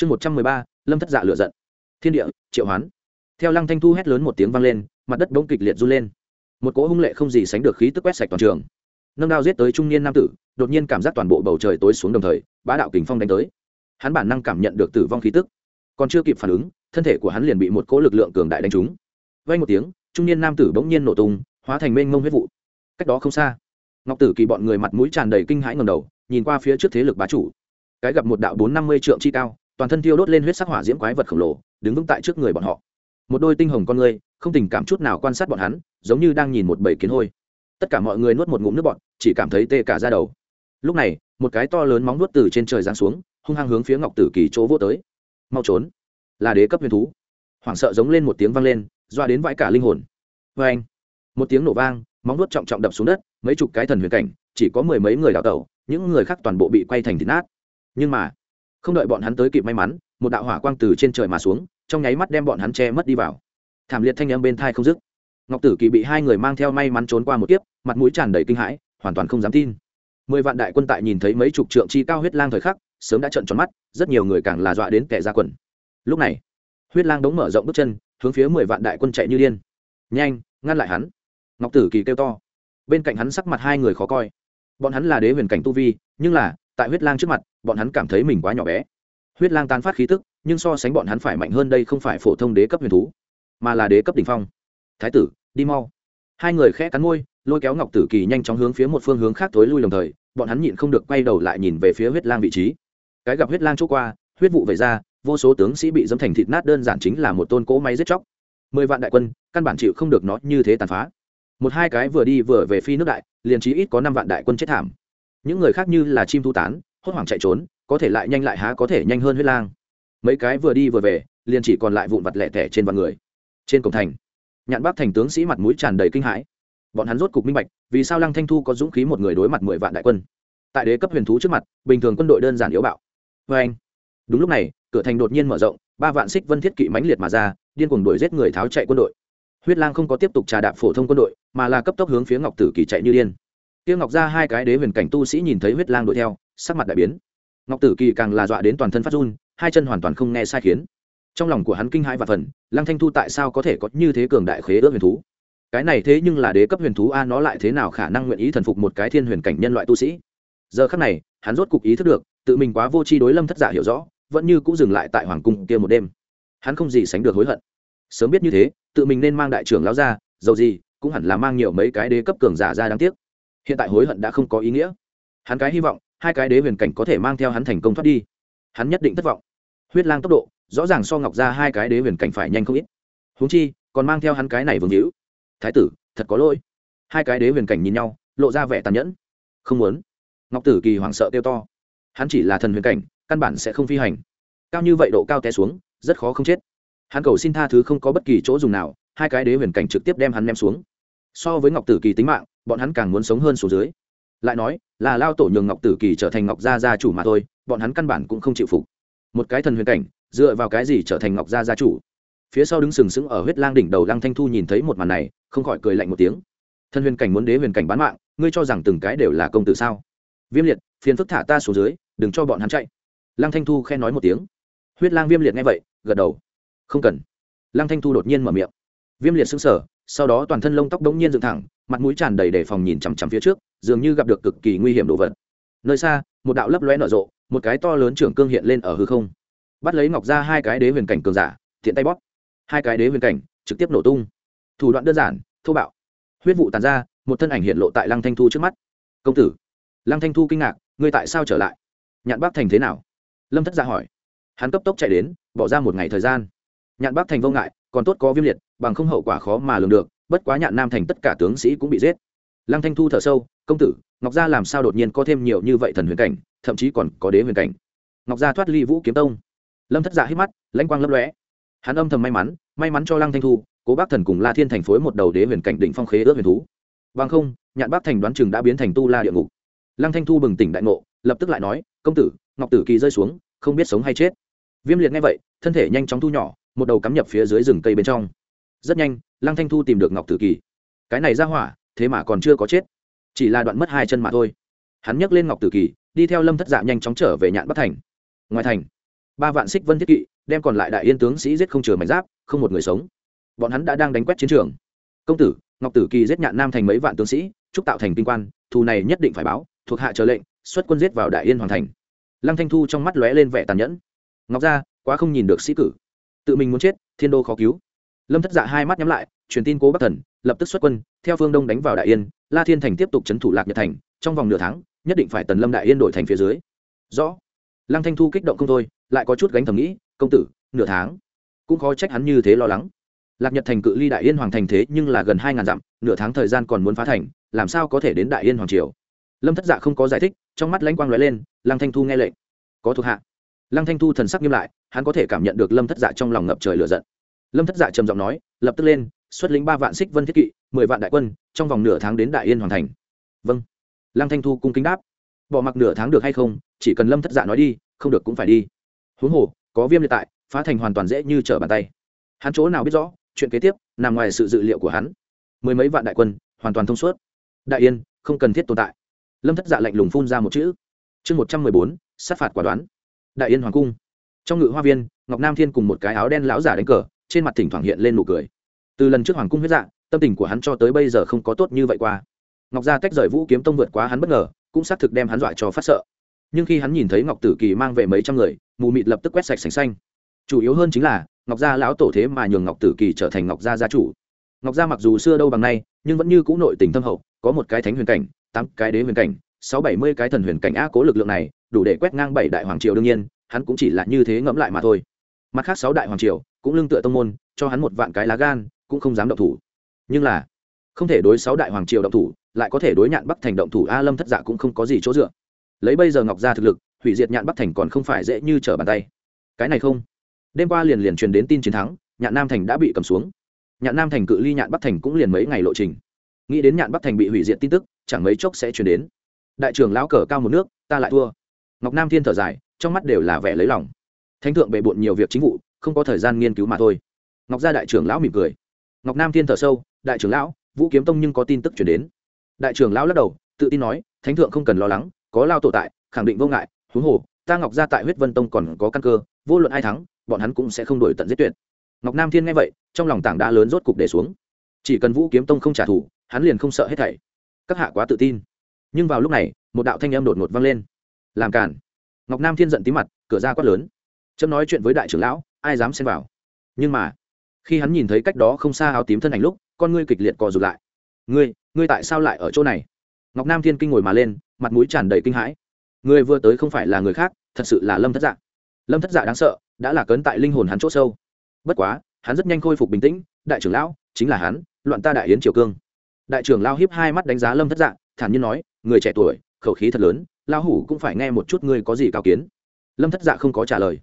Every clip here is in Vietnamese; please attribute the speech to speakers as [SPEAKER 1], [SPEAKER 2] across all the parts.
[SPEAKER 1] chương một trăm mười ba, lâm thất dạ lựa giận. Thiên địa, triệu hoán. Theo lăng thanh thu hét lớn một tiếng vang lên, mặt đất bỗng kịch liệt run lên. Một cỗ hung lệ không gì sánh được khí tức quét sạch toàn trường. Nâng đao giết tới trung niên nam tử, đột nhiên cảm giác toàn bộ bầu trời tối xuống đồng thời, bá đạo kình phong đánh tới. Hắn bản năng cảm nhận được tử vong khí tức, còn chưa kịp phản ứng, thân thể của hắn liền bị một cỗ lực lượng cường đại đánh trúng. Vay một tiếng, trung niên nam tử bỗng nhiên nổ tung, hóa thành mênh mông huyết vụ. Cách đó không xa, ngọc tử kỳ bọn người mặt mũi tràn đầy kinh hãi ngầm đầu, nhìn qua phía trước thế lực bá chủ. Cái gặp một đạo bốn năm mươi trượng chi cao toàn thân thiêu đốt lên huyết sắc hỏa diễm quái vật khổng lồ, đứng vững tại trước người bọn họ. Một đôi tinh hồng con người không tình cảm chút nào quan sát bọn hắn, giống như đang nhìn một bầy kiến hôi. Tất cả mọi người nuốt một ngụm nước bọn chỉ cảm thấy tê cả ra đầu. Lúc này, một cái to lớn móng nuốt từ trên trời giáng xuống, hung hăng hướng phía ngọc tử kỳ chỗ vô tới. Mau trốn, là đế cấp huyền thú. Hoảng sợ giống lên một tiếng vang lên, doa đến vãi cả linh hồn. Vê anh, một tiếng nổ vang, móng nuốt trọng trọng đập xuống đất, mấy chục cái thần huyền cảnh, chỉ có mười mấy người đào tẩu, những người khác toàn bộ bị quay thành thịt nát. Nhưng mà không đợi bọn hắn tới kịp may mắn, một đạo hỏa quang từ trên trời mà xuống, trong nháy mắt đem bọn hắn che mất đi vào. Thảm liệt thanh âm bên thai không dứt. Ngọc tử kỳ bị hai người mang theo may mắn trốn qua một kiếp, mặt mũi tràn đầy kinh hãi, hoàn toàn không dám tin. Mười vạn đại quân tại nhìn thấy mấy chục trượng chi cao huyết lang thời khắc, sớm đã trợn tròn mắt, rất nhiều người càng là dọa đến kẻ ra quần. Lúc này, huyết lang đống mở rộng bước chân, hướng phía mười vạn đại quân chạy như điên. Nhanh, ngăn lại hắn. Ngọc tử kỳ kêu to. Bên cạnh hắn sắc mặt hai người khó coi. Bọn hắn là đế huyền cảnh tu vi, nhưng là tại huyết lang trước mặt, bọn hắn cảm thấy mình quá nhỏ bé. Huyết lang tan phát khí tức, nhưng so sánh bọn hắn phải mạnh hơn đây không phải phổ thông đế cấp huyền thú, mà là đế cấp đ ỉ n h phong. Thái tử, đi mau. Hai người khẽ cắn môi, lôi kéo ngọc tử kỳ nhanh chóng hướng phía một phương hướng khác tối lui đồng thời, bọn hắn nhịn không được quay đầu lại nhìn về phía huyết lang vị trí. Cái gặp huyết lang chỗ qua, huyết vụ về ra, vô số tướng sĩ bị dấm thành thịt nát đơn giản chính là một tôn cỗ máy giết chóc. Mười vạn đại quân, căn bản chịu không được nó như thế tàn phá. Một hai cái vừa đi vừa về phi nước đại, liền trí ít có năm vạn đại quân chết thảm những người khác như là chim thu tán, hốt hoảng chạy trốn, có thể lại nhanh lại há có thể nhanh hơn huyết lang. Mấy cái vừa đi vừa về, liền chỉ còn lại vụn vặt lẻ tẻ trên vạn người. Trên cổng thành, nhạn bác thành tướng sĩ mặt mũi tràn đầy kinh hãi. Bọn hắn rốt cục minh bạch, vì sao lăng thanh thu có dũng khí một người đối mặt mười vạn đại quân. Tại đế cấp huyền thú trước mặt, bình thường quân đội đơn giản yếu bạo. Vê anh, đúng lúc này, cửa thành đột nhiên mở rộng, ba vạn xích vân thiết kỵ mãnh liệt mà ra, điên cuồng đuổi giết người tháo chạy quân đội. Huyết lang không có tiếp tục trà đạp phổ thông quân đội, mà là cấp tốc hướng phía ngọc tử kỳ chạy như điên tiêu ngọc ra hai cái đế huyền cảnh tu sĩ nhìn thấy huyết lang đuổi theo, sắc mặt đại biến. Ngọc tử kỳ càng là dọa đến toàn thân phát run, hai chân hoàn toàn không nghe sai khiến. Trong lòng của hắn kinh hãi và phần lăng thanh thu tại sao có thể có như thế cường đại khế ước huyền thú? Cái này thế nhưng là đế cấp huyền thú a, nó lại thế nào khả năng nguyện ý thần phục một cái thiên huyền cảnh nhân loại tu sĩ? Giờ khắc này, hắn rốt cục ý thức được, tự mình quá vô tri đối lâm thất giả hiểu rõ, vẫn như cũng dừng lại tại hoàng cung kia một đêm. Hắn không gì sánh được hối hận. Sớm biết như thế, tự mình nên mang đại trưởng lão ra, dầu gì, cũng hẳn là mang nhiều mấy cái đế cấp cường giả ra đáng tiếc hiện tại hối hận đã không có ý nghĩa. Hắn cái hy vọng, hai cái đế huyền cảnh có thể mang theo hắn thành công thoát đi. Hắn nhất định thất vọng. Huyết lang tốc độ, rõ ràng so ngọc ra hai cái đế huyền cảnh phải nhanh không ít. Húng chi, còn mang theo hắn cái này vương hữu. Thái tử, thật có lỗi. Hai cái đế huyền cảnh nhìn nhau, lộ ra vẻ tàn nhẫn. Không muốn. Ngọc tử kỳ hoảng sợ kêu to. Hắn chỉ là thần huyền cảnh, căn bản sẽ không phi hành. Cao như vậy độ cao té xuống, rất khó không chết. Hắn cầu xin tha thứ không có bất kỳ chỗ dùng nào, hai cái đế huyền cảnh trực tiếp đem hắn ném xuống. So với ngọc tử kỳ tính mạng bọn hắn càng muốn sống hơn số dưới. Lại nói là lao tổ nhường ngọc tử kỳ trở thành ngọc gia gia chủ mà thôi bọn hắn căn bản cũng không chịu phục. Một cái thần huyền cảnh dựa vào cái gì trở thành ngọc gia gia chủ? Phía sau đứng sừng sững ở huyết lang đỉnh đầu lăng thanh thu nhìn thấy một màn này không khỏi cười lạnh một tiếng. Thần huyền cảnh muốn đế huyền cảnh bán mạng ngươi cho rằng từng cái đều là công tử sao? Viêm liệt phiền phức thả ta xuống dưới đừng cho bọn hắn chạy. Lăng thanh thu khen nói một tiếng. Huyết lang viêm liệt nghe vậy gật đầu. Không cần. Lăng thanh thu đột nhiên mở miệng. Viêm liệt sững sờ, sau đó toàn thân lông tóc đống nhiên dựng thẳng mặt mũi tràn đầy đề phòng nhìn chằm chằm phía trước, dường như gặp được cực kỳ nguy hiểm đồ vật. Nơi xa, một đạo lấp lóe nở rộ, một cái to lớn trưởng cương hiện lên ở hư không. Bắt lấy ngọc ra hai cái đế huyền cảnh cường giả thiện tay bóp. Hai cái đế huyền cảnh trực tiếp nổ tung. Thủ đoạn đơn giản, thô bạo. Huyết vụ tàn ra, một thân ảnh hiện lộ tại lăng thanh thu trước mắt. Công tử. Lăng thanh thu kinh ngạc, ngươi tại sao trở lại? Nhạn bác thành thế nào? Lâm thất ra hỏi. Hắn cấp tốc chạy đến, bỏ ra một ngày thời gian. Nhạn bác thành vô ngại, còn tốt có viêm liệt, bằng không hậu quả khó mà lường được bất quá nhạn nam thành tất cả tướng sĩ cũng bị giết. Lăng thanh thu thở sâu, công tử, ngọc gia làm sao đột nhiên có thêm nhiều như vậy thần huyền cảnh, thậm chí còn có đế huyền cảnh? Ngọc gia thoát ly vũ kiếm tông. Lâm thất giả hít mắt, lãnh quang lấp lóe. Hắn âm thầm may mắn may mắn cho lăng thanh thu, cố bác thần cùng la thiên thành phối một đầu đế huyền cảnh định phong khế ước huyền thú. Vâng không, nhạn bác thành đoán chừng đã biến thành tu la địa ngục. Lăng thanh thu bừng tỉnh đại ngộ, lập tức lại nói, công tử, ngọc tử kỳ rơi xuống, không biết sống hay chết. Viêm liệt nghe vậy, thân thể nhanh chóng thu nhỏ, một đầu cắm nhập phía dưới rừng cây bên trong. Rất nhanh lăng thanh thu tìm được ngọc tử kỳ. Cái này ra hỏa, thế mà còn chưa có chết. Chỉ là đoạn mất hai chân mà thôi. Hắn nhấc lên ngọc tử kỳ, đi theo lâm thất dạ nhanh chóng trở về nhạn bắc thành. Ngoài thành, ba vạn xích vân thiết kỵ đem còn lại đại yên tướng sĩ giết không chừa mảnh giáp, không một người sống. Bọn hắn đã đang đánh quét chiến trường. Công tử, ngọc tử kỳ giết nhạn nam thành mấy vạn tướng sĩ, chúc tạo thành kinh quan, thù này nhất định phải báo, thuộc hạ chờ lệnh, xuất quân giết vào đại yên hoàng thành. Lăng thanh thu trong mắt lóe lên vẻ tàn nhẫn. Ngọc gia, quá không nhìn được sĩ cử. Tự mình muốn chết, thiên đô khó cứu lâm thất dạ hai mắt nhắm lại, truyền tin cố bắc thần, lập tức xuất quân, theo phương đông đánh vào đại yên, la thiên thành tiếp tục c thủ lạc nhật thành, trong vòng nửa tháng, nhất định phải tần lâm đại yên đổi thành phía dưới. Rõ. Lăng thanh thu kích động không thôi, lại có chút gánh thầm nghĩ, công tử, nửa tháng, cũng khó trách hắn như thế lo lắng. Lạc nhật thành cự ly đại yên hoàng thành thế nhưng là gần hai ngàn dặm, nửa tháng thời gian còn muốn phá thành, làm sao có thể đến đại yên hoàng triều? Lâm thất dạ không có giải thích, trong mắt lãnh quang lóe lên, lăng thanh thu nghe lệnh. Có thuộc hạ. Lăng thanh thu thần sắc nghiêm lại, hắn có thể cảm nhận được lâm thất dạ trong lòng ngập trời lửa giận lâm thất dạ trầm giọng nói lập tức lên xuất lĩnh ba vạn xích vân thiết kỵ mười vạn đại quân trong vòng nửa tháng đến đại yên hoàn thành vâng lăng thanh thu cung kính đáp bỏ mặc nửa tháng được hay không chỉ cần lâm thất dạ nói đi không được cũng phải đi huống hồ có viêm liệt tại phá thành hoàn toàn dễ như trở bàn tay hắn chỗ nào biết rõ chuyện kế tiếp nằm ngoài sự dự liệu của hắn mười mấy vạn đại quân hoàn toàn thông suốt đại yên không cần thiết tồn tại lâm thất dạ lạnh lùng phun ra một chữ chương một trăm mười bốn sát phạt quả đoán đại yên hoàng cung trong ngự hoa viên ngọc nam thiên cùng một cái áo đen lão giả đánh cờ trên mặt thỉnh thoảng hiện lên nụ cười. Từ lần trước hoàng cung huyết dạ tâm tình của hắn cho tới bây giờ không có tốt như vậy qua. Ngọc gia tách rời vũ kiếm tông vượt quá hắn bất ngờ, cũng xác thực đem hắn dọa cho phát sợ. Nhưng khi hắn nhìn thấy ngọc tử kỳ mang về mấy trăm người, mù mịt lập tức quét sạch sành xanh. Chủ yếu hơn chính là, ngọc gia lão tổ thế mà nhường ngọc tử kỳ trở thành ngọc gia gia chủ. Ngọc gia mặc dù xưa đâu bằng nay, nhưng vẫn như c ũ nội tình thâm hậu, có một cái thánh huyền cảnh, tám cái đế huyền cảnh, sáu bảy mươi cái thần huyền cảnh a cố lực lượng này, đủ để quét ngang bảy đại hoàng triều đương nhiên, hắn cũng chỉ là như thế ngẫm lại mà thôi. Mặt khác sáu đại hoàng triều cũng lưng tựa tông môn, cho hắn một vạn cái lá gan, cũng không dám động thủ. Nhưng là, không thể đối sáu đại hoàng triều động thủ, lại có thể đối nhạn bắc thành động thủ, a lâm thất dạ cũng không có gì chỗ dựa. Lấy bây giờ ngọc gia thực lực, hủy diệt nhạn bắc thành còn không phải dễ như trở bàn tay. Cái này không. Đêm qua liền liền truyền đến tin chiến thắng, nhạn nam thành đã bị cầm xuống. Nhạn nam thành cự ly nhạn bắc thành cũng liền mấy ngày lộ trình. Nghĩ đến nhạn bắc thành bị hủy diệt tin tức, chẳng mấy chốc sẽ truyền đến. Đại trưởng lão cờ cao một nước, ta lại thua. Ngọc nam thiên thở dài, trong mắt đều là vẻ lấy lòng. Thánh thượng bề bộn nhiều việc chính vụ không có thời gian nghiên cứu mà thôi. Ngọc gia đại trưởng lão mỉm cười. Ngọc nam thiên thở sâu, đại trưởng lão, vũ kiếm tông nhưng có tin tức chuyển đến. Đại trưởng lão lắc đầu, tự tin nói, thánh thượng không cần lo lắng, có lao tổ tại, khẳng định vô ngại, huống hồ, ta ngọc gia tại huyết vân tông còn có căn cơ, vô luận ai thắng, bọn hắn cũng sẽ không đổi tận giết tuyệt. Ngọc nam thiên nghe vậy, trong lòng tảng đá lớn rốt cục để xuống. Chỉ cần vũ kiếm tông không trả thù, hắn liền không sợ hết thảy. Các hạ quá tự tin. Nhưng vào lúc này, một đạo thanh âm đột ngột vang lên. Làm cản ngọc nam thiên giận tí mặt, cửa ra quát lớn. Trâm nói chuyện với đại trưởng lão ai dám xen vào. Nhưng mà, khi hắn nhìn thấy cách đó không xa áo tím thân ảnh lúc, con ngươi kịch liệt cò rụt lại. Ngươi ngươi tại sao lại ở chỗ này? Ngọc nam thiên kinh ngồi mà lên, mặt mũi tràn đầy kinh hãi. Người vừa tới không phải là người khác, thật sự là lâm thất dạ. Lâm thất dạ đáng sợ, đã là cấn tại linh hồn hắn c h ỗ sâu. Bất quá, hắn rất nhanh khôi phục bình tĩnh, đại trưởng lão, chính là hắn, loạn ta đại yến triều cương. Đại trưởng lao hiếp hai mắt đánh giá lâm thất dạ thản nhiên nói, người trẻ tuổi, khẩu khí thật lớn lao hủ cũng phải nghe một chút ngươi có gì cao kiến. Lâm thất dạ không có trả lời,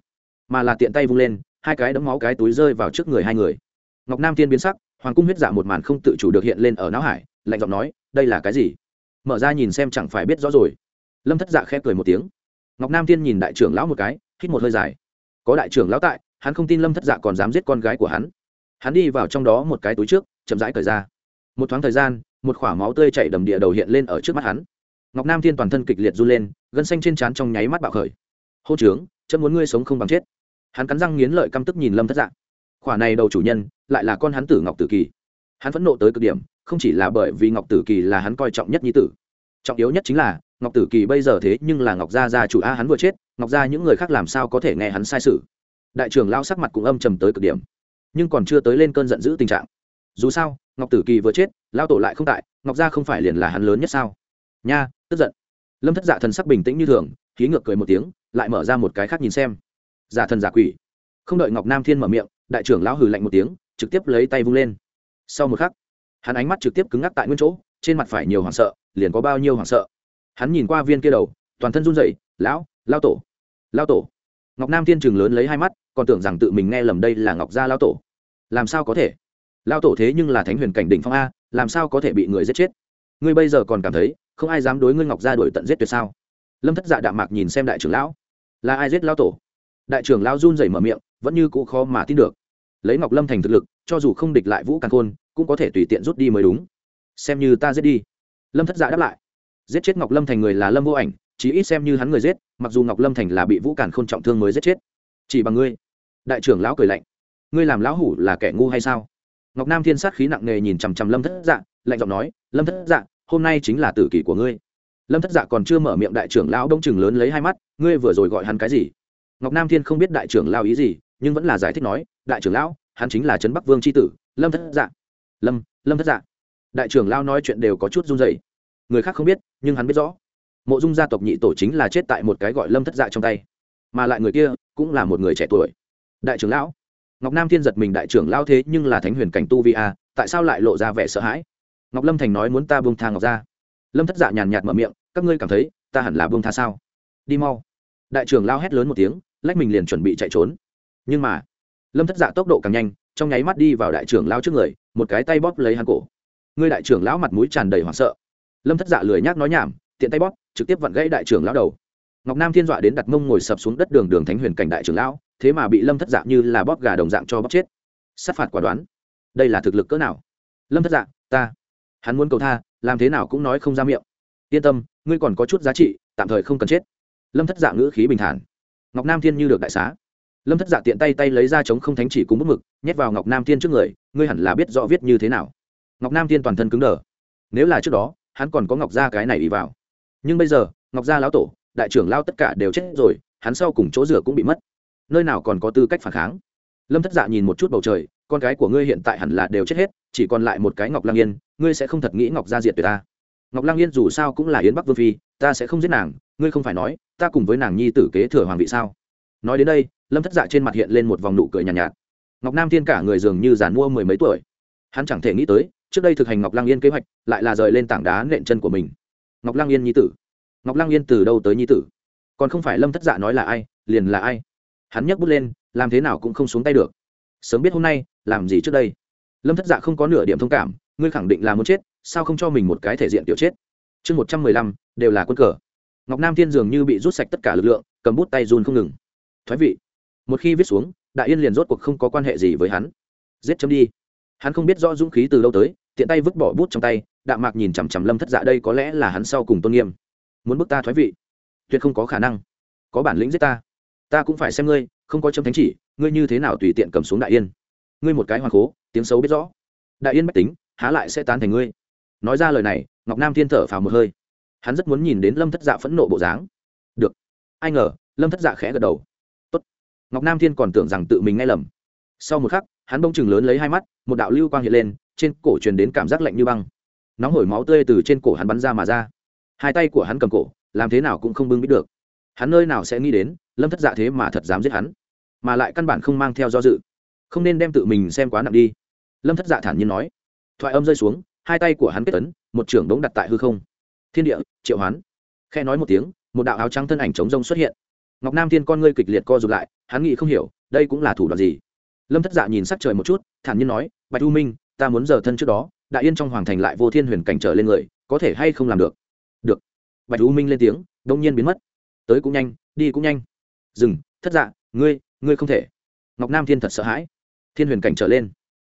[SPEAKER 1] mà là tiện tay vung lên hai cái đấm máu cái túi rơi vào trước người hai người. Ngọc nam thiên biến sắc, hoàng cung huyết dạ một màn không tự chủ được hiện lên ở não hải, lạnh giọng nói, đây là cái gì? Mở ra nhìn xem chẳng phải biết rõ rồi. Lâm thất dạ khẽ cười một tiếng. Ngọc nam thiên nhìn đại trưởng lão một cái, hít một hơi dài. Có đại trưởng lão tại, hắn không tin lâm thất dạ còn dám giết con gái của hắn. Hắn đi vào trong đó một cái túi trước, chậm rãi cởi ra. Một thoáng thời gian, một k h ỏ a máu tươi chảy đầm địa đầu hiện lên ở trước mắt hắn. Ngọc nam thiên toàn thân kịch liệt run lên, gân xanh trên trán trong nháy mắt bạo khởi. Hô trướng chấm muốn ngươi sống không bằng chết hắn cắn răng nghiến lợi căm tức nhìn lâm thất dạng khỏa này đầu chủ nhân lại là con hắn tử ngọc tử kỳ hắn phẫn nộ tới cực điểm không chỉ là bởi vì ngọc tử kỳ là hắn coi trọng nhất nhi tử trọng yếu nhất chính là ngọc tử kỳ bây giờ thế nhưng là ngọc gia gia chủ a hắn vừa chết ngọc gia những người khác làm sao có thể nghe hắn sai sự đại trưởng lao sắc mặt cũng âm trầm tới cực điểm nhưng còn chưa tới lên cơn giận dữ tình trạng dù sao ngọc tử kỳ vừa chết lao tổ lại không tại ngọc gia không phải liền là hắn lớn nhất sao nha tức giận lâm thất dạ thần sắc bình tĩnh như thường khí ngược cười một tiếng lại mở ra một cái khác nhìn xem giả thần giả quỷ. Không đợi ngọc nam thiên mở miệng, đại trưởng lão hừ lạnh một tiếng, trực tiếp lấy tay vung lên. Sau một khắc, hắn ánh mắt trực tiếp cứng ngắc tại nguyên chỗ, trên mặt phải nhiều hoảng sợ, liền có bao nhiêu hoảng sợ. Hắn nhìn qua viên kia đầu, toàn thân run rẩy, lão lao tổ lao tổ. Ngọc nam thiên trường lớn lấy hai mắt, còn tưởng rằng tự mình nghe lầm đây là ngọc gia lao tổ. Làm sao có thể? Lao tổ thế nhưng là thánh huyền cảnh đỉnh phong a, làm sao có thể bị người giết chết? Ngươi bây giờ còn cảm thấy, không ai dám đối ngươi ngọc gia đuổi tận giết tuyệt sao? Lâm thất dạ đạm mạc nhìn xem đại trưởng lão. Là ai giết lao tổ? Đại trưởng lão run rẩy mở miệng, vẫn như cũ khó mà tin được. Lấy ngọc lâm thành thực lực, cho dù không địch lại vũ càn khôn, cũng có thể tùy tiện rút đi mới đúng. Xem như ta giết đi. Lâm thất dạ đáp lại. Giết chết ngọc lâm thành người là lâm vô ảnh, chí ít xem như hắn người giết, mặc dù ngọc lâm thành là bị vũ càn khôn trọng thương mới giết chết. Chỉ bằng ngươi. Đại trưởng lão cười lạnh. Ngươi làm lão hủ là kẻ ngu hay sao? Ngọc nam thiên sát khí nặng nề nhìn chằm chằm lâm thất dạ lạnh giọng nói, lâm thất dạ hôm nay chính là tử kỷ của ngươi. Lâm thất dạ còn chưa mở miệng đại trưởng lão đông chừng lớn lấy hai mắt, ngươi vừa rồi gọi hắn cái gì? Ngọc nam thiên không biết đại trưởng lão ý gì, nhưng vẫn là giải thích nói, đại trưởng lão, hắn chính là trấn bắc vương c h i tử, lâm thất dạ. Lâm lâm thất dạ? Đại trưởng lão nói chuyện đều có chút run dày người khác không biết, nhưng hắn biết rõ. Mộ dung gia tộc nhị tổ chính là chết tại một cái gọi lâm thất dạ trong tay, mà lại người kia cũng là một người trẻ tuổi. Đại trưởng lão? Ngọc nam thiên giật mình, đại trưởng lão thế nhưng là thánh huyền cảnh tu vi a tại sao lại lộ ra vẻ sợ hãi? Ngọc lâm thành nói, muốn ta buông tha ngọc ra lâm thất dạ nhàn nhạt mở miệng, các ngươi cảm thấy ta hẳn là buông tha sao? Đi mau đại trưởng lao hét lớn một tiếng, lách mình liền chuẩn bị chạy trốn. Nhưng mà, lâm thất dạ tốc độ càng nhanh, trong nháy mắt đi vào đại trưởng lao trước người, một cái tay bóp lấy hắn cổ. Ngươi đại trưởng lão mặt mũi tràn đầy hoảng sợ. Lâm thất dạ lười nhác nói nhảm, tiện tay bóp, trực tiếp vặn gãy đại trưởng lão đầu. Ngọc nam thiên dọa đến đặt mông ngồi sập xuống đất đường đường thánh huyền cảnh đại trưởng lão, thế mà bị lâm thất dạ như là bóp gà đồng dạng cho bóp chết. Sát phạt quả đoán. Đây là thực lực cỡ nào? Lâm thất dạ ta. Hắn muốn cầu tha, làm thế nào cũng nói không ra miệng. Yên tâm, ngươi còn có chút giá trị, tạm thời không cần chết lâm thất dạ ngữ khí bình thản. Ngọc nam thiên như được đại xá. Lâm thất dạ tiện tay tay lấy ra chống không thánh chỉ cùng bút mực, nhét vào ngọc nam thiên trước người, ngươi hẳn là biết rõ viết như thế nào. Ngọc nam thiên toàn thân cứng đờ. Nếu là trước đó, hắn còn có ngọc gia cái này ý vào. Nhưng bây giờ, ngọc gia lão tổ, đại trưởng lao tất cả đều chết rồi, hắn sau cùng chỗ rửa cũng bị mất. Nơi nào còn có tư cách phản kháng? Lâm thất dạ nhìn một chút bầu trời, con cái của ngươi hiện tại hẳn là đều chết hết, chỉ còn lại một cái ngọc lang yên, ngươi sẽ không thật nghĩ ngọc gia diệt tuyệt ta ngọc lang yên dù sao cũng là yến bắc vương phi ta sẽ không giết nàng ngươi không phải nói ta cùng với nàng nhi tử kế thừa hoàng vị sao? Nói đến đây lâm thất dạ trên mặt hiện lên một vòng nụ cười nhàn nhạt, nhạt. Ngọc nam thiên cả người dường như giàn mua mười mấy tuổi. Hắn chẳng thể nghĩ tới trước đây thực hành ngọc lang yên kế hoạch lại là rời lên tảng đá nện chân của mình. Ngọc lang yên nhi tử. Ngọc lang yên từ đâu tới nhi tử? Còn không phải lâm thất dạ nói là ai liền là ai? Hắn nhấc bút lên làm thế nào cũng không xuống tay được. Sớm biết hôm nay làm gì trước đây? Lâm thất dạ không có nửa điểm thông cảm ngươi khẳng định là muốn chết sao không cho mình một cái thể diện tiểu chết? Chương một trăm mười lăm, đều là quân cờ. Ngọc nam thiên dường như bị rút sạch tất cả lực lượng, cầm bút tay run không ngừng. Thoái vị, một khi viết xuống, đại yên liền rốt cuộc không có quan hệ gì với hắn. Giết chấm đi. Hắn không biết rõ dũng khí từ đâu tới, tiện tay vứt bỏ bút trong tay, đạm mạc nhìn chằm chằm lâm thất dạ đây có lẽ là hắn sau cùng tôn nghiêm. Muốn bức ta thoái vị? Tuyệt không có khả năng. Có bản lĩnh giết ta. Ta cũng phải xem ngươi, không có chấm thánh chỉ, ngươi như thế nào tùy tiện cầm xuống đại yên? Ngươi một cái hoàng cố tiếng xấu biết rõ. Đại yên bách tính, há lại sẽ tán thành ngươi? Nói ra lời này, ngọc nam thiên thở phào một hơi. Hắn rất muốn nhìn đến lâm thất dạ phẫn nộ bộ dáng. Được. Ai ngờ, lâm thất dạ khẽ gật đầu. Tốt. ngọc nam thiên còn tưởng rằng tự mình nghe lầm. Sau một khắc, hắn bông chừng lớn lấy hai mắt, một đạo lưu quang hiện lên, trên cổ truyền đến cảm giác lạnh như băng. Nóng hổi máu tươi từ trên cổ hắn bắn ra mà ra. Hai tay của hắn cầm cổ, làm thế nào cũng không bưng biết được. Hắn nơi nào sẽ nghĩ đến, lâm thất dạ thế mà thật dám giết hắn, mà lại căn bản không mang theo do dự. Không nên đem tự mình xem quá nặng đi. Lâm thất dạ thản nhiên nói. Thoại âm rơi xuống hai tay của hắn kết tấn, một trưởng đống đặt tại hư không. Thiên địa, triệu hoán. Khe nói một tiếng, một đạo áo trắng thân ảnh chống rông xuất hiện. Ngọc nam thiên con ngươi kịch liệt co rụt lại, hắn nghĩ không hiểu, đây cũng là thủ đoạn gì? Lâm thất dạ nhìn sắc trời một chút, thản nhiên nói, bạch u minh, ta muốn giờ thân trước đó, đại yên trong hoàng thành lại vô thiên huyền cảnh trở lên người, có thể hay không làm được? Được. Bạch u minh lên tiếng, đông nhiên biến mất. Tới cũng nhanh, đi cũng nhanh. Dừng, thất dạ ngươi ngươi không thể. Ngọc nam thiên thật sợ hãi. Thiên huyền cảnh trở lên,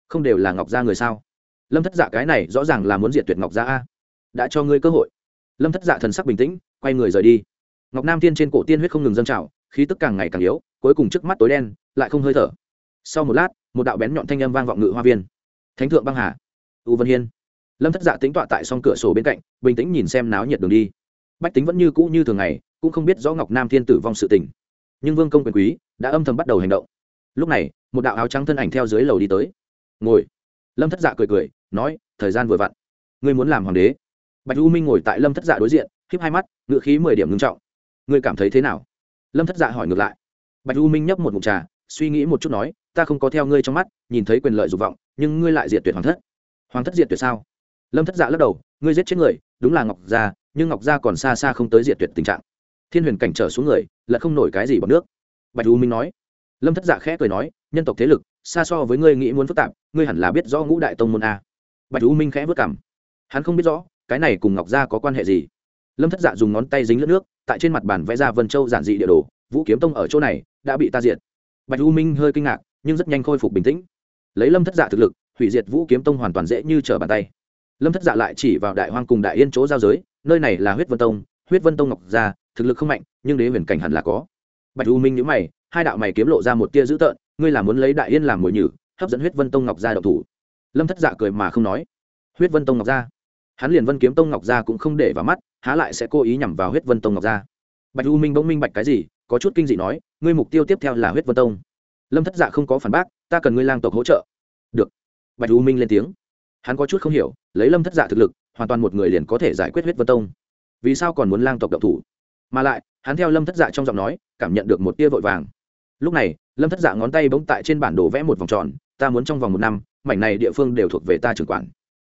[SPEAKER 1] không đều là ngọc gia người sao? Lâm thất dạ cái này rõ ràng là muốn diệt tuyệt ngọc gia a. Đã cho ngươi cơ hội. Lâm thất dạ thần sắc bình tĩnh, quay người rời đi. Ngọc nam thiên trên cổ tiên huyết không ngừng dâng trào, khí tức càng ngày càng yếu, cuối cùng trước mắt tối đen, lại không hơi thở. Sau một lát, một đạo bén nhọn thanh âm vang vọng ngự hoa viên. Thánh thượng băng hà, u vân hiên. Lâm thất dạ tính tọa tại s cửa sổ bên cạnh, bình tĩnh nhìn xem náo nhiệt đường đi. Bách tính vẫn như cũ như thường ngày, cũng không biết rõ ngọc nam thiên tử vong sự tình. Nhưng vương công quyền quý, đã âm thầm bắt đầu hành động. Lúc này, một đạo áo trắng thân ảnh theo dưới lầu đi tới. Ngồi lâm thất dạ cười cười, nói, thời gian vừa vặn, ngươi muốn làm hoàng đế. Bạch u minh ngồi tại lâm thất dạ đối diện khiếp hai mắt ngự khí mười điểm ngưng trọng. Ngươi cảm thấy thế nào? Lâm thất dạ hỏi ngược lại. Bạch u minh nhấp một mục trà, suy nghĩ một chút nói, ta không có theo ngươi trong mắt, nhìn thấy quyền lợi dục vọng, nhưng ngươi lại diệt tuyệt hoàng thất. Hoàng thất diệt tuyệt sao? Lâm thất dạ lắc đầu, ngươi giết chết người, đúng là ngọc gia, nhưng ngọc gia còn xa xa không tới diệt tuyệt tình trạng. Thiên huyền cảnh trở xuống người là không nổi cái gì bằng nước. Bạch u minh nói. Lâm thất dạ khẽ cười nói, nhân tộc thế lực xa so với ngươi nghĩ muốn phức tạp, ngươi hẳn là biết rõ ngũ đại tông môn a. Bạch u minh khẽ vất cảm hắn không biết rõ, cái này cùng ngọc gia có quan hệ gì. Lâm thất dạ dùng ngón tay dính lướt nước, tại trên mặt bàn vẽ ra vân châu giản dị địa đồ, vũ kiếm tông ở chỗ này, đã bị ta diệt. Bạch u minh hơi kinh ngạc, nhưng rất nhanh khôi phục bình tĩnh. Lấy lâm thất dạ thực lực, hủy diệt vũ kiếm tông hoàn toàn dễ như trở bàn tay. Lâm thất dạ lại chỉ vào đại hoang cùng đại yên chỗ giao giới, nơi này là huyết vân tông, huyết vân tông ngọc gia, thực lực không mạnh, nhưng đế huyền cảnh hẳn là có. Bạch u minh nhữ mày, hai đạo mày kiếm lộ ra một tia dữ tợn ngươi là muốn lấy đại yên làm mồi nhử hấp dẫn huyết vân tông ngọc Gia độc thủ. Lâm thất dạ cười mà không nói. Huyết vân tông ngọc Gia, hắn liền vân kiếm tông ngọc Gia cũng không để vào mắt há lại sẽ cố ý nhằm vào huyết vân tông ngọc Gia. bạch u minh bỗng minh bạch cái gì có chút kinh dị nói ngươi mục tiêu tiếp theo là huyết vân tông. Lâm thất dạ không có phản bác ta cần ngươi lang tộc hỗ trợ. Được. Bạch u minh lên tiếng. Hắn có chút không hiểu lấy lâm thất dạ thực lực hoàn toàn một người liền có thể giải quyết huyết vân tông. Vì sao còn muốn lang tộc độc thủ? Mà lại hắn theo lâm thất dạ trong giọng nói cảm nhận được một tia vội vàng. Lúc này lâm thất dạ ngón tay bỗng tại trên bản đồ vẽ một vòng tròn, ta muốn trong vòng một năm, mảnh này địa phương đều thuộc về ta trưởng quản.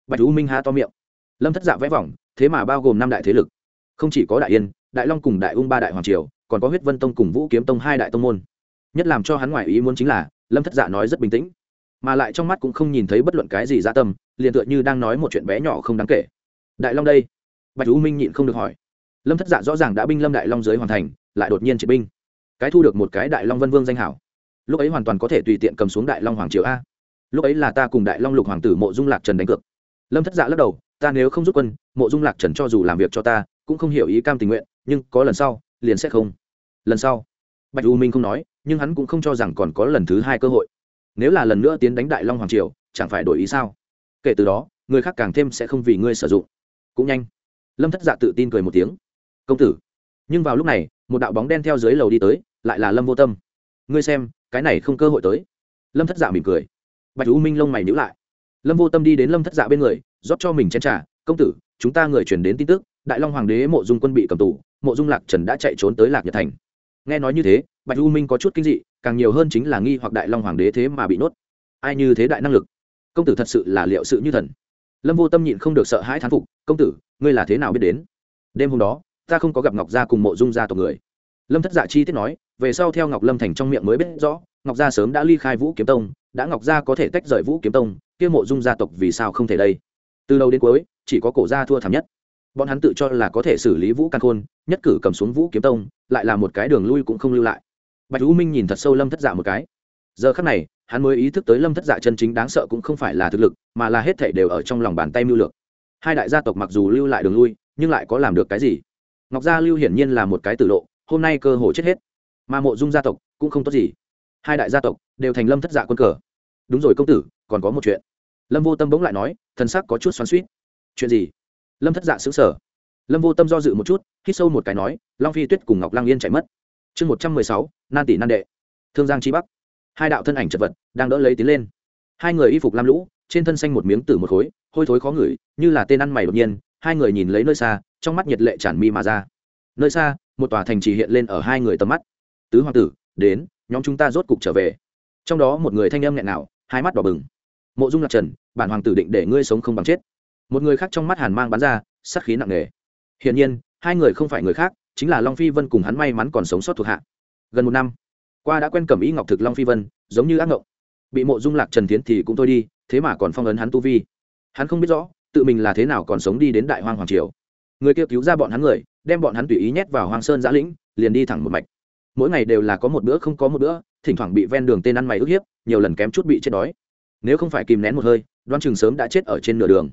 [SPEAKER 1] Bạch u minh há to miệng. Lâm thất dạ vẽ vòng, thế mà bao gồm năm đại thế lực. Không chỉ có đại yên, đại long cùng đại ung ba đại hoàng triều, còn có huyết vân tông cùng vũ kiếm tông hai đại tông môn. Nhất làm cho hắn ngoại ý muốn chính là, lâm thất dạ nói rất bình tĩnh, mà lại trong mắt cũng không nhìn thấy bất luận cái gì dã tâm, liền tựa như đang nói một chuyện bé nhỏ không đáng kể. Đại long đây? Bạch u minh nhịn không được hỏi. Lâm thất dạ rõ ràng đã binh lâm đại long giới hoàn thành, lại đột nhiên triệt binh. Cái thu được một cái đại long vân vương danh hảo lúc ấy hoàn toàn có thể tùy tiện cầm xuống đại long hoàng triều a. Lúc ấy là ta cùng đại long lục hoàng tử mộ dung lạc trần đánh cược. Lâm thất dạ lắc đầu, ta nếu không rút quân, mộ dung lạc trần cho dù làm việc cho ta, cũng không hiểu ý cam tình nguyện, nhưng có lần sau, liền sẽ không. Lần sau, bạch u minh không nói, nhưng hắn cũng không cho rằng còn có lần thứ hai cơ hội. Nếu là lần nữa tiến đánh đại long hoàng triều, chẳng phải đổi ý sao? Kể từ đó, người khác càng thêm sẽ không vì ngươi sử dụng. Cũng nhanh. Lâm thất dạ tự tin cười một tiếng. Công tử. Nhưng vào lúc này, một đạo bóng đen theo dưới lầu đi tới, lại là lâm vô tâm ngươi xem, cái này không cơ hội tới. Lâm thất dạ mỉm cười. Bạch u minh lông mày nhữ lại. Lâm vô tâm đi đến lâm thất dạ bên người, rót cho mình chen à công tử, chúng ta người truyền đến tin tức, đại long hoàng đế mộ dung quân bị cầm tù, mộ dung lạc trần đã chạy trốn tới lạc nhật thành. Nghe nói như thế, bạch u minh có chút kinh dị, càng nhiều hơn chính là nghi hoặc đại long hoàng đế thế mà bị nuốt ai như thế đại năng lực? Công tử thật sự là liệu sự như thần. Lâm vô tâm nhịn không được sợ hãi thán phục, công tử, ngươi là thế nào biết đến? Đêm hôm đó, ta không có gặp ngọc gia cùng mộ dung gia tộc người. Lâm thất dạ chi tiết nói về sau theo ngọc lâm thành trong miệng mới biết rõ, ngọc gia sớm đã ly khai vũ kiếm tông, đã ngọc gia có thể tách rời vũ kiếm tông, kia mộ dung gia tộc vì sao không thể đây? Từ đầu đến cuối, chỉ có cổ gia thua thảm nhất. Bọn hắn tự cho là có thể xử lý vũ căn khôn, nhất cử cầm xuống vũ kiếm tông, lại là một cái đường lui cũng không lưu lại. Bạch hữu minh nhìn thật sâu lâm thất dạ một cái. Giờ khắc này, hắn mới ý thức tới lâm thất dạ chân chính đáng sợ cũng không phải là thực lực, mà là hết thể đều ở trong lòng bàn tay mưu lược. Hai đại gia tộc mặc dù lưu lại đường lui, nhưng lại có làm được cái gì? Ngọc gia lưu hiển nhiên là một cái tử lộ, hôm nay cơ hội chết hết mà mộ dung gia tộc cũng không tốt gì. Hai đại gia tộc đều thành lâm thất dạ quân cờ. Đúng rồi công tử, còn có một chuyện. Lâm vô tâm bỗng lại nói thân sắc có chút xoắn suýt chuyện gì? Lâm thất dạ xứng sở lâm vô tâm do dự một chút, hít sâu một cái nói, long phi tuyết cùng ngọc lang yên chạy mất. Chương một trăm mười sáu, nan tỷ nan đệ. Thương giang chi bắc. Hai đạo thân ảnh chật vật đang đỡ lấy tiến lên. Hai người y phục lam lũ, trên thân xanh một miếng tử một khối, hôi thối khó ngửi, như là tên ăn mày đột nhiên, hai người nhìn lấy nơi xa, trong mắt nhiệt lệ tràn mi mà ra. Nơi xa, một tòa thành trì hiện lên ở hai người tầm mắt tứ hoàng tử, đến, nhóm chúng ta rốt cục trở về. Trong đó một người thanh âm nghẹn nào hai mắt đỏ bừng. Mộ dung lạc trần, bản hoàng tử định để ngươi sống không bằng chết. Một người khác trong mắt hàn mang bắn ra, sát khí nặng nề. Hiển nhiên, hai người không phải người khác, chính là long phi vân cùng hắn may mắn còn sống sót thuộc hạ. Gần một năm, qua đã quen cẩm ý ngọc thực long phi vân, giống như ác ngộng. Bị mộ dung lạc trần tiến thì cũng thôi đi, thế mà còn phong ấn hắn tu vi. Hắn không biết rõ, tự mình là thế nào còn sống đi đến đại hoang hoàng triều. Người kia cứu ra bọn hắn người, đem bọn hắn tùy ý nhét vào hoang sơn giã lĩnh, liền đi thẳng một mạch mỗi ngày đều là có một bữa không có một bữa, thỉnh thoảng bị ven đường tên ăn mày ức hiếp, nhiều lần kém chút bị chết đói. Nếu không phải kìm nén một hơi, đoan chừng sớm đã chết ở trên nửa đường.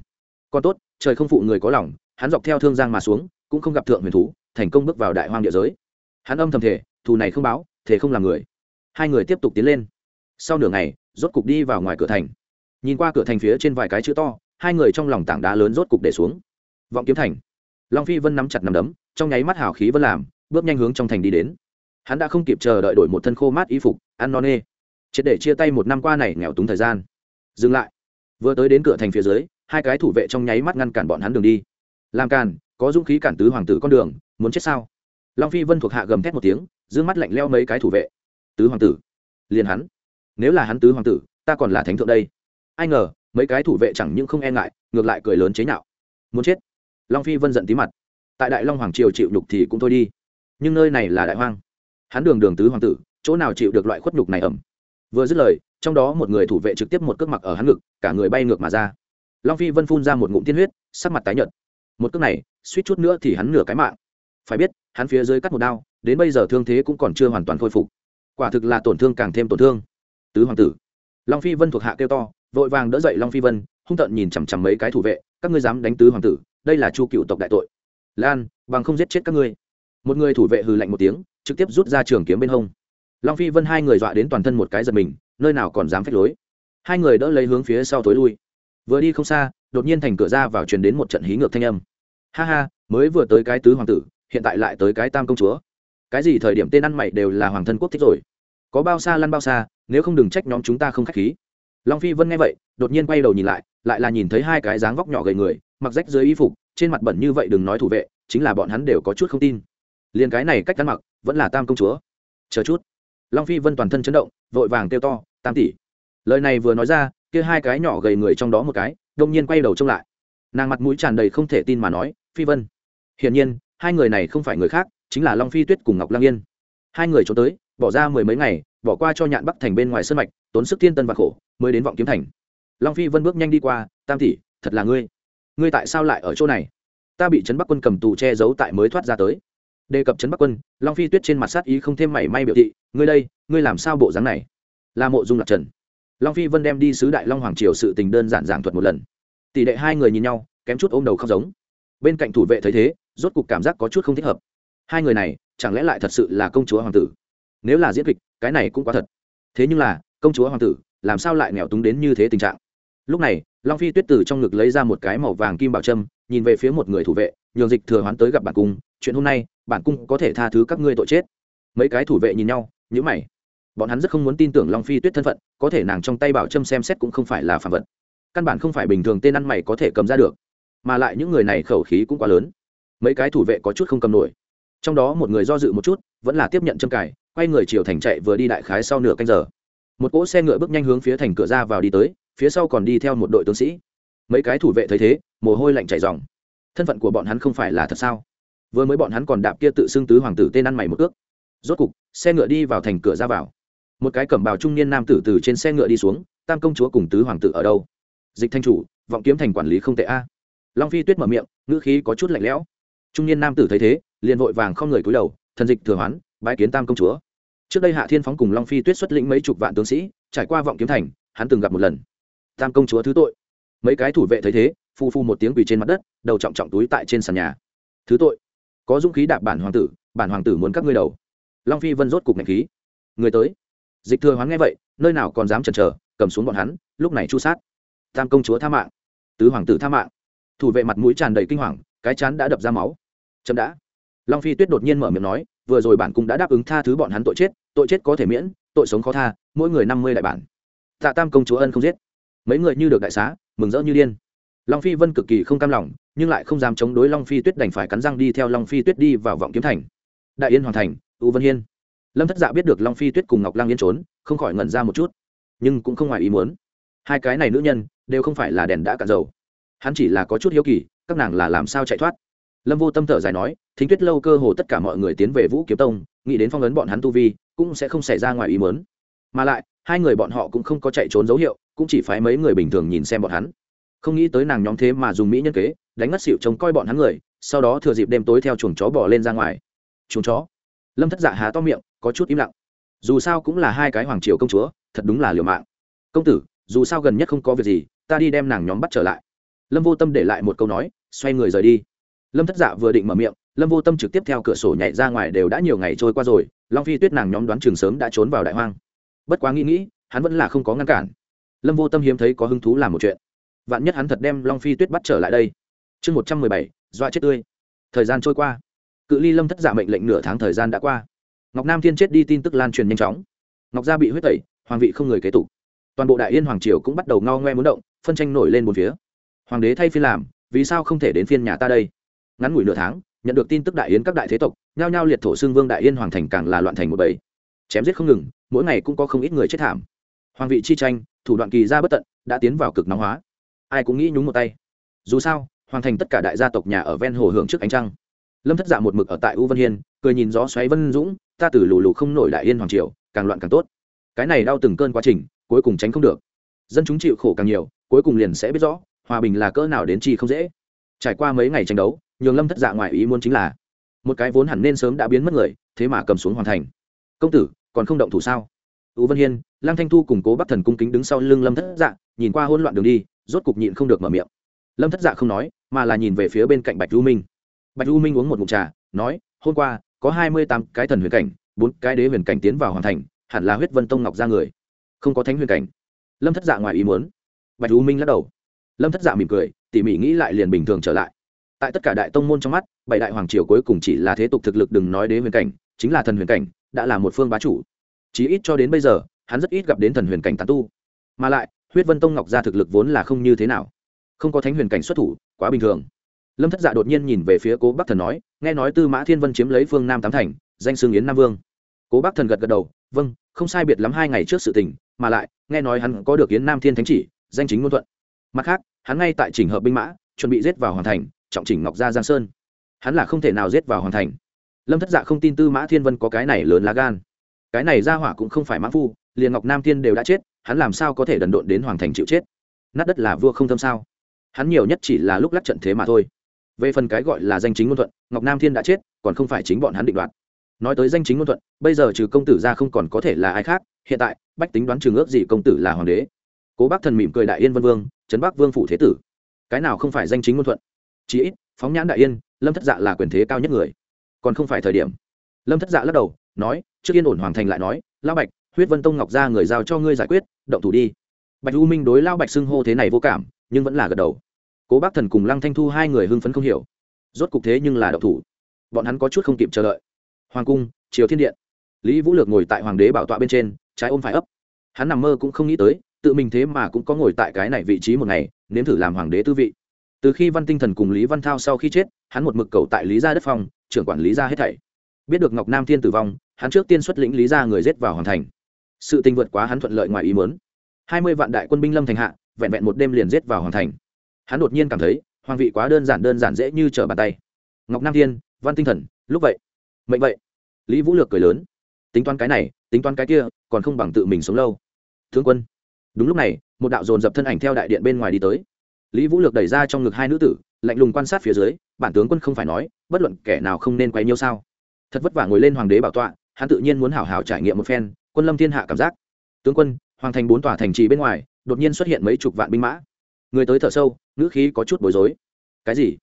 [SPEAKER 1] Còn tốt, trời không phụ người có lòng, hắn dọc theo thương giang mà xuống, cũng không gặp thượng huyền thú, thành công bước vào đại hoang địa giới. Hắn âm thầm thể thù này không báo thể không làm người. Hai người tiếp tục tiến lên. Sau nửa ngày, rốt cục đi vào ngoài cửa thành. Nhìn qua cửa thành phía trên vài cái chữ to, hai người trong lòng tảng đá lớn rốt cục để xuống. Vọng kiếm thành. Long phi vân nắm chặt nằm đấm, trong nháy mắt hào khí vân làm, bước nhanh hướng trong thành đi đến hắn đã không kịp chờ đợi đổi một thân khô mát y phục, ăn non nê. Triệt để chia tay một năm qua này nghèo túng thời gian. Dừng lại. Vừa tới đến cửa thành phía dưới, hai cái thủ vệ trong nháy mắt ngăn cản bọn hắn đường đi. Làm càn, có dũng khí cản tứ hoàng tử con đường, muốn chết sao? Long phi vân thuộc hạ gầm thét một tiếng, giữ mắt lạnh leo mấy cái thủ vệ. Tứ hoàng tử. Liền hắn. Nếu là hắn tứ hoàng tử, ta còn là thánh thượng đây. Ai ngờ, mấy cái thủ vệ chẳng những không e ngại, ngược lại cười lớn chế nhạo. Muốn chết. Long phi vân giận tí mặt. Tại đại long hoàng triều chịu nhục thì cũng thôi đi. Nhưng nơi này là đại hoang hắn đường đường tứ hoàng tử, chỗ nào chịu được loại khuất nhục này ẩm? Vừa dứt lời, trong đó một người thủ vệ trực tiếp một cước mặc ở hắn ngực, cả người bay ngược mà ra. Long phi vân phun ra một ngụm tiên huyết, sắc mặt tái nhợt. Một cước này, suýt chút nữa thì hắn nửa cái mạng. Phải biết, hắn phía dưới cắt một đao, đến bây giờ thương thế cũng còn chưa hoàn toàn khôi phục. Quả thực là tổn thương càng thêm tổn thương. Tứ hoàng tử. Long phi vân thuộc hạ kêu to, vội vàng đỡ dậy long phi vân, hung tợn nhìn chằm chằm mấy cái thủ vệ, các ngươi dám đánh tứ hoàng tử, đây là chu cựu tộc đại tội. Lan, bằng không giết chết các ngươi. Một người thủ vệ hừ lạnh một tiếng trực tiếp rút ra trường kiếm bên hông. Long phi vân hai người dọa đến toàn thân một cái giật mình, nơi nào còn dám phách lối. Hai người đỡ lấy hướng phía sau tối lui. Vừa đi không xa, đột nhiên thành cửa ra vào truyền đến một trận hí ngược thanh âm. Ha ha, mới vừa tới cái tứ hoàng tử, hiện tại lại tới cái tam công chúa. Cái gì thời điểm tên ăn mày đều là hoàng thân quốc thích rồi. Có bao xa lăn bao xa, nếu không đừng trách nhóm chúng ta không k h á c h khí. Long phi vân nghe vậy, đột nhiên quay đầu nhìn lại lại là nhìn thấy hai cái dáng vóc nhỏ gầy người, mặc rách dưới y phục, trên mặt bẩn như vậy đừng nói thủ vệ, chính là bọn hắn đều có chút không tin. Liền cái này cách ăn mặc vẫn là tam công chúa. Chờ chút. Long phi vân toàn thân chấn động, vội vàng kêu to, tam tỷ. Lời này vừa nói ra, kia hai cái nhỏ gầy người trong đó một cái, đông nhiên quay đầu trông lại. Nàng mặt mũi tràn đầy không thể tin mà nói, phi vân. Hiển nhiên, hai người này không phải người khác, chính là long phi tuyết cùng ngọc lang yên. Hai người trốn tới, bỏ ra mười mấy ngày, bỏ qua cho nhạn bắc thành bên ngoài sân mạch, tốn sức thiên tân và khổ, mới đến vọng kiếm thành. Long phi vân bước nhanh đi qua, tam tỷ, thật là ngươi. Ngươi tại sao lại ở chỗ này? Ta bị trấn bắc quân cầm tù che giấu tại mới thoát ra tới đề cập trấn bắc quân, long phi tuyết trên mặt sát ý không thêm mảy may biểu thị, ngươi đây, ngươi làm sao bộ dáng này? Là mộ dung lạc trần. Long phi vân đem đi sứ đại long hoàng triều sự tình đơn giản giảng thuật một lần. Tỷ đệ hai người nhìn nhau, kém chút ôm đầu khóc giống. Bên cạnh thủ vệ thấy thế, rốt cục cảm giác có chút không thích hợp. Hai người này, chẳng lẽ lại thật sự là công chúa hoàng tử? Nếu là diễn kịch, cái này cũng quá thật. Thế nhưng là, công chúa hoàng tử, làm sao lại nghèo túng đến như thế tình trạng? Lúc này, long phi tuyết từ trong ngực lấy ra một cái màu vàng kim bảo trâm nhìn về phía một người thủ vệ, nhường dịch thừa hoán tới gặp bạn cung chuyện hôm nay bản cung có thể tha thứ các ngươi tội chết. Mấy cái thủ vệ nhìn nhau nhữ mày. Bọn hắn rất không muốn tin tưởng long phi tuyết thân phận, có thể nàng trong tay bảo trâm xem xét cũng không phải là phạm vật. Căn bản không phải bình thường tên ăn mày có thể cầm ra được, mà lại những người này khẩu khí cũng quá lớn. Mấy cái thủ vệ có chút không cầm nổi. Trong đó một người do dự một chút, vẫn là tiếp nhận châm cài, quay người chiều thành chạy vừa đi đại khái sau nửa canh giờ. Một cỗ xe ngựa bước nhanh hướng phía thành cửa ra vào đi tới, phía sau còn đi theo một đội tướng sĩ. Mấy cái thủ vệ thấy thế, mồ hôi lạnh chảy dòng thân phận của bọn hắn không phải là thật sao? Vừa mới bọn hắn còn đạp kia tự xưng tứ hoàng tử tên ăn mày một ước. Rốt cục, xe ngựa đi vào thành cửa ra vào. Một cái cẩm bào trung niên nam tử từ trên xe ngựa đi xuống, tam công chúa cùng tứ hoàng tử ở đâu? Dịch thanh chủ, vọng kiếm thành quản lý không tệ a. Long phi tuyết mở miệng, ngữ khí có chút lạnh lẽo. Trung niên nam tử thấy thế, liền vội vàng không người cúi đầu, thần dịch thừa hoán bãi kiến tam công chúa. Trước đây hạ thiên phóng cùng long phi tuyết xuất lĩnh mấy chục vạn tướng sĩ, trải qua vọng kiếm thành, hắn từng gặp một lần. Tam công chúa thứ tội. Mấy cái thủ vệ thấy thế, phu phu một tiếng quỳ trên mặt đất, đầu trọng trọng túi tại trên sàn nhà. Thứ tội có dũng khí đạp bản hoàng tử, bản hoàng tử muốn các ngươi đầu. Long phi vân rốt cục ngạch khí. Người tới. Dịch thừa hoán nghe vậy, nơi nào còn dám chần chờ, cầm xuống bọn hắn, lúc này chu sát. Tam công chúa tha mạng. Tứ hoàng tử tha mạng. Thủ vệ mặt mũi tràn đầy kinh hoàng, cái chán đã đập ra máu. Chậm đã. Long phi tuyết đột nhiên mở miệng nói, vừa rồi bản cũng đã đáp ứng tha thứ bọn hắn tội chết tội chết có thể miễn, tội sống khó tha, mỗi người năm mươi đại bản. Tạ tam công chúa ân không giết. Mấy người như được đại xá, mừng rỡ như điên. Long phi vân cực kỳ không cam lòng nhưng lại không dám chống đối long phi tuyết đành phải cắn răng đi theo long phi tuyết đi vào vọng kiếm thành. Đại yên hoàn thành, u vân hiên. Lâm thất dạ biết được long phi tuyết cùng ngọc lang yên trốn, không khỏi ngẩn ra một chút. Nhưng cũng không ngoài ý muốn. Hai cái này nữ nhân, đều không phải là đèn đã cạn dầu. Hắn chỉ là có chút hiếu kỳ, các nàng là làm sao chạy thoát? Lâm vô tâm thở dài nói, thính tuyết lâu cơ hồ tất cả mọi người tiến về vũ kiếm tông, nghĩ đến phong ấn bọn hắn tu vi, cũng sẽ không xảy ra ngoài ý mớn mà lại, hai người bọn họ cũng không có chạy trốn dấu hiệu, cũng chỉ phái mấy người bình thường nhìn xem bọn hắn. Không nghĩ tới nàng nhóm thế mà dùng mỹ nhân kế đánh ngất xịu trông coi bọn hắn người, sau đó thừa dịp đêm tối theo chuồng chó bỏ lên ra ngoài. Chuồng chó. Lâm thất dạ há to miệng, có chút im lặng. Dù sao cũng là hai cái hoàng triều công chúa, thật đúng là liều mạng. Công tử, dù sao gần nhất không có việc gì, ta đi đem nàng nhóm bắt trở lại. Lâm vô tâm để lại một câu nói, xoay người rời đi. Lâm thất dạ vừa định mở miệng, lâm vô tâm trực tiếp theo cửa sổ nhảy ra ngoài đều đã nhiều ngày trôi qua rồi, long phi tuyết nàng nhóm đoán trường sớm đã trốn vào đại hoang. Bất quá nghĩ nghĩ, hắn vẫn là không có ngăn cản. Lâm vô tâm hiếm thấy có hứng thú làm một chuyện. Vạn nhất hắn thật đem long phi tuyết bắt trở lại đây chương một trăm mười bảy, dọa chết tươi. Thời gian trôi qua. Cự ly lâm thất giả mệnh lệnh nửa tháng thời gian đã qua. Ngọc nam thiên chết đi tin tức lan truyền nhanh chóng. Ngọc gia bị huyết tẩy, hoàng vị không người kế tục. Toàn bộ đại yên hoàng triều cũng bắt đầu ngao ngoe muốn động, phân tranh nổi lên một phía. Hoàng đế thay phiên làm, vì sao không thể đến phiên nhà ta đây? Ngắn ngủi nửa tháng, nhận được tin tức đại yến các đại thế tộc, nhao nhao liệt thổ xương vương đại yên hoàng thành càng là loạn thành một bầy. Chém giết không ngừng, mỗi ngày cũng có không ít người chết thảm. Hoàng vị chi tranh, thủ đoạn kỳ ra bất tận, đã tiến vào cực nóng hóa. Ai cũng nghĩ nhúng một tay. Dù sao Hoàn thành tất cả đại gia tộc nhà ở ven hồ hưởng trước ánh trăng. Lâm thất dạ một mực ở tại u vân hiên, cười nhìn gió xoáy vân dũng, ta từ lù lù không nổi đại yên hoàng triều, càng loạn càng tốt. Cái này đau từng cơn quá trình, cuối cùng tránh không được. Dân chúng chịu khổ càng nhiều, cuối cùng liền sẽ biết rõ, hòa bình là cỡ nào đến chi không dễ. Trải qua mấy ngày tranh đấu, nhường lâm thất dạ ngoài ý muốn chính là, một cái vốn hẳn nên sớm đã biến mất người, thế mà cầm xuống hoàn thành. Công tử, còn không động thủ sao? U vân hiên, lăng thanh thu cùng cố bắc thần cung kính đứng sau lưng lâm thất dạ nhìn qua hỗn loạn đường đi, rốt cục nhịn không được mở miệng lâm thất dạ không nói, mà là nhìn về phía bên cạnh bạch du minh. Bạch du minh uống một mụn trà, nói, hôm qua, có hai mươi tám cái thần huyền cảnh, bốn cái đế huyền cảnh tiến vào hoàn thành, hẳn là huyết vân tông ngọc ra người. Không có thánh huyền cảnh. Lâm thất dạ ngoài ý muốn. Bạch Du minh lắc đầu. Lâm thất dạ mỉm cười, tỉ mỉ nghĩ lại liền bình thường trở lại. Tại tất cả đại tông môn trong mắt, bảy đại hoàng triều cuối cùng chỉ là thế tục thực lực đừng nói đế huyền cảnh, chính là thần huyền cảnh, đã là một phương bá chủ. Chí ít cho đến bây giờ, hắn rất ít gặp đến thần huyền cảnh tán tu. Mà lại, huyết vân tông ngọc ra thực lực vốn là không như thế nào không có thánh huyền cảnh xuất thủ, quá bình thường. Lâm thất dạ đột nhiên nhìn về phía cố bắc thần nói, nghe nói tư mã thiên vân chiếm lấy phương nam tám thành, danh xương yến nam vương. Cố bắc thần gật gật đầu vâng không sai biệt lắm hai ngày trước sự tình, mà lại, nghe nói hắn có được yến nam thiên thánh chỉ, danh chính ngôn thuận. Mặt khác, hắn ngay tại chỉnh hợp binh mã, chuẩn bị giết vào hoàn thành, trọng chỉnh ngọc gia giang sơn. Hắn là không thể nào giết vào hoàn thành. Lâm thất dạ không tin tư mã thiên vân có cái này lớn lá gan. Cái này ra hỏa cũng không phải mã phu, liền ngọc nam thiên đều đã chết, hắn làm sao có thể đần độn đến hoàng thành chịu chết? Nát đất là vua không thâm sao? Hắn nhiều nhất chỉ là lúc lắc trận thế mà thôi. Về phần cái gọi là danh chính ngôn thuận, ngọc nam thiên đã chết, còn không phải chính bọn hắn định đoạt. Nói tới danh chính ngôn thuận, bây giờ trừ công tử ra không còn có thể là ai khác, hiện tại, bách tính đoán trường ước gì công tử là hoàng đế. Cố bác thần mỉm cười đại yên vân vương, trấn bắc vương phủ thế tử. Cái nào không phải danh chính ngôn thuận? Chí ít, phóng nhãn đại yên, lâm thất dạ là quyền thế cao nhất người. Còn không phải thời điểm. Lâm thất dạ lắc đầu, nói, trước yên ổn hoàng thành lại nói lao bạch, huyết vân tông ngọc ra người giao cho ngươi giải quyết, động thủ đi. Bạch u minh đối lao bạch xưng hô thế này vô cảm, nhưng vẫn là gật đầu cố bác thần cùng lăng thanh thu hai người hưng phấn không hiểu. Rốt cục thế nhưng là đậu thủ. Bọn hắn có chút không kịp chờ đợi. Hoàng cung, triều thiên điện. Lý vũ lược ngồi tại hoàng đế bảo tọa bên trên, trái ôm phải ấp. Hắn nằm mơ cũng không nghĩ tới, tự mình thế mà cũng có ngồi tại cái này vị trí một ngày, nếm thử làm hoàng đế tư vị. Từ khi văn tinh thần cùng lý văn thao sau khi chết, hắn một mực cầu tại lý gia đất phong, trưởng quản lý gia hết thảy. Biết được ngọc nam thiên tử vong, hắn trước tiên xuất lĩnh lý gia người giết vào hoàn thành. Sự tình vượt quá hắn thuận lợi ngoài ý muốn. Hai mươi vạn đại quân binh lâm thành hạ, vẹn vẹn một đêm liền giết vào hoàn thành hắn đột nhiên cảm thấy, hoàng vị quá đơn giản đơn giản dễ như trở bàn tay. Ngọc nam thiên, văn tinh thần, lúc vậy. Mệnh vậy. Lý vũ lược cười lớn. Tính toán cái này, tính toán cái kia, còn không bằng tự mình sống lâu. Thương quân. Đúng lúc này, một đạo dồn dập thân ảnh theo đại điện bên ngoài đi tới. Lý vũ lược đẩy ra trong ngực hai nữ tử, lạnh lùng quan sát phía dưới, bản tướng quân không phải nói, bất luận kẻ nào không nên quay nhiêu sao. Thật vất vả ngồi lên hoàng đế bảo tọa, hắn tự nhiên muốn hảo hảo trải nghiệm một phen, quân lâm thiên hạ cảm giác. Tướng quân, hoàng thành bốn tòa thành trì bên ngoài, đột nhiên xuất hiện mấy chục vạn binh mã. Người tới thở sâu ngữ khí có chút bối rối. Cái gì?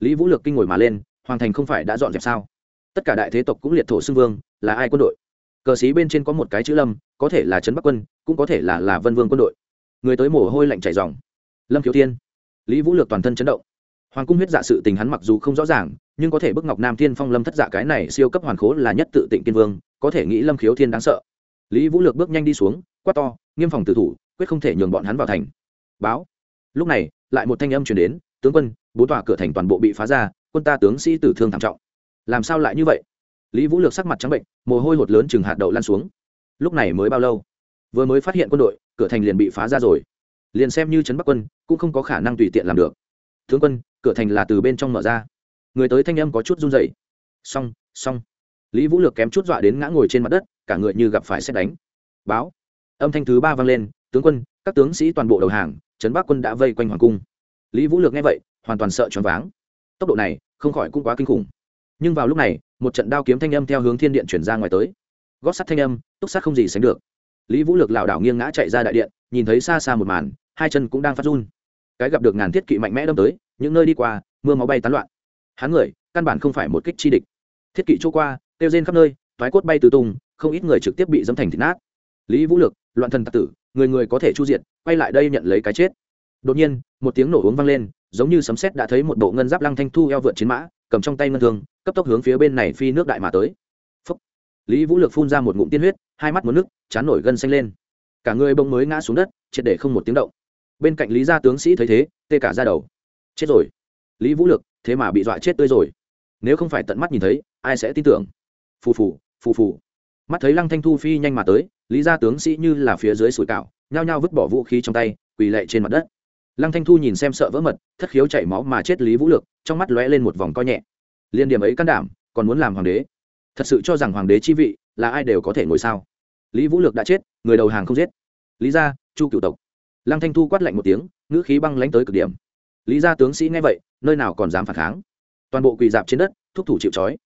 [SPEAKER 1] Lý vũ lược kinh ngồi mà lên, hoàng thành không phải đã dọn dẹp sao? Tất cả đại thế tộc cũng liệt thổ xưng vương, là ai quân đội? Cờ xí bên trên có một cái chữ lâm, có thể là trấn bắc quân, cũng có thể là là vân vương quân đội. Người tới mồ hôi lạnh chảy dòng lâm khiếu thiên. Lý vũ lược toàn thân chấn động. Hoàng cung huyết dạ sự tình hắn mặc dù không rõ ràng, nhưng có thể bức ngọc nam thiên phong lâm thất dạ cái này siêu cấp hoàn khố là nhất tự tịnh kiên vương, có thể nghĩ lâm khiếu thiên đáng sợ. Lý vũ lược bước nhanh đi xuống, quát to, nghiêm phòng tử thủ, quyết không thể nhường bọn hắn vào thành. Báo lúc này, lại một thanh âm chuyển đến, tướng quân bốn tòa cửa thành toàn bộ bị phá ra, quân ta tướng sĩ tử thương thảm trọng. Làm sao lại như vậy? Lý vũ lược sắc mặt trắng bệnh, mồ hôi hột lớn chừng hạt đậu lan xuống. Lúc này mới bao lâu? Vừa mới phát hiện quân đội, cửa thành liền bị phá ra rồi. Liền xem như trấn bắc quân, cũng không có khả năng tùy tiện làm được. Tướng quân, cửa thành là từ bên trong mở ra. Người tới thanh âm có chút run dậy xong xong. Lý vũ lược kém chút dọa đến ngã ngồi trên mặt đất, cả người như gặp phải xét đánh. Báo. Âm thanh thứ ba vang lên, tướng quân, các tướng sĩ toàn bộ đầu hàng trấn bắc quân đã vây quanh hoàng cung. Lý vũ lược nghe vậy, hoàn toàn sợ choáng váng. Tốc độ này không khỏi cũng quá kinh khủng. Nhưng vào lúc này, một trận đao kiếm thanh âm theo hướng thiên điện chuyển ra ngoài tới. Gót sắt thanh âm, túc sắt không gì sánh được. Lý vũ lược lảo đảo nghiêng ngã chạy ra đại điện, nhìn thấy xa xa một màn, hai chân cũng đang phát run. Cái gặp được ngàn thiết kỵ mạnh mẽ đâm tới, những nơi đi qua, mưa máu bay tán loạn. Hắn người, căn bản không phải một kích chi địch. Thiết kỵ chỗ qua tiêu rên khắp nơi, thoái cốt bay từ tung, không ít người trực tiếp bị dâm thành thịt nát. Lý vũ lược, loạn thần tạc tử người người có thể chu diện quay lại đây nhận lấy cái chết. Đột nhiên, một tiếng nổ uống vang lên, giống như sấm sét đã thấy một bộ ngân giáp lăng thanh thu eo vượt chiến mã, cầm trong tay ngân thương, cấp tốc hướng phía bên này phi nước đại mà tới. Phúc. lý vũ lược phun ra một ngụm tiên huyết, hai mắt một nước chán nổi gân xanh lên. Cả người bỗng mới ngã xuống đất, triệt để không một tiếng động. Bên cạnh lý gia tướng sĩ thấy thế, tê cả ra đầu. Chết rồi. Lý vũ lược, thế mà bị dọa chết tươi rồi. Nếu không phải tận mắt nhìn thấy, ai sẽ tin tưởng? Phù phù phù phù mắt thấy lăng thanh thu phi nhanh mà tới, lý gia tướng sĩ như là phía dưới sủi cạo nhao nhao vứt bỏ vũ khí trong tay, quỳ lệ trên mặt đất. Lăng thanh thu nhìn xem sợ vỡ mật, thất khiếu chảy máu mà chết lý vũ lược, trong mắt lóe lên một vòng coi nhẹ. Liên điểm ấy can đảm, còn muốn làm hoàng đế. Thật sự cho rằng hoàng đế chi vị, là ai đều có thể ngồi sao? Lý vũ lược đã chết, người đầu hàng không giết. Lý gia, chu cựu tộc. Lăng thanh thu quát lạnh một tiếng, ngữ khí băng lánh tới cực điểm. Lý gia tướng sĩ nghe vậy, nơi nào còn dám phản kháng? Toàn bộ quỳ dạp trên đất, thúc thủ chịu trói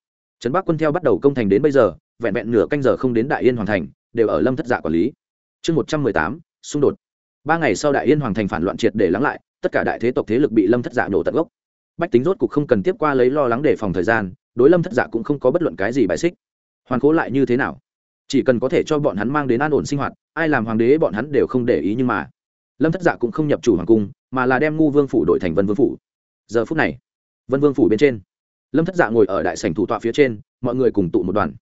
[SPEAKER 1] trấn bắc quân theo bắt đầu công thành đến bây giờ, vẹn vẹn nửa canh giờ không đến đại yên hoàn thành, đều ở lâm thất dạ quản lý. Chương một trăm mười tám, xung đột. Ba ngày sau đại yên hoàng thành phản loạn triệt để lắng lại, tất cả đại thế tộc thế lực bị lâm thất dạ nổ tận gốc. Bách tính rốt cục không cần tiếp qua lấy lo lắng để phòng thời gian, đối lâm thất dạ cũng không có bất luận cái gì bài xích. Hoàn cố lại như thế nào? Chỉ cần có thể cho bọn hắn mang đến an ổn sinh hoạt, ai làm hoàng đế bọn hắn đều không để ý nhưng mà. Lâm thất dạ cũng không nhập chủ hoàng cung, mà là đem ngu vương phủ đổi thành vân vương phủ. Giờ phút này, vân vương phủ bên trên lâm thất dạ ngồi ở đại sảnh thủ tọa phía trên mọi người cùng tụ một đoàn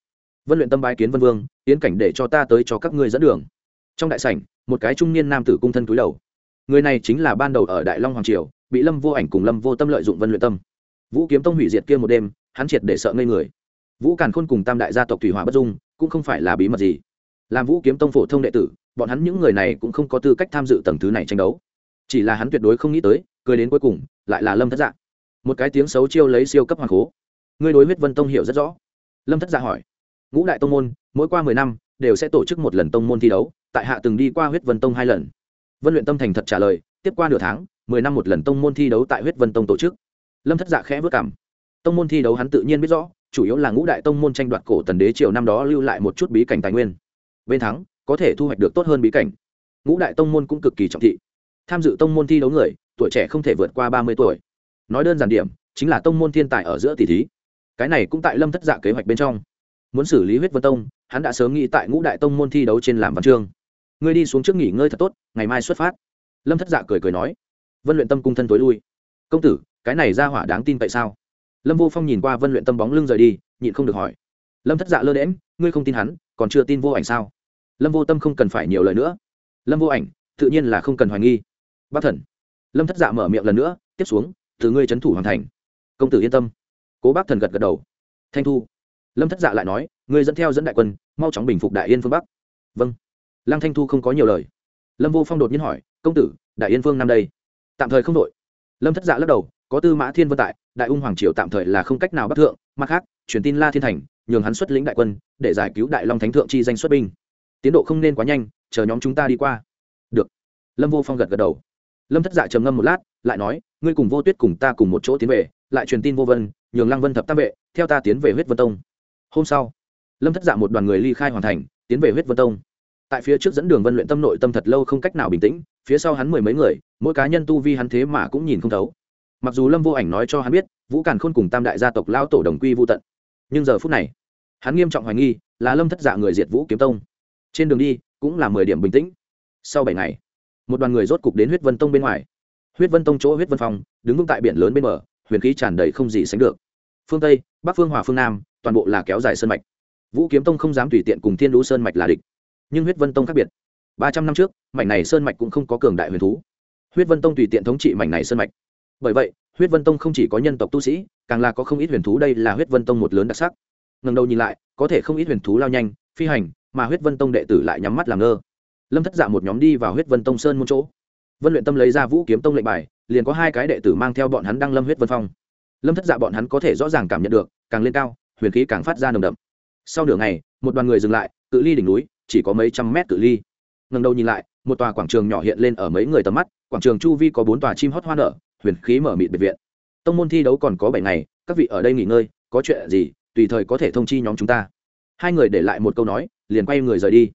[SPEAKER 1] vân luyện tâm bái kiến vân vương tiến cảnh để cho ta tới cho các ngươi dẫn đường trong đại sảnh một cái trung niên nam tử cung thân túi đầu người này chính là ban đầu ở đại long hoàng triều bị lâm vô ảnh cùng lâm vô tâm lợi dụng vân luyện tâm vũ kiếm tông hủy diệt kia một đêm hắn triệt để sợ ngây người vũ càn khôn cùng tam đại gia tộc thủy hỏa bất dung cũng không phải là bí mật gì làm vũ kiếm tông phổ thông đệ tử bọn hắn những người này cũng không có tư cách tham dự tầng thứ này tranh đấu chỉ là hắn tuyệt đối không nghĩ tới cười đến cuối cùng lại là lâm thất dạng một cái tiếng xấu chiêu lấy siêu cấp hoàng cố ngươi đối huyết vân tông hiểu rất rõ. Lâm thất gia hỏi. Ngũ đại tông môn, mỗi qua mười năm, đều sẽ tổ chức một lần tông môn thi đấu, tại hạ từng đi qua huyết vân tông hai lần. Vân luyện tâm thành thật trả lời, tiếp qua nửa tháng, mười năm một lần tông môn thi đấu tại huyết vân tông tổ chức. Lâm thất dạ khẽ vất cảm. Tông môn thi đấu hắn tự nhiên biết rõ, chủ yếu là ngũ đại tông môn tranh đoạt cổ tần đế triều năm đó lưu lại một chút bí cảnh tài nguyên. Bên thắng, có thể thu hoạch được tốt hơn bí cảnh. Ngũ đại tông môn cũng cực kỳ trọng thị. Tham dự tông môn thi đấu người, tuổi trẻ không thể vượt qua ba mươi tuổi nói đơn giản điểm, chính là tông môn thiên tài ở giữa tỷ thí. Cái này cũng tại lâm thất dạ kế hoạch bên trong. Muốn xử lý huyết vân tông, hắn đã sớm nghĩ tại ngũ đại tông môn thi đấu trên làm văn chương. Ngươi đi xuống trước nghỉ ngơi thật tốt, ngày mai xuất phát. Lâm thất dạ cười cười nói. Vân luyện tâm cung thân tối lui. Công tử, cái này ra hỏa đáng tin tại sao? Lâm vô phong nhìn qua vân luyện tâm bóng lưng rời đi, nhịn không được hỏi. Lâm thất dạ lơ đễm ngươi không tin hắn, còn chưa tin vô ảnh sao? Lâm vô tâm không cần phải nhiều lời nữa. Lâm vô ảnh, tự nhiên là không cần hoài nghi. Bác thần. Lâm thất dạ mở miệng lần nữa, tiếp xuống từ ngươi trấn thủ hoàn thành. Công tử yên tâm. Cố bác thần gật gật đầu. Thanh thu. Lâm thất dạ lại nói, ngươi dẫn theo dẫn đại quân, mau chóng bình phục đại yên phương bắc. Vâng. Lăng thanh thu không có nhiều lời. Lâm vô phong đột nhiên hỏi, công tử, đại yên phương năm đây? Tạm thời không đội. Lâm thất dạ lắc đầu, có tư mã thiên vân tại, đại ung hoàng triều tạm thời là không cách nào bắt thượng, mặt khác, truyền tin la thiên thành, nhường hắn xuất lĩnh đại quân, để giải cứu đại long thánh thượng chi danh xuất binh. Tiến độ không nên quá nhanh, chờ nhóm chúng ta đi qua. Được. Lâm vô phong gật gật đầu. Lâm thất dạ trầm ngâm một lát lại nói, ngươi cùng vô tuyết cùng ta cùng một chỗ tiến về, lại truyền tin vô vân, nhường lăng vân thập tam vệ, theo ta tiến về huyết vân tông. Hôm sau, lâm thất dạ một đoàn người ly khai hoàn thành, tiến về huyết vân tông. Tại phía trước dẫn đường vân luyện tâm nội tâm thật lâu không cách nào bình tĩnh, phía sau hắn mười mấy người, mỗi cá nhân tu vi hắn thế mà cũng nhìn không thấu. Mặc dù lâm vô ảnh nói cho hắn biết, vũ càn khôn cùng tam đại gia tộc lao tổ đồng quy vô tận, nhưng giờ phút này, hắn nghiêm trọng hoài nghi, là lâm thất dạ người diệt vũ kiếm tông. Trên đường đi, cũng là mười điểm bình tĩnh. Sau bảy ngày, một đoàn người rốt cục đến huyết vân tông bên ngoài huyết vân tông chỗ huyết vân phong đứng vững tại biển lớn bên bờ, huyền khí tràn đầy không gì sánh được. Phương tây, bắc phương hòa phương nam, toàn bộ là kéo dài sơn mạch. Vũ kiếm tông không dám tùy tiện cùng thiên lũ sơn mạch là địch. Nhưng huyết vân tông khác biệt. Ba trăm năm trước, mảnh này sơn mạch cũng không có cường đại huyền thú. Huyết vân tông tùy tiện thống trị mảnh này sơn mạch. Bởi vậy, huyết vân tông không chỉ có nhân tộc tu sĩ, càng là có không ít huyền thú đây là huyết vân tông một lớn đặc sắc. Ngần đầu nhìn lại, có thể không ít huyền thú lao nhanh, phi hành, mà huyết vân tông đệ tử lại nhắm mắt làm ngơ. Lâm thất dạ một nhóm đi vào huyết vân tông sơn môn chỗ vân luyện tâm lấy ra vũ kiếm tông lệnh bài, liền có hai cái đệ tử mang theo bọn hắn đăng lâm huyết vân phong. Lâm thất dạ bọn hắn có thể rõ ràng cảm nhận được, càng lên cao, huyền khí càng phát ra nồng đậm. Sau nửa ngày, một đoàn người dừng lại, cự ly đỉnh núi, chỉ có mấy trăm mét cự ly. Ngần đầu nhìn lại, một tòa quảng trường nhỏ hiện lên ở mấy người tầm mắt, quảng trường chu vi có bốn tòa chim hót hoa nở, huyền khí mở mịt biệt viện. Tông môn thi đấu còn có bảy ngày, các vị ở đây nghỉ ngơi, có chuyện gì, tùy thời có thể thông chi nhóm chúng ta. Hai người để lại một câu nói, liền quay người rời đi.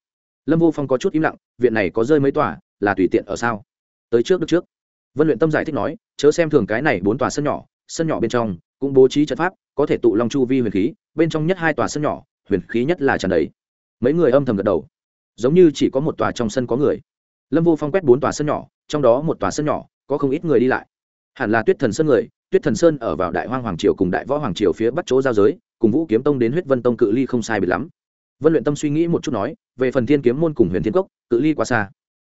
[SPEAKER 1] Lâm vô phong có chút im lặng, viện này có rơi mấy tòa, là tùy tiện ở sao? Tới trước được trước. Vân luyện tâm giải thích nói, chớ xem thường cái này bốn tòa sân nhỏ sân nhỏ bên trong cũng bố trí trận pháp, có thể tụ long chu vi huyền khí, bên trong nhất hai tòa sân nhỏ, huyền khí nhất là tràn đầy. Mấy người âm thầm gật đầu. Giống như chỉ có một tòa trong sân có người. Lâm vô phong quét bốn tòa sân nhỏ, trong đó một tòa sân nhỏ, có không ít người đi lại. Hẳn là tuyết thần sơn người, tuyết thần sơn ở vào đại hoang hoàng triều cùng đại võ hoàng triều phía bắc chỗ giao giới, cùng vũ kiếm tông đến huyết vân tông cự ly không sai biệt lắm. Vân luyện tâm suy nghĩ một chút nói, về phần thiên kiếm môn cùng huyền thiên cốc, cự ly quá xa.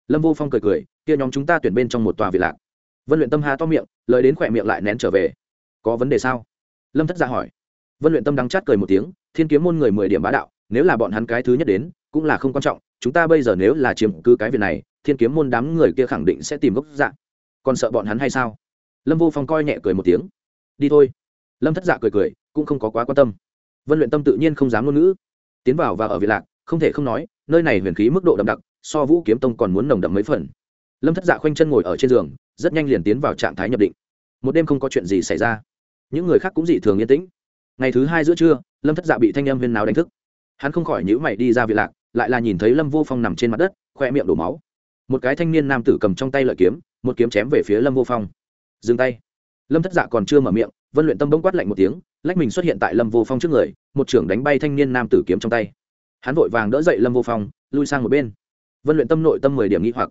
[SPEAKER 1] Lâm vô phong cười cười kia nhóm chúng ta tuyển bên trong một tòa vị lạc. Vân luyện tâm hà to miệng, lời đến khỏe miệng lại nén trở về. Có vấn đề sao? Lâm thất gia dạ hỏi. Vân luyện tâm đắng chát cười một tiếng, thiên kiếm môn người mười điểm bá đạo, nếu là bọn hắn cái thứ nhất đến, cũng là không quan trọng, chúng ta bây giờ nếu là chiếm cứ cái việc này, thiên kiếm môn đám người kia khẳng định sẽ tìm gốc dạ. Còn sợ bọn hắn hay sao? Lâm vô phong coi nhẹ cười một tiếng. Đi thôi. Lâm thất dạ cười cười, cũng không có quá quan tâm. Vân luyện tâm tự nhiên không dám ngôn ngữ. Tiến vào và ở việt lạc, không thể không nói, nơi này huyền khí mức độ đậm đặc, so vũ kiếm tông còn muốn nồng đậm mấy phần lâm thất dạ khoanh chân ngồi ở trên giường, rất nhanh liền tiến vào trạng thái nhập định. Một đêm không có chuyện gì xảy ra. Những người khác cũng dị thường yên tĩnh. Ngày thứ hai giữa trưa, lâm thất dạ bị thanh âm huyên nào đánh thức. Hắn không khỏi nhữ mày đi ra vị lạc, lại là nhìn thấy lâm vô phong nằm trên mặt đất, khoe miệng đổ máu. Một cái thanh niên nam tử cầm trong tay lợi kiếm, một kiếm chém về phía lâm vô phong. Dừng tay. Lâm thất dạ còn chưa mở miệng, vân luyện tâm bông quát lạnh một tiếng, lách mình xuất hiện tại lâm vô phong trước người, một trưởng đánh bay thanh niên nam tử kiếm trong tay. Hắn vội vàng đỡ dậy lâm vô phong, lui sang một bên. Vân luyện tâm nội tâm mười điểm nghĩ hoặc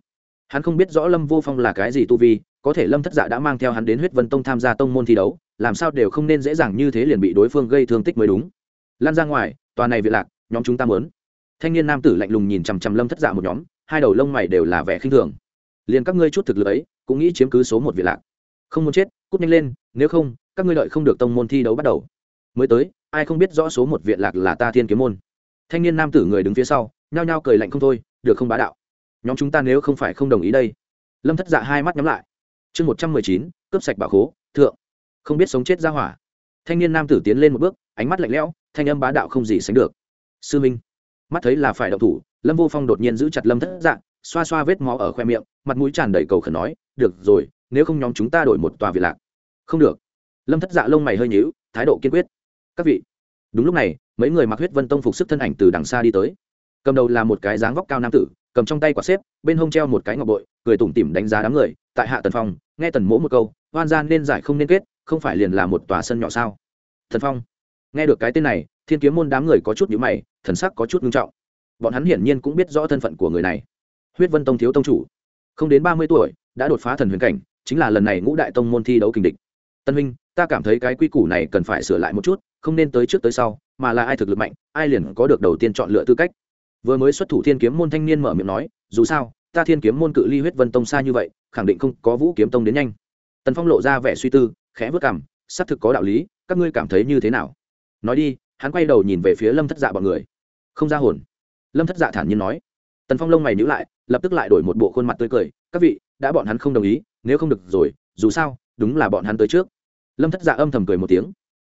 [SPEAKER 1] hắn không biết rõ lâm vô phong là cái gì tu vi, có thể lâm thất dạ đã mang theo hắn đến huyết vân tông tham gia tông môn thi đấu, làm sao đều không nên dễ dàng như thế liền bị đối phương gây thương tích mới đúng. Lan ra ngoài, tòa này vị lạc, nhóm chúng ta mớn thanh niên nam tử lạnh lùng nhìn chằm chằm lâm thất dạ một nhóm, hai đầu lông mày đều là vẻ khinh thường. Liền các ngươi chút thực lực ấy, cũng nghĩ chiếm cứ số một vị lạc. Không muốn chết, cút nhanh lên, nếu không, các ngươi đợi không được tông môn thi đấu bắt đầu. Mới tới, ai không biết rõ số một viện lạc là ta thiên kiếm môn. Thanh niên nam tử người đứng phía sau, nhao nhao cười lạnh không thôi, được không bá đạo? Nhóm chúng ta nếu không phải không đồng ý đây. Lâm thất dạ hai mắt nhắm lại. Chương một trăm mười chín, cướp sạch bảo khố, thượng. Không biết sống chết ra hỏa. Thanh niên nam tử tiến lên một bước, ánh mắt lạnh lẽo, thanh âm bá đạo không gì sánh được. Sư minh, mắt thấy là phải đậu thủ, lâm vô phong đột nhiên giữ chặt lâm thất dạ xoa xoa vết máu ở khoe miệng, mặt mũi tràn đầy cầu khẩn nói, được rồi, nếu không nhóm chúng ta đổi một tòa việt lạc. Không được. Lâm thất dạ lông mày hơi nhíu, thái độ kiên quyết. Các vị. Đúng lúc này, mấy người mặc huyết vân tông phục sức thân ảnh từ đằng xa đi tới. Cầm đầu là một cái dáng vóc cao nam tử cầm trong tay quả xếp, bên hông treo một cái ngọc bội, cười tủm tỉm đánh giá đám người, tại hạ tần phong, nghe tần mỗ một câu hoan gian nên giải không nên kết, không phải liền là một tòa sân nhỏ sao? Thần phong, nghe được cái tên này, thiên kiếm môn đám người có chút nhữ mày, thần sắc có chút nghiêm trọng. Bọn hắn hiển nhiên cũng biết rõ thân phận của người này. Huyết vân tông thiếu tông chủ, không đến ba mươi tuổi, đã đột phá thần huyền cảnh, chính là lần này ngũ đại tông môn thi đấu kình địch. Tân huynh, ta cảm thấy cái quy củ này cần phải sửa lại một chút, không nên tới trước tới sau, mà là ai thực lực mạnh, ai liền có được đầu tiên chọn lựa tư cách vừa mới xuất thủ thiên kiếm môn thanh niên mở miệng nói, dù sao, ta thiên kiếm môn cự ly huyết vân tông xa như vậy, khẳng định không có vũ kiếm tông đến nhanh. Tần phong lộ ra vẻ suy tư, khẽ vớt cảm xác thực có đạo lý, các ngươi cảm thấy như thế nào? Nói đi, hắn quay đầu nhìn về phía lâm thất dạ bọn người. Không ra hồn. Lâm thất dạ thản nhiên nói. Tần phong lông mày nhữ lại, lập tức lại đổi một bộ khuôn mặt tươi cười, các vị, đã bọn hắn không đồng ý, nếu không được rồi, dù sao, đúng là bọn hắn tới trước. Lâm thất dạ âm thầm cười một tiếng.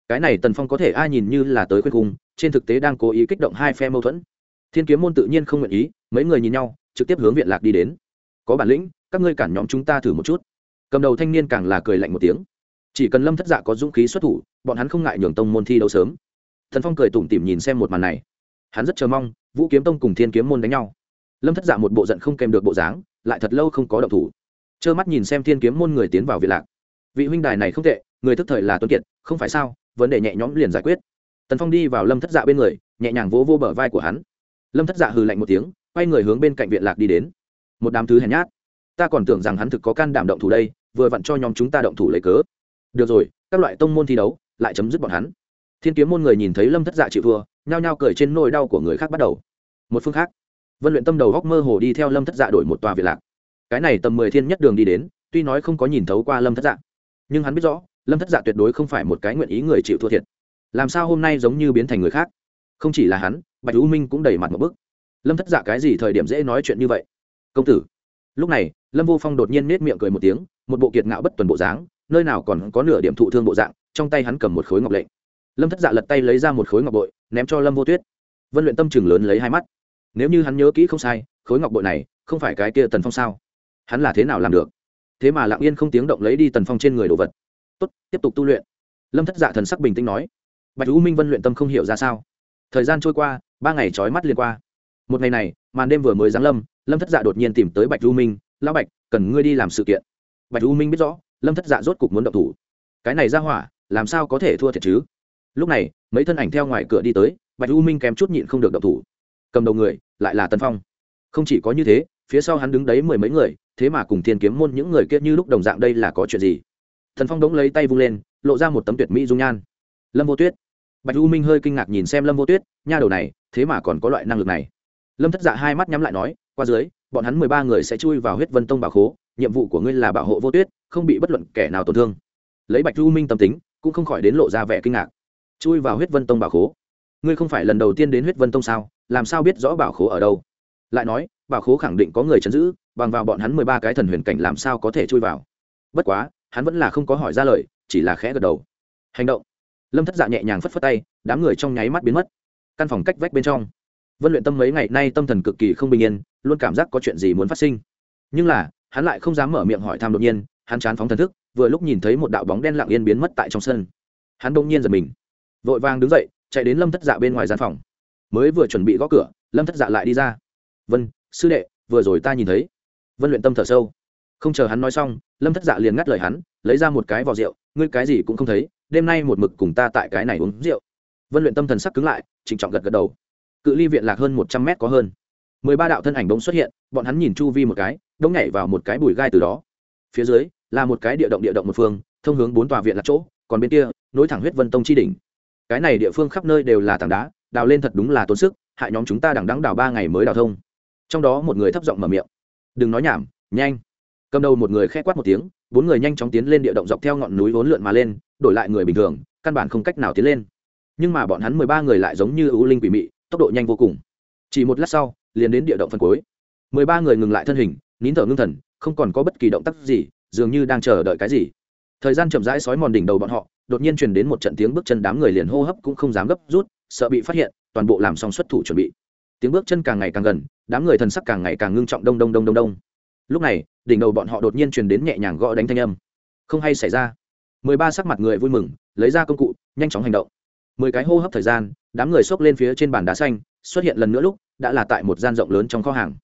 [SPEAKER 1] Cái này tần phong có thể ai nhìn như là tới khuyên cung trên thực tế đang cố ý kích động hai phe mâu thuẫn thiên kiếm môn tự nhiên không nguyện ý, mấy người nhìn nhau, trực tiếp hướng viện lạc đi đến. Có bản lĩnh, các ngươi cản nhóm chúng ta thử một chút. Cầm đầu thanh niên càng là cười lạnh một tiếng. Chỉ cần lâm thất dạ có dũng khí xuất thủ, bọn hắn không ngại nhường tông môn thi đấu sớm. Thần phong cười tủm tỉm nhìn xem một màn này. Hắn rất chờ mong, vũ kiếm tông cùng thiên kiếm môn đánh nhau. Lâm thất dạ một bộ giận không kèm được bộ dáng, lại thật lâu không có động thủ. Trơ mắt nhìn xem thiên kiếm môn người tiến vào viện lạc. Vị huynh đài này không tệ, người thức thời là tuân kiệt, không phải sao? Vấn đề nhẹ nhõm liền giải quyết. Tần phong đi vào lâm thất dạ bên người, nhẹ nhàng vỗ vô bờ vai của hắn lâm thất dạ hừ lạnh một tiếng, quay người hướng bên cạnh viện lạc đi đến. Một đám thứ hèn nhát. Ta còn tưởng rằng hắn thực có can đảm động thủ đây, vừa vặn cho nhóm chúng ta động thủ lấy cớ. Được rồi, các loại tông môn thi đấu, lại chấm dứt bọn hắn. Thiên kiếm môn người nhìn thấy lâm thất dạ chịu thua, nhao nhao cười trên nỗi đau của người khác bắt đầu. Một phương khác, vân luyện tâm đầu góc mơ hồ đi theo lâm thất dạ đổi một tòa viện lạc. Cái này tầm mười thiên nhất đường đi đến, tuy nói không có nhìn thấu qua lâm thất dạ nhưng hắn biết rõ, lâm thất dạ tuyệt đối không phải một cái nguyện ý người chịu thua thiệt. Làm sao hôm nay giống như biến thành người khác? Không chỉ là hắn, bạch u minh cũng đầy mặt một bức. Lâm thất dạ cái gì thời điểm dễ nói chuyện như vậy? Công tử. Lúc này, lâm vô phong đột nhiên nết miệng cười một tiếng, một bộ kiệt ngạo bất tuần bộ dáng, nơi nào còn có nửa điểm thụ thương bộ dạng, trong tay hắn cầm một khối ngọc lệnh. Lâm thất dạ lật tay lấy ra một khối ngọc bội, ném cho lâm vô tuyết. Vân luyện tâm chừng lớn lấy hai mắt. Nếu như hắn nhớ kỹ không sai, khối ngọc bội này không phải cái kia tần phong sao? Hắn là thế nào làm được? Thế mà lặng yên không tiếng động lấy đi tần phong trên người đồ vật. Tốt, tiếp tục tu luyện. Lâm thất dạ thần sắc bình tĩnh nói. Bạch u minh vân luyện tâm không hiểu ra sao thời gian trôi qua, ba ngày trói mắt liền qua. Một ngày này, màn đêm vừa mới giáng lâm lâm thất dạ đột nhiên tìm tới bạch du minh, lão bạch, cần ngươi đi làm sự kiện. Bạch u minh biết rõ, lâm thất dạ rốt cục muốn động thủ. Cái này ra hỏa, làm sao có thể thua thiệt chứ? Lúc này, mấy thân ảnh theo ngoài cửa đi tới, bạch u minh kém chút nhịn không được động thủ. Cầm đầu người, lại là tân phong. Không chỉ có như thế, phía sau hắn đứng đấy mười mấy người, thế mà cùng thiên kiếm môn những người kia như lúc đồng dạng đây là có chuyện gì? Thần phong đống lấy tay vung lên, lộ ra một tấm tuyệt mỹ dung nhan. Lâm vô tuyết bạch u minh hơi kinh ngạc nhìn xem lâm vô tuyết, nha đầu này, thế mà còn có loại năng lực này. Lâm thất dạ hai mắt nhắm lại nói, qua dưới, bọn hắn mười ba người sẽ chui vào huyết vân tông bảo khố, nhiệm vụ của ngươi là bảo hộ vô tuyết, không bị bất luận kẻ nào tổn thương. Lấy bạch u minh tâm tính, cũng không khỏi đến lộ ra vẻ kinh ngạc. Chui vào huyết vân tông bảo khố? Ngươi không phải lần đầu tiên đến huyết vân tông sao? Làm sao biết rõ bảo khố ở đâu? Lại nói, bảo khố khẳng định có người chấn giữ, bằng vào bọn hắn mười ba cái thần huyền cảnh làm sao có thể chui vào? Bất quá, hắn vẫn là không có hỏi ra lời, chỉ là khẽ gật đầu. Hành động lâm thất dạ nhẹ nhàng phất phất tay đám người trong nháy mắt biến mất căn phòng cách vách bên trong vân luyện tâm mấy ngày nay tâm thần cực kỳ không bình yên luôn cảm giác có chuyện gì muốn phát sinh nhưng là hắn lại không dám mở miệng hỏi tham đột nhiên hắn chán phóng thần thức vừa lúc nhìn thấy một đạo bóng đen lặng yên biến mất tại trong sân hắn bỗng nhiên giật mình vội vàng đứng dậy chạy đến lâm thất dạ bên ngoài gian phòng mới vừa chuẩn bị gõ cửa lâm thất dạ lại đi ra vân sư đệ vừa rồi ta nhìn thấy vân luyện tâm thở sâu không chờ hắn nói xong lâm thất dạ liền ngắt lời hắn lấy ra một cái vỏ rượu, ngươi cái gì cũng không thấy, đêm nay một mực cùng ta tại cái này uống rượu. Vân luyện tâm thần sắc cứng lại, trịnh trọng gật gật đầu. Cự ly viện lạc hơn một trăm mét có hơn. Mười ba đạo thân ảnh bỗng xuất hiện, bọn hắn nhìn chu vi một cái đông nhảy vào một cái bùi gai từ đó. Phía dưới, là một cái địa động địa động một phương, thông hướng bốn tòa viện lạc chỗ, còn bên kia, nối thẳng huyết vân tông chi đỉnh. Cái này địa phương khắp nơi đều là tảng đá, đào lên thật đúng là tốn sức, hại nhóm chúng ta đằng đắng đào ba ngày mới đào thông. Trong đó một người thấp giọng mở miệng. Đừng nói nhảm, nhanh cầm đầu một người khẽ quát một tiếng, bốn người nhanh chóng tiến lên địa động dọc theo ngọn núi vốn lượn mà lên, đổi lại người bình thường, căn bản không cách nào tiến lên. Nhưng mà bọn hắn mười ba người lại giống như ưu linh quỷ mị, tốc độ nhanh vô cùng. Chỉ một lát sau, liền đến địa động phần cuối. Mười ba người ngừng lại thân hình, nín thở ngưng thần, không còn có bất kỳ động tác gì, dường như đang chờ đợi cái gì. Thời gian chậm rãi sói mòn đỉnh đầu bọn họ, đột nhiên truyền đến một trận tiếng bước chân đám người liền hô hấp cũng không dám gấp rút, sợ bị phát hiện, toàn bộ làm xong xuất thủ chuẩn bị. Tiếng bước chân càng ngày càng gần, đám người thần sắc càng ngày càng ngưng trọng, đông đông đông đông đông. Lúc này đỉnh đầu bọn họ đột nhiên truyền đến nhẹ nhàng gõ đánh thanh âm. Không hay xảy ra. Mười ba sắc mặt người vui mừng, lấy ra công cụ, nhanh chóng hành động. Mười cái hô hấp thời gian, đám người xốc lên phía trên bàn đá xanh, xuất hiện lần nữa lúc, đã là tại một gian rộng lớn trong kho hàng.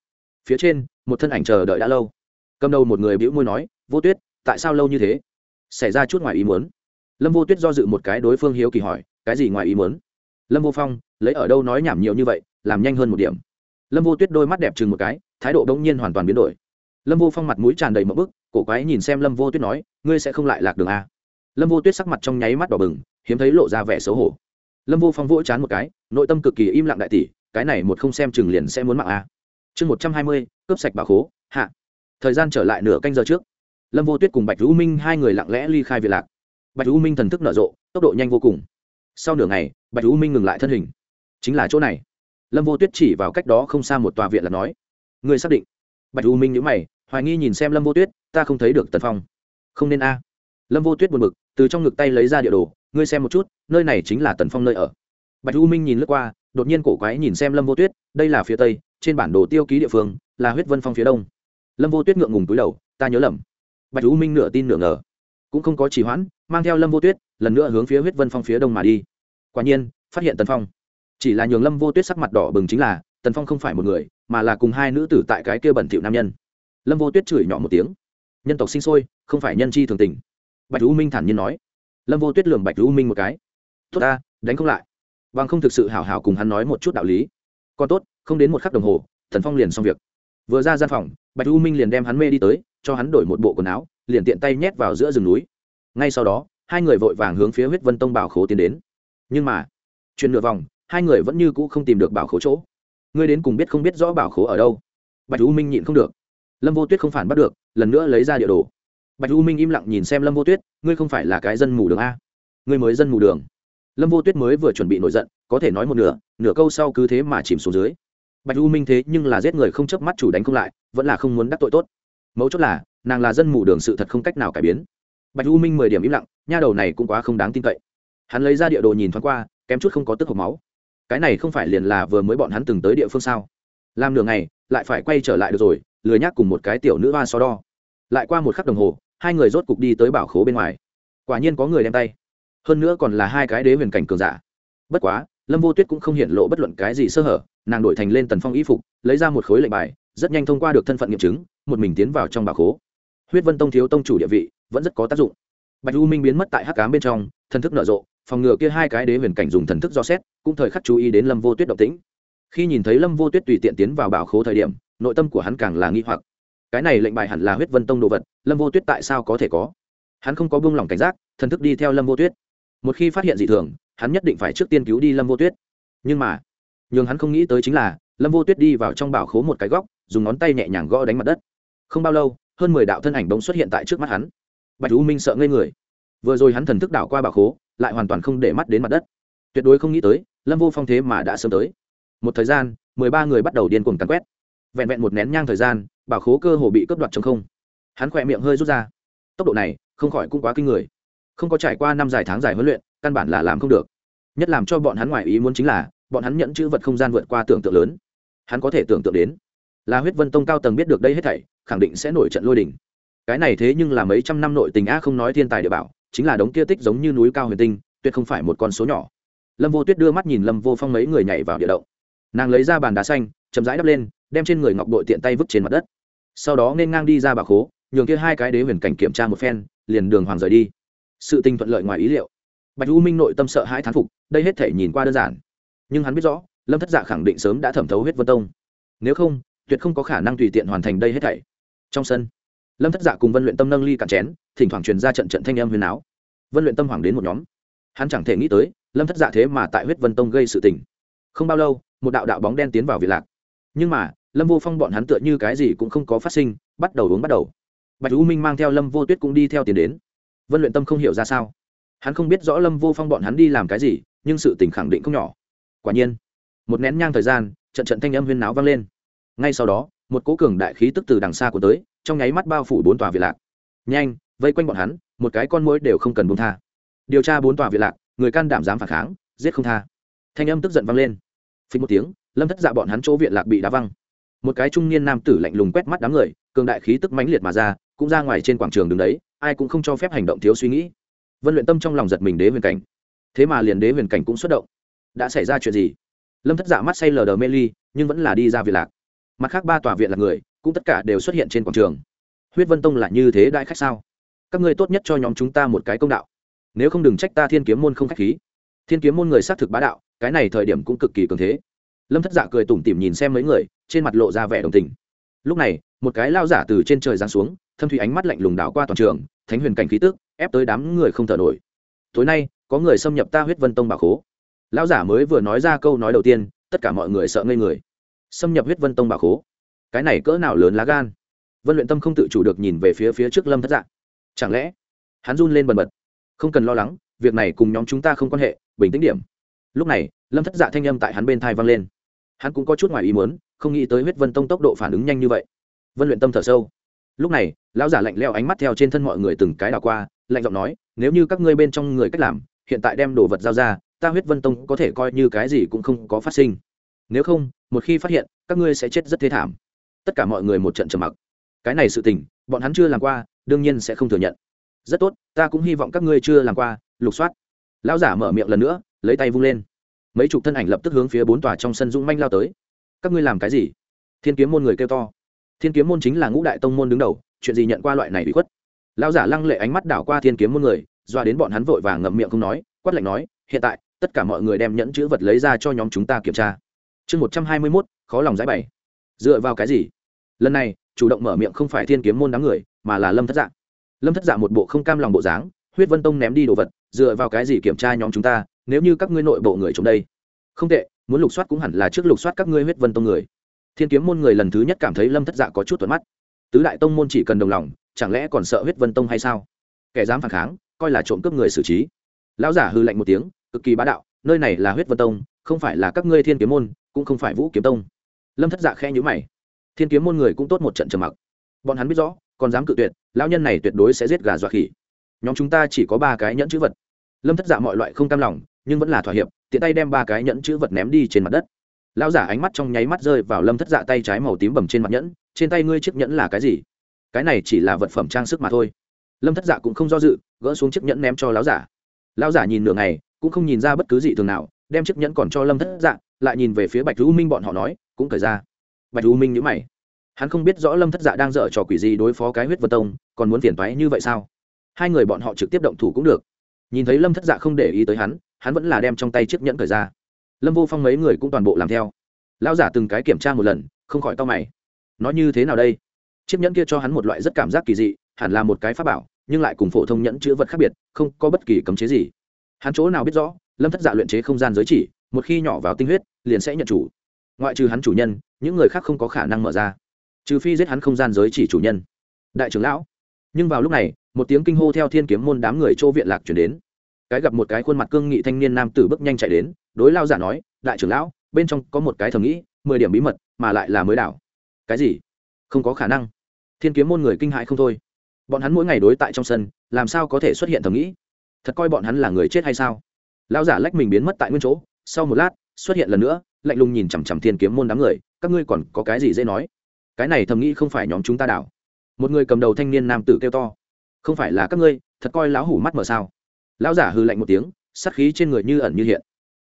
[SPEAKER 1] Phía trên, một thân ảnh chờ đợi đã lâu. Cầm đầu một người bĩu môi nói, vô tuyết, tại sao lâu như thế? Xảy ra chút ngoài ý muốn. Lâm vô tuyết do dự một cái đối phương hiếu kỳ hỏi, cái gì ngoài ý muốn? Lâm vô phong, lấy ở đâu nói nhảm nhiều như vậy, làm nhanh hơn một điểm. Lâm vô tuyết đôi mắt đẹp chừng một cái, thái độ đông nhiên hoàn toàn biến đổi lâm vô phong mặt mũi tràn đầy mẫu bức, cổ quái nhìn xem lâm vô tuyết nói, ngươi sẽ không lại lạc đường a lâm vô tuyết sắc mặt trong nháy mắt đỏ bừng, hiếm thấy lộ ra vẻ xấu hổ. Lâm vô phong vỗ chán một cái, nội tâm cực kỳ im lặng đại tỷ, cái này một không xem chừng liền sẽ muốn mạng a chương một trăm hai mươi, cướp sạch bà khố, hạ. Thời gian trở lại nửa canh giờ trước, lâm vô tuyết cùng bạch hữu minh hai người lặng lẽ ly khai việt lạc. Bạch hữu minh thần thức nở rộ, tốc độ nhanh vô cùng. Sau nửa ngày, bạch hữu minh ngừng lại thân hình. Chính là chỗ này. Lâm vô tuyết chỉ vào cách đó không xa một tòa viện là nói. Người xác định? Bạch hữu minh nhữ mày hoài nghi nhìn xem lâm vô tuyết, ta không thấy được tần phong. Không nên a. Lâm vô tuyết buồn b ự c từ trong ngực tay lấy ra địa đồ, ngươi xem một chút, nơi này chính là tần phong nơi ở. Bạch U minh nhìn lướt qua, đột nhiên cổ quái nhìn xem lâm vô tuyết, đây là phía tây, trên bản đồ tiêu ký địa phương, là huyết vân phong phía đông. Lâm vô tuyết ngượng ngùng túi đầu, ta nhớ lầm. Bạch U minh nửa tin nửa ngờ, cũng không có trì hoãn, mang theo lâm vô tuyết, lần nữa hướng phía huyết vân phong phía đông mà đi. Quả nhiên, phát hiện tần phong. Chỉ là nhường lâm vô tuyết sắc mặt đỏ bừng chính là, tần phong không phải một người, mà là cùng hai nữ tử tại cái kia bẩn thỉu nam nhân lâm vô tuyết chửi nhỏ một tiếng. Nhân tộc sinh sôi, không phải nhân chi thường tình. Bạch hữu minh thản nhiên nói. Lâm vô tuyết lường bạch hữu minh một cái. Tốt ta, đánh không lại. Bằng không thực sự hào hào cùng hắn nói một chút đạo lý. Còn tốt, không đến một khắc đồng hồ, thần phong liền xong việc. Vừa ra gian phòng, bạch hữu minh liền đem hắn mê đi tới, cho hắn đổi một bộ quần áo, liền tiện tay nhét vào giữa rừng núi. Ngay sau đó, hai người vội vàng hướng phía huyết vân tông bảo khố tiến đến. Nhưng mà chuyện nửa vòng, hai người vẫn như cũ không tìm được bảo khố chỗ. Ngươi đến cùng biết không biết rõ bảo khố ở đâu? Bạch u minh nhịn không được lâm vô tuyết không phản bắt được, lần nữa lấy ra địa đồ. Bạch u minh im lặng nhìn xem lâm vô tuyết, ngươi không phải là cái dân mù đường a. Ngươi mới dân mù đường. Lâm vô tuyết mới vừa chuẩn bị nổi giận, có thể nói một nửa nửa câu sau cứ thế mà chìm xuống dưới. Bạch u minh thế nhưng là giết người không chớp mắt chủ đánh không lại, vẫn là không muốn đắc tội tốt. Mấu chốt là, nàng là dân mù đường sự thật không cách nào cải biến. Bạch u minh mười điểm im lặng, nha đầu này cũng quá không đáng tin cậy. Hắn lấy ra địa đồ nhìn thoáng qua, kém chút không có tức hộp máu. Cái này không phải liền là vừa mới bọn hắn từng tới địa phương sao? Làm nửa ngày, lại phải quay trở lại được rồi lười nhác cùng một cái tiểu nữ hoa so đo. Lại qua một khắc đồng hồ, hai người rốt cục đi tới bảo khố bên ngoài. Quả nhiên có người đem tay. Hơn nữa còn là hai cái đế huyền cảnh cường giả. Bất quá, lâm vô tuyết cũng không hiện lộ bất luận cái gì sơ hở, nàng đổi thành lên tần phong y phục, lấy ra một khối lệnh bài, rất nhanh thông qua được thân phận nghiệm chứng, một mình tiến vào trong bảo khố. Huyết vân tông thiếu tông chủ địa vị vẫn rất có tác dụng. Bạch u minh biến mất tại hắc cám bên trong, thần thức nở rộ, phòng ngừa kia hai cái đế huyền cảnh dùng thần thức do xét, cũng thời khắc chú ý đến lâm vô tuyết động tĩnh. Khi nhìn thấy lâm vô tuyết tùy tiện tiến vào bảo khố thời điểm nội tâm của hắn càng là nghi hoặc. Cái này lệnh bài hẳn là huyết vân tông đồ vật, lâm vô tuyết tại sao có thể có? Hắn không có buông lỏng cảnh giác, thần thức đi theo lâm vô tuyết. Một khi phát hiện dị thường, hắn nhất định phải trước tiên cứu đi lâm vô tuyết. Nhưng mà, nhường hắn không nghĩ tới chính là, lâm vô tuyết đi vào trong bảo khố một cái góc, dùng ngón tay nhẹ nhàng gõ đánh mặt đất. Không bao lâu, hơn mười đạo thân ảnh bỗng xuất hiện tại trước mắt hắn. Bạch u minh sợ ngây người. Vừa rồi hắn thần thức đảo qua bảo khố, lại hoàn toàn không để mắt đến mặt đất. Tuyệt đối không nghĩ tới, lâm vô phong thế mà đã sớm tới. Một thời gian, mười ba người bắt đầu điên cuồng càn quét vẹn vẹn một nén nhang thời gian, bảo khố cơ hồ bị cướp đoạt trong không. Hắn khỏe miệng hơi rút ra. Tốc độ này, không khỏi cũng quá kinh người. Không có trải qua năm dài tháng dài huấn luyện, căn bản là làm không được. Nhất làm cho bọn hắn ngoài ý muốn chính là, bọn hắn nhận chữ vật không gian vượt qua tưởng tượng lớn. Hắn có thể tưởng tượng đến, là huyết vân tông cao tầng biết được đây hết thảy, khẳng định sẽ nổi trận lôi đình. Cái này thế nhưng là mấy trăm năm nội tình a không nói thiên tài địa bảo, chính là đống kia tích giống như núi cao huyền tinh, tuyệt không phải một con số nhỏ. Lâm vô tuyết đưa mắt nhìn lâm vô phong mấy người nhảy vào địa động. Nàng lấy ra bàn đá xanh chậm rãi đắp lên, đem trên người ngọc đội tiện tay vứt trên mặt đất. Sau đó nên ngang đi ra bà khố, nhường kia hai cái đế huyền cảnh kiểm tra một phen, liền đường hoàng rời đi. Sự tình thuận lợi ngoài ý liệu. Bạch u minh nội tâm sợ hãi thán phục, đây hết thể nhìn qua đơn giản. Nhưng hắn biết rõ, lâm thất dạ khẳng định sớm đã thẩm thấu huyết vân tông. Nếu không, tuyệt không có khả năng tùy tiện hoàn thành đây hết thảy. Trong sân, lâm thất dạ cùng vân luyện tâm nâng ly cạn chén, thỉnh thoảng truyền ra trận trận thanh âm huyền áo. Vân luyện tâm hoảng đến một nhóm. Hắn chẳng thể nghĩ tới, lâm thất dạ thế mà tại huyết vân tông gây sự tình. Không bao lâu, một đạo đạo bóng đen tiến vào việt lạc nhưng mà, lâm vô phong bọn hắn tựa như cái gì cũng không có phát sinh, bắt đầu uống bắt đầu. Bạch u minh mang theo lâm vô tuyết cũng đi theo tiền đến. Vân luyện tâm không hiểu ra sao. Hắn không biết rõ lâm vô phong bọn hắn đi làm cái gì, nhưng sự tình khẳng định không nhỏ. Quả nhiên, một nén nhang thời gian, trận trận thanh âm huyên náo vang lên. Ngay sau đó, một cố cường đại khí tức từ đằng xa của tới, trong nháy mắt bao phủ bốn tòa việt lạc. Nhanh, vây quanh bọn hắn, một cái con mũi đều không cần buông tha. Điều tra bốn tòa việt lạc, người can đảm dám phản kháng, giết không tha. Thanh âm tức giận vang lên. Phí một tiếng lâm thất dạ bọn hắn chỗ viện lạc bị đá văng. Một cái trung niên nam tử lạnh lùng quét mắt đám người, cường đại khí tức mãnh liệt mà ra, cũng ra ngoài trên quảng trường đứng đấy, ai cũng không cho phép hành động thiếu suy nghĩ. Vân luyện tâm trong lòng giật mình đế huyền cảnh. Thế mà liền đế huyền cảnh cũng xuất động. Đã xảy ra chuyện gì? Lâm thất dạ mắt say lờ đờ mê ly, nhưng vẫn là đi ra viện lạc. Mặt khác ba tòa viện là người, cũng tất cả đều xuất hiện trên quảng trường. Huyết vân tông là như thế đại khách sao? Các ngươi tốt nhất cho nhóm chúng ta một cái công đạo. Nếu không đừng trách ta thiên kiếm môn không khách khí. Thiên kiếm môn người xác thực bá đạo, cái này thời điểm cũng cực kỳ cường thế lâm thất dạ cười tủm tỉm nhìn xem mấy người trên mặt lộ ra vẻ đồng tình lúc này một cái lao giả từ trên trời giáng xuống thâm thủy ánh mắt lạnh lùng đảo qua toàn trường thánh huyền cảnh khí tức ép tới đám người không thở nổi tối nay có người xâm nhập ta huyết vân tông bà khố lão giả mới vừa nói ra câu nói đầu tiên tất cả mọi người sợ ngây người xâm nhập huyết vân tông bà khố cái này cỡ nào lớn lá gan vân luyện tâm không tự chủ được nhìn về phía phía trước lâm thất dạ chẳng lẽ hắn run lên bần bật không cần lo lắng việc này cùng nhóm chúng ta không quan hệ bình tĩnh điểm lúc này lâm thất dạ thanh âm tại hắn bên thai vang lên hắn cũng có chút ngoài ý muốn, không nghĩ tới huyết vân tông tốc độ phản ứng nhanh như vậy. Vân luyện tâm thở sâu. Lúc này, lão giả lạnh leo ánh mắt theo trên thân mọi người từng cái đảo qua, lạnh giọng nói, nếu như các ngươi bên trong người cách làm, hiện tại đem đồ vật giao ra, ta huyết vân tông có thể coi như cái gì cũng không có phát sinh. Nếu không, một khi phát hiện, các ngươi sẽ chết rất thế thảm. Tất cả mọi người một trận trầm mặc. Cái này sự tình, bọn hắn chưa làm qua, đương nhiên sẽ không thừa nhận. Rất tốt, ta cũng hy vọng các ngươi chưa làm qua, lục soát. Lão giả mở miệng lần nữa, lấy tay vung lên mấy chục thân ảnh lập tức hướng phía bốn tòa trong sân dũng manh lao tới. Các ngươi làm cái gì? Thiên kiếm môn người kêu to. Thiên kiếm môn chính là ngũ đại tông môn đứng đầu, chuyện gì nhận qua loại này bị khuất? Lão giả lăng lệ ánh mắt đảo qua thiên kiếm môn người, doa đến bọn hắn vội vàng ngậm miệng không nói, quát lạnh nói, hiện tại, tất cả mọi người đem nhẫn chữ vật lấy ra cho nhóm chúng ta kiểm tra. Chương một trăm hai mươi mốt, khó lòng giải bày. Dựa vào cái gì? Lần này, chủ động mở miệng không phải thiên kiếm môn đám người, mà là lâm thất dạ. Lâm thất dạ một bộ không cam lòng bộ dáng, huyết vân tông ném đi đồ vật, dựa vào cái gì kiểm tra nhóm chúng ta nếu như các ngươi nội bộ người trong đây, không tệ, muốn lục soát cũng hẳn là trước lục soát các ngươi huyết vân tông người. Thiên kiếm môn người lần thứ nhất cảm thấy lâm thất dạ có chút thuận mắt. Tứ đại tông môn chỉ cần đồng lòng, chẳng lẽ còn sợ huyết vân tông hay sao? Kẻ dám phản kháng, coi là trộm cướp người xử trí. Lão giả hư lạnh một tiếng, cực kỳ bá đạo, nơi này là huyết vân tông, không phải là các ngươi thiên kiếm môn, cũng không phải vũ kiếm tông. Lâm thất dạ khe nhữ mày. Thiên kiếm môn người cũng tốt một trận trầm mặc. Bọn hắn biết rõ, còn dám cự tuyệt, lão nhân này tuyệt đối sẽ giết gà dọa khỉ. Nhóm chúng ta chỉ có ba cái nhẫn chữ vật. Lâm thất dạ mọi loại không cam lòng nhưng vẫn là thỏa hiệp, tiện tay đem ba cái nhẫn chữ vật ném đi trên mặt đất. Lão giả ánh mắt trong nháy mắt rơi vào lâm thất dạ tay trái màu tím bầm trên mặt nhẫn, trên tay ngươi chiếc nhẫn là cái gì? Cái này chỉ là vật phẩm trang sức mà thôi. Lâm thất dạ cũng không do dự, gỡ xuống chiếc nhẫn ném cho lão giả. Lão giả nhìn nửa ngày, cũng không nhìn ra bất cứ gì thường nào, đem chiếc nhẫn còn cho lâm thất dạ lại nhìn về phía bạch hữu minh bọn họ nói, cũng cởi ra. Bạch hữu minh nhữ mày. Hắn không biết rõ lâm thất dạ đang dở trò quỷ gì đối phó cái huyết vân tông, còn muốn phiền toái như vậy sao? Hai người bọn họ trực tiếp động thủ cũng được. Nhìn thấy lâm thất dạ không để ý tới hắn hắn vẫn là đem trong tay chiếc nhẫn cởi ra. Lâm vô phong mấy người cũng toàn bộ làm theo. Lão giả từng cái kiểm tra một lần, không khỏi to mày. Nói như thế nào đây? Chiếc nhẫn kia cho hắn một loại rất cảm giác kỳ dị, hẳn là một cái pháp bảo, nhưng lại cùng phổ thông nhẫn chữ vật khác biệt, không có bất kỳ cấm chế gì. Hắn chỗ nào biết rõ, lâm thất dạ luyện chế không gian giới chỉ, một khi nhỏ vào tinh huyết, liền sẽ nhận chủ. Ngoại trừ hắn chủ nhân, những người khác không có khả năng mở ra. Trừ phi giết hắn không gian giới chỉ chủ nhân. Đại trưởng lão. Nhưng vào lúc này, một tiếng kinh hô theo thiên kiếm môn đám người chỗ viện lạc chuyển đến cái gặp một cái khuôn mặt cương nghị thanh niên nam tử bước nhanh chạy đến, đối lao giả nói, đại trưởng lão, bên trong có một cái thầm nghĩ, mười điểm bí mật, mà lại là mới đảo. Cái gì? Không có khả năng. Thiên kiếm môn người kinh hại không thôi. Bọn hắn mỗi ngày đối tại trong sân, làm sao có thể xuất hiện thầm nghĩ? Thật coi bọn hắn là người chết hay sao? Lao giả lách mình biến mất tại nguyên chỗ, sau một lát, xuất hiện lần nữa, lạnh lùng nhìn chằm chằm thiên kiếm môn đám người, các ngươi còn có cái gì dễ nói? Cái này thầm nghĩ không phải nhóm chúng ta đảo. Một người cầm đầu thanh niên nam tử kêu to, không phải là các ngươi, thật coi lão hủ mắt mở sao? Lão giả hư lạnh một tiếng, sát khí trên người như ẩn như hiện.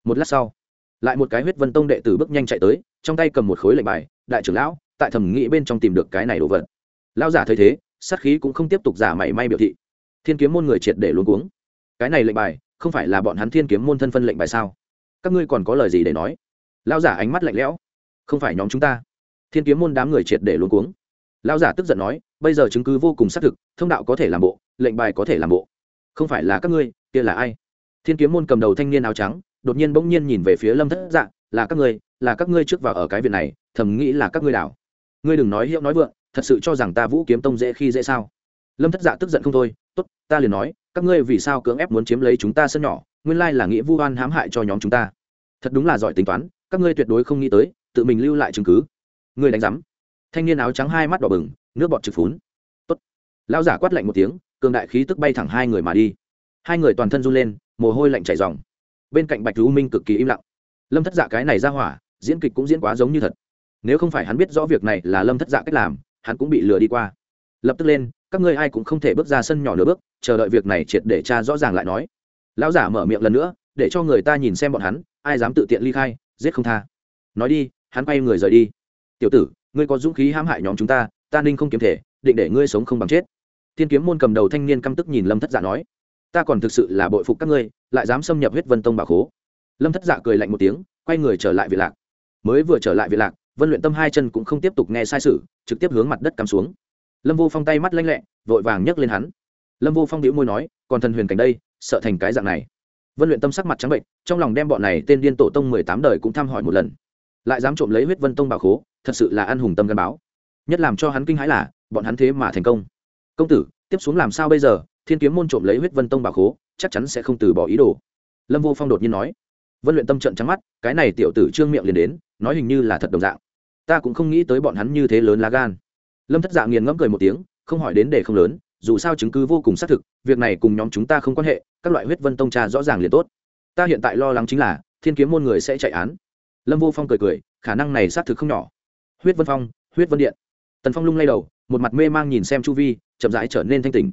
[SPEAKER 1] Một lát sau, lại một cái huyết vân tông đệ tử bước nhanh chạy tới, trong tay cầm một khối lệnh bài, đại trưởng lão, tại thẩm nghĩ bên trong tìm được cái này đồ vật. Lão giả thấy thế, sát khí cũng không tiếp tục giả mảy may biểu thị. Thiên kiếm môn người triệt để luôn cuống. Cái này lệnh bài, không phải là bọn hắn thiên kiếm môn thân phân lệnh bài sao? Các ngươi còn có lời gì để nói? Lão giả ánh mắt lạnh lẽo. Không phải nhóm chúng ta. Thiên kiếm môn đám người triệt để luôn cuống. Lão giả tức giận nói, bây giờ chứng cứ vô cùng xác thực, thông đạo có thể làm bộ, lệnh bài có thể làm bộ. Không phải là các ngươi kia là ai? Thiên kiếm môn cầm đầu thanh niên áo trắng, đột nhiên bỗng nhiên nhìn về phía lâm thất dạ là các ngươi, là các ngươi trước vào ở cái viện này, thầm nghĩ là các ngươi đảo. Ngươi đừng nói hiệu nói vượng, thật sự cho rằng ta vũ kiếm tông dễ khi dễ sao? Lâm thất dạ tức giận không thôi, tốt, ta liền nói, các ngươi vì sao cưỡng ép muốn chiếm lấy chúng ta sân nhỏ, nguyên lai là nghĩa vu oan hãm hại cho nhóm chúng ta. Thật đúng là giỏi tính toán, các ngươi tuyệt đối không nghĩ tới, tự mình lưu lại chứng cứ. Ngươi đánh giám. Thanh niên áo trắng hai mắt đỏ bừng, nước bọt trực phún. Tốt. Lão giả quát lạnh một tiếng, cường đại khí tức bay thẳng hai người mà đi hai người toàn thân run lên, mồ hôi lạnh chảy dòng bên cạnh bạch lưu minh cực kỳ im lặng. Lâm thất dạ cái này ra hỏa, diễn kịch cũng diễn quá giống như thật. Nếu không phải hắn biết rõ việc này là lâm thất dạ cách làm, hắn cũng bị lừa đi qua. Lập tức lên, các ngươi ai cũng không thể bước ra sân nhỏ nửa bước, chờ đợi việc này triệt để cha rõ ràng lại nói. Lão giả mở miệng lần nữa, để cho người ta nhìn xem bọn hắn, ai dám tự tiện ly khai, giết không tha. Nói đi, hắn quay người rời đi. Tiểu tử, ngươi có dũng khí hãm hại nhóm chúng ta ta ninh không kiếm thể, định để ngươi sống không bằng chết. Thiên kiếm môn cầm đầu thanh niên căm tức nhìn lâm thất dạ nói ta còn thực sự là bội phục các ngươi, lại dám xâm nhập huyết vân tông bà khố. Lâm thất dạ cười lạnh một tiếng, quay người trở lại viện lạc. Mới vừa trở lại viện lạc, vân luyện tâm hai chân cũng không tiếp tục nghe sai sự, trực tiếp hướng mặt đất cắm xuống. Lâm vô phong tay mắt lanh lẹ, vội vàng nhấc lên hắn. Lâm vô phong đĩu môi nói, còn thần huyền cảnh đây, sợ thành cái dạng này. Vân luyện tâm sắc mặt trắng bệnh, trong lòng đem bọn này tên điên tổ tông mười tám đời cũng thăm hỏi một lần. Lại dám trộm lấy huyết vân tông bảo khố, thật sự là ăn hùng tâm gắn báo. Nhất làm cho hắn kinh hãi là, bọn hắn thế mà thành công. Công tử, tiếp xuống làm sao bây giờ? Thiên kiếm môn trộm lấy huyết vân tông bảo khố, chắc chắn sẽ không từ bỏ ý đồ. Lâm vô phong đột nhiên nói. Vân luyện tâm trận trắng mắt, cái này tiểu tử trương miệng liền đến, nói hình như là thật đồng dạng. Ta cũng không nghĩ tới bọn hắn như thế lớn lá gan. Lâm thất dạ nghiền ngẫm cười một tiếng, không hỏi đến để không lớn, dù sao chứng cứ vô cùng xác thực, việc này cùng nhóm chúng ta không quan hệ, các loại huyết vân tông trà rõ ràng liền tốt. Ta hiện tại lo lắng chính là, thiên kiếm môn người sẽ chạy án. Lâm vô phong cười cười, khả năng này xác thực không nhỏ. Huyết vân phong, huyết vân điện. Tần phong lung lay đầu, một mặt mê mang nhìn xem chu vi, chậm rãi trở nên thanh tình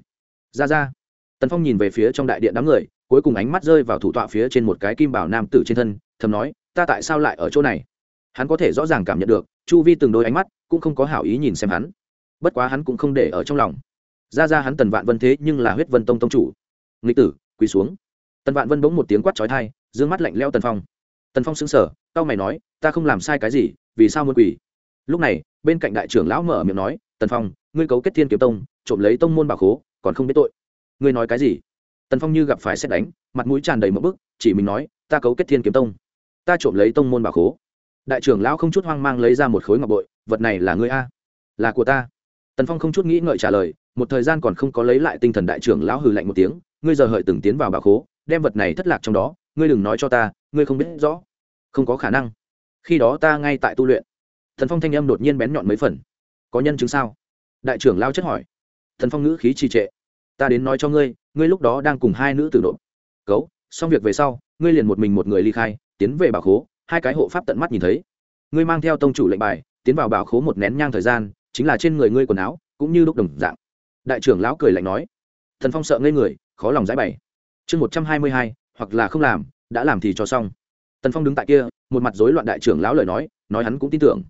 [SPEAKER 1] ra ra. Tần phong nhìn về phía trong đại điện đám người, cuối cùng ánh mắt rơi vào thủ tọa phía trên một cái kim bảo nam tử trên thân, thầm nói, ta tại sao lại ở chỗ này? Hắn có thể rõ ràng cảm nhận được, chu vi từng đôi ánh mắt cũng không có hảo ý nhìn xem hắn. Bất quá hắn cũng không để ở trong lòng. Ra ra hắn tần vạn vân thế nhưng là huyết vân tông tông chủ. Nghịch tử, quỳ xuống. Tần vạn vân bỗng một tiếng quát trói thai d ư ơ n g mắt lạnh leo tần phong. Tần phong xứng sở c a o mày nói, ta không làm sai cái gì, vì sao muốn quỳ? Lúc này, bên cạnh đại trưởng lão mở miệng nói, tần phong, ngươi cấu kết thiên kiếm tông, trộm lấy tông môn bà khố còn không biết tội. Ngươi nói cái gì? Tần phong như gặp phải xét đánh, mặt mũi tràn đầy mỡ bức, chỉ mình nói, ta cấu kết thiên kiếm tông. Ta trộm lấy tông môn bà khố. Đại trưởng lão không chút hoang mang lấy ra một khối ngọc bội, vật này là ngươi a? Là của ta. Tần phong không chút nghĩ ngợi trả lời, một thời gian còn không có lấy lại tinh thần đại trưởng lão hừ lạnh một tiếng, ngươi giờ hợi từng tiến vào bà khố, đem vật này thất lạc trong đó, ngươi đừng nói cho ta, ngươi không biết rõ. Không có khả năng. Khi đó ta ngay tại tu luyện. Thần phong thanh âm đột nhiên bén nhọn mấy phần. Có nhân chứng sao? Đại trưởng lao chất hỏi thần phong ngữ khí trì trệ. Ta đến nói cho ngươi ngươi lúc đó đang cùng hai nữ tử nộp cấu, xong việc về sau, ngươi liền một mình một người ly khai, tiến về bảo khố, hai cái hộ pháp tận mắt nhìn thấy. Ngươi mang theo tông chủ lệnh bài, tiến vào bảo khố một nén nhang thời gian, chính là trên người ngươi quần áo, cũng như lúc đồng dạng. Đại trưởng lão cười lạnh nói. Thần phong sợ ngây người, khó lòng giải bày. Chương một trăm hai mươi hai, hoặc là không làm, đã làm thì cho xong. Tần phong đứng tại kia, một mặt rối loạn đại trưởng lão lời nói nói hắn cũng tin tưởng.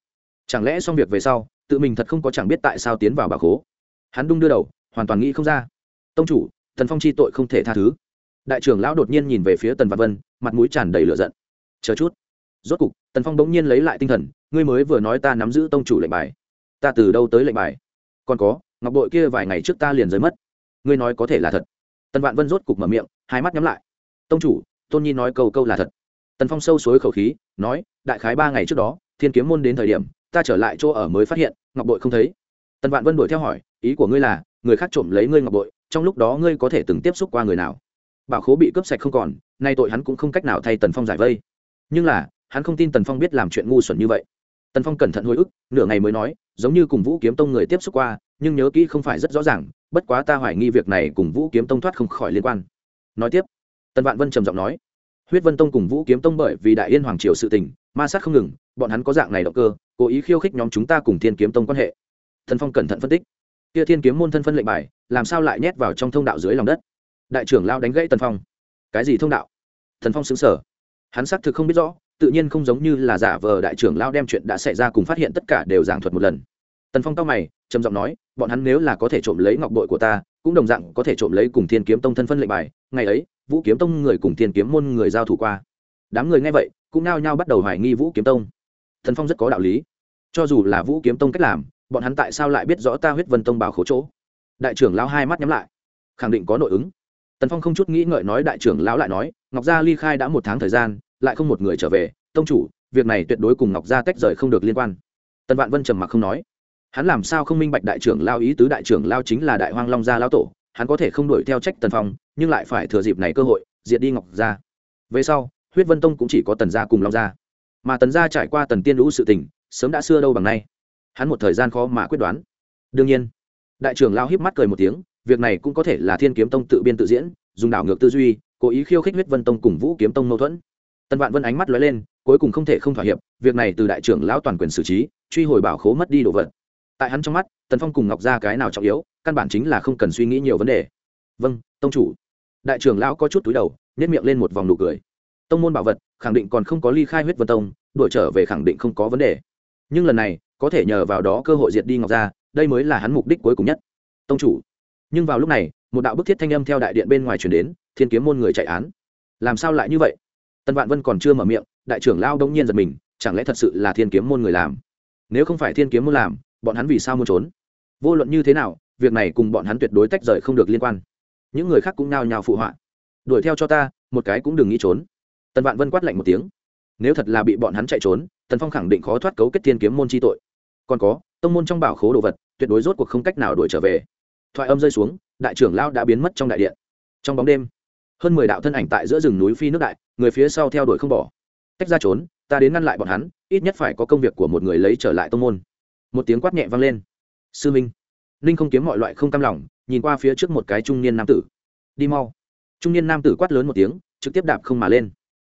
[SPEAKER 1] Chẳng lẽ xong việc về sau, tự mình thật không có chẳng biết tại sao tiến vào bà khố? Hắn đung đưa đầu, hoàn toàn nghĩ không ra. Tông chủ, tần phong chi tội không thể tha thứ. Đại trưởng lão đột nhiên nhìn về phía tần văn vân, mặt mũi tràn đầy lửa giận. Chờ chút. Rốt cục, tần phong bỗng nhiên lấy lại tinh thần, ngươi mới vừa nói ta nắm giữ tông chủ lệnh bài. Ta từ đâu tới lệnh bài? Còn có, ngọc bội kia vài ngày trước ta liền rơi mất. Ngươi nói có thể là thật. Tần vạn vân rốt cục mở miệng, hai mắt nhắm lại. Tông chủ, tôn nhi nói câu câu là thật. Tần phong sâu suối khẩu khí, nói, đại khái ba ngày trước đó, thiên kiếm môn đến thời điểm, ta trở lại chỗ ở mới phát hiện, ngọc bội không thấy tần vạn vân đuổi theo hỏi, ý của ngươi là, người khác trộm lấy ngươi ngọc bội, trong lúc đó ngươi có thể từng tiếp xúc qua người nào? Bảo khố bị cướp sạch không còn, nay tội hắn cũng không cách nào thay tần phong giải vây. Nhưng là, hắn không tin tần phong biết làm chuyện ngu xuẩn như vậy. Tần phong cẩn thận hồi ức, nửa ngày mới nói, giống như cùng vũ kiếm tông người tiếp xúc qua, nhưng nhớ kỹ không phải rất rõ ràng, bất quá ta hoài nghi việc này cùng vũ kiếm tông thoát không khỏi liên quan. Nói tiếp, tần vạn vân trầm giọng nói, huyết vân tông cùng vũ kiếm tông bởi vì đại yên hoàng triều sự tình, ma sát không ngừng, bọn hắn có dạng này động cơ, cố ý khiêu khích nhóm chúng ta cùng thiên kiếm tông quan hệ thần phong cẩn thận phân tích. Kia thiên kiếm môn thân phân lệnh bài, làm sao lại nhét vào trong thông đạo dưới lòng đất? Đại trưởng lao đánh gãy tần phong. Cái gì thông đạo? Thần phong xứng sở. Hắn xác thực không biết rõ, tự nhiên không giống như là giả vờ đại trưởng lao đem chuyện đã xảy ra cùng phát hiện tất cả đều giảng thuật một lần. Tần phong tao mày, trầm giọng nói, bọn hắn nếu là có thể trộm lấy ngọc bội của ta, cũng đồng dạng có thể trộm lấy cùng thiên kiếm tông thân phân lệnh bài. Ngày ấy, vũ kiếm tông người cùng thiên kiếm môn người giao thủ qua. Đám người nghe vậy, cũng nao nhao bắt đầu hoài nghi vũ kiếm tông. Thần phong rất có đạo lý. Cho dù là vũ kiếm tông cách làm bọn hắn tại sao lại biết rõ ta huyết vân tông bảo khố chỗ? Đại trưởng lão hai mắt nhắm lại. Khẳng định có nội ứng. Tần phong không chút nghĩ ngợi nói đại trưởng lão lại nói, ngọc gia ly khai đã một tháng thời gian, lại không một người trở về. Tông chủ, việc này tuyệt đối cùng ngọc gia tách rời không được liên quan. Tần vạn vân trầm mặc không nói. Hắn làm sao không minh bạch đại trưởng lao ý tứ? Đại trưởng lao chính là đại hoang long gia lao tổ, hắn có thể không đuổi theo trách tần phong, nhưng lại phải thừa dịp này cơ hội, diệt đi ngọc gia. Về sau, huyết vân tông cũng chỉ có tần gia cùng long gia. Mà tần gia trải qua tần tiên lũ sự tình, sớm đã xưa đâu bằng nay hắn một thời gian khó mà quyết đoán. Đương nhiên, đại trưởng lao híp mắt cười một tiếng, việc này cũng có thể là thiên kiếm tông tự biên tự diễn, dùng đảo ngược tư duy, cố ý khiêu khích huyết vân tông cùng vũ kiếm tông mâu thuẫn. Tần vạn vân ánh mắt lóe lên, cuối cùng không thể không thỏa hiệp, việc này từ đại trưởng lão toàn quyền xử trí, truy hồi bảo khố mất đi đồ vật. Tại hắn trong mắt, tần phong cùng ngọc ra cái nào trọng yếu, căn bản chính là không cần suy nghĩ nhiều vấn đề. Vâng tông chủ. Đại trưởng lão có chút túi đầu nhét miệng lên một vòng nụ cười. Tông môn bảo vật, khẳng định còn không có ly khai huyết vân tông, đuổi trở về khẳng định không có vấn đề. Nhưng lần này có thể nhờ vào đó cơ hội diệt đi ngọc gia, đây mới là hắn mục đích cuối cùng nhất. Tông chủ. Nhưng vào lúc này một đạo bức thiết thanh âm theo đại điện bên ngoài chuyển đến thiên kiếm môn người chạy án. Làm sao lại như vậy? Tân vạn vân còn chưa mở miệng đại trưởng lao đông nhiên giật mình chẳng lẽ thật sự là thiên kiếm môn người làm? Nếu không phải thiên kiếm môn làm bọn hắn vì sao muốn trốn? Vô luận như thế nào việc này cùng bọn hắn tuyệt đối tách rời không được liên quan. Những người khác cũng nao nhào phụ họa. Đuổi theo cho ta một cái cũng đừng nghĩ trốn. Tần vạn vân quát lạnh một tiếng. Nếu thật là bị bọn hắn chạy trốn tần phong khẳng định khó thoát cấu kết thiên kiếm môn chi tội còn có, tông môn trong bảo khố đồ vật, tuyệt đối rốt cuộc không cách nào đuổi trở về. Thoại âm rơi xuống, đại trưởng lao đã biến mất trong đại điện. Trong bóng đêm, hơn mười đạo thân ảnh tại giữa rừng núi phi nước đại, người phía sau theo đuổi không bỏ. Tách ra trốn, ta đến ngăn lại bọn hắn, ít nhất phải có công việc của một người lấy trở lại tông môn. Một tiếng quát nhẹ vang lên. Sư minh, ninh không kiếm mọi loại không cam lòng, nhìn qua phía trước một cái trung niên nam tử. Đi mau. Trung niên nam tử quát lớn một tiếng, trực tiếp đạp không mà lên.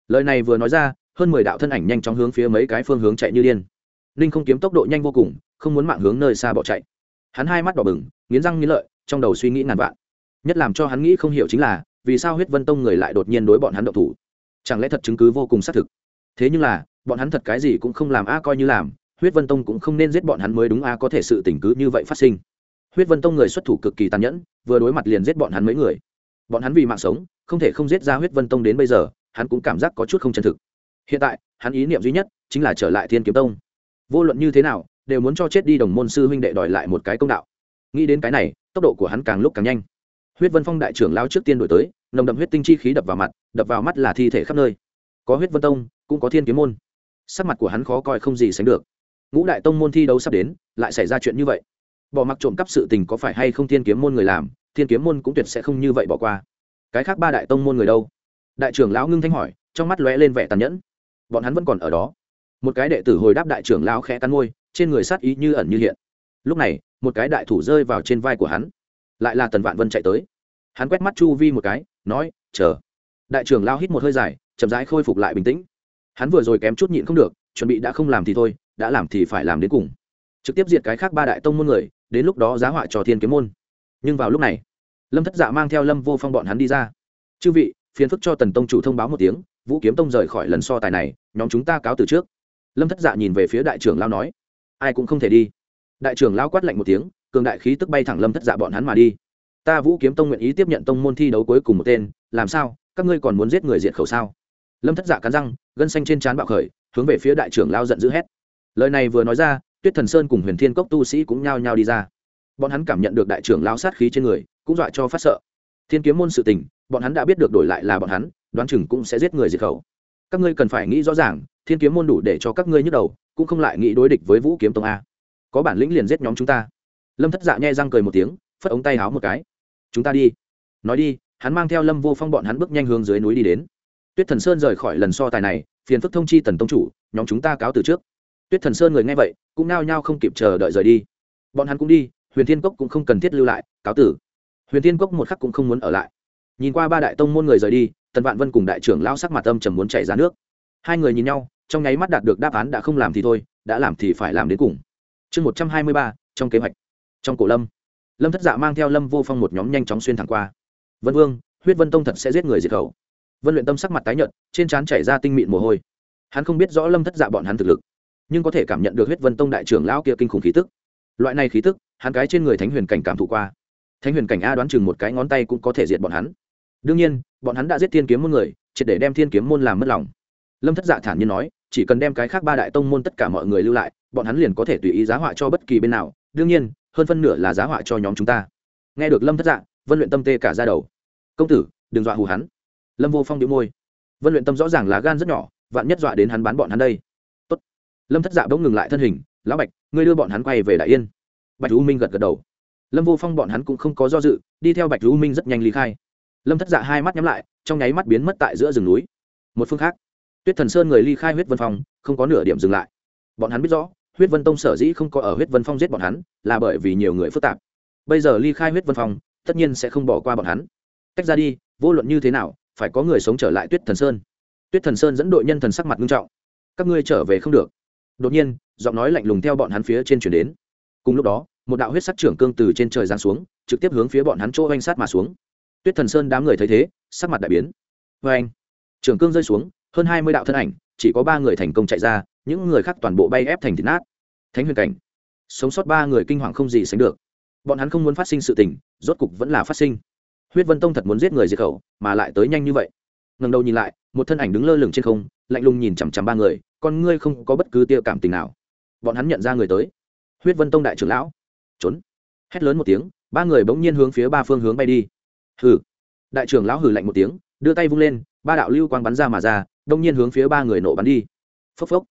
[SPEAKER 1] Lời này vừa nói ra, hơn mười đạo thân ảnh nhanh chóng hướng phía mấy cái phương hướng chạy như điên ninh không kiếm tốc độ nhanh vô cùng, không muốn mạng hướng nơi xa bỏ chạy. Hắn hai mắt đỏ bừng, nghiến răng nghiến lợi, trong đầu suy nghĩ ngàn vạn. Nhất làm cho hắn nghĩ không hiểu chính là, vì sao huyết vân tông người lại đột nhiên đối bọn hắn động thủ? Chẳng lẽ thật chứng cứ vô cùng xác thực? Thế nhưng là, bọn hắn thật cái gì cũng không làm a, coi như làm, huyết vân tông cũng không nên giết bọn hắn mới đúng a, có thể sự tình cứ như vậy phát sinh. Huyết vân tông người xuất thủ cực kỳ tàn nhẫn, vừa đối mặt liền giết bọn hắn mấy người. Bọn hắn vì mạng sống, không thể không giết ra huyết vân tông đến bây giờ, hắn cũng cảm giác có chút không chân thực. Hiện tại, hắn ý niệm duy nhất chính là trở lại thiên kiếm tông vô luận như thế nào, đều muốn cho chết đi đồng môn sư huynh đệ đòi lại một cái công đạo. Nghĩ đến cái này, tốc độ của hắn càng lúc càng nhanh. Huyết vân phong đại trưởng lao trước tiên đổi tới, nồng đậm huyết tinh chi khí đập vào mặt, đập vào mắt là thi thể khắp nơi. Có huyết vân tông, cũng có thiên kiếm môn. Sắc mặt của hắn khó coi không gì sánh được. Ngũ đại tông môn thi đấu sắp đến, lại xảy ra chuyện như vậy. Bỏ mặc trộm cắp sự tình có phải hay không thiên kiếm môn người làm, thiên kiếm môn cũng tuyệt sẽ không như vậy bỏ qua. Cái khác ba đại tông môn người đâu? Đại trưởng lão ngưng thanh hỏi, trong mắt lóe lên vẻ tàn nhẫn. Bọn hắn vẫn còn ở đó một cái đệ tử hồi đáp đại trưởng lão khẽ cắn môi, trên người sát ý như ẩn như hiện. Lúc này, một cái đại thủ rơi vào trên vai của hắn. Lại là tần vạn vân chạy tới. Hắn quét mắt chu vi một cái, nói, chờ. Đại trưởng lao hít một hơi dài, chậm rãi khôi phục lại bình tĩnh. Hắn vừa rồi kém chút nhịn không được, chuẩn bị đã không làm thì thôi, đã làm thì phải làm đến cùng. Trực tiếp diệt cái khác ba đại tông môn người, đến lúc đó giá họa cho thiên kiếm môn. Nhưng vào lúc này, lâm thất dạ mang theo lâm vô phong bọn hắn đi ra. Chư vị, phiền phức cho tần tông chủ thông báo một tiếng, vũ kiếm tông rời khỏi lần so tài này, nhóm chúng ta cáo từ trước lâm thất dạ nhìn về phía đại trưởng lao nói, ai cũng không thể đi. Đại trưởng lao quát lạnh một tiếng, cường đại khí tức bay thẳng lâm thất dạ bọn hắn mà đi. Ta vũ kiếm tông nguyện ý tiếp nhận tông môn thi đấu cuối cùng một tên, làm sao, các ngươi còn muốn giết người diệt khẩu sao? Lâm thất dạ cắn răng, gân xanh trên trán bạo khởi, hướng về phía đại trưởng lao giận dữ hét. Lời này vừa nói ra, tuyết thần sơn cùng huyền thiên cốc tu sĩ cũng nhao nhao đi ra. Bọn hắn cảm nhận được đại trưởng lao sát khí trên người, cũng dọa cho phát sợ. Thiên kiếm môn sự tình, bọn hắn đã biết được đổi lại là bọn hắn, đoán chừng cũng sẽ giết người diệt khẩu các ngươi cần phải nghĩ rõ ràng, thiên kiếm môn đủ để cho các ngươi nhức đầu, cũng không lại nghĩ đối địch với vũ kiếm tông a. Có bản lĩnh liền giết nhóm chúng ta. Lâm thất dạ nhẹ răng cười một tiếng, phất ống tay háo một cái. Chúng ta đi. Nói đi, hắn mang theo lâm vô phong bọn hắn bước nhanh hướng dưới núi đi đến. Tuyết thần sơn rời khỏi lần so tài này, phiền phức thông chi tần tông chủ, nhóm chúng ta cáo từ trước. Tuyết thần sơn người nghe vậy, cũng nao nhao không kịp chờ đợi rời đi. Bọn hắn cũng đi, huyền thiên cốc cũng không cần thiết lưu lại, cáo tử. Huyền thiên cốc một khắc cũng không muốn ở lại. Nhìn qua ba đại tông môn người rời đi tần vạn vân cùng đại trưởng lao sắc mặt âm trầm muốn chạy ra nước. Hai người nhìn nhau, trong nháy mắt đạt được đáp án đã không làm thì thôi, đã làm thì phải làm đến cùng. Chương một trăm hai mươi ba, trong kế hoạch. Trong cổ lâm. Lâm thất dạ mang theo lâm vô phong một nhóm nhanh chóng xuyên thẳng qua. Vân vương, huyết vân tông thật sẽ giết người diệt khẩu. Vân luyện tâm sắc mặt tái nhợt, trên trán chảy ra tinh mịn mồ hôi. Hắn không biết rõ lâm thất dạ bọn hắn thực lực, nhưng có thể cảm nhận được huyết vân tông đại trưởng lão kia kinh khủng khí tức. Loại này khí tức, hắn cái trên người thánh huyền cảnh cảm thụ qua. Thánh huyền cảnh a đoán chừng một cái ngón tay cũng có thể diệt bọn hắn. Đương nhiên bọn hắn đã giết thiên kiếm môn người, triệt để đem thiên kiếm môn làm mất lòng. Lâm thất dạ thản nhiên nói, chỉ cần đem cái khác ba đại tông môn tất cả mọi người lưu lại, bọn hắn liền có thể tùy ý giá họa cho bất kỳ bên nào. Đương nhiên, hơn phân nửa là giá họa cho nhóm chúng ta. Nghe được lâm thất dạ vân luyện tâm tê cả ra đầu. Công tử, đừng dọa hù hắn. Lâm vô phong đĩu môi. Vân luyện tâm rõ ràng là gan rất nhỏ, vạn nhất dọa đến hắn bán bọn hắn đây. Tốt. lâm thất dạ bỗng ngừng lại thân hình, lão bạch, ngươi đưa bọn hắn quay về đại yên. Bạch u minh gật gật đầu. Lâm vô phong bọn hắn cũng không có do dự, đi theo bạch u minh rất nhanh lý khai lâm thất dạ hai mắt nhắm lại, trong nháy mắt biến mất tại giữa rừng núi. Một phương khác, tuyết thần sơn người ly khai huyết vân phong, không có nửa điểm dừng lại. Bọn hắn biết rõ, huyết vân tông sở dĩ không có ở huyết vân phong giết bọn hắn, là bởi vì nhiều người phức tạp. Bây giờ ly khai huyết vân phong, tất nhiên sẽ không bỏ qua bọn hắn. Tách ra đi, vô luận như thế nào, phải có người sống trở lại tuyết thần sơn. Tuyết thần sơn dẫn đội nhân thần sắc mặt nghiêm trọng. Các ngươi trở về không được. Đột nhiên, giọng nói lạnh lùng theo bọn hắn phía trên chuyển đến. Cùng lúc đó, một đạo huyết sắc trưởng cương từ trên trời giáng xuống, trực tiếp hướng phía bọn hắn chỗ oanh sát mà xuống tuyết thần sơn đám người thấy thế, sắc mặt đại biến. Vê anh trưởng cương rơi xuống, hơn hai mươi đạo thân ảnh, chỉ có ba người thành công chạy ra, những người khác toàn bộ bay ép thành thịt nát. Thánh huyền cảnh. Sống sót ba người kinh hoàng không gì sánh được. Bọn hắn không muốn phát sinh sự tình, rốt cục vẫn là phát sinh. Huyết vân tông thật muốn giết người diệt khẩu, mà lại tới nhanh như vậy. Ngần đầu nhìn lại, một thân ảnh đứng lơ lửng trên không, lạnh lùng nhìn chằm chằm ba người, con ngươi không có bất cứ tia cảm tình nào. Bọn hắn nhận ra người tới. Huyết vân tông đại trưởng lão. Trốn. Hét lớn một tiếng, ba người bỗng nhiên hướng phía ba phương hướng bay đi hừ. Đại trưởng lão hừ lạnh một tiếng, đưa tay vung lên, ba đạo lưu quang bắn ra mà ra, đông nhiên hướng phía ba người nổ bắn đi. Phốc phốc.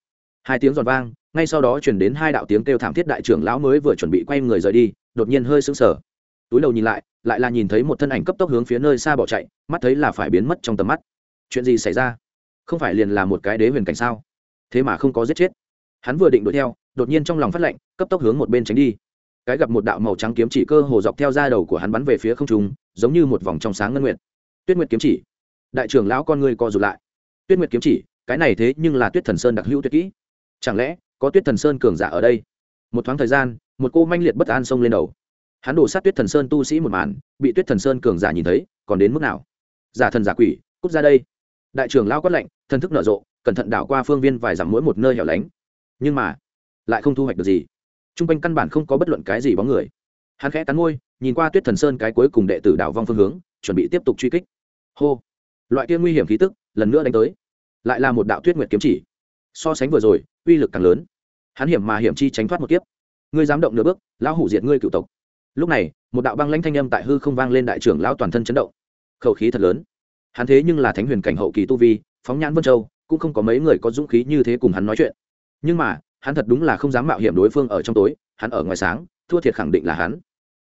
[SPEAKER 1] Hai tiếng giòn vang, ngay sau đó chuyển đến hai đạo tiếng kêu thảm thiết đại trưởng lão mới vừa chuẩn bị quay người rời đi, đột nhiên hơi sững sờ. Túi đầu nhìn lại lại là nhìn thấy một thân ảnh cấp tốc hướng phía nơi xa bỏ chạy, mắt thấy là phải biến mất trong tầm mắt. Chuyện gì xảy ra? Không phải liền là một cái đế huyền cảnh sao? Thế mà không có giết chết. Hắn vừa định đuổi theo, đột nhiên trong lòng phát lạnh cấp tốc hướng một bên tránh đi cái gặp một đạo màu trắng kiếm chỉ cơ hồ dọc theo da đầu của hắn bắn về phía không trung, giống như một vòng trong sáng ngân nguyệt. Tuyết nguyệt kiếm chỉ. Đại trưởng lão con người co rụt lại. Tuyết nguyệt kiếm chỉ, cái này thế nhưng là tuyết thần sơn đặc hữu tuyệt kỹ. Chẳng lẽ, có tuyết thần sơn cường giả ở đây? Một thoáng thời gian, một cô manh liệt bất an xông lên đầu. Hắn đổ sát tuyết thần sơn tu sĩ một màn, bị tuyết thần sơn cường giả nhìn thấy, còn đến mức nào? Giả thần giả quỷ, cút ra đây. Đại trưởng lao quát lạnh, thần thức nở rộ, cẩn thận đảo qua phương viên vài dặm mỗi một nơi hẻo lánh. Nhưng mà, lại không thu hoạch được gì t r u n g quanh căn bản không có bất luận cái gì bóng người. Hắn khẽ cắn môi, nhìn qua tuyết thần sơn cái cuối cùng đệ tử đảo vong phương hướng, chuẩn bị tiếp tục truy kích. Hô! Loại kia nguy hiểm khí tức, lần nữa đánh tới. Lại là một đạo tuyết nguyệt kiếm chỉ. So sánh vừa rồi, uy lực càng lớn. Hắn hiểm mà hiểm chi tránh thoát một kiếp. Ngươi dám động nửa bước, lão hủ diệt ngươi cựu tộc. Lúc này, một đạo băng lãnh thanh âm tại hư không vang lên đại trưởng lão toàn thân chấn động. Khẩu khí thật lớn. Hắn thế nhưng là thánh huyền cảnh hậu kỳ tu vi, phóng nhãn vân châu, cũng không có mấy người có dũng khí như thế cùng hắn nói chuyện. Nhưng mà hắn thật đúng là không dám mạo hiểm đối phương ở trong tối, hắn ở ngoài sáng, thua thiệt khẳng định là hắn.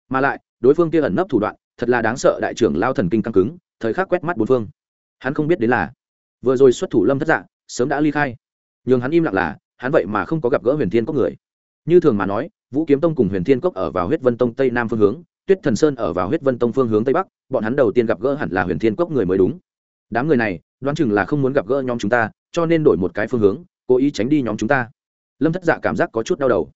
[SPEAKER 1] Mà lại, đối phương kia ẩn nấp thủ đoạn, thật là đáng sợ, đại trưởng lao thần kinh căng cứng, thời khắc quét mắt bốn phương. Hắn không biết đến là, vừa rồi xuất thủ lâm thất dạng sớm đã ly khai. Nhường hắn im lặng là, hắn vậy mà không có gặp gỡ huyền thiên cốc người. Như thường mà nói, vũ kiếm tông cùng huyền thiên cốc ở vào huyết vân tông tây nam phương hướng, tuyết thần sơn ở vào huyết vân tông phương hướng tây bắc, bọn hắn đầu tiên gặp gỡ hẳn là huyền thiên cốc người mới đúng. Đám người này, đoán chừng là không muốn gặp gỡ nhóm chúng ta, cho nên đổi một cái phương hướng, cố ý tránh đi nhóm chúng ta lâm thất dạ cảm giác có chút đau đầu.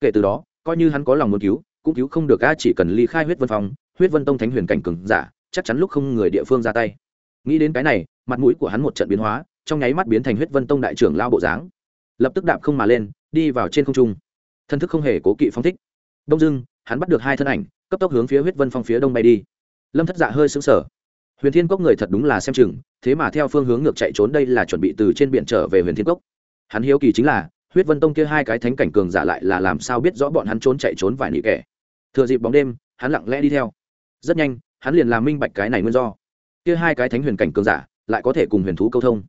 [SPEAKER 1] Kể từ đó, coi như hắn có lòng muốn cứu, cũng cứu không được, a, chỉ cần ly khai huyết vân phong, huyết vân tông thánh huyền cảnh cường giả, chắc chắn lúc không người địa phương ra tay. Nghĩ đến cái này, mặt mũi của hắn một trận biến hóa, trong nháy mắt biến thành huyết vân tông đại trưởng lao bộ dáng. Lập tức đạp không mà lên, đi vào trên không trung. Thân thức không hề cố kỵ phong thích. Đông dưng hắn bắt được hai thân ảnh, cấp tốc hướng phía huyết vân phong phía đông bay đi. Lâm thất dạ hơi xứng sở huyền thiên cốc người thật đúng là xem chừng, thế mà theo phương hướng ngược chạy trốn đây là chuẩn bị từ trên biển trở về huyền thiên cốc. Hắn hiếu kỳ chính là huyết vân tông kia hai cái thánh cảnh cường giả lại là làm sao biết rõ bọn hắn trốn chạy trốn vài nị kẻ? Thừa dịp bóng đêm, hắn lặng lẽ đi theo. Rất nhanh, hắn liền làm minh bạch cái này nguyên do. Kia hai cái thánh huyền cảnh cường giả lại có thể cùng huyền thú câu thông.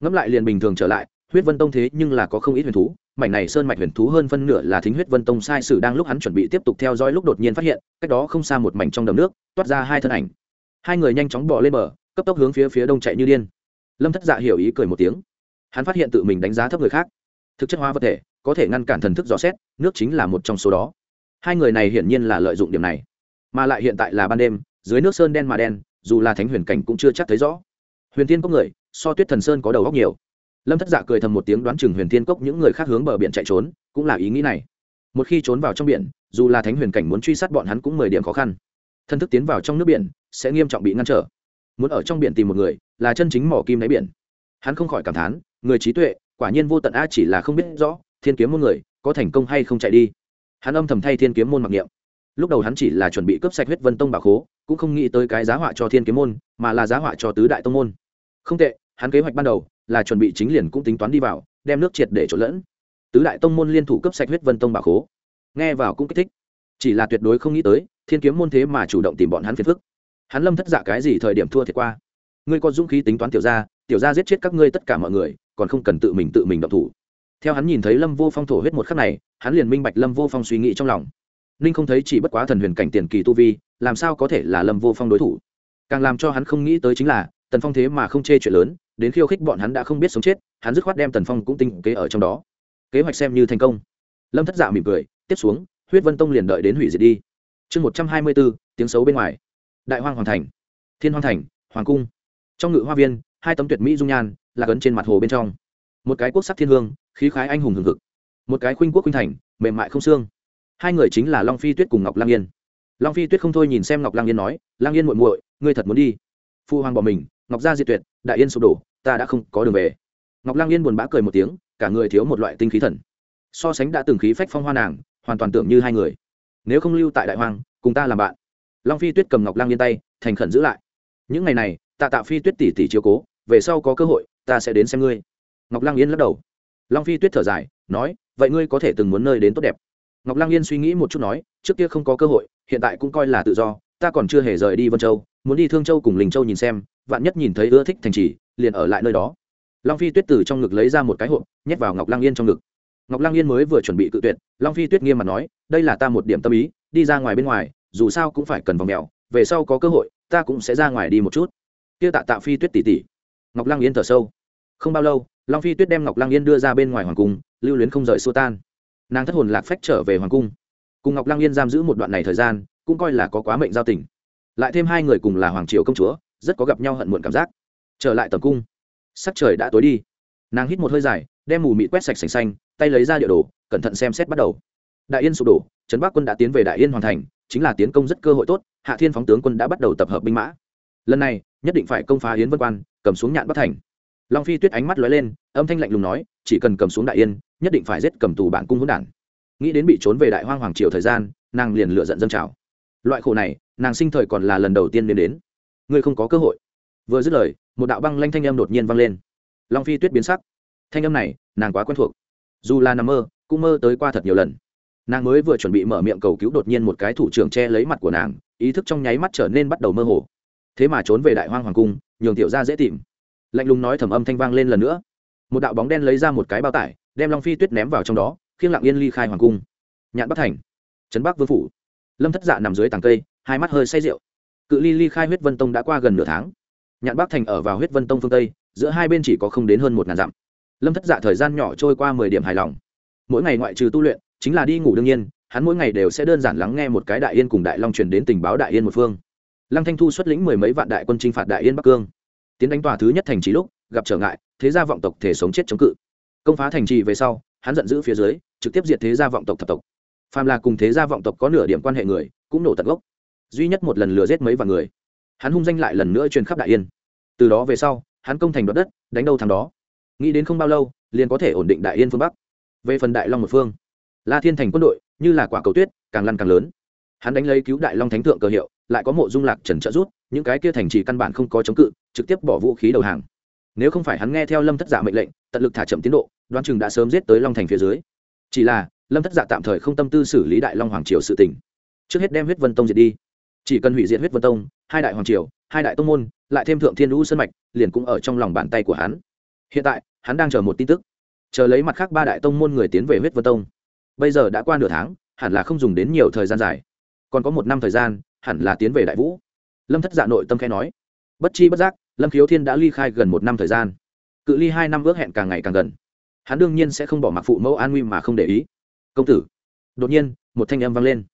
[SPEAKER 1] Ngẫm lại liền bình thường trở lại, huyết vân tông thế nhưng là có không ít huyền thú, mảnh này sơn mạch huyền thú hơn phân nửa là thính huyết vân tông sai sử đang lúc hắn chuẩn bị tiếp tục theo dõi lúc đột nhiên phát hiện, cách đó không xa một mảnh trong đầm nước, toát ra hai thân ảnh. Hai người nhanh chóng bỏ lên bờ, cấp tốc hướng phía phía đông chạy như điên. Lâm thất dạ hiểu ý cười một tiếng. Hắn phát hiện tự mình đánh giá thấp người khác thực chất hóa vật thể có thể ngăn cản thần thức rõ xét, nước chính là một trong số đó. Hai người này hiển nhiên là lợi dụng điểm này, mà lại hiện tại là ban đêm, dưới nước sơn đen mà đen, dù là thánh huyền cảnh cũng chưa chắc thấy rõ. Huyền tiên Cốc người, so tuyết thần sơn có đầu góc nhiều. Lâm thất dạ cười thầm một tiếng đoán chừng huyền thiên cốc những người khác hướng bờ biển chạy trốn, cũng là ý nghĩ này. Một khi trốn vào trong biển, dù là thánh huyền cảnh muốn truy sát bọn hắn cũng mười điểm khó khăn. Thân thức tiến vào trong nước biển, sẽ nghiêm trọng bị ngăn trở. Muốn ở trong biển tìm một người, là chân chính mỏ kim đáy biển. Hắn không khỏi cảm thán, người trí tuệ quả nhiên vô tận a chỉ là không biết rõ, thiên kiếm môn người có thành công hay không chạy đi. Hắn âm thầm thay thiên kiếm môn mặc niệm. Lúc đầu hắn chỉ là chuẩn bị cướp sạch huyết vân tông bảo khố, cũng không nghĩ tới cái giá họa cho thiên kiếm môn, mà là giá họa cho tứ đại tông môn. Không tệ, hắn kế hoạch ban đầu là chuẩn bị chính liền cũng tính toán đi vào, đem nước triệt để trộn lẫn. Tứ đại tông môn liên thủ cấp sạch huyết vân tông bảo khố. Nghe vào cũng kích thích. Chỉ là tuyệt đối không nghĩ tới, thiên kiếm môn thế mà chủ động tìm bọn hắn phiền phức. Hắn lâm thất dạ cái gì thời điểm thua thiệt qua. Ngươi có dũng khí tính toán tiểu gia tiểu gia giết chết các ngươi tất cả mọi người còn không cần tự mình tự mình động thủ. Theo hắn nhìn thấy lâm vô phong thổ huyết một khắc này, hắn liền minh bạch lâm vô phong suy nghĩ trong lòng. Ninh không thấy chỉ bất quá thần huyền cảnh tiền kỳ tu vi, làm sao có thể là lâm vô phong đối thủ? Càng làm cho hắn không nghĩ tới chính là, tần phong thế mà không chê chuyện lớn, đến khiêu khích bọn hắn đã không biết sống chết, hắn dứt khoát đem tần phong cũng tinh kế ở trong đó. Kế hoạch xem như thành công. Lâm thất dạ mỉm cười, tiếp xuống, huyết vân tông liền đợi đến hủy diệt đi. Chương một trăm hai mươi bốn tiếng xấu bên ngoài. Đại hoang hoàng thành, thiên hoàng thành, hoàng cung. Trong ngự hoa viên, hai tấm tuyệt mỹ dung nhan là cấn trên mặt hồ bên trong. Một cái quốc sắc thiên hương, khí khái anh hùng hừng hực. Một cái khuynh quốc khuynh thành, mềm mại không xương. Hai người chính là long phi tuyết cùng ngọc lang yên. Long phi tuyết không thôi nhìn xem ngọc lang yên nói, lang yên muội muội, ngươi thật muốn đi. Phu hoàng bỏ mình, ngọc gia diệt tuyệt, đại yên sụp đổ, ta đã không có đường về. Ngọc lang yên buồn bã cười một tiếng, cả người thiếu một loại tinh khí thần. So sánh đã từng khí phách phong hoa nàng, hoàn toàn tưởng như hai người. Nếu không lưu tại đại hoàng cùng ta làm bạn. Long phi tuyết cầm ngọc lang yên tay, thành khẩn giữ lại. Những ngày này, tạ tạ phi tuyết tỉ tỉ chiếu cố về sau có cơ hội, ta sẽ đến xem ngươi. Ngọc lang yên lắc đầu. Long phi tuyết thở dài, nói, vậy ngươi có thể từng muốn nơi đến tốt đẹp? Ngọc lang yên suy nghĩ một chút nói, trước kia không có cơ hội, hiện tại cũng coi là tự do, ta còn chưa hề rời đi vân châu, muốn đi thương châu cùng linh châu nhìn xem, vạn nhất nhìn thấy ưa thích thành trì, liền ở lại nơi đó. Long phi tuyết từ trong ngực lấy ra một cái hộp, nhét vào ngọc lang yên trong ngực. Ngọc lang yên mới vừa chuẩn bị cự tuyệt, long phi tuyết nghiêm mặt nói, đây là ta một điểm tâm ý, đi ra ngoài bên ngoài, dù sao cũng phải cần vòng mèo, về sau có cơ hội, ta cũng sẽ ra ngoài đi một chút. Kia tạ tạ phi tuyết tỉ tỉ ngọc lang yên thở sâu. Không bao lâu, long phi tuyết đem ngọc lang yên đưa ra bên ngoài hoàng cung, lưu luyến không rời xua tan. Nàng thất hồn lạc phách trở về hoàng cung. Cùng ngọc lang yên giam giữ một đoạn này thời gian, cũng coi là có quá mệnh giao tình. Lại thêm hai người cùng là hoàng triều công chúa, rất có gặp nhau hận muộn cảm giác. Trở lại tầm cung, sắc trời đã tối đi. Nàng hít một hơi dài, đem mù mịt quét sạch sành xanh, tay lấy ra địa đồ, cẩn thận xem xét bắt đầu. Đại yên sụp đổ, trấn bắc quân đã tiến về đại yên hoàn thành, chính là tiến công rất cơ hội tốt, hạ thiên phóng tướng quân đã bắt đầu tập hợp binh mã. Lần này nhất định phải công phá hiến vân quan, cầm xuống nhạn bắc thành. Long phi tuyết ánh mắt lóe lên, âm thanh lạnh lùng nói, chỉ cần cầm xuống đại yên, nhất định phải giết cầm tù bản cung hỗn đản. Nghĩ đến bị trốn về đại hoang hoàng triều thời gian, nàng liền lựa giận dâng trào. Loại khổ này, nàng sinh thời còn là lần đầu tiên đến đến. Ngươi không có cơ hội. Vừa dứt lời, một đạo băng lanh thanh âm đột nhiên vang lên. Long phi tuyết biến sắc. Thanh âm này, nàng quá quen thuộc. Dù là nằm mơ, cũng mơ tới qua thật nhiều lần. Nàng mới vừa chuẩn bị mở miệng cầu cứu đột nhiên một cái thủ trưởng che lấy mặt của nàng, ý thức trong nháy mắt trở nên bắt đầu mơ hồ thế mà trốn về đại hoang hoàng cung, nhường tiểu ra dễ tìm. Lạnh lùng nói thầm âm thanh vang lên lần nữa. Một đạo bóng đen lấy ra một cái bao tải, đem long phi tuyết ném vào trong đó, khiêng lặng yên ly khai hoàng cung. Nhạn bắc thành, trấn bắc vương phủ. Lâm thất dạ nằm dưới tàng cây, hai mắt hơi say rượu. Cự ly ly khai huyết vân tông đã qua gần nửa tháng. Nhạn bắc thành ở vào huyết vân tông phương tây, giữa hai bên chỉ có không đến hơn một ngàn dặm. Lâm thất dạ thời gian nhỏ trôi qua mười điểm hài lòng. Mỗi ngày ngoại trừ tu luyện, chính là đi ngủ đương nhiên, hắn mỗi ngày đều sẽ đơn giản lắng nghe một cái đại yên cùng đại long truyền đến tình báo đại yên một phương lăng thanh thu xuất lĩnh mười mấy vạn đại quân chinh phạt đại yên bắc cương. Tiến đánh tòa thứ nhất thành trì lúc, gặp trở ngại, thế gia vọng tộc thể sống chết chống cự. Công phá thành trì về sau, hắn giận dữ phía dưới, trực tiếp diệt thế gia vọng tộc thập tộc. Phàm là cùng thế gia vọng tộc có nửa điểm quan hệ người, cũng nổ tận gốc. Duy nhất một lần lừa giết mấy vạn người. Hắn hung danh lại lần nữa truyền khắp đại yên. Từ đó về sau, hắn công thành đoạt đất, đánh đâu thằng đó. Nghĩ đến không bao lâu, liền có thể ổn định đại yên phương bắc. Về phần đại long một phương, la thiên thành quân đội, như là quả cầu tuyết, càng lăn càng lớn. Hắn đánh lấy cứu đại long thánh thượng cờ hiệu lại có mộ dung lạc trần trợ rút những cái kia thành trì căn bản không có chống cự, trực tiếp bỏ vũ khí đầu hàng. Nếu không phải hắn nghe theo lâm thất giả mệnh lệnh, tận lực thả chậm tiến độ đoan chừng đã sớm giết tới long thành phía dưới. Chỉ là, lâm thất giả tạm thời không tâm tư xử lý đại long hoàng triều sự tỉnh trước hết đem huyết vân tông diệt đi. Chỉ cần hủy diệt huyết vân tông, hai đại hoàng triều, hai đại tông môn, lại thêm thượng thiên lũ sân mạch, liền cũng ở trong lòng bàn tay của hắn. Hiện tại, hắn đang chờ một tin tức. Chờ lấy mặt khác ba đại tông môn người tiến về huyết vân tông. Bây giờ đã qua nửa tháng, hẳn là không dùng đến nhiều thời gian dài. Còn có một năm thời gian hẳn là tiến về đại vũ. Lâm thất dạ nội tâm khẽ nói. Bất chi bất giác, lâm khiếu thiên đã ly khai gần một năm thời gian. Cự ly hai năm ước hẹn càng ngày càng gần. Hắn đương nhiên sẽ không bỏ mặc phụ mẫu an nguy mà không để ý. Công tử. Đột nhiên, một thanh âm vang lên.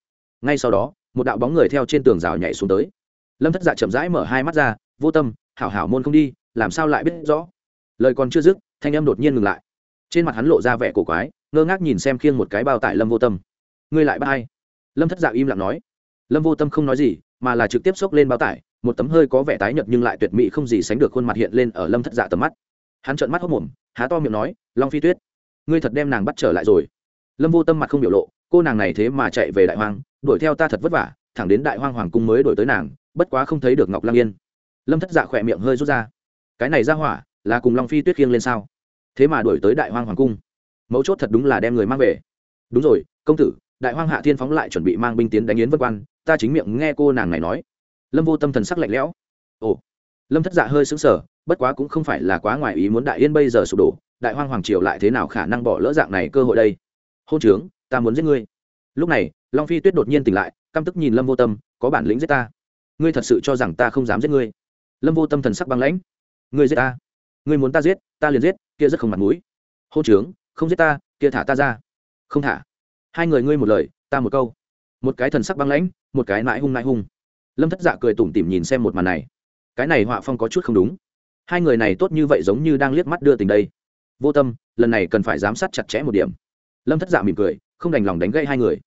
[SPEAKER 1] Ngay sau đó, một đạo bóng người theo trên tường rào nhảy xuống tới. Lâm thất dạ chậm rãi mở hai mắt ra, vô tâm, hảo hảo môn không đi, làm sao lại biết rõ? Lời còn chưa dứt, thanh âm đột nhiên ngừng lại. Trên mặt hắn lộ ra vẻ cổ quái, ngơ ngác nhìn xem khiêng một cái bao tải lâm vô tâm. Ngươi lại bắt hay lâm thất dạ im lặng nói lâm vô tâm không nói gì, mà là trực tiếp xốc lên bao tải, một tấm hơi có vẻ tái nhợt nhưng lại tuyệt mỹ không gì sánh được khuôn mặt hiện lên ở lâm thất dạ tầm mắt. Hắn trợn mắt hốc mồm, há to miệng nói, long phi tuyết, ngươi thật đem nàng bắt trở lại rồi. Lâm vô tâm mặt không biểu lộ, cô nàng này thế mà chạy về đại hoang, đuổi theo ta thật vất vả, thẳng đến đại hoang hoàng cung mới đuổi tới nàng, bất quá không thấy được ngọc lang yên. Lâm thất dạ khỏe miệng hơi rút ra. Cái này ra hỏa, là cùng long phi tuyết khiêng lên sao? Thế mà đuổi tới đại hoang hoàng cung. Mấu chốt thật đúng là đem người mang về. Đúng rồi, công tử, đại hoang hạ thiên phóng lại chuẩn bị mang binh tiến đánh yến vân quan ta chính miệng nghe cô nàng này nói. Lâm vô tâm thần sắc lạnh lẽo. Ồ, lâm thất dạ hơi xứng sở bất quá cũng không phải là quá ngoài ý muốn đại yên bây giờ sụp đổ, đại hoang hoàng triều lại thế nào khả năng bỏ lỡ dạng này cơ hội đây? Hôn trướng, ta muốn giết ngươi. Lúc này, long phi tuyết đột nhiên tỉnh lại, căm tức nhìn lâm vô tâm, có bản lĩnh giết ta. Ngươi thật sự cho rằng ta không dám giết ngươi? Lâm vô tâm thần sắc băng lãnh. Ngươi giết ta? Ngươi muốn ta giết, ta liền giết, kia rất không mặt mũi. Hôn trướng, không giết ta, kia thả ta ra. Không thả. Hai người ngươi một lời, ta một câu. Một cái thần sắc băng lãnh một cái nãi hung nãi hung. Lâm thất dạ cười tủm tỉm nhìn xem một màn này. Cái này họa phong có chút không đúng. Hai người này tốt như vậy giống như đang liếc mắt đưa tình đây. Vô tâm, lần này cần phải giám sát chặt chẽ một điểm. Lâm thất dạ mỉm cười, không đành lòng đánh gây hai người.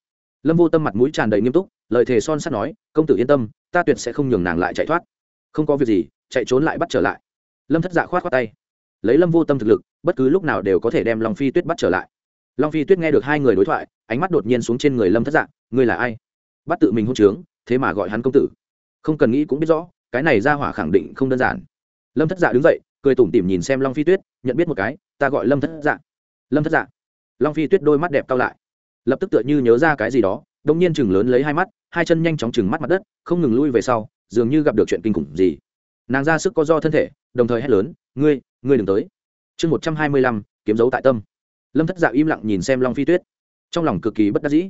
[SPEAKER 1] Lâm vô tâm mặt mũi tràn đầy nghiêm túc, lời thề son sắt nói, công tử yên tâm, ta tuyệt sẽ không nhường nàng lại chạy thoát. Không có việc gì, chạy trốn lại bắt trở lại. Lâm thất dạ khoát khoát tay. Lấy lâm vô tâm thực lực, bất cứ lúc nào đều có thể đem long phi tuyết bắt trở lại. Long phi tuyết nghe được hai người đối thoại, ánh mắt đột nhiên xuống trên người lâm thất dạ ngươi là ai? Bắt tự mình hôn trướng, thế mà gọi hắn công tử. Không cần nghĩ cũng biết rõ, cái này ra hỏa khẳng định không đơn giản. Lâm thất dạ đứng dậy, cười tủm tỉm nhìn xem long phi tuyết, nhận biết một cái, ta gọi lâm thất dạ. Lâm thất dạ. Long phi tuyết đôi mắt đẹp cao lại. Lập tức tựa như nhớ ra cái gì đó đông nhiên chừng lớn lấy hai mắt, hai chân nhanh chóng chừng mắt mặt đất, không ngừng lui về sau, dường như gặp được chuyện kinh khủng gì. Nàng ra sức có do thân thể, đồng thời hét lớn, ngươi ngươi đừng tới. Chương một trăm hai mươi lăm, kiếm dấu tại tâm. Lâm thất dạ im lặng nhìn xem long phi tuyết. Trong lòng cực kỳ bất đắc dĩ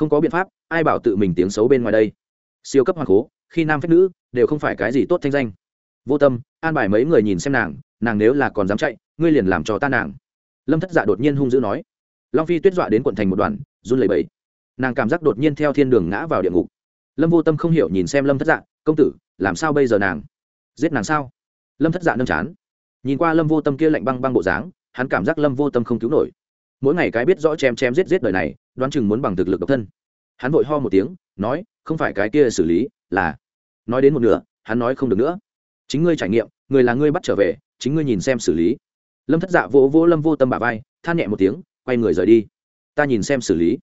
[SPEAKER 1] không có biện pháp, ai bảo tự mình tiếng xấu bên ngoài đây. Siêu cấp hoàng cố, khi nam phép nữ, đều không phải cái gì tốt thanh danh. Vô tâm, an bài mấy người nhìn xem nàng nàng nếu là còn dám chạy, ngươi liền làm cho ta nàng. Lâm thất dạ đột nhiên hung dữ nói. Long phi tuyết dọa đến quận thành một đoàn, run lẩy bẩy. Nàng cảm giác đột nhiên theo thiên đường ngã vào địa ngục. Lâm vô tâm không hiểu nhìn xem lâm thất dạ công tử, làm sao bây giờ nàng? Giết nàng sao? Lâm thất dạ nâm chán. Nhìn qua lâm vô tâm kia lạnh băng băng bộ dáng, hắn cảm giác lâm vô tâm không cứu nổi mỗi ngày cái biết rõ chém chém giết giết đời này, đoán chừng muốn bằng thực lực độc thân. Hắn vội ho một tiếng, nói, không phải cái kia xử lý, là nói đến một nửa, hắn nói không được nữa. Chính ngươi trải nghiệm, người là ngươi bắt trở về, chính ngươi nhìn xem xử lý. Lâm thất dạ vỗ vỗ lâm vô tâm bà vai, than nhẹ một tiếng, quay người rời đi. Ta nhìn xem xử lý.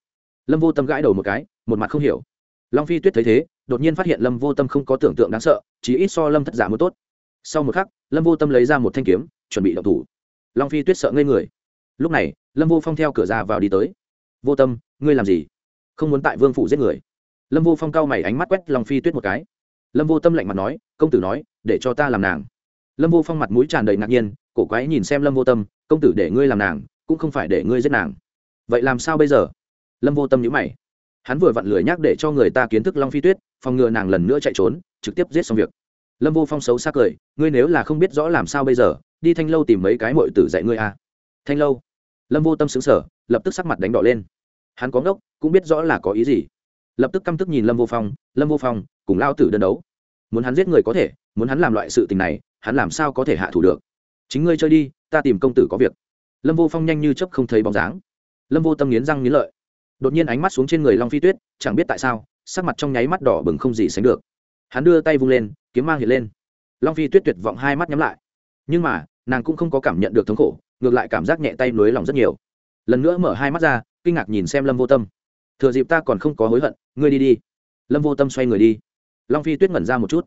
[SPEAKER 1] Lâm vô tâm gãi đầu một cái, một mặt không hiểu. Long phi tuyết thấy thế, đột nhiên phát hiện lâm vô tâm không có tưởng tượng đáng sợ chỉ ít so lâm thất dạ giả mới tốt. Sau một khắc, lâm vô tâm lấy ra một thanh kiếm, chuẩn bị động thủ. Long phi tuyết sợ ngây người lúc này, lâm vô phong theo cửa ra vào đi tới. Vô tâm, ngươi làm gì? Không muốn tại vương phủ giết người? Lâm vô phong cao mày ánh mắt quét long phi tuyết một cái. Lâm vô tâm lạnh mặt nói, công tử nói, để cho ta làm nàng. Lâm vô phong mặt mũi tràn đầy ngạc nhiên, cổ quái nhìn xem lâm vô tâm, công tử để ngươi làm nàng, cũng không phải để ngươi giết nàng. Vậy làm sao bây giờ? Lâm vô tâm nhữ mày. Hắn vừa vặn lười nhắc để cho người ta kiến thức long phi tuyết, phòng ngừa nàng lần nữa chạy trốn, trực tiếp giết xong việc. Lâm vô phong xấu xa cười, ngươi nếu là không biết rõ làm sao bây giờ, đi thanh lâu tìm mấy cái mội tử dạy ngươi à. thanh lâu? Lâm vô tâm xứng sở lập tức sắc mặt đánh đỏ lên. Hắn có ngốc, cũng biết rõ là có ý gì. Lập tức căm tức nhìn lâm vô phong, lâm vô phong, cùng lao tử đơn đấu. Muốn hắn giết người có thể, muốn hắn làm loại sự tình này, hắn làm sao có thể hạ thủ được? Chính ngươi chơi đi, ta tìm công tử có việc. Lâm vô phong nhanh như chấp không thấy bóng dáng. Lâm vô tâm nghiến răng nghiến lợi. Đột nhiên ánh mắt xuống trên người long phi tuyết, chẳng biết tại sao, sắc mặt trong nháy mắt đỏ bừng không gì sánh được. Hắn đưa tay vung lên, kiếm mang hiện lên. Long phi tuyết tuyệt vọng hai mắt nhắm lại. Nhưng mà, nàng cũng không có cảm nhận được thống khổ ngược lại cảm giác nhẹ tay nối lòng rất nhiều. Lần nữa mở hai mắt ra, kinh ngạc nhìn xem lâm vô tâm. Thừa dịp ta còn không có hối hận, ngươi đi đi. Lâm vô tâm xoay người đi. Long phi tuyết ngẩn ra một chút.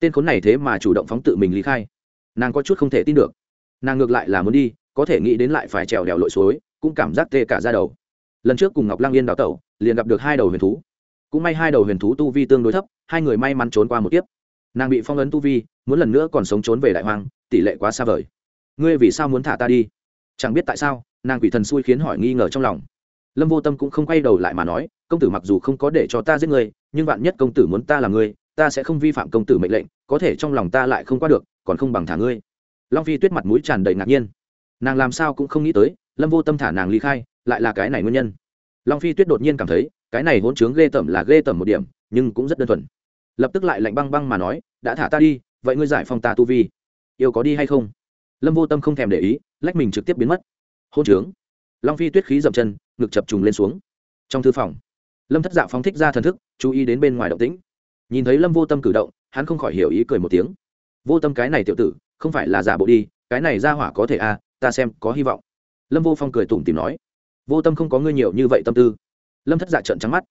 [SPEAKER 1] Tên khốn này thế mà chủ động phóng tự mình lý khai. Nàng có chút không thể tin được. Nàng ngược lại là muốn đi, có thể nghĩ đến lại phải trèo đèo lội suối, cũng cảm giác tê cả ra đầu. Lần trước cùng ngọc lang yên đào tẩu, liền gặp được hai đầu huyền thú. Cũng may hai đầu huyền thú tu vi tương đối thấp, hai người may mắn trốn qua một kiếp. Nàng bị phong ấn tu vi, muốn lần nữa còn sống trốn về đại hoang, tỷ lệ quá xa vời ngươi vì sao muốn thả ta đi? Chẳng biết tại sao, nàng quỷ thần xui khiến hỏi nghi ngờ trong lòng. Lâm vô tâm cũng không quay đầu lại mà nói, công tử mặc dù không có để cho ta giết ngươi, nhưng vạn nhất công tử muốn ta là ngươi, ta sẽ không vi phạm công tử mệnh lệnh, có thể trong lòng ta lại không qua được, còn không bằng thả ngươi. Long phi tuyết mặt mũi tràn đầy ngạc nhiên. Nàng làm sao cũng không nghĩ tới, lâm vô tâm thả nàng ly khai, lại là cái này nguyên nhân. Long phi tuyết đột nhiên cảm thấy, cái này hỗn trướng ghê tởm là ghê tởm một điểm, nhưng cũng rất đơn thuần. Lập tức lại lạnh băng băng mà nói, đã thả ta đi, vậy ngươi giải phong ta tu vi. Yêu có đi hay không? Lâm vô tâm không thèm để ý, lách mình trực tiếp biến mất. Hôn trướng. Long phi tuyết khí dậm chân, ngực chập trùng lên xuống. Trong thư phòng, lâm thất dạ phóng thích ra thần thức, chú ý đến bên ngoài động tĩnh. Nhìn thấy lâm vô tâm cử động, hắn không khỏi hiểu ý cười một tiếng. Vô tâm cái này tiểu tử, không phải là giả bộ đi, cái này ra hỏa có thể à ta xem có hy vọng. Lâm vô phong cười tủm tìm nói. Vô tâm không có ngươi nhiều như vậy tâm tư. Lâm thất dạ trợn trắng mắt.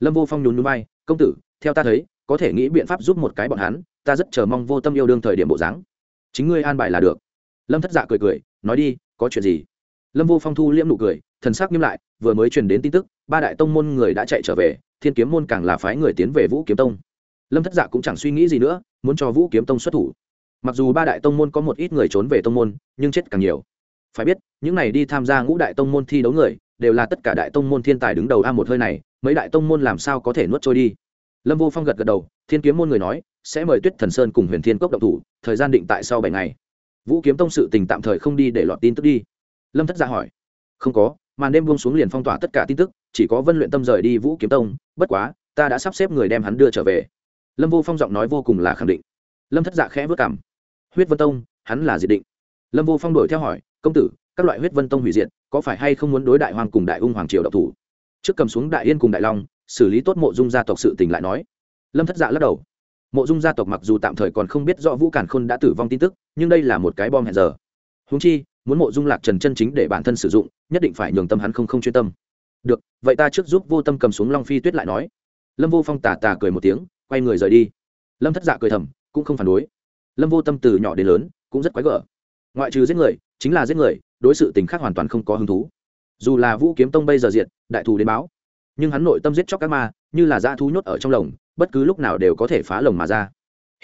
[SPEAKER 1] Lâm vô phong nhún núi bay công tử, theo ta thấy, có thể nghĩ biện pháp giúp một cái bọn hắn, ta rất chờ mong vô tâm yêu đương thời điểm bộ dáng. Chính ngươi an bài là được lâm thất dạ cười cười, nói đi, có chuyện gì? Lâm vô phong thu liễm nụ cười, thần sắc nghiêm lại, vừa mới truyền đến tin tức, ba đại tông môn người đã chạy trở về, thiên kiếm môn càng là phái người tiến về vũ kiếm tông. Lâm thất dạ cũng chẳng suy nghĩ gì nữa, muốn cho vũ kiếm tông xuất thủ. Mặc dù ba đại tông môn có một ít người trốn về tông môn, nhưng chết càng nhiều. Phải biết, những này đi tham gia ngũ đại tông môn thi đấu người, đều là tất cả đại tông môn thiên tài đứng đầu a một hơi này, mấy đại tông môn làm sao có thể nuốt trôi đi? Lâm vô phong gật gật đầu, thiên kiếm môn người nói, sẽ mời tuyết thần sơn cùng huyền thiên cốc động thủ, thời gian định tại sau bảy ngày vũ kiếm tông sự tình tạm thời không đi để lọt tin tức đi. Lâm thất gia hỏi. Không có, màn đêm buông xuống liền phong tỏa tất cả tin tức, chỉ có vân luyện tâm rời đi vũ kiếm tông, bất quá, ta đã sắp xếp người đem hắn đưa trở về. Lâm vô phong giọng nói vô cùng là khẳng định. Lâm thất dạ khẽ vất cảm huyết vân tông, hắn là diệt định. Lâm vô phong đổi theo hỏi, công tử, các loại huyết vân tông hủy diệt, có phải hay không muốn đối đại hoàng cùng đại ung hoàng triều độc thủ? Trước cầm xuống đại yên cùng đại long, xử lý tốt mộ dung gia tộc sự tình lại nói. Lâm thất dạ lắc đầu mộ dung gia tộc mặc dù tạm thời còn không biết rõ vũ cản khôn đã tử vong tin tức, nhưng đây là một cái bom hẹn giờ. Húng chi, muốn mộ dung lạc trần chân chính để bản thân sử dụng, nhất định phải nhường tâm hắn không không chuyên tâm. Được, vậy ta trước giúp vô tâm cầm xuống long phi tuyết lại nói. Lâm vô phong tà tà cười một tiếng, quay người rời đi. Lâm thất dạ cười thầm, cũng không phản đối. Lâm vô tâm từ nhỏ đến lớn, cũng rất quái gở. Ngoại trừ giết người, chính là giết người, đối sự tình khác hoàn toàn không có hứng thú. Dù là vũ kiếm tông bây giờ diệt, đại thù đến báo nhưng hắn nội tâm giết chóc các ma, như là dã thú nhốt ở trong lồng, bất cứ lúc nào đều có thể phá lồng mà ra.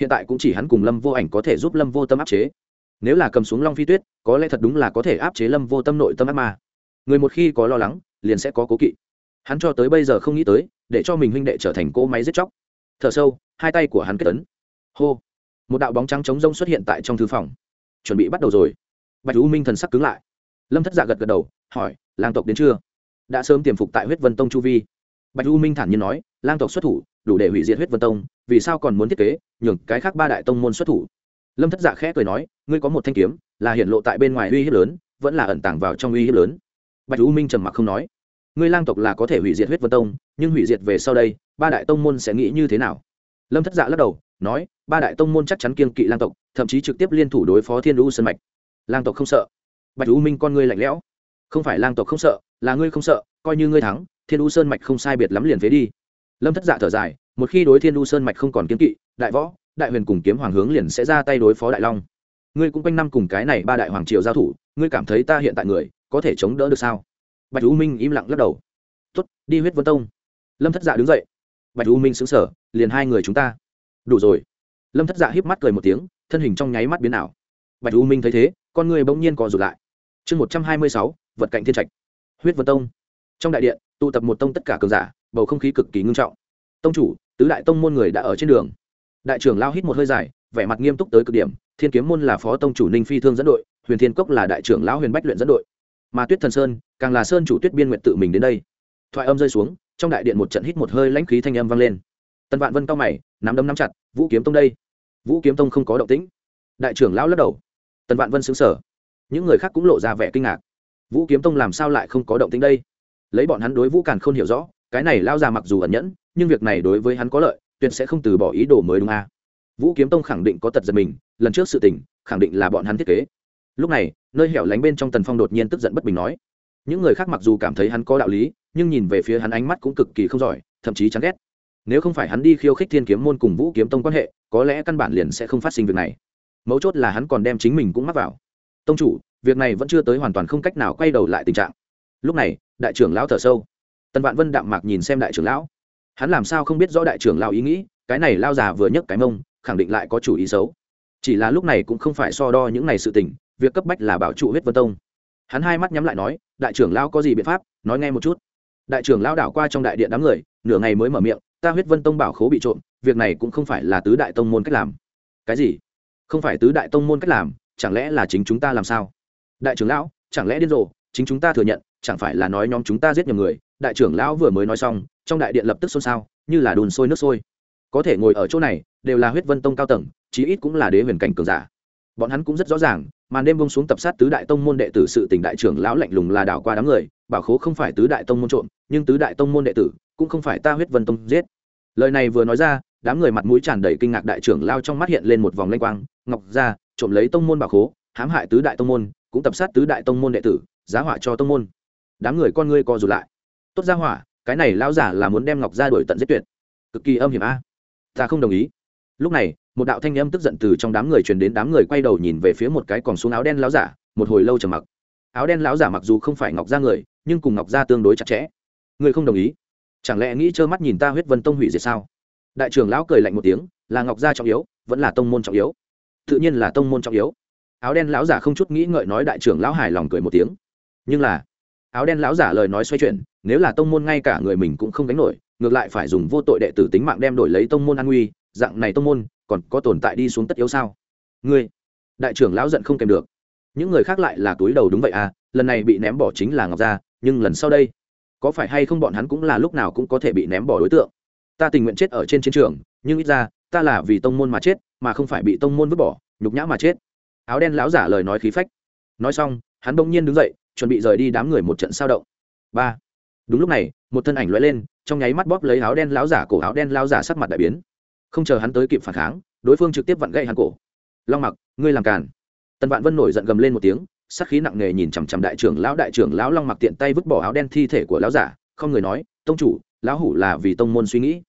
[SPEAKER 1] Hiện tại cũng chỉ hắn cùng lâm vô ảnh có thể giúp lâm vô tâm áp chế. Nếu là cầm xuống long phi tuyết, có lẽ thật đúng là có thể áp chế lâm vô tâm nội tâm ác ma. Người một khi có lo lắng, liền sẽ có cố kỵ. Hắn cho tới bây giờ không nghĩ tới, để cho mình huynh đệ trở thành cỗ máy giết chóc. Thở sâu, hai tay của hắn kết tấn hô! Một đạo bóng trắng trống rông xuất hiện tại trong thư phòng. Chuẩn bị bắt đầu rồi. Bạch u minh thần sắc cứng lại. Lâm thất dạ gật gật đầu, hỏi, lang tộc đến chưa? Đã sớm tiềm phục tại huyết vân tông chu vi. Bạch u minh thản nhiên nói, lang tộc xuất thủ, đủ để hủy diệt huyết vân tông, vì sao còn muốn thiết kế, nhường cái khác ba đại tông môn xuất thủ? Lâm thất dạ khẽ cười nói, ngươi có một thanh kiếm, là hiện lộ tại bên ngoài uy hiếp lớn, vẫn là ẩn tàng vào trong uy hiếp lớn. Bạch u minh trầm mặc không nói, ngươi lang tộc là có thể hủy diệt huyết vân tông, nhưng hủy diệt về sau đây, ba đại tông môn sẽ nghĩ như thế nào? Lâm thất dạ lắc đầu, nói, ba đại tông môn chắc chắn kiên kỵ lang tộc, thậm chí trực tiếp liên thủ đối phó thiên lũ sân mạch. Lang tộc không sợ. Bạch u minh con ngươi lạnh lẽo không phải lang tộc không sợ, là ngươi không sợ, coi như ngươi thắng, thiên u sơn mạch không sai biệt lắm liền phế đi. Lâm thất dạ thở dài, một khi đối thiên u sơn mạch không còn kiếm kỵ, đại võ, đại huyền cùng kiếm hoàng hướng liền sẽ ra tay đối phó đại long. Ngươi cũng quanh năm cùng cái này ba đại hoàng triều giao thủ, ngươi cảm thấy ta hiện tại người, có thể chống đỡ được sao? Bạch u minh im lặng lắc đầu. Tuất đi huyết vân tông. Lâm thất dạ đứng dậy. Bạch u minh xứng sở liền hai người chúng ta. Đủ rồi. Lâm thất dạ híp mắt cười một tiếng, thân hình trong nháy mắt biến ảo. Bạch u minh thấy thế, con người bỗng nhiên co rụt lại. Chương một trăm hai mươi sáu vật cạnh thiên trạch. Huyết vân tông. Trong đại điện, tụ tập một tông tất cả cường giả, bầu không khí cực kỳ ngưng trọng. Tông chủ, tứ đại tông môn người đã ở trên đường. Đại trưởng lao hít một hơi dài, vẻ mặt nghiêm túc tới cực điểm, thiên kiếm môn là phó tông chủ ninh phi thương dẫn đội, huyền thiên cốc là đại trưởng lão huyền bách luyện dẫn đội. Mà tuyết thần sơn, càng là sơn chủ tuyết biên nguyện tự mình đến đây. Thoại âm rơi xuống, trong đại điện một trận hít một hơi lãnh khí thanh âm vang lên. Tân vạn vân cao mày, nắm đấm nắm chặt, vũ kiếm tông đây. Vũ kiếm tông không có động tĩnh. Đại trưởng lão lắc đầu. Tân vạn vân xứng sở những người khác cũng lộ ra vẻ kinh ngạc vũ kiếm tông làm sao lại không có động tĩnh đây? Lấy bọn hắn đối vũ càn không hiểu rõ, cái này lao già mặc dù ẩn nhẫn, nhưng việc này đối với hắn có lợi, tuyệt sẽ không từ bỏ ý đồ mới đúng a. Vũ kiếm tông khẳng định có tật giật mình, lần trước sự tình, khẳng định là bọn hắn thiết kế. Lúc này, nơi hẻo lánh bên trong tần phong đột nhiên tức giận bất bình nói. Những người khác mặc dù cảm thấy hắn có đạo lý, nhưng nhìn về phía hắn ánh mắt cũng cực kỳ không giỏi, thậm chí chán ghét. Nếu không phải hắn đi khiêu khích thiên kiếm môn cùng vũ kiếm tông quan hệ, có lẽ căn bản liền sẽ không phát sinh việc này. Mấu chốt là hắn còn đem chính mình cũng mắc vào. Tông chủ việc này vẫn chưa tới hoàn toàn không cách nào quay đầu lại tình trạng. Lúc này, đại trưởng lão thở sâu. Tần vạn vân đạm mạc nhìn xem đại trưởng lão. Hắn làm sao không biết rõ đại trưởng lão ý nghĩ, cái này lao già vừa nhấc cái mông, khẳng định lại có chủ ý xấu. Chỉ là lúc này cũng không phải so đo những ngày sự tình, việc cấp bách là bảo trụ huyết vân tông. Hắn hai mắt nhắm lại nói, đại trưởng lão có gì biện pháp, nói nghe một chút. Đại trưởng lão đảo qua trong đại điện đám người, nửa ngày mới mở miệng, ta huyết vân tông bảo khố bị trộm, việc này cũng không phải là tứ đại tông môn cách làm. Cái gì? Không phải tứ đại tông môn cách làm, chẳng lẽ là chính chúng ta làm sao? Đại trưởng lão, chẳng lẽ điên rồ? Chính chúng ta thừa nhận, chẳng phải là nói nhóm chúng ta giết nhiều người. Đại trưởng lão vừa mới nói xong, trong đại điện lập tức xôn xao, như là đùn sôi nước sôi. Có thể ngồi ở chỗ này, đều là huyết vân tông cao tầng, chí ít cũng là đế huyền cảnh cường giả. Bọn hắn cũng rất rõ ràng, màn đêm bông xuống tập sát tứ đại tông môn đệ tử sự tỉnh đại trưởng lão lạnh lùng là đảo qua đám người, bảo khố không phải tứ đại tông môn trộm, nhưng tứ đại tông môn đệ tử cũng không phải ta huyết vân tông giết. Lời này vừa nói ra, đám người mặt mũi tràn đầy kinh ngạc đại trưởng lao trong mắt hiện lên một vòng lanh quang, ngọc ra, trộm lấy tông môn bảo khố, hãm hại tứ đại tông môn cũng tập sát tứ đại tông môn đệ tử, giá họa cho tông môn. Đám người con ngươi co rụt lại. Tốt ra hỏa cái này lão giả là muốn đem ngọc gia đổi tận giết tuyệt. Cực kỳ âm hiểm a. Ta không đồng ý. Lúc này, một đạo thanh âm tức giận từ trong đám người truyền đến, đám người quay đầu nhìn về phía một cái còn xuống áo đen lão giả, một hồi lâu trầm mặc. Áo đen lão giả mặc dù không phải ngọc gia người, nhưng cùng ngọc gia tương đối chặt chẽ. Người không đồng ý. Chẳng lẽ nghĩ trơ mắt nhìn ta huyết vân tông hủy diệt sao? Đại trưởng lão cười lạnh một tiếng, là ngọc gia trọng yếu, vẫn là tông môn trọng yếu. Tự nhiên là tông môn trọng yếu áo đen lão giả không chút nghĩ ngợi nói đại trưởng lão hài lòng cười một tiếng. Nhưng là, áo đen lão giả lời nói xoay chuyển, nếu là tông môn ngay cả người mình cũng không đánh nổi, ngược lại phải dùng vô tội đệ tử tính mạng đem đổi lấy tông môn an nguy, dạng này tông môn, còn có tồn tại đi xuống tất yếu sao? Ngươi, đại trưởng lão giận không kèm được. Những người khác lại là túi đầu đúng vậy à lần này bị ném bỏ chính là ngọc gia, nhưng lần sau đây, có phải hay không bọn hắn cũng là lúc nào cũng có thể bị ném bỏ đối tượng? Ta tình nguyện chết ở trên chiến trường, nhưng ít ra, ta là vì tông môn mà chết, mà không phải bị tông môn vứt bỏ, nhục nhã mà chết áo đen lão giả lời nói khí phách. Nói xong, hắn bỗng nhiên đứng dậy, chuẩn bị rời đi đám người một trận sao động. Ba. Đúng lúc này, một thân ảnh lóe lên, trong nháy mắt bóp lấy áo đen lão giả cổ, áo đen lão giả sắc mặt đại biến. Không chờ hắn tới kịp phản kháng, đối phương trực tiếp vặn gậy hắn cổ. Long mặc, ngươi làm càn. Tần vạn vân nổi giận gầm lên một tiếng sắc khí nặng nề nhìn chằm chằm đại trưởng lão, đại trưởng lão long mặc tiện tay vứt bỏ áo đen thi thể của lão giả, không người nói, tông chủ, lão hủ là vì tông môn suy nghĩ.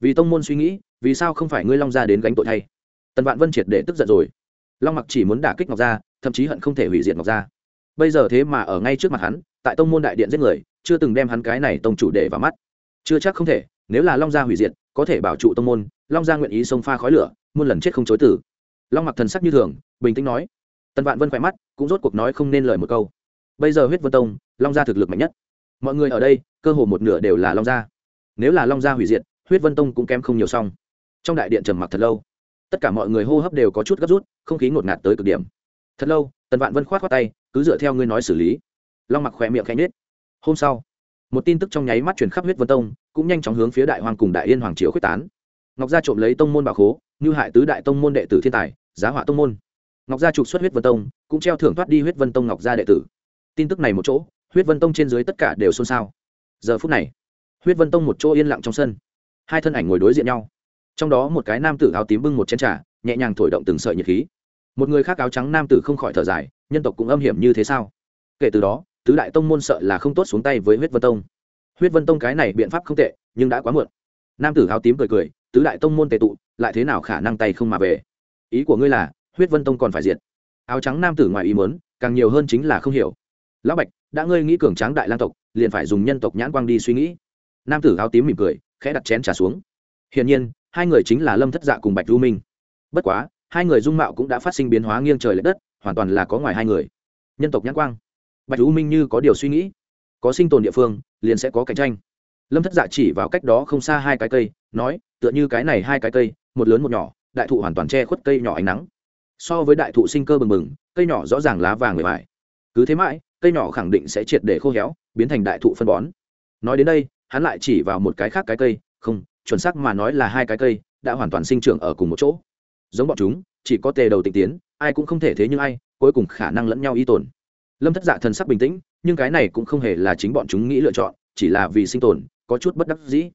[SPEAKER 1] Vì tông môn suy nghĩ, vì sao không phải ngươi long gia đến gánh tội thay? Tần vạn vân triệt để tức giận rồi long mặc chỉ muốn đả kích ngọc gia, thậm chí hận không thể hủy diệt ngọc gia. Bây giờ thế mà ở ngay trước mặt hắn, tại tông môn đại điện giết người, chưa từng đem hắn cái này tông chủ để vào mắt. Chưa chắc không thể, nếu là long gia hủy diệt, có thể bảo trụ tông môn, long gia nguyện ý xông pha khói lửa, muôn lần chết không chối tử long mặc thần sắc như thường, bình tĩnh nói. Tần vạn vân khỏe mắt, cũng rốt cuộc nói không nên lời một câu. Bây giờ huyết vân tông, long gia thực lực mạnh nhất. Mọi người ở đây, cơ hồ một nửa đều là long gia. Nếu là long gia hủy diệt, huyết vân tông cũng kém không nhiều xong. Trong đại điện trầm mặc thật lâu tất cả mọi người hô hấp đều có chút gấp rút, không khí ngột ngạt tới cực điểm. Thật lâu, tần vạn vân k h o á t khoác tay, cứ dựa theo ngươi nói xử lý. Long mặc khỏe miệng khẽ nhết hôm sau, một tin tức trong nháy mắt chuyển khắp huyết vân tông, cũng nhanh chóng hướng phía đại hoàng cùng đại yên hoàng triều quyết tán. Ngọc gia trộm lấy tông môn bảo khố, như hại tứ đại tông môn đệ tử thiên tài, giá họa tông môn. Ngọc gia trục xuất huyết vân tông, cũng treo thưởng thoát đi huyết vân tông ngọc gia đệ tử. Tin tức này một chỗ, huyết vân tông trên dưới tất cả đều xôn xao. Giờ phút này, huyết vân tông một chỗ yên lặng trong sân. Hai thân ảnh ngồi đối diện nhau trong đó một cái nam tử áo tím bưng một chén trà, nhẹ nhàng thổi động từng sợi nhiệt khí. Một người khác áo trắng nam tử không khỏi thở dài, nhân tộc cũng âm hiểm như thế sao? Kể từ đó, tứ đại tông môn sợ là không tốt xuống tay với huyết vân tông. Huyết vân tông cái này biện pháp không tệ, nhưng đã quá muộn. Nam tử áo tím cười cười, tứ đại tông môn tệ tụ, lại thế nào khả năng tay không mà về? Ý của ngươi là, huyết vân tông còn phải diệt. Áo trắng nam tử ngoài ý mớn càng nhiều hơn chính là không hiểu. Lão bạch, đã ngươi nghĩ cường tráng đại lang tộc, liền phải dùng nhân tộc nhãn quang đi suy nghĩ. Nam tử áo tím mỉm cười, khẽ đặt chén trà xuống. Hiển nhiên hai người chính là lâm thất dạ cùng bạch du minh. Bất quá, hai người dung mạo cũng đã phát sinh biến hóa nghiêng trời l ệ đất, hoàn toàn là có ngoài hai người. Nhân tộc nhãn quang. Bạch du minh như có điều suy nghĩ. Có sinh tồn địa phương, liền sẽ có cạnh tranh. Lâm thất dạ chỉ vào cách đó không xa hai cái cây, nói, tựa như cái này hai cái cây, một lớn một nhỏ, đại thụ hoàn toàn che khuất cây nhỏ ánh nắng. So với đại thụ sinh cơ bừng bừng, cây nhỏ rõ ràng lá vàng người vải cứ thế mãi, cây nhỏ khẳng định sẽ triệt để khô héo, biến thành đại thụ phân bón. Nói đến đây, hắn lại chỉ vào một cái khác cái cây, không chuẩn xác mà nói là hai cái cây, đã hoàn toàn sinh trưởng ở cùng một chỗ. Giống bọn chúng, chỉ có tề đầu tịnh tiến, ai cũng không thể thế nhưng ai, cuối cùng khả năng lẫn nhau y tồn. Lâm thất dạ thần sắc bình tĩnh, nhưng cái này cũng không hề là chính bọn chúng nghĩ lựa chọn, chỉ là vì sinh tồn, có chút bất đắc dĩ.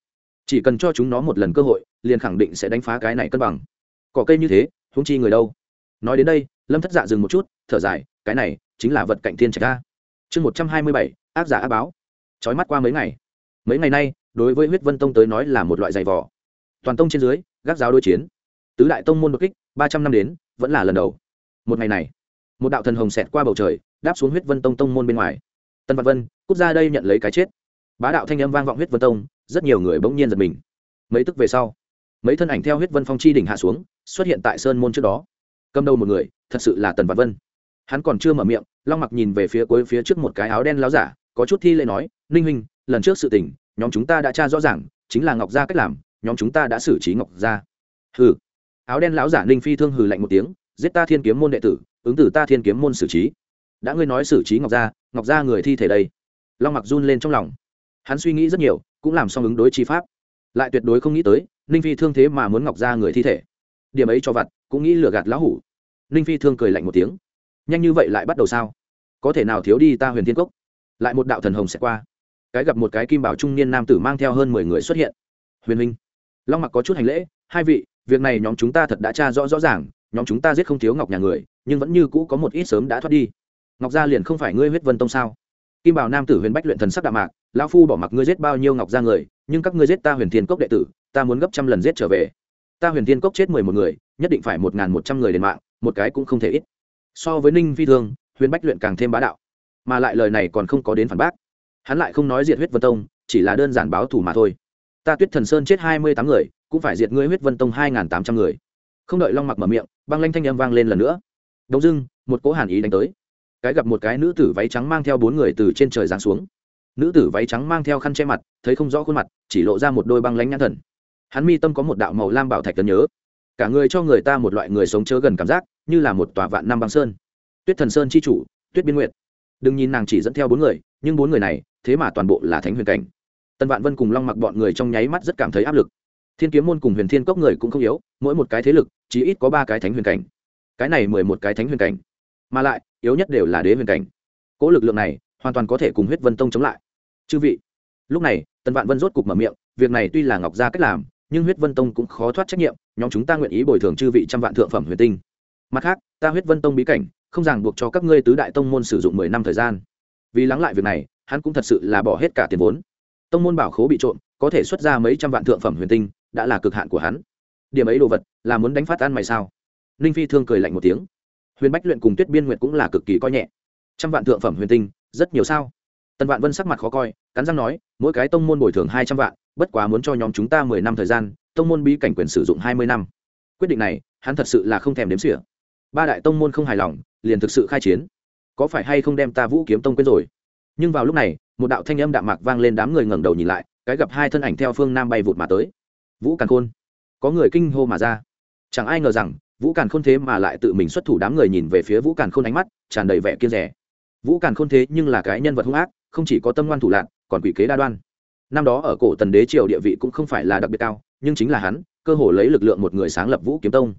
[SPEAKER 1] Chỉ cần cho chúng nó một lần cơ hội, liền khẳng định sẽ đánh phá cái này cân bằng. Cỏ cây như thế húng chi người đâu? Nói đến đây, lâm thất dạ dừng một chút, thở dài, cái này chính là vật cạnh thiên trạch ra chương một trăm hai mươi bảy, ác giả ác báo. Trói mắt qua mấy ngày. Mấy ngày nay đối với huyết vân tông tới nói là một loại giày vỏ toàn tông trên dưới, gác giáo đối chiến. Tứ đại tông môn đột kích, ba trăm năm đến, vẫn là lần đầu. Một ngày này, một đạo thần hồng xẹt qua bầu trời, đáp xuống huyết vân tông tông môn bên ngoài. Tân văn vân, cút ra đây nhận lấy cái chết. Bá đạo thanh âm vang vọng huyết vân tông, rất nhiều người bỗng nhiên giật mình. Mấy tức về sau, mấy thân ảnh theo huyết vân phong chi đỉnh hạ xuống, xuất hiện tại sơn môn trước đó. Cầm đầu một người, thật sự là tần văn vân. Hắn còn chưa mở miệng, long mặc nhìn về phía cuối phía trước một cái áo đen láo giả, có chút thi lễ nói, ninh huynh, lần trước sự tình nhóm chúng ta đã tra rõ ràng, chính là ngọc gia cách làm, nhóm chúng ta đã xử trí ngọc gia. Hừ. Áo đen lão giả ninh phi thương hừ lạnh một tiếng, giết ta thiên kiếm môn đệ tử, ứng tử ta thiên kiếm môn xử trí. Đã ngươi nói xử trí ngọc gia ngọc gia người thi thể đây. Long mặc run lên trong lòng. Hắn suy nghĩ rất nhiều, cũng làm xong ứng đối chi pháp. Lại tuyệt đối không nghĩ tới, ninh phi thương thế mà muốn ngọc gia người thi thể. Điểm ấy cho vặt, cũng nghĩ lừa gạt lão hủ. Ninh phi thương cười lạnh một tiếng. Nhanh như vậy lại bắt đầu sao? Có thể nào thiếu đi ta huyền thiên cốc? Lại một đạo thần hồng sẽ qua cái gặp một cái kim bảo trung niên nam tử mang theo hơn mười người xuất hiện. Huyền minh long mặc có chút hành lễ, hai vị, việc này nhóm chúng ta thật đã tra rõ rõ ràng, nhóm chúng ta giết không thiếu ngọc nhà người, nhưng vẫn như cũ có một ít sớm đã thoát đi. Ngọc gia liền không phải ngươi huyết vân tông sao? Kim bảo nam tử huyền bách luyện thần sắc đạm mạc, lão phu bỏ mặc ngươi giết bao nhiêu ngọc gia người, nhưng các ngươi giết ta huyền thiên cốc đệ tử, ta muốn gấp trăm lần giết trở về. Ta huyền thiên cốc chết mười một người, nhất định phải một n g h n một trăm người lên mạng, một cái cũng không thể ít. So với ninh phi thương, huyền bách luyện càng thêm bá đạo, mà lại lời này còn không có đến phản bác hắn lại không nói diệt huyết vân tông, chỉ là đơn giản báo thù mà thôi. Ta tuyết thần sơn chết hai mươi tám người, cũng phải diệt ngươi huyết vân tông hai n g h n tám trăm người. Không đợi long mặc mở miệng, băng lanh thanh â m vang lên lần nữa. Đông dưng một cỗ hàn ý đánh tới. Cái gặp một cái nữ tử váy trắng mang theo bốn người từ trên trời giáng xuống. Nữ tử váy trắng mang theo khăn che mặt, thấy không rõ khuôn mặt, chỉ lộ ra một đôi băng lánh nhãn thần. Hắn mi tâm có một đạo màu lam bảo thạch tấn nhớ. Cả người cho người ta một loại người sống chớ gần cảm giác, như là một tòa vạn năm băng sơn. Tuyết thần sơn c h i chủ, tuyết biên nguyện đừng nhìn nàng chỉ dẫn theo bốn người nhưng bốn người này, thế mà toàn bộ là thánh huyền cảnh. Tân vạn vân cùng long mặc bọn người trong nháy mắt rất cảm thấy áp lực. Thiên kiếm môn cùng huyền thiên cốc người cũng không yếu, mỗi một cái thế lực, chỉ ít có ba cái thánh huyền cảnh. Cái này mười một cái thánh huyền cảnh. Mà lại, yếu nhất đều là đế huyền cảnh. Cỗ lực lượng này, hoàn toàn có thể cùng huyết vân tông chống lại. Chư vị, lúc này, tần vạn vân rốt cục mở miệng, việc này tuy là ngọc gia cách làm, nhưng huyết vân tông cũng khó thoát trách nhiệm, nhóm chúng ta nguyện ý bồi thường chư vị trăm vạn thượng phẩm huyền tinh. Mặt khác, ta huyết vân tông bí cảnh, không ràng buộc cho các ngươi tứ đại tông môn sử dụng mười năm thời gian vì lắng lại việc này, hắn cũng thật sự là bỏ hết cả tiền vốn. Tông môn bảo khố bị trộm, có thể xuất ra mấy trăm vạn thượng phẩm huyền tinh, đã là cực hạn của hắn. Điểm ấy đồ vật, là muốn đánh phát ăn mày sao? Ninh phi thương cười lạnh một tiếng. Huyền bách luyện cùng tuyết biên nguyệt cũng là cực kỳ coi nhẹ. Trăm vạn thượng phẩm huyền tinh, rất nhiều sao? Tần vạn vân sắc mặt khó coi, cắn răng nói, mỗi cái tông môn bồi thường hai trăm vạn, bất quá muốn cho nhóm chúng ta mười năm thời gian, tông môn bí cảnh quyền sử dụng hai mươi năm. Quyết định này, hắn thật sự là không thèm đếm xỉa. Ba đại tông môn không hài lòng, liền thực sự khai chiến có phải hay không đem ta vũ kiếm tông quên rồi? Nhưng vào lúc này, một đạo thanh âm đạm mạc vang lên đám người ngẩng đầu nhìn lại, cái gặp hai thân ảnh theo phương nam bay vụt mà tới. Vũ càn khôn. Có người kinh hô mà ra. Chẳng ai ngờ rằng, vũ càn khôn thế mà lại tự mình xuất thủ đám người nhìn về phía vũ càn khôn ánh mắt, tràn đầy vẻ kiên rẻ. Vũ càn khôn thế nhưng là cái nhân vật hung ác, không chỉ có tâm ngoan thủ lạc còn quỷ kế đa đoan. Năm đó ở cổ tần đế triều địa vị cũng không phải là đặc biệt cao, nhưng chính là hắn, cơ hồ lấy lực lượng một người sáng lập vũ kiếm tông.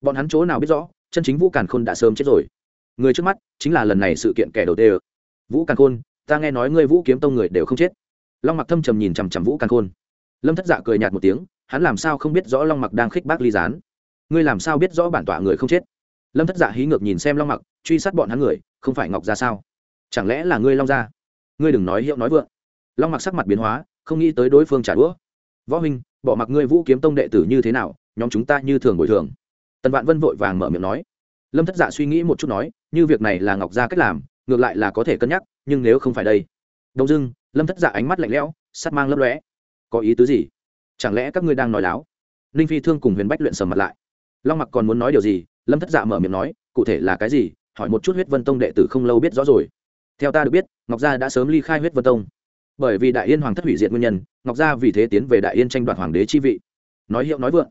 [SPEAKER 1] Bọn hắn chỗ nào biết rõ, chân chính vũ càn khôn đã sớm chết rồi người trước mắt chính là lần này sự kiện kẻ đầu tiên vũ càn khôn, ta nghe nói ngươi vũ kiếm tông người đều không chết. Long mặc thâm trầm nhìn chằm chằm vũ càn khôn. Lâm thất dạ cười nhạt một tiếng, hắn làm sao không biết rõ long mặc đang khích bác ly gián? Ngươi làm sao biết rõ bản tọa người không chết? Lâm thất dạ hí ngược nhìn xem long mặc, truy sát bọn hắn người, không phải ngọc ra sao? Chẳng lẽ là ngươi long ra ngươi đừng nói hiệu nói vượng. Long mặc sắc mặt biến hóa, không nghĩ tới đối phương trả đũa. Võ huynh, bỏ mặc ngươi vũ kiếm tông đệ tử như thế nào, nhóm chúng ta như thường bồi thường. Tần vạn vân vội vàng mở miệng nói. Lâm thất dạ suy nghĩ một chút nói như việc này là ngọc gia cách làm, ngược lại là có thể cân nhắc, nhưng nếu không phải đây. Đông dưng lâm thất dạ ánh mắt lạnh lẽo sắt mang lấp lóe. Có ý tứ gì? Chẳng lẽ các ngươi đang nói láo? Ninh phi thương cùng huyền bách luyện sầm mặt lại. Long mặc còn muốn nói điều gì? Lâm thất dạ mở miệng nói, cụ thể là cái gì? Hỏi một chút huyết vân tông đệ tử không lâu biết rõ rồi. Theo ta được biết, ngọc gia đã sớm ly khai huyết vân tông. Bởi vì đại yên hoàng thất hủy diệt nguyên nhân, ngọc gia vì thế tiến về đại yên tranh đoạt hoàng đế chi vị. Nói hiệu nói vượng.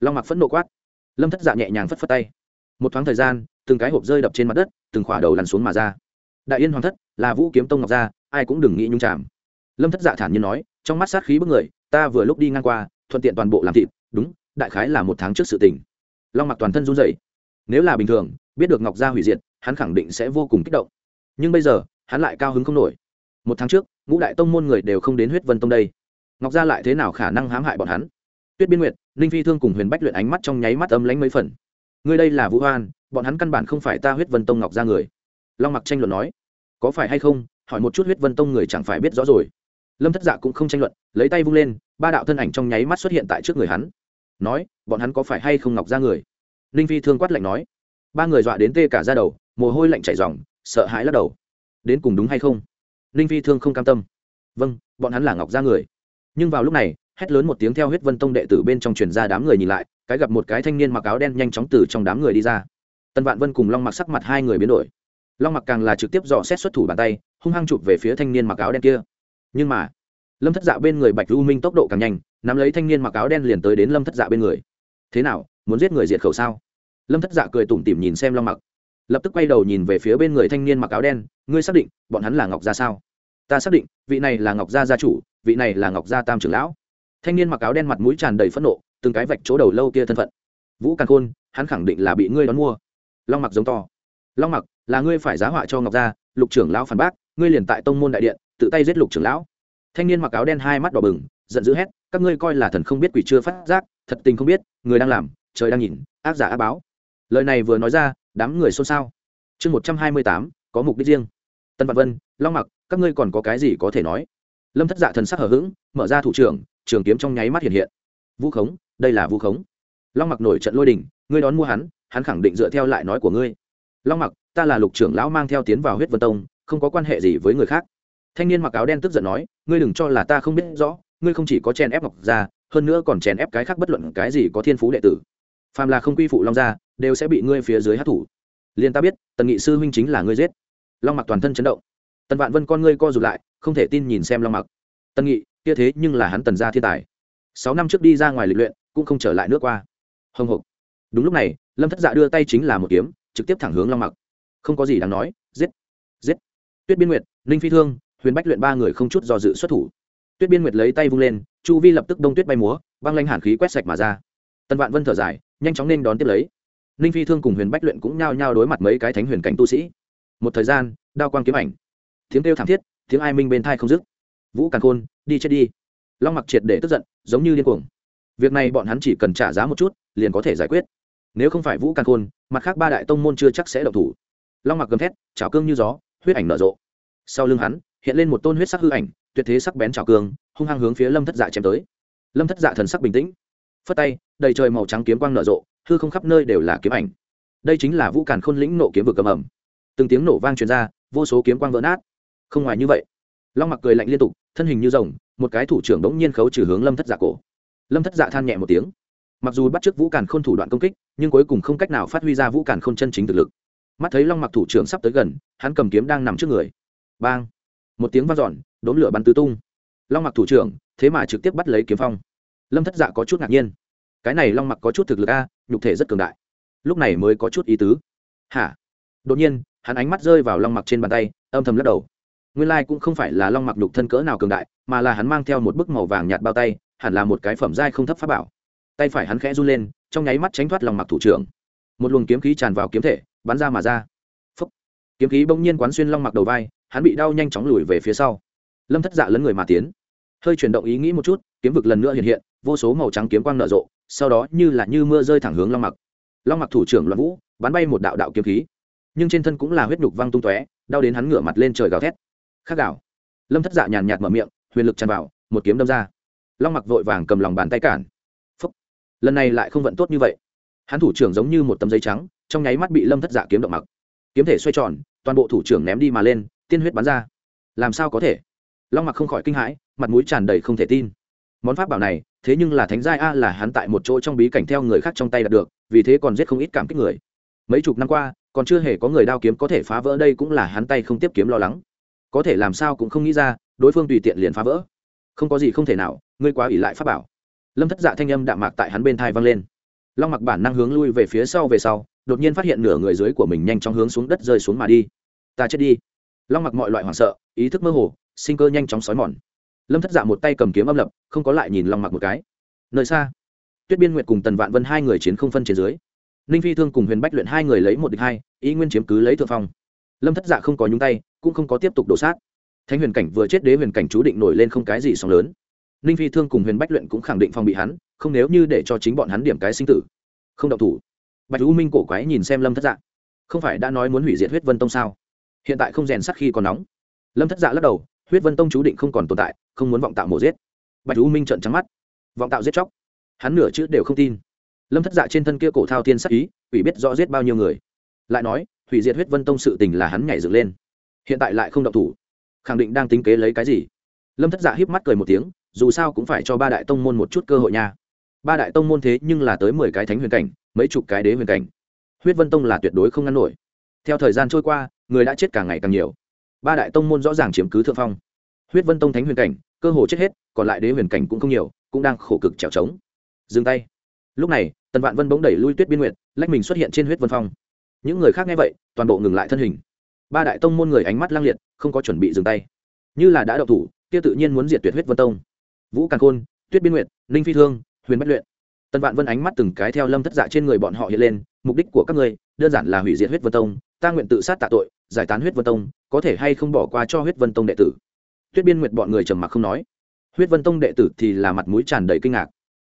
[SPEAKER 1] Long mặc phẫn nộ quát. Lâm thất dạ nhẹ nhàng phất phất tay. Một thoáng thời gian từng cái hộp rơi đập trên mặt đất, từng khỏa đầu lăn xuống mà ra. Đại yên hoàng thất, là vũ kiếm tông ngọc gia ai cũng đừng nghĩ nhung chạm lâm thất dạ thản nhiên nói, trong mắt sát khí bức người, ta vừa lúc đi ngang qua, thuận tiện toàn bộ làm thịt, đúng, đại khái là một tháng trước sự tình. Long mặc toàn thân run rẩy. Nếu là bình thường, biết được ngọc gia hủy diệt, hắn khẳng định sẽ vô cùng kích động. Nhưng bây giờ, hắn lại cao hứng không nổi. Một tháng trước, ngũ đại tông môn người đều không đến huyết vân tông đây. Ngọc gia lại thế nào khả năng hãm hại bọn hắn? Tuyết biên nguyệt, ninh phi thương cùng huyền bách luyện ánh mắt trong nháy mắt âm lánh mấy phần. Ngươi đây là vũ hoan bọn hắn căn bản không phải ta huyết vân tông ngọc gia người. Long mặc tranh luận nói, có phải hay không, hỏi một chút huyết vân tông người chẳng phải biết rõ rồi? Lâm thất dạ cũng không tranh luận, lấy tay vung lên, ba đạo thân ảnh trong nháy mắt xuất hiện tại trước người hắn. Nói, bọn hắn có phải hay không ngọc ra người? Ninh phi thương quát lạnh nói, ba người dọa đến tê cả ra đầu, mồ hôi lạnh chảy dòng sợ hãi lắc đầu. Đến cùng đúng hay không? Ninh phi thương không cam tâm. Vâng bọn hắn là ngọc ra người. Nhưng vào lúc này, hét lớn một tiếng theo huyết vân tông đệ tử bên trong truyền ra đám người nhìn lại, cái gặp một cái thanh niên mặc áo đen nhanh chóng từ trong đám người đi ra tân vạn vân cùng long mặc sắc mặt hai người biến đổi. Long mặc càng là trực tiếp dò xét xuất thủ bàn tay, hung hăng chụp về phía thanh niên mặc áo đen kia. Nhưng mà, lâm thất dạ bên người bạch u minh tốc độ càng nhanh, nắm lấy thanh niên mặc áo đen liền tới đến lâm thất dạ bên người. Thế nào, muốn giết người diệt khẩu sao? Lâm thất dạ cười tủm tỉm nhìn xem long mặc. Lập tức quay đầu nhìn về phía bên người thanh niên mặc áo đen, ngươi xác định bọn hắn là ngọc gia sao? Ta xác định, vị này là ngọc gia gia chủ, vị này là ngọc gia tam trưởng lão. Thanh niên mặc áo đen mặt mũi tràn đầy phẫn nộ, từng cái vạch chỗ đầu lâu kia thân phận. Vũ càn khôn, hắn khẳng định là bị ngươi đón mua long mặc giống to. Long mặc, là ngươi phải giá họa cho ngọc gia, lục trưởng lão phản bác, ngươi liền tại tông môn đại điện, tự tay giết lục trưởng lão. Thanh niên mặc áo đen hai mắt đỏ bừng, giận dữ hét, các ngươi coi là thần không biết quỷ chưa phát giác, thật tình không biết, người đang làm, trời đang nhìn, ác giả ác báo. Lời này vừa nói ra, đám người xôn xao. Chương một trăm hai mươi tám, có mục đích riêng. Tân vạn vân, long mặc, các ngươi còn có cái gì có thể nói? Lâm thất dạ thần sắc hở h ữ g mở ra thủ trưởng, trường kiếm trong nháy mắt hiện hiện. Vũ khống, đây là vũ khống. Long mặc nổi trận lôi đình, ngươi đón mua hắn hắn khẳng định dựa theo lại nói của ngươi. Long mặc ta là lục trưởng lão mang theo tiến vào huyết vân tông không có quan hệ gì với người khác. Thanh niên mặc áo đen tức giận nói ngươi đừng cho là ta không biết rõ ngươi không chỉ có chèn ép ngọc Gia, hơn nữa còn chèn ép cái khác bất luận cái gì có thiên phú đệ tử. Phàm là không quy phụ long gia đều sẽ bị ngươi phía dưới hát thủ liền ta biết tần nghị sư huynh chính là ngươi giết. Long mặc toàn thân chấn động. Tần vạn vân con ngươi co rụt lại không thể tin nhìn xem long mặc. Tần nghị kia thế nhưng là hắn tần gia thiên tài. Sáu năm trước đi ra ngoài lịch luyện cũng không trở lại nước qua. Hồng hộc đúng lúc này lâm thất dạ đưa tay chính là một kiếm trực tiếp thẳng hướng long mặc không có gì đáng nói giết giết tuyết biên nguyệt ninh phi thương huyền bách luyện ba người không chút do dự xuất thủ tuyết biên nguyệt lấy tay vung lên chu vi lập tức đông tuyết bay múa băng lanh hàn khí quét sạch mà ra tần vạn vân thở dài nhanh chóng nên đón tiếp lấy ninh phi thương cùng huyền bách luyện cũng nhao nhao đối mặt mấy cái thánh huyền cảnh tu sĩ một thời gian đao quang kiếm ảnh tiếng kêu thảm thiết tiếng ai minh bên thai không dứt vũ càn khôn đi chết đi long mặc triệt để tức giận giống như điên cuồng việc này bọn hắn chỉ cần trả giá một chút liền có thể giải quyết nếu không phải vũ càn khôn, mặt khác ba đại tông môn chưa chắc sẽ độc thủ. Long mặc gầm thét trào cương như gió, huyết ảnh nở rộ. Sau lưng hắn, hiện lên một tôn huyết sắc hư ảnh, tuyệt thế sắc bén trào cương, hung hăng hướng phía lâm thất dạ chém tới. Lâm thất dạ thần sắc bình tĩnh. Phất tay, đầy trời màu trắng kiếm quang nở rộ, hư không khắp nơi đều là kiếm ảnh. Đây chính là vũ càn khôn lĩnh nộ kiếm vực cầm ẩm từng tiếng nổ vang truyền ra, vô số kiếm quang vỡ nát. Không ngoài như vậy, long mặc cười lạnh liên tục, thân hình như rồng, một cái thủ trưởng đống nhiên khấu trừ hướng lâm thất dạ cổ. Lâm thất dạ than nhẹ một tiếng mặc dù bắt chước vũ càn khôn thủ đoạn công kích, nhưng cuối cùng không cách nào phát huy ra vũ càn khôn chân chính thực lực. Mắt thấy long mặc thủ trưởng sắp tới gần, hắn cầm kiếm đang nằm trước người. Bang! Một tiếng vang dọn, đốn lửa bắn tứ tung. Long mặc thủ trưởng, thế mà trực tiếp bắt lấy kiếm phong. Lâm thất dạ có chút ngạc nhiên. Cái này long mặc có chút thực lực a, nhục thể rất cường đại. Lúc này mới có chút ý tứ. Hả? Đột nhiên, hắn ánh mắt rơi vào long mặc trên bàn tay, âm thầm lắc đầu. Nguyên lai、like、cũng không phải là long mặc nhục thân cỡ nào cường đại, mà là hắn mang theo một bức màu vàng nhạt bao tay, hẳn là một cái phẩm giai không thấp pháp bảo tay phải hắn khẽ run lên, trong nháy mắt tránh thoát lòng mặc thủ trưởng. Một luồng kiếm khí tràn vào kiếm thể, bắn ra mà ra. Phúc. kiếm khí bỗng nhiên quán xuyên long mặc đầu vai, hắn bị đau nhanh chóng lùi về phía sau. Lâm thất dạ lấn người mà tiến. Hơi chuyển động ý nghĩ một chút, kiếm vực lần nữa hiện hiện, vô số màu trắng kiếm quang nở rộ, sau đó như là như mưa rơi thẳng hướng long mặc. Long mặc thủ trưởng loạn vũ, bắn bay một đạo đạo kiếm khí. Nhưng trên thân cũng là huyết nhục văng tung tóe, đau đến hắn ngửa mặt lên trời gào thét. Khắc gạo. Lâm thất dạ nhàn nhạt mở miệng, huyền lực tràn vào, một kiếm đâm ra. Long mặc vội vàng cầm lòng bàn tay cản lần này lại không vận tốt như vậy. Hắn thủ trưởng giống như một tấm giấy trắng, trong nháy mắt bị lâm thất dạ kiếm động mặc. Kiếm thể xoay tròn, toàn bộ thủ trưởng ném đi mà lên, tiên huyết bắn ra. Làm sao có thể? Long mặc không khỏi kinh hãi, mặt mũi tràn đầy không thể tin. Món pháp bảo này, thế nhưng là thánh giai a là hắn tại một chỗ trong bí cảnh theo người khác trong tay đạt được, vì thế còn giết không ít cảm kích người. Mấy chục năm qua, còn chưa hề có người đao kiếm có thể phá vỡ, đây cũng là hắn tay không tiếp kiếm lo lắng. Có thể làm sao cũng không nghĩ ra, đối phương tùy tiện liền phá vỡ. Không có gì không thể nào, ngươi quá ỷ lại pháp bảo lâm thất dạ thanh âm đạm mạc tại hắn bên thai vang lên long mặc bản năng hướng lui về phía sau về sau đột nhiên phát hiện nửa người dưới của mình nhanh chóng hướng xuống đất rơi xuống mà đi ta chết đi long mặc mọi loại hoảng sợ ý thức mơ hồ sinh cơ nhanh chóng xói mòn lâm thất dạ một tay cầm kiếm âm lập không có lại nhìn long mặc một cái nơi xa tuyết biên nguyệt cùng tần vạn vân hai người chiến không phân trên dưới ninh phi thương cùng huyền bách luyện hai người lấy một địch hai ý nguyên chiếm cứ lấy thượng phong lâm thất dạ không có nhúng tay cũng không có tiếp tục đổ sát thánh huyền cảnh vừa chết đế huyền cảnh chú định nổi lên không cái gì sóng lớn ninh phi thương cùng huyền bách luyện cũng khẳng định phong bị hắn, không nếu như để cho chính bọn hắn điểm cái sinh tử. Không động thủ. Bạch u minh cổ quái nhìn xem lâm thất dạ. Không phải đã nói muốn hủy diệt huyết vân tông sao? Hiện tại không rèn sắc khi còn nóng. Lâm thất dạ lắc đầu, huyết vân tông chú định không còn tồn tại, không muốn vọng tạo mổ giết. Bạch u minh trợn trắng mắt. Vọng tạo giết chóc. Hắn nửa chữ đều không tin. Lâm thất dạ trên thân kia cổ thao tiên sắc ý, ủy biết rõ giết bao nhiêu người. Lại nói, hủy diệt huyết vân tông sự tình là hắn nhảy dựng lên. Hiện tại lại không động thủ. Khẳng định đang tính kế lấy cái gì? Lâm thất dạ híp mắt cười một tiếng dù sao cũng phải cho ba đại tông môn một chút cơ hội nha. Ba đại tông môn thế nhưng là tới mười cái thánh huyền cảnh, mấy chục cái đế huyền cảnh. Huyết vân tông là tuyệt đối không ngăn nổi. Theo thời gian trôi qua, người đã chết càng ngày càng nhiều. Ba đại tông môn rõ ràng chiếm cứ thượng phong. Huyết vân tông thánh huyền cảnh, cơ hồ chết hết, còn lại đế huyền cảnh cũng không nhiều, cũng đang khổ cực trèo trống. Dừng tay. Lúc này, tần vạn vân bỗng đẩy lui tuyết biên nguyệt, lách mình xuất hiện trên huyết vân phong. Những người khác nghe vậy, toàn bộ ngừng lại thân hình. Ba đại tông môn người ánh mắt lang liệt, không có chuẩn bị dừng tay. Như là đã đậu thủ, kia tự nhiên muốn diệt tuyệt huyết vân tông vũ càn khôn, tuyết biên nguyệt, ninh phi thương, huyền bách luyện. Tần vạn vân ánh mắt từng cái theo lâm thất dạ trên người bọn họ hiện lên, mục đích của các ngươi, đơn giản là hủy diệt huyết vân tông, ta nguyện tự sát tạ tội, giải tán huyết vân tông, có thể hay không bỏ qua cho huyết vân tông đệ tử? Tuyết biên nguyệt bọn người trầm mặc không nói. Huyết vân tông đệ tử thì là mặt mũi tràn đầy kinh ngạc.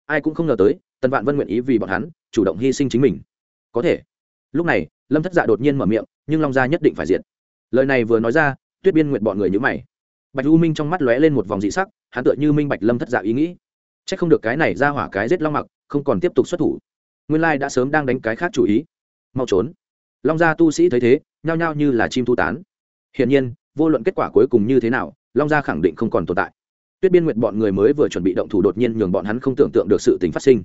[SPEAKER 1] Ai cũng không ngờ tới, tần vạn vân nguyện ý vì bọn hắn, chủ động hy sinh chính mình. Có thể. Lúc này, lâm thất dạ đột nhiên mở miệng, nhưng long gia nhất định phải diệt. Lời này vừa nói ra, tuyết biên nguyện bọn người nhữ mày bạch u minh trong mắt lóe lên một vòng dị sắc, hắn tựa như minh bạch lâm thất dạ ý nghĩ. C h ắ c không được cái này ra hỏa cái giết long mặc, không còn tiếp tục xuất thủ. Nguyên lai đã sớm đang đánh cái khác chủ ý. Mau trốn. Long gia tu sĩ thấy thế, nhao nhao như là chim thu tán. Hiển nhiên, vô luận kết quả cuối cùng như thế nào, long gia khẳng định không còn tồn tại. Tuyết biên nguyện bọn người mới vừa chuẩn bị động thủ đột nhiên nhường bọn hắn không tưởng tượng được sự tình phát sinh.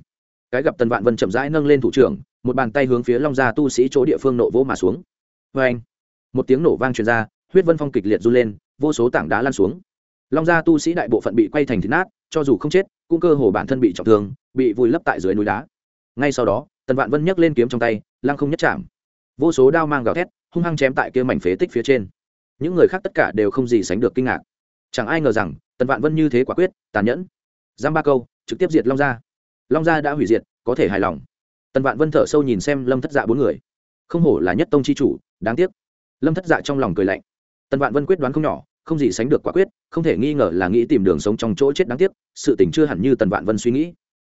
[SPEAKER 1] Cái gặp tần vạn vân chậm rãi nâng lên thủ trưởng, một bàn tay hướng phía long gia tu sĩ chỗ địa phương nộ vỗ mà xuống. Vê anh một tiếng nổ vang truyền ra, huyết vân phong kịch liệt du lên vô số tảng đá lan xuống. Long gia tu sĩ đại bộ phận bị quay thành thịt nát, cho dù không chết, cũng cơ hồ bản thân bị trọng thương, bị vùi lấp tại dưới núi đá. Ngay sau đó, tần vạn vân nhấc lên kiếm trong tay, lăng không nhất chạm. Vô số đao mang gào thét, hung hăng chém tại kia mảnh phế tích phía trên. Những người khác tất cả đều không gì sánh được kinh ngạc. Chẳng ai ngờ rằng, tần vạn vân như thế quả quyết, tàn nhẫn. Giam ba câu, trực tiếp diệt long gia. Long gia đã hủy diệt, có thể hài lòng. Tần vạn vân thở sâu nhìn xem lâm thất dạ bốn người. Không hổ là nhất tông c h i chủ, đáng tiếc. Lâm thất dạ trong lòng cười lạnh. Tần vạn vân quyết đoán không nhỏ không gì sánh được quả quyết, không thể nghi ngờ là nghĩ tìm đường sống trong chỗ chết đáng tiếc, sự tình chưa hẳn như tần vạn vân suy nghĩ.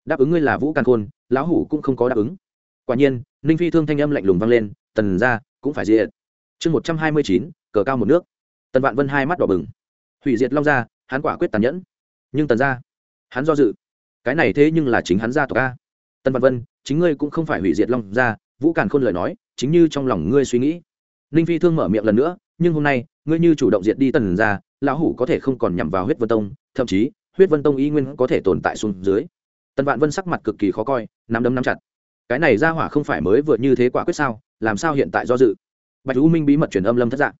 [SPEAKER 1] Đáp ứng ngươi là vũ can khôn, lão hủ cũng không có đáp ứng. Quả nhiên, ninh phi thương thanh âm lạnh lùng vang lên, tần ra, cũng phải diệt. Chương một trăm hai mươi chín, cờ cao một nước. Tần vạn vân hai mắt đỏ bừng. Hủy diệt long gia, hắn quả quyết tàn nhẫn. Nhưng tần ra, hắn do dự. Cái này thế nhưng là chính hắn gia tộc a. Tần vạn vân, chính ngươi cũng không phải hủy diệt long gia, vũ càn khôn lời nói, chính như trong lòng ngươi suy nghĩ. Ninh phi thương mở miệng lần nữa nhưng hôm nay, ngươi như chủ động diệt đi tần ra lão hủ có thể không còn nhằm vào huyết vân tông, thậm chí, huyết vân tông y nguyên có thể tồn tại xuống dưới. Tần vạn vân sắc mặt cực kỳ khó coi, nắm đấm nắm chặt. Cái này ra hỏa không phải mới vừa như thế quả quyết sao, làm sao hiện tại do dự? Bạch u minh bí mật truyền âm lâm thất dạ.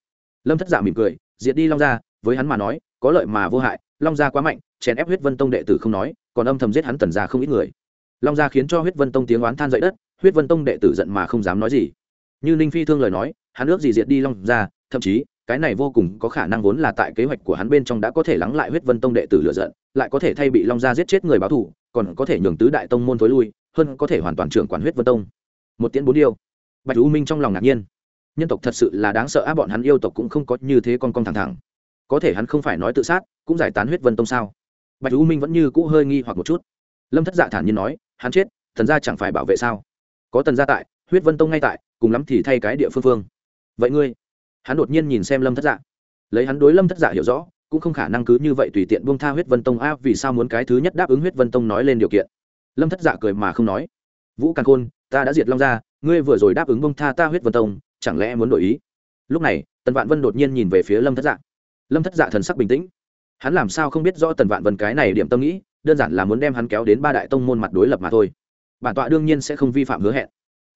[SPEAKER 1] Lâm thất dạ mỉm cười, diệt đi long gia, với hắn mà nói, có lợi mà vô hại, long gia quá mạnh, chèn ép huyết vân tông đệ tử không nói, còn âm thầm giết hắn tần gia không ít người. Long gia khiến cho huyết vân tông tiếng oán than dậy đất, huyết vân tông đệ tử giận mà không dám nói gì. Như ninh phi thương lời nói, hắn ước gì diệt đi long gia thậm chí, cái này vô cùng có khả năng vốn là tại kế hoạch của hắn bên trong đã có thể lắng lại huyết vân tông đệ tử lựa giận, lại có thể thay bị long gia giết chết người báo thù, còn có thể nhường tứ đại tông môn thối lui, hơn có thể hoàn toàn trưởng quản huyết vân tông. Một tiễn bốn điêu bạch u minh trong lòng ngạc nhiên. Nhân tộc thật sự là đáng sợ á, bọn hắn yêu tộc cũng không có như thế con con thẳng thẳng. Có thể hắn không phải nói tự sát, cũng giải tán huyết vân tông sao? Bạch u minh vẫn như cũ hơi nghi hoặc một chút. Lâm thất dạ thản nhiên nói, hắn chết, thần gia chẳng phải bảo vệ sao? Có tần gia tại, huyết vân tông ngay tại, cùng lắm thì thay cái địa phương phương. Vậy ngươi hắn đột nhiên nhìn xem lâm thất dạ. Lấy hắn đối lâm thất dạ hiểu rõ, cũng không khả năng cứ như vậy tùy tiện buông tha huyết vân tông a, vì sao muốn cái thứ nhất đáp ứng huyết vân tông nói lên điều kiện? Lâm thất dạ cười mà không nói. Vũ càng khôn, ta đã diệt long gia, ngươi vừa rồi đáp ứng buông tha ta huyết vân tông, chẳng lẽ muốn đổi ý? Lúc này, tần vạn vân đột nhiên nhìn về phía lâm thất dạ. Lâm thất dạ thần sắc bình tĩnh. Hắn làm sao không biết rõ tần vạn vân cái này điểm tâm nghĩ, đơn giản là muốn đem hắn kéo đến ba đại tông môn mặt đối lập mà thôi. Bản tọa đương nhiên sẽ không vi phạm hứa hẹn.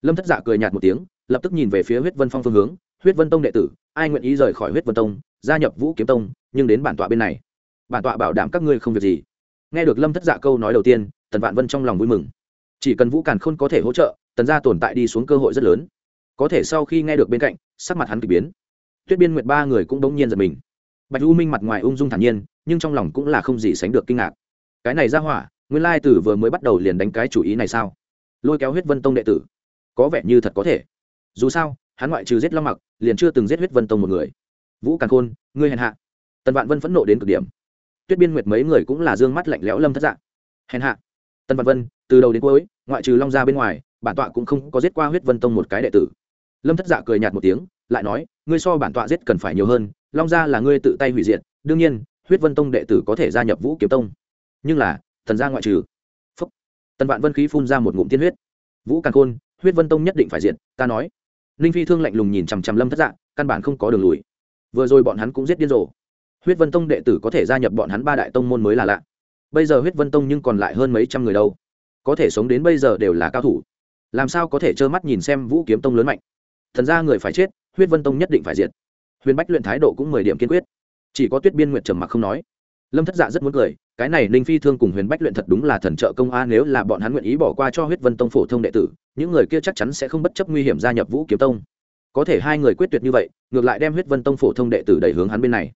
[SPEAKER 1] Lâm thất dạ cười nhạt một tiếng, lập tức nhìn về phía huyết vân phong phương hướng huyết vân tông đệ tử, ai nguyện ý rời khỏi huyết vân tông, gia nhập vũ kiếm tông, nhưng đến bản tọa bên này. Bản tọa bảo đảm các ngươi không việc gì. Nghe được lâm thất dạ câu nói đầu tiên, tần vạn vân trong lòng vui mừng. Chỉ cần vũ càn khôn có thể hỗ trợ, tần gia tồn tại đi xuống cơ hội rất lớn. Có thể sau khi nghe được bên cạnh, sắc mặt hắn k ỳ biến. Tuyết biên nguyệt ba người cũng bỗng nhiên giật mình. Bạch u minh mặt ngoài ung dung thản nhiên, nhưng trong lòng cũng là không gì sánh được kinh ngạc. Cái này ra hỏa, nguyên lai tử vừa mới bắt đầu liền đánh cái chủ ý này sao? Lôi kéo huyết vân tông đệ tử. Có vẻ như thật có thể. Dù sao hắn ngoại trừ giết long mặc, liền chưa từng giết huyết vân tông một người. Vũ càn khôn, ngươi hèn hạ. Tần vạn vân phẫn nộ đến cực điểm. Tuyết biên nguyệt mấy người cũng là d ư ơ n g mắt lạnh lẽo lâm thất dạng hèn hạ. Tần vạn vân, từ đầu đến cuối, ngoại trừ long ra bên ngoài, bản tọa cũng không có giết qua huyết vân tông một cái đệ tử. Lâm thất dạ cười nhạt một tiếng, lại nói, ngươi so bản tọa giết cần phải nhiều hơn, long ra là ngươi tự tay hủy diệt, đương nhiên, huyết vân tông đệ tử có thể gia nhập vũ kiếm tông. Nhưng là, thần gia ngoại trừ. Phúc. Tần vạn vân khí phun ra một ngụm tiên huyết. Vũ càng khôn, huyết vân tông nhất định phải diện ta nói ninh phi thương lạnh lùng nhìn chằm chằm lâm thất dạ căn bản không có đường lùi. Vừa rồi bọn hắn cũng giết điên rồ. Huyết vân tông đệ tử có thể gia nhập bọn hắn ba đại tông môn mới là lạ. Bây giờ huyết vân tông nhưng còn lại hơn mấy trăm người đâu. Có thể sống đến bây giờ đều là cao thủ. Làm sao có thể trơ mắt nhìn xem vũ kiếm tông lớn mạnh? Thần ra người phải chết, huyết vân tông nhất định phải diệt. Huyền bách luyện thái độ cũng mười điểm kiên quyết. Chỉ có tuyết biên nguyệt trầm mặc không nói lâm thất dạ rất muốn cười, cái này ninh phi thương cùng huyền bách luyện thật đúng là thần trợ công a, nếu là bọn hắn nguyện ý bỏ qua cho huyết vân tông phổ thông đệ tử, những người kia chắc chắn sẽ không bất chấp nguy hiểm gia nhập vũ kiếm tông. Có thể hai người quyết tuyệt như vậy, ngược lại đem huyết vân tông phổ thông đệ tử đẩy hướng hắn bên này.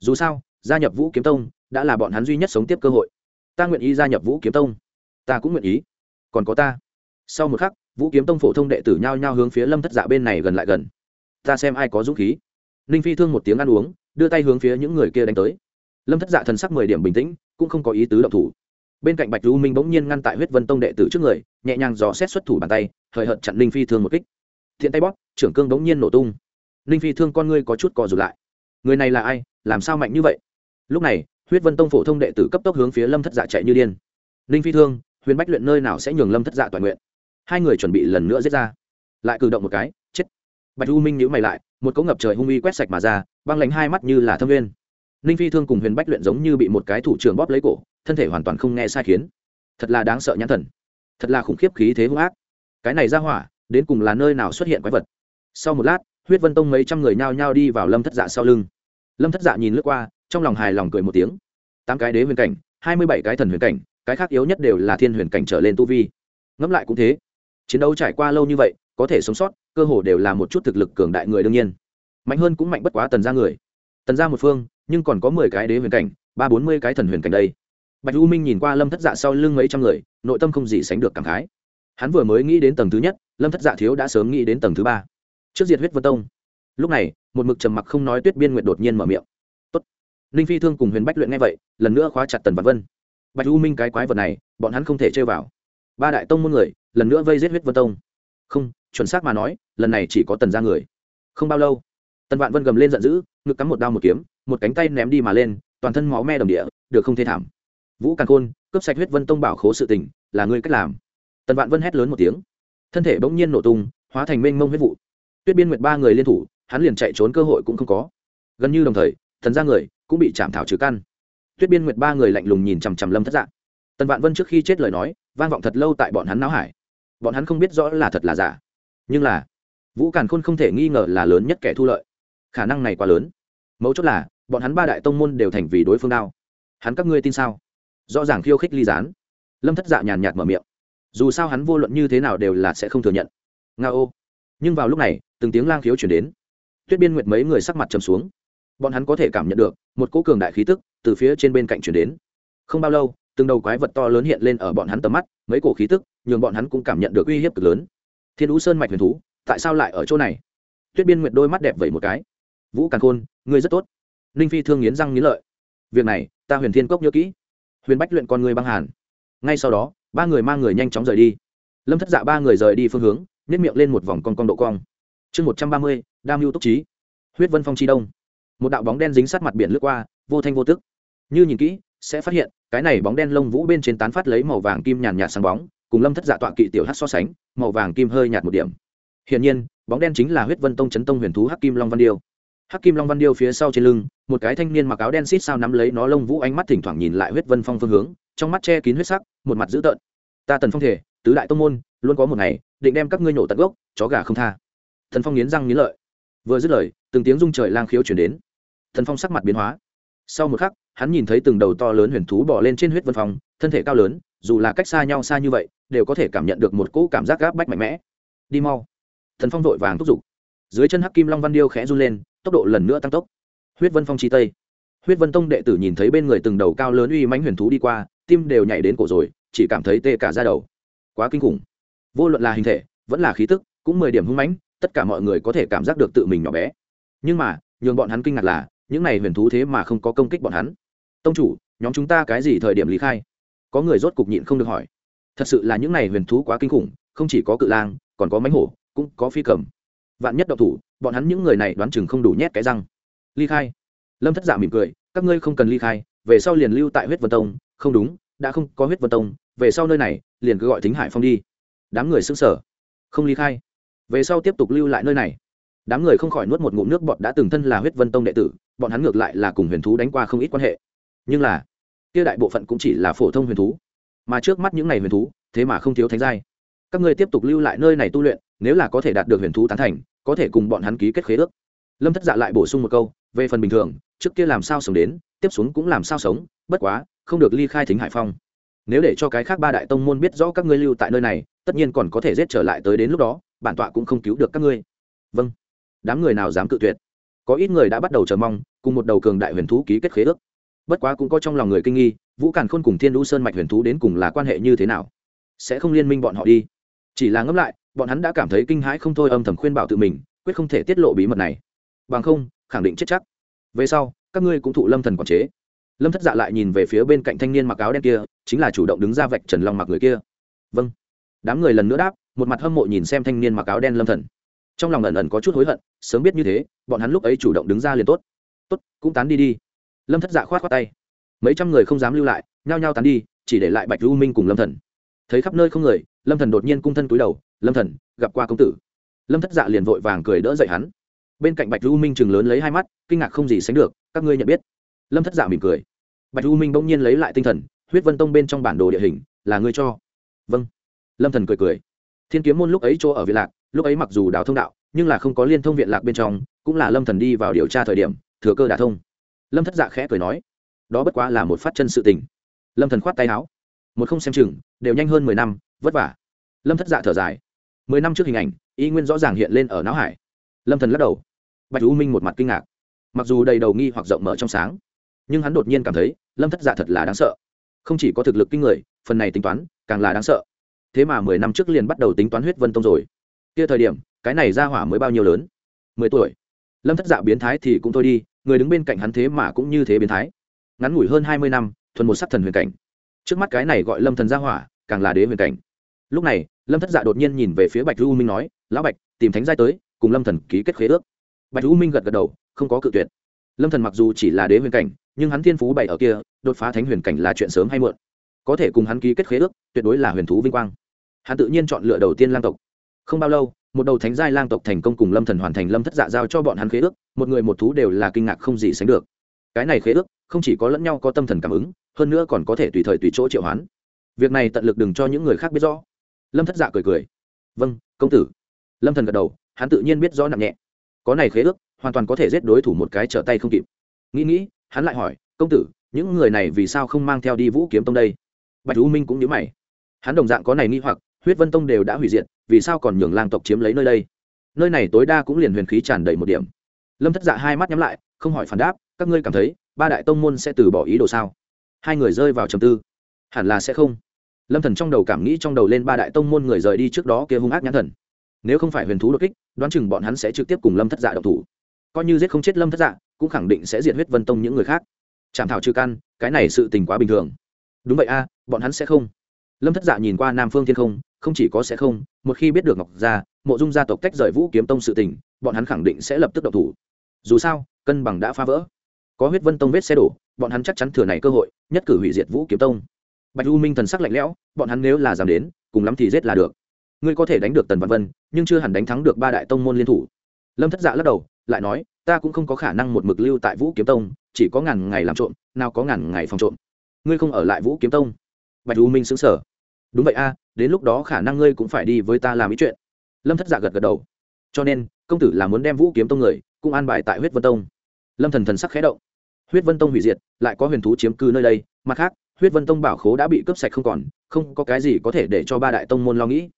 [SPEAKER 1] Dù sao, gia nhập vũ kiếm tông đã là bọn hắn duy nhất sống tiếp cơ hội. Ta nguyện ý gia nhập vũ kiếm tông. Ta cũng nguyện ý. Còn có ta. Sau một khắc, vũ kiếm tông phổ thông đệ tử nhao nhao hướng phía lâm thất dạ bên này gần lại gần. Ta xem ai có dũng khí. Ninh phi thương một tiếng ăn uống, đưa tay hướng phía những người kia đánh tới lâm thất dạ thần sắc mười điểm bình tĩnh, cũng không có ý tứ động thủ. Bên cạnh bạch lưu minh bỗng nhiên ngăn tại huyết vân tông đệ tử trước người, nhẹ nhàng dò xét xuất thủ bàn tay, hời hợt chặn linh phi thương một kích. Thiện tay bóp, trưởng cương bỗng nhiên nổ tung. Linh phi thương con ngươi có chút cò rụt lại. Người này là ai? Làm sao mạnh như vậy? Lúc này, huyết vân tông phổ thông đệ tử cấp tốc hướng phía lâm thất dạ chạy như điên. Ninh phi thương, huyền bách luyện nơi nào sẽ nhường lâm thất dạ toàn nguyện? Hai người chuẩn bị lần nữa giết ra. Lại cử động một cái, chết. Bạch u minh nhữ mày lại, một cỗ ngập trời hung uy quét sạch mà ra, băng lánh hai mắt như là thâm viên ninh phi thương cùng huyền bách luyện giống như bị một cái thủ trưởng bóp lấy cổ, thân thể hoàn toàn không nghe sai khiến. Thật là đáng sợ nhãn thần. Thật là khủng khiếp khí thế hung ác. Cái này ra hỏa, đến cùng là nơi nào xuất hiện quái vật? Sau một lát, huyết vân tông mấy trăm người nhao nhao đi vào lâm thất dạ sau lưng. Lâm thất dạ nhìn lướt qua, trong lòng hài lòng cười một tiếng. Tám cái đế huyền cảnh, hai mươi bảy cái thần huyền cảnh, cái khác yếu nhất đều là thiên huyền cảnh trở lên tu vi. Ngẫm lại cũng thế. Chiến đấu trải qua lâu như vậy, có thể sống sót, cơ hồ đều là một chút thực lực cường đại người đương nhiên. Mạnh hơn cũng mạnh bất quá tần ra người. Tần ra một phương nhưng còn có mười cái đế huyền cảnh, ba bốn mươi cái thần huyền cảnh đây. Bạch u minh nhìn qua lâm thất dạ sau lưng mấy trăm người, nội tâm không gì sánh được cảm khái. Hắn vừa mới nghĩ đến tầng thứ nhất, lâm thất dạ thiếu đã sớm nghĩ đến tầng thứ ba. Trước diệt huyết vân tông. Lúc này, một mực trầm mặc không nói tuyết biên nguyệt đột nhiên mở miệng. Tốt. ninh phi thương cùng huyền bách luyện nghe vậy, lần nữa khóa chặt tần văn vân. Bạch u minh cái quái vật này, bọn hắn không thể chơi vào. Ba đại tông môn người, lần nữa vây giết huyết vân tông. Không, chuẩn xác mà nói, lần này chỉ có tần ra người. Không bao lâu. Tần vạn vân gầm lên giận dữ, ngực cắm một đao một kiếm một cánh tay ném đi mà lên, toàn thân máu me đồng địa, được không thê thảm. Vũ càn khôn, cướp sạch huyết vân tông bảo khố sự tình, là ngươi cách làm. Tần vạn vân hét lớn một tiếng. Thân thể bỗng nhiên nổ tung, hóa thành mênh mông huyết vụ. Tuyết biên nguyệt ba người liên thủ, hắn liền chạy trốn cơ hội cũng không có. Gần như đồng thời, thần ra người cũng bị chạm thảo trừ căn. Tuyết biên nguyệt ba người lạnh lùng nhìn chằm chằm lâm thất dạng tần vạn vân trước khi chết lời nói, vang vọng thật lâu tại bọn hắn não hải. Bọn hắn không biết rõ là thật là giả. Nhưng là, vũ càn khôn không thể nghi ngờ là lớn nhất kẻ thu lợi. Khả năng này quá lớn. Mấu chốt là bọn hắn ba đại tông môn đều thành vì đối phương đao. Hắn các ngươi tin sao? Rõ ràng khiêu khích ly gián. Lâm thất dạ nhàn nhạt mở miệng. Dù sao hắn vô luận như thế nào đều là sẽ không thừa nhận. Nga ô. Nhưng vào lúc này, từng tiếng lang khiếu chuyển đến. Tuyết biên nguyệt mấy người sắc mặt trầm xuống. Bọn hắn có thể cảm nhận được, một cỗ cường đại khí tức từ phía trên bên cạnh chuyển đến. Không bao lâu, từng đầu quái vật to lớn hiện lên ở bọn hắn tầm mắt, mấy cổ khí tức, nhường bọn hắn cũng cảm nhận được uy hiếp cực lớn. Thiên ú sơn mạch huyền thú, tại sao lại ở chỗ này? Tuyết biên nguyệt đôi mắt đẹp vậy một cái. Vũ càng khôn, ngươi rất tốt ninh phi thương nghiến răng nghiến lợi. Việc này, ta huyền thiên cốc nhớ kỹ. Huyền bách luyện con người băng hàn. Ngay sau đó, ba người mang người nhanh chóng rời đi. Lâm thất dạ ba người rời đi phương hướng nhét miệng lên một vòng con con độ cong. Chương một trăm ba mươi, đam mưu túc trí. Huyết vân phong chi đông. Một đạo bóng đen dính sát mặt biển lướt qua, vô thanh vô tức. Như nhìn kỹ, sẽ phát hiện, cái này bóng đen lông vũ bên trên tán phát lấy màu vàng kim nhàn nhạt sáng bóng, cùng lâm thất dạ tọa kỵ tiểu hát so sánh, màu vàng kim hơi nhạt một điểm. Hiển nhiên, bóng đen chính là huyết vân tông chấn tông huyền thú hắc kim long văn điêu hắc kim long văn điêu phía sau trên lưng, một cái thanh niên mặc áo đen xít sao nắm lấy nó lông vũ ánh mắt thỉnh thoảng nhìn lại huyết vân phong phương hướng, trong mắt che kín huyết sắc, một mặt dữ tợn. Ta tần phong thể, tứ đại tông môn, luôn có một ngày, định đem các ngươi nổ tận gốc, chó gà không tha. Thần phong nghiến răng nghiến lợi. Vừa dứt lời, từng tiếng rung trời lang khiếu chuyển đến. Thần phong sắc mặt biến hóa. Sau một khắc, hắn nhìn thấy từng đầu to lớn huyền thú bỏ lên trên huyết vân phong, thân thể cao lớn, dù là cách xa nhau xa như vậy, đều có thể cảm nhận được một cỗ cảm giác gáp bách mạnh mẽ. Đi mau. Thần phong vội vàng thúc giục. Dưới chân hắc kim long văn điêu khẽ run lên tốc độ lần nữa tăng tốc. Huyết vân phong chi tây. Huyết vân tông đệ tử nhìn thấy bên người từng đầu cao lớn uy mãnh huyền thú đi qua, tim đều nhảy đến cổ rồi, chỉ cảm thấy tê cả ra đầu. Quá kinh khủng. Vô luận là hình thể, vẫn là khí tức, cũng mười điểm hung mãnh, tất cả mọi người có thể cảm giác được tự mình nhỏ bé. Nhưng mà, nhường bọn hắn kinh ngạc là, những này huyền thú thế mà không có công kích bọn hắn. Tông chủ, nhóm chúng ta cái gì thời điểm lý khai? Có người rốt cục nhịn không được hỏi. Thật sự là những này huyền thú quá kinh khủng, không chỉ có cự lang, còn có mánh hổ, cũng có phi cầm. Vạn nhất độc thủ bọn hắn những người này đoán chừng không đủ nhét cái răng. Ly khai. Lâm thất giả dạ mỉm cười, các ngươi không cần ly khai, về sau liền lưu tại huyết vân tông. Không đúng, đã không có huyết vân tông, về sau nơi này, liền cứ gọi thính hải phong đi. Đám người xứng sở không ly khai. Về sau tiếp tục lưu lại nơi này. Đám người không khỏi nuốt một ngụm nước bọn đã từng thân là huyết vân tông đệ tử, bọn hắn ngược lại là cùng huyền thú đánh qua không ít quan hệ. Nhưng là, kia đại bộ phận cũng chỉ là phổ thông huyền thú. Mà trước mắt những này huyền thú, thế mà không thiếu thánh giai. Các ngươi tiếp tục lưu lại nơi này tu luyện, nếu là có thể đạt được huyền thú tán thành có thể cùng bọn hắn ký kết khế ước. Lâm thất dạ lại bổ sung một câu, về phần bình thường, trước kia làm sao sống đến, tiếp xuống cũng làm sao sống, bất quá, không được ly khai thính hải phong. Nếu để cho cái khác ba đại tông môn biết rõ các ngươi lưu tại nơi này, tất nhiên còn có thể giết trở lại tới đến lúc đó, bản tọa cũng không cứu được các ngươi. Vâng. Đám người nào dám cự tuyệt? Có ít người đã bắt đầu chờ mong, cùng một đầu cường đại huyền thú ký kết khế ước. Bất quá cũng có trong lòng người kinh nghi, vũ càn khôn cùng thiên lũ sơn mạch huyền thú đến cùng là quan hệ như thế nào? Sẽ không liên minh bọn họ đi. Chỉ là ngẫm lại bọn hắn đã cảm thấy kinh hãi không thôi âm thầm khuyên bảo tự mình, quyết không thể tiết lộ bí mật này. Bằng không, khẳng định chết chắc. Về sau, các ngươi cũng thụ lâm thần quản chế. Lâm thất dạ lại nhìn về phía bên cạnh thanh niên mặc áo đen kia, chính là chủ động đứng ra vạch trần long mặc người kia. Vâng. Đám người lần nữa đáp, một mặt hâm mộ nhìn xem thanh niên mặc áo đen lâm thần. Trong lòng ẩn ẩn có chút hối hận, sớm biết như thế, bọn hắn lúc ấy chủ động đứng ra liền tốt. Tốt, cũng tán đi đi. Lâm thất dạ khoát khoát tay. Mấy trăm người không dám lưu lại, nhao nhao tán đi, chỉ để lại bạch lưu minh cùng lâm thần. Thấy khắp nơi không người, lâm thần đột nhiên cung thân cúi đầu lâm thần gặp qua công tử lâm thất dạ liền vội vàng cười đỡ dậy hắn bên cạnh bạch lưu minh chừng lớn lấy hai mắt kinh ngạc không gì sánh được các ngươi nhận biết lâm thất dạ mỉm cười bạch lưu minh bỗng nhiên lấy lại tinh thần huyết vân tông bên trong bản đồ địa hình là ngươi cho vâng lâm thần cười cười thiên kiếm môn lúc ấy chỗ ở viện lạc lúc ấy mặc dù đào thông đạo nhưng là không có liên thông viện lạc bên trong cũng là lâm thần đi vào điều tra thời điểm thừa cơ đả thông lâm thất dạ khẽ cười nói đó bất quá là một phát chân sự tình lâm thần khoát tay áo một không xem chừng đều nhanh hơn mười năm vất vả lâm thất dạ thở dài mười năm trước hình ảnh, y nguyên rõ ràng hiện lên ở não hải. Lâm thần lắc đầu. Bạch u minh một mặt kinh ngạc. Mặc dù đầy đầu nghi hoặc rộng mở trong sáng, nhưng hắn đột nhiên cảm thấy, lâm thất giả thật là đáng sợ. Không chỉ có thực lực kinh người, phần này tính toán, càng là đáng sợ. Thế mà mười năm trước liền bắt đầu tính toán huyết vân tông rồi. Kia thời điểm, cái này ra hỏa mới bao nhiêu lớn? Mười tuổi. Lâm thất dạ biến thái thì cũng thôi đi, người đứng bên cạnh hắn thế mà cũng như thế biến thái. Ngắn ngủi hơn hai mươi năm, thuần một sắc thần huyền cảnh. Trước mắt cái này gọi lâm thần gia hỏa, càng là đế huyền cảnh. Lúc này lâm thất dạ đột nhiên nhìn về phía bạch u minh nói, lão bạch, tìm thánh giai tới, cùng lâm thần ký kết khế ước. Bạch u minh gật gật đầu, không có cự tuyệt. Lâm thần mặc dù chỉ là đế huyền cảnh, nhưng hắn thiên phú bảy ở kia, đột phá thánh huyền cảnh là chuyện sớm hay muộn. Có thể cùng hắn ký kết khế ước, tuyệt đối là huyền thú vinh quang. Hắn tự nhiên chọn lựa đầu tiên lang tộc. Không bao lâu, một đầu thánh giai lang tộc thành công cùng lâm thần hoàn thành lâm thất dạ giao cho bọn hắn khế ước, một người một thú đều là kinh ngạc không gì sánh được. Cái này khế ước, không chỉ có lẫn nhau có tâm thần cảm ứng, hơn nữa còn có thể tùy thời tùy chỗ triệu hoán. Việc này tận lực đừng cho những người khác biết rõ lâm thất dạ cười cười. Vâng công tử. Lâm thần gật đầu, hắn tự nhiên biết rõ nặng nhẹ. Có này khế ước, hoàn toàn có thể giết đối thủ một cái trở tay không kịp. Nghĩ nghĩ, hắn lại hỏi, công tử, những người này vì sao không mang theo đi vũ kiếm tông đây? Bạch u minh cũng nhớ mày. Hắn đồng dạng có này nghi hoặc, huyết vân tông đều đã hủy diệt, vì sao còn nhường lang tộc chiếm lấy nơi đây? Nơi này tối đa cũng liền huyền khí tràn đầy một điểm. Lâm thất dạ hai mắt nhắm lại, không hỏi phản đáp, các ngươi cảm thấy, ba đại tông môn sẽ từ bỏ ý đồ sao? Hai người rơi vào trầm tư. Hẳn là sẽ không lâm thần trong đầu cảm nghĩ trong đầu lên ba đại tông môn người rời đi trước đó kia hung ác nhãn thần. Nếu không phải huyền thú đột kích, đoán chừng bọn hắn sẽ trực tiếp cùng lâm thất dạ độc thủ. Coi như giết không chết lâm thất dạ cũng khẳng định sẽ diệt huyết vân tông những người khác. Chạm thảo trừ căn, cái này sự tình quá bình thường. Đúng vậy a, bọn hắn sẽ không. Lâm thất dạ nhìn qua nam phương thiên không không chỉ có sẽ không, một khi biết được ngọc gia, mộ dung gia tộc tách rời vũ kiếm tông sự tình, bọn hắn khẳng định sẽ lập tức độc thủ. Dù sao, cân bằng đã phá vỡ. Có huyết vân tông vết xe đổ, bọn hắn chắc chắn thừa này cơ hội, nhất cử hủy diệt vũ kiếm tông bạch u minh thần sắc lạnh lẽo, bọn hắn nếu là dám đến, cùng lắm thì giết là được. Ngươi có thể đánh được tần văn vân, nhưng chưa hẳn đánh thắng được ba đại tông môn liên thủ. Lâm thất dạ lắc đầu, lại nói, ta cũng không có khả năng một mực lưu tại vũ kiếm tông, chỉ có ngàn ngày làm trộm, nào có ngàn ngày phòng trộm. Ngươi không ở lại vũ kiếm tông? Bạch u minh xứng sở đúng vậy a, đến lúc đó khả năng ngươi cũng phải đi với ta làm ý chuyện. Lâm thất dạ gật gật đầu. Cho nên, công tử là muốn đem vũ kiếm tông người, cũng an bài tại huyết vân tông. Lâm thần thần sắc khẽ động. Huyết vân tông hủy diệt, lại có huyền thú chiếm cư nơi đây mặt khác, huyết vân tông bảo khố đã bị cướp sạch không còn, không có cái gì có thể để cho ba đại tông môn lo nghĩ.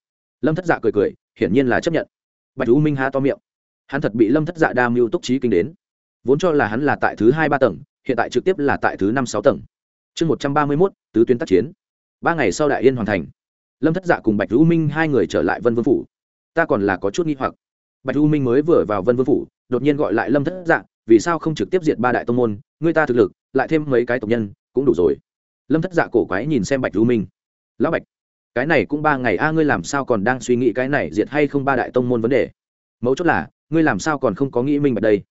[SPEAKER 1] Lâm thất dạ cười cười, hiển nhiên là chấp nhận. Bạch u minh ha to miệng. Hắn thật bị lâm thất dạ đa mưu túc trí kinh đến. Vốn cho là hắn là tại thứ hai ba tầng, hiện tại trực tiếp là tại thứ năm sáu tầng. Chương một trăm ba mươi mốt, tứ tuyến tác chiến. Ba ngày sau đại yên hoàn thành. Lâm thất dạ cùng bạch u minh hai người trở lại vân vương phủ. Ta còn là có chút nghi hoặc. Bạch u minh mới vừa vào vân vương phủ, đột nhiên gọi lại lâm thất dạ vì sao không trực tiếp diệt ba đại tông môn? Người ta thực lực, lại thêm mấy cái tộc nhân cũng đủ rồi. Lâm thất dạ cổ quái nhìn xem bạch lưu minh. Lão bạch, cái này cũng ba ngày, a, ngươi làm sao còn đang suy nghĩ cái này diệt hay không ba đại tông môn vấn đề? Mấu chốt là, ngươi làm sao còn không có nghĩ minh bạch đây?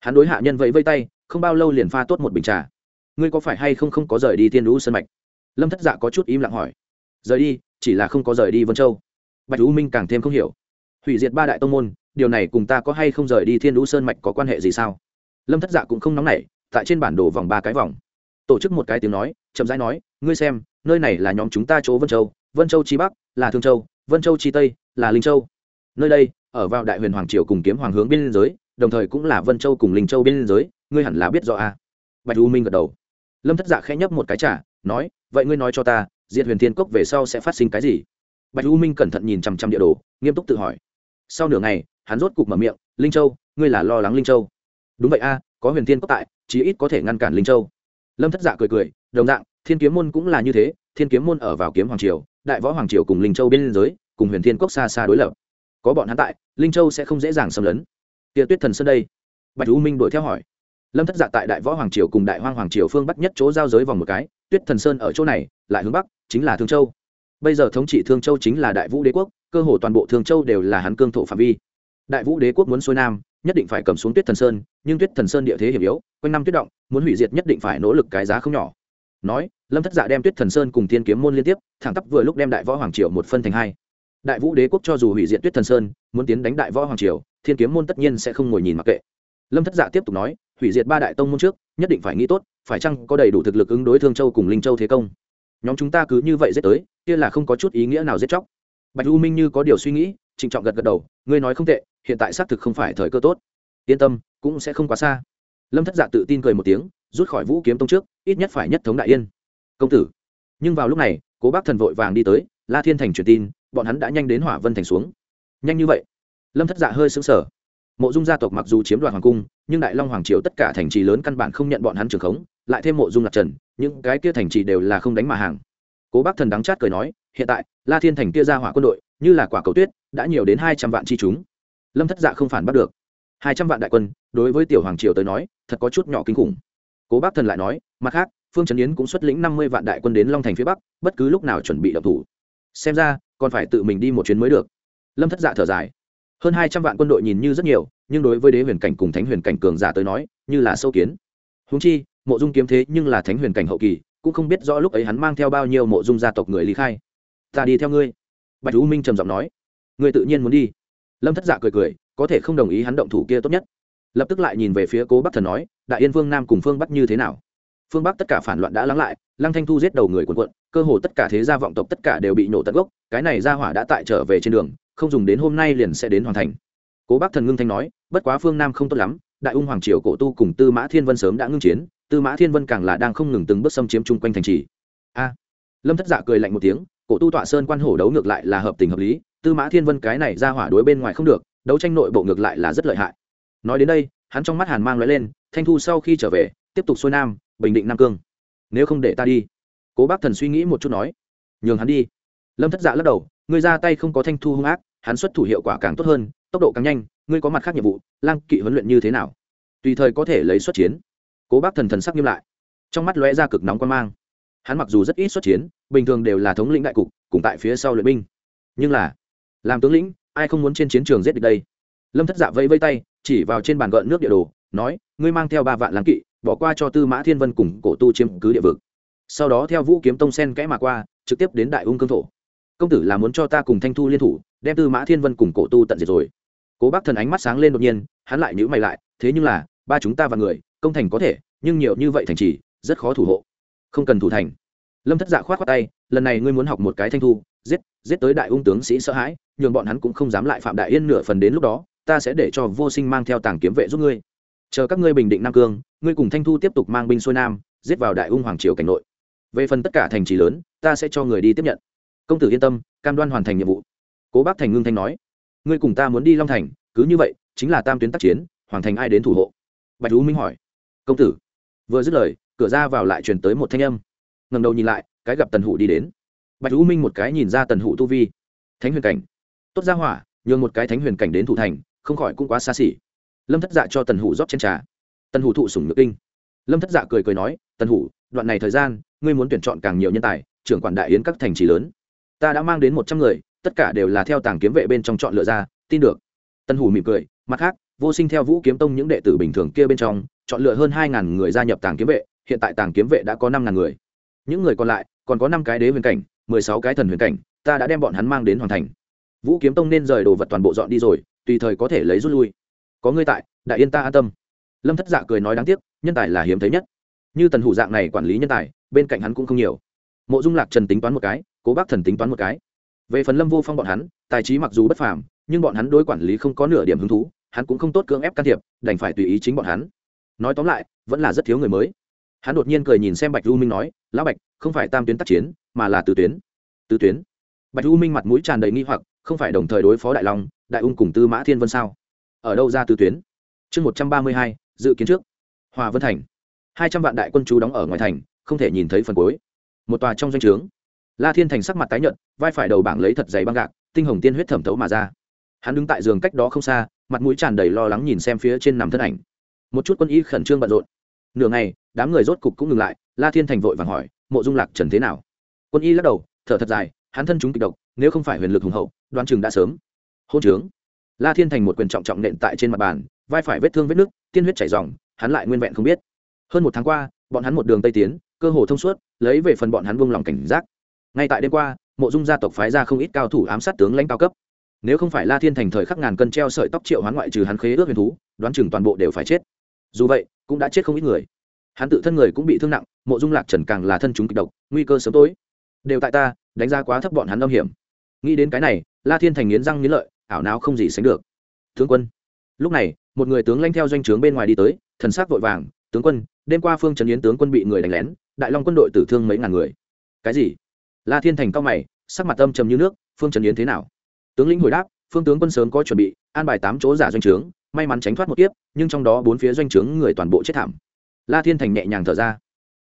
[SPEAKER 1] Hắn đối hạ nhân vẫy vây tay, không bao lâu liền pha tốt một bình trà. Ngươi có phải hay không không có rời đi tiên lũ sân mạch? Lâm thất dạ có chút im lặng hỏi. Rời đi, chỉ là không có rời đi vân châu. Bạch u minh càng thêm không hiểu. Hủy diệt ba đại tông môn, điều này cùng ta có hay không rời đi thiên lũ sơn mạch có quan hệ gì sao? Lâm thất dạ cũng không nóng nảy, tại trên bản đồ vòng ba cái vòng tổ chức một cái tiếng nói, chậm rãi nói, ngươi xem, nơi này là nhóm chúng ta chỗ vân châu vân châu chi bắc, là thương châu, vân châu chi tây, là linh châu. Nơi đây, ở vào đại huyền hoàng triều cùng kiếm hoàng hướng biên giới, đồng thời cũng là vân châu cùng linh châu biên giới, ngươi hẳn là biết rõ a à? bạch u minh gật đầu. Lâm thất dạ khẽ nhấp một cái trả nói, vậy ngươi nói cho ta, diệt huyền thiên cốc về sau sẽ phát sinh cái gì? Bạch u minh cẩn thận nhìn chằm chằm địa đồ, nghiêm túc tự hỏi. Sau nửa ngày, hắn rốt cục mở miệng, linh châu, ngươi là lo lắng linh châu. Đúng vậy a, có huyền thiên cốc tại, chí ít có thể ngăn cản linh châu lâm thất dạ cười cười, đồng dạng, thiên kiếm môn cũng là như thế, thiên kiếm môn ở vào kiếm hoàng triều, đại võ hoàng triều cùng linh châu bên liên giới, cùng huyền thiên cốc xa xa đối lập. Có bọn hắn tại, linh châu sẽ không dễ dàng xâm lấn. Tia tuyết thần sơn đây. Bạch u minh đuổi theo hỏi. Lâm thất dạ tại đại võ hoàng triều cùng đại hoang hoàng triều phương bắc nhất chỗ giao giới vòng một cái, tuyết thần sơn ở chỗ này, lại hướng bắc, chính là thương châu. Bây giờ thống trị thương châu chính là đại vũ đế quốc, cơ hồ toàn bộ thương châu đều là hắn cương thổ phạm vi. Đại vũ đế quốc muốn xuôi nam nhất định phải cầm xuống tuyết thần sơn, nhưng tuyết thần sơn địa thế hiểm yếu, quanh năm tuyết động, muốn hủy diệt nhất định phải nỗ lực cái giá không nhỏ. Nói, lâm thất dạ đem tuyết thần sơn cùng thiên kiếm môn liên tiếp, thẳng tắp vừa lúc đem đại võ hoàng triều một phân thành hai. Đại vũ đế quốc cho dù hủy diệt tuyết thần sơn, muốn tiến đánh đại võ hoàng triều, thiên kiếm môn tất nhiên sẽ không ngồi nhìn mặc kệ. Lâm thất dạ tiếp tục nói, hủy diệt ba đại tông môn trước, nhất định phải nghĩ tốt, phải chăng có đầy đủ thực lực ứng đối thương châu cùng linh châu thế công. Nhóm chúng ta cứ như vậy giết tới, kia là không có chút ý nghĩa nào giết chóc. Bạch u minh như có điều suy nghĩ, trịnh trọng gật gật đầu, ngươi nói không tệ hiện tại xác thực không phải thời cơ tốt. Yên tâm, cũng sẽ không quá xa. Lâm thất dạ tự tin cười một tiếng, rút khỏi vũ kiếm tông trước, ít nhất phải nhất thống đại yên. Công tử. Nhưng vào lúc này, cố bác thần vội vàng đi tới, la thiên thành truyền tin, bọn hắn đã nhanh đến hỏa vân thành xuống. Nhanh như vậy? Lâm thất dạ hơi xứng sở mộ dung gia tộc mặc dù chiếm đoạt hoàng cung, nhưng đại long hoàng triều tất cả thành trì lớn căn bản không nhận bọn hắn trường khống, lại thêm mộ dung lạc trần, những cái kia thành trì đều là không đánh mà hàng. Cố bác thần đắng chát cười nói, hiện tại, la thiên thành kia ra hỏa quân đội, như là quả cầu tuyết, đã nhiều đến hai trăm vạn chi chúng lâm thất dạ không phản bắt được. Hai trăm vạn đại quân, đối với tiểu hoàng triều tới nói, thật có chút nhỏ kinh khủng. Cố bác thần lại nói, mặt khác, phương trấn yến cũng xuất lĩnh năm mươi vạn đại quân đến long thành phía bắc, bất cứ lúc nào chuẩn bị đập thủ. Xem ra, còn phải tự mình đi một chuyến mới được. Lâm thất dạ thở dài. Hơn hai trăm vạn quân đội nhìn như rất nhiều, nhưng đối với đế huyền cảnh cùng thánh huyền cảnh cường giả tới nói, như là sâu kiến. Húng chi, mộ dung kiếm thế nhưng là thánh huyền cảnh hậu kỳ, cũng không biết rõ lúc ấy hắn mang theo bao nhiêu mộ dung gia tộc người lý khai. Ta đi theo ngươi. Bạch u minh trầm giọng nói. Ngươi tự nhiên muốn đi lâm thất dạ cười cười, có thể không đồng ý hắn động thủ kia tốt nhất. Lập tức lại nhìn về phía cố bắc thần nói, đại yên vương nam cùng phương bắc như thế nào? Phương bắc tất cả phản loạn đã lắng lại, lăng thanh thu giết đầu người quần quận cơ hồ tất cả thế gia vọng tộc tất cả đều bị nổ tận gốc, cái này ra hỏa đã tại trở về trên đường, không dùng đến hôm nay liền sẽ đến hoàn thành. Cố bắc thần ngưng thanh nói, bất quá phương nam không tốt lắm, đại ung hoàng triều cổ tu cùng tư mã thiên vân sớm đã ngưng chiến, tư mã thiên vân càng là đang không ngừng từng bước xâm chiếm chung quanh thành trì. A. Lâm thất dạ cười lạnh một tiếng, cổ tu tọa sơn quan hổ đấu ngược lại là hợp tình hợp lý tư mã thiên vân cái này ra hỏa đối bên ngoài không được, đấu tranh nội bộ ngược lại là rất lợi hại. Nói đến đây, hắn trong mắt hàn mang lóe lên, thanh thu sau khi trở về, tiếp tục xuôi nam, bình định nam cương. Nếu không để ta đi. Cố bác thần suy nghĩ một chút nói. Nhường hắn đi. Lâm thất dạ lắc đầu, ngươi ra tay không có thanh thu hung ác, hắn xuất thủ hiệu quả càng tốt hơn, tốc độ càng nhanh, ngươi có mặt khác nhiệm vụ, lang kỵ huấn luyện như thế nào? Tùy thời có thể lấy xuất chiến. Cố bác thần thần sắc nghiêm lại. Trong mắt lóe ra cực nóng quan mang. Hắn mặc dù rất ít xuất chiến, bình thường đều là thống lĩnh đại cục, cùng tại phía sau luyện binh. Nhưng là làm tướng lĩnh, ai không muốn trên chiến trường giết địch đây? Lâm thất dạ vẫy vây tay, chỉ vào trên bàn gợn nước địa đồ, nói, ngươi mang theo ba vạn láng kỵ, bỏ qua cho tư mã thiên vân cùng cổ tu chiếm cứ địa vực. Sau đó theo vũ kiếm tông sen kẽ mà qua, trực tiếp đến đại ung cương thổ. Công tử là muốn cho ta cùng thanh thu liên thủ, đem tư mã thiên vân cùng cổ tu tận diệt rồi. Cố bác thần ánh mắt sáng lên đột nhiên, hắn lại nhữ mày lại, thế nhưng là, ba chúng ta và người, công thành có thể, nhưng nhiều như vậy thành trì, rất khó thủ hộ. Không cần thủ thành. Lâm thất dạ khoát khoát tay, lần này ngươi muốn học một cái thanh thu giết giết tới đại ung tướng sĩ sợ hãi, nhường bọn hắn cũng không dám lại phạm đại yên nửa phần đến lúc đó, ta sẽ để cho vô sinh mang theo tàng kiếm vệ giúp ngươi. Chờ các ngươi bình định nam cương, ngươi cùng thanh thu tiếp tục mang binh xuôi nam, giết vào đại ung hoàng triều cảnh nội. Về phần tất cả thành trì lớn, ta sẽ cho người đi tiếp nhận. Công tử yên tâm, cam đoan hoàn thành nhiệm vụ. Cố bác thành ngưng thanh nói. Ngươi cùng ta muốn đi long thành, cứ như vậy, chính là tam tuyến tác chiến, hoàng thành ai đến thủ hộ? Bạch tú minh hỏi. Công tử. Vừa dứt lời, cửa ra vào lại truyền tới một thanh âm. Ngầm đầu nhìn lại, cái gặp tần hủ đi đến bạch tú minh một cái nhìn ra tần hụ tu vi. Thánh huyền cảnh. Tốt ra hỏa, nhường một cái thánh huyền cảnh đến thủ thành, không khỏi cũng quá xa xỉ. Lâm thất dạ cho tần hụ rót trên trà. Tần hụ thụ sủng nhược kinh. Lâm thất dạ cười cười nói, tần hụ, đoạn này thời gian, ngươi muốn tuyển chọn càng nhiều nhân tài, trưởng quản đại yến các thành trì lớn. Ta đã mang đến một trăm người, tất cả đều là theo tàng kiếm vệ bên trong chọn lựa ra, tin được. Tần hủ mỉm cười, mặt khác, vô sinh theo vũ kiếm tông những đệ tử bình thường kia bên trong, chọn lựa hơn hai ngàn người gia nhập tàng kiếm vệ, hiện tại tàng kiếm vệ đã có năm ngàn người. Những người còn lại, còn có năm cái đế huyền cảnh mười sáu cái thần huyền cảnh, ta đã đem bọn hắn mang đến hoàn thành. Vũ kiếm tông nên rời đồ vật toàn bộ dọn đi rồi, tùy thời có thể lấy rút lui. Có ngươi tại, đại yên ta an tâm. Lâm thất dạ cười nói đáng tiếc, nhân tài là hiếm thấy nhất. Như tần hủ dạng này quản lý nhân tài, bên cạnh hắn cũng không nhiều. Mộ dung lạc trần tính toán một cái, cố bác thần tính toán một cái. Về phần lâm vô phong bọn hắn, tài trí mặc dù bất phàm, nhưng bọn hắn đối quản lý không có nửa điểm hứng thú, hắn cũng không tốt cưỡng ép can thiệp, đành phải tùy ý chính bọn hắn. Nói tóm lại, vẫn là rất thiếu người mới hắn đột nhiên cười nhìn xem bạch du minh nói, lão bạch, không phải tam tuyến tác chiến, mà là tứ tuyến. Tứ tuyến? Bạch du minh mặt mũi tràn đầy nghi hoặc, không phải đồng thời đối phó đại long, đại ung cùng tư mã thiên vân sao? Ở đâu ra tứ tuyến? Chương một trăm ba mươi hai, dự kiến trước. Hòa vân thành. Hai trăm vạn đại quân chú đóng ở ngoài thành, không thể nhìn thấy phần cuối. Một tòa trong doanh trướng. La thiên thành sắc mặt tái nhợt, vai phải đầu bảng lấy thật dày băng gạc, tinh hồng tiên huyết thẩm thấu mà ra. Hắn đứng tại giường cách đó không xa, mặt mũi tràn đầy lo lắng nhìn xem phía trên nằm thân ảnh. Một chút quân y khẩn trương bận rộn. Nửa ngày đám người rốt cục cũng ngừng lại, la thiên thành vội vàng hỏi, mộ dung lạc trần thế nào? Quân y lắc đầu, thở thật dài, hắn thân chúng kịch độc, nếu không phải huyền lực hùng hậu đoan chừng đã sớm. Hôn trướng. La thiên thành một quyền trọng trọng nện tại trên mặt bàn, vai phải vết thương vết nước tiên huyết chảy dòng hắn lại nguyên vẹn không biết. Hơn một tháng qua, bọn hắn một đường tây tiến, cơ hồ thông suốt, lấy về phần bọn hắn buông lòng cảnh giác. Ngay tại đêm qua, mộ dung gia tộc phái ra không ít cao thủ ám sát tướng lãnh cao cấp. Nếu không phải la thiên thành thời khắc ngàn cân treo sợi tóc triệu hoán ngoại trừ hắn khế ước huyền thú, đoán chừng toàn bộ đều phải chết. Dù vậy, cũng đã chết không ít người hắn tự thân người cũng bị thương nặng, mộ dung lạc trần càng là thân chúng kịch độc, nguy cơ sớm tối. Đều tại ta, đánh giá quá thấp bọn hắn âm hiểm. Nghĩ đến cái này, la thiên thành nghiến răng nghiến lợi, ảo não không gì sánh được. Tướng quân. Lúc này, một người tướng lanh theo doanh trướng bên ngoài đi tới, thần sắc vội vàng, tướng quân, đêm qua phương trần yến tướng quân bị người đánh lén, đại long quân đội tử thương mấy ngàn người. Cái gì? La thiên thành cao mày, sắc mặt âm trầm như nước, phương trần yến thế nào? Tướng lĩnh hồi đáp, phương tướng quân sớm có chuẩn bị, an bài tám chỗ giả doanh trướng, may mắn tránh thoát một kiếp, nhưng trong đó bốn phía doanh trướng người toàn bộ chết thảm la thiên thành nhẹ nhàng thở ra.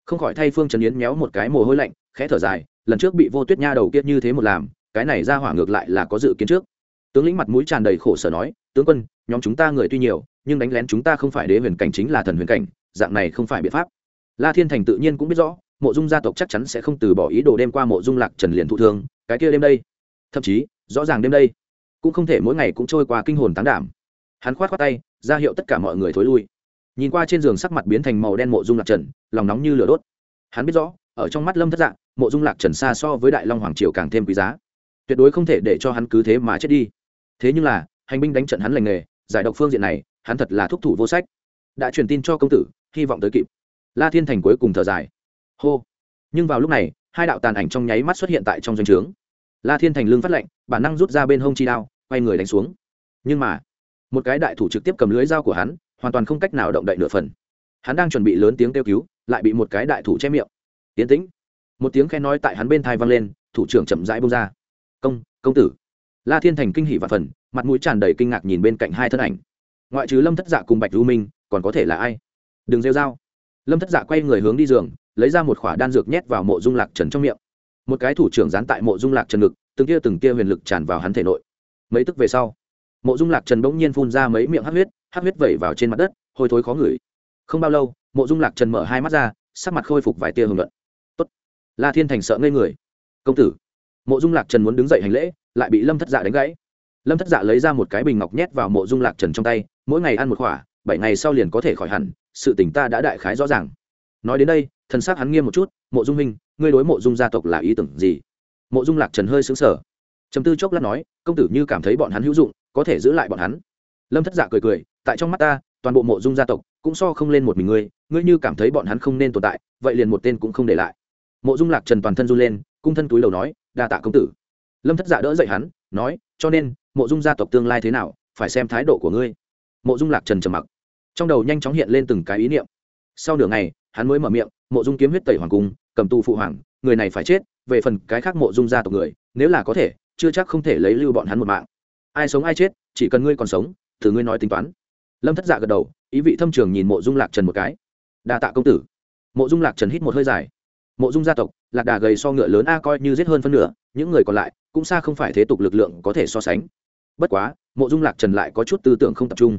[SPEAKER 1] Không khỏi thay phương trần yến méo một cái mồ hôi lạnh, khẽ thở dài, lần trước bị vô tuyết nha đầu kiết như thế một làm, cái này ra hỏa ngược lại là có dự kiến trước. Tướng lĩnh mặt mũi tràn đầy khổ sở nói, tướng quân, nhóm chúng ta người tuy nhiều, nhưng đánh lén chúng ta không phải đế huyền cảnh chính là thần huyền cảnh, dạng này không phải biện pháp. La thiên thành tự nhiên cũng biết rõ, mộ dung gia tộc chắc chắn sẽ không từ bỏ ý đồ đem qua mộ dung lạc trần liền thụ thương, cái kia đêm đây, thậm chí, rõ ràng đêm đây, cũng không thể mỗi ngày cũng trôi qua kinh hồn tán đảm. Hắn khoát khoát tay, ra hiệu tất cả mọi người thối lui nhìn qua trên giường sắc mặt biến thành màu đen mộ dung lạc trần, lòng nóng như lửa đốt. Hắn biết rõ, ở trong mắt lâm thất dạng, mộ dung lạc trần xa so với đại long hoàng triều càng thêm quý giá. Tuyệt đối không thể để cho hắn cứ thế mà chết đi. Thế nhưng là, hành binh đánh trận hắn lành nghề, giải độc phương diện này, hắn thật là thúc thủ vô sách. Đã truyền tin cho công tử, hy vọng tới kịp. La thiên thành cuối cùng thở dài. Hô. Nhưng vào lúc này, hai đạo tàn ảnh trong nháy mắt xuất hiện tại trong doanh trướng. La thiên thành lưng phát lệnh bản năng rút ra bên hông chi đao, quay người đánh xuống. Nhưng mà, một cái đại thủ trực tiếp cầm lưới dao của hắn hoàn toàn không cách nào động đậy nửa phần. Hắn đang chuẩn bị lớn tiếng kêu cứu, lại bị một cái đại thủ che miệng. Tiến tĩnh. Một tiếng khen nói tại hắn bên thai vang lên, thủ trưởng chậm rãi bông ra. Công công tử. La thiên thành kinh hỉ và phần, mặt mũi tràn đầy kinh ngạc nhìn bên cạnh hai thân ảnh. Ngoại trừ lâm thất dạ cùng bạch du minh, còn có thể là ai? Đừng rêu dao lâm thất dạ quay người hướng đi giường, lấy ra một khỏa đan dược nhét vào mộ dung lạc trần trong miệng. Một cái thủ trưởng dán tại mộ dung lạc trần ngực, từng tia từng tia huyền lực tràn vào hắn thể nội. Mấy tức về sau, mộ dung lạc trần bỗng nhiên phun ra mấy miệng hát huyết hát huyết vẩy vào trên mặt đất, hôi thối khó ngửi. Không bao lâu, mộ dung lạc trần mở hai mắt ra, sắc mặt khôi phục vài tia hưởng luận tốt. La thiên thành sợ ngây người. Công tử. Mộ dung lạc trần muốn đứng dậy hành lễ, lại bị lâm thất dạ đánh gãy. Lâm thất dạ lấy ra một cái bình ngọc nhét vào mộ dung lạc trần trong tay, mỗi ngày ăn một khỏa, bảy ngày sau liền có thể khỏi hẳn, sự tỉnh ta đã đại khái rõ ràng. Nói đến đây, thần s c hắn nghiêm một chút, mộ dung minh ngươi đối mộ dung gia tộc là ý tưởng gì? Mộ dung lạc trần hơi xứng sở chấm tư chốc lát nói, công tử như cảm thấy bọn hắn hữu dụng, có thể giữ lại bọn hắn lâm thất dạ cười cười, tại trong mắt ta, toàn bộ mộ dung gia tộc cũng so không lên một mình ngươi ngươi như cảm thấy bọn hắn không nên tồn tại, vậy liền một tên cũng không để lại. Mộ dung lạc trần toàn thân run lên, cung thân túi đầu nói, đa tạ công tử. Lâm thất dạ đỡ dậy hắn, nói, cho nên, mộ dung gia tộc tương lai thế nào, phải xem thái độ của ngươi. Mộ dung lạc trần trầm mặc. Trong đầu nhanh chóng hiện lên từng cái ý niệm. Sau nửa ngày, hắn mới mở miệng, mộ dung kiếm huyết tẩy hoàng cung, cầm tù phụ hoàng, người này phải chết, về phần cái khác mộ dung gia tộc người, nếu là có thể, chưa chắc không thể lấy lưu bọn hắn một mạng. Ai sống ai chết, chỉ cần ngươi còn sống thử ngươi nói tính toán. Lâm thất dạ gật đầu, ý vị thâm trường nhìn mộ dung lạc trần một cái. Đa tạ công tử. Mộ dung lạc trần hít một hơi dài. Mộ dung gia tộc, lạc đà gầy so ngựa lớn a coi như giết hơn phân nửa, những người còn lại cũng xa không phải thế tục lực lượng có thể so sánh. Bất quá, mộ dung lạc trần lại có chút tư tưởng không tập trung.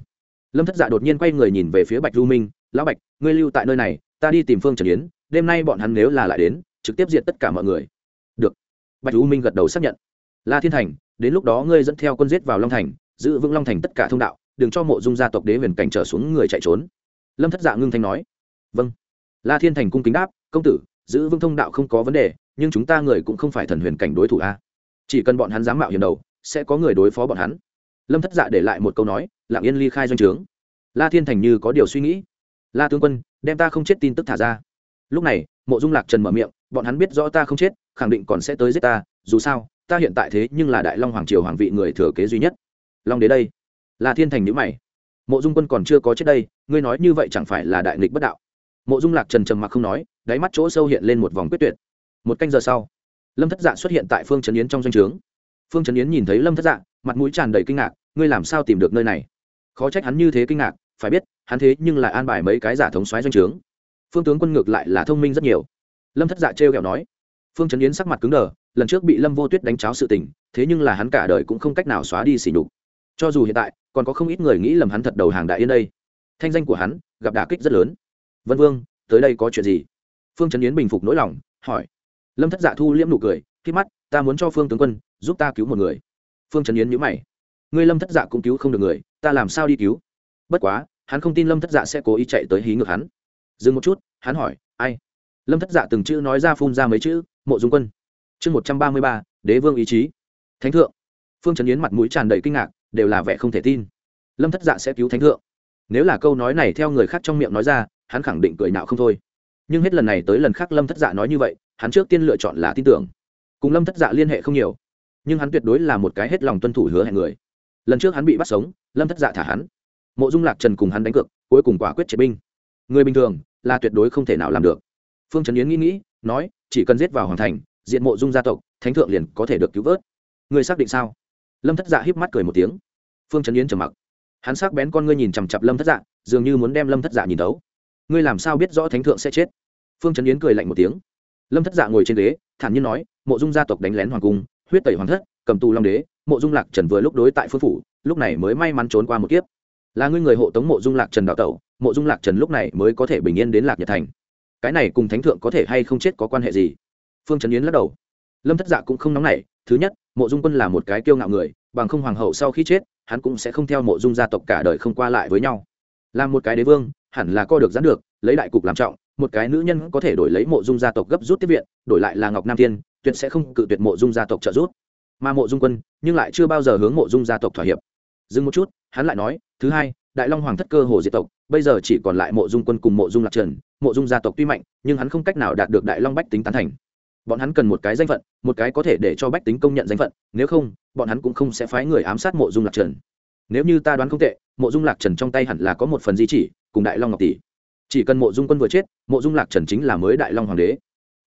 [SPEAKER 1] Lâm thất dạ đột nhiên quay người nhìn về phía bạch du minh, lão bạch, ngươi lưu tại nơi này, ta đi tìm phương trần yến, đêm nay bọn hắn nếu là lại đến, trực tiếp diện tất cả mọi người. Được. Bạch du minh gật đầu xác nhận. La thiên thành, đến lúc đó ngươi dẫn theo quân giết vào long thành giữ vững long thành tất cả thông đạo, đừng cho mộ dung gia tộc đế huyền cảnh trở xuống người chạy trốn. Lâm thất dạ ngưng thanh nói. Vâng. La thiên thành cung kính đáp, công tử, giữ vững thông đạo không có vấn đề, nhưng chúng ta người cũng không phải thần huyền cảnh đối thủ a. Chỉ cần bọn hắn dám mạo hiểm đầu, sẽ có người đối phó bọn hắn. Lâm thất dạ để lại một câu nói, lặng yên ly khai doanh trướng. La thiên thành như có điều suy nghĩ. La tướng quân, đem ta không chết tin tức thả ra. Lúc này, mộ dung lạc trần mở miệng, bọn hắn biết rõ ta không chết, khẳng định còn sẽ tới giết ta, dù sao, ta hiện tại thế nhưng là đại long hoàng triều hoàng vị người thừa kế duy nhất long đế đây. Là thiên thành nhữ mày. Mộ dung quân còn chưa có chết đây, ngươi nói như vậy chẳng phải là đại nghịch bất đạo? Mộ dung lạc trần trầm mặc không nói, đáy mắt chỗ sâu hiện lên một vòng quyết tuyệt. Một canh giờ sau, lâm thất dạ xuất hiện tại phương trấn yến trong doanh trướng. Phương trấn yến nhìn thấy lâm thất dạ mặt mũi tràn đầy kinh ngạc, ngươi làm sao tìm được nơi này? Khó trách hắn như thế kinh ngạc, phải biết, hắn thế nhưng lại an bài mấy cái giả thống xoáy doanh trướng. Phương tướng quân ngược lại là thông minh rất nhiều. Lâm thất dạ trêu ghẹo nói. Phương trấn yến sắc mặt cứng đờ, lần trước bị lâm vô tuyết đánh cháo sự tình, thế nhưng là hắn cả đời cũng không cách nào xóa đi xỉ nhục cho dù hiện tại, còn có không ít người nghĩ lầm hắn thật đầu hàng đại yên đây. Thanh danh của hắn, gặp đả kích rất lớn. Vân vương, tới đây có chuyện gì? Phương trấn yến bình phục nỗi lòng, hỏi. Lâm thất dạ thu liễm nụ cười, khi mắt, ta muốn cho phương tướng quân, giúp ta cứu một người. Phương trấn yến nhữ mày. Ngươi lâm thất dạ cũng cứu không được người, ta làm sao đi cứu? Bất quá, hắn không tin lâm thất dạ sẽ cố ý chạy tới hí ngược hắn. Dừng một chút, hắn hỏi, ai? Lâm thất dạ từng chữ nói ra phun ra mấy chữ, mộ dung quân. Chương một trăm ba mươi ba, đế vương ý chí. Thánh thượng. Phương trấn yến mặt mũi tràn đầy kinh ngạc đều là vẻ không thể tin. Lâm thất dạ sẽ cứu thánh thượng. Nếu là câu nói này theo người khác trong miệng nói ra, hắn khẳng định cười nạo không thôi. Nhưng hết lần này tới lần khác lâm thất dạ nói như vậy, hắn trước tiên lựa chọn là tin tưởng. Cùng lâm thất dạ liên hệ không nhiều, nhưng hắn tuyệt đối là một cái hết lòng tuân thủ hứa hẹn người. Lần trước hắn bị bắt sống, lâm thất dạ thả hắn. Mộ dung lạc trần cùng hắn đánh cược, cuối cùng quả quyết chế binh. Người bình thường là tuyệt đối không thể nào làm được. Phương trấn yến nghĩ nghĩ, nói, chỉ cần giết vào hoàng thành, diện mộ dung gia tộc, thánh thượng liền có thể được cứu vớt. Người xác định sao? Lâm thất dạ híp mắt cười một tiếng. Phương trấn yến trầm mặc. Hắn sắc bén con ngươi nhìn chằm chặp lâm thất dạ dường như muốn đem lâm thất dạ nhìn tấu ngươi làm sao biết rõ thánh thượng sẽ chết? Phương trấn yến cười lạnh một tiếng. Lâm thất dạ ngồi trên ghế, thản nhiên nói, mộ dung gia tộc đánh lén hoàng cung, huyết tẩy hoàng thất, cầm tù long đế, mộ dung lạc trần vừa lúc đối tại phương phủ, lúc này mới may mắn trốn qua một kiếp. Là ngươi người hộ tống mộ dung lạc trần đạo tẩu, mộ dung lạc trần lúc này mới có thể bình yên đến lạc nhật thành. Cái này cùng thánh thượng có thể hay không chết có quan hệ gì? Phương trấn yến lắc đầu. Lâm thất dạ cũng không nóng nảy thứ nhất mộ dung quân là một cái kiêu ngạo người bằng không hoàng hậu sau khi chết hắn cũng sẽ không theo mộ dung gia tộc cả đời không qua lại với nhau. Làm một cái đế vương hẳn là co được gián được lấy đại cục làm trọng một cái nữ nhân có thể đổi lấy mộ dung gia tộc gấp rút tiếp viện đổi lại là ngọc nam thiên, tuyệt sẽ không cự tuyệt mộ dung gia tộc trợ giúp. Mà mộ dung quân nhưng lại chưa bao giờ hướng mộ dung gia tộc thỏa hiệp. Dừng một chút hắn lại nói thứ hai đại long hoàng thất cơ hồ diệt tộc bây giờ chỉ còn lại mộ dung quân cùng mộ dung lạc trần mộ dung gia tộc tuy mạnh nhưng hắn không cách nào đạt được đại long bách tính tán thành bọn hắn cần một cái danh phận một cái có thể để cho bách tính công nhận danh phận nếu không bọn hắn cũng không sẽ phái người ám sát mộ dung lạc trần nếu như ta đoán không tệ mộ dung lạc trần trong tay hẳn là có một phần di chỉ cùng đại long ngọc tỷ chỉ cần mộ dung quân vừa chết mộ dung lạc trần chính là mới đại long hoàng đế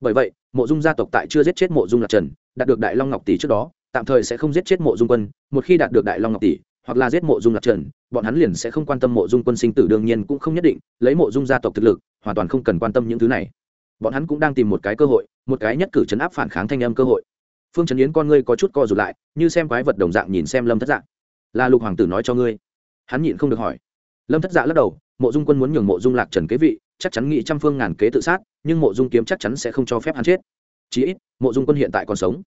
[SPEAKER 1] bởi vậy mộ dung gia tộc tại chưa giết chết mộ dung lạc trần đạt được đại long ngọc tỷ trước đó tạm thời sẽ không giết chết mộ dung quân một khi đạt được đại long ngọc tỷ hoặc là giết mộ dung lạc trần bọn hắn liền sẽ không quan tâm mộ dung quân sinh tử đương nhiên cũng không nhất định lấy mộ dung gia tộc thực lực hoàn toàn không cần quan tâm những thứ này bọn hắn cũng đang tìm một cái cơ hội, một cái nhất cử chấn áp phản kháng thanh âm cơ hội. Phương trấn yến con ngươi có chút co rụt lại, như xem quái vật đồng dạng nhìn xem lâm thất dạng là lục hoàng tử nói cho ngươi. Hắn nhịn không được hỏi. Lâm thất dạ lắc đầu, mộ dung quân muốn nhường mộ dung lạc trần kế vị, chắc chắn nghĩ trăm phương ngàn kế tự sát, nhưng mộ dung kiếm chắc chắn sẽ không cho phép hắn chết. Chí ít, mộ dung quân hiện tại còn sống.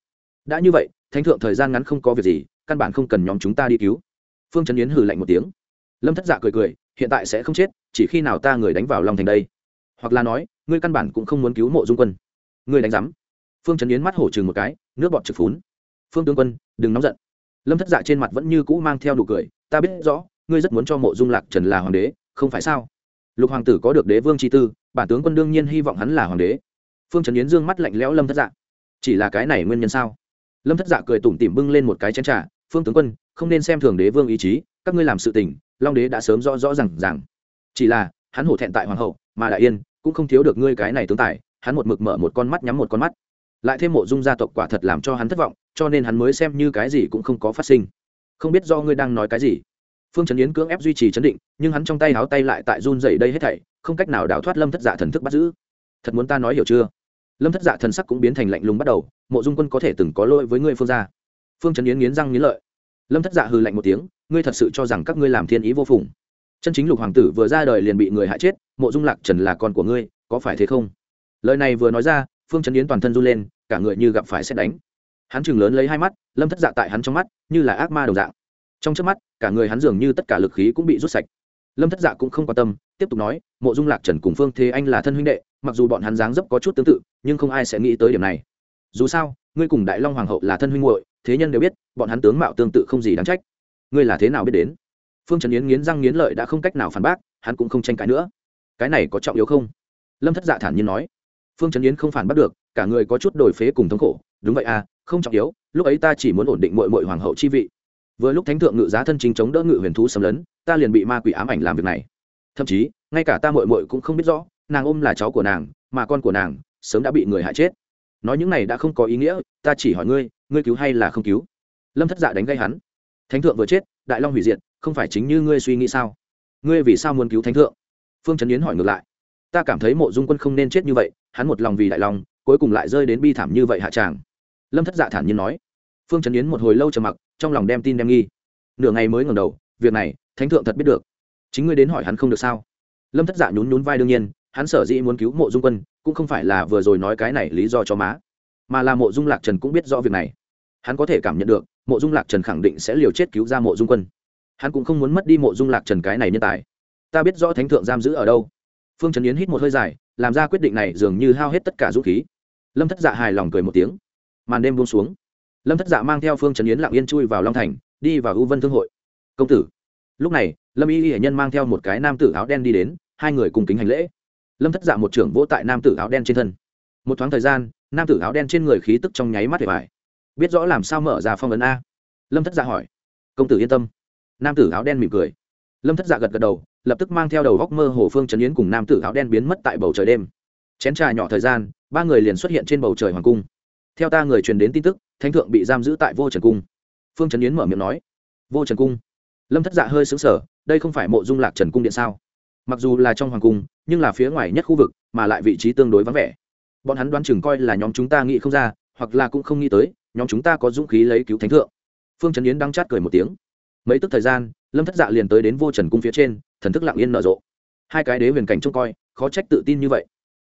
[SPEAKER 1] Đã như vậy, thánh thượng thời gian ngắn không có việc gì, căn bản không cần nhóm chúng ta đi cứu. Phương trấn yến hừ lạnh một tiếng. Lâm thất dạ cười cười, hiện tại sẽ không chết, chỉ khi nào ta người đánh vào long thành đây hoặc là nói, ngươi căn bản cũng không muốn cứu mộ dung quân. Ngươi đánh giám. Phương trấn yến mắt hổ chừng một cái, nước bọt trực phún. Phương tướng quân, đừng nóng giận. Lâm thất dạ trên mặt vẫn như cũ mang theo nụ cười, ta biết rõ, ngươi rất muốn cho mộ dung lạc trần là hoàng đế, không phải sao? Lục hoàng tử có được đế vương chi tư, bản tướng quân đương nhiên hy vọng hắn là hoàng đế. Phương trấn yến dương mắt lạnh lẽo lâm thất dạ. Chỉ là cái này nguyên nhân sao? Lâm thất dạ cười tủm tỉm bưng lên một cái chén trà, phương tướng quân, không nên xem thường đế vương ý chí, các ngươi làm sự tình, long đế đã sớm rõ rõ rằng rằng chỉ là, hắn hổ thẹn tại hoàng hậu, mà đại yên cũng không thiếu được ngươi cái này tướng tài, hắn một mực mở một con mắt nhắm một con mắt. Lại thêm mộ dung gia tộc quả thật làm cho hắn thất vọng, cho nên hắn mới xem như cái gì cũng không có phát sinh. Không biết do ngươi đang nói cái gì. Phương trấn yến cưỡng ép duy trì chấn định, nhưng hắn trong tay háo tay lại tại run dày đây hết thảy, không cách nào đào thoát lâm thất dạ thần thức bắt giữ. Thật muốn ta nói hiểu chưa? Lâm thất dạ thần sắc cũng biến thành lạnh lùng bắt đầu, mộ dung quân có thể từng có lỗi với ngươi phương gia. Phương trấn yến nghiến răng nghiến lợi. Lâm thất dạ hừ lạnh một tiếng, ngươi thật sự cho rằng các ngươi làm thiên ý vô phùng chân chính lục hoàng tử vừa ra đời liền bị người hại chết, mộ dung lạc trần là con của ngươi, có phải thế không? Lời này vừa nói ra, phương trấn yến toàn thân run lên, cả người như gặp phải xét đánh. Hắn chừng lớn lấy hai mắt, lâm thất dạ tại hắn trong mắt, như là ác ma đồng dạng. Trong trước mắt, cả người hắn dường như tất cả lực khí cũng bị rút sạch. Lâm thất dạ cũng không quan tâm, tiếp tục nói, mộ dung lạc trần cùng phương thế anh là thân huynh đệ, mặc dù bọn hắn dáng dấp có chút tương tự, nhưng không ai sẽ nghĩ tới điểm này. Dù sao, ngươi cùng đại long hoàng hậu là thân huynh muội, thế nhân đều biết, bọn hắn tướng mạo tương tự không gì đáng trách. Ngươi là thế nào biết đến? Phương trần yến nghiến răng nghiến lợi đã không cách nào phản bác, hắn cũng không tranh cãi nữa. Cái này có trọng yếu không? Lâm thất dạ thản nhiên nói. Phương trấn yến không phản bác được, cả người có chút đổi phế cùng thống khổ. Đúng vậy à không trọng yếu, lúc ấy ta chỉ muốn ổn định mội mội hoàng hậu chi vị. Vừa lúc thánh thượng ngự giá thân chính chống đỡ ngự huyền thú xâm lấn, ta liền bị ma quỷ ám ảnh làm việc này. Thậm chí, ngay cả ta mội mội cũng không biết rõ, nàng ôm là cháu của nàng, mà con của nàng, sớm đã bị người hại chết. Nói những này đã không có ý nghĩa, ta chỉ hỏi ngươi ngươi cứu hay là không cứu? Lâm thất dạ đánh gây hắn. Thánh thượng vừa chết, đại long hủy diệt không phải chính như ngươi suy nghĩ sao? Ngươi vì sao muốn cứu thánh thượng? Phương trấn yến hỏi ngược lại. Ta cảm thấy mộ dung quân không nên chết như vậy hắn một lòng vì đại lòng, cuối cùng lại rơi đến bi thảm như vậy hạ tràng. Lâm thất dạ thản nhiên nói. Phương trấn yến một hồi lâu trầm mặc trong lòng đem tin đem nghi. Nửa ngày mới ngẩng đầu việc này thánh thượng thật biết được. Chính ngươi đến hỏi hắn không được sao? Lâm thất dạ nhún nhún vai đương nhiên hắn sở dĩ muốn cứu mộ dung quân cũng không phải là vừa rồi nói cái này lý do cho má mà là mộ dung lạc trần cũng biết rõ việc này. Hắn có thể cảm nhận được mộ dung lạc trần khẳng định sẽ liều chết cứu ra mộ dung quân hắn cũng không muốn mất đi mộ dung lạc trần cái này nhân tài. Ta biết rõ thánh thượng giam giữ ở đâu. Phương trần yến hít một hơi dài, làm ra quyết định này dường như hao hết tất cả dũng khí. Lâm thất dạ hài lòng cười một tiếng. Màn đêm buông xuống. Lâm thất dạ mang theo phương trần yến lặng yên chui vào long thành, đi vào u vân thương hội. Công tử. Lúc này, lâm y y nhân mang theo một cái nam tử áo đen đi đến, hai người cùng kính hành lễ. Lâm thất dạ một trưởng vỗ tại nam tử áo đen trên thân. Một thoáng thời gian, nam tử áo đen trên người khí tức trong nháy mắt để bài biết rõ làm sao mở ra phong ấn a? Lâm thất dạ hỏi. Công tử yên tâm nam tử áo đen mỉm cười. Lâm thất dạ gật gật đầu, lập tức mang theo đầu góc mơ hồ phương trấn yến cùng nam tử áo đen biến mất tại bầu trời đêm. Chén trà nhỏ thời gian, ba người liền xuất hiện trên bầu trời hoàng cung. Theo ta người truyền đến tin tức, thánh thượng bị giam giữ tại vô trần cung. Phương trấn yến mở miệng nói, vô trần cung? Lâm thất dạ hơi xứng sở đây không phải mộ dung lạc trần cung điện sao? Mặc dù là trong hoàng cung, nhưng là phía ngoài nhất khu vực, mà lại vị trí tương đối vắng vẻ. Bọn hắn đoán chừng coi là nhóm chúng ta nghĩ không ra, hoặc là cũng không nghĩ tới, nhóm chúng ta có dũng khí lấy cứu thánh thượng. Phương trấn yến đang chát cười một tiếng mấy tức thời gian, lâm thất dạ liền tới đến vô trần cung phía trên, thần thức lặng yên nở rộ. Hai cái đế huyền cảnh trông coi, khó trách tự tin như vậy.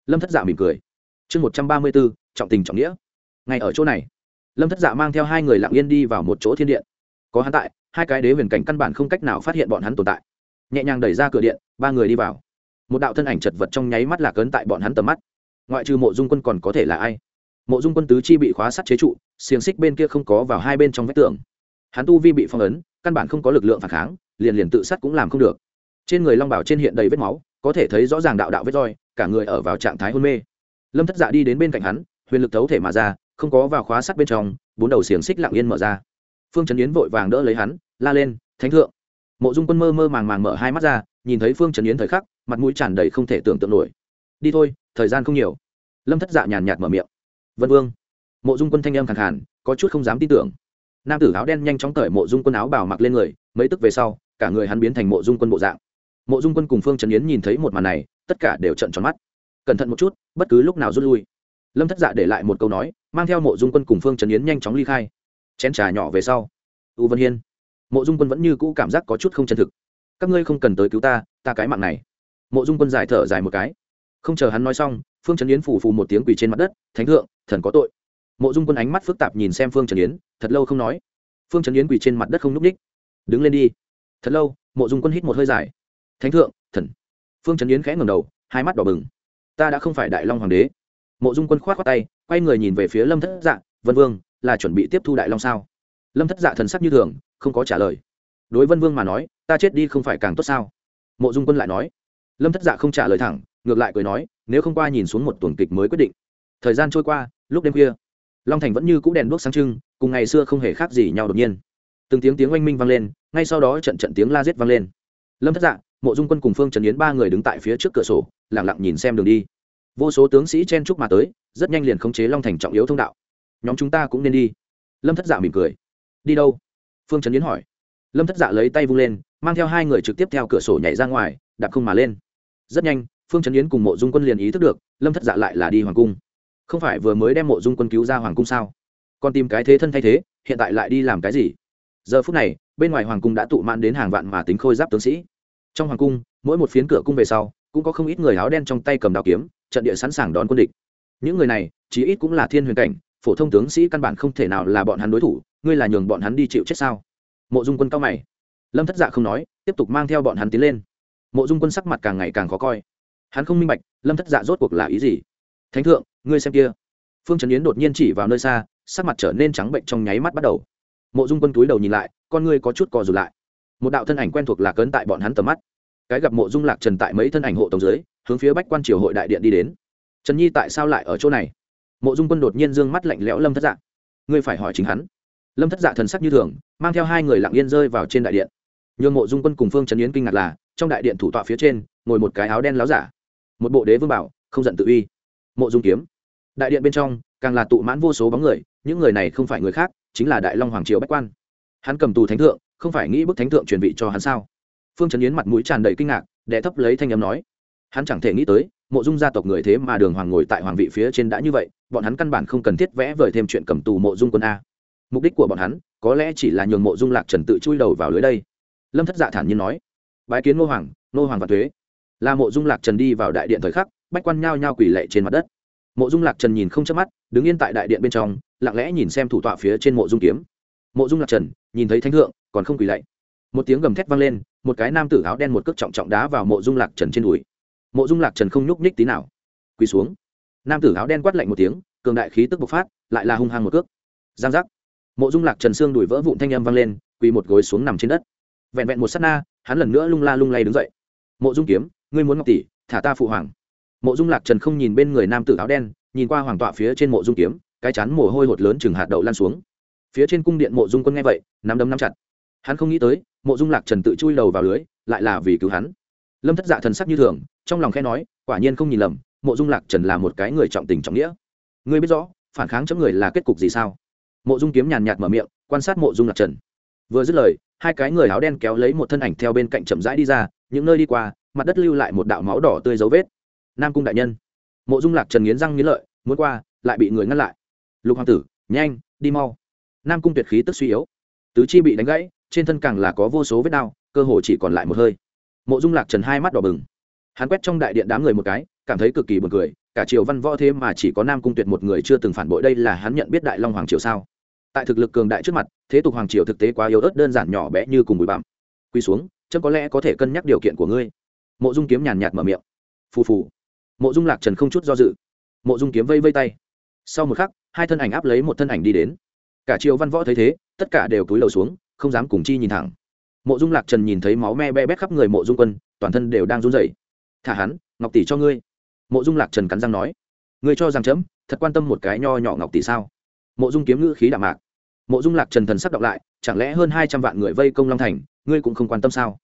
[SPEAKER 1] Lâm thất dạ mỉm cười. Chương một trăm ba mươi b ố trọng tình trọng nghĩa. Ngay ở chỗ này, lâm thất dạ mang theo hai người lặng yên đi vào một chỗ thiên điện. Có hắn tại, hai cái đế huyền cảnh căn bản không cách nào phát hiện bọn hắn tồn tại. Nhẹ nhàng đẩy ra cửa điện, ba người đi vào. Một đạo thân ảnh chật vật trong nháy mắt lạc ấn tại bọn hắn tầm mắt. Ngoại trừ mộ dung quân còn có thể là ai? Mộ dung quân tứ chi bị khóa sắt chế trụ, xiềng xích bên kia không có vào hai bên trong vách tường. Hắn tu vi bị phong ấn căn bản không có lực lượng phản kháng, liền liền tự sát cũng làm không được. Trên người long bảo trên hiện đầy vết máu, có thể thấy rõ ràng đạo đạo vết roi, cả người ở vào trạng thái hôn mê. Lâm thất dạ đi đến bên cạnh hắn, huyền lực thấu thể mà ra, không có vào khóa sắt bên trong, bốn đầu xiềng xích lặng yên mở ra. Phương trấn yến vội vàng đỡ lấy hắn, la lên, thánh thượng! Mộ dung quân mơ mơ màng màng mở hai mắt ra, nhìn thấy phương trấn yến thời khắc, mặt mũi tràn đầy không thể tưởng tượng nổi. Đi thôi, thời gian không nhiều. Lâm thất dạ nhàn nhạt mở miệng. Vân vương. Mộ dung quân thanh âm khẳng hẳn có chút không dám tin tưởng nam tử áo đen nhanh chóng cởi mộ dung quân áo bảo mặc lên người, mấy tức về sau, cả người hắn biến thành mộ dung quân bộ dạng. Mộ dung quân cùng phương trần yến nhìn thấy một màn này, tất cả đều trận tròn mắt. Cẩn thận một chút, bất cứ lúc nào rút lui. Lâm thất dạ để lại một câu nói, mang theo mộ dung quân cùng phương trần yến nhanh chóng ly khai. Chén trà nhỏ về sau, u vân hiên. Mộ dung quân vẫn như cũ cảm giác có chút không chân thực. Các ngươi không cần tới cứu ta ta cái mạng này. Mộ dung quân giải thở dài một cái. Không chờ hắn nói xong, phương trần yến phủ phù một tiếng quỳ trên mặt đất, thánh thượng, thần có tội mộ dung quân ánh mắt phức tạp nhìn xem phương trần yến thật lâu không nói phương trần yến quỳ trên mặt đất không n ú c ních đứng lên đi thật lâu mộ dung quân hít một hơi dài thánh thượng thần phương trần yến khẽ ngầm đầu hai mắt đỏ bừng ta đã không phải đại long hoàng đế mộ dung quân k h o á t khoác tay quay người nhìn về phía lâm thất dạ vân vương là chuẩn bị tiếp thu đại long sao lâm thất dạ thần sắc như thường không có trả lời đối vân vương mà nói ta chết đi không phải càng tốt sao mộ dung quân lại nói lâm thất dạ không trả lời thẳng ngược lại cười nói nếu không qua nhìn xuống một tuần kịch mới quyết định thời gian trôi qua lúc đêm khuya long thành vẫn như c ũ đèn đuốc sáng trưng, cùng ngày xưa không hề khác gì nhau đột nhiên. Từng tiếng tiếng oanh minh vang lên, ngay sau đó trận trận tiếng la giết vang lên. Lâm thất dạ mộ dung quân cùng phương trần yến ba người đứng tại phía trước cửa sổ lẳng lặng nhìn xem đường đi. Vô số tướng sĩ chen chúc mà tới, rất nhanh liền khống chế long thành trọng yếu thông đạo. Nhóm chúng ta cũng nên đi. Lâm thất dạ mỉm cười. Đi đâu? Phương trần yến hỏi. Lâm thất dạ lấy tay vung lên, mang theo hai người trực tiếp theo cửa sổ nhảy ra ngoài, đạp không mà lên. Rất nhanh, phương trần yến cùng mộ dung quân liền ý thức được, lâm thất dạ lại là đi hoàng cung không phải vừa mới đem mộ dung quân cứu ra hoàng cung sao? Còn tìm cái thế thân thay thế, hiện tại lại đi làm cái gì? Giờ phút này, bên ngoài hoàng cung đã tụ mãn đến hàng vạn mà tính khôi giáp tướng sĩ. Trong hoàng cung, mỗi một phiến cửa cung về sau, cũng có không ít người áo đen trong tay cầm đao kiếm, trận địa sẵn sàng đón quân địch. Những người này, chí ít cũng là thiên huyền cảnh, phổ thông tướng sĩ căn bản không thể nào là bọn hắn đối thủ, ngươi là nhường bọn hắn đi chịu chết sao? Mộ dung quân cao mày. Lâm thất dạ không nói, tiếp tục mang theo bọn hắn tiến lên. Mộ dung quân sắc mặt càng ngày càng khó coi. Hắn không minh bạch, lâm thất dạ rốt cuộc là ý gì? Thánh thượng, ngươi xem kia. Phương trần yến đột nhiên chỉ vào nơi xa, sắc mặt trở nên trắng bệnh trong nháy mắt bắt đầu. Mộ dung quân túi đầu nhìn lại, con ngươi có chút cò dù lại. Một đạo thân ảnh quen thuộc lạc ấn tại bọn hắn tầm mắt. Cái gặp mộ dung lạc trần tại mấy thân ảnh hộ tống dưới, hướng phía bách quan triều hội đại điện đi đến. Trần nhi tại sao lại ở chỗ này? Mộ dung quân đột nhiên d ư ơ n g mắt lạnh lẽo lâm thất dạ. Ngươi phải hỏi chính hắn. Lâm thất dạ thần sắc như thường, mang theo hai người lặng yên rơi vào trên đại điện. Nhường mộ dung quân cùng phương trần yến kinh ngạc là, trong đại điện thủ tọa phía trên, ngồi một cái áo đen láo giả. Một bộ đế vương bảo, không giận tự uy mộ dung kiếm. Đại điện bên trong, càng là tụ mãn vô số bóng người, những người này không phải người khác, chính là đại long hoàng triều bách quan. Hắn cầm tù thánh thượng, không phải nghĩ bức thánh thượng truyền vị cho hắn sao? Phương trấn yến mặt mũi tràn đầy kinh ngạc, đệ thấp lấy thanh âm nói. Hắn chẳng thể nghĩ tới, mộ dung gia tộc người thế mà đường hoàng ngồi tại hoàng vị phía trên đã như vậy, bọn hắn căn bản không cần thiết vẽ vời thêm chuyện cầm tù mộ dung quân a. Mục đích của bọn hắn, có lẽ chỉ là nhường mộ dung lạc trần tự chui đầu vào lưới đây. Lâm thất dạ thản nhiên nói. Bái kiến ngô hoàng ngô hoàng và thuế là mộ dung lạc trần đi vào đại điện thời khắc bách quan nhao nhao quỳ lệ trên mặt đất. Mộ dung lạc trần nhìn không chớp mắt, đứng yên tại đại điện bên trong, lặng lẽ nhìn xem thủ tọa phía trên mộ dung kiếm. Mộ dung lạc trần, nhìn thấy thánh thượng, còn không quỳ lạy. Một tiếng gầm thét vang lên, một cái nam tử áo đen một cước trọng trọng đá vào mộ dung lạc trần trên đùi. Mộ dung lạc trần không nhúc nhích tí nào. Quỳ xuống. Nam tử áo đen quát lạnh một tiếng, cường đại khí tức bộc phát, lại là hung hăng một cước. Giang giác. Mộ dung lạc trần xương đùi vỡ vụn thanh âm vang lên, quỳ một gối xuống nằm trên đất. Vẹn vẹn một s á t na, hắn lần nữa lung la lung lay đứng dậy. Mộ dung kiếm, ngươi muốn ngọc tỷ, thả ta phụ hoàng mộ dung lạc trần không nhìn bên người nam tử áo đen, nhìn qua hoàng tọa phía trên mộ dung kiếm, cái chán mồ hôi hột lớn chừng hạt đậu lan xuống. Phía trên cung điện mộ dung quân nghe vậy, nắm đấm nắm chặt. Hắn không nghĩ tới, mộ dung lạc trần tự chui đầu vào lưới, lại là vì cứu hắn. Lâm thất dạ thần sắc như thường, trong lòng khe nói, quả nhiên không nhìn lầm, mộ dung lạc trần là một cái người trọng tình trọng nghĩa. Ngươi biết rõ, phản kháng chấm người là kết cục gì sao? Mộ dung kiếm nhàn nhạt mở miệng, quan sát mộ dung lạc trần. Vừa dứt lời, hai cái người áo đen kéo lấy một thân ảnh theo bên cạnh chậm rãi đi ra, những nơi đi qua, mặt đất lưu lại một đạo máu đỏ tươi dấu vết nam cung đại nhân. Mộ dung lạc trần nghiến răng nghiến lợi, muốn qua, lại bị người ngăn lại. Lục hoàng tử, nhanh, đi mau. Nam cung tuyệt khí tức suy yếu. Tứ chi bị đánh gãy, trên thân càng là có vô số vết đau, cơ hồ chỉ còn lại một hơi. Mộ dung lạc trần hai mắt đỏ bừng. Hắn quét trong đại điện đám người một cái, cảm thấy cực kỳ buồn cười, cả triều văn võ thế mà chỉ có nam cung tuyệt một người chưa từng phản bội đây là hắn nhận biết đại long hoàng triều sao? Tại thực lực cường đại trước mặt, thế tục hoàng triều thực tế quá yếu ớt đơn giản nhỏ bé như cùng bụi bặm. Quy xuống, chấm có lẽ có thể cân nhắc điều kiện của ngươi. Mộ dung kiếm nhàn nhạt mở miệng. Phù phù mộ dung lạc trần không chút do dự. Mộ dung kiếm vây vây tay. Sau một khắc, hai thân ảnh áp lấy một thân ảnh đi đến. Cả triều văn võ thấy thế, tất cả đều cúi đầu xuống, không dám cùng chi nhìn thẳng. Mộ dung lạc trần nhìn thấy máu me be bét khắp người mộ dung quân, toàn thân đều đang run rẩy. Thả hắn, ngọc tỷ cho ngươi. Mộ dung lạc trần cắn răng nói. Ngươi cho rằng chấm, thật quan tâm một cái nho nhỏ ngọc tỷ sao? Mộ dung kiếm ngữ khí đạm mạc. Mộ dung lạc trần thần sắp đọc lại, chẳng lẽ hơn hai trăm vạn người vây công long thành, ngươi cũng không quan tâm sao?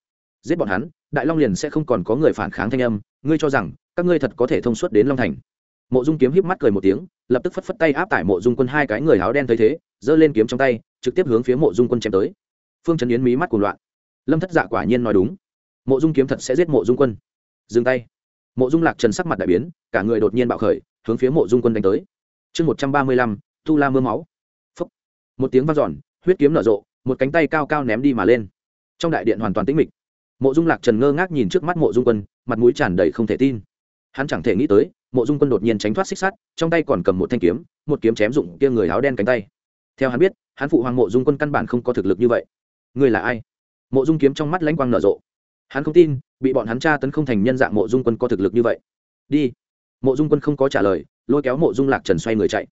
[SPEAKER 1] Giết bọn hắn, đại long liền sẽ không còn có người phản kháng thanh âm, ngươi cho rằng, các ngươi thật có thể thông suốt đến long thành. Mộ dung kiếm híp mắt cười một tiếng, lập tức phất phất tay áp tải mộ dung quân hai cái người áo đen thấy thế, giơ lên kiếm trong tay, trực tiếp hướng phía mộ dung quân chém tới. Phương trấn yến mí mắt cuồng loạn. Lâm thất dạ quả nhiên nói đúng. Mộ dung kiếm thật sẽ giết mộ dung quân. Dừng tay. Mộ dung lạc trần sắc mặt đại biến, cả người đột nhiên bạo khởi, hướng phía mộ dung quân đánh tới. Chương một trăm ba mươi lăm tu la mưa máu. Phúc. một tiếng v a n giòn huyết kiếm nở rộ, một cánh tay cao cao ném đi mà lên. Trong đại điện hoàn toàn tĩnh mịch mộ dung lạc trần ngơ ngác nhìn trước mắt mộ dung quân, mặt mũi tràn đầy không thể tin. Hắn chẳng thể nghĩ tới, mộ dung quân đột nhiên tránh thoát xích sắt, trong tay còn cầm một thanh kiếm, một kiếm chém dụng kia người áo đen cánh tay. Theo hắn biết, hắn phụ hoàng mộ dung quân căn bản không có thực lực như vậy. Người là ai? Mộ dung kiếm trong mắt lãnh quang nở rộ. Hắn không tin, bị bọn hắn tra tấn không thành nhân dạng mộ dung quân có thực lực như vậy. Đi. Mộ dung quân không có trả lời, lôi kéo mộ dung lạc trần xoay người chạy.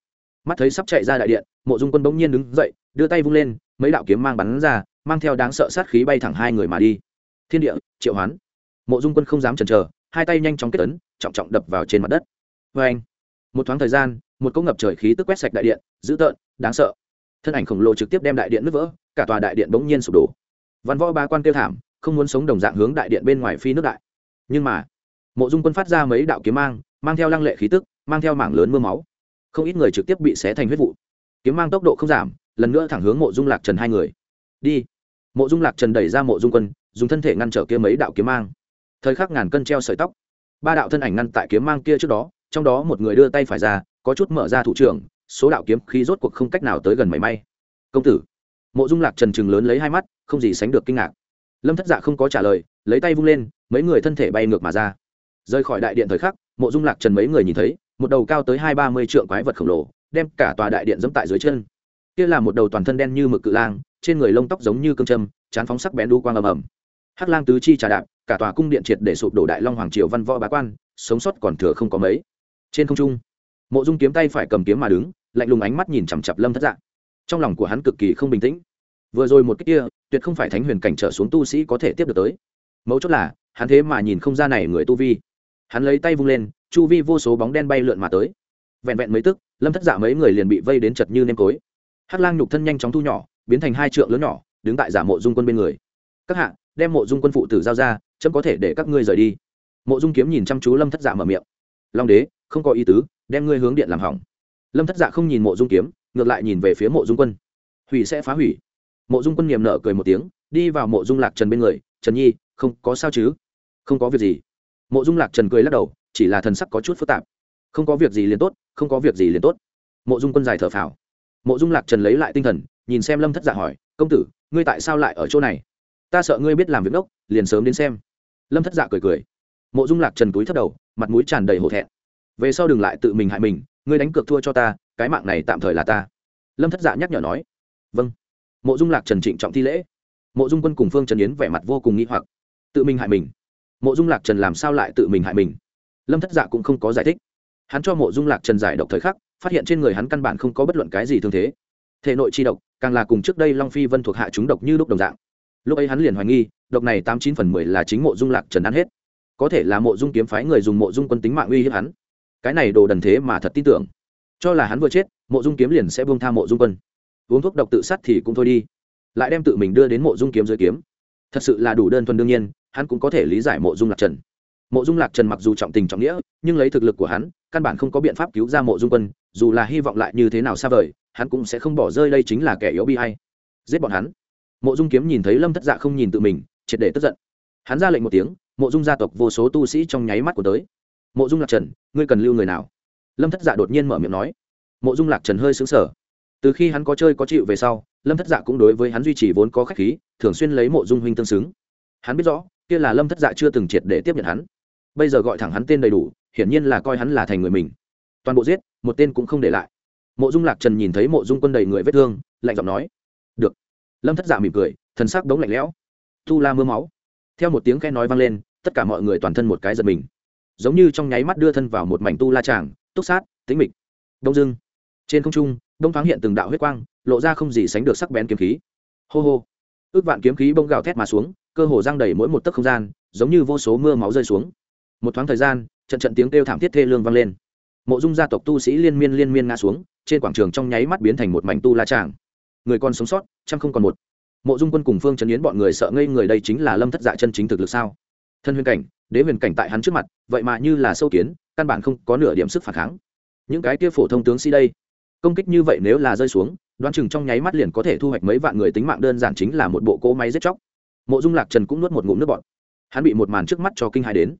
[SPEAKER 1] Mắt thấy sắp chạy ra đại điện, mộ dung quân bỗng nhiên đứng dậy, đưa tay vung lên, mấy đạo kiếm mang bắn ra, mang theo đáng sợ sát khí bay thẳng hai người mà đi thiên địa, triệu hoán. Mộ dung quân không dám chần chờ, hai tay nhanh chóng kết ấn, trọng trọng đập vào trên mặt đất. Vê anh, một thoáng thời gian, một cỗ ngập trời khí tức quét sạch đại điện, dữ tợn, đáng sợ. Thân ảnh khổng lồ trực tiếp đem đại điện nứt vỡ, cả tòa đại điện bỗng nhiên sụp đổ. Văn võ ba quan kêu thảm, không muốn sống đồng dạng hướng đại điện bên ngoài phi nước đại. Nhưng mà, mộ dung quân phát ra mấy đạo kiếm mang mang theo lăng lệ khí tức, mang theo mảng lớn mưa máu. Không ít người trực tiếp bị xé thành huyết vụ. Kiếm mang tốc độ không giảm, lần nữa thẳng hướng mộ dung lạc trần hai người. Đi. Mộ dung lạc trần đẩy ra mộ dung quân dùng thân thể ngăn trở kia mấy đạo kiếm mang. Thời khắc ngàn cân treo sợi tóc. Ba đạo thân ảnh ngăn tại kiếm mang kia trước đó, trong đó một người đưa tay phải ra, có chút mở ra thủ trưởng, số đạo kiếm khí rốt cuộc không cách nào tới gần mảy may. Công tử. Mộ dung lạc trần trừng lớn lấy hai mắt, không gì sánh được kinh ngạc. Lâm thất dạ không có trả lời, lấy tay vung lên, mấy người thân thể bay ngược mà ra. Rời khỏi đại điện thời khắc, mộ dung lạc trần mấy người nhìn thấy, một đầu cao tới hai ba mươi trượng quái vật khổng lồ, đem cả tòa đại điện dẫm tại dưới chân. Kia là một đầu toàn thân đen như mực cự lang, trên người lông tóc giống như cương châm chán phóng sắc bén đu quang ầm ầm hắc lang tứ chi trà đạp, cả tòa cung điện triệt để sụp đổ đại long hoàng triều văn võ bá quan, sống sót còn thừa không có mấy. Trên không trung, mộ dung kiếm tay phải cầm kiếm mà đứng, lạnh lùng ánh mắt nhìn chằm chặp lâm thất dạng. Trong lòng của hắn cực kỳ không bình tĩnh. Vừa rồi một cách kia, tuyệt không phải thánh huyền cảnh trở xuống tu sĩ có thể tiếp được tới. Mấu chốt là, hắn thế mà nhìn không ra này người tu vi. Hắn lấy tay vung lên, chu vi vô số bóng đen bay lượn mà tới. Vẹn vẹn mấy tức, lâm thất dạ mấy người liền bị vây đến chật như nêm cối. Hắc lang nhục thân nhanh chóng thu nhỏ, biến thành hai trượng lớn nhỏ, đứng tại giả mộ dung quân bên người. Các hạ đem mộ dung quân phụ tử giao ra, chấm có thể để các ngươi rời đi. Mộ dung kiếm nhìn chăm chú lâm thất dạ mở miệng. Long đế, không có ý tứ, đem ngươi hướng điện làm hỏng. Lâm thất dạ không nhìn mộ dung kiếm, ngược lại nhìn về phía mộ dung quân. Hủy sẽ phá hủy. Mộ dung quân niềm nở cười một tiếng, đi vào mộ dung lạc trần bên người. Trần nhi, không có sao chứ? Không có việc gì. Mộ dung lạc trần cười lắc đầu, chỉ là thần sắc có chút phức tạp. Không có việc gì liền tốt, không có việc gì liền tốt. Mộ dung quân dài thở phào. Mộ dung lạc trần lấy lại tinh thần, nhìn xem lâm thất dạ hỏi, công tử, ngươi tại sao lại ở chỗ này? Ta sợ ngươi biết làm việc đốc, liền sớm đến xem. Lâm thất dạ cười cười. Mộ dung lạc trần túi thất đầu, mặt mũi tràn đầy hổ thẹn. Về sau đừng lại tự mình hại mình, ngươi đánh cược thua cho ta, cái mạng này tạm thời là ta. Lâm thất dạ nhắc nhở nói. Vâng. Mộ dung lạc trần trịnh trọng thi lễ. Mộ dung quân cùng phương trần yến vẻ mặt vô cùng nghĩ hoặc. Tự mình hại mình. Mộ dung lạc trần làm sao lại tự mình hại mình? Lâm thất dạ cũng không có giải thích. Hắn cho mộ dung lạc trần giải độc thời khắc, phát hiện trên người hắn căn bản không có bất luận cái gì thương thế. Thể nội chi độc, càng là cùng trước đây long phi vân thuộc hạ chúng độc như đúc đồng dạng lúc ấy hắn liền hoài nghi, độc này tám chín phần mười là chính mộ dung lạc trần ăn hết. Có thể là mộ dung kiếm phái người dùng mộ dung quân tính mạng uy hiếp hắn. Cái này đồ đần thế mà thật tin tưởng. Cho là hắn vừa chết, mộ dung kiếm liền sẽ buông tha mộ dung quân. Uống thuốc độc tự sát thì cũng thôi đi. Lại đem tự mình đưa đến mộ dung kiếm dưới kiếm. Thật sự là đủ đơn thuần đương nhiên, hắn cũng có thể lý giải mộ dung lạc trần. Mộ dung lạc trần mặc dù trọng tình trọng nghĩa, nhưng lấy thực lực của hắn, căn bản không có biện pháp cứu ra mộ dung quân. Dù là hy vọng lại như thế nào xa vời, hắn cũng sẽ không bỏ rơi đây chính là kẻ yếu bi hay giết bọn hắn mộ dung kiếm nhìn thấy lâm thất dạ không nhìn tự mình, triệt để tức giận. Hắn ra lệnh một tiếng, mộ dung gia tộc vô số tu sĩ trong nháy mắt của tới. Mộ dung lạc trần, ngươi cần lưu người nào? Lâm thất dạ đột nhiên mở miệng nói. Mộ dung lạc trần hơi xứng sở từ khi hắn có chơi có chịu về sau, lâm thất dạ cũng đối với hắn duy trì vốn có khách khí, thường xuyên lấy mộ dung huynh tương xứng. Hắn biết rõ, kia là lâm thất dạ chưa từng triệt để tiếp nhận hắn. Bây giờ gọi thẳng hắn tên đầy đủ, hiển nhiên là coi hắn là thành người mình. Toàn bộ giết, một tên cũng không để lại. Mộ dung lạc trần nhìn thấy mộ dung quân đầy người vết thương, lạnh giọng nói. Được lâm thất dạ mỉm cười, thần sắc đống lạnh lẽo. Tu la mưa máu. Theo một tiếng khe nói vang lên, tất cả mọi người toàn thân một cái giật mình. Giống như trong nháy mắt đưa thân vào một mảnh tu la tràng, túc sát, tĩnh mịch. Đông dưng trên không trung, đông thoáng hiện từng đạo huyết quang, lộ ra không gì sánh được sắc bén kiếm khí. Hô hô. Ước vạn kiếm khí bông gào thét mà xuống, cơ hồ giang đầy mỗi một tấc không gian, giống như vô số mưa máu rơi xuống. Một thoáng thời gian, trận trận tiếng kêu thảm thiết thê lương vang lên. Mộ dung gia tộc tu sĩ liên miên liên miên ngã xuống, trên quảng trường trong nháy mắt biến thành một mảnh tu la tràng người còn sống sót, trăm không còn một. Mộ dung quân cùng phương trấn yến bọn người sợ ngây người đây chính là lâm thất dạ chân chính thực lực sao? Thân huyền cảnh, đế huyền cảnh tại hắn trước mặt, vậy mà như là sâu kiến, căn bản không có nửa điểm sức phản kháng. Những cái kia phổ thông tướng sĩ đây, công kích như vậy nếu là rơi xuống, đoán chừng trong nháy mắt liền có thể thu hoạch mấy vạn người tính mạng, đơn giản chính là một bộ cỗ máy giết chóc. Mộ dung lạc trần cũng nuốt một ngụm nước bọt. Hắn bị một màn trước mắt cho kinh hài đến.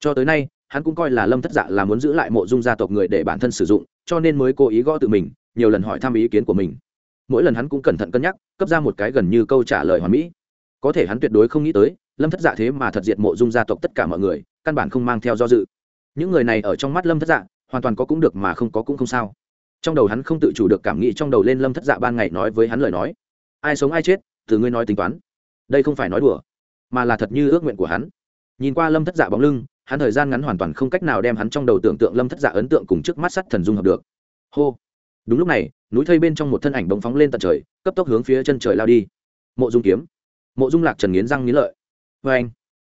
[SPEAKER 1] Cho tới nay, hắn cũng coi là lâm thất dạ là muốn giữ lại mộ dung gia tộc người để bản thân sử dụng, cho nên mới cố ý gõ tự mình, nhiều lần hỏi thăm ý kiến của mình mỗi lần hắn cũng cẩn thận cân nhắc, cấp ra một cái gần như câu trả lời hoàn mỹ. Có thể hắn tuyệt đối không nghĩ tới, lâm thất dạ thế mà thật diệt mộ dung gia tộc tất cả mọi người, căn bản không mang theo do dự. Những người này ở trong mắt lâm thất dạ hoàn toàn có cũng được mà không có cũng không sao. Trong đầu hắn không tự chủ được cảm nghĩ trong đầu lên lâm thất dạ ban ngày nói với hắn lời nói, ai sống ai chết, từ ngươi nói tính toán. Đây không phải nói đùa, mà là thật như ước nguyện của hắn. Nhìn qua lâm thất dạ bóng lưng, hắn thời gian ngắn hoàn toàn không cách nào đem hắn trong đầu tưởng tượng lâm thất dạ ấn tượng cùng trước mắt sắt thần dung hợp được. Hô đúng lúc này, núi thây bên trong một thân ảnh bóng phóng lên tận trời, cấp tốc hướng phía chân trời lao đi. Mộ dung kiếm. Mộ dung lạc trần nghiến răng nghiến lợi. Vê anh,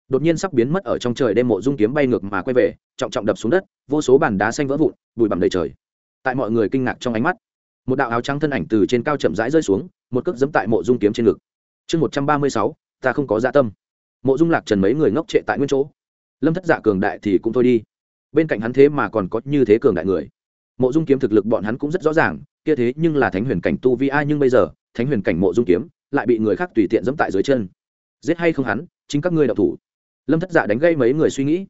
[SPEAKER 1] đột nhiên sắp biến mất ở trong trời đem mộ dung kiếm bay ngược mà quay về, trọng trọng đập xuống đất, vô số bàn đá xanh vỡ vụn, bụi bặm đầy trời. Tại mọi người kinh ngạc trong ánh mắt, một đạo áo trắng thân ảnh từ trên cao chậm rãi rơi xuống, một cước dẫm tại mộ dung kiếm trên ngực. Chương một trăm ba mươi sáu, ta không có dạ tâm. Mộ dung lạc trần mấy người ngốc trệ tại nguyên chỗ. Lâm thất dạ cường đại thì cũng thôi đi. Bên cạnh hắn thế mà còn có như thế cường đại người mộ dung kiếm thực lực bọn hắn cũng rất rõ ràng, kia thế nhưng là thánh huyền cảnh tu vi ai nhưng bây giờ, thánh huyền cảnh mộ dung kiếm lại bị người khác tùy tiện dẫm tại dưới chân. Giết hay không hắn, chính các ngươi đạo thủ. Lâm thất dạ đánh gây mấy người suy nghĩ.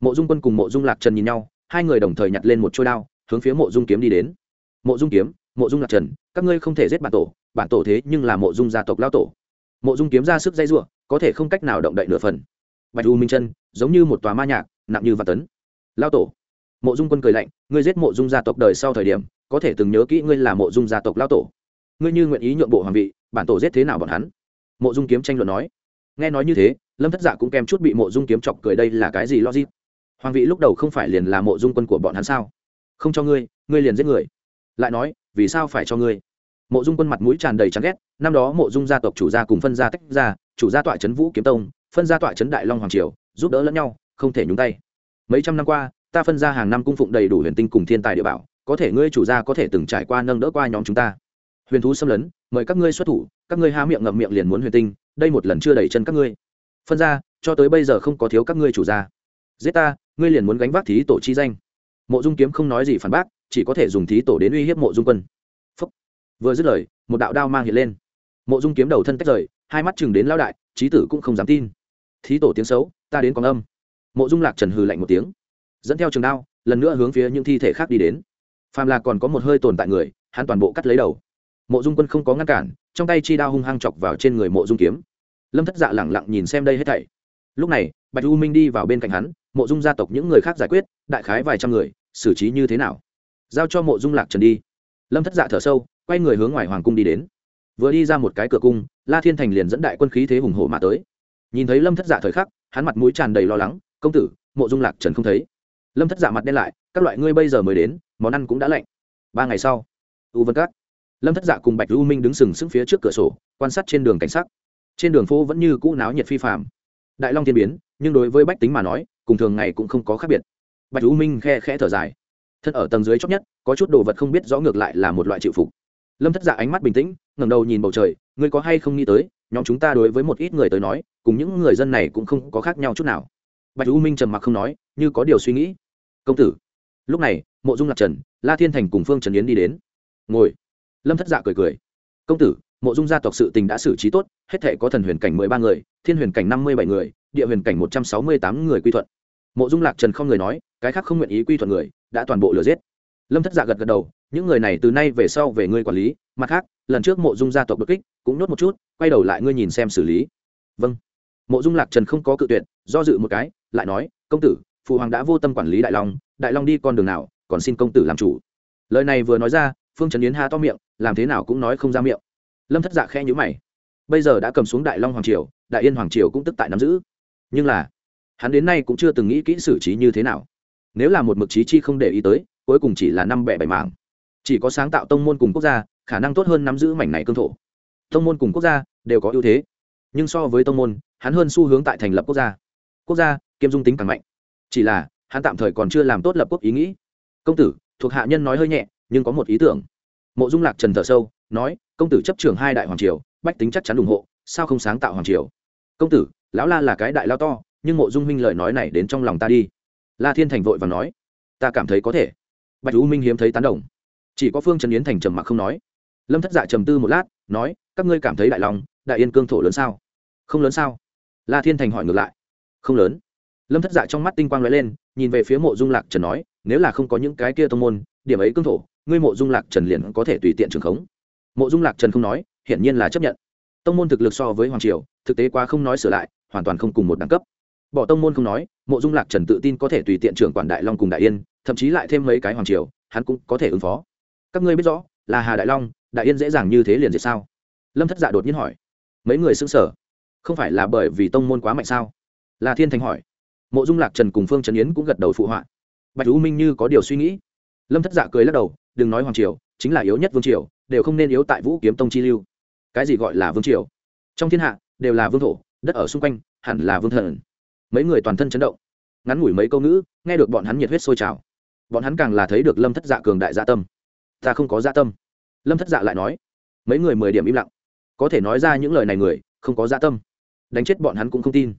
[SPEAKER 1] Mộ dung quân cùng mộ dung lạc trần nhìn nhau, hai người đồng thời nhặt lên một trôi đao, hướng phía mộ dung kiếm đi đến. Mộ dung kiếm, mộ dung lạc trần, các ngươi không thể giết bản tổ bản tổ thế nhưng là mộ dung gia tộc lao tổ. Mộ dung kiếm ra sức dây giụa có thể không cách nào động đậy nửa phần. Bạch u minh chân, giống như một tòa ma nhạc, nặng như vạn tấn. Lao tổ mộ dung quân cười lạnh, ngươi giết mộ dung gia tộc đời sau thời điểm, có thể từng nhớ kỹ ngươi là mộ dung gia tộc lao tổ. Ngươi như nguyện ý nhượng bộ hoàng vị, bản tổ giết thế nào bọn hắn? Mộ dung kiếm tranh luận nói. Nghe nói như thế, lâm thất dạ cũng kèm chút bị mộ dung kiếm chọc cười đây là cái gì logic? Hoàng vị lúc đầu không phải liền là mộ dung quân của bọn hắn sao? Không cho ngươi ngươi liền giết người. Lại nói, vì sao phải cho ngươi? Mộ dung quân mặt mũi tràn đầy chán ghét, năm đó mộ dung gia tộc chủ gia cùng phân gia tách ra, chủ gia tọa trấn vũ kiếm tông, phân gia tọa trấn đại long hoàng triều, giúp đỡ lẫn nhau, không thể nhúng tay. Mấy trăm năm qua ta phân ra hàng năm cung phụng đầy đủ huyền tinh cùng thiên tài địa bảo, có thể ngươi chủ gia có thể từng trải qua nâng đỡ qua nhóm chúng ta. Huyền thú xâm lấn, mời các ngươi xuất thủ, các ngươi há miệng ngậm miệng liền muốn huyền tinh, đây một lần chưa đẩy chân các ngươi. Phân ra, cho tới bây giờ không có thiếu các ngươi chủ gia. Giết ta, ngươi liền muốn gánh vác thí tổ chi danh. Mộ dung kiếm không nói gì phản bác, chỉ có thể dùng thí tổ đến uy hiếp mộ dung quân. Phúc. vừa dứt lời, một đạo đao mang hiện lên. Mộ dung kiếm đầu thân tách rời, hai mắt chừng đến lão đại trí tử cũng không dám tin. Thí tổ tiếng xấu, ta đến quan âm. Mộ dung lạc trần hừ lạnh một tiếng dẫn theo trường đao, lần nữa hướng phía những thi thể khác đi đến. Phàm là còn có một hơi tồn tại người, hắn toàn bộ cắt lấy đầu. Mộ dung quân không có ngăn cản, trong tay chi đao hung hăng chọc vào trên người mộ dung kiếm. Lâm thất dạ lẳng lặng nhìn xem đây hết thảy. Lúc này, bạch u minh đi vào bên cạnh hắn, mộ dung gia tộc những người khác giải quyết, đại khái vài trăm người, xử trí như thế nào? Giao cho mộ dung lạc trần đi. Lâm thất dạ thở sâu, quay người hướng ngoài hoàng cung đi đến. Vừa đi ra một cái cửa cung, la thiên thành liền dẫn đại quân khí thế hùng hổ mà tới. Nhìn thấy lâm thất dạ thời khắc, hắn mặt mũi tràn đầy lo lắng, công tử, mộ dung lạc trần không thấy lâm thất dạ mặt đen lại, các loại ngươi bây giờ mới đến, món ăn cũng đã lạnh. Ba ngày sau, u vân các, lâm thất dạ cùng bạch u minh đứng sừng sững phía trước cửa sổ, quan sát trên đường cảnh sắc. Trên đường phố vẫn như cũ náo nhiệt phi phạm đại long thiên biến, nhưng đối với bách tính mà nói, cùng thường ngày cũng không có khác biệt. Bạch u minh khe khẽ thở dài. Thân ở tầng dưới chót nhất, có chút đồ vật không biết rõ ngược lại là một loại chịu phục. Lâm thất dạ ánh mắt bình tĩnh, ngẩng đầu nhìn bầu trời, ngươi có hay không nghĩ tới, nhóm chúng ta đối với một ít người tới nói, cùng những người dân này cũng không có khác nhau chút nào. Bạch u minh trầm mặc không nói, như có điều suy nghĩ công tử. Lúc này, mộ dung lạc trần, la thiên thành cùng phương trần yến đi đến. Ngồi. Lâm thất dạ cười cười. Công tử, mộ dung gia tộc sự tình đã xử trí tốt, hết thể có thần huyền cảnh mười ba người, thiên huyền cảnh năm mươi bảy người, địa huyền cảnh một trăm sáu mươi tám người quy thuận. Mộ dung lạc trần không người nói, cái khác không nguyện ý quy thuận người, đã toàn bộ lừa giết. Lâm thất dạ gật gật đầu, những người này từ nay về sau về ngươi quản lý, mặt khác, lần trước mộ dung gia tộc bất kích, cũng nốt một chút, quay đầu lại ngươi nhìn xem xử lý. Vâng. Mộ dung lạc trần không có cự tuyệt, do dự một cái, lại nói, công tử phụ hoàng đã vô tâm quản lý đại long đại long đi con đường nào, còn xin công tử làm chủ. Lời này vừa nói ra, phương Trấn yến ha to miệng, làm thế nào cũng nói không ra miệng. Lâm thất dạ khe nhữ mày. Bây giờ đã cầm xuống đại long hoàng triều, đại yên hoàng triều cũng tức tại nắm giữ. Nhưng là, hắn đến nay cũng chưa từng nghĩ kỹ xử trí như thế nào. Nếu là một mực trí chi không để ý tới, cuối cùng chỉ là năm bẻ bảy mảng. Chỉ có sáng tạo tông môn cùng quốc gia, khả năng tốt hơn nắm giữ mảnh này cương thổ. Tông môn cùng quốc gia đều có ưu thế. Nhưng so với tông môn, hắn hơn xu hướng tại thành lập quốc gia. Quốc gia, kiêm dung tính càng mạnh chỉ là, hắn tạm thời còn chưa làm tốt lập quốc ý nghĩ. Công tử, thuộc hạ nhân nói hơi nhẹ, nhưng có một ý tưởng. Mộ dung lạc trần thở sâu, nói, công tử chấp trường hai đại hoàng triều, bách tính chắc chắn ủng hộ, sao không sáng tạo hoàng triều? Công tử, lão la là cái đại lao to, nhưng mộ dung minh lời nói này đến trong lòng ta đi. La thiên thành vội và nói, ta cảm thấy có thể. Bạch u minh hiếm thấy tán đồng. Chỉ có phương trần yến thành trầm mặc không nói. Lâm thất dạ trầm tư một lát, nói, các ngươi cảm thấy đại lòng, đại yên cương thổ lớn sao? Không lớn sao? La thiên thành hỏi ngược lại. Không lớn lâm thất dạ trong mắt tinh quang lóe lên, nhìn về phía mộ dung lạc trần nói, nếu là không có những cái kia tông môn, điểm ấy cương thổ, ngươi mộ dung lạc trần liền có thể tùy tiện trường khống. Mộ dung lạc trần không nói, hiển nhiên là chấp nhận. Tông môn thực lực so với hoàng triều, thực tế quá không nói sửa lại, hoàn toàn không cùng một đẳng cấp. Bỏ tông môn không nói, mộ dung lạc trần tự tin có thể tùy tiện trưởng quản đại long cùng đại yên, thậm chí lại thêm mấy cái hoàng triều, hắn cũng có thể ứng phó. Các ngươi biết rõ, là hà đại long, đại yên dễ dàng như thế liền diệt sao? Lâm thất dạ đột nhiên hỏi. Mấy người xứng sở không phải là bởi vì tông môn quá mạnh sao? Là thiên thành hỏi mộ dung lạc trần cùng phương trần yến cũng gật đầu phụ họa bạch tú minh như có điều suy nghĩ lâm thất dạ cười lắc đầu đừng nói hoàng triều chính là yếu nhất vương triều đều không nên yếu tại vũ kiếm tông chi lưu cái gì gọi là vương triều trong thiên hạ đều là vương thổ đất ở xung quanh hẳn là vương thần mấy người toàn thân chấn động ngắn ngủi mấy câu ngữ nghe được bọn hắn nhiệt huyết sôi trào bọn hắn càng là thấy được lâm thất dạ cường đại dạ tâm ta không có dạ tâm lâm thất dạ lại nói mấy người mười điểm im lặng có thể nói ra những lời này người không có dạ tâm đánh chết bọn hắn cũng không tin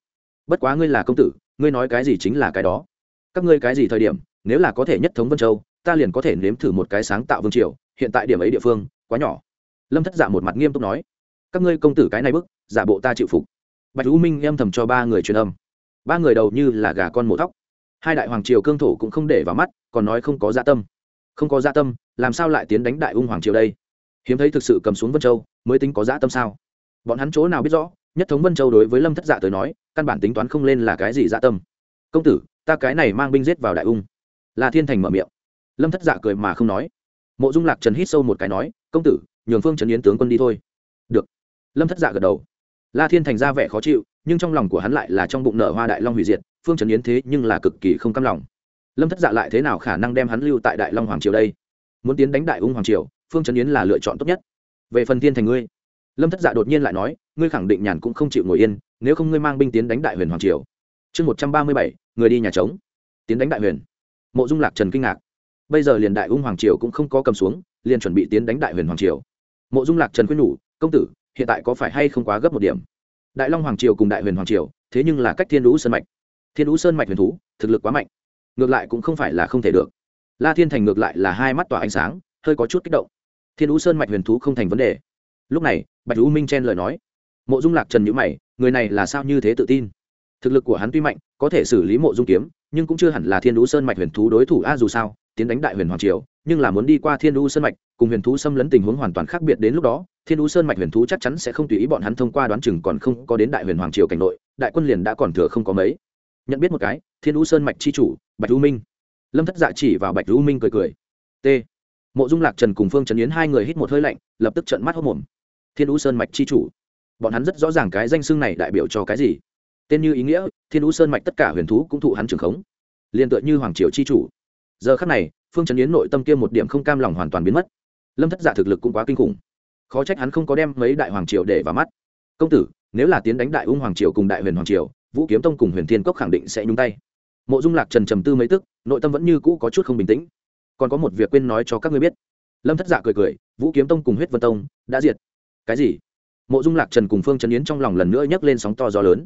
[SPEAKER 1] bất quá ngươi là công tử ngươi nói cái gì chính là cái đó. Các ngươi cái gì thời điểm, nếu là có thể nhất thống vân châu, ta liền có thể nếm thử một cái sáng tạo vương triều, hiện tại điểm ấy địa phương, quá nhỏ. Lâm thất giả một mặt nghiêm túc nói, các ngươi công tử cái này bức, giả bộ ta chịu phục. Bạch u minh âm thầm cho ba người truyền âm. Ba người đầu như là gà con mổ tóc hai đại hoàng triều cương thổ cũng không để vào mắt, còn nói không có gia tâm. Không có gia tâm, làm sao lại tiến đánh đại ung hoàng triều đây? Hiếm thấy thực sự cầm xuống vân châu, mới tính có gia tâm sao? Bọn hắn chỗ nào biết rõ nhất thống vân châu đối với lâm thất dạ tới nói, căn bản tính toán không lên là cái gì dạ tâm. Công tử, ta cái này mang binh giết vào đại ung. Là thiên thành mở miệng. Lâm thất dạ cười mà không nói. Mộ dung lạc trần hít sâu một cái nói, công tử, nhường phương trần yến tướng quân đi thôi. Được. Lâm thất dạ gật đầu. La thiên thành ra vẻ khó chịu, nhưng trong lòng của hắn lại là trong bụng nở hoa đại long hủy diệt, phương trần yến thế nhưng là cực kỳ không căm lòng. Lâm thất dạ lại thế nào khả năng đem hắn lưu tại đại long hoàng triều đây? Muốn tiến đánh đại ung hoàng triều, phương trần yến là lựa chọn tốt nhất. Về phần thiên thành ngươi lâm thất dạ đột nhiên lại nói, ngươi khẳng định nhàn cũng không chịu ngồi yên, nếu không ngươi mang binh tiến đánh đại huyền hoàng triều. Chương một trăm ba mươi bảy, người đi nhà trống. Tiến đánh đại huyền. Mộ dung lạc trần kinh ngạc. Bây giờ liền đại ung hoàng triều cũng không có cầm xuống, liền chuẩn bị tiến đánh đại huyền hoàng triều. Mộ dung lạc trần khuyên nhủ, công tử, hiện tại có phải hay không quá gấp một điểm? Đại long hoàng triều cùng đại huyền hoàng triều, thế nhưng là cách thiên lũ sơn mạch. Thiên lũ sơn mạch huyền thú, thực lực quá mạnh. Ngược lại cũng không phải là không thể được. La thiên thành ngược lại là hai mắt tỏa ánh sáng, hơi có chút kích động. Thiên lũ sơn mạch huyền thú không thành vấn đề lúc này, bạch u minh chen lời nói. Mộ dung lạc trần nhữ mày, người này là sao như thế tự tin? Thực lực của hắn tuy mạnh, có thể xử lý mộ dung kiếm, nhưng cũng chưa hẳn là thiên đũ sơn mạch huyền thú đối thủ a dù sao, tiến đánh đại huyền hoàng triều, nhưng là muốn đi qua thiên đũ sơn mạch, cùng huyền thú xâm lấn tình huống hoàn toàn khác biệt đến lúc đó, thiên đũ sơn mạch huyền thú chắc chắn sẽ không tùy ý bọn hắn thông qua đoán chừng còn không có đến đại huyền hoàng triều cảnh nội, đại quân liền đã còn thừa không có mấy. Nhận biết một cái, thiên đũ sơn mạch c h i chủ, bạch lưu minh. Lâm thất dạ chỉ vào bạch lưu minh cười cười. T. Mộ dung lạc trần cùng phương trần yến hai người hít một hơi lạnh, lập tức trận mắt hốc mồm thiên ú sơn mạch c h i chủ. Bọn hắn rất rõ ràng cái danh xưng này đại biểu cho cái gì. Tên như ý nghĩa, thiên ú sơn mạch tất cả huyền thú cũng thụ hắn trường khống. Liền tựa như hoàng triều c h i chủ. Giờ khắc này, phương trấn yến nội tâm kia một điểm không cam lòng hoàn toàn biến mất. Lâm thất giả thực lực cũng quá kinh khủng. Khó trách hắn không có đem mấy đại hoàng triều để vào mắt. Công tử, nếu là tiến đánh đại ung hoàng triều cùng đại huyền hoàng triều, vũ kiếm tông cùng huyền thiên cốc khẳng định sẽ nhúng tay. Mộ dung lạc trần trầm tư mấy tức, nội tâm vẫn như cũ có chút không bình tĩnh. Còn có một việc quên nói cho các ngươi biết. Lâm thất giả cười cười, vũ kiếm tông cùng huyết vân tông đã diệt cái gì? Mộ dung lạc trần cùng phương trần yến trong lòng lần nữa nhấc lên sóng to gió lớn.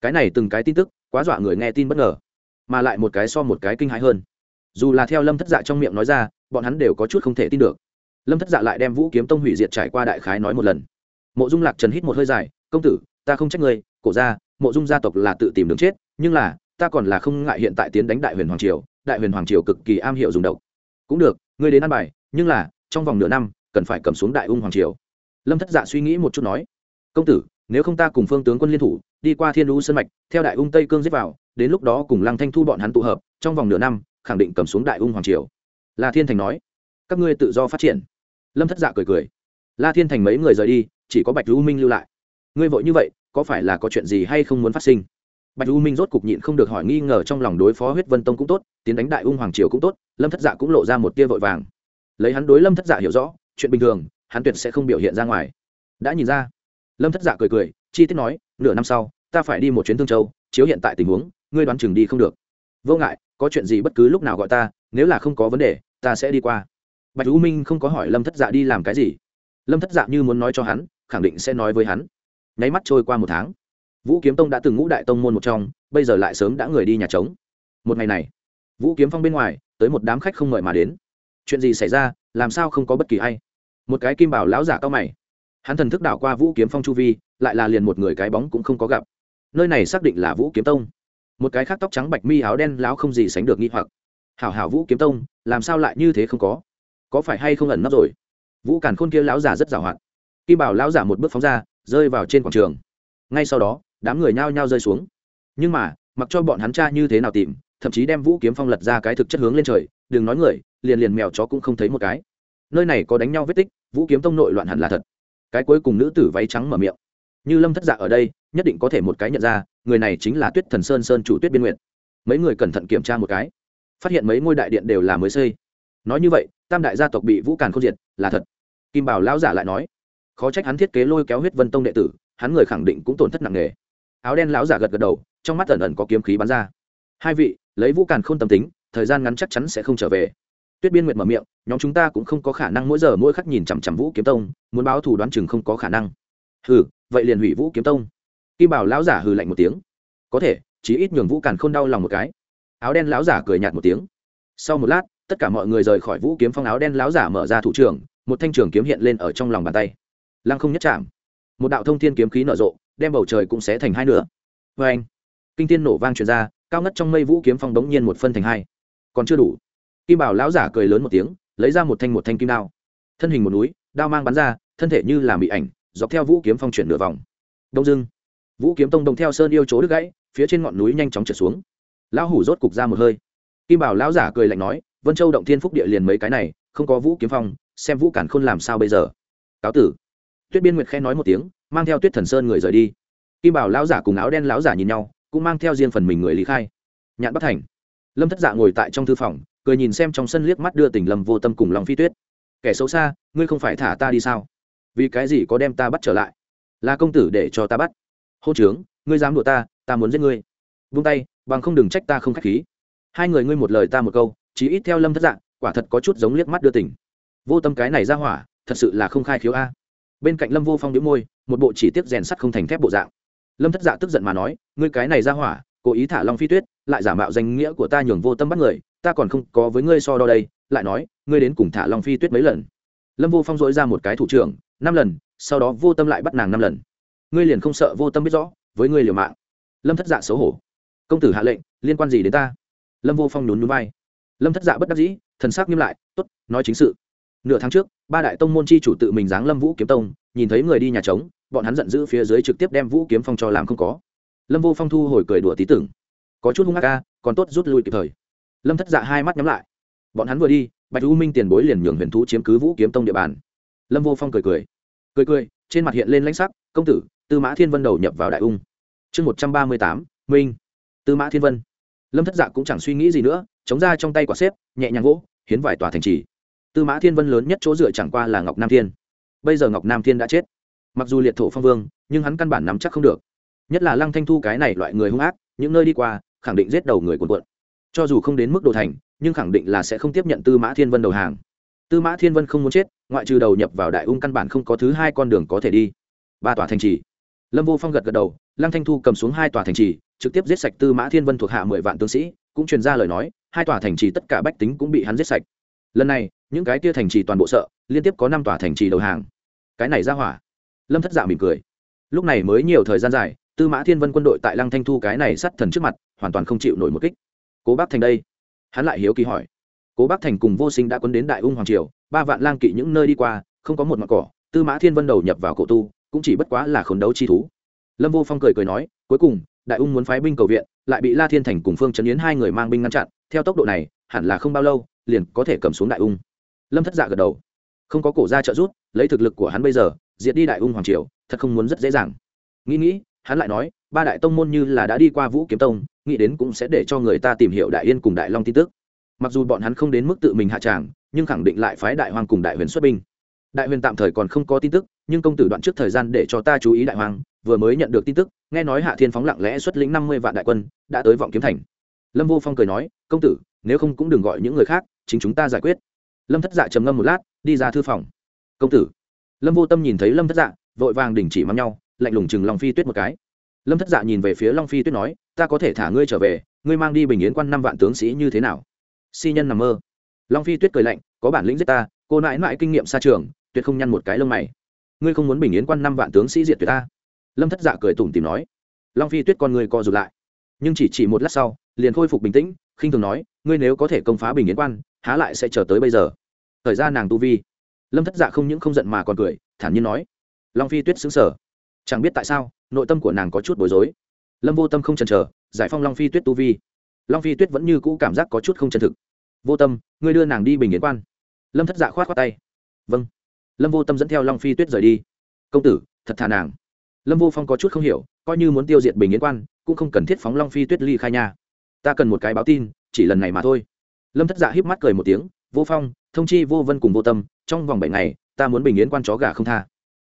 [SPEAKER 1] Cái này từng cái tin tức quá dọa người nghe tin bất ngờ mà lại một cái so một cái kinh hãi hơn. Dù là theo lâm thất dạ trong miệng nói ra bọn hắn đều có chút không thể tin được. Lâm thất dạ lại đem vũ kiếm tông hủy diệt trải qua đại khái nói một lần. Mộ dung lạc trần hít một hơi dài công tử ta không trách người, cổ ra mộ dung gia tộc là tự tìm đường chết nhưng là ta còn là không ngại hiện tại tiến đánh đại huyền hoàng triều đại huyền hoàng triều cực kỳ am hiểu dùng độc. Cũng được ngươi đến ăn bài nhưng là trong vòng nửa năm cần phải cầm xuống đại ung hoàng triều lâm thất dạ suy nghĩ một chút nói, công tử, nếu không ta cùng phương tướng quân liên thủ, đi qua thiên lũ sân mạch, theo đại ung tây cương giết vào, đến lúc đó cùng lăng thanh thu bọn hắn tụ hợp, trong vòng nửa năm, khẳng định cầm xuống đại ung hoàng triều. La thiên thành nói, các ngươi tự do phát triển. Lâm thất dạ cười cười, la thiên thành mấy người rời đi, chỉ có bạch lưu minh lưu lại. Ngươi vội như vậy, có phải là có chuyện gì hay không muốn phát sinh? Bạch lưu minh rốt cục nhịn không được hỏi nghi ngờ trong lòng đối phó huyết vân tông cũng tốt, tiến đánh đại ung hoàng triều cũng tốt, lâm thất dạ cũng lộ ra một tia vội vàng. Lấy hắn đối lâm thất dạ hiểu rõ, chuyện bình thường hắn tuyệt sẽ không biểu hiện ra ngoài. Đã nhìn ra. Lâm thất dạ cười cười, chi tiết nói, nửa năm sau, ta phải đi một chuyến thương châu, chiếu hiện tại tình huống, ngươi đoán chừng đi không được. Vô ngại, có chuyện gì bất cứ lúc nào gọi ta, nếu là không có vấn đề, ta sẽ đi qua. Bạch hữu minh không có hỏi lâm thất dạ đi làm cái gì. Lâm thất dạ như muốn nói cho hắn, khẳng định sẽ nói với hắn. Nháy mắt trôi qua một tháng. Vũ kiếm tông đã từng ngũ đại tông môn một trong, bây giờ lại sớm đã người đi nhà trống. Một ngày này, vũ kiếm phong bên ngoài, tới một đám khách không mời mà đến. Chuyện gì xảy ra, làm sao không có bất kỳ ai? Một cái kim bảo lão giả cao mày. Hắn thần thức đảo qua vũ kiếm phong chu vi, lại là liền một người cái bóng cũng không có gặp. Nơi này xác định là vũ kiếm tông. Một cái khác tóc trắng bạch mi áo đen lão không gì sánh được nghi hoặc. Hảo hảo vũ kiếm tông, làm sao lại như thế không có? Có phải hay không ẩn nấp rồi? Vũ càn khôn kia lão giả rất giàu hoạt kim bảo lão giả một bước phóng ra, rơi vào trên quảng trường. Ngay sau đó, đám người nhao nhao rơi xuống. Nhưng mà, mặc cho bọn hắn cha như thế nào tìm, thậm chí đem vũ kiếm phong lật ra cái thực chất hướng lên trời, đừng nói người, liền liền mèo chó cũng không thấy một cái nơi này có đánh nhau vết tích, vũ kiếm tông nội loạn hẳn là thật. Cái cuối cùng nữ tử váy trắng mở miệng. Như lâm thất dạ ở đây, nhất định có thể một cái nhận ra, người này chính là tuyết thần sơn sơn chủ tuyết biên nguyện mấy người cẩn thận kiểm tra một cái. Phát hiện mấy ngôi đại điện đều là mới xây. Nói như vậy, tam đại gia tộc bị vũ càn không diệt, là thật. Kim bảo lão giả lại nói. Khó trách hắn thiết kế lôi kéo huyết vân tông đệ tử, hắn người khẳng định cũng tổn thất nặng nề. Áo đen lão giả gật gật đầu, trong mắt ẩn ẩn có kiếm khí bắn ra. Hai vị, lấy vũ càn không tâm tính, thời gian ngắn chắc chắn sẽ không trở về tuyết biên nguyệt mở miệng, nhóm chúng ta cũng không có khả năng mỗi giờ mỗi khắc nhìn chằm chằm vũ kiếm tông, muốn báo thù đoán chừng không có khả năng. Hừ, vậy liền hủy vũ kiếm tông. Kim bảo lão giả hừ lạnh một tiếng. Có thể, chí ít nhường vũ càn không đau lòng một cái. Áo đen lão giả cười nhạt một tiếng. Sau một lát, tất cả mọi người rời khỏi vũ kiếm phong áo đen lão giả mở ra thủ trưởng, một thanh trường kiếm hiện lên ở trong lòng bàn tay. Lăng không nhất chạm một đạo thông thiên kiếm khí nở rộ, đem bầu trời cũng sẽ thành hai nửa. Vê anh kinh tiên nổ vang truyền ra, cao ngất trong mây vũ kiếm phong đống nhiên một phân thành hai. Còn chưa đủ kim bảo lão giả cười lớn một tiếng, lấy ra một thanh một thanh kim đao. Thân hình một núi, đao mang bắn ra, thân thể như là bị ảnh, dọc theo vũ kiếm phong chuyển nửa vòng. Đông dưng vũ kiếm tông đồng theo sơn yêu chỗ đứt gãy, phía trên ngọn núi nhanh chóng trượt xuống. Lão hủ rốt cục ra một hơi. Kim bảo lão giả cười lạnh nói, vân châu động thiên phúc địa liền mấy cái này, không có vũ kiếm phong, xem vũ cản khôn làm sao bây giờ. Cáo tử. Tuyết biên nguyệt khen nói một tiếng, mang theo tuyết thần sơn người rời đi. Kim bảo lão giả cùng áo đen lão giả nhìn nhau, cũng mang theo riêng phần mình người lý khai. Nhạn bất thành. Lâm thất dạ ngồi tại trong thư phòng cười nhìn xem trong sân liếc mắt đưa tình lâm vô tâm cùng lòng phi tuyết. Kẻ xấu xa, ngươi không phải thả ta đi sao? Vì cái gì có đem ta bắt trở lại? Là công tử để cho ta bắt. Hô trướng, ngươi dám đùa ta ta muốn giết ngươi. Vung tay, bằng không đừng trách ta không k h á c h khí. Hai người ngươi một lời ta một câu, chí ít theo lâm thất dạng, quả thật có chút giống liếc mắt đưa tỉnh vô tâm cái này ra hỏa, thật sự là không khai khiếu a. Bên cạnh lâm vô phong đĩu môi, một bộ chỉ tiết rèn sắt không thành thép bộ dạng. Lâm thất dạ tức giận mà nói, ngươi cái này ra hỏa, cố ý thả long phi tuyết, lại giả mạo danh nghĩa của ta nhường vô tâm bắt người ta còn không có với ngươi so đo đây, lại nói, ngươi đến cùng thả long phi tuyết mấy lần? Lâm vô phong dội ra một cái thủ trưởng, năm lần, sau đó vô tâm lại bắt nàng năm lần. Ngươi liền không sợ vô tâm biết rõ, với ngươi liều mạng. Lâm thất dạ xấu hổ. Công tử hạ lệnh, liên quan gì đến ta? Lâm vô phong nhún núi vai. Lâm thất dạ bất đắc dĩ, thần sắc nghiêm lại t ố t nói chính sự. Nửa tháng trước, ba đại tông môn chi chủ tự mình giáng lâm vũ kiếm tông, nhìn thấy người đi nhà trống, bọn hắn giận dữ phía dưới trực tiếp đem vũ kiếm phong cho làm không có. Lâm vô phong thu hồi cười đùa tí tưởng. Có chút hung ác ca còn tốt rút lui kịp thời lâm thất dạ hai mắt nhắm lại bọn hắn vừa đi bạch u minh tiền bối liền nhường huyền thú chiếm cứ vũ kiếm tông địa bàn lâm vô phong cười cười cười cười trên mặt hiện lên lãnh sắc công tử tư mã thiên vân đầu nhập vào đại ung chương một trăm ba mươi tám minh tư mã thiên vân lâm thất dạ cũng chẳng suy nghĩ gì nữa chống ra trong tay quả xếp nhẹ nhàng gỗ hiến vải tòa thành trì tư mã thiên vân lớn nhất chỗ dựa chẳng qua là ngọc nam thiên bây giờ ngọc nam thiên đã chết mặc dù liệt thổ phong vương nhưng hắn căn bản nắm chắc không được nhất là lăng thanh thu cái này loại người hung ác những nơi đi qua khẳng định giết đầu người quần quận cho dù không đến mức đồ thành, nhưng khẳng định là sẽ không tiếp nhận tư mã thiên vân đầu hàng. Tư mã thiên vân không muốn chết, ngoại trừ đầu nhập vào đại ung căn bản không có thứ hai con đường có thể đi. Ba tòa thành trì. Lâm vô phong gật gật đầu, lăng thanh thu cầm xuống hai tòa thành trì, trực tiếp giết sạch tư mã thiên vân thuộc hạ mười vạn tướng sĩ, cũng truyền ra lời nói, hai tòa thành trì tất cả bách tính cũng bị hắn giết sạch. Lần này, những cái tia thành trì toàn bộ sợ, liên tiếp có năm tòa thành trì đầu hàng. Cái này ra hỏa. Lâm thất dạ mỉm cười. Lúc này mới nhiều thời gian dài, tư mã thiên vân quân đội tại lăng thanh thu cái này sát thần trước mặt, hoàn toàn không chịu nổi một kích cố bác thành đây. Hắn lại hiếu kỳ hỏi. Cố bác thành cùng vô sinh đã quấn đến đại ung hoàng triều, ba vạn lang kỵ những nơi đi qua, không có một mặt cỏ, tư mã thiên vân đầu nhập vào cổ tu, cũng chỉ bất quá là khốn đấu chi thú. Lâm vô phong cười cười nói, cuối cùng, đại ung muốn phái binh cầu viện, lại bị la thiên thành cùng phương trấn yến hai người mang binh ngăn chặn, theo tốc độ này, hẳn là không bao lâu, liền có thể cầm xuống đại ung. Lâm thất dạ gật đầu. Không có cổ ra trợ giúp, lấy thực lực của hắn bây giờ, diệt đi đại ung hoàng triều, thật không muốn rất dễ dàng. Nghĩ nghĩ, hắn lại nói ba đại tông môn như là đã đi qua vũ kiếm tông, nghĩ đến cũng sẽ để cho người ta tìm hiểu đại yên cùng đại long tin tức. Mặc dù bọn hắn không đến mức tự mình hạ tràng, nhưng khẳng định lại phái đại hoàng cùng đại huyền xuất binh. Đại huyền tạm thời còn không có tin tức, nhưng công tử đoạn trước thời gian để cho ta chú ý đại hoàng vừa mới nhận được tin tức, nghe nói hạ thiên phóng lặng lẽ xuất lĩnh năm mươi vạn đại quân, đã tới vọng kiếm thành. Lâm vô phong cười nói, công tử, nếu không cũng đừng gọi những người khác, chính chúng ta giải quyết. Lâm thất dạ trầm ngâm một lát, đi ra thư phòng. Công tử. Lâm vô tâm nhìn thấy lâm thất dạ vội vàng đình chỉ mắm nhau, lạnh lùng chừng long phi tuyết một cái lâm thất dạ nhìn về phía long phi tuyết nói ta có thể thả ngươi trở về ngươi mang đi bình yến quan năm vạn tướng sĩ như thế nào si nhân nằm mơ long phi tuyết cười lạnh có bản lĩnh giết ta cô nãi mãi kinh nghiệm xa trường tuyệt không nhăn một cái lông mày ngươi không muốn bình yến quan năm vạn tướng sĩ diệt tuyệt ta lâm thất dạ cười tủm tìm nói long phi tuyết con người co rụt lại nhưng chỉ chỉ một lát sau liền khôi phục bình tĩnh khinh thường nói ngươi nếu có thể công phá bình yến quan há lại sẽ chờ tới bây giờ thời gian nàng tu vi lâm thất dạ không những không giận mà còn cười thản nhiên nói long phi tuyết xứng sở chẳng biết tại sao, nội tâm của nàng có chút bối rối. Lâm vô tâm không chần chờ, giải phong long phi tuyết tu vi. Long phi tuyết vẫn như cũ cảm giác có chút không chân thực. Vô tâm, ngươi đưa nàng đi bình yến quan. Lâm thất dạ khoát khoát tay. Vâng. Lâm vô tâm dẫn theo long phi tuyết rời đi. Công tử, thật thà nàng. Lâm vô phong có chút không hiểu, coi như muốn tiêu diệt bình yến quan, cũng không cần thiết phóng long phi tuyết ly khai nha. Ta cần một cái báo tin, chỉ lần này mà thôi. Lâm thất dạ híp mắt cười một tiếng. Vô phong, thông chi, vô vân cùng vô tâm, trong vòng bảy ngày, ta muốn bình yến quan chó gà không tha.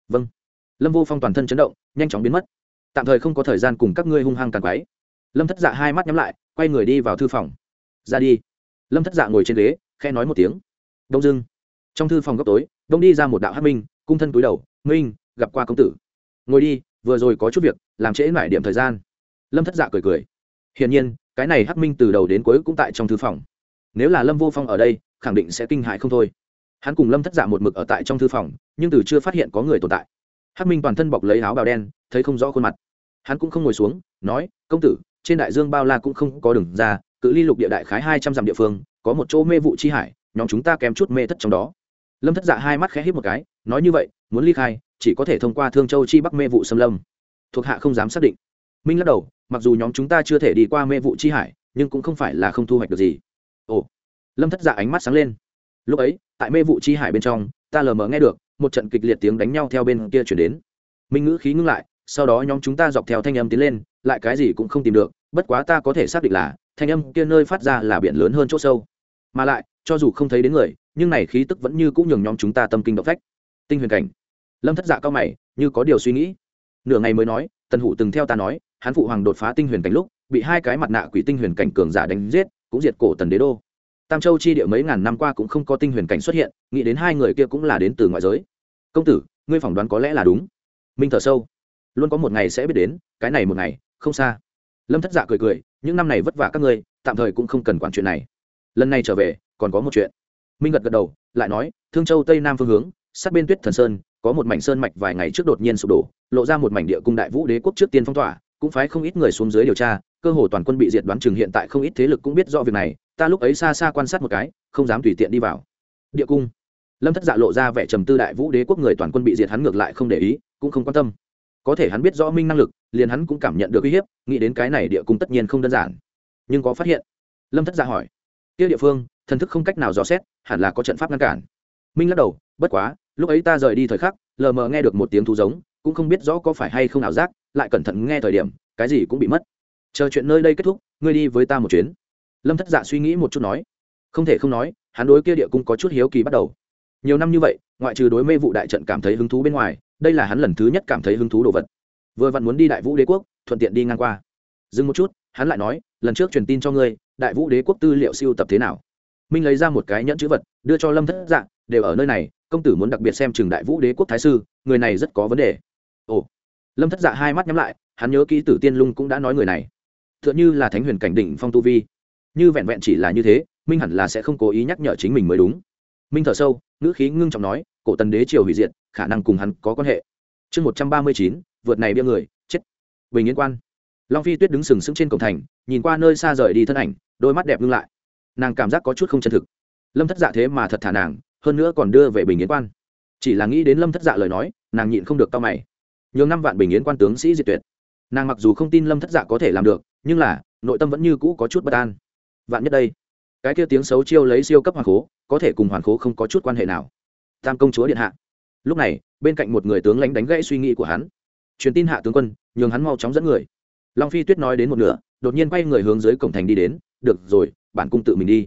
[SPEAKER 1] Vâng lâm vô phong toàn thân chấn động, nhanh chóng biến mất. Tạm thời không có thời gian cùng các ngươi hung hăng càng quáy lâm thất dạ hai mắt nhắm lại, quay người đi vào thư phòng. Ra đi. Lâm thất dạ ngồi trên ghế khe nói một tiếng. Đông dưng trong thư phòng góc tối, đông đi ra một đạo hát minh, cung thân túi đầu, minh, gặp qua công tử. Ngồi đi, vừa rồi có chút việc, làm trễ mải điểm thời gian. Lâm thất dạ cười cười. Hiển nhiên, cái này hắc minh từ đầu đến cuối cũng tại trong thư phòng. Nếu là lâm vô phong ở đây, khẳng định sẽ kinh hại không thôi. Hắn cùng lâm thất dạ một mực ở tại trong thư phòng, nhưng từ chưa phát hiện có người tồn tại hắc minh toàn thân bọc lấy áo bào đen, thấy không rõ khuôn mặt. Hắn cũng không ngồi xuống, nói, công tử, trên đại dương bao la cũng không có đường ra, cự ly lục địa đại khái hai trăm dặm địa phương, có một chỗ mê vụ chi hải, nhóm chúng ta kém chút mê thất trong đó. Lâm thất dạ hai mắt khẽ hít một cái, nói như vậy, muốn ly khai, chỉ có thể thông qua thương châu chi bắc mê vụ xâm lâm. Thuộc hạ không dám xác định. Minh lắc đầu, mặc dù nhóm chúng ta chưa thể đi qua mê vụ chi hải, nhưng cũng không phải là không thu hoạch được gì. Ồ. Lâm thất dạ ánh mắt sáng lên. Lúc ấy, tại mê vụ chi hải bên trong, ta lờ mờ nghe được một trận kịch liệt tiếng đánh nhau theo bên kia chuyển đến. Minh ngữ khí ngưng lại, sau đó nhóm chúng ta dọc theo thanh âm tiến lên, lại cái gì cũng không tìm được, bất quá ta có thể xác định là, thanh âm kia nơi phát ra là biển lớn hơn chỗ sâu. Mà lại, cho dù không thấy đến người, nhưng này khí tức vẫn như cũng nhường nhóm chúng ta tâm kinh động phách. Tinh huyền cảnh. Lâm thất dạ cao mày, như có điều suy nghĩ. Nửa ngày mới nói, tần hủ từng theo ta nói, hắn phụ hoàng đột phá tinh huyền cảnh lúc, bị hai cái mặt nạ quỷ tinh huyền cảnh cường giả đánh giết, cũng diệt cổ tần đế đô tam châu chi địa mấy ngàn năm qua cũng không có tinh huyền cảnh xuất hiện, nghĩ đến hai người kia cũng là đến từ ngoại giới. Công tử, ngươi phỏng đoán có lẽ là đúng. Minh thở sâu. Luôn có một ngày sẽ biết đến, cái này một ngày, không xa. Lâm thất dạ cười cười, những năm này vất vả các ngươi, tạm thời cũng không cần quản chuyện này. Lần này trở về, còn có một chuyện. Minh gật gật đầu, lại nói, thương châu tây nam phương hướng, sát bên tuyết thần sơn, có một mảnh sơn mạch vài ngày trước đột nhiên sụp đổ, lộ ra một mảnh địa cung đại vũ đế quốc trước tiên phong tỏa, cũng phái không ít người xuống dưới điều tra, cơ hồ toàn quân bị diệt đoán chừng hiện tại không ít thế lực cũng biết rõ việc này ta lúc ấy xa xa quan sát một cái, không dám tùy tiện đi vào. Địa cung. Lâm thất dạ lộ ra vẻ trầm tư đại vũ đế quốc người toàn quân bị diệt hắn ngược lại không để ý, cũng không quan tâm. Có thể hắn biết rõ minh năng lực, liền hắn cũng cảm nhận được uy hiếp, nghĩ đến cái này địa cung tất nhiên không đơn giản. Nhưng có phát hiện? Lâm thất dạ hỏi. Kia địa phương, thần thức không cách nào dò xét, hẳn là có trận pháp ngăn cản. Minh lắc đầu, bất quá, lúc ấy ta rời đi thời khắc, lờ mờ nghe được một tiếng thú giống, cũng không biết rõ có phải hay không ảo giác, lại cẩn thận nghe thời điểm, cái gì cũng bị mất. Chờ chuyện nơi đây kết thúc, ngươi đi với ta một chuyến lâm thất dạ suy nghĩ một chút nói, không thể không nói, hắn đối kia địa cung có chút hiếu kỳ bắt đầu. Nhiều năm như vậy, ngoại trừ đối mê vụ đại trận cảm thấy hứng thú bên ngoài, đây là hắn lần thứ nhất cảm thấy hứng thú đồ vật. Vừa vặn muốn đi đại vũ đế quốc, thuận tiện đi ngang qua. Dừng một chút, hắn lại nói, lần trước truyền tin cho ngươi, đại vũ đế quốc tư liệu siêu tập thế nào? Minh lấy ra một cái nhẫn chữ vật, đưa cho lâm thất dạ đều ở nơi này, công tử muốn đặc biệt xem trường đại vũ đế quốc thái sư, người này rất có vấn đề. Ồ. Lâm thất dạ hai mắt nhắm lại, hắn nhớ kỹ tử tiên lung cũng đã nói người này. T h ư ợ n h ư là thánh huyền cảnh đỉnh phong tu vi như vẹn vẹn chỉ là như thế, minh hẳn là sẽ không cố ý nhắc nhở chính mình mới đúng. Minh thở sâu, ngữ khí ngưng trọng nói, cổ tần đế triều hủy diệt, khả năng cùng hắn có quan hệ. Chương một trăm ba mươi chín, vượt này bia người, chết. Bình yên quan. Long phi tuyết đứng sừng sững trên cổng thành, nhìn qua nơi xa rời đi thân ảnh, đôi mắt đẹp ngưng lại. Nàng cảm giác có chút không chân thực. Lâm thất dạ thế mà thật thả nàng, hơn nữa còn đưa về bình yến quan. Chỉ là nghĩ đến lâm thất dạ lời nói, nàng nhịn không được tao mày. Nhường năm vạn bình yến quan tướng sĩ diệt tuyệt. Nàng mặc dù không tin lâm thất dạ có thể làm được, nhưng là, nội tâm vẫn như cũ có chút bất an vạn nhất đây, cái kia tiếng xấu chiêu lấy siêu cấp hoàng khố, có thể cùng hoàng khố không có chút quan hệ nào. Tam công chúa điện hạ. Lúc này, bên cạnh một người tướng lãnh đánh gãy suy nghĩ của hắn. Truyền tin hạ tướng quân, nhường hắn mau chóng dẫn người. Long phi tuyết nói đến một nửa, đột nhiên quay người hướng dưới cổng thành đi đến. Được rồi, bản cung tự mình đi.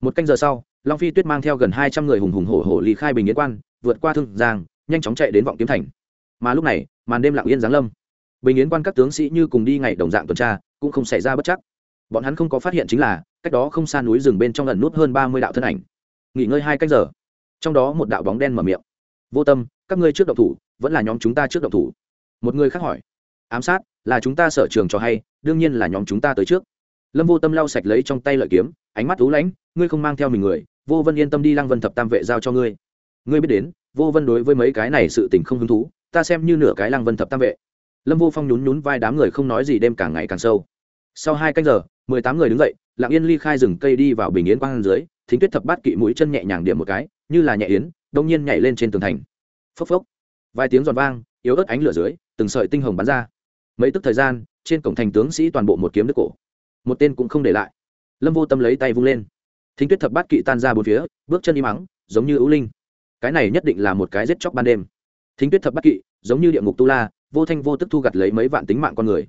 [SPEAKER 1] Một canh giờ sau, long phi tuyết mang theo gần hai trăm người hùng hùng hổ hổ ly khai bình yến quan, vượt qua thương giang, nhanh chóng chạy đến vọng kiếm thành. Mà lúc này, màn đêm lặng yên giáng lâm. Bình yến quan các tướng sĩ như cùng đi ngày đồng dạng tuần tra, cũng không xảy ra bất chắc. Bọn hắn không có phát hiện chính là cách đó không xa núi rừng bên trong lần nút hơn ba mươi đạo thân ảnh. Nghỉ ngơi hai cách giờ. Trong đó một đạo bóng đen mở miệng. Vô tâm, các ngươi trước động thủ, vẫn là nhóm chúng ta trước động thủ. Một người khác hỏi. Ám sát, là chúng ta sở trường cho hay, đương nhiên là nhóm chúng ta tới trước. Lâm vô tâm lau sạch lấy trong tay lợi kiếm, ánh mắt thú lãnh, ngươi không mang theo mình người, vô vân yên tâm đi, lăng vân thập tam vệ giao cho ngươi. Ngươi biết đến, vô vân đối với mấy cái này sự tình không hứng thú, ta xem như nửa cái lăng vân thập tam vệ. Lâm vô phong nhún nhún vai, đám người không nói gì, đêm càng ngày càng sâu. Sau hai canh giờ, mười tám người đứng dậy lặng yên ly khai rừng cây đi vào bình yến quang dưới, thính tuyết thập bát kỵ mũi chân nhẹ nhàng điểm một cái, như là nhẹ yến, đông nhiên nhảy lên trên tường thành. Phốc phốc. Vài tiếng giòn vang, yếu ớt ánh lửa dưới, từng sợi tinh hồng bắn ra. Mấy tức thời gian, trên cổng thành tướng sĩ toàn bộ một kiếm đứt cổ. Một tên cũng không để lại. Lâm vô tâm lấy tay vung lên. Thính tuyết thập bát kỵ tan ra bốn phía, bước chân im ắng, giống như ưu linh. Cái này nhất định là một cái giết chóc ban đêm. Thính tuyết thập bát kỵ, giống như địa ngục tu la, vô thanh vô tức thu gặt lấy mấy vạn tính mạng con người.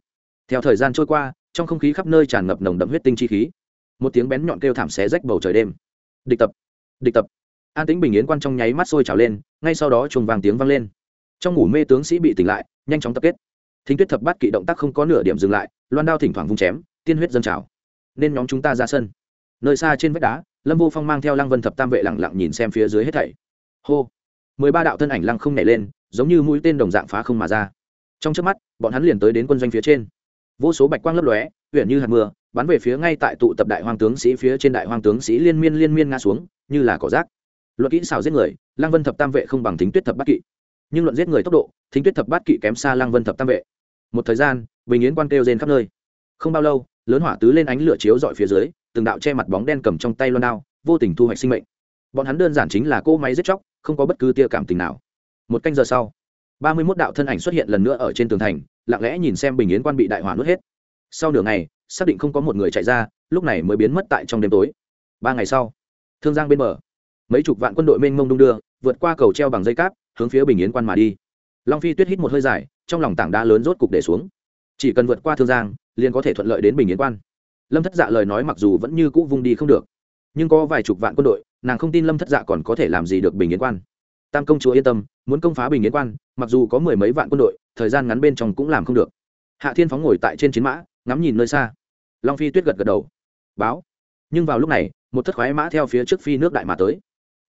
[SPEAKER 1] Theo thời gian trôi qua, trong không khí khắp nơi tràn ngập nồng đậm huyết tinh chi khí một tiếng bén nhọn kêu thảm xé rách bầu trời đêm. Địch tập địch tập. An tính bình yến quan trong nháy mắt sôi trào lên, ngay sau đó chuồng vàng tiếng vang lên. Trong ngủ mê tướng sĩ bị tỉnh lại, nhanh chóng tập kết. Thính tuyết thập bát kỵ động tác không có nửa điểm dừng lại, loan đao thỉnh thoảng vung chém, tiên huyết dâng trào. Nên nhóm chúng ta ra sân. Nơi xa trên vách đá, lâm vô phong mang theo lăng vân thập tam vệ lẳng lặng nhìn xem phía dưới hết thảy. Hô! Mười ba đạo thân ảnh lăng không nảy lên, giống như mũi tên đồng dạng phá không mà ra. Trong trước mắt, bọn hắn liền tới đến quân doanh phía trên. Vô số bạch quang lấp lóe huyện như hạt mưa bắn về phía ngay tại tụ tập đại hoàng tướng sĩ phía trên đại hoàng tướng sĩ liên miên liên miên ngã xuống, như là cỏ rác. Luận kỹ xảo giết người, lăng vân thập tam vệ không bằng thính tuyết thập bát kỵ. Nhưng luận giết người tốc độ, thính tuyết thập bát kỵ kém xa lăng vân thập tam vệ. Một thời gian, bình yến quan kêu rên khắp nơi. Không bao lâu, lớn hỏa tứ lên ánh lửa chiếu dọi phía dưới, từng đạo che mặt bóng đen cầm trong tay loan đao, vô tình thu hoạch sinh mệnh. Bọn hắn đơn giản chính là cỗ máy giết chóc, không có bất cứ tia cảm tình nào. Một canh giờ sau, ba mươi mốt đạo thân ảnh xuất hiện lần nữa ở trên tường thành, lặng lẽ nhìn xem bình yến quan bị đại hỏa nuốt hết. Sau nửa ngày xác định không có một người chạy ra, lúc này mới biến mất tại trong đêm tối. Ba ngày sau, thương giang bên bờ, mấy chục vạn quân đội mênh mông đung đưa, vượt qua cầu treo bằng dây cáp, hướng phía bình yến quan mà đi. Long phi tuyết hít một hơi dài, trong lòng tảng đá lớn rốt cục để xuống. Chỉ cần vượt qua thương giang, liền có thể thuận lợi đến bình yến quan. Lâm thất dạ lời nói mặc dù vẫn như cũ vung đi không được, nhưng có vài chục vạn quân đội, nàng không tin lâm thất dạ còn có thể làm gì được bình yến quan. Tam công chúa yên tâm, muốn công phá bình yến quan, mặc dù có mười mấy vạn quân đội, thời gian ngắn bên trong cũng làm không được. Hạ thiên phóng ngồi tại trên chiến mã, ngắm nhìn nơi xa long phi tuyết gật gật đầu. Báo. Nhưng vào lúc này, một thất khoái mã theo phía trước phi nước đại mà tới.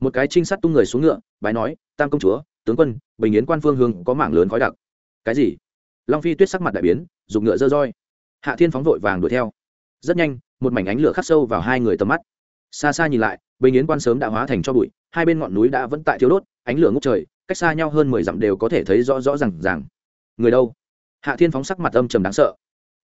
[SPEAKER 1] Một cái trinh sát tung người xuống ngựa, bái nói, tam công chúa, tướng quân, bình yến quan phương hương có mảng lớn khói đặc. Cái gì? Long phi tuyết sắc mặt đại biến, dùng ngựa dơ roi. Hạ thiên phóng vội vàng đuổi theo. Rất nhanh, một mảnh ánh lửa khắc sâu vào hai người tầm mắt. Xa xa nhìn lại, bình yến quan sớm đã hóa thành cho bụi, hai bên ngọn núi đã vẫn tại thiếu đốt, ánh lửa ngốc trời, cách xa nhau hơn mười dặm đều có thể thấy rõ rõ r à n g ràng. Người đâu? Hạ thiên phóng sắc mặt âm trầm đáng sợ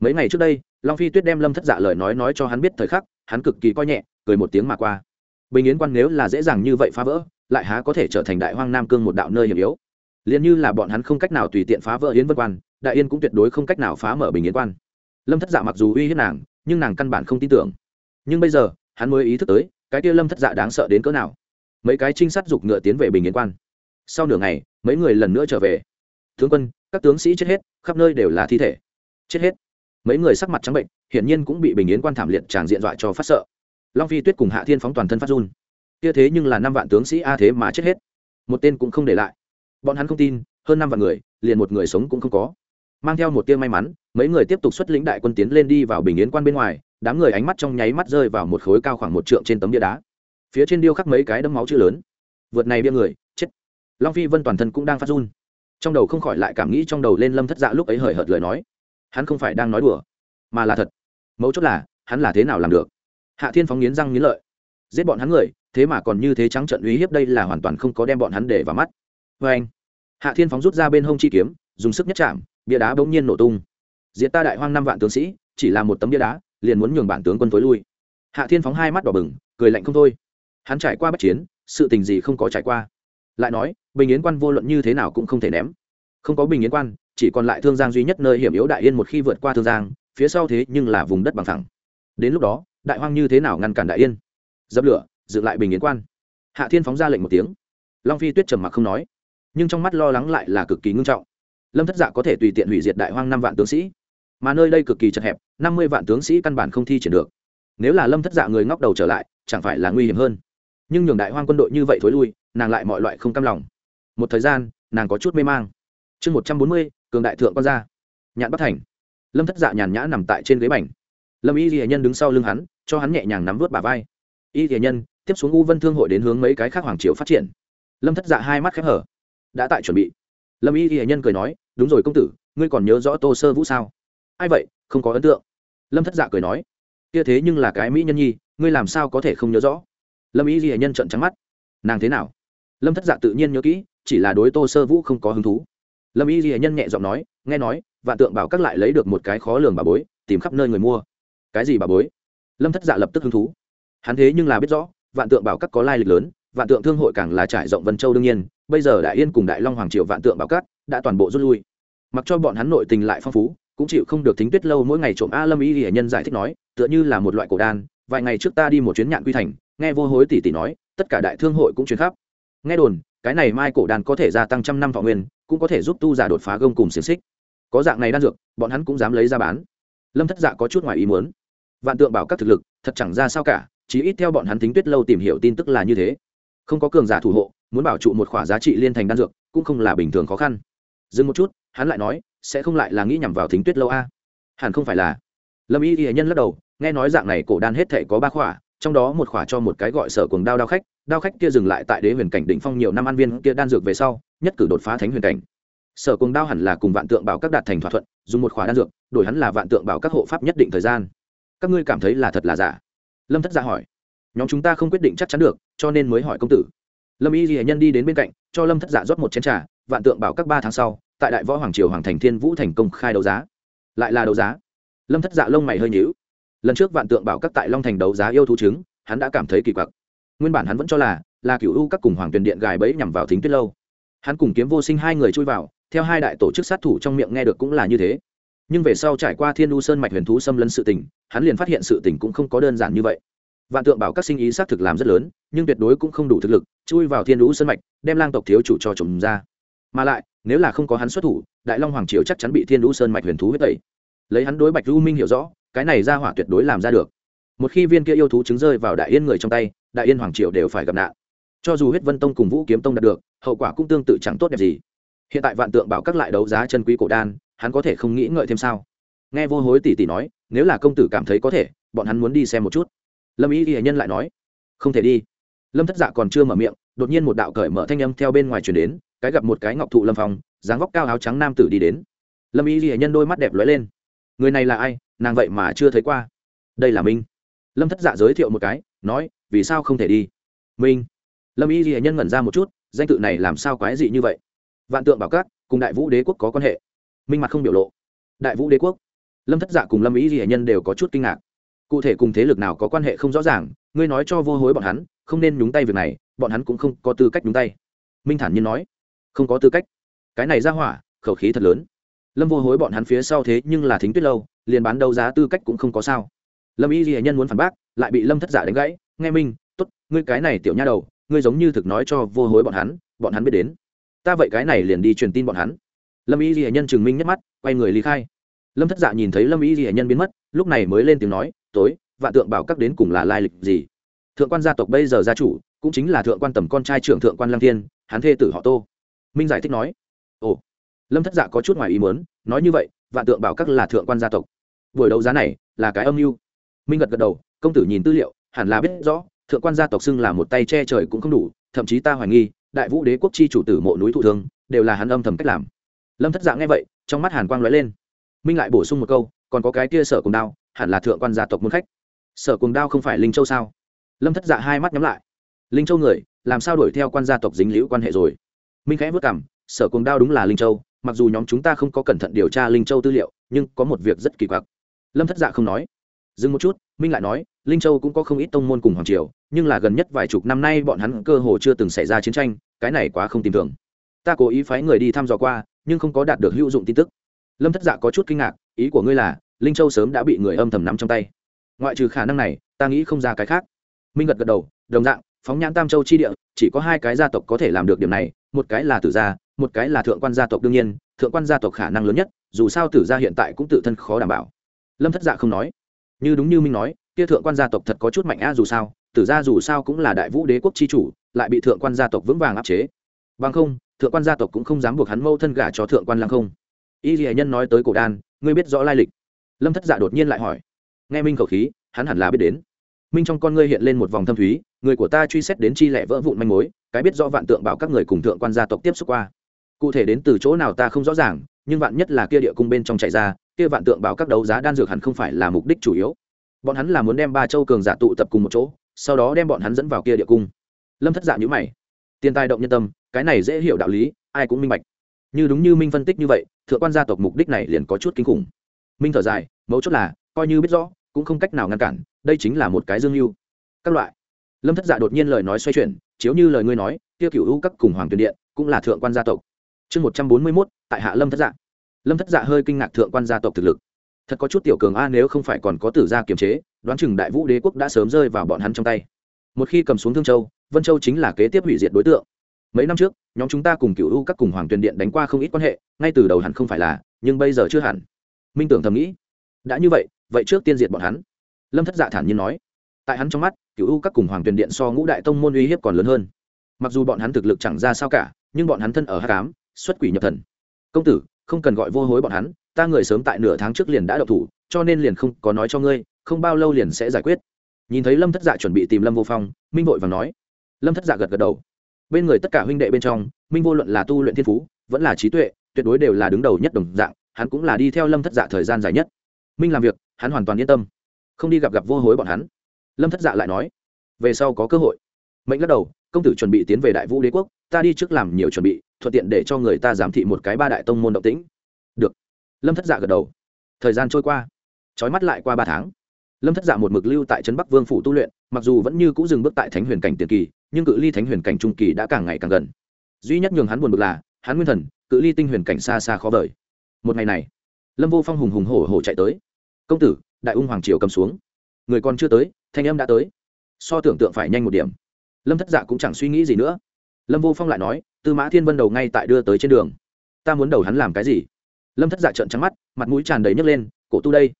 [SPEAKER 1] mấy ngày trước đây, long phi tuyết đem lâm thất dạ lời nói nói cho hắn biết thời khắc, hắn cực kỳ coi nhẹ, cười một tiếng mà qua. Bình yến quan nếu là dễ dàng như vậy phá vỡ, lại há có thể trở thành đại hoang nam cương một đạo nơi hiểm yếu. Liền như là bọn hắn không cách nào tùy tiện phá vỡ yến vân quan, đại yên cũng tuyệt đối không cách nào phá mở bình yến quan. Lâm thất dạ mặc dù uy hiếp nàng, nhưng nàng căn bản không tin tưởng. Nhưng bây giờ, hắn mới ý thức tới, cái kia lâm thất dạ đáng sợ đến cỡ nào. Mấy cái trinh sát giục ngựa tiến về bình yến quan. Sau nửa ngày, mấy người lần nữa trở về. Tướng quân, các tướng sĩ chết hết, khắp nơi đều là thi thể. Chết hết? Mấy người sắc mặt trắng bệnh, hiển nhiên cũng bị bình yến quan thảm liệt tràng diện dọa cho phát sợ. Long phi tuyết cùng hạ thiên phóng toàn thân phát run. Kia thế nhưng là năm vạn tướng sĩ a thế mà chết hết. Một tên cũng không để lại. Bọn hắn không tin, hơn năm vạn người, liền một người sống cũng không có. Mang theo một tia may mắn, mấy người tiếp tục xuất lĩnh đại quân tiến lên đi vào bình yến quan bên ngoài, đám người ánh mắt trong nháy mắt rơi vào một khối cao khoảng một trượng trên tấm bia đá. Phía trên điêu khắc mấy cái đấm máu chữ lớn. Vượt này bia người, chết. Long phi vân toàn thân cũng đang phát run. Trong đầu không khỏi lại cảm nghĩ trong đầu lên lâm thất dạ lúc ấy hời hợt lời nói hắn không phải đang nói đùa, mà là thật. Mấu chốt là, hắn là thế nào làm được? Hạ thiên phóng nghiến răng nghiến lợi. Giết bọn hắn người, thế mà còn như thế trắng trận uy hiếp đây là hoàn toàn không có đem bọn hắn để vào mắt. Vê anh, hạ thiên phóng rút ra bên hông chi kiếm, dùng sức nhất chạm, bia đá bỗng nhiên nổ tung. Diệt ta đại hoang năm vạn tướng sĩ, chỉ là một tấm bia đá, liền muốn nhường bản tướng quân tối lui. Hạ thiên phóng hai mắt đỏ bừng, cười lạnh không thôi. Hắn trải qua bất chiến, sự tình gì không có trải qua. Lại nói, bình yến quan vô luận như thế nào cũng không thể ném. Không có bình yến quan chỉ còn lại thương giang duy nhất nơi hiểm yếu đại yên một khi vượt qua thương giang, phía sau thế nhưng là vùng đất bằng thẳng đến lúc đó, đại hoang như thế nào ngăn cản đại yên? Dập lửa, dựng lại bình yến quan. Hạ thiên phóng ra lệnh một tiếng. Long phi tuyết trầm mặc không nói, nhưng trong mắt lo lắng lại là cực kỳ ngưng trọng. Lâm thất dạ có thể tùy tiện hủy diệt đại hoang năm vạn tướng sĩ, mà nơi đây cực kỳ chật hẹp, năm mươi vạn tướng sĩ căn bản không thi triển được. Nếu là lâm thất dạ người ngóc đầu trở lại, chẳng phải là nguy hiểm hơn. Nhưng nhường đại hoang quân đội như vậy thối lui, nàng lại mọi loại không cam lòng. Một thời gian, nàng có chút mê mang. Chương một trăm bốn mươi cường đại thượng quan ra nhạn bắc thành. Lâm thất dạ nhàn nhã nằm tại trên ghế bành. Lâm y ghi nhân đứng sau lưng hắn, cho hắn nhẹ nhàng nắm vớt bà vai. Y ghi nhân, tiếp xuống u vân thương hội đến hướng mấy cái khác hoàng triều phát triển. Lâm thất dạ hai mắt khép hở. Đã tại chuẩn bị. Lâm y ghi nhân cười nói, đúng rồi công tử, ngươi còn nhớ rõ tô sơ vũ sao? Ai vậy? Không có ấn tượng. Lâm thất dạ cười nói, kia thế nhưng là cái mỹ nhân nhi, ngươi làm sao có thể không nhớ rõ? Lâm y ghi nhân trận trắng mắt, nàng thế nào? Lâm thất dạ tự nhiên nhớ kỹ, chỉ là đối tô sơ vũ không có hứng thú lâm y ghi nhân nhẹ giọng nói, nghe nói, vạn tượng bảo các lại lấy được một cái khó lường bà bối, tìm khắp nơi người mua. Cái gì bà bối? Lâm thất dạ lập tức hứng thú. Hắn thế nhưng là biết rõ, vạn tượng bảo các có lai lịch lớn, vạn tượng thương hội càng là trải rộng vân châu đương nhiên, bây giờ đại yên cùng đại long hoàng triệu vạn tượng bảo các đã toàn bộ rút lui. Mặc cho bọn hắn nội tình lại phong phú, cũng chịu không được thính tuyết lâu mỗi ngày trộm a lâm y hiển nhân giải thích nói, tựa như là một loại cổ đan, vài ngày trước ta đi một chuyến nhạn quy thành, nghe vô hối tỷ tỷ nói, tất cả đại thương hội cũng chuyến khắp. Nghe đồn, cái này mai cổ đan có thể gia tăng trăm năm thọ nguyên cũng có thể giúp tu giả đột phá gông cùng xiềng xích. Có dạng này đan dược, bọn hắn cũng dám lấy ra bán. Lâm thất dạ có chút ngoài ý muốn. Vạn tượng bảo các thực lực, thật chẳng ra sao cả chỉ ít theo bọn hắn tính tuyết lâu tìm hiểu tin tức là như thế. Không có cường giả thủ hộ, muốn bảo trụ một khoả giá trị liên thành đan dược, cũng không là bình thường khó khăn. Dừng một chút, hắn lại nói, sẽ không lại là nghĩ nhằm vào thính tuyết lâu a. Hẳn không phải là. Lâm y y nhân lắc đầu, nghe nói dạng này cổ đan hết thể có ba khoả trong đó một khỏa cho một cái gọi sở cuồng đao đao khách đao khách kia dừng lại tại đế huyền cảnh đỉnh phong nhiều năm an viên kia đan dược về sau, nhất cử đột phá thánh huyền cảnh. Sở cuồng đao hẳn là cùng vạn tượng bảo các đạt thành thỏa thuận, dùng một khỏa đan dược, đổi hắn là vạn tượng bảo các hộ pháp nhất định thời gian. Các ngươi cảm thấy là thật là giả? Lâm thất giả dạ hỏi. Nhóm chúng ta không quyết định chắc chắn được, cho nên mới hỏi công tử. Lâm y ghi nhân đi đến bên cạnh, cho lâm thất giả dạ rót một chén trà, vạn tượng bảo các ba tháng sau, tại đại võ hoàng triều hoàng thành thiên vũ thành công khai đấu giá. Lại là đấu giá. Lâm thất dạ lông mày hơi nhíu lần trước vạn tượng bảo các tại long thành đấu giá yêu thú trứng, hắn đã cảm thấy kỳ quặc. Nguyên bản hắn vẫn cho là là cựu u các cùng hoàng tuyền điện gài bẫy nhằm vào thính tuyết lâu. Hắn cùng kiếm vô sinh hai người chui vào, theo hai đại tổ chức sát thủ trong miệng nghe được cũng là như thế. Nhưng về sau trải qua thiên u sơn mạch huyền thú xâm lấn sự tình, hắn liền phát hiện sự tình cũng không có đơn giản như vậy. Vạn tượng bảo các sinh ý xác thực làm rất lớn, nhưng tuyệt đối cũng không đủ thực lực, chui vào thiên u sơn mạch, đem lang tộc thiếu chủ cho chồng ra. Mà lại, nếu là không có hắn xuất thủ, đại long hoàng triều chắc chắn bị thiên u sơn mạch huyền thú huyết tẩy. Lấy hắn đối bạch lưu minh hiểu rõ cái này ra hỏa tuyệt đối làm ra được. Một khi viên kia yêu thú trứng rơi vào đại yên người trong tay, đại yên hoàng triều đều phải gặp nạn. Cho dù huyết vân tông cùng vũ kiếm tông đạt được, hậu quả cũng tương tự chẳng tốt đẹp gì. Hiện tại vạn tượng bảo các lại đấu giá chân quý cổ đan, hắn có thể không nghĩ ngợi thêm sao? Nghe vô hối tỷ tỷ nói, nếu là công tử cảm thấy có thể, bọn hắn muốn đi xem một chút. Lâm ý ghi nhân lại nói, không thể đi. Lâm thất dạ còn chưa mở miệng, đột nhiên một đạo cởi mở thanh âm theo bên ngoài chuyển đến, cái gặp một cái ngọc thụ lâm phong, dáng vóc cao áo trắng nam tử đi đến. Lâm ý ghi nhân đôi mắt đẹp lóe lên. Người này là ai? Nàng vậy mà chưa thấy qua. Đây là minh. Lâm thất dạ giới thiệu một cái, nói, vì sao không thể đi? Minh. Lâm y ghi nhân ngẩn ra một chút, danh tự này làm sao quái dị như vậy? Vạn tượng bảo các, cùng đại vũ đế quốc có quan hệ. Minh mặt không biểu lộ. Đại vũ đế quốc. Lâm thất dạ cùng lâm y ghi nhân đều có chút kinh ngạc. Cụ thể cùng thế lực nào có quan hệ không rõ ràng, ngươi nói cho vô hối bọn hắn, không nên nhúng tay việc này, bọn hắn cũng không có tư cách nhúng tay. Minh thản nhiên nói. Không có tư cách. Cái này ra hỏa, khẩu khí thật lớn. Lâm vô hối bọn hắn phía sau thế nhưng là thính tuyết lâu liền bán đấu giá tư cách cũng không có sao. Lâm y ghi nhân muốn phản bác, lại bị lâm thất giả đánh gãy. Nghe minh t ố t ngươi cái này tiểu nha đầu, ngươi giống như thực nói cho vô hối bọn hắn bọn hắn biết đến. Ta vậy cái này liền đi truyền tin bọn hắn. Lâm y ghi nhân chứng minh nhất mắt, quay người lý khai. Lâm thất dạ nhìn thấy lâm y ghi nhân biến mất, lúc này mới lên tiếng nói, tối, vạn tượng bảo các đến cùng là lai lịch gì? Thượng quan gia tộc bây giờ gia chủ, cũng chính là thượng quan tầm con trai trưởng thượng quan lăng thiên, hắn thê tử họ tô. Minh giải thích nói, ồ. Lâm thất dạ có chút ngoài ý muốn, nói như vậy, vạn tượng bảo các là thượng quan gia tộc buổi đấu giá này là cái âm mưu. Minh gật gật đầu, công tử nhìn tư liệu, hẳn là biết rõ, thượng quan gia tộc xưng là một tay che trời cũng không đủ, thậm chí ta hoài nghi, đại vũ đế quốc chi chủ tử mộ núi thụ thương, đều là hắn âm thầm cách làm. Lâm thất dạng nghe vậy, trong mắt hàn quang lóe lên. Minh lại bổ sung một câu, còn có cái kia sở cùng đao, hẳn là thượng quan gia tộc muốn khách. Sở cùng đao không phải linh châu sao? Lâm thất dạ hai mắt nhắm lại. Linh châu người, làm sao đuổi theo quan gia tộc dính liễu quan hệ rồi? Minh khẽ vất cảm sở cùng đao đúng là linh châu, mặc dù nhóm chúng ta không có cẩn thận điều tra linh châu tư liệu, nhưng có một việc rất kỳ quặc lâm thất dạ không nói dừng một chút minh lại nói linh châu cũng có không ít tông môn cùng hoàng triều nhưng là gần nhất vài chục năm nay bọn hắn cơ hồ chưa từng xảy ra chiến tranh cái này quá không tìm thường ta cố ý phái người đi thăm dò qua nhưng không có đạt được hữu dụng tin tức lâm thất dạ có chút kinh ngạc ý của ngươi là linh châu sớm đã bị người âm thầm nắm trong tay ngoại trừ khả năng này ta nghĩ không ra cái khác minh gật gật đầu đồng dạng phóng nhãn tam châu chi địa chỉ có hai cái gia tộc có thể làm được điểm này một cái là tử gia một cái là thượng quan gia tộc đương nhiên thượng quan gia tộc khả năng lớn nhất dù sao tử gia hiện tại cũng tự thân khó đảm bảo lâm thất dạ không nói. Như đúng như minh nói, kia thượng quan gia tộc thật có chút mạnh a dù sao, tử gia dù sao cũng là đại vũ đế quốc chi chủ, lại bị thượng quan gia tộc vững vàng áp chế. Bằng không, thượng quan gia tộc cũng không dám buộc hắn mâu thân gả cho thượng quan lăng không. Y dì nhân nói tới cổ đan, ngươi biết rõ lai lịch. Lâm thất dạ đột nhiên lại hỏi. Nghe minh khẩu khí, hắn hẳn là biết đến. Minh trong con ngươi hiện lên một vòng thâm thúy, người của ta truy xét đến chi lẻ vỡ vụn manh mối, cái biết rõ vạn tượng bảo các người cùng thượng quan gia tộc tiếp xúc qua. Cụ thể đến từ chỗ nào ta không rõ ràng, nhưng vạn nhất là kia địa cung bên trong chạy ra kia vạn tượng bảo các đấu giá đan dược hẳn không phải là mục đích chủ yếu. Bọn hắn là muốn đem ba châu cường giả tụ tập cùng một chỗ, sau đó đem bọn hắn dẫn vào kia địa cung. Lâm thất dạ nhữ mày. Tiền tài động nhân tâm, cái này dễ hiểu đạo lý, ai cũng minh bạch. Như đúng như minh phân tích như vậy, thượng quan gia tộc mục đích này liền có chút kinh khủng. Minh thở dài, mấu chốt là, coi như biết rõ, cũng không cách nào ngăn cản, đây chính là một cái dương mưu. Các loại. Lâm thất dạ đột nhiên lời nói xoay chuyển, chiếu như lời ngươi nói, kia cựu hữu các cùng hoàng tuyền điện, cũng là thượng quan gia tộc. Chương một trăm bốn mươi mốt, tại hạ lâm thất dạ lâm thất dạ hơi kinh ngạc thượng quan gia tộc thực lực. Thật có chút tiểu cường a nếu không phải còn có tử gia kiềm chế, đoán chừng đại vũ đế quốc đã sớm rơi vào bọn hắn trong tay. Một khi cầm xuống thương châu, vân châu chính là kế tiếp hủy diệt đối tượng. Mấy năm trước, nhóm chúng ta cùng cựu u các cùng hoàng tuyền điện đánh qua không ít quan hệ, ngay từ đầu hẳn không phải là, nhưng bây giờ chưa hẳn. Minh tưởng thầm nghĩ, đã như vậy vậy trước tiên diệt bọn hắn. Lâm thất dạ thản nhiên nói, tại hắn trong mắt cựu u các cùng hoàng tuyền điện so ngũ đại tông môn uy hiếp còn lớn hơn. Mặc dù bọn hắn thực lực chẳng ra sao cả, nhưng bọn hắn thân ở h tám xuất quỷ nhập thần. Công tử không cần gọi vô hối bọn hắn, ta người sớm tại nửa tháng trước liền đã độc thủ, cho nên liền không có nói cho ngươi, không bao lâu liền sẽ giải quyết. Nhìn thấy lâm thất dạ chuẩn bị tìm lâm vô phong, minh vội và nói. Lâm thất dạ gật gật đầu. Bên người tất cả huynh đệ bên trong, minh vô luận là tu luyện thiên phú, vẫn là trí tuệ, tuyệt đối đều là đứng đầu nhất đồng dạng, hắn cũng là đi theo lâm thất dạ thời gian dài nhất. Minh làm việc, hắn hoàn toàn yên tâm. Không đi gặp gặp vô hối bọn hắn. Lâm thất dạ lại nói. Về sau có cơ hội. Mệnh lắc đầu, công tử chuẩn bị tiến về đại vũ đế quốc, ta đi trước làm nhiều chuẩn bị thuận tiện để cho người ta giám thị một cái ba đại tông môn động tĩnh. Được. Lâm thất dạ gật đầu. Thời gian trôi qua. Trói mắt lại qua ba tháng. Lâm thất dạ một mực lưu tại trấn bắc vương phủ tu luyện, mặc dù vẫn như c ũ dừng bước tại thánh huyền cảnh tiền kỳ, nhưng cự ly thánh huyền cảnh trung kỳ đã càng ngày càng gần. Duy nhất nhường hắn buồn bực là, hắn nguyên thần, cự ly tinh huyền cảnh xa xa khó vời. Một ngày này, lâm vô phong hùng hùng hổ hổ chạy tới. Công tử, đại ung hoàng triều cầm xuống. Người còn chưa tới, thanh âm đã tới. So tưởng tượng phải nhanh một điểm. Lâm thất dạ cũng chẳng suy nghĩ gì nữa lâm vô phong lại nói, tư mã thiên vân đầu ngay tại đưa tới trên đường. Ta muốn đầu hắn làm cái gì? Lâm thất dạ trợn trắng mắt, mặt mũi tràn đầy nhấc lên, cổ tu đây.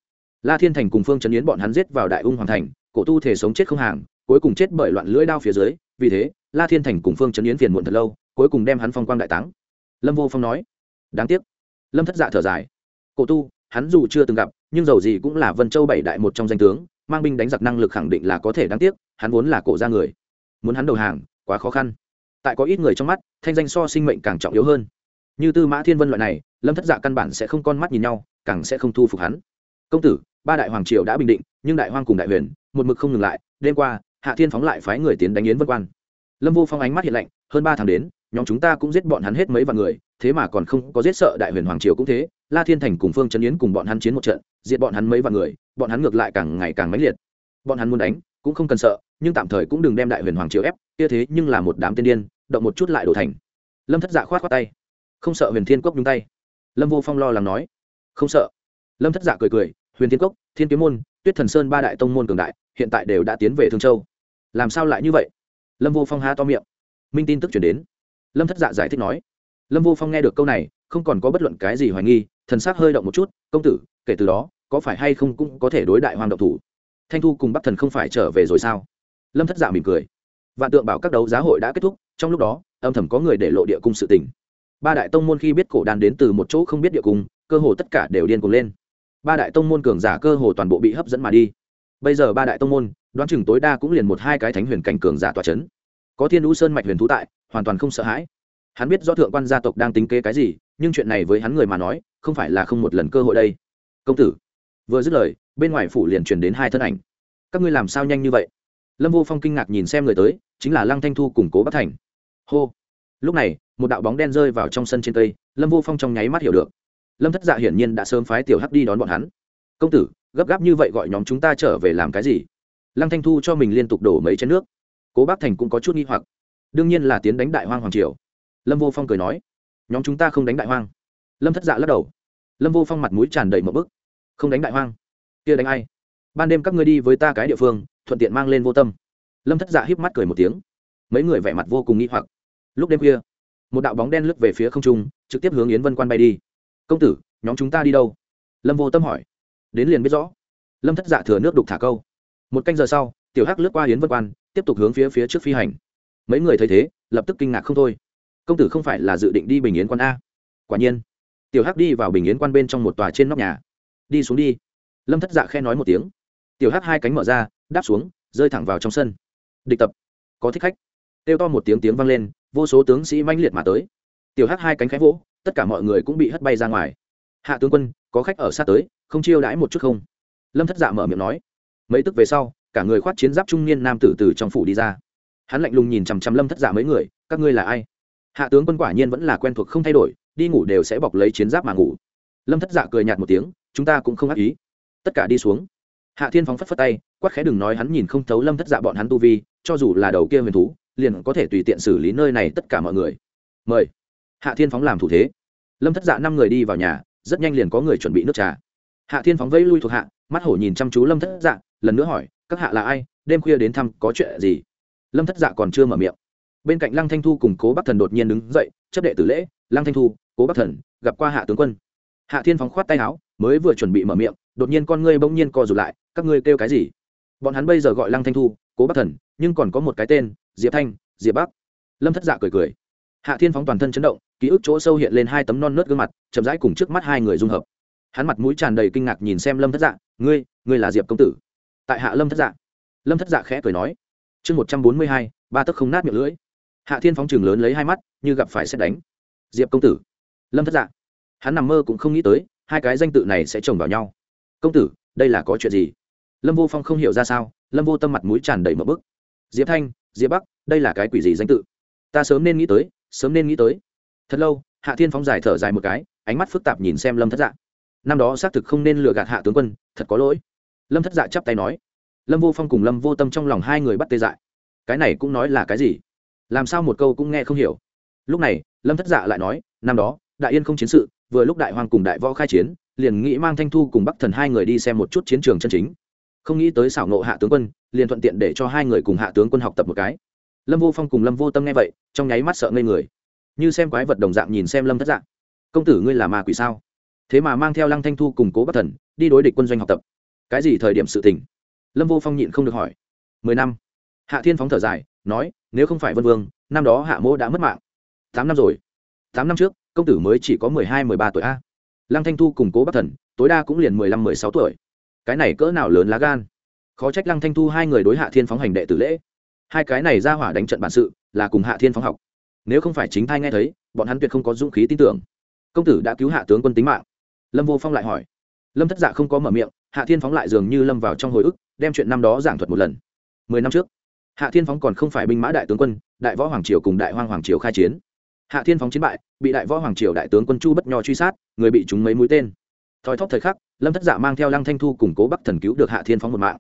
[SPEAKER 1] La thiên thành cùng phương trấn yến bọn hắn giết vào đại ung hoàng thành, cổ tu thể sống chết không hàng, cuối cùng chết bởi loạn lưỡi đao phía dưới, vì thế, la thiên thành cùng phương trấn yến phiền muộn thật lâu, cuối cùng đem hắn phong quang đại táng. Lâm vô phong nói, đáng tiếc. Lâm thất dạ thở dài, cổ tu, hắn dù chưa từng gặp, nhưng dầu gì cũng là vân châu bảy đại một trong danh tướng, mang binh đánh giặc năng lực khẳng định là có thể đáng tiếc, hắn vốn là cổ ra người. Muốn hắn đầu hàng, quá khó khăn tại có ít người trong mắt, thanh danh so sinh mệnh càng trọng yếu hơn. Như tư mã thiên vân loại này, lâm thất dạ căn bản sẽ không con mắt nhìn nhau, càng sẽ không thu phục hắn. Công tử, ba đại hoàng triều đã bình định, nhưng đại hoang cùng đại huyền, một mực không ngừng lại, đêm qua, hạ thiên phóng lại phái người tiến đánh yến vân quan. Lâm vô phong ánh mắt hiện lạnh, hơn ba tháng đến, nhóm chúng ta cũng giết bọn hắn hết mấy vạn người, thế mà còn không có giết sợ đại huyền hoàng triều cũng thế, la thiên thành cùng phương trấn yến cùng bọn hắn chiến một trận diệt bọn hắn mấy vạn người, bọn hắn ngược lại càng ngày càng mãnh liệt. Bọn hắn muốn đánh, cũng không cần sợ, nhưng tạm thời cũng đừng đem đại huyền hoàng triều ép kia thế nhưng là một đám tiên điên, động một chút lại đổ thành. Lâm thất dạ khoát khoát tay. Không sợ huyền thiên cốc nhúng tay. Lâm vô phong lo lắng nói. Không sợ. Lâm thất dạ cười cười, huyền thiên cốc, thiên kiếm môn, tuyết thần sơn ba đại tông môn cường đại, hiện tại đều đã tiến về thương châu. Làm sao lại như vậy? Lâm vô phong há to miệng. Minh tin tức chuyển đến. Lâm thất dạ giải thích nói. Lâm vô phong nghe được câu này, không còn có bất luận cái gì hoài nghi, thần s ắ c hơi động một chút, công tử, kể từ đó, có phải hay không cũng có thể đối đại hoàng độc thủ? Thanh thu cùng bắc thần không phải trở về rồi sao? Lâm thất dạ mỉm cười vạn tượng bảo các đấu giá hội đã kết thúc, trong lúc đó, âm thầm có người để lộ địa cung sự tình. Ba đại tông môn khi biết cổ đàn đến từ một chỗ không biết địa cung, cơ hồ tất cả đều điên cuồng lên. Ba đại tông môn cường giả cơ hồ toàn bộ bị hấp dẫn mà đi. Bây giờ ba đại tông môn, đoán chừng tối đa cũng liền một hai cái thánh huyền cảnh cường giả tòa c h ấ n có thiên lũ sơn mạch huyền thú tại, hoàn toàn không sợ hãi. Hắn biết do thượng quan gia tộc đang tính kế cái gì, nhưng chuyện này với hắn người mà nói, không phải là không một lần cơ hội đây. Công tử, vừa dứt lời, bên ngoài phủ liền truyền đến hai thân ảnh. Các ngươi làm sao nhanh như vậy? Lâm vô phong kinh ngạc nhìn xem người tới, chính là lăng thanh thu củng cố bắc thành. Hô. Lúc này, một đạo bóng đen rơi vào trong sân trên cây, lâm vô phong trong nháy mắt hiểu được. Lâm thất dạ hiển nhiên đã sớm phái tiểu hắc đi đón bọn hắn. Công tử, gấp gáp như vậy gọi nhóm chúng ta trở về làm cái gì? Lăng thanh thu cho mình liên tục đổ mấy chén nước. Cố bắc thành cũng có chút nghi hoặc. Đương nhiên là tiến đánh đại hoang hoàng triều. Lâm vô phong cười nói. Nhóm chúng ta không đánh đại hoang. Lâm thất dạ lắc đầu. Lâm vô phong mặt mũi tràn đầy một bức. Không đánh đại hoang? Kia đánh ai? Ban đêm các ngươi đi với ta cái địa phương, thuận tiện mang lên vô tâm. Lâm thất dạ híp mắt cười một tiếng. Mấy người vẻ mặt vô cùng nghi hoặc. Lúc đêm khuya, một đạo bóng đen lướt về phía không trung, trực tiếp hướng yến vân quan bay đi. Công tử, nhóm chúng ta đi đâu? Lâm vô tâm hỏi. Đến liền biết rõ. Lâm thất dạ thừa nước đục thả câu. Một canh giờ sau, tiểu hắc lướt qua yến vân quan, tiếp tục hướng phía phía trước phi hành. Mấy người thấy thế, lập tức kinh ngạc không thôi. Công tử không phải là dự định đi bình yến quan a? Quả nhiên. Tiểu hắc đi vào bình yến quan bên trong một tòa trên nóc nhà. Đi xuống đi. Lâm thất dạ khe nói một tiếng tiểu hắc hai cánh mở ra, đáp xuống, rơi thẳng vào trong sân. Địch tập. Có thích khách. Kêu to một tiếng tiếng vang lên, vô số tướng sĩ manh liệt mà tới. Tiểu hắc hai cánh khẽ vỗ, tất cả mọi người cũng bị hất bay ra ngoài. Hạ tướng quân, có khách ở sát tới, không chiêu đãi một chút không? Lâm thất dạ mở miệng nói. Mấy tức về sau, cả người khoác chiến giáp trung niên nam tử từ trong phủ đi ra. Hắn lạnh lùng nhìn chằm chằm lâm thất dạ mấy người, các ngươi là ai? Hạ tướng quân quả nhiên vẫn là quen thuộc không thay đổi, đi ngủ đều sẽ bọc lấy chiến giáp mà ngủ. Lâm thất dạ cười nhạt một tiếng, chúng ta cũng không ác ý. Tất cả đi xuống hạ thiên phóng phất phất tay, quát khẽ đừng nói hắn nhìn không thấu lâm thất dạ bọn hắn tu vi, cho dù là đầu kia huyền thú, liền có thể tùy tiện xử lý nơi này tất cả mọi người. Mời. Hạ thiên phóng làm thủ thế. Lâm thất dạ năm người đi vào nhà, rất nhanh liền có người chuẩn bị nước trà. Hạ thiên phóng vẫy lui thuộc hạ, mắt hổ nhìn chăm chú lâm thất dạ lần nữa hỏi, các hạ là ai? Đêm khuya đến thăm có chuyện gì? Lâm thất dạ còn chưa mở miệng. Bên cạnh lăng thanh thu cùng cố bắc thần đột nhiên đứng dậy, chấp đệ tử lễ, lăng thanh thu, cố bắc thần, gặp qua hạ tướng quân. Hạ thiên phóng khoát tay áo, mới vừa chuẩn bị mở miệng đột nhiên con ngươi bỗng nhiên co rụt lại, các ngươi kêu cái gì? Bọn hắn bây giờ gọi lăng thanh thu, cố bắc thần, nhưng còn có một cái tên, diệp thanh, diệp bắc. Lâm thất dạ cười cười. Hạ thiên phóng toàn thân chấn động, ký ức chỗ sâu hiện lên hai tấm non nớt gương mặt, chậm rãi cùng trước mắt hai người dung hợp. Hắn mặt mũi tràn đầy kinh ngạc nhìn xem lâm thất dạ ngươi ngươi là diệp công tử? Tại hạ lâm thất dạ. Lâm thất dạ khẽ cười nói, chương một trăm bốn mươi hai, ba tấc không nát miệng lưỡi. Hạ thiên phóng trường lớn lấy hai mắt, như gặp phải xét đánh. Diệp công tử. Lâm thất dạ. Hắn nằm mơ cũng không nghĩ tới, hai cái danh tự này sẽ chồng vào nhau công tử, đây là có chuyện gì? Lâm vô phong không hiểu ra sao, lâm vô tâm mặt mũi tràn đầy một bức. Diệp thanh, diệp bắc, đây là cái quỷ gì danh tự? Ta sớm nên nghĩ tới, sớm nên nghĩ tới. Thật lâu, hạ thiên phóng dài thở dài một cái, ánh mắt phức tạp nhìn xem lâm thất dạ. Năm đó xác thực không nên lừa gạt hạ tướng quân, thật có lỗi. Lâm thất dạ chắp tay nói. Lâm vô phong cùng lâm vô tâm trong lòng hai người bắt tê dại. Cái này cũng nói là cái gì? Làm sao một câu cũng nghe không hiểu? Lúc này, lâm thất dạ lại nói, năm đó, đại yên không chiến sự, vừa lúc đại hoàng cùng đại võ khai chiến liền nghĩ mang thanh thu cùng bắc thần hai người đi xem một chút chiến trường chân chính. Không nghĩ tới xảo nộ hạ tướng quân, liền thuận tiện để cho hai người cùng hạ tướng quân học tập một cái. Lâm vô phong cùng lâm vô tâm nghe vậy, trong nháy mắt sợ ngây người. Như xem quái vật đồng dạng nhìn xem lâm thất dạng công tử ngươi là ma quỷ sao? Thế mà mang theo lăng thanh thu cùng cố bắc thần, đi đối địch quân doanh học tập. Cái gì thời điểm sự tình? Lâm vô phong nhịn không được hỏi. Mười năm. Hạ thiên phóng thở dài, nói, nếu không phải vân vương, năm đó hạ mỗ đã mất mạng. Tám năm rồi. Tám năm trước, công tử mới chỉ có mười hai, mười ba tuổi a lăng thanh thu cùng cố bắc thần, tối đa cũng liền mười lăm, mười sáu tuổi. Cái này cỡ nào lớn lá gan? Khó trách lăng thanh thu hai người đối hạ thiên phóng hành đệ tử lễ. Hai cái này ra hỏa đánh trận bản sự, là cùng hạ thiên phóng học. Nếu không phải chính thai nghe thấy, bọn hắn tuyệt không có dũng khí tin tưởng. Công tử đã cứu hạ tướng quân tính mạng. Lâm vô phong lại hỏi. Lâm thất dạ không có mở miệng, hạ thiên phóng lại dường như lâm vào trong hồi ức, đem chuyện năm đó giảng thuật một lần. Mười năm trước, hạ thiên phóng còn không phải binh mã đại tướng quân, đại võ hoàng triều cùng đại hoang hoàng triều khai chiến hạ thiên phóng chiến bại, bị đại võ hoàng triều đại tướng quân chu bất nho truy sát, người bị chúng mấy mũi tên. Thoi thóp thời khắc, lâm thất dạ mang theo lăng thanh thu củng cố bắc thần cứu được hạ thiên phóng một mạng.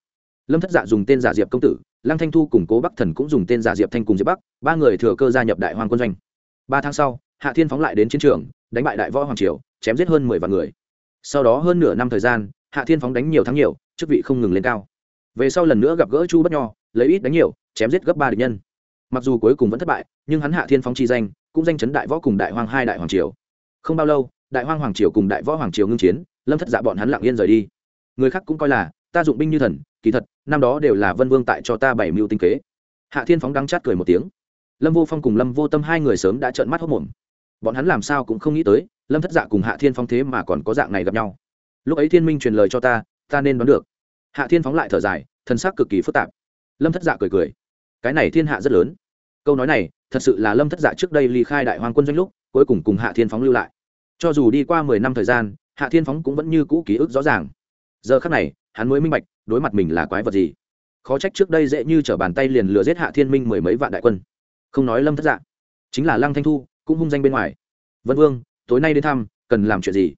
[SPEAKER 1] Lâm thất dạ dùng tên giả diệp công tử, lăng thanh thu củng cố bắc thần cũng dùng tên giả diệp thanh cùng diệp bắc, ba người thừa cơ gia nhập đại hoàng quân doanh. Ba tháng sau, hạ thiên phóng lại đến chiến trường, đánh bại đại võ hoàng triều, chém giết hơn mười vạn người. Sau đó hơn nửa năm thời gian, hạ thiên phóng đánh nhiều thắng nhiều, chức vị không ngừng lên cao. Về sau lần nữa gặp gỡ chu bất nho, lấy ít đánh nhiều, chém giết gấp ba địch nhân mặc dù cuối cùng vẫn thất bại, nhưng hắn hạ thiên phóng chi danh, cũng danh chấn đại võ cùng đại hoang hai đại hoàng triều. Không bao lâu, đại hoang hoàng triều cùng đại võ hoàng triều ngưng chiến, lâm thất dạ bọn hắn lặng yên rời đi. Người khác cũng coi là, ta dụng binh như thần, kỳ thật, năm đó đều là vân vương tại cho ta bảy mưu tinh kế. Hạ thiên phóng đắng chát cười một tiếng. Lâm vô phong cùng lâm vô tâm hai người sớm đã trợn mắt hốc mồm. Bọn hắn làm sao cũng không nghĩ tới, lâm thất dạ cùng hạ thiên phóng thế mà còn có dạng này gặp nhau. Lúc ấy thiên minh truyền lời cho ta ta nên đoán được. Hạ thiên phóng lại thở dài thân xác cực kỳ phức tạp. Lâm thất dạ cười cười cái này thiên hạ rất lớn. Câu nói này, thật sự là lâm thất dạ trước đây ly khai đại hoàng quân doanh lúc, cuối cùng cùng hạ thiên phóng lưu lại. Cho dù đi qua mười năm thời gian, hạ thiên phóng cũng vẫn như cũ ký ức rõ ràng. Giờ khắc này, hắn mới minh bạch, đối mặt mình là quái vật gì. Khó trách trước đây dễ như t r ở bàn tay liền lừa giết hạ thiên minh mười mấy vạn đại quân. Không nói lâm thất dạ chính là lăng thanh thu, cũng hung danh bên ngoài. Vân vương, tối nay đến thăm, cần làm chuyện gì?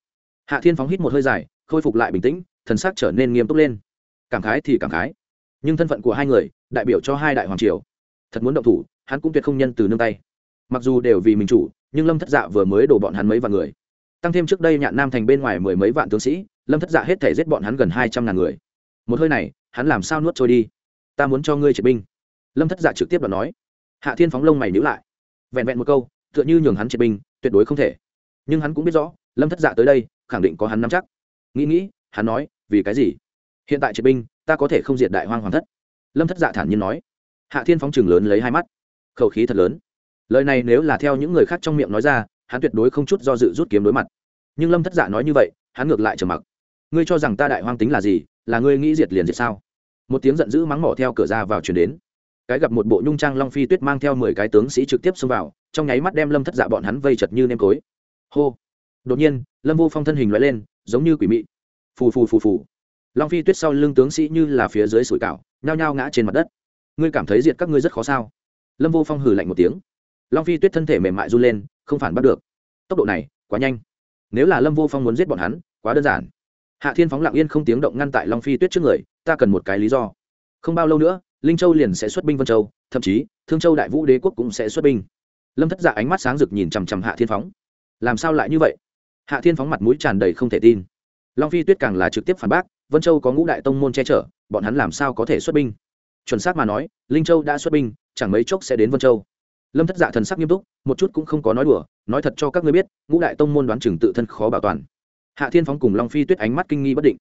[SPEAKER 1] Hạ thiên phóng hít một hơi dài, khôi phục lại bình tĩnh, thần sắc trở nên nghiêm túc lên. Cảm khái thì cảm khái nhưng thân phận của hai người đại biểu cho hai đại hoàng triều. Thật muốn động thủ, hắn cũng tuyệt không nhân từ nương tay. Mặc dù đều vì mình chủ, nhưng lâm thất dạ vừa mới đổ bọn hắn mấy vạn người. Tăng thêm trước đây nhạn nam thành bên ngoài mười mấy vạn tướng sĩ, lâm thất dạ hết thể giết bọn hắn gần hai trăm ngàn người. Một hơi này, hắn làm sao nuốt trôi đi? Ta muốn cho ngươi triệt binh. Lâm thất dạ trực tiếp đoạt nói. Hạ thiên phóng lông mày nhữ lại. Vẹn vẹn một câu, tựa như nhường hắn triệt binh, tuyệt đối không thể. Nhưng hắn cũng biết rõ, lâm thất dạ tới đây, khẳng định có hắn nắm chắc. Nghĩ nghĩ, hắn nói, vì cái gì? Hiện tại triệt binh ta có thể không diệt đại hoang hoàng thất. Lâm thất dạ thản nhiên nói. Hạ thiên phóng chừng lớn lấy hai mắt. Khẩu khí thật lớn. Lời này nếu là theo những người khác trong miệng nói ra, hắn tuyệt đối không chút do dự rút kiếm đối mặt. Nhưng lâm thất dạ nói như vậy, hắn ngược lại trầm mặc. Ngươi cho rằng ta đại hoang tính là gì, là ngươi nghĩ diệt liền diệt sao? Một tiếng giận dữ mắng mỏ theo cửa ra vào chuyển đến. Cái gặp một bộ nhung trang long phi tuyết mang theo mười cái tướng sĩ trực tiếp xông vào, trong nháy mắt đem lâm thất dạ bọn hắn vây chật như nêm cối. Hô. Đột nhiên, lâm vô phong thân hình loại lên, giống như quỷ mị. Phù phù phù phù long phi tuyết sau lưng tướng sĩ như là phía dưới sủi cảo, nhao nhao ngã trên mặt đất. Ngươi cảm thấy diệt các ngươi rất khó sao? Lâm vô phong hừ lạnh một tiếng. Long phi tuyết thân thể mềm mại run lên, không phản bắt được. Tốc độ này, quá nhanh. Nếu là lâm vô phong muốn giết bọn hắn, quá đơn giản. Hạ thiên phóng lặng yên không tiếng động ngăn tại long phi tuyết trước người, ta cần một cái lý do. Không bao lâu nữa, linh châu liền sẽ xuất binh vân châu, thậm chí, thương châu đại vũ đế quốc cũng sẽ xuất binh. Lâm thất dạ ánh mắt sáng rực nhìn chằm chằm hạ thiên phóng. Làm sao lại như vậy? Hạ thiên phóng mặt mũi tràn đầy không thể tin. Long phi tuyết càng là trực tiếp phản bác vân châu có ngũ đại tông môn che chở, bọn hắn làm sao có thể xuất binh? Chuẩn xác mà nói, linh châu đã xuất binh, chẳng mấy chốc sẽ đến vân châu. Lâm thất dạ thần sắc nghiêm túc, một chút cũng không có nói đùa, nói thật cho các ngươi biết, ngũ đại tông môn đoán chừng tự thân khó bảo toàn. Hạ thiên phóng cùng long phi tuyết ánh mắt kinh nghi bất định.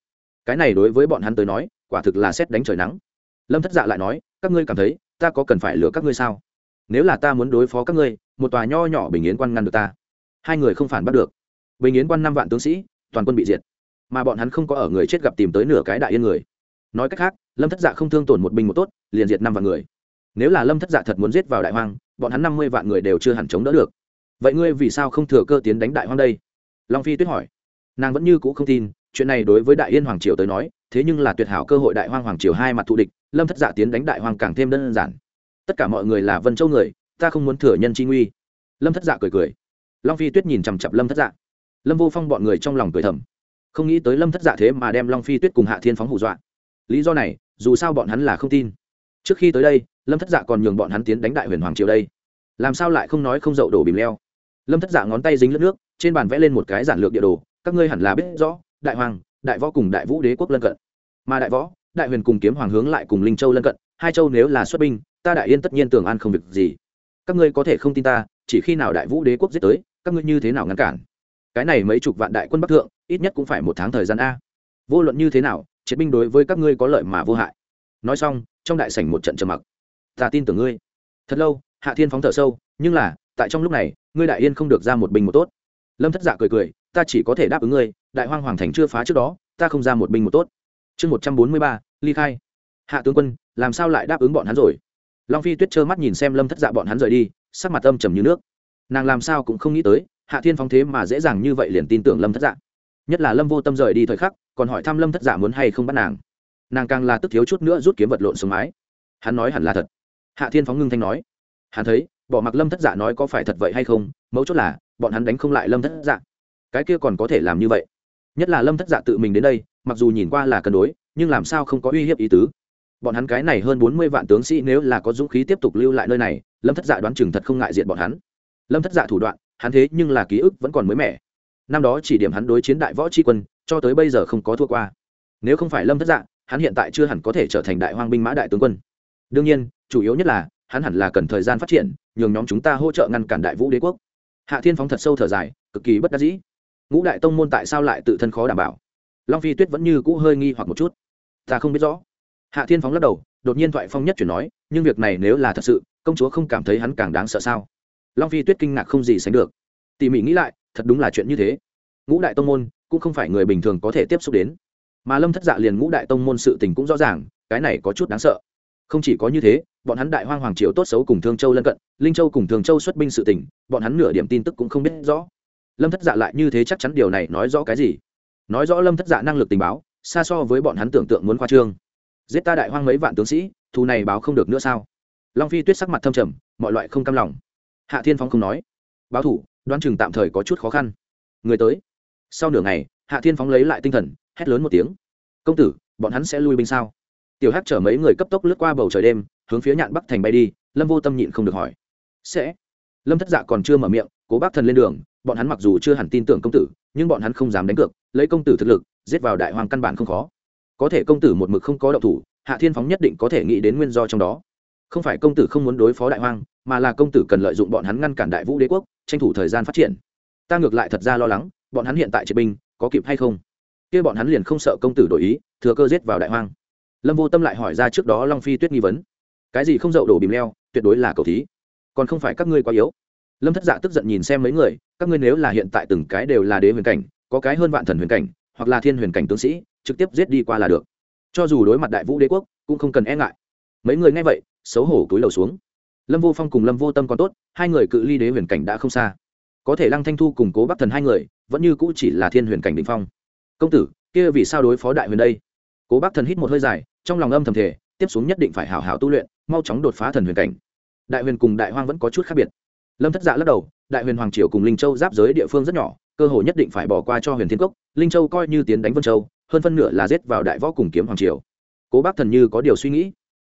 [SPEAKER 1] Cái này đối với bọn hắn tới nói, quả thực là xét đánh trời nắng. Lâm thất dạ lại nói, các ngươi cảm thấy, ta có cần phải lừa các ngươi sao? Nếu là ta muốn đối phó các ngươi, một tòa nho nhỏ bình yến quan ngăn được ta. Hai người không phản bắt được. Bình yến quan năm vạn tướng sĩ, toàn quân bị diệt mà bọn hắn không có ở người chết gặp tìm tới nửa cái đại yên người. Nói cách khác, lâm thất dạ không thương tổn một binh một tốt, liền diệt năm vạn người. Nếu là lâm thất dạ thật muốn giết vào đại hoang, bọn hắn năm mươi vạn người đều chưa hẳn chống đỡ được. Vậy ngươi vì sao không thừa cơ tiến đánh đại hoang đây? Long phi tuyết hỏi. Nàng vẫn như c ũ không tin, chuyện này đối với đại yên hoàng triều tới nói, thế nhưng là tuyệt hảo cơ hội đại hoang hoàng triều hai mặt thù địch, lâm thất dạ tiến đánh đại hoang càng thêm đơn giản. Tất cả mọi người là vân châu người, ta không muốn thừa nhân chi nguy. Lâm thất dạ cười cười. Long phi tuyết nhìn chằm chặp lâm thất dạ. Lâm vô phong bọn người trong lòng cười thầm không nghĩ tới lâm thất dạ thế mà đem long phi tuyết cùng hạ thiên phóng hù dọa lý do này dù sao bọn hắn là không tin trước khi tới đây lâm thất dạ còn nhường bọn hắn tiến đánh đại huyền hoàng triều đây làm sao lại không nói không dậu đổ bìm leo lâm thất dạ ngón tay dính lướt nước trên bàn vẽ lên một cái giản lược địa đồ các ngươi hẳn là biết rõ đại hoàng đại võ cùng đại vũ đế quốc lân cận mà đại võ đại huyền cùng kiếm hoàng hướng lại cùng linh châu lân cận hai châu nếu là xuất binh ta đại yên tất nhiên tưởng an không việc gì các ngươi có thể không tin ta chỉ khi nào đại vũ đế quốc giết tới các ngươi như thế nào ngăn cản cái này mấy chục vạn đại quân bắc thượng ít nhất cũng phải một tháng thời gian a. Vô luận như thế nào, chiến binh đối với các ngươi có lợi mà vô hại. Nói xong, trong đại sảnh một trận trầm mặc. Ta tin tưởng ngươi. Thật lâu, hạ thiên phóng thở sâu, nhưng là, tại trong lúc này, ngươi đại yên không được ra một binh một tốt. Lâm thất dạ cười cười, ta chỉ có thể đáp ứng ngươi, đại hoang hoàng thành chưa phá trước đó, ta không ra một binh một tốt. Chương một trăm bốn mươi ba, ly khai. Hạ tướng quân, làm sao lại đáp ứng bọn hắn rồi? Long phi tuyết trơ mắt nhìn xem lâm thất dạ bọn hắn rời đi, sắc mặt âm trầm như nước. Nàng làm sao cũng không nghĩ tới, hạ thiên phóng thế mà dễ dàng như vậy liền tin tưởng lâm thất dạ nhất là lâm vô tâm rời đi thời khắc còn hỏi thăm lâm thất giả muốn hay không bắt nàng. Nàng càng là tức thiếu chút nữa rút kiếm vật lộn xuống mái. Hắn nói hẳn là thật. Hạ thiên phóng ngưng thanh nói. Hắn thấy bỏ mặc lâm thất giả nói có phải thật vậy hay không mấu chốt là bọn hắn đánh không lại lâm thất giả, cái kia còn có thể làm như vậy. Nhất là lâm thất giả tự mình đến đây mặc dù nhìn qua là cân đối nhưng làm sao không có uy hiếp ý tứ. Bọn hắn cái này hơn bốn mươi vạn tướng sĩ nếu là có dũng khí tiếp tục lưu lại nơi này lâm thất dạ đoán chừng thật không ngại diện bọn hắn. Lâm thất dạ thủ đoạn hắn thế nhưng là ký ức vẫn còn mới mẻ năm đó chỉ điểm hắn đối chiến đại võ tri quân, cho tới bây giờ không có thua qua. Nếu không phải lâm thất dạ hắn hiện tại chưa hẳn có thể trở thành đại hoang binh mã đại tướng quân. Đương nhiên, chủ yếu nhất là, hắn hẳn là cần thời gian phát triển, nhường nhóm chúng ta hỗ trợ ngăn cản đại vũ đế quốc. Hạ thiên phóng thật sâu thở dài, cực kỳ bất đắc dĩ. Ngũ đại tông môn tại sao lại tự thân khó đảm bảo? Long phi tuyết vẫn như cũ hơi nghi hoặc một chút. Ta không biết rõ. Hạ thiên phóng lắc đầu, đột nhiên thoại phong nhất chuyển nói, nhưng việc này nếu là thật sự, công chúa không cảm thấy hắn càng đáng sợ sao? Long phi tuyết kinh ngạc không gì sánh được. Tỉ mỉ nghĩ lại thật đúng là chuyện như thế. Ngũ đại tông môn cũng không phải người bình thường có thể tiếp xúc đến. Mà lâm thất dạ liền ngũ đại tông môn sự tình cũng rõ ràng, cái này có chút đáng sợ. Không chỉ có như thế, bọn hắn đại hoang hoàng triều tốt xấu cùng thương châu lân cận, linh châu cùng thường châu xuất binh sự tình, bọn hắn nửa điểm tin tức cũng không biết rõ. Lâm thất dạ lại như thế chắc chắn điều này nói rõ cái gì? Nói rõ lâm thất dạ năng lực tình báo, xa so với bọn hắn tưởng tượng muốn khoa trương. Giết ta đại hoang mấy vạn tướng sĩ, thù này báo không được nữa sao? Long phi tuyết sắc mặt thâm trầm, mọi loại không cam lòng. Hạ thiên phong không nói báo thủ đoán chừng tạm thời có chút khó khăn. Người tới. Sau nửa ngày hạ thiên phóng lấy lại tinh thần hét lớn một tiếng. Công tử bọn hắn sẽ lui binh sao? Tiểu hát chở mấy người cấp tốc lướt qua bầu trời đêm hướng phía nhạn bắc thành bay đi lâm vô tâm nhịn không được hỏi. Sẽ. Lâm thất dạ còn chưa mở miệng cố bác thần lên đường bọn hắn mặc dù chưa hẳn tin tưởng công tử nhưng bọn hắn không dám đánh cược lấy công tử thực lực giết vào đại hoàng căn bản không khó. Có thể công tử một mực không có động thủ hạ thiên phóng nhất định có thể nghĩ đến nguyên do trong đó. Không phải công tử không muốn đối phó đại hoàng, mà là công tử cần lợi dụng bọn hắn ngăn cản đại vũ đế quốc tranh thủ thời gian phát triển. Ta ngược lại thật ra lo lắng, bọn hắn hiện tại triệt binh, có kịp hay không? Kia bọn hắn liền không sợ công tử đổi ý, thừa cơ giết vào đại hoang. Lâm vô tâm lại hỏi ra trước đó long phi tuyết nghi vấn. Cái gì không dậu đổ bìm leo, tuyệt đối là cầu thí. Còn không phải các ngươi quá yếu. Lâm thất dạ tức giận nhìn xem mấy người, các ngươi nếu là hiện tại từng cái đều là đế huyền cảnh, có cái hơn vạn thần huyền cảnh, hoặc là thiên huyền cảnh tướng sĩ, trực tiếp giết đi qua là được. Cho dù đối mặt đại vũ đế quốc, cũng không cần e ngại. Mấy người nghe vậy, xấu hổ túi lầu xuống lâm vô phong cùng lâm vô tâm còn tốt, hai người cự ly đế huyền cảnh đã không xa. Có thể lăng thanh thu cùng cố bắc thần hai người, vẫn như cũ chỉ là thiên huyền cảnh định phong. Công tử, kia vì sao đối phó đại huyền đây? Cố bắc thần hít một hơi dài, trong lòng âm thầm thể tiếp xuống nhất định phải hào hào tu luyện, mau chóng đột phá thần huyền cảnh. Đại huyền cùng đại hoang vẫn có chút khác biệt. Lâm thất dạ lắc đầu, đại huyền hoàng triều cùng linh châu giáp giới địa phương rất nhỏ, cơ hội nhất định phải bỏ qua cho huyền thiên cốc, linh châu coi như tiến đánh vân châu, hơn phân nửa là giết vào đại võ cùng kiếm hoàng triều. Cố bác thần như có điều suy nghĩ.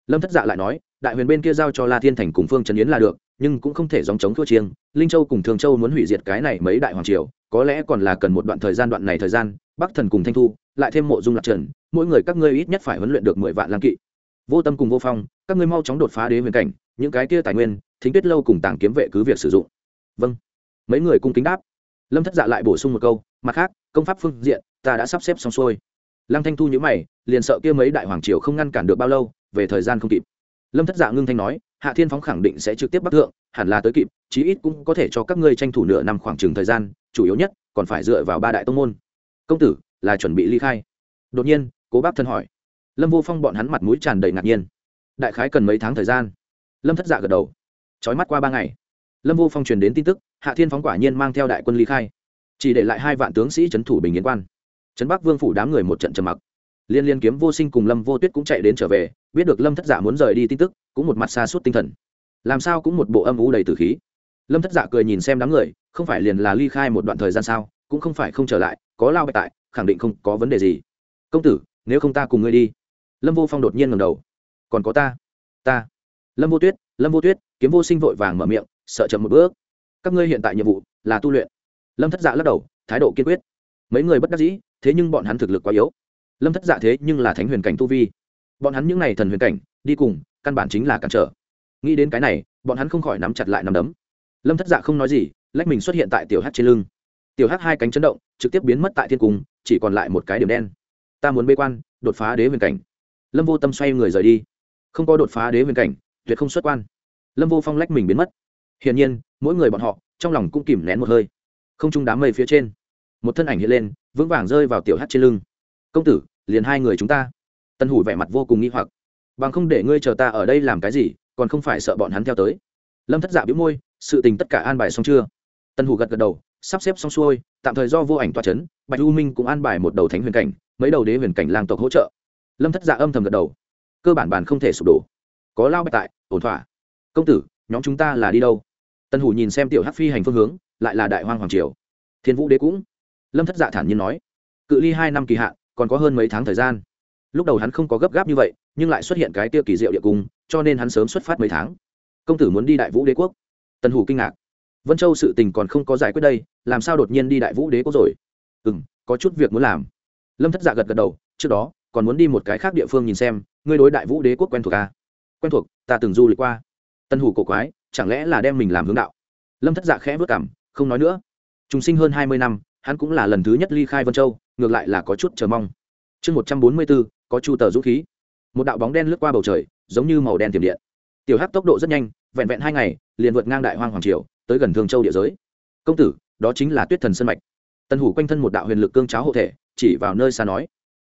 [SPEAKER 1] Lâm thất dạ lại nói đại huyền bên kia giao cho la thiên thành cùng phương trần yến là được, nhưng cũng không thể dòng chống thua chiêng. Linh châu cùng thường châu muốn hủy diệt cái này mấy đại hoàng triều, có lẽ còn là cần một đoạn thời gian, đoạn này thời gian, bắc thần cùng thanh thu, lại thêm mộ dung lạc trần, mỗi người các ngươi ít nhất phải huấn luyện được mười vạn lang kỵ. Vô tâm cùng vô phong, các ngươi mau chóng đột phá đế huyền cảnh, những cái kia tài nguyên, thính tuyết lâu cùng tàng kiếm vệ cứ việc sử dụng. Vâng. Mấy người cung kính đáp. Lâm thất dạ lại bổ sung một câu, mặt khác, công pháp phương diện, ta đã sắp xếp xong xuôi. Lăng thanh thu nhữ mày, liền sợ kia mấy đại hoàng triều không ngăn cản được bao lâu, về thời gian không kịp lâm thất dạ ngưng thanh nói, hạ thiên phóng khẳng định sẽ trực tiếp bắc thượng, hẳn là tới kịp, chí ít cũng có thể cho các ngươi tranh thủ nửa năm khoảng trừng thời gian, chủ yếu nhất, còn phải dựa vào ba đại tông môn. Công tử, là chuẩn bị ly khai. Đột nhiên, cố bác thân hỏi. Lâm vô phong bọn hắn mặt mũi tràn đầy ngạc nhiên. Đại khái cần mấy tháng thời gian? Lâm thất dạ gật đầu. Trói mắt qua ba ngày. Lâm vô phong truyền đến tin tức, hạ thiên phóng quả nhiên mang theo đại quân ly khai. Chỉ để lại hai vạn tướng sĩ trấn thủ bình yên quan. Trấn bắc vương phủ đám người một trận trầm mặc liên liên kiếm vô sinh cùng lâm vô tuyết cũng chạy đến trở về, biết được lâm thất dạ muốn rời đi tin tức, cũng một mặt xa suốt tinh thần. Làm sao cũng một bộ âm u đầy tử khí. Lâm thất dạ cười nhìn xem đám người, không phải liền là ly khai một đoạn thời gian sao, cũng không phải không trở lại, có lao bạch tại, khẳng định không có vấn đề gì. Công tử, nếu không ta cùng ngươi đi. Lâm vô phong đột nhiên ngầm đầu. Còn có ta. Ta. Lâm vô tuyết, lâm vô tuyết, kiếm vô sinh vội vàng mở miệng, sợ chậm một bước. Các ngươi hiện tại nhiệm vụ là tu luyện. Lâm thất dạ lắc đầu, thái độ kiên quyết. Mấy người bất đắc dĩ, thế nhưng bọn hắn thực lực quá yếu lâm thất dạ thế nhưng là thánh huyền cảnh tu vi. Bọn hắn những n à y thần huyền cảnh, đi cùng, căn bản chính là cản trở. Nghĩ đến cái này, bọn hắn không khỏi nắm chặt lại nắm đấm. Lâm thất dạ không nói gì, lách mình xuất hiện tại tiểu hát trên lưng. Tiểu hát hai cánh chấn động, trực tiếp biến mất tại thiên cung, chỉ còn lại một cái điểm đen. Ta muốn bê quan, đột phá đế huyền cảnh. Lâm vô tâm xoay người rời đi. Không có đột phá đế huyền cảnh, tuyệt không xuất quan. Lâm vô phong lách mình biến mất. Hiển nhiên, mỗi người bọn họ, trong lòng cũng kìm nén một hơi. Không chung đám mây phía trên, một thân ảnh hiện lên, vững vàng rơi vào tiểu hát trên lưng công tử, liền hai người chúng ta. Tân hủ vẻ mặt vô cùng nghi hoặc. Bằng không để ngươi chờ ta ở đây làm cái gì, còn không phải sợ bọn hắn theo tới. Lâm thất dạ giả biếu môi, sự tình tất cả an bài xong chưa? Tân hủ gật gật đầu, sắp xếp xong xuôi, tạm thời do vô ảnh toa c h ấ n bạch u minh cũng an bài một đầu thánh huyền cảnh, mấy đầu đế huyền cảnh lang tộc hỗ trợ. Lâm thất giả âm thầm gật đầu. Cơ bản bàn không thể sụp đổ. Có lao bạch tại, ổn thỏa. Công tử, nhóm chúng ta là đi đâu? Tân hủ nhìn xem tiểu hát phi hành phương hướng, lại là đại hoang hoàng triều. Thiên vũ đế cũng. Lâm thất dạ thản nhiên nói. Cự ly hai năm kỳ hạn còn có hơn mấy tháng thời gian. Lúc đầu hắn không có gấp gáp như vậy, nhưng lại xuất hiện cái tiêu kỳ diệu địa cung, cho nên hắn sớm xuất phát mấy tháng. Công tử muốn đi đại vũ đế quốc. Tần hủ kinh ngạc. Vân châu sự tình còn không có giải quyết đây, làm sao đột nhiên đi đại vũ đế quốc rồi? Ừ m có chút việc muốn làm. Lâm thất dạ gật gật đầu, trước đó, còn muốn đi một cái khác địa phương nhìn xem, ngươi đối đại vũ đế quốc quen thuộc à? quen thuộc, ta từng du lịch qua. Tân hủ cổ quái, chẳng lẽ là đem mình làm hướng đạo? Lâm thất dạ khẽ vất cảm, không nói nữa. Chúng sinh hơn hai mươi năm hắn cũng là lần thứ nhất ly khai vân châu, ngược lại là có chút chờ mong. Chương một trăm bốn mươi bốn, có chu tờ dũng khí. Một đạo bóng đen lướt qua bầu trời, giống như màu đen tiềm điện. Tiểu hắc tốc độ rất nhanh, vẹn vẹn hai ngày, liền vượt ngang đại hoang hoàng triều, tới gần thương châu địa giới. Công tử, đó chính là tuyết thần sân mạch. Tân hủ quanh thân một đạo huyền lực cương cháo hộ thể, chỉ vào nơi xa nói.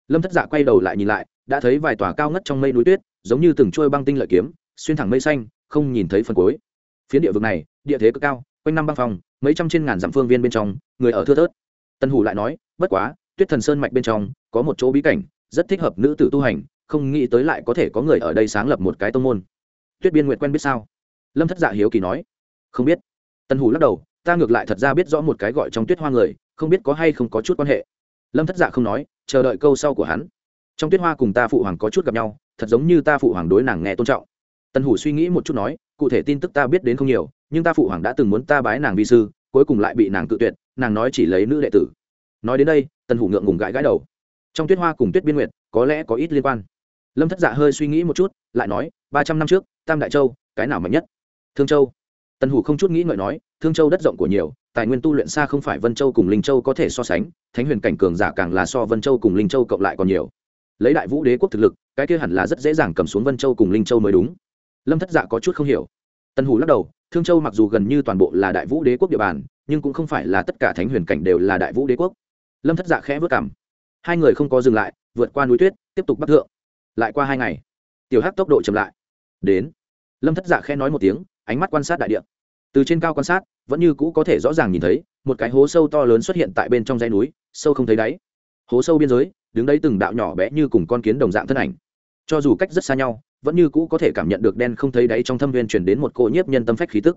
[SPEAKER 1] Lâm thất dạ quay đầu lại nhìn lại, đã thấy vài tòa cao ngất trong mây núi tuyết, giống như từng trôi băng tinh lợi kiếm, xuyên thẳng mây xanh, không nhìn thấy phần cuối. Phiến địa vực này, địa thế cực cao, quanh năm băng phòng mấy trăm trên ngàn dặm phương viên bên trong, người ở thưa thớt tân hủ lại nói, bất quá, tuyết thần sơn mạch bên trong có một chỗ bí cảnh, rất thích hợp nữ tử tu hành, không nghĩ tới lại có thể có người ở đây sáng lập một cái tông môn. Tuyết biên nguyện quen biết sao? Lâm thất dạ hiếu kỳ nói, không biết. Tân hủ lắc đầu, ta ngược lại thật ra biết rõ một cái gọi trong tuyết hoa người, không biết có hay không có chút quan hệ. Lâm thất dạ không nói, chờ đợi câu sau của hắn. Trong tuyết hoa cùng ta phụ hoàng có chút gặp nhau, thật giống như ta phụ hoàng đối nàng nghe tôn trọng. Tân hủ suy nghĩ một chút nói, cụ thể tin tức ta biết đến không nhiều, nhưng ta phụ hoàng đã từng muốn ta bái nàng vi sư cuối cùng lại bị nàng tự tuyệt, nàng nói chỉ lấy nữ đệ tử. Nói đến đây, Tần hủ ngượng ngùng gãi gãi đầu. Trong tuyết hoa cùng tuyết biên nguyệt, có lẽ có ít liên quan. Lâm thất dạ hơi suy nghĩ một chút, lại nói, ba trăm năm trước, tam đại châu, cái nào mạnh nhất? Thương châu. Tần hủ không chút nghĩ ngợi nói, thương châu đất rộng của nhiều, tài nguyên tu luyện xa không phải vân châu cùng linh châu có thể so sánh, thánh huyền cảnh cường giả càng là so vân châu cùng linh châu cộng lại còn nhiều. Lấy đại vũ đế quốc thực lực, cái kia hẳn là rất dễ dàng cầm xuống vân châu cùng linh châu mới đúng. Lâm thất dạ có chút không hiểu. Tần hủ lắc đầu thương châu mặc dù gần như toàn bộ là đại vũ đế quốc địa bàn, nhưng cũng không phải là tất cả thánh huyền cảnh đều là đại vũ đế quốc. Lâm thất dạ khẽ vất cảm hai người không có dừng lại, vượt qua núi tuyết, tiếp tục bắc thượng. Lại qua hai ngày, tiểu hắc tốc độ chậm lại. Đến, lâm thất dạ khẽ nói một tiếng, ánh mắt quan sát đại địa. Từ trên cao quan sát, vẫn như cũ có thể rõ ràng nhìn thấy, một cái hố sâu to lớn xuất hiện tại bên trong dãy núi, sâu không thấy đáy. Hố sâu biên giới, đứng đấy từng đạo nhỏ bé như cùng con kiến đồng dạng thân ảnh. Cho dù cách rất xa nhau vẫn như cũ có thể cảm nhận được đen không thấy đáy trong thâm viên chuyển đến một cô nhiếp nhân tâm phách khí tức.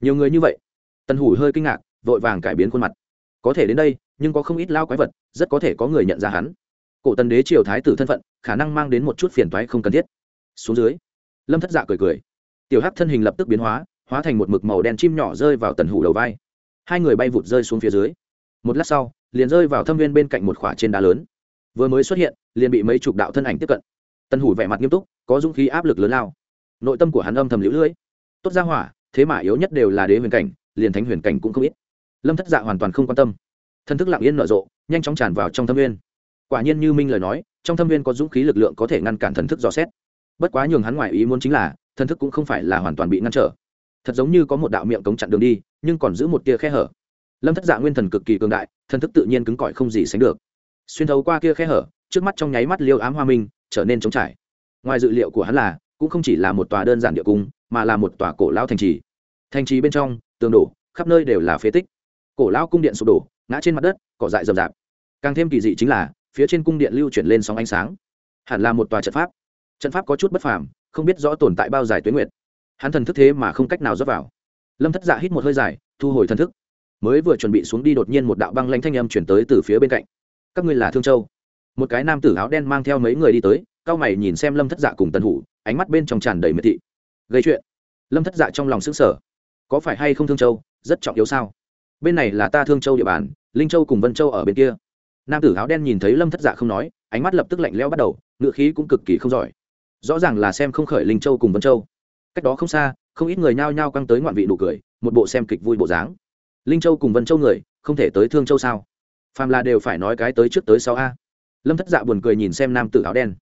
[SPEAKER 1] Nhiều người như vậy. Tần hủ hơi kinh ngạc, vội vàng cải biến khuôn mặt. Có thể đến đây, nhưng có không ít lao quái vật, rất có thể có người nhận ra hắn. Cổ tần đế triều thái tử thân phận, khả năng mang đến một chút phiền toái không cần thiết. Xuống dưới, lâm thất dạ cười cười. Tiểu hắc thân hình lập tức biến hóa hóa thành một mực màu đen chim nhỏ rơi vào tần hủ đầu vai. Hai người bay vụt rơi xuống phía dưới. Một lát sau, liền rơi vào thâm viên bên cạnh một khỏa trên đá lớn. Vừa mới xuất hiện, liền bị mấy chục đạo thân ảnh tiếp cận. Tân hủ vẻ mặt nghiêm túc, có dũng khí áp lực lớn lao. Nội tâm của hắn âm thầm lũ lưỡi tốt ra hỏa, thế mà yếu nhất đều là đế huyền cảnh, liền thánh huyền cảnh cũng không ít. Lâm thất dạ hoàn toàn không quan tâm. Thân thức lặng yên nở rộ, nhanh chóng tràn vào trong thâm viên. Quả nhiên như minh lời nói, trong thâm viên có dũng khí lực lượng có thể ngăn cản thần thức dò xét. Bất quá nhường hắn ngoài ý muốn chính là, thần thức cũng không phải là hoàn toàn bị ngăn trở. Thật giống như có một đạo miệng cống chặn đường đi, nhưng còn giữ một tia khe hở. Lâm thất dạ nguyên thần cực kỳ cường đại, thần thức tự nhiên cứng cỏi không gì sánh được. Xuyên thấu qua kia khe hở, trước mắt trong nháy mắt liêu ám hoa minh trở nên trống trải. Ngoài dự liệu của hắn là, cũng không chỉ là một tòa đơn giản địa cung, mà là một tòa cổ lão thành trì. Thành trì bên trong, tường đổ, khắp nơi đều là phế tích. Cổ lão cung điện sụp đổ, ngã trên mặt đất, cỏ dại rậm rạp. Càng thêm kỳ dị chính là, phía trên cung điện lưu chuyển lên sóng ánh sáng. Hẳn là một tòa trận pháp. Trận pháp có chút bất phàm, không biết rõ tồn tại bao dài tuyến nguyệt. Hắn thần thức thế mà không cách nào dốc vào. Lâm thất dạ hít một hơi dài, thu hồi thần thức. Mới vừa chuẩn bị xuống đi đột nhiên một đạo băng lanh thanh âm chuyển tới từ phía bên cạnh. Các ngươi là thương châu? Một cái nam tử áo đen mang theo mấy người đi tới, cao mày nhìn xem lâm thất dạ cùng tần hủ, ánh mắt bên trong tràn đầy miệt thị. Gây chuyện. Lâm thất dạ trong lòng xứng sở có phải hay không thương châu, rất trọng yếu sao? Bên này là ta thương châu địa bàn, linh châu cùng vân châu ở bên kia. Nam tử áo đen nhìn thấy lâm thất dạ không nói, ánh mắt lập tức lạnh lẽo bắt đầu ngựa khí cũng cực kỳ không giỏi. Rõ ràng là xem không khởi linh châu cùng vân châu. Cách đó không xa, không ít người nhao nhao căng tới ngoạn vị nụ cười, một bộ xem kịch vui bộ dáng. Linh châu cùng vân châu người, không thể tới thương châu sao? Phàm là đều phải nói cái tới trước tới sau a lâm thất dạ buồn cười nhìn xem nam tử áo đen.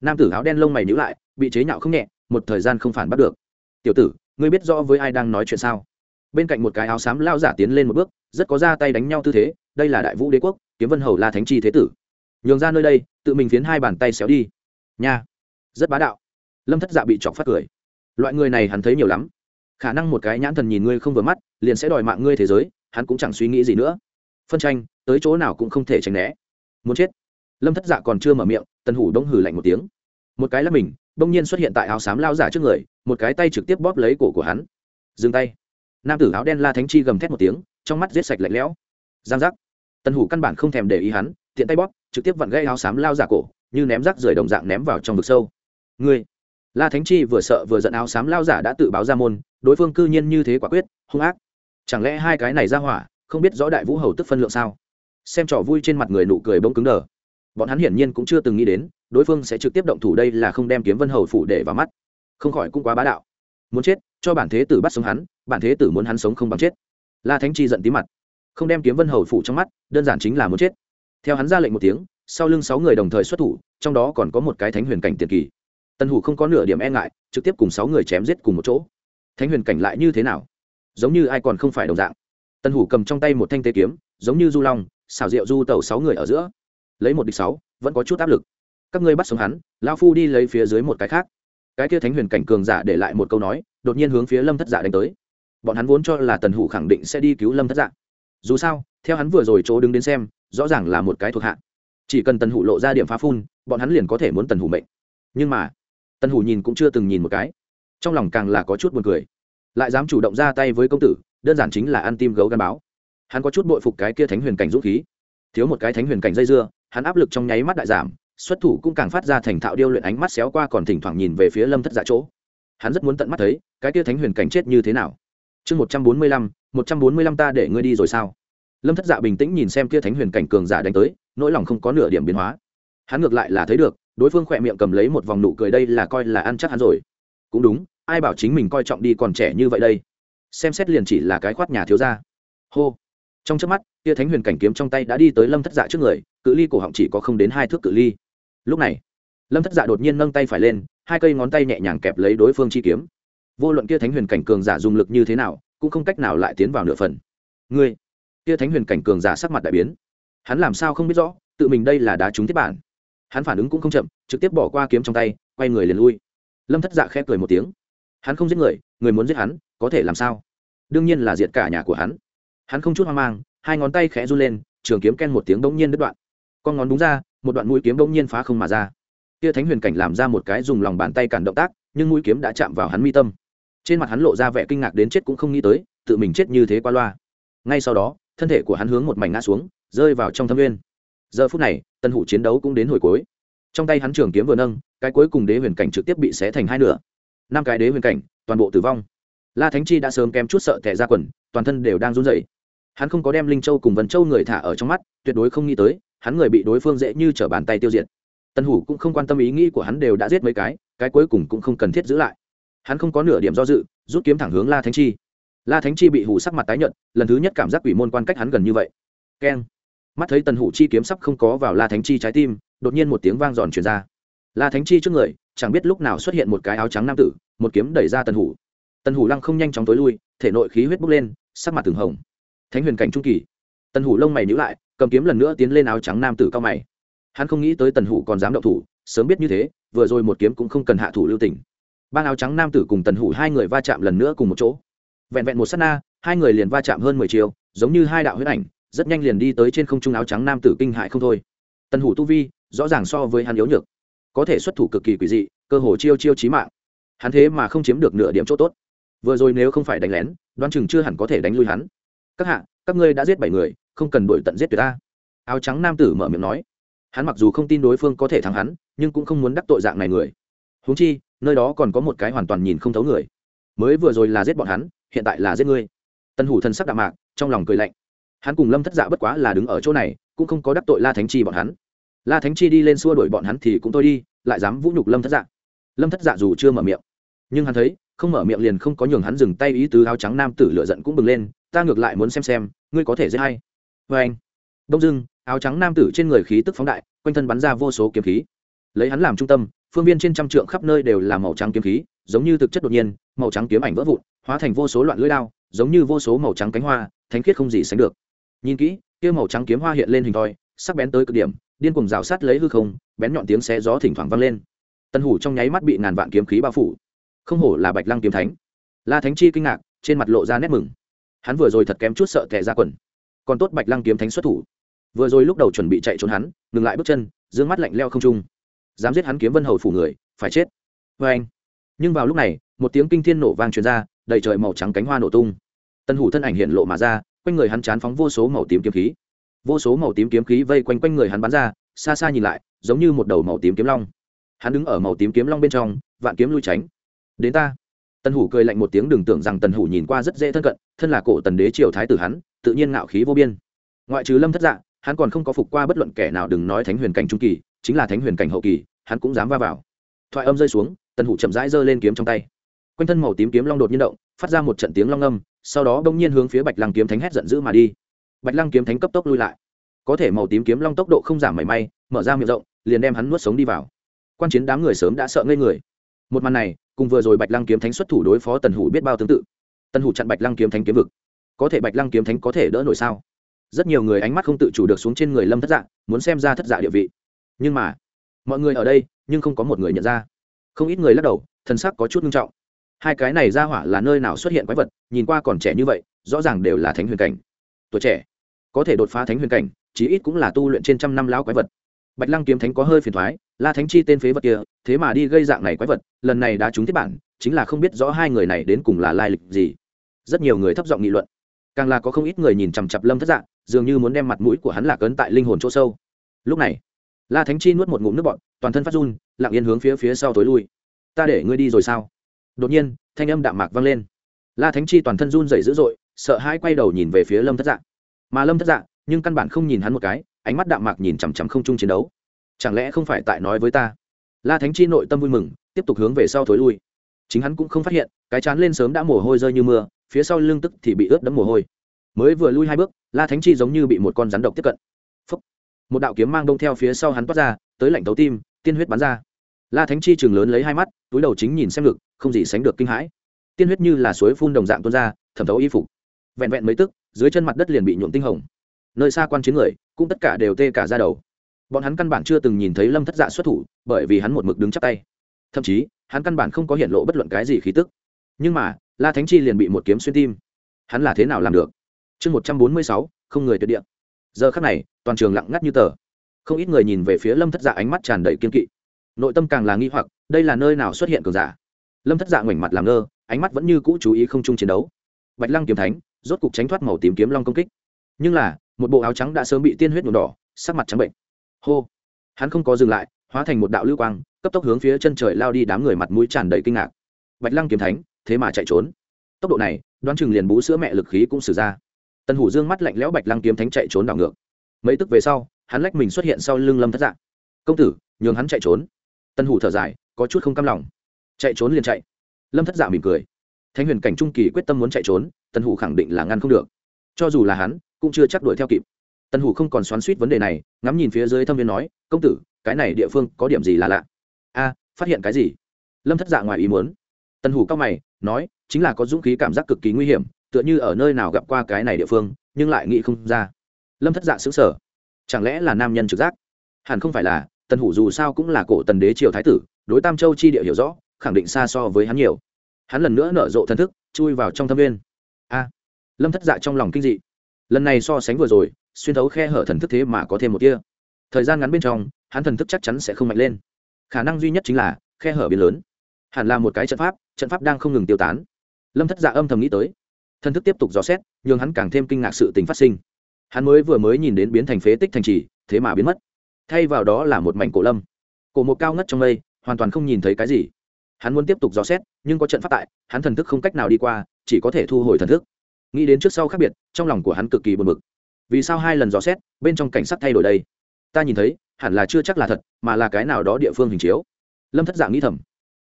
[SPEAKER 1] Nam tử áo đen lông mày nhữ lại, bị chế nhạo không nhẹ, một thời gian không phản bắt được. Tiểu tử, ngươi biết rõ với ai đang nói chuyện sao? Bên cạnh một cái áo xám lao giả tiến lên một bước, rất có ra tay đánh nhau tư thế, đây là đại vũ đế quốc, kiếm vân hầu la thánh chi thế tử. Nhường ra nơi đây, tự mình phiến hai bàn tay xéo đi. Nha, rất bá đạo. Lâm thất dạ bị chọc phát cười. Loại người này hắn thấy nhiều lắm. Khả năng một cái nhãn thần nhìn ngươi không vừa mắt, liền sẽ đòi mạng ngươi thế giới, hắn cũng chẳng suy nghĩ gì nữa. Phân tranh, tới chỗ nào cũng không thể tránh né. Muốn chết lâm thất dạ còn chưa mở miệng tần hủ đông hử lạnh một tiếng một cái là mình bỗng nhiên xuất hiện tại áo xám lao giả trước người một cái tay trực tiếp bóp lấy cổ của hắn dừng tay nam tử áo đen la thánh chi gầm thét một tiếng trong mắt giết sạch lạnh lẽo giang giác tần hủ căn bản không thèm để ý hắn tiện tay bóp trực tiếp vặn gây áo xám lao giả cổ như ném rác rời đồng dạng ném vào trong vực sâu ngươi la thánh chi vừa sợ vừa giận áo xám lao giả đã tự báo ra môn đối phương cư nhiên như thế quả quyết hung ác chẳng lẽ hai cái này ra hỏa không biết rõ đại vũ hầu tức phân lượng sao xem trò vui trên mặt người nụ cười bỗng cứng đờ bọn hắn hiển nhiên cũng chưa từng nghĩ đến, đối phương sẽ trực tiếp động thủ đây là không đem kiếm vân hầu phủ để vào mắt. Không khỏi cũng quá bá đạo. Muốn chết, cho bản thế tử bắt sống hắn, bản thế tử muốn hắn sống không bằng chết. La thánh chi giận tí mặt. Không đem kiếm vân hầu phủ trong mắt, đơn giản chính là muốn chết. Theo hắn ra lệnh một tiếng, sau lưng sáu người đồng thời xuất thủ, trong đó còn có một cái thánh huyền cảnh tiền kỳ. Tân hủ không có nửa điểm e ngại, trực tiếp cùng sáu người chém giết cùng một chỗ. Thánh huyền cảnh lại như thế nào? Giống như ai còn không phải đồng dạng. Tân hủ cầm trong tay một thanh tế kiếm, giống như du long, xào rượu du tẩu sáu người ở giữa lấy một địch sáu, vẫn có chút áp lực. Các ngươi bắt sống hắn lao phu đi lấy phía dưới một cái khác. Cái kia thánh huyền cảnh cường giả để lại một câu nói, đột nhiên hướng phía lâm thất giả đánh tới. Bọn hắn vốn cho là tần hủ khẳng định sẽ đi cứu lâm thất giả dù sao, theo hắn vừa rồi chỗ đứng đến xem, rõ ràng là một cái thuộc hạ. Chỉ cần tần hủ lộ ra điểm phá phun, bọn hắn liền có thể muốn tần hủ mệnh. Nhưng mà, tần hủ nhìn cũng chưa từng nhìn một cái. Trong lòng càng là có chút buồn cười. Lại dám chủ động ra tay với công tử, đơn giản chính là ăn tim gấu gắn báo. Hắn có chút bội phục cái kia thánh huyền cảnh dũng khí. Thiếu một cái thánh huyền cảnh dây dưa hắn áp lực trong nháy mắt đại giảm, xuất thủ cũng càng phát ra thành thạo điêu luyện ánh mắt xéo qua còn thỉnh thoảng nhìn về phía lâm thất dạ chỗ. Hắn rất muốn tận mắt thấy, cái kia thánh huyền cảnh chết như thế nào. Chương một trăm bốn mươi lăm, một trăm bốn mươi lăm ta để ngươi đi rồi sao? Lâm thất dạ bình tĩnh nhìn xem kia thánh huyền cảnh cường giả đánh tới, nỗi lòng không có nửa điểm biến hóa. Hắn ngược lại là thấy được, đối phương khỏe miệng cầm lấy một vòng nụ cười đây là coi là ăn chắc hắn rồi. Cũng đúng, ai bảo chính mình coi trọng đi còn trẻ như vậy đây? Xem xét liền chỉ là cái khoát nhà thiếu gia. Hô. Trong trước mắt, kia thánh huyền cảnh kiếm trong tay đã đi tới lâm thất dạ trước người cự ly cổ họng chỉ có không đến hai thước cự ly. Lúc này, lâm thất dạ đột nhiên nâng tay phải lên, hai cây ngón tay nhẹ nhàng kẹp lấy đối phương chi kiếm. Vô luận kia thánh huyền cảnh cường giả dùng lực như thế nào, cũng không cách nào lại tiến vào nửa phần. Ngươi, kia thánh huyền cảnh cường giả sắc mặt đại biến. Hắn làm sao không biết rõ, tự mình đây là đá trúng tiếp bản. Hắn phản ứng cũng không chậm, trực tiếp bỏ qua kiếm trong tay, quay người liền lui. Lâm thất dạ khẽ cười một tiếng. Hắn không giết người người muốn giết hắn, có thể làm sao? Đương nhiên là diệt cả nhà của hắn. Hắn không chút hoang mang, hai ngón tay khẽ run lên, trường kiếm ken một tiếng bỗng nhiên đứt đoạn con ngón đúng ra, một đoạn mũi kiếm bỗng nhiên phá không mà ra. Kia thánh huyền cảnh làm ra một cái dùng lòng bàn tay cản động tác, nhưng mũi kiếm đã chạm vào hắn mi tâm. Trên mặt hắn lộ ra vẻ kinh ngạc đến chết cũng không nghĩ tới, tự mình chết như thế qua loa. Ngay sau đó, thân thể của hắn hướng một mảnh ngã xuống, rơi vào trong thâm nguyên. Giờ phút này, tân hủ chiến đấu cũng đến hồi cuối. Trong tay hắn trường kiếm vừa nâng, cái cuối cùng đế huyền cảnh trực tiếp bị xé thành hai nửa. Năm cái đế huyền cảnh, toàn bộ tử vong. La thánh chi đã sớm kém chút sợ tẻ ra quần, toàn thân đều đang run rẩy. Hắn không có đem linh châu cùng vân châu người thả ở trong mắt, tuyệt đối không nghĩ tới hắn người bị đối phương dễ như t bàn tay tiêu diệt. Tân hủ cũng không quan tâm ý nghĩ của hắn đều đã giết mấy cái cái cuối cùng cũng không cần thiết giữ lại. Hắn không có nửa điểm do dự, rút kiếm thẳng hướng la thánh chi. La thánh chi bị hủ sắc mặt tái nhợt, lần thứ nhất cảm giác quỷ môn quan cách hắn gần như vậy. Keng. Mắt thấy tần hủ chi kiếm sắp không có vào la thánh chi trái tim, đột nhiên một tiếng vang giòn truyền ra. La thánh chi trước người, chẳng biết lúc nào xuất hiện một cái áo trắng nam tử, một kiếm đẩy ra tần hủ. Tần hủ lăng không nhanh chóng tối lui, thể nội khí huyết bốc lên, sắc mặt từng hồng. Thánh huyền cảnh trung kỳ. Tần hủ lông mày nhữ lại cầm kiếm lần nữa tiến lên áo trắng nam tử cao mày. Hắn không nghĩ tới tần hủ còn dám động thủ, sớm biết như thế, vừa rồi một kiếm cũng không cần hạ thủ lưu tình. Ban áo trắng nam tử cùng tần hủ hai người va chạm lần nữa cùng một chỗ. Vẹn vẹn một s á t na, hai người liền va chạm hơn mười chiều, giống như hai đạo huyết ảnh, rất nhanh liền đi tới trên không trung áo trắng nam tử kinh hại không thôi. Tần hủ tu vi, rõ ràng so với hắn yếu nhược, có thể xuất thủ cực kỳ quỷ dị, cơ hồ chiêu chiêu trí mạng. Hắn thế mà không chiếm được nửa điểm chỗ tốt. Vừa rồi nếu không phải đánh lén đoan chừng chưa hẳn có thể đánh lui hắn. Các hạ, các ngươi đã giết bảy người không cần đổi tận giết tuyệt ta. Áo trắng nam tử mở miệng nói. Hắn mặc dù không tin đối phương có thể thắng hắn, nhưng cũng không muốn đắc tội dạng này người. Húng chi, nơi đó còn có một cái hoàn toàn nhìn không thấu người. Mới vừa rồi là giết bọn hắn, hiện tại là giết ngươi. Tân hủ thân sắc đạm mạc, trong lòng cười lạnh. Hắn cùng lâm thất dạ bất quá là đứng ở chỗ này, cũng không có đắc tội la thánh chi bọn hắn. La thánh chi đi lên xua đuổi bọn hắn thì cũng tôi đi, lại dám vũ nhục lâm thất dạ. Lâm thất dạ dù chưa mở miệng, nhưng hắn thấy, không mở miệng liền không có nhường hắn dừng tay ý tứ áo trắng nam tử lựa giận cũng bừng lên, ta ngược lại muốn xem xem, ngươi có thể dễ hay vê anh. Đông dưng áo trắng nam tử trên người khí tức phóng đại, quanh thân bắn ra vô số kiếm khí. Lấy hắn làm trung tâm, phương viên trên trăm trượng khắp nơi đều là màu trắng kiếm khí, giống như thực chất đột nhiên, màu trắng kiếm ảnh vỡ vụn, hóa thành vô số loạn lưỡi đao, giống như vô số màu trắng cánh hoa, thánh khiết không gì sánh được. Nhìn kỹ, kia màu trắng kiếm hoa hiện lên hình thoi, sắc bén tới cực điểm, điên cùng rào sát lấy hư không, bén nhọn tiếng xé gió thỉnh thoảng vang lên. Tân hủ trong nháy mắt bị ngàn vạn kiếm khí bao phủ. Không hổ là bạch lăng kiếm thánh. La thánh chi kinh ngạc, trên mặt lộ ra nét mừng. Hắn vừa rồi thật kém chút sợ tệ ra quần còn tốt bạch lăng kiếm thánh xuất thủ. Vừa rồi lúc đầu chuẩn bị chạy trốn hắn, ngừng lại bước chân d ư ơ n g mắt lạnh leo không trung. Dám giết hắn kiếm vân hầu phủ người, phải chết. Vê anh. Nhưng vào lúc này, một tiếng kinh thiên nổ vang truyền ra, đầy trời màu trắng cánh hoa nổ tung. Tân hủ thân ảnh hiện lộ mà ra, quanh người hắn chán phóng vô số màu tím kiếm khí. Vô số màu tím kiếm khí vây quanh quanh người hắn bắn ra, xa xa nhìn lại, giống như một đầu màu tím kiếm long. Hắn đứng ở màu tím kiếm long bên trong, vạn kiếm lui tránh. Đến ta. Tần hủ cười lạnh một tiếng, đừng tưởng rằng tần hủ nhìn qua rất dễ thân cận, thân là cổ tần đế triều thái tử hắn tự nhiên ngạo khí vô biên. Ngoại trừ lâm thất dạ hắn còn không có phục qua bất luận kẻ nào đừng nói thánh huyền cảnh trung kỳ, chính là thánh huyền cảnh hậu kỳ, hắn cũng dám va vào. Thoại âm rơi xuống, tần hủ chậm rãi giơ lên kiếm trong tay. Quanh thân màu tím kiếm long đột nhiên động, phát ra một trận tiếng long âm, sau đó bỗng nhiên hướng phía bạch lăng kiếm thánh hét giận dữ mà đi. Bạch lăng kiếm thánh cấp tốc lui lại. Có thể màu tím kiếm long tốc độ không giảm mảy may, mở ra miệng rộng, liền đem hắn nuốt sống đi vào. Quan chiến đám người sớm đã sợ ngây người. Một màn này, cùng vừa rồi bạch lăng kiếm thánh xuất thủ đối phó tần hủ biết bao tương tự. Tần hủ chặn bạch lăng kiếm thánh kiếm vực có thể bạch lăng kiếm thánh có thể đỡ nổi sao? Rất nhiều người ánh mắt không tự chủ được xuống trên người lâm thất dạ muốn xem ra thất dạ địa vị. Nhưng mà, mọi người ở đây, nhưng không có một người nhận ra. Không ít người lắc đầu thân sắc có chút nghiêm trọng. Hai cái này ra hỏa là nơi nào xuất hiện quái vật, nhìn qua còn trẻ như vậy, rõ ràng đều là thánh huyền cảnh. Tuổi trẻ, có thể đột phá thánh huyền cảnh, chí ít cũng là tu luyện trên trăm năm lão quái vật. Bạch lăng kiếm thánh có hơi phiền thoái, la thánh chi tên phế vật kia, thế mà đi gây dạng này quái vật, lần này đã trúng thiết bản, chính là không biết rõ hai người này đến cùng là lai lịch gì. Rất nhiều người thấp giọng nghị luận càng là có không ít người nhìn chằm chặp lâm thất dạng dường như muốn đem mặt mũi của hắn lạc ấn tại linh hồn chỗ sâu lúc này la thánh chi nuốt một ngụm nước bọt, toàn thân phát run, lặng yên hướng phía phía sau tối lui. Ta để ngươi đi rồi sao? Đột nhiên, thanh âm đạm mạc vang lên. La thánh chi toàn thân run dày dữ dội, sợ hãi quay đầu nhìn về phía lâm thất dạng mà lâm thất dạng nhưng căn bản không nhìn hắn một cái, ánh mắt đạm mạc nhìn chằm chằm không chung chiến đấu. Chẳng lẽ không phải tại nói với ta? La thánh chi nội tâm vui mừng, tiếp tục hướng về sau thối lui. Chính hắn cũng không phát hiện, cái chán lên sớm đã mồ hôi rơi như mưa phía sau lưng tức thì bị ướt đẫm mồ hôi. Mới vừa lui hai bước, la thánh chi giống như bị một con rắn độc tiếp cận. Phúc. một đạo kiếm mang đông theo phía sau hắn toát ra, tới lạnh tấu tim, tiên huyết bắn ra. La thánh chi chừng lớn lấy hai mắt, túi đầu chính nhìn xem ngực, không gì sánh được kinh hãi. Tiên huyết như là suối phun đồng dạng tuôn ra, thẩm thấu y phục. Vẹn vẹn mấy tức, dưới chân mặt đất liền bị nhuộm tinh hồng. Nơi xa quan chiến người, cũng tất cả đều tê cả ra đầu. Bọn hắn căn bản chưa từng nhìn thấy lâm thất dạ xuất thủ, bởi vì hắn một mực đứng chắp tay. Thậm chí, hắn căn bản không có hiện lộ bất luận cái gì khí tức. Nhưng mà la thánh chi liền bị một kiếm xuyên tim. Hắn là thế nào làm được? Chương một trăm bốn mươi sáu, không người tuyệt địa. Giờ khắc này, toàn trường lặng ngắt như tờ. Không ít người nhìn về phía lâm thất dạ ánh mắt tràn đầy kiên kỵ. Nội tâm càng là nghi hoặc, đây là nơi nào xuất hiện cường giả? Lâm thất dạ ngoảnh mặt làm ngơ, ánh mắt vẫn như cũ chú ý không chung chiến đấu. Bạch lăng kiếm thánh, rốt cục tránh thoát màu tím kiếm long công kích. Nhưng là, một bộ áo trắng đã sớm bị tiên huyết nhuộm đỏ, sắc mặt trắng bệnh. Hô! Hắn không có dừng lại, hóa thành một đạo lưu quang, cấp tốc hướng phía chân trời lao đi đám người mặt mũi tràn đầy kinh ngạc. Bạch lăng kiếm thánh thế mà chạy trốn. Tốc độ này, đoán chừng liền bú sữa mẹ lực khí cũng xử ra. Tần hủ dương mắt lạnh lẽo bạch lăng kiếm thánh chạy trốn đảo ngược. Mấy tức về sau, hắn lách mình xuất hiện sau lưng lâm thất dạng công tử, nhường hắn chạy trốn. Tần hủ thở dài, có chút không cam lòng. Chạy trốn liền chạy. Lâm thất dạ mỉm cười. Thánh huyền cảnh trung kỳ quyết tâm muốn chạy trốn, tần hủ khẳng định là ngăn không được. Cho dù là hắn, cũng chưa chắc đuổi theo kịp. Tần hủ không còn xoắn suýt vấn đề này, ngắm nhìn phía dưới thâm viên nói, công tử, cái này địa phương có điểm gì là lạ? A, phát hiện cái gì? Lâm thất dạ ngoài ý muốn. Tần hủ cao mày nói, chính là có dũng khí cảm giác cực kỳ nguy hiểm, tựa như ở nơi nào gặp qua cái này địa phương, nhưng lại nghĩ không ra. Lâm thất dạ xứng sở chẳng lẽ là nam nhân trực giác? Hẳn không phải là, tần hủ dù sao cũng là cổ tần đế triều thái tử, đối tam châu chi địa hiểu rõ, khẳng định xa so với hắn nhiều. Hắn lần nữa nở rộ thần thức, chui vào trong thâm viên. A! Lâm thất dạ trong lòng kinh dị. Lần này so sánh vừa rồi, xuyên thấu khe hở thần thức thế mà có thêm một kia thời gian ngắn bên trong, hắn thần thức chắc chắn sẽ không mạnh lên. Khả năng duy nhất chính là, khe hở biến lớn hẳn là một cái trận pháp trận pháp đang không ngừng tiêu tán. Lâm thất dạ âm thầm nghĩ tới. Thần thức tiếp tục dò xét nhưng hắn càng thêm kinh ngạc sự tình phát sinh. Hắn mới vừa mới nhìn đến biến thành phế tích thành trì, thế mà biến mất. Thay vào đó là một mảnh cổ lâm. Cổ một cao ngất trong mây, hoàn toàn không nhìn thấy cái gì. Hắn muốn tiếp tục dò xét, nhưng có trận pháp tại, hắn thần thức không cách nào đi qua, chỉ có thể thu hồi thần thức. Nghĩ đến trước sau khác biệt, trong lòng của hắn cực kỳ buồn bực. Vì sao hai lần dò xét, bên trong cảnh sắc thay đổi đây? Ta nhìn thấy, hẳn là chưa chắc là thật, mà là cái nào đó địa phương hình chiếu. Lâm thất dạng nghĩ thầm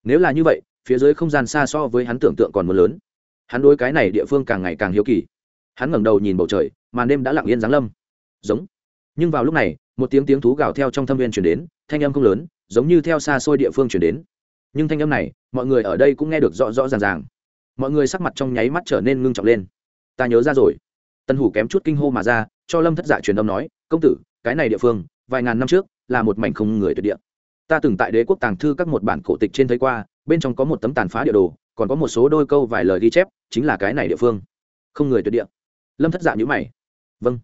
[SPEAKER 1] nếu là như vậy, phía dưới không gian xa so với hắn tưởng tượng còn muốn lớn. Hắn đối cái này địa phương càng ngày càng hiếu kỳ. Hắn ngẩng đầu nhìn bầu trời, màn đêm đã lặng yên giáng lâm. Giống. Nhưng vào lúc này, một tiếng tiếng thú gào theo trong thâm viên chuyển đến, thanh âm không lớn, giống như theo xa xôi địa phương chuyển đến. Nhưng thanh âm này, mọi người ở đây cũng nghe được rõ rõ ràng ràng. Mọi người sắc mặt trong nháy mắt trở nên ngưng trọng lên. Ta nhớ ra rồi. Tân hủ kém chút kinh hô mà ra, cho lâm thất dạ truyền âm nói, công tử, cái này địa phương, vài ngàn năm trước, là một mảnh không người tuyệt địa ta từng tại đế quốc tàng thư các một bản cổ tịch trên thấy qua, bên trong có một tấm tàn phá địa đồ, còn có một số đôi câu vài lời ghi chép, chính là cái này địa phương. Không người tuyệt địa. Lâm thất dạ nhữ mày. Vâng.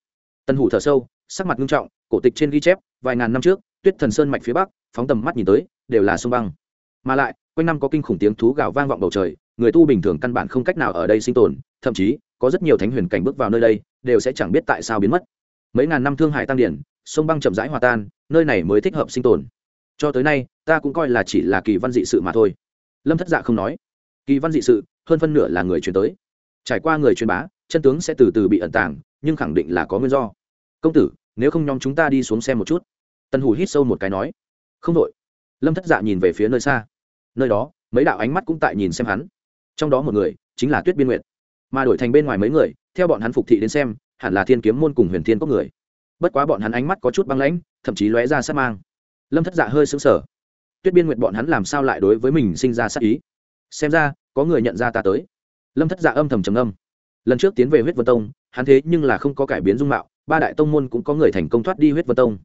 [SPEAKER 1] Tân hủ thở sâu, sắc mặt nghiêm trọng, cổ tịch trên ghi chép, vài ngàn năm trước, tuyết thần sơn mạch phía bắc, phóng tầm mắt nhìn tới, đều là sông băng. Mà lại, quanh năm có kinh khủng tiếng thú gào vang vọng bầu trời, người tu bình thường căn bản không cách nào ở đây sinh tồn, thậm chí, có rất nhiều thánh huyền cảnh bước vào nơi đây, đều sẽ chẳng biết tại sao biến mất. Mấy ngàn năm thương hải tăng điển, sông băng chậm rãi hòa tan, nơi này mới thích hợp sinh tồn cho tới nay, ta cũng coi là chỉ là kỳ văn dị sự mà thôi. Lâm thất dạ không nói. Kỳ văn dị sự, hơn phân nửa là người truyền tới. Trải qua người truyền bá, chân tướng sẽ từ từ bị ẩn tàng, nhưng khẳng định là có nguyên do. Công tử, nếu không nhóm chúng ta đi xuống xem một chút. Tần hủ hít sâu một cái nói. Không đội. Lâm thất dạ nhìn về phía nơi xa. Nơi đó, mấy đạo ánh mắt cũng tại nhìn xem hắn. Trong đó một người, chính là tuyết biên nguyệt. Mà đổi thành bên ngoài mấy người, theo bọn hắn phục thị đến xem, hẳn là thiên kiếm môn cùng huyền thiên cốc người. Bất quá bọn hắn ánh mắt có chút băng lãnh, thậm chí lóe ra sát mang lâm thất dạ hơi xứng sở tuyết biên nguyệt bọn hắn làm sao lại đối với mình sinh ra sát ý? Xem ra, có người nhận ra ta tới. Lâm thất dạ âm thầm trầm âm lần trước tiến về huyết vân tông, hắn thế nhưng là không có cải biến dung mạo, ba đại tông môn cũng có người thành công thoát đi huyết vân tông.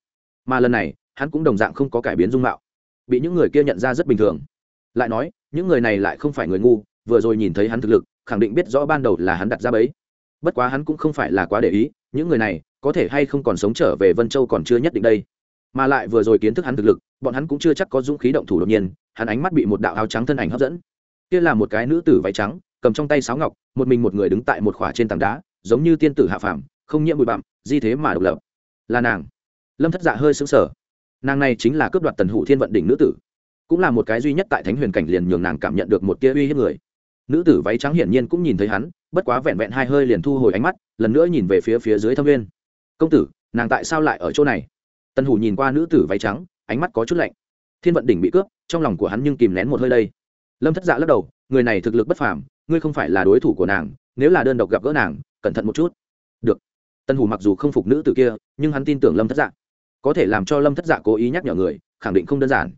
[SPEAKER 1] Mà lần này, hắn cũng đồng dạng không có cải biến dung mạo. Bị những người kia nhận ra rất bình thường. Lại nói, những người này lại không phải người ngu, vừa rồi nhìn thấy hắn thực lực, khẳng định biết rõ ban đầu là hắn đặt ra bấy bất quá hắn cũng không phải là quá để ý, những người này có thể hay không còn sống trở về vân châu còn chưa nhất định đây mà lại vừa rồi kiến thức hắn thực lực, bọn hắn cũng chưa chắc có dũng khí động thủ đột nhiên, hắn ánh mắt bị một đạo áo trắng thân ảnh hấp dẫn. Kia là một cái nữ tử váy trắng, cầm trong tay sáo ngọc, một mình một người đứng tại một khỏa trên tảng đá, giống như tiên tử hạ phàm, không nhiễm bụi bặm, di thế mà độc lập. Là nàng. Lâm thất dạ hơi xứng sở nàng này chính là cướp đoạt tần hủ thiên vận đỉnh nữ tử. Cũng là một cái duy nhất tại thánh huyền cảnh liền nhường nàng cảm nhận được một tia uy hiếp người. Nữ tử váy trắng hiển nhiên cũng nhìn thấy hắn, bất quá vẹn vẹn hai hơi liền thu hồi ánh mắt, lần nữa nhìn về phía phía dưới thâm viên. Công tử, nàng tại sao lại ở chỗ này? Tân hủ nhìn qua nữ tử váy trắng, ánh mắt có chút lạnh. Thiên vận đỉnh bị cướp, trong lòng của hắn nhưng kìm nén một hơi đây. Lâm thất dạ lắc đầu, người này thực lực bất phàm, ngươi không phải là đối thủ của nàng, nếu là đơn độc gặp gỡ nàng, cẩn thận một chút. Được. Tân hủ mặc dù không phục nữ tử kia, nhưng hắn tin tưởng lâm thất dạ. Có thể làm cho lâm thất dạ cố ý nhắc nhở người, khẳng định không đơn giản.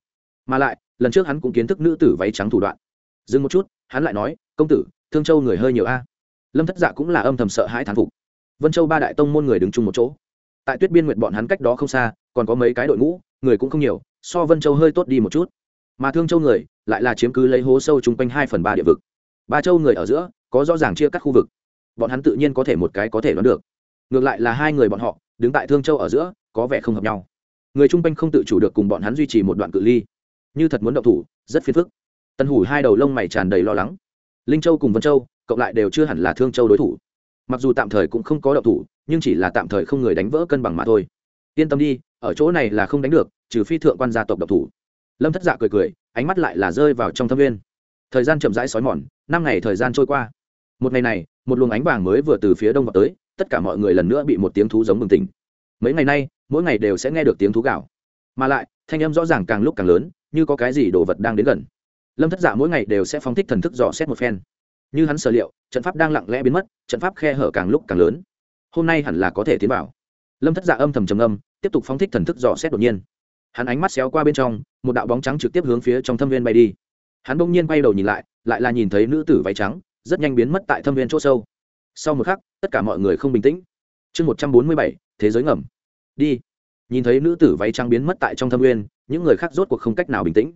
[SPEAKER 1] Mà lại, lần trước hắn cũng kiến thức nữ tử váy trắng thủ đoạn. Dừng một chút, hắn lại nói, công tử, thương châu người hơi nhiều a. Lâm thất dạ cũng là âm thầm sợ hãi thán phục. Vân châu ba đại tông môn người đứng chung một chỗ tại tuyết biên nguyện bọn hắn cách đó không xa, còn có mấy cái đội ngũ, người cũng không nhiều, so vân châu hơi tốt đi một chút. Mà thương châu người, lại là chiếm cứ lấy hố sâu chung quanh hai phần ba địa vực. Ba châu người ở giữa, có rõ ràng chia cắt khu vực. Bọn hắn tự nhiên có thể một cái có thể đoán được. Ngược lại là hai người bọn họ, đứng tại thương châu ở giữa, có vẻ không hợp nhau. Người chung quanh không tự chủ được cùng bọn hắn duy trì một đoạn cự ly. Như thật muốn động thủ, rất phiền phức. Tân hủ hai đầu lông mày tràn đầy lo lắng. Linh châu cùng vân châu, cộng lại đều chưa hẳn là thương châu đối thủ. Mặc dù tạm thời cũng không có động thủ nhưng chỉ là tạm thời không người đánh vỡ cân bằng mà thôi. Yên tâm đi, ở chỗ này là không đánh được, trừ phi thượng quan gia tộc độc thủ. Lâm thất dạ cười cười, ánh mắt lại là rơi vào trong thâm viên thời gian chậm rãi xói mòn, năm ngày thời gian trôi qua. Một ngày này, một luồng ánh vàng mới vừa từ phía đông vào tới, tất cả mọi người lần nữa bị một tiếng thú giống bừng tỉnh. Mấy ngày nay, mỗi ngày đều sẽ nghe được tiếng thú gạo mà lại, thanh âm rõ ràng càng lúc càng lớn, như có cái gì đồ vật đang đến gần. Lâm thất dạ mỗi ngày đều sẽ phóng thích thần thức dò xét một phen. Như hắn sở liệu, trận pháp đang lặng lẽ biến mất, trận pháp khe hở càng lúc càng lớn hôm nay hẳn là có thể tiến vào. Lâm thất dạ âm thầm trầm âm tiếp tục phóng thích thần thức dò xét đột nhiên. Hắn ánh mắt xéo qua bên trong, một đạo bóng trắng trực tiếp hướng phía trong thâm viên bay đi. Hắn bỗng nhiên quay đầu nhìn lại lại là nhìn thấy nữ tử váy trắng, rất nhanh biến mất tại thâm viên chỗ sâu. Sau một khắc, tất cả mọi người không bình tĩnh. Chương một trăm bốn mươi bảy, thế giới ngầm. Đi. Nhìn thấy nữ tử váy trắng biến mất tại trong thâm viên, những người khác rốt cuộc không cách nào bình tĩnh.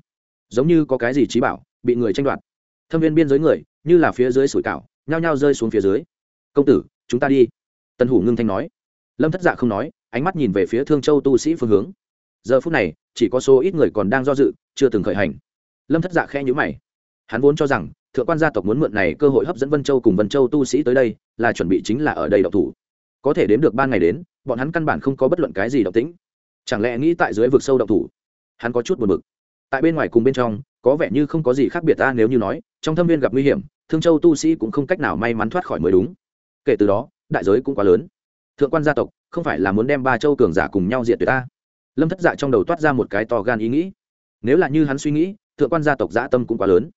[SPEAKER 1] Giống như có cái gì trí bảo, bị người tranh đoạt. Thâm viên biên giới người, như là phía dưới sủi cảo, nhao nhao rơi xuống phía dưới. Công tử, chúng ta đi tân hủ ngưng thanh nói. Lâm thất dạ không nói, ánh mắt nhìn về phía thương châu tu sĩ phương hướng. Giờ phút này, chỉ có số ít người còn đang do dự, chưa từng khởi hành. Lâm thất dạ khẽ nhữ mày. Hắn vốn cho rằng, thượng quan gia tộc muốn mượn này cơ hội hấp dẫn vân châu cùng vân châu tu sĩ tới đây, là chuẩn bị chính là ở đây độc thủ. Có thể đếm được ban ngày đến, bọn hắn căn bản không có bất luận cái gì động tĩnh. Chẳng lẽ nghĩ tại dưới vực sâu động thủ? Hắn có chút buồn bực. Tại bên ngoài cùng bên trong, có vẻ như không có gì khác biệt ta nếu như nói, trong thâm viên gặp nguy hiểm, thương châu tu sĩ cũng không cách nào may mắn thoát khỏi mới đúng. Kể từ đó đại giới cũng quá lớn. Thượng quan gia tộc, không phải là muốn đem ba châu cường giả cùng nhau diệt tuyệt ta? Lâm thất dạ trong đầu toát ra một cái to gan ý nghĩ. Nếu là như hắn suy nghĩ, thượng quan gia tộc dã tâm cũng quá lớn.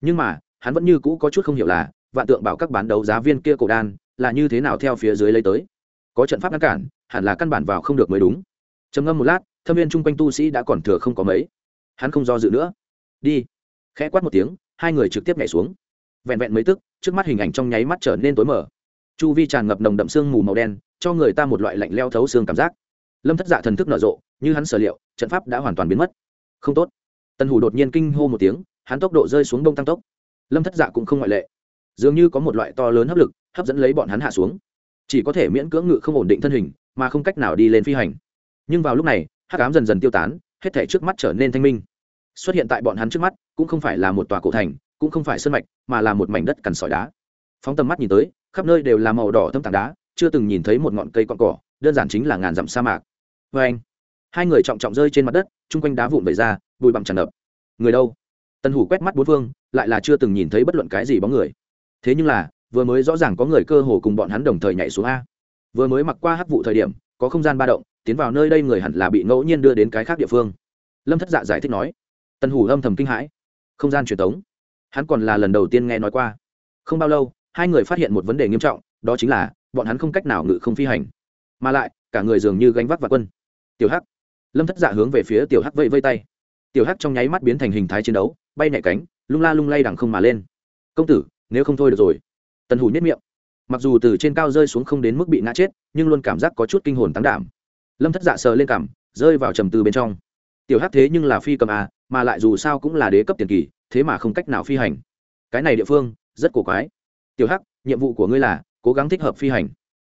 [SPEAKER 1] Nhưng mà, hắn vẫn như cũ có chút không hiểu là, vạn tượng bảo các bán đấu giá viên kia cổ đan là như thế nào theo phía dưới lấy tới? Có trận pháp ngăn cản, hẳn là căn bản vào không được mới đúng. Trầm ngâm một lát, thâm viên chung quanh tu sĩ đã còn thừa không có mấy. Hắn không do dự nữa. Đi. Khẽ quát một tiếng, hai người trực tiếp nhảy xuống. Vẹn vẹn mấy tức, trước mắt hình ảnh trong nháy mắt trở nên tối mở chu vi tràn ngập nồng đậm sương mù màu đen, cho người ta một loại lạnh leo thấu xương cảm giác. Lâm thất dạ thần thức nở rộ, như hắn sở liệu, trận pháp đã hoàn toàn biến mất. Không tốt. Tần hủ đột nhiên kinh hô một tiếng, hắn tốc độ rơi xuống đông tăng tốc. Lâm thất dạ cũng không ngoại lệ. Dường như có một loại to lớn hấp lực, hấp dẫn lấy bọn hắn hạ xuống. Chỉ có thể miễn cưỡng ngự không ổn định thân hình, mà không cách nào đi lên phi hành. Nhưng vào lúc này, hắc ám dần dần tiêu tán, hết thể trước mắt trở nên thanh minh. Xuất hiện tại bọn hắn trước mắt, cũng không phải là một tòa cổ thành, cũng không phải sân mạch, mà là một mảnh đất cằn sỏi đá. Phóng tầm mắt nhìn tới khắp nơi đều là màu đỏ thâm tảng đá, chưa từng nhìn thấy một ngọn cây cọn cỏ, đơn giản chính là ngàn dặm sa mạc. Vê anh, hai người trọng trọng rơi trên mặt đất, chung quanh đá vụn vẩy ra, bụi bặm tràn ngập. Người đâu? Tân hủ quét mắt bốn phương, lại là chưa từng nhìn thấy bất luận cái gì bóng người. Thế nhưng là, vừa mới rõ ràng có người cơ hồ cùng bọn hắn đồng thời nhảy xuống a. Vừa mới mặc qua hắc vụ thời điểm, có không gian ba động, tiến vào nơi đây người hẳn là bị ngẫu nhiên đưa đến cái khác địa phương. Lâm thất dạ giải thích nói. Tân hủ âm thầm kinh hãi. Không gian truyền thống hắn còn là lần đầu tiên nghe nói qua. Không bao lâu hai người phát hiện một vấn đề nghiêm trọng, đó chính là, bọn hắn không cách nào ngự không phi hành. Mà lại, cả người dường như gánh vác và quân. Tiểu hắc. Lâm thất dạ hướng về phía tiểu hắc vây vây tay. Tiểu hắc trong nháy mắt biến thành hình thái chiến đấu, bay nhẹ cánh, lung la lung lay đằng không mà lên. Công tử, nếu không thôi được rồi. Tần hủ nhất miệng. Mặc dù từ trên cao rơi xuống không đến mức bị ngã chết, nhưng luôn cảm giác có chút kinh hồn tăng đảm. Lâm thất dạ sờ lên cảm rơi vào trầm tư bên trong. Tiểu hắc thế nhưng là phi cầm à mà lại dù sao cũng là đế cấp tiền kỳ, thế mà không cách nào phi hành. Cái này địa phương, rất cổ quái tiểu hắc, nhiệm vụ của ngươi là cố gắng thích hợp phi hành.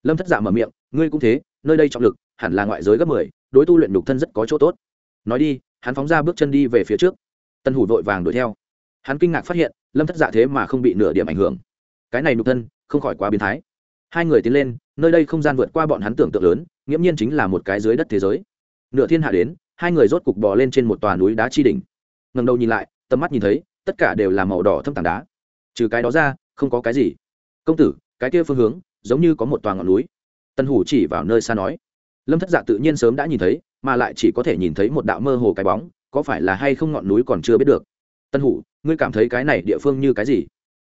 [SPEAKER 1] Lâm thất dạ mở miệng, ngươi cũng thế, nơi đây trọng lực hẳn là ngoại giới gấp mười, đối tu luyện nhục thân rất có chỗ tốt. Nói đi, hắn phóng ra bước chân đi về phía trước. Tân hủ vội vàng đuổi theo. Hắn kinh ngạc phát hiện, lâm thất dạ thế mà không bị nửa điểm ảnh hưởng. Cái này nhục thân không khỏi quá biến thái. Hai người tiến lên, nơi đây không gian vượt qua bọn hắn tưởng tượng lớn, nghiễm nhiên chính là một cái dưới đất thế giới. Nửa thiên hạ đến, hai người rốt cục bò lên trên một tòa núi đá chi đỉnh. Ngầm đầu nhìn lại, tầm mắt nhìn thấy, tất cả đều là màu đỏ thâm tảng đá. Trừ cái đó ra không có cái gì. Công tử, cái kia phương hướng, giống như có một tòa ngọn núi. Tân hủ chỉ vào nơi xa nói. Lâm thất dạ tự nhiên sớm đã nhìn thấy, mà lại chỉ có thể nhìn thấy một đạo mơ hồ cái bóng, có phải là hay không ngọn núi còn chưa biết được? Tân hủ, ngươi cảm thấy cái này địa phương như cái gì?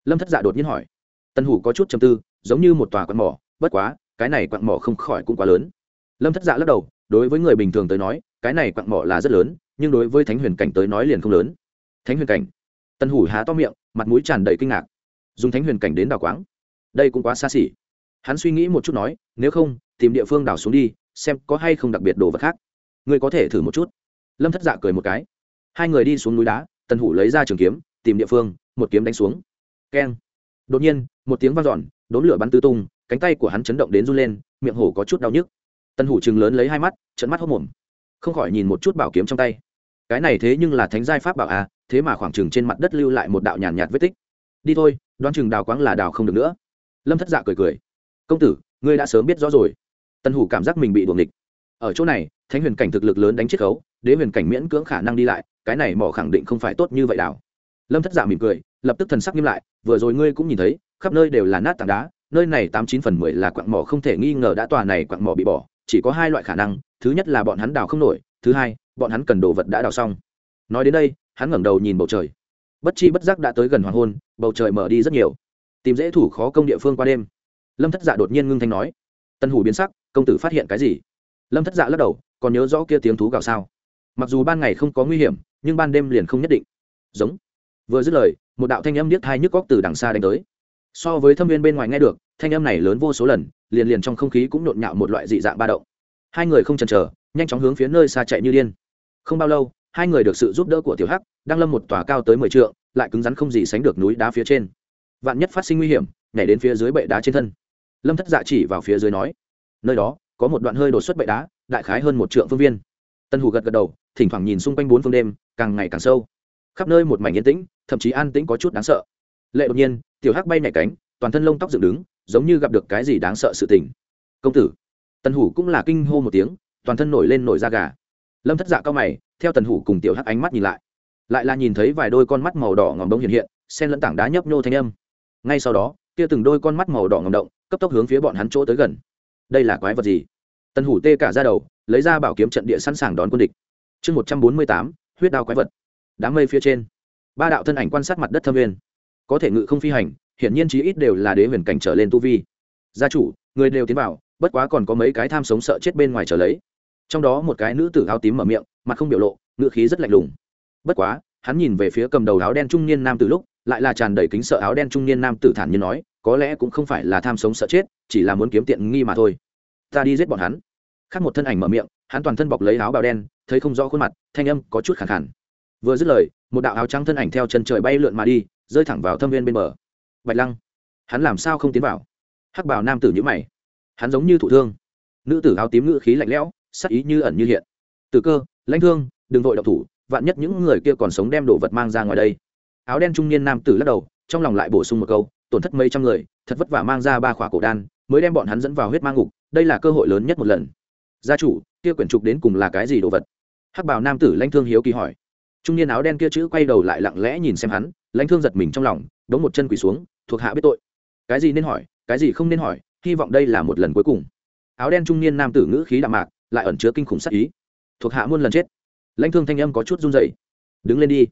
[SPEAKER 1] Lâm thất dạ đột nhiên hỏi. Tân hủ có chút chầm tư, giống như một tòa quặn mỏ, bất quá, cái này quặn mỏ không khỏi cũng quá lớn. Lâm thất dạ lắc đầu, đối với người bình thường tới nói, cái này quặn mỏ là rất lớn, nhưng đối với thánh huyền cảnh tới nói liền không lớn. Thánh huyền cảnh? Tân hủ há to miệng, mặt mũi tràn đầy kinh ngạc dùng thánh huyền cảnh đến đào quáng. Đây cũng quá xa xỉ. Hắn suy nghĩ một chút nói nếu không tìm địa phương đào xuống đi xem có hay không đặc biệt đồ vật khác. Ngươi có thể thử một chút. Lâm thất dạ cười một cái. Hai người đi xuống núi đá tần hủ lấy ra trường kiếm tìm địa phương một kiếm đánh xuống. Keng. Đột nhiên một tiếng vang dọn đốn lửa bắn tứ tung cánh tay của hắn chấn động đến run lên miệng hổ có chút đau nhức. Tần hủ chừng lớn lấy hai mắt trận mắt hốc mồm không khỏi nhìn một chút bảo kiếm trong tay. Cái này thế nhưng là thánh giai pháp bảo à thế mà khoảng chừng trên mặt đất lưu lại một đạo nhàn nhạt, nhạt vết tích đi thôi, đoán chừng đào quáng là đào không được nữa. Lâm thất dạ cười cười. Công tử, ngươi đã sớm biết rõ rồi. Tân hủ cảm giác mình bị đuồng địch ở chỗ này, thánh huyền cảnh thực lực lớn đánh chiết khấu, đế huyền cảnh miễn cưỡng khả năng đi lại, cái này mỏ khẳng định không phải tốt như vậy đào. Lâm thất dạ mỉm cười, lập tức thần sắc nghiêm lại, vừa rồi ngươi cũng nhìn thấy, khắp nơi đều là nát tảng đá, nơi này tám chín phần mười là quặng mỏ không thể nghi ngờ đã tòa này quặng mỏ bị bỏ, chỉ có hai loại khả năng, thứ nhất là bọn hắn đào không nổi, thứ hai, bọn hắn cần đồ vật đã đào xong. Nói đến đây, hắn ngẩng đầu nhìn bầu trời bất chi bất giác đã tới gần hoàng hôn, bầu trời mở đi rất nhiều. Tìm dễ thủ khó công địa phương qua đêm. Lâm thất dạ đột nhiên ngưng thanh nói, tân hủ biến sắc, công tử phát hiện cái gì? Lâm thất dạ lắc đầu, còn nhớ rõ kia tiếng thú gào sao? Mặc dù ban ngày không có nguy hiểm, nhưng ban đêm liền không nhất định. Giống. Vừa dứt lời, một đạo thanh âm điếc thai nhức góc từ đằng xa đánh tới. So với thâm viên bên ngoài nghe được, thanh âm này lớn vô số lần, liền liền trong không khí cũng nhộn nhạo một loại dị dạng ba động. Hai người không chần chờ, nhanh chóng hướng phía nơi xa chạy như điên. Không bao lâu hai người được sự giúp đỡ của tiểu hắc, đang lâm một tòa cao tới mười trượng, lại cứng rắn không gì sánh được núi đá phía trên. Vạn nhất phát sinh nguy hiểm, nhảy đến phía dưới bệ đá trên thân. Lâm thất dạ chỉ vào phía dưới nói, nơi đó có một đoạn hơi đột xuất bệ đá, đại khái hơn một trượng phương viên. Tân hủ gật gật đầu, thỉnh thoảng nhìn xung quanh bốn phương đêm, càng ngày càng sâu. Khắp nơi một mảnh yên tĩnh, thậm chí an tĩnh có chút đáng sợ. Lệ đột nhiên, tiểu hắc bay nhảy cánh, toàn thân lông tóc dựng đứng, giống như gặp được cái gì đáng sợ sự tình. Công tử. Tần hủ cũng là kinh hô một tiếng, toàn thân nổi lên nổi da gà. Lâm thất dạ cao mày theo tần hủ cùng tiểu hắc ánh mắt nhìn lại. Lại là nhìn thấy vài đôi con mắt màu đỏ ngòm đông hiện hiện sen lẫn tảng đá nhấp nhô thanh âm. Ngay sau đó, kia từng đôi con mắt màu đỏ ngòm động, cấp tốc hướng phía bọn hắn chỗ tới gần. Đây là quái vật gì? Tần hủ tê cả ra đầu, lấy ra bảo kiếm trận địa sẵn sàng đón quân địch. Chương một trăm bốn mươi tám, huyết đao quái vật. Đám mây phía trên, ba đạo thân ảnh quan sát mặt đất thâm viên. Có thể ngự không phi hành, hiển nhiên chí ít đều là đế huyền cảnh trở lên tu vi. Gia chủ, người đều tiến vào, bất quá còn có mấy cái tham sống sợ chết bên ngoài trở lấy trong đó một cái nữ tử áo tím mở miệng, mặt không biểu lộ ngựa khí rất lạnh lùng. Bất quá, hắn nhìn về phía cầm đầu áo đen trung niên nam tử lúc, lại là tràn đầy kính sợ áo đen trung niên nam tử thản nhiên nói, có lẽ cũng không phải là tham sống sợ chết, chỉ là muốn kiếm tiện nghi mà thôi. Ta đi giết bọn hắn. Khác một thân ảnh mở miệng, hắn toàn thân bọc lấy áo bào đen, thấy không rõ khuôn mặt, thanh âm có chút khẳng khẳng vừa dứt lời, một đạo áo trắng thân ảnh theo chân trời bay lượn mà đi, rơi thẳng vào thâm viên bên bờ. Bạch lăng, hắn làm sao không tiến vào? Hắc bảo nam tử nhữ mày. Hắn giống như thủ thương. Nữ tử áo tím ngữ khí lạnh lẽo sắc ý như ẩn như hiện. Từ cơ, lãnh thương, đừng vội độc thủ, vạn nhất những người kia còn sống đem đồ vật mang ra ngoài đây. Áo đen trung niên nam tử lắc đầu, trong lòng lại bổ sung một câu, tổn thất mấy trăm người, thật vất vả mang ra ba khỏa cổ đan, mới đem bọn hắn dẫn vào huyết mang ngục, đây là cơ hội lớn nhất một lần. Gia chủ, kia quyển trục đến cùng là cái gì đồ vật? Hắc bảo nam tử lãnh thương hiếu kỳ hỏi. Trung niên áo đen kia chữ quay đầu lại lặng lẽ nhìn xem hắn, lãnh thương giật mình trong lòng, đống một chân quỳ xuống, thuộc hạ biết tội. Cái gì nên hỏi, cái gì không nên hỏi, hy vọng đây là một lần cuối cùng. Áo đen trung niên nam tử ngữ khí đạm mạc lại ẩn chứa kinh khủng sát ý. Thuộc hạ muôn lần chết. Lãnh thương thanh âm có chút run rẩy. Đứng lên đi.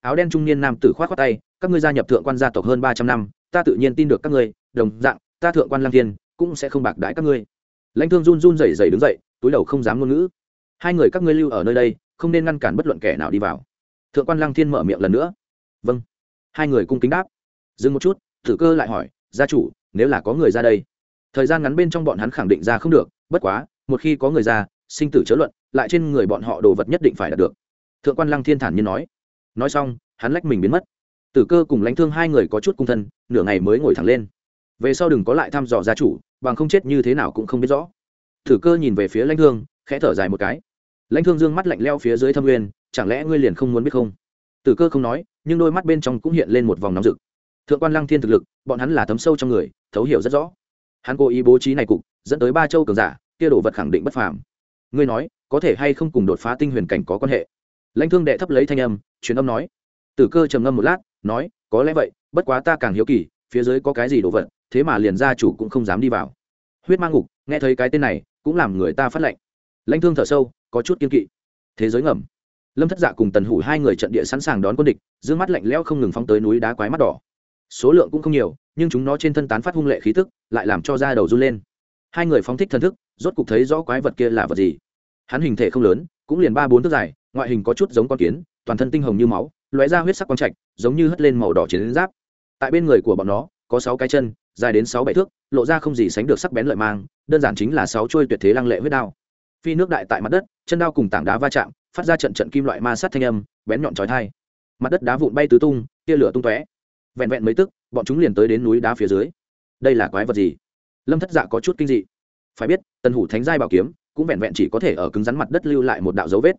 [SPEAKER 1] Áo đen trung niên nam tử khoát khoát tay, các ngươi gia nhập thượng quan gia tộc hơn ba trăm năm, ta tự nhiên tin được các ngươi, đồng dạng, ta thượng quan lang thiên, cũng sẽ không bạc đãi các ngươi. Lãnh thương run run rẩy rẩy đứng dậy, túi đầu không dám ngôn ngữ. Hai người các ngươi lưu ở nơi đây, không nên ngăn cản bất luận kẻ nào đi vào. Thượng quan lăng thiên mở miệng lần nữa. Vâng. Hai người cung kính đáp. Dừng một chút, thử cơ lại hỏi, gia chủ, nếu là có người ra đây? Thời gian ngắn bên trong bọn hắn khẳng định ra không được, bất quá một khi có người ra, sinh tử chớ luận, lại trên người bọn họ đồ vật nhất định phải đạt được. Thượng quan lăng thiên thản nhiên nói. Nói xong, hắn lách mình biến mất. Tử cơ cùng lãnh thương hai người có chút cung thân, nửa ngày mới ngồi thẳng lên. Về sau đừng có lại thăm dò gia chủ, bằng không chết như thế nào cũng không biết rõ. Tử cơ nhìn về phía lãnh thương, khẽ thở dài một cái. Lãnh thương dương mắt lạnh leo phía dưới thâm nguyên, chẳng lẽ ngươi liền không muốn biết không? Tử cơ không nói, nhưng đôi mắt bên trong cũng hiện lên một vòng nóng rực. Thượng quan lăng thiên thực lực, bọn hắn là thấm sâu trong người, thấu hiểu rất rõ. Hắn cố ý bố trí này cục, dẫn tới ba châu cường giả kia đồ vật khẳng định bất phàm. Ngươi nói, có thể hay không cùng đột phá tinh huyền cảnh có quan hệ? Lãnh thương đệ thấp lấy thanh âm, truyền âm nói. Tử cơ trầm ngâm một lát, nói, có lẽ vậy, bất quá ta càng hiếu kỳ, phía dưới có cái gì đồ vật, thế mà liền gia chủ cũng không dám đi vào. Huyết mang ngục, nghe thấy cái tên này, cũng làm người ta phát lệnh. Lãnh thương thở sâu, có chút kiên kỵ. Thế giới ngầm. Lâm thất dạ cùng tần hủ hai người trận địa sẵn sàng đón quân địch d mắt lạnh lẽo không ngừng phóng tới núi đá quái mắt đỏ. Số lượng cũng không nhiều, nhưng chúng nó trên thân tán phát hung lệ khí tức, lại làm cho da đầu run lên. Hai người phóng thích thần thức rốt cục thấy rõ quái vật kia là vật gì. Hắn hình thể không lớn, cũng liền ba bốn thước dài, ngoại hình có chút giống con kiến, toàn thân tinh hồng như máu, lóe ra huyết sắc quang trạch, giống như hất lên màu đỏ chiến giáp. Tại bên người của bọn nó, có sáu cái chân, dài đến sáu bảy thước, lộ ra không gì sánh được sắc bén lợi mang, đơn giản chính là sáu chuôi tuyệt thế lăng lệ huyết đao. Phi nước đại tại mặt đất, chân đao cùng tảng đá va chạm, phát ra trận trận kim loại ma sát thanh âm, bén nhọn chói thai mặt đất đá vụn bay tứ tung, tia lửa tung tóe. Vẹn vẹn mấy tức, bọn chúng liền tới đến núi đá phía dưới. Đây là quái vật gì? Lâm thất dạ có chút kinh dị phải biết, tần hủ thánh giai bảo kiếm cũng vẹn vẹn chỉ có thể ở cứng rắn mặt đất lưu lại một đạo dấu vết.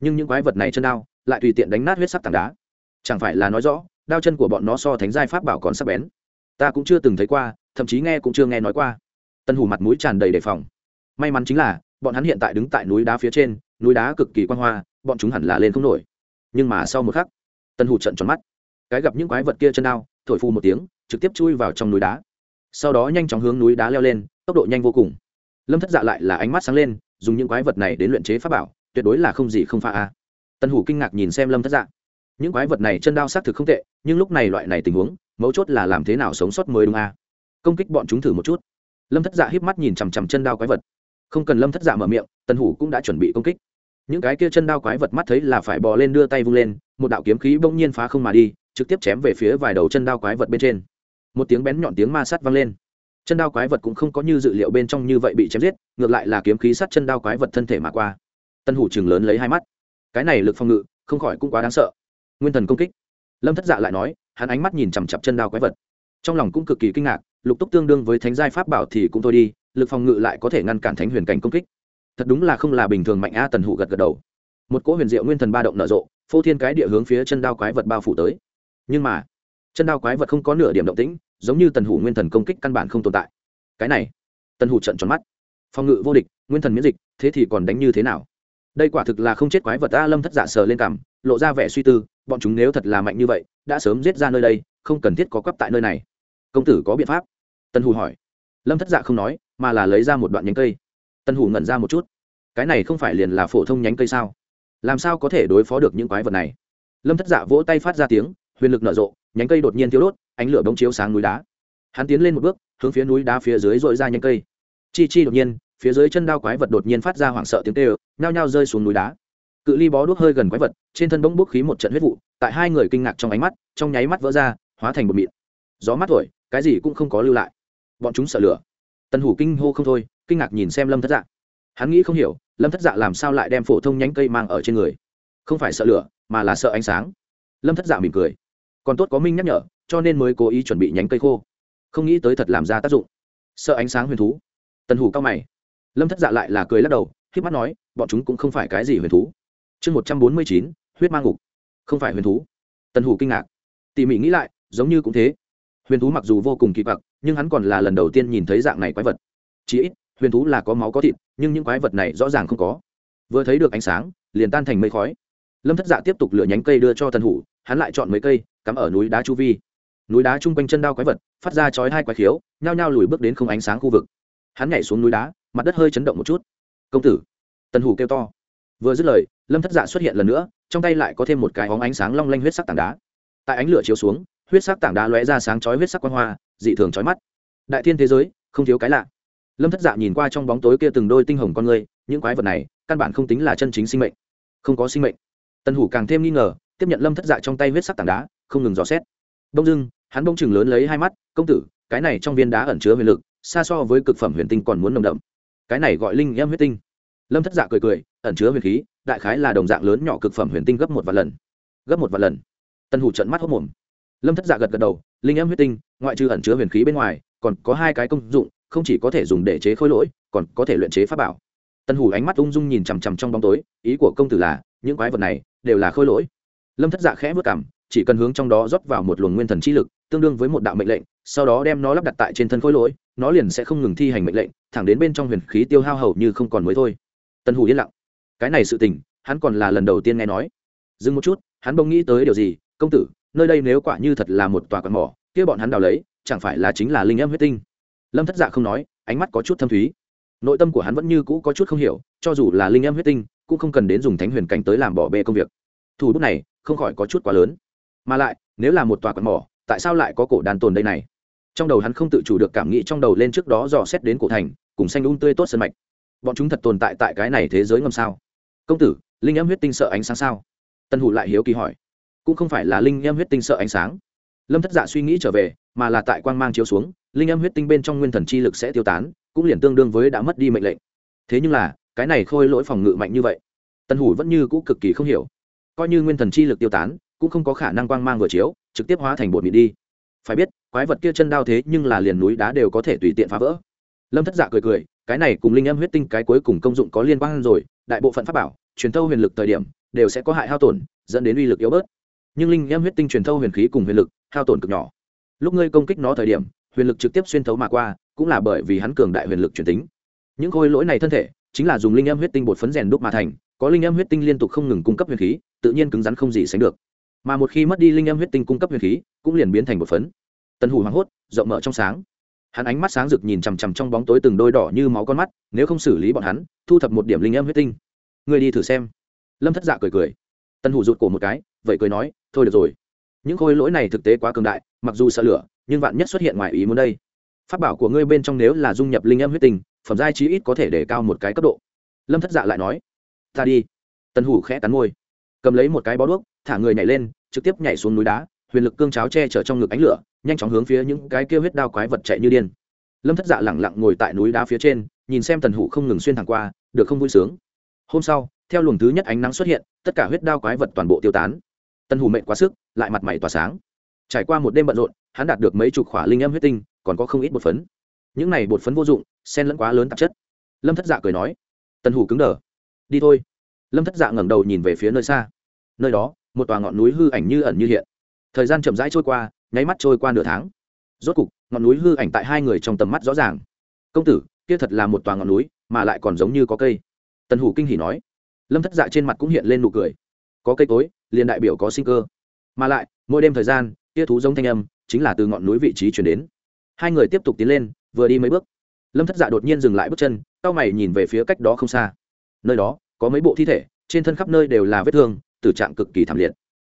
[SPEAKER 1] Nhưng những quái vật này chân đao lại tùy tiện đánh nát huyết sắc tảng đá. Chẳng phải là nói rõ, đao chân của bọn nó so thánh giai pháp bảo còn sắc bén. Ta cũng chưa từng thấy qua, thậm chí nghe cũng chưa nghe nói qua. Tân hủ mặt mũi tràn đầy đề phòng. May mắn chính là, bọn hắn hiện tại đứng tại núi đá phía trên, núi đá cực kỳ quan hoa, bọn chúng hẳn là lên không nổi. Nhưng mà sau một khắc tân hủ trận tròn mắt. Cái gặp những quái vật kia chân đao, thổi phu một tiếng, trực tiếp chui vào trong núi đá. Sau đó nhanh chóng hướng núi đá leo lên, tốc độ nhanh vô cùng lâm thất dạ lại là ánh mắt sáng lên dùng những quái vật này đến luyện chế pháp bảo tuyệt đối là không gì không pha a tân hủ kinh ngạc nhìn xem lâm thất dạ những quái vật này chân đao xác thực không tệ nhưng lúc này loại này tình huống mấu chốt là làm thế nào sống sót mới đúng a công kích bọn chúng thử một chút lâm thất dạ híp mắt nhìn chằm chằm chân đao quái vật không cần lâm thất dạ mở miệng tân hủ cũng đã chuẩn bị công kích những cái kia chân đao quái vật mắt thấy là phải bò lên đưa tay vung lên một đạo kiếm khí bỗng nhiên phá không mà đi trực tiếp chém về phía vài đầu chân đao quái vật bên trên một tiếng bén nhọn tiếng ma sát vang lên chân đao quái vật cũng không có như dự liệu bên trong như vậy bị chém giết, ngược lại là kiếm khí sát chân đao quái vật thân thể mà qua. Tân hủ chừng lớn lấy hai mắt. Cái này lực phòng ngự, không khỏi cũng quá đáng sợ. Nguyên thần công kích. Lâm thất dạ lại nói, hắn ánh mắt nhìn chằm chặp chân đao quái vật. Trong lòng cũng cực kỳ kinh ngạc, lục túc tương đương với thánh giai pháp bảo thì cũng thôi đi, lực phòng ngự lại có thể ngăn cản thánh huyền cảnh công kích. Thật đúng là không là bình thường mạnh a tần hủ gật gật đầu. Một cỗ huyền diệu nguyên thần ba động nở rộ, phô thiên cái địa hướng phía chân đao quái vật bao phủ tới. Nhưng mà, chân đao quái vật không có nửa điểm động tĩnh giống như tần hủ nguyên thần công kích căn bản không tồn tại. Cái này, tần hủ trận tròn mắt. Phòng ngự vô địch, nguyên thần miễn dịch, thế thì còn đánh như thế nào? Đây quả thực là không chết quái vật a lâm thất giả dạ sờ lên cảm, lộ ra vẻ suy tư, bọn chúng nếu thật là mạnh như vậy, đã sớm giết ra nơi đây, không cần thiết có cấp tại nơi này. Công tử có biện pháp? Tần hủ hỏi. Lâm thất dạ không nói, mà là lấy ra một đoạn nhánh cây. Tần hủ ngẩn ra một chút. Cái này không phải liền là phổ thông nhánh cây sao? Làm sao có thể đối phó được những quái vật này? Lâm thất dạ vỗ tay phát ra tiếng huyền lực nở rộ, nhánh cây đột nhiên thiếu đốt, ánh lửa bóng chiếu sáng núi đá. Hắn tiến lên một bước, hướng phía núi đá phía dưới dội ra nhánh cây. Chi chi đột nhiên, phía dưới chân đao quái vật đột nhiên phát ra hoảng sợ tiếng tê ơ nhao nhao rơi xuống núi đá. Cự ly bó đuốc hơi gần quái vật, trên thân bỗng bốc khí một trận huyết vụ, tại hai người kinh ngạc trong ánh mắt, trong nháy mắt vỡ ra, hóa thành một mịn. Gió mắt thổi, cái gì cũng không có lưu lại. Bọn chúng sợ lửa. Tần hủ kinh hô không thôi, kinh ngạc nhìn xem lâm thất dạ. Hắn nghĩ không hiểu, lâm thất dạ làm sao lại đem phổ thông nhánh cây mang ở trên người? Không phải sợ lửa, mà là sợ ánh sáng. Lâm thất dạ mỉm cười còn tốt có minh nhắc nhở, cho nên mới cố ý chuẩn bị nhánh cây khô. Không nghĩ tới thật làm ra tác dụng. Sợ ánh sáng huyền thú. Tần hủ cao mày. Lâm thất dạ lại là cười lắc đầu k mắt nói, bọn chúng cũng không phải cái gì huyền thú. Chương một trăm bốn mươi chín, huyết mang ngục. Không phải huyền thú. Tần hủ kinh ngạc. Tỉ mỉ nghĩ lại, giống như cũng thế. Huyền thú mặc dù vô cùng kỳ quặc, nhưng hắn còn là lần đầu tiên nhìn thấy dạng này quái vật. Chỉ ít, huyền thú là có máu có thịt, nhưng những quái vật này rõ ràng không có. Vừa thấy được ánh sáng, liền tan thành mây khói. Lâm thất dạ tiếp tục lựa nhánh cây đưa cho tần hủ, hắn lại chọn mấy cây cắm ở núi đá chu vi. Núi đá chung quanh chân đao quái vật, phát ra chói hai quái khiếu, nhao nhao lùi bước đến không ánh sáng khu vực. Hắn nhảy xuống núi đá, mặt đất hơi chấn động một chút. Công tử! Tần hủ kêu to. Vừa dứt lời, lâm thất dạ xuất hiện lần nữa, trong tay lại có thêm một cái óng ánh sáng long lanh huyết sắc tảng đá. Tại ánh lửa chiếu xuống, huyết sắc tảng đá lóe ra sáng chói huyết sắc quan hoa, dị thường chói mắt. Đại thiên thế giới, không thiếu cái lạ. Lâm thất dạ nhìn qua trong bóng tối kia từng đôi tinh hồng con người, những quái vật này, căn bản không tính là chân chính sinh mệnh. Không có sinh mệnh. Tần hủ càng thêm nghi ngờ, tiếp nhận lâm thất dạ trong tay huyết sắc tảng đá không ngừng dò xét. Đông dưng hắn bông chừng lớn lấy hai mắt, công tử, cái này trong viên đá ẩn chứa huyền lực, xa so với cực phẩm huyền tinh còn muốn nồng đậm. Cái này gọi linh em huyết tinh. Lâm thất dạ cười cười, ẩn chứa huyền khí, đại khái là đồng dạng lớn nhỏ cực phẩm huyền tinh gấp một vài lần. Gấp một vài lần. Tân hủ trận mắt hốc mồm. Lâm thất dạ gật gật đầu, linh em huyết tinh, ngoại trừ ẩn chứa huyền khí bên ngoài, còn có hai cái công dụng, không chỉ có thể dùng để chế khối lỗi, còn có thể luyện chế pháp bảo. Tân hủ ánh mắt ung dung nhìn chằm chằm trong bóng tối, ý của công tử là, những quái vật này đều là khôi lỗi. Lâm thất dạ khẽ vất cảm chỉ cần hướng trong đó rót vào một luồng nguyên thần chi lực, tương đương với một đạo mệnh lệnh, sau đó đem nó lắp đặt tại trên thân khối lỗi, nó liền sẽ không ngừng thi hành mệnh lệnh, thẳng đến bên trong huyền khí tiêu hao hầu như không còn mới thôi. Tân hủ yên lặng. Cái này sự tình, hắn còn là lần đầu tiên nghe nói. Dừng một chút, hắn bỗng nghĩ tới điều gì, công tử, nơi đây nếu quả như thật là một tòa quạt mỏ, kia bọn hắn đào lấy, chẳng phải là chính là linh âm huyết tinh? Lâm thất dạ không nói, ánh mắt có chút thâm thúy. Nội tâm của hắn vẫn như cũ có chút không hiểu, cho dù là linh âm huyết tinh, cũng không cần đến dùng thánh huyền cảnh tới làm bỏ bê công việc. Thủ bút này, không khỏi có chút quá lớn mà lại, nếu là một tòa quạt mỏ, tại sao lại có cổ đàn tồn đây này? Trong đầu hắn không tự chủ được cảm nghĩ trong đầu lên trước đó dò xét đến cổ thành, cùng xanh un tươi tốt sân mạch. Bọn chúng thật tồn tại tại cái này thế giới ngầm sao? Công tử, linh em huyết tinh sợ ánh sáng sao? Tân hủ lại hiếu kỳ hỏi. Cũng không phải là linh em huyết tinh sợ ánh sáng. Lâm thất dạ suy nghĩ trở về, mà là tại quang mang chiếu xuống, linh em huyết tinh bên trong nguyên thần chi lực sẽ tiêu tán, cũng liền tương đương với đã mất đi mệnh lệnh. Thế nhưng là, cái này khôi lỗi phòng ngự mạnh như vậy. Tân hủ vẫn như cũ cực kỳ không hiểu. Coi như nguyên thần chi lực tiêu tán cũng không có khả năng quang mang vừa chiếu, trực tiếp hóa thành bột mịn đi. Phải biết, quái vật kia chân đao thế nhưng là liền núi đá đều có thể tùy tiện phá vỡ. Lâm thất dạ cười cười, cái này cùng linh âm huyết tinh cái cuối cùng công dụng có liên quan rồi, đại bộ phận pháp bảo, truyền thâu huyền lực thời điểm, đều sẽ có hại hao tổn, dẫn đến uy lực yếu bớt. Nhưng linh âm huyết tinh truyền thâu huyền khí cùng huyền lực, hao tổn cực nhỏ. Lúc ngươi công kích nó thời điểm, huyền lực trực tiếp xuyên thấu mà qua, cũng là bởi vì hắn cường đại huyền lực truyền tính. Những khối lỗi này thân thể, chính là dùng linh âm huyết tinh bột phấn rèn đúc mà thành, có linh âm huyết tinh liên tục không ngừng cung cấp huyền khí, tự nhiên cứng rắn không gì sánh được mà một khi mất đi linh âm huyết tinh cung cấp huyền khí, cũng liền biến thành một phấn. Tần hủ hoảng hốt, rộng mở trong sáng. Hắn ánh mắt sáng rực nhìn chằm chằm trong bóng tối từng đôi đỏ như máu con mắt, nếu không xử lý bọn hắn, thu thập một điểm linh âm huyết tinh. Người đi thử xem. Lâm thất dạ cười cười. Tần hủ rụt cổ một cái, vậy cười nói, thôi được rồi. Những khối lỗi này thực tế quá cường đại, mặc dù sợ lửa, nhưng vạn nhất xuất hiện ngoài ý muốn đây. Phát bảo của ngươi bên trong nếu là dung nhập linh âm huyết tinh, phẩm giai chí ít có thể để cao một cái cấp độ. Lâm thất dạ lại nói, ta đi. Tần hủ khẽ cắn môi, cầm lấy một cái bó đuốc thả người nhảy lên, trực tiếp nhảy xuống núi đá, huyền lực cương cháo che chở trong ngực ánh lửa, nhanh chóng hướng phía những cái kêu huyết đao quái vật chạy như điên. Lâm thất dạ lẳng lặng ngồi tại núi đá phía trên, nhìn xem tần hủ không ngừng xuyên thẳng qua, được không vui sướng. Hôm sau, theo luồng thứ nhất ánh nắng xuất hiện, tất cả huyết đao quái vật toàn bộ tiêu tán. Tần hủ mệnh quá sức, lại mặt mày tỏa sáng. Trải qua một đêm bận rộn, hắn đạt được mấy chục khỏa linh âm huyết tinh, còn có không ít bột phấn. Những này bột phấn vô dụng sen lẫn quá lớn tạp chất. Lâm thất dạ cười nói. Tần hủ cứng đờ. Đi thôi. Lâm thất dạ ngẩng đầu nhìn về phía nơi xa. Nơi đó một tòa ngọn núi hư ảnh như ẩn như hiện. Thời gian chậm rãi trôi qua, nháy mắt trôi qua nửa tháng. Rốt cục, ngọn núi hư ảnh tại hai người trong tầm mắt rõ ràng. Công tử, kia thật là một tòa ngọn núi, mà lại còn giống như có cây. Tần hủ kinh hỉ nói. Lâm thất dạ trên mặt cũng hiện lên nụ cười. Có cây cối, liền đại biểu có sinh cơ. Mà lại, mỗi đêm thời gian, kia thú giống thanh âm chính là từ ngọn núi vị trí chuyển đến. Hai người tiếp tục tiến lên, vừa đi mấy bước, lâm thất dạ đột nhiên dừng lại bước chân tao mày nhìn về phía cách đó không xa. Nơi đó, có mấy bộ thi thể, trên thân khắp nơi đều là vết thương tử trạng cực kỳ thảm liệt.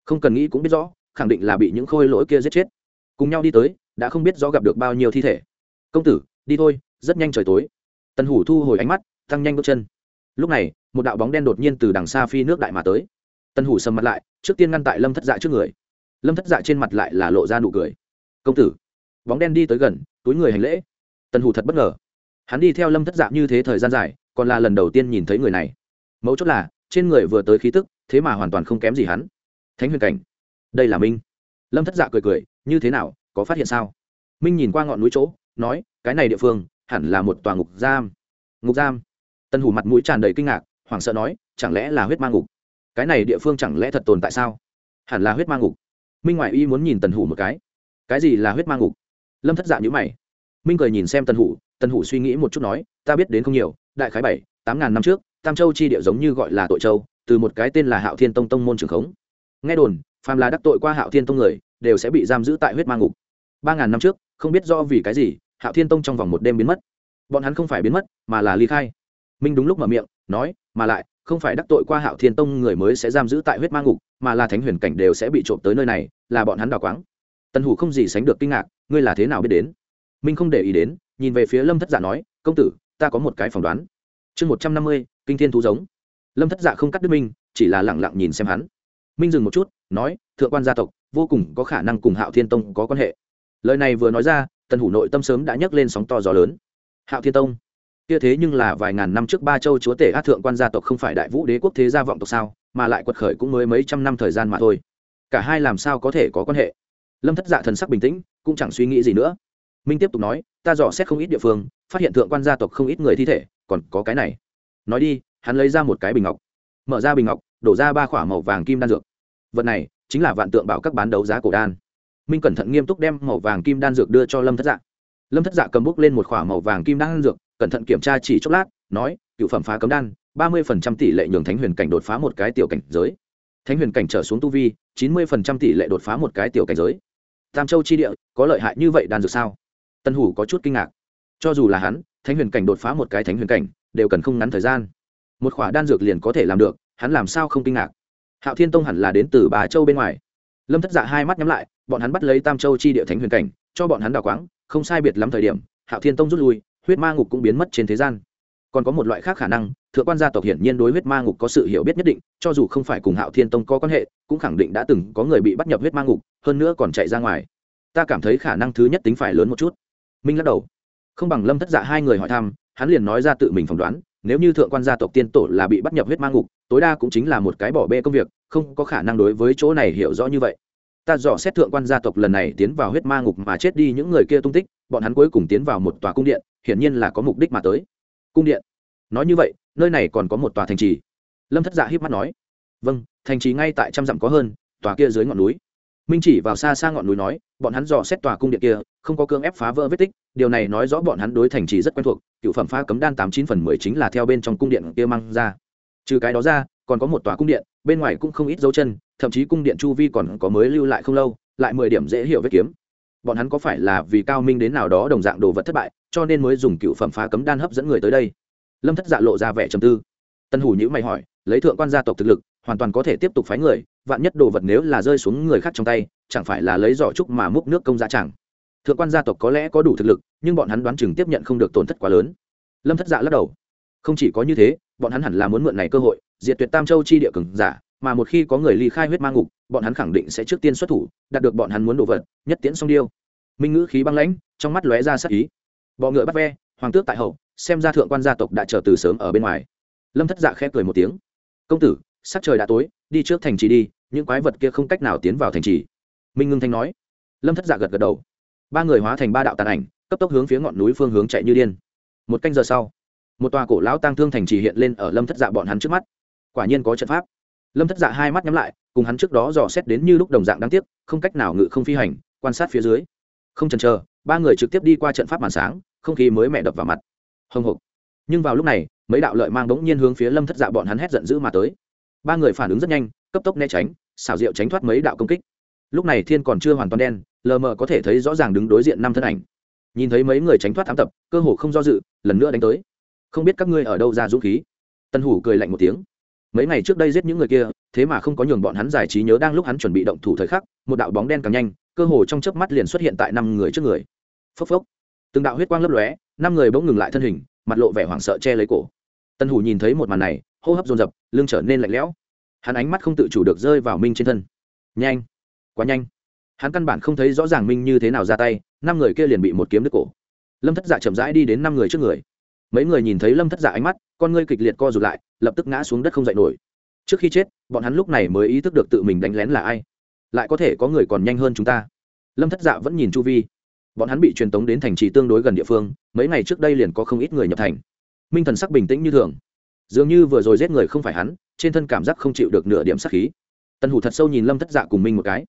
[SPEAKER 1] Không cần nghĩ cũng biết rõ, khẳng định là bị những khôi lỗi kia giết chết. Cùng nhau đi tới, đã không biết rõ gặp được bao nhiêu thi thể. Công tử, đi thôi, rất nhanh trời tối. Tần hủ thu hồi ánh mắt, tăng nhanh bước chân. Lúc này, một đạo bóng đen đột nhiên từ đằng xa phi nước đại mà tới. Tần hủ sầm mặt lại, trước tiên ngăn tại lâm thất dạ trước người. Lâm thất dạ trên mặt lại là lộ ra nụ cười. Công tử. Bóng đen đi tới gần, túi người hành lễ. Tần hủ thật bất ngờ. Hắn đi theo lâm thất dạ như thế thời gian dài, còn là lần đầu tiên nhìn thấy người này. Mấu chốt là, trên người vừa tới khí tức thế mà hoàn toàn không kém gì hắn. Thánh huyền cảnh. Đây là minh. Lâm thất dạ cười cười, như thế nào, có phát hiện sao? Minh nhìn qua ngọn núi chỗ, nói, cái này địa phương, hẳn là một tòa ngục giam. Ngục giam? Tân hủ mặt mũi tràn đầy kinh ngạc, hoảng sợ nói, chẳng lẽ là huyết ma ngục? Cái này địa phương chẳng lẽ thật tồn tại sao? Hẳn là huyết ma ngục. Minh ngoại y muốn nhìn tần hủ một cái. Cái gì là huyết ma ngục? Lâm thất dạ nhữ mày. Minh cười nhìn xem tần hủ tần hủ suy nghĩ một chút nói, ta biết đến không nhiều, đại khái bảy, tám ngàn năm trước, tam châu chi địa giống như gọi là tội châu từ một cái tên là hạo thiên tông tông môn trường khống. Nghe đồn, phàm là đắc tội qua hạo thiên tông người, đều sẽ bị giam giữ tại huyết ma ngục. Ba ngàn năm trước, không biết do vì cái gì, hạo thiên tông trong vòng một đêm biến mất. Bọn hắn không phải biến mất, mà là ly khai. Minh đúng lúc mở miệng, nói, mà lại, không phải đắc tội qua hạo thiên tông người mới sẽ giam giữ tại huyết ma ngục, mà là thánh huyền cảnh đều sẽ bị trộm tới nơi này, là bọn hắn đào quáng. Tần hủ không gì sánh được kinh ngạc, ngươi là thế nào biết đến? Minh không để ý đến, nhìn về phía lâm thất dạ nói, công tử, ta có một cái phỏng đoán. Chương một trăm năm mươi, kinh thiên thú giống lâm thất dạ không cắt đứt minh, chỉ là lẳng lặng nhìn xem hắn. Minh dừng một chút, nói, thượng quan gia tộc, vô cùng có khả năng cùng hạo thiên tông có quan hệ. Lời này vừa nói ra, tần hủ nội tâm sớm đã nhấc lên sóng to gió lớn. Hạo thiên tông? Kia thế nhưng là vài ngàn năm trước ba châu chúa tể át thượng quan gia tộc không phải đại vũ đế quốc thế gia vọng tộc sao, mà lại quật khởi cũng mới mấy trăm năm thời gian mà thôi. Cả hai làm sao có thể có quan hệ? Lâm thất dạ thần sắc bình tĩnh, cũng chẳng suy nghĩ gì nữa. Minh tiếp tục nói, ta dò xét không ít địa phương, phát hiện thượng quan gia tộc không ít người thi thể, còn có cái này. Nói đi hắn lấy ra một cái bình ngọc, mở ra bình ngọc, đổ ra ba k h ỏ a màu vàng kim đan dược. Vật này chính là vạn tượng bảo các bán đấu giá cổ đan. Minh cẩn thận nghiêm túc đem màu vàng kim đan dược đưa cho lâm thất dạ. Lâm thất dạ cầm bút lên một k h ỏ a màu vàng kim đan dược, cẩn thận kiểm tra chỉ chốc lát, nói, cựu phẩm phá cấm đan, ba mươi phần trăm tỷ lệ nhường thánh huyền cảnh đột phá một cái tiểu cảnh giới. Thánh huyền cảnh trở xuống tu vi, chín mươi phần trăm tỷ lệ đột phá một cái tiểu cảnh giới. Tam châu chi địa, có lợi hại như vậy đan dược sao? Tân hủ có chút kinh ngạc. Cho dù là hắn, thánh huyền cảnh đột phá một cái thánh huyền cảnh, đều cần không ngắn thời gian một khỏa đan dược liền có thể làm được, hắn làm sao không kinh ngạc? Hạo thiên tông hẳn là đến từ bà châu bên ngoài. Lâm thất dạ hai mắt nhắm lại, bọn hắn bắt lấy tam châu chi địa thánh huyền cảnh, cho bọn hắn đào quáng, không sai biệt lắm thời điểm, hạo thiên tông rút lui, huyết ma ngục cũng biến mất trên thế gian. Còn có một loại khác khả năng, thượng quan gia tộc hiển nhiên đối huyết ma ngục có sự hiểu biết nhất định, cho dù không phải cùng hạo thiên tông có quan hệ, cũng khẳng định đã từng có người bị bắt nhập huyết ma ngục, hơn nữa còn chạy ra ngoài. Ta cảm thấy khả năng thứ nhất tính phải lớn một chút. Minh lắc đầu. Không bằng lâm thất dạ hai người hỏi thăm, hắn liền nói ra tự mình phỏng đoán nếu như thượng quan gia tộc tiên tổ là bị bắt nhập huyết ma ngục, tối đa cũng chính là một cái bỏ bê công việc, không có khả năng đối với chỗ này hiểu rõ như vậy. Ta dò xét thượng quan gia tộc lần này tiến vào huyết ma ngục mà chết đi những người kia tung tích, bọn hắn cuối cùng tiến vào một tòa cung điện, hiển nhiên là có mục đích mà tới. Cung điện? Nói như vậy, nơi này còn có một tòa thành trì. Lâm thất dạ hiếp mắt nói. Vâng thành trì ngay tại trăm dặm có hơn, tòa kia dưới ngọn núi. Minh chỉ vào xa xa ngọn núi nói, bọn hắn dò xét tòa cung điện kia, không có cương ép phá vỡ vết tích điều này nói rõ bọn hắn đối thành trì rất quen thuộc, cựu phẩm phá cấm đan tám chín phần mười chính là theo bên trong cung điện kia mang ra. Trừ cái đó ra, còn có một tòa cung điện, bên ngoài cũng không ít dấu chân, thậm chí cung điện chu vi còn có mới lưu lại không lâu, lại mười điểm dễ hiểu vết kiếm. Bọn hắn có phải là vì cao minh đến nào đó đồng dạng đồ vật thất bại, cho nên mới dùng cựu phẩm phá cấm đan hấp dẫn người tới đây? Lâm thất dạ lộ ra vẻ trầm tư. Tân hủ nhữ mày hỏi, lấy thượng quan gia tộc thực lực, hoàn toàn có thể tiếp tục phái người, vạn nhất đồ vật nếu là rơi xuống người khác trong tay, chẳng phải là lấy giỏ trúc mà múc nước công giá chẳng? Thượng quan gia tộc có lẽ có đủ thực lực, nhưng bọn hắn đoán chừng tiếp nhận không được tổn thất quá lớn. Lâm thất dạ lắc đầu. Không chỉ có như thế, bọn hắn hẳn là muốn mượn này cơ hội, diệt tuyệt tam châu chi địa cường giả, mà một khi có người ly khai huyết ma ngục, bọn hắn khẳng định sẽ trước tiên xuất thủ, đạt được bọn hắn muốn đồ vật, nhất tiễn song điêu. Minh ngữ khí băng lãnh, trong mắt lóe ra sắc ý. Bọ ngựa bắt ve, hoàng tước tại hậu, xem ra thượng quan gia tộc đã chờ từ sớm ở bên ngoài. Lâm thất dạ khẽ cười một tiếng. Công tử, sắc trời đã tối, đi trước thành trì đi, những quái vật kia không cách nào tiến vào thành trì. Minh ngưng thanh nói. Lâm thất dạ gật gật đầu ba người hóa thành ba đạo tàn ảnh, cấp tốc hướng phía ngọn núi phương hướng chạy như điên. Một canh giờ sau, một tòa cổ lão tang thương thành trì hiện lên ở lâm thất dạ bọn hắn trước mắt. Quả nhiên có trận pháp. Lâm thất dạ hai mắt nhắm lại, cùng hắn trước đó dò xét đến như lúc đồng dạng đáng tiếc, không cách nào ngự không phi hành, quan sát phía dưới. Không chần chờ, ba người trực tiếp đi qua trận pháp màn sáng, không khí mới mẹ đập vào mặt. Hồng hộc. Nhưng vào lúc này, mấy đạo lợi mang bỗng nhiên hướng phía lâm thất dạ bọn hắn hét giận dữ mà tới. Ba người phản ứng rất nhanh, cấp tốc né tránh, xảo diệu tránh thoát mấy đạo công kích. Lúc này thiên còn chưa hoàn toàn đen lờ mờ có thể thấy rõ ràng đứng đối diện năm thân ảnh. Nhìn thấy mấy người tránh thoát thám tập, cơ hồ không do dự, lần nữa đánh tới. Không biết các ngươi ở đâu ra dũng khí. Tân hủ cười lạnh một tiếng. Mấy ngày trước đây giết những người kia, thế mà không có nhường bọn hắn giải trí nhớ đang lúc hắn chuẩn bị động thủ thời khắc, một đạo bóng đen càng nhanh, cơ hồ trong chớp mắt liền xuất hiện tại năm người trước người. Phốc phốc. Từng đạo huyết quang lấp lóe, năm người bỗng ngừng lại thân hình, mặt lộ vẻ hoảng sợ che lấy cổ. Tân hủ nhìn thấy một màn này, hô hấp dồn dập, lưng trở nên lạnh lẽo. Hắn ánh mắt không tự chủ được rơi vào minh trên thân. Nhanh. Quá nhanh hắn căn bản không thấy rõ ràng minh như thế nào ra tay, năm người kia liền bị một kiếm đứt cổ. Lâm thất dạ chậm rãi đi đến năm người trước người. Mấy người nhìn thấy lâm thất dạ ánh mắt, con ngươi kịch liệt co rụt lại, lập tức ngã xuống đất không dậy nổi. Trước khi chết, bọn hắn lúc này mới ý thức được tự mình đánh lén là ai. Lại có thể có người còn nhanh hơn chúng ta. Lâm thất dạ vẫn nhìn chu vi. Bọn hắn bị truyền tống đến thành trì tương đối gần địa phương, mấy ngày trước đây liền có không ít người nhập thành. Minh thần sắc bình tĩnh như thường. Dường như vừa rồi giết người không phải hắn, trên thân cảm giác không chịu được nửa điểm sắc khí. Tần hủ thật sâu nhìn lâm thất dạ cùng minh một cái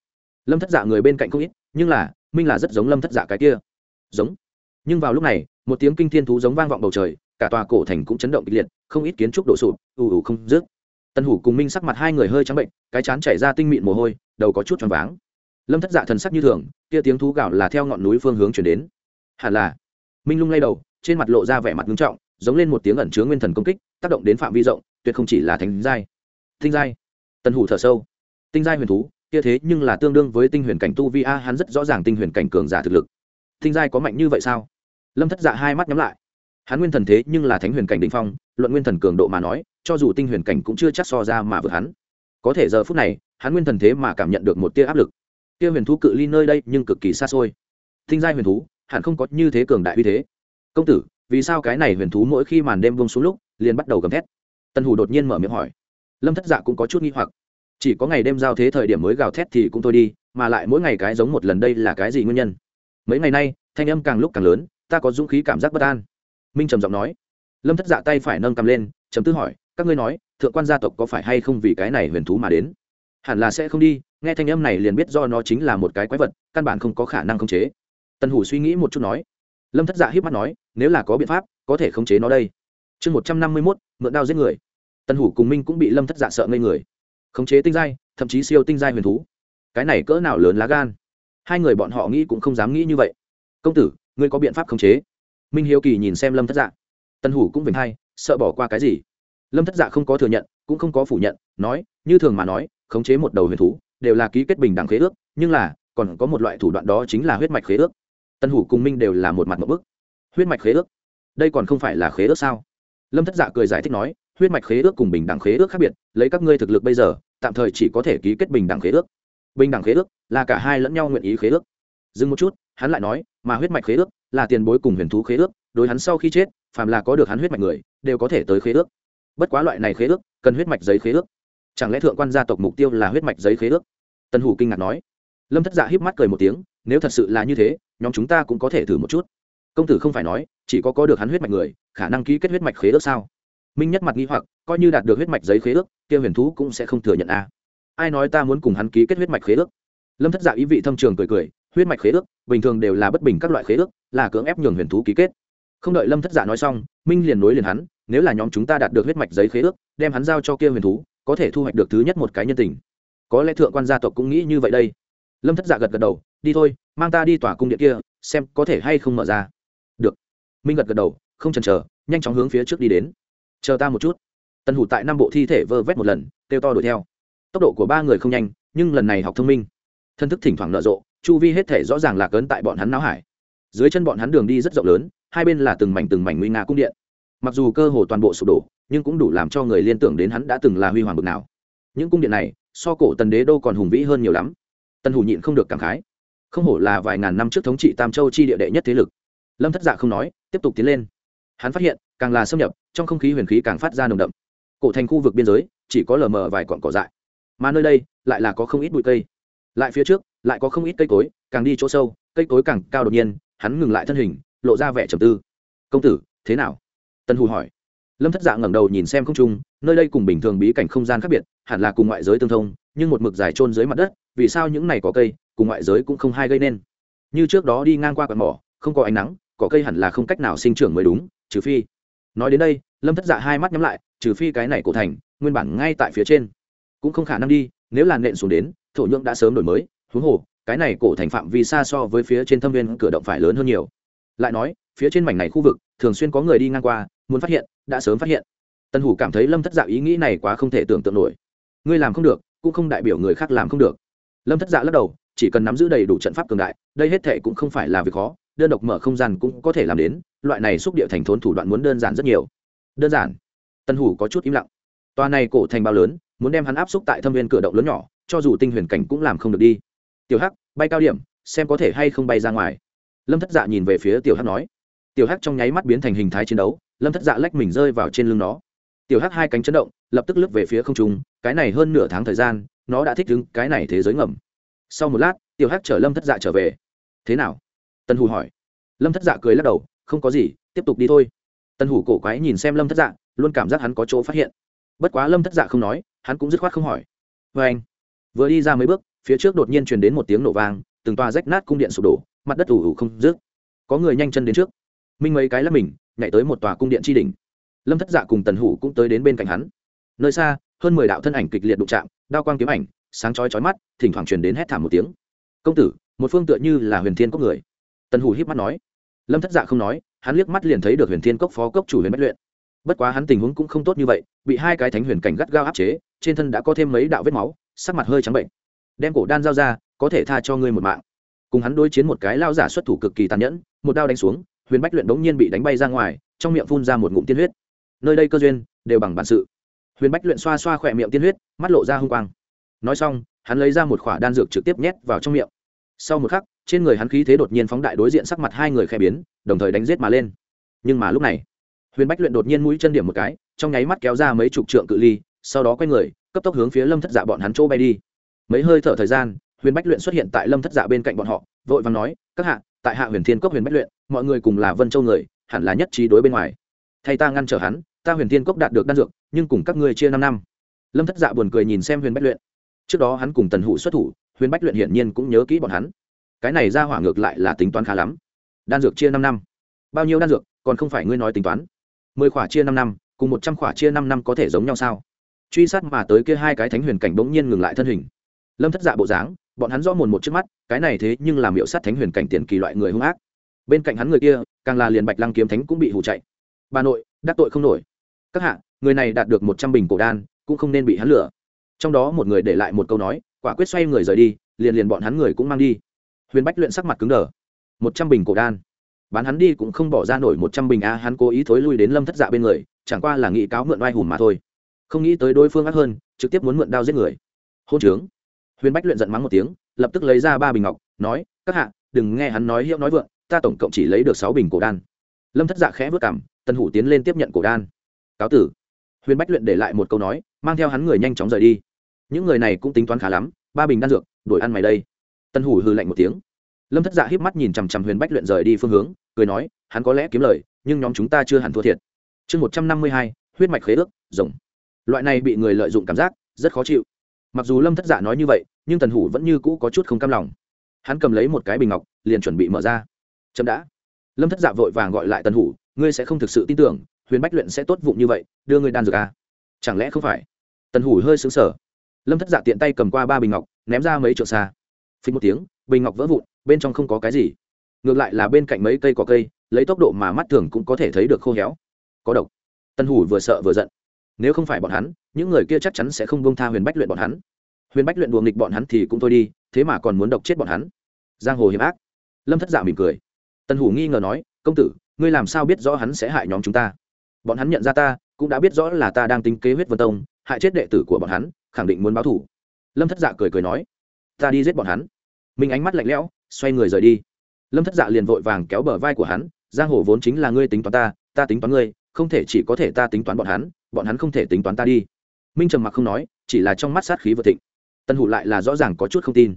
[SPEAKER 1] lâm thất dạ người bên cạnh không ít, nhưng là, minh là rất giống lâm thất dạ cái kia. Giống. Nhưng vào lúc này, một tiếng kinh thiên thú giống vang vọng bầu trời, cả tòa cổ thành cũng chấn động kịch liệt, không ít kiến trúc đổ sụp, ù ù không dứt. Tân hủ cùng minh sắc mặt hai người hơi trắng bệnh, cái chán chảy ra tinh mịn mồ hôi, đầu có chút choáng váng. Lâm thất dạ thần sắc như thường, kia tiếng thú gạo là theo ngọn núi phương hướng chuyển đến. Hẳn là, minh lung lay đầu, trên mặt lộ ra vẻ mặt nghiêm trọng, giống lên một tiếng ẩn chứa nguyên thần công kích, tác động đến phạm vi rộng, tuyệt không chỉ là thánh giai. Tinh giai. Tân hủ thở sâu. Tinh giai huyền thú kia thế nhưng là tương đương với tinh huyền cảnh tu vi a, hắn rất rõ ràng tinh huyền cảnh cường giả thực lực. Tinh giai có mạnh như vậy sao? Lâm thất dạ hai mắt nhắm lại. Hắn nguyên thần thế nhưng là thánh huyền cảnh đ ỉ n h phong, luận nguyên thần cường độ mà nói, cho dù tinh huyền cảnh cũng chưa chắc so ra mà vượt hắn. Có thể giờ phút này, hắn nguyên thần thế mà cảm nhận được một tia áp lực. Tia huyền thú cự ly nơi đây nhưng cực kỳ xa xôi. Tinh giai huyền thú, hẳn không có như thế cường đại uy thế. Công tử, vì sao cái này huyền thú mỗi khi màn đêm vông xuống lúc, liền bắt đầu gầm thét? Tân hủ đột nhiên mở miệng hỏi. Lâm thất dạ cũng có chút nghi hoặc chỉ có ngày đêm giao thế thời điểm mới gào thét thì cũng thôi đi, mà lại mỗi ngày cái giống một lần đây là cái gì nguyên nhân? Mấy ngày nay, thanh âm càng lúc càng lớn, ta có dũng khí cảm giác bất an. Minh trầm giọng nói. Lâm thất dạ tay phải nâng cầm lên chấm tư hỏi, các ngươi nói, thượng quan gia tộc có phải hay không vì cái này huyền thú mà đến? Hẳn là sẽ không đi, nghe thanh âm này liền biết do nó chính là một cái quái vật, căn bản không có khả năng khống chế. Tần hủ suy nghĩ một chút nói. Lâm thất dạ hiếp mắt nói, nếu là có biện pháp, có thể khống chế nó đây. Chương một trăm năm mươi mốt, mượn đao giết người. Tần hủ cùng minh cũng bị lâm thất dạ sợ ngây người khống chế tinh giai, thậm chí siêu tinh giai huyền thú. Cái này cỡ nào lớn lá gan? Hai người bọn họ nghĩ cũng không dám nghĩ như vậy. Công tử, ngươi có biện pháp khống chế? Minh hiếu kỳ nhìn xem lâm thất dạ. Tân hủ cũng vinh hay sợ bỏ qua cái gì? Lâm thất dạ không có thừa nhận, cũng không có phủ nhận, nói, như thường mà nói, khống chế một đầu huyền thú đều là ký kết bình đẳng khế ước, nhưng là, còn có một loại thủ đoạn đó chính là huyết mạch khế ước. Tân hủ cùng minh đều là một mặt một bức. Huyết mạch khế ước? Đây còn không phải là khế ước sao? Lâm thất dạ cười giải thích nói huyết mạch khế ước cùng bình đẳng khế ước khác biệt, lấy các ngươi thực lực bây giờ, tạm thời chỉ có thể ký kết bình đẳng khế ước. Bình đẳng khế ước là cả hai lẫn nhau nguyện ý khế ước. Dừng một chút, hắn lại nói, mà huyết mạch khế ước là tiền bối cùng huyền thú khế ước, đối hắn sau khi chết, phàm là có được hắn huyết mạch người, đều có thể tới khế ước. Bất quá loại này khế ước, cần huyết mạch giấy khế ước. Chẳng lẽ thượng quan gia tộc mục tiêu là huyết mạch giấy khế ước? Tân hủ kinh ngạc nói. Lâm thất dạ híp mắt cười một tiếng, nếu thật sự là như thế, nhóm chúng ta cũng có thể thử một chút. Công tử không phải nói, chỉ có có được hắn huyết mạch người, khả năng ký kết huyết mạch khế ước sao? Minh nhất mặt nghi hoặc, coi như đạt được huyết mạch giấy khế ước, kia huyền thú cũng sẽ không thừa nhận a. Ai nói ta muốn cùng hắn ký kết huyết mạch khế ước? Lâm thất dạ ý vị thâm trường cười cười, huyết mạch khế ước, bình thường đều là bất bình các loại khế ước, là cưỡng ép nhường huyền thú ký kết. Không đợi lâm thất dạ nói xong, minh liền nối liền hắn, nếu là nhóm chúng ta đạt được huyết mạch giấy khế ước, đem hắn giao cho kia huyền thú, có thể thu hoạch được thứ nhất một cái nhân tình. Có lẽ thượng quan gia tộc cũng nghĩ như vậy đây. Lâm thất dạ gật gật đầu, đi thôi, mang ta đi tỏa cung điện kia, xem có thể hay không mở ra. Được. Minh gật gật đầu, không chần chờ, nhanh chóng hướng phía trước đi đến chờ ta một chút. Tần hủ tại năm bộ thi thể vơ vét một lần, kêu to đuổi theo. Tốc độ của ba người không nhanh, nhưng lần này học thông minh. Thân thức thỉnh thoảng nở rộ, chu vi hết thể rõ ràng là cấn tại bọn hắn não hải. Dưới chân bọn hắn đường đi rất rộng lớn, hai bên là từng mảnh từng mảnh nguy nga cung điện. Mặc dù cơ hồ toàn bộ sụp đổ, nhưng cũng đủ làm cho người liên tưởng đến hắn đã từng là huy hoàng bực nào. Những cung điện này, so cổ tần đế đô còn hùng vĩ hơn nhiều lắm. Tần hủ nhịn không được cảm khái. Không hổ là vài ngàn năm trước thống trị tam châu chi địa đệ nhất thế lực. Lâm thất dạ không nói, tiếp tục tiến lên. Hắn phát hiện càng là xâm nhập, trong không khí huyền khí càng phát ra nồng đậm. Cổ thành khu vực biên giới, chỉ có lờ mờ vài cọn cỏ dại. Mà nơi đây, lại là có không ít bụi cây. Lại phía trước, lại có không ít cây cối, càng đi chỗ sâu, cây cối càng cao đột nhiên, hắn ngừng lại thân hình, lộ ra vẻ trầm tư. Công tử, thế nào? Tân hù hỏi. Lâm thất dạ ngẩng đầu nhìn xem không trung, nơi đây cùng bình thường bí cảnh không gian khác biệt, hẳn là cùng ngoại giới tương thông, nhưng một mực dài trôn dưới mặt đất, vì sao những này có cây, cùng ngoại giới cũng không hay gây nên? Như trước đó đi ngang qua quạt mỏ, không có ánh nắng, có cây hẳn là không cách nào sinh trưởng mới đúng, trừ phi nói đến đây, lâm thất dạ hai mắt nhắm lại, trừ phi cái này cổ thành, nguyên bản ngay tại phía trên. Cũng không khả năng đi, nếu làn nện xuống đến, thổ nhưỡng đã sớm đổi mới. Huống hồ, cái này cổ thành phạm vi xa so với phía trên thâm viên cửa động phải lớn hơn nhiều. Lại nói, phía trên mảnh này khu vực, thường xuyên có người đi ngang qua, muốn phát hiện, đã sớm phát hiện. Tân hủ cảm thấy lâm thất dạ ý nghĩ này quá không thể tưởng tượng nổi. Ngươi làm không được, cũng không đại biểu người khác làm không được. Lâm thất dạ lắc đầu, chỉ cần nắm giữ đầy đủ trận pháp cường đại, đây hết thệ cũng không phải là việc khó đơn độc mở không gian cũng có thể làm đến, loại này xúc địa thành thốn thủ đoạn muốn đơn giản rất nhiều. Đơn giản. Tân hủ có chút im lặng. Tòa này cổ thành bao lớn, muốn đem hắn áp xúc tại thâm viên cửa động lớn nhỏ, cho dù tinh huyền cảnh cũng làm không được đi. Tiểu hắc, bay cao điểm, xem có thể hay không bay ra ngoài. Lâm thất dạ nhìn về phía tiểu hắc nói. Tiểu hắc trong nháy mắt biến thành hình thái chiến đấu, lâm thất dạ lách mình rơi vào trên lưng nó. Tiểu hắc hai cánh chấn động, lập tức lướt về phía không trung, cái này hơn nửa tháng thời gian, nó đã thích ứng cái này thế giới ngầm. Sau một lát, tiểu hắc chở lâm thất dạ trở về. Thế nào? Tân hủ hỏi. Lâm thất dạ cười lắc đầu, không có gì, tiếp tục đi thôi. Tân hủ cổ quái nhìn xem lâm thất dạ luôn cảm giác hắn có chỗ phát hiện. Bất quá lâm thất dạ không nói, hắn cũng dứt khoát không hỏi. Vê anh. Vừa đi ra mấy bước, phía trước đột nhiên truyền đến một tiếng nổ vang, từng toa rách nát cung điện sụp đổ, mặt đất ủ ủ không rước có người nhanh chân đến trước. Minh mấy cái là mình, nhảy tới một tòa cung điện tri đình lâm thất dạ cùng tần hủ cũng tới đến bên cạnh hắn. Nơi xa, hơn mười đạo thân ảnh kịch liệt đụng chạm, đao quang kiếm ảnh, sáng chói chói mắt, thỉnh thoảng truyền đến hét thảm một tiếng. Công tử, một phương tựa như là huyền thiên có người tần hủ híp mắt nói. Lâm thất dạ không nói, hắn liếc mắt liền thấy được huyền thiên cốc phó cốc chủ huyền bất luyện. Bất quá hắn tình huống cũng không tốt như vậy, bị hai cái thánh huyền cảnh gắt gao áp chế, trên thân đã có thêm mấy đạo vết máu, sắc mặt hơi trắng bệnh. Đem cổ đan giao ra, có thể tha cho ngươi một mạng. Cùng hắn đối chiến một cái lao giả xuất thủ cực kỳ tàn nhẫn, một đao đánh xuống, huyền bách luyện đống nhiên bị đánh bay ra ngoài, trong miệng phun ra một ngụm tiên huyết. Nơi đây cơ duyên, đều bằng bản sự. Huyền bách luyện xoa xoa khỏe miệng tiên huyết, mắt lộ ra h u n g quang. Nói xong, hắn lấy ra một khỏa đan dược trực tiếp nhét vào trong miệng. Sau một khắc trên người hắn khí thế đột nhiên phóng đại đối diện sắc mặt hai người khẽ biến, đồng thời đánh giết mà lên. Nhưng mà lúc này, huyền bách luyện đột nhiên mũi chân điểm một cái, trong nháy mắt kéo ra mấy chục trượng cự ly, sau đó quay người, cấp tốc hướng phía lâm thất dạ bọn hắn chỗ bay đi. Mấy hơi thở thời gian, huyền bách luyện xuất hiện tại lâm thất dạ bên cạnh bọn họ, vội và nói, các hạ, tại hạ huyền thiên cốc huyền bách luyện, mọi người cùng là vân châu người, hẳn là nhất trí đối bên ngoài. Thay ta ngăn trở hắn, ta huyền thiên cốc đạt được đan dược, nhưng cùng các ngươi chia năm năm. Lâm thất dạ buồn cười nhìn xem huyền bách luyện. Trước đó hắn cùng tần hụ xuất thủ, huyền bách luyện hiển nhiên cũng nhớ kỹ bọn hắn cái này ra hỏa ngược lại là tính toán khá lắm. Đan dược chia năm năm. Bao nhiêu đan dược, còn không phải ngươi nói tính toán. Mười khỏa chia năm năm, cùng một trăm khỏa chia năm năm có thể giống nhau sao? Truy sát mà tới kia hai cái thánh huyền cảnh bỗng nhiên ngừng lại thân hình. Lâm thất dạ bộ dáng, bọn hắn rõ mồn một trước mắt, cái này thế nhưng làm hiệu sát thánh huyền cảnh tiền kỳ loại người hung ác. Bên cạnh hắn người kia, càng là liền bạch lăng kiếm thánh cũng bị hủ chạy. Bà nội, đắc tội không nổi. Các hạ, người này đạt được một trăm bình cổ đan, cũng không nên bị hắn lửa trong đó một người để lại một câu nói, quả quyết xoay người rời đi, liền liền bọn hắn người cũng mang đi huyền bách luyện sắc mặt cứng đờ. Một trăm bình cổ đan. Bán hắn đi cũng không bỏ ra nổi một trăm bình, a, hắn cố ý thối lui đến lâm thất dạ bên người, chẳng qua là nghị cáo mượn oai hùm mà thôi. Không nghĩ tới đối phương ác hơn, trực tiếp muốn mượn đao giết người. Hôn trướng. Huyền bách luyện giận mắng một tiếng, lập tức lấy ra ba bình ngọc, nói, các hạ, đừng nghe hắn nói hiệu nói vượng, ta tổng cộng chỉ lấy được sáu bình cổ đan. Lâm thất dạ khẽ vất cảm tân hủ tiến lên tiếp nhận cổ đan. Cáo tử. Huyền bách luyện để lại một câu nói, mang theo hắn người nhanh chóng rời đi. Những người này cũng tính toán khá lắm, ba bình đan dược, đổi ăn mày đây. Tân hủ hư lạnh một tiếng lâm thất dạ híp mắt nhìn chằm chằm huyền bách luyện rời đi phương hướng, cười nói, hắn có lẽ kiếm lời, nhưng nhóm chúng ta chưa hẳn thua thiệt. Chương một trăm năm mươi hai, huyết mạch khế ước, rồng. Loại này bị người lợi dụng cảm giác, rất khó chịu. Mặc dù lâm thất dạ nói như vậy, nhưng tần hủ vẫn như cũ có chút không cam lòng. Hắn cầm lấy một cái bình ngọc, liền chuẩn bị mở ra. Chậm đã. Lâm thất dạ vội vàng gọi lại tần hủ, ngươi sẽ không thực sự tin tưởng, huyền bách luyện sẽ tốt vụng như vậy, đưa ngươi đan dược à? chẳng lẽ không phải? Tần hủ hơi xứng sở lâm thất dạ tiện tay cầm qua ba bình ngọc, ném ra mấy trượng xa. Phí một tiếng, bình ngọc vỡ vụn bên trong không có cái gì. Ngược lại là bên cạnh mấy cây có cây, lấy tốc độ mà mắt thường cũng có thể thấy được khô héo. Có độc. Tân hủ vừa sợ vừa giận. Nếu không phải bọn hắn, những người kia chắc chắn sẽ không bông tha huyền bách luyện bọn hắn. Huyền bách luyện đùa nghịch bọn hắn thì cũng thôi đi, thế mà còn muốn độc chết bọn hắn. Giang hồ hiểm ác. Lâm thất dạ mỉm cười. Tân hủ nghi ngờ nói, công tử, ngươi làm sao biết rõ hắn sẽ hại nhóm chúng ta? Bọn hắn nhận ra ta, cũng đã biết rõ là ta đang tính kế huyết vân tông, hại chết đệ tử của bọn hắn, khẳng định muốn báo thủ lâm thất dạ cười cười nói, ta đi giết bọn hắn. Mình ánh mắt lạnh lẽo xoay người rời đi. Lâm thất dạ liền vội vàng kéo bờ vai của hắn, giang hồ vốn chính là ngươi tính toán ta ta tính toán ngươi, không thể chỉ có thể ta tính toán bọn hắn bọn hắn không thể tính toán ta đi. Minh trầm mặc không nói, chỉ là trong mắt sát khí vượt thịnh. Tân hủ lại là rõ ràng có chút không tin.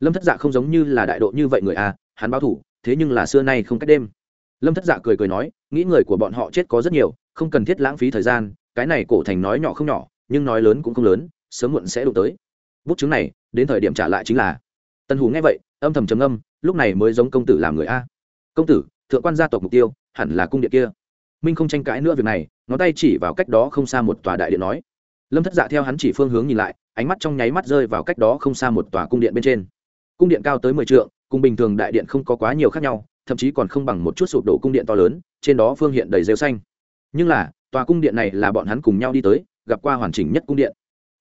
[SPEAKER 1] Lâm thất dạ không giống như là đại độ như vậy người à hắn báo thủ, thế nhưng là xưa nay không cách đêm. Lâm thất dạ cười cười nói, nghĩ người của bọn họ chết có rất nhiều, không cần thiết lãng phí thời gian, cái này cổ thành nói nhỏ không nhỏ, nhưng nói lớn cũng không lớn, sớm muộn sẽ đụng tới. Bút chứng này, đến thời điểm trả lại chính là tần hủ nghe vậy, âm thầm trầm âm lúc này mới giống công tử làm người a. Công tử, thượng quan gia tộc mục tiêu, hẳn là cung điện kia. Minh không tranh cãi nữa việc này, ngón tay chỉ vào cách đó không xa một tòa đại điện nói. Lâm thất dạ theo hắn chỉ phương hướng nhìn lại, ánh mắt trong nháy mắt rơi vào cách đó không xa một tòa cung điện bên trên. Cung điện cao tới mười trượng, cùng bình thường đại điện không có quá nhiều khác nhau, thậm chí còn không bằng một chút sụp đổ cung điện to lớn, trên đó phương hiện đầy rêu xanh. Nhưng là, tòa cung điện này là bọn hắn cùng nhau đi tới, gặp qua hoàn chỉnh nhất cung điện.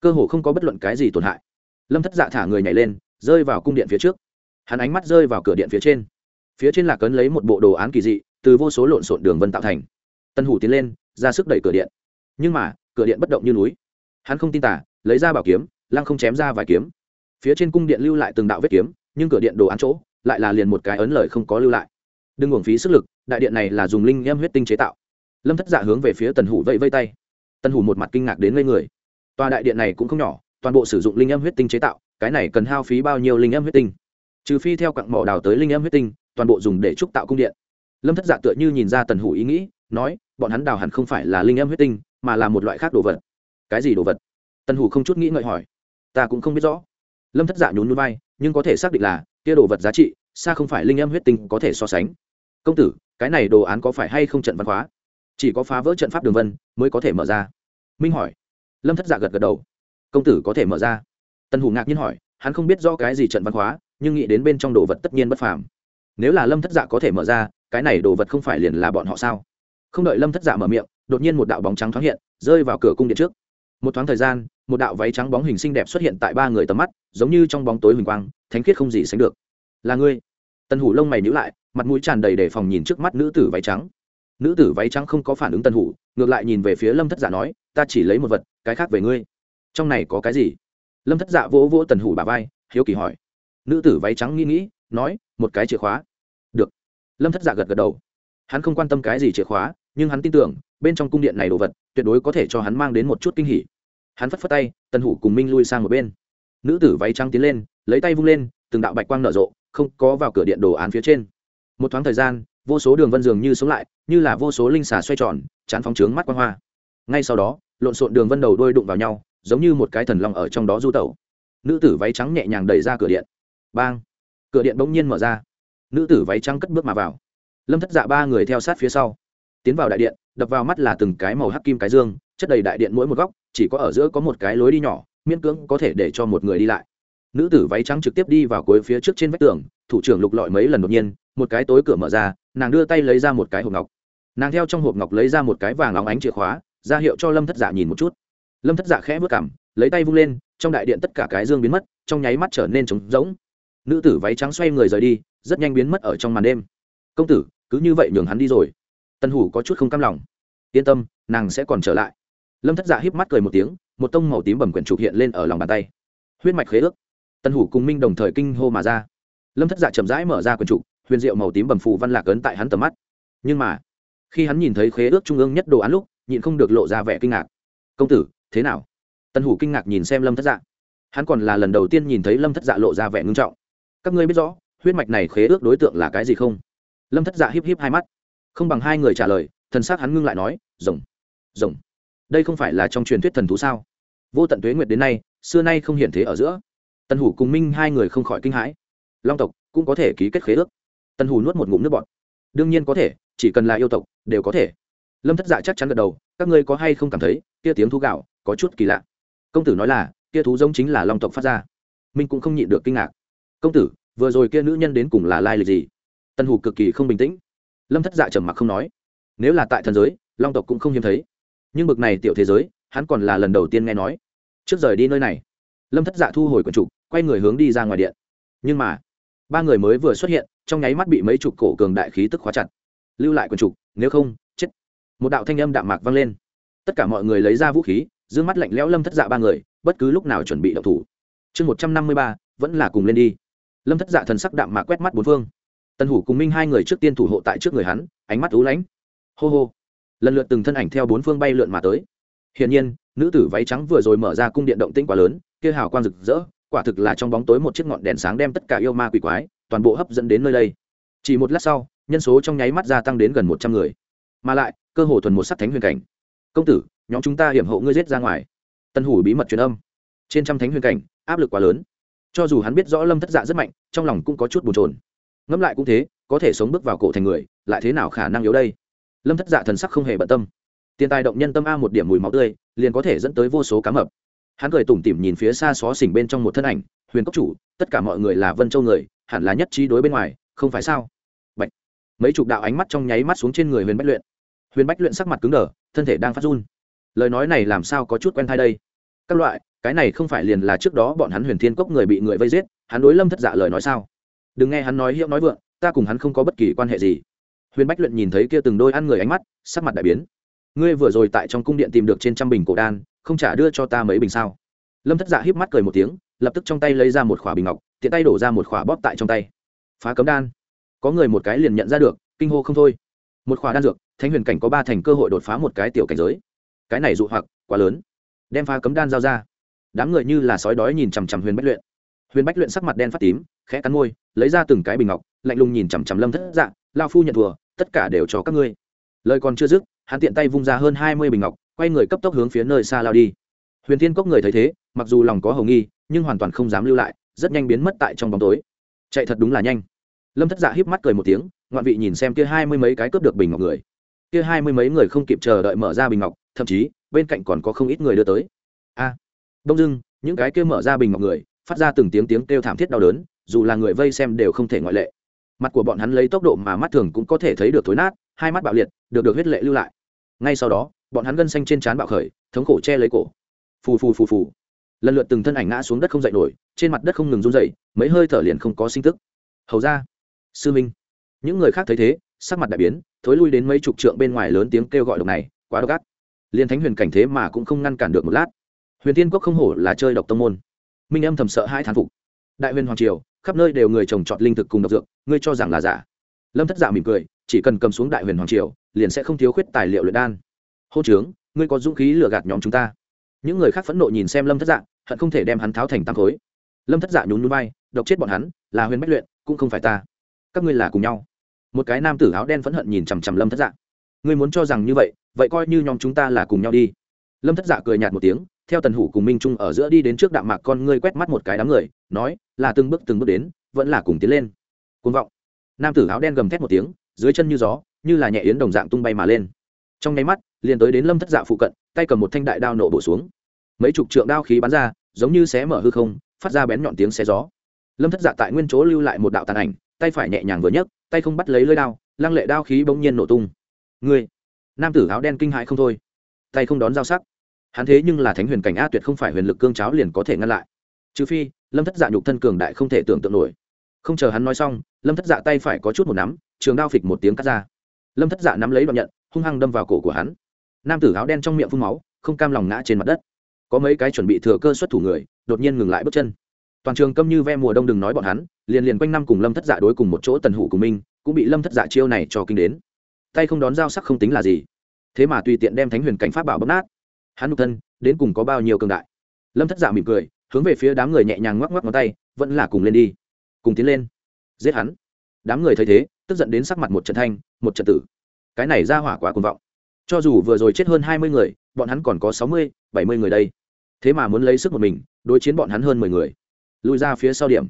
[SPEAKER 1] Cơ hồ không có bất luận cái gì tổn hại. Lâm thất dạ thả người nhảy lên rơi vào cung điện phía trước. Hắn ánh mắt rơi vào cửa điện phía trên. Phía trên là cấn lấy một bộ đồ án kỳ dị, từ vô số lộn xộn đường vân tạo thành. Tân hủ tiến lên, ra sức đẩy cửa điện. Nhưng mà, cửa điện bất động như núi. Hắn không tin tả lấy ra bảo kiếm, lăng không chém ra vài kiếm. Phía trên cung điện lưu lại từng đạo vết kiếm, nhưng cửa điện đồ án chỗ lại là liền một cái ấn lời không có lưu lại. Đừng uổng phí sức lực, đại điện này là dùng linh em huyết tinh chế tạo. Lâm thất dạ hướng về phía tần hủ vẫy vây tay. Tần hủ một mặt kinh ngạc đến ngây người. Tòa đại điện này cũng không nhỏ, toàn bộ sử dụng linh em huyết tinh chế tạo cái này cần hao phí bao nhiêu linh em huyết tinh? Trừ phi theo cặn mỏ đào tới linh em huyết tinh, toàn bộ dùng để trúc tạo cung điện. Lâm thất dạ tựa như nhìn ra tần hủ ý nghĩ, nói, bọn hắn đào hẳn không phải là linh em huyết tinh, mà là một loại khác đồ vật. Cái gì đồ vật? Tần hủ không chút nghĩ ngợi hỏi. Ta cũng không biết rõ. Lâm thất dạ nhún núi vai, nhưng có thể xác định là, kia đồ vật giá trị, xa không phải linh em huyết tinh có thể so sánh. Công tử, cái này đồ án có phải hay không trận văn hóa? Chỉ có phá vỡ trận pháp đường vân mới có thể mở ra. Minh hỏi. Lâm thất dạ gật gật đầu. Công tử có thể mở ra tần hủ ngạc nhiên hỏi, hắn không biết do cái gì trận văn hóa, nhưng nghĩ đến bên trong đồ vật tất nhiên bất phàm. Nếu là lâm thất dạ có thể mở ra, cái này đồ vật không phải liền là bọn họ sao? Không đợi lâm thất dạ mở miệng, đột nhiên một đạo bóng trắng thoáng hiện, rơi vào cửa cung điện trước. Một thoáng thời gian, một đạo váy trắng bóng hình xinh đẹp xuất hiện tại ba người tầm mắt, giống như trong bóng tối huỳnh quang, thánh khiết không gì sánh được. Là ngươi? Tân hủ lông mày nhữ lại, mặt mũi tràn đầy đề phòng nhìn trước mắt nữ tử váy trắng. Nữ tử váy trắng không có phản ứng tân hủ, ngược lại nhìn về phía lâm thất giả nói, ta chỉ lấy một vật, cái khác về ngươi. Trong này có cái gì? Lâm thất dạ vỗ vỗ tần hủ bà vai, hiếu kỳ hỏi. Nữ tử váy trắng nghĩ nghĩ, nói, một cái chìa khóa. Được. Lâm thất dạ gật gật đầu. Hắn không quan tâm cái gì chìa khóa, nhưng hắn tin tưởng, bên trong cung điện này đồ vật, tuyệt đối có thể cho hắn mang đến một chút kinh hỉ. Hắn phất phất tay, tần hủ cùng minh lui sang một bên. Nữ tử váy trắng tiến lên, lấy tay vung lên, từng đạo bạch quang nở rộ, không có vào cửa điện đồ án phía trên. Một thoáng thời gian, vô số đường vân dường như sống lại, như là vô số linh xà xoay tròn, chán phóng trướng mắt quang hoa. Ngay sau đó, lộn xộn đường vân đầu đôi đụng vào nhau giống như một cái thần long ở trong đó du tẩu. Nữ tử váy trắng nhẹ nhàng đẩy ra cửa điện. Bang! Cửa điện bỗng nhiên mở ra. Nữ tử váy trắng cất bước mà vào. Lâm thất dạ ba người theo sát phía sau. Tiến vào đại điện, đập vào mắt là từng cái màu hắc kim cái dương, chất đầy đại điện mỗi một góc, chỉ có ở giữa có một cái lối đi nhỏ, miễn cưỡng có thể để cho một người đi lại. Nữ tử váy trắng trực tiếp đi vào cuối phía trước trên vách tường, thủ trưởng lục lọi mấy lần đột nhiên, một cái tối cửa mở ra, nàng đưa tay lấy ra một cái hộp ngọc. Nàng theo trong hộp ngọc lấy ra một cái vàng óng ánh chìa khóa, ra hiệu cho lâm thất dạ nhìn một chút lâm thất dạ khẽ vớt cảm, lấy tay vung lên, trong đại điện tất cả cái dương biến mất, trong nháy mắt trở nên trống rỗng. Nữ tử váy trắng xoay người rời đi, rất nhanh biến mất ở trong màn đêm. Công tử, cứ như vậy nhường hắn đi rồi. Tân hủ có chút không cam lòng. Yên tâm, nàng sẽ còn trở lại. Lâm thất dạ híp mắt cười một tiếng, một tông màu tím bẩm quyển trục hiện lên ở lòng bàn tay. Huyết mạch khế ước. Tân hủ cùng minh đồng thời kinh hô mà ra. Lâm thất dạ chậm rãi mở ra quyển trục, huyền diệu màu tím bẩm phù văn lạc ấn tại hắn tầm mắt. Nhưng mà, khi hắn nhìn thấy khế ước trung ương nhất đồ án lúc, nhịn không được lộ ra vẻ kinh ngạc. Công tử thế nào? Tân hủ kinh ngạc nhìn xem lâm thất dạ. Hắn còn là lần đầu tiên nhìn thấy lâm thất dạ lộ ra vẻ ngưng trọng. Các ngươi biết rõ, huyết mạch này khế ước đối tượng là cái gì không? Lâm thất dạ híp híp hai mắt. Không bằng hai người trả lời, thần s á c hắn ngưng lại nói, rồng rồng. Đây không phải là trong truyền thuyết thần thú sao? Vô tận tuế nguyệt đến nay, xưa nay không hiện thế ở giữa. Tần hủ cùng minh hai người không khỏi kinh hãi. Long tộc cũng có thể ký kết khế ước. Tần hủ nuốt một ngụm nước bọt. Đương nhiên có thể, chỉ cần là yêu tộc, đều có thể. Lâm thất dạ chắc chắn gật đầu, các ngươi có hay không cảm thấy, kia tiếng thú gạo có chút kỳ lạ. Công tử nói là, kia thú giống chính là long tộc phát ra. Minh cũng không nhịn được kinh ngạc. Công tử, vừa rồi kia nữ nhân đến cùng là lai lịch gì? Tân hủ cực kỳ không bình tĩnh. Lâm thất dạ trầm mặc không nói. Nếu là tại thần giới, long tộc cũng không hiếm thấy. Nhưng bực này tiểu thế giới, hắn còn là lần đầu tiên nghe nói. Trước rời đi nơi này, lâm thất dạ thu hồi quần trục, quay người hướng đi ra ngoài điện. Nhưng mà, ba người mới vừa xuất hiện, trong nháy mắt bị mấy chục cổ cường đại khí tức khóa chặt. Lưu lại quần trục, nếu không, chết. Một đạo thanh âm đạm mạc vang lên. Tất cả mọi người lấy ra vũ khí d mắt lạnh lẽo lâm thất dạ ba người, bất cứ lúc nào chuẩn bị đậu thủ. Chương một trăm năm mươi ba, vẫn là cùng lên đi. Lâm thất dạ thần sắc đạm mà quét mắt bốn phương. Tân hủ cùng minh hai người trước tiên thủ hộ tại trước người hắn, ánh mắt ú lánh hô hô. Lần lượt từng thân ảnh theo bốn phương bay lượn mà tới. Hiển nhiên, nữ tử váy trắng vừa rồi mở ra cung điện động tĩnh quá lớn, kia hào quang rực rỡ, quả thực là trong bóng tối một chiếc ngọn đèn sáng đem tất cả yêu ma quỷ quái, toàn bộ hấp dẫn đến nơi đây. Chỉ một lát sau, nhân số trong nháy mắt gia tăng đến gần một trăm người. Mà lại, cơ hồ thuần một sắc thánh huyền cảnh công tử, nhóm chúng ta hiểm hộ ngươi giết ra ngoài. Tân hủ bí mật truyền âm. Trên trăm thánh huyền cảnh, áp lực quá lớn. Cho dù hắn biết rõ lâm thất dạ rất mạnh, trong lòng cũng có chút bồn trồn ngẫm lại cũng thế, có thể sống bước vào cổ thành người, lại thế nào khả năng yếu đây? Lâm thất dạ thần sắc không hề bận tâm. Tiền tài động nhân tâm a một điểm mùi máu tươi, liền có thể dẫn tới vô số cá mập. Hắn cười tủm tỉm nhìn phía xa xó xỉnh bên trong một thân ảnh, huyền cốc chủ, tất cả mọi người là vân châu người, hẳn là nhất trí đối bên ngoài, không phải sao? Bạch. mấy chục đạo ánh mắt trong nháy mắt xuống trên người huyền bách luyện. Huyền bách luyện sắc mặt cứng đờ thân thể đang phát run. Lời nói này làm sao có chút quen thai đây? Các loại, cái này không phải liền là trước đó bọn hắn huyền thiên cốc người bị người vây giết, hắn đối lâm thất dạ lời nói sao? Đừng nghe hắn nói hiệu nói vượng, ta cùng hắn không có bất kỳ quan hệ gì. Huyền bách luyện nhìn thấy kia từng đôi ăn người ánh mắt, sắc mặt đại biến. Ngươi vừa rồi tại trong cung điện tìm được trên trăm bình cổ đan, không trả đưa cho ta mấy bình sao? Lâm thất dạ híp mắt cười một tiếng, lập tức trong tay lấy ra một khỏa bình ngọc, tiện tay đổ ra một khỏa bóp tại trong tay. Phá cấm đan. Có người một cái liền nhận ra được, kinh hô không thôi. Một khỏa đan dược thánh huyền cảnh có ba thành cơ hội đột phá một cái tiểu cảnh giới. Cái này dụ hoặc, quá lớn. Đem phá cấm đan giao ra. Đám người như là sói đói nhìn chằm chằm huyền bách luyện. Huyền bách luyện sắc mặt đen phát tím, khẽ cắn môi, lấy ra từng cái bình ngọc, lạnh lùng nhìn chằm chằm lâm thất dạ lao phu nhận thùa tất cả đều cho các ngươi. Lời còn chưa dứt, hắn tiện tay vung ra hơn hai mươi bình ngọc, quay người cấp tốc hướng phía nơi xa lao đi. Huyền thiên cốc người thấy thế, mặc dù lòng có hầu nghi, nhưng hoàn toàn không dám lưu lại, rất nhanh biến mất tại trong bóng tối. Chạy thật đúng là nhanh. Lâm thất dạ híp mắt cười một tiếng, ngoạn vị nhìn xem kia hai mươi mấy cái cướp được bình ngọc người kia hai mươi mấy người không kịp chờ đợi mở ra bình ngọc, thậm chí, bên cạnh còn có không ít người đưa tới. A. Đông dưng những cái kia mở ra bình ngọc người, phát ra từng tiếng tiếng kêu thảm thiết đau đớn, dù là người vây xem đều không thể ngoại lệ. Mặt của bọn hắn lấy tốc độ mà mắt thường cũng có thể thấy được thối nát, hai mắt bạo liệt, được được huyết lệ lưu lại. Ngay sau đó, bọn hắn gân xanh trên trán bạo khởi, thống khổ che lấy cổ. Phù phù phù phù. Lần lượt từng thân ảnh ngã xuống đất không dậy nổi, trên mặt đất không ngừng run dậy mấy hơi thở liền không có sinh tức. Hầu ra, sư minh. Những người khác thấy thế, sắc mặt đại biến thối lui đến mấy chục trượng bên ngoài lớn tiếng kêu gọi độc này, quá độc ác. Liên thánh huyền cảnh thế mà cũng không ngăn cản được một lát. Huyền tiên quốc không hổ là chơi độc tông môn. Minh âm thầm sợ hai thán phục. Đại huyền hoàng triều, khắp nơi đều người trồng trọt linh thực cùng độc dược, ngươi cho rằng là giả? Lâm thất giả mỉm cười, chỉ cần cầm xuống đại huyền hoàng triều, liền sẽ không thiếu khuyết tài liệu luyện đan. Hô trướng, ngươi có dũng khí lừa gạt nhóm chúng ta. Những người khác phẫn nộ nhìn xem lâm thất dạ hận không thể đem hắn tháo thành tăng khối. Lâm thất dạ nhún núi bay độc chết bọn hắn, là huyền bách luyện, cũng không phải ta. Các ngươi là cùng nhau một cái nam tử áo đen phẫn hận nhìn chằm chằm lâm thất dạ ngươi muốn cho rằng như vậy vậy coi như nhóm chúng ta là cùng nhau đi lâm thất dạ cười nhạt một tiếng theo tần hủ cùng minh trung ở giữa đi đến trước đạm mạc con ngươi quét mắt một cái đám người nói là từng bước từng bước đến vẫn là cùng tiến lên côn vọng nam tử áo đen gầm thét một tiếng dưới chân như gió như là nhẹ yến đồng dạng tung bay mà lên trong nháy mắt liền tới đến lâm thất dạ phụ cận tay cầm một thanh đại đao nổ bổ xuống mấy chục trượng đao khí bắn ra giống như xé mở hư không phát ra bén nhọn tiếng xé gió lâm thất dạ tại nguyên chỗ lưu lại một đạo tàn ảnh tay phải nhẹ nhàng vừa nhấc, tay không bắt lấy lưỡi đao, lăng lệ đao khí bỗng nhiên nổ tung. Người nam tử áo đen kinh hãi không thôi. Tay không đón dao sắc. Hắn thế nhưng là thánh huyền cảnh a, tuyệt không phải huyền lực cương cháo liền có thể ngăn lại. Trừ phi, lâm thất dạ nhục thân cường đại không thể tưởng tượng nổi. Không chờ hắn nói xong, lâm thất dạ tay phải có chút một nắm, trường đao phịch một tiếng cắt ra. Lâm thất dạ nắm lấy đoạn nhận, hung hăng đâm vào cổ của hắn. Nam tử áo đen trong miệng phun máu, không cam lòng ngã trên mặt đất. Có mấy cái chuẩn bị thừa cơ xuất thủ người, đột nhiên ngừng lại bước chân toàn trường câm như ve mùa đông đừng nói bọn hắn liền liền quanh năm cùng lâm thất dạ đối cùng một chỗ tần hủ của mình, cũng bị lâm thất dạ chiêu này cho kinh đến. Tay không đón dao sắc không tính là gì. Thế mà tùy tiện đem thánh huyền cảnh pháp bảo bấm nát. Hắn nhục thân đến cùng có bao nhiêu cường đại? Lâm thất dạ mỉm cười hướng về phía đám người nhẹ nhàng ngoắc ngoắc ngón tay vẫn là cùng lên đi. Cùng tiến lên. Giết hắn. Đám người thấy thế tức giận đến sắc mặt một trận thanh một trận tử. Cái này ra hỏa quá cuồng vọng. Cho dù vừa rồi chết hơn hai mươi người bọn hắn còn có sáu mươi bảy mươi người đây. Thế mà muốn lấy sức một mình đối chiến bọn hắn hơn mười người lui ra phía sau điểm.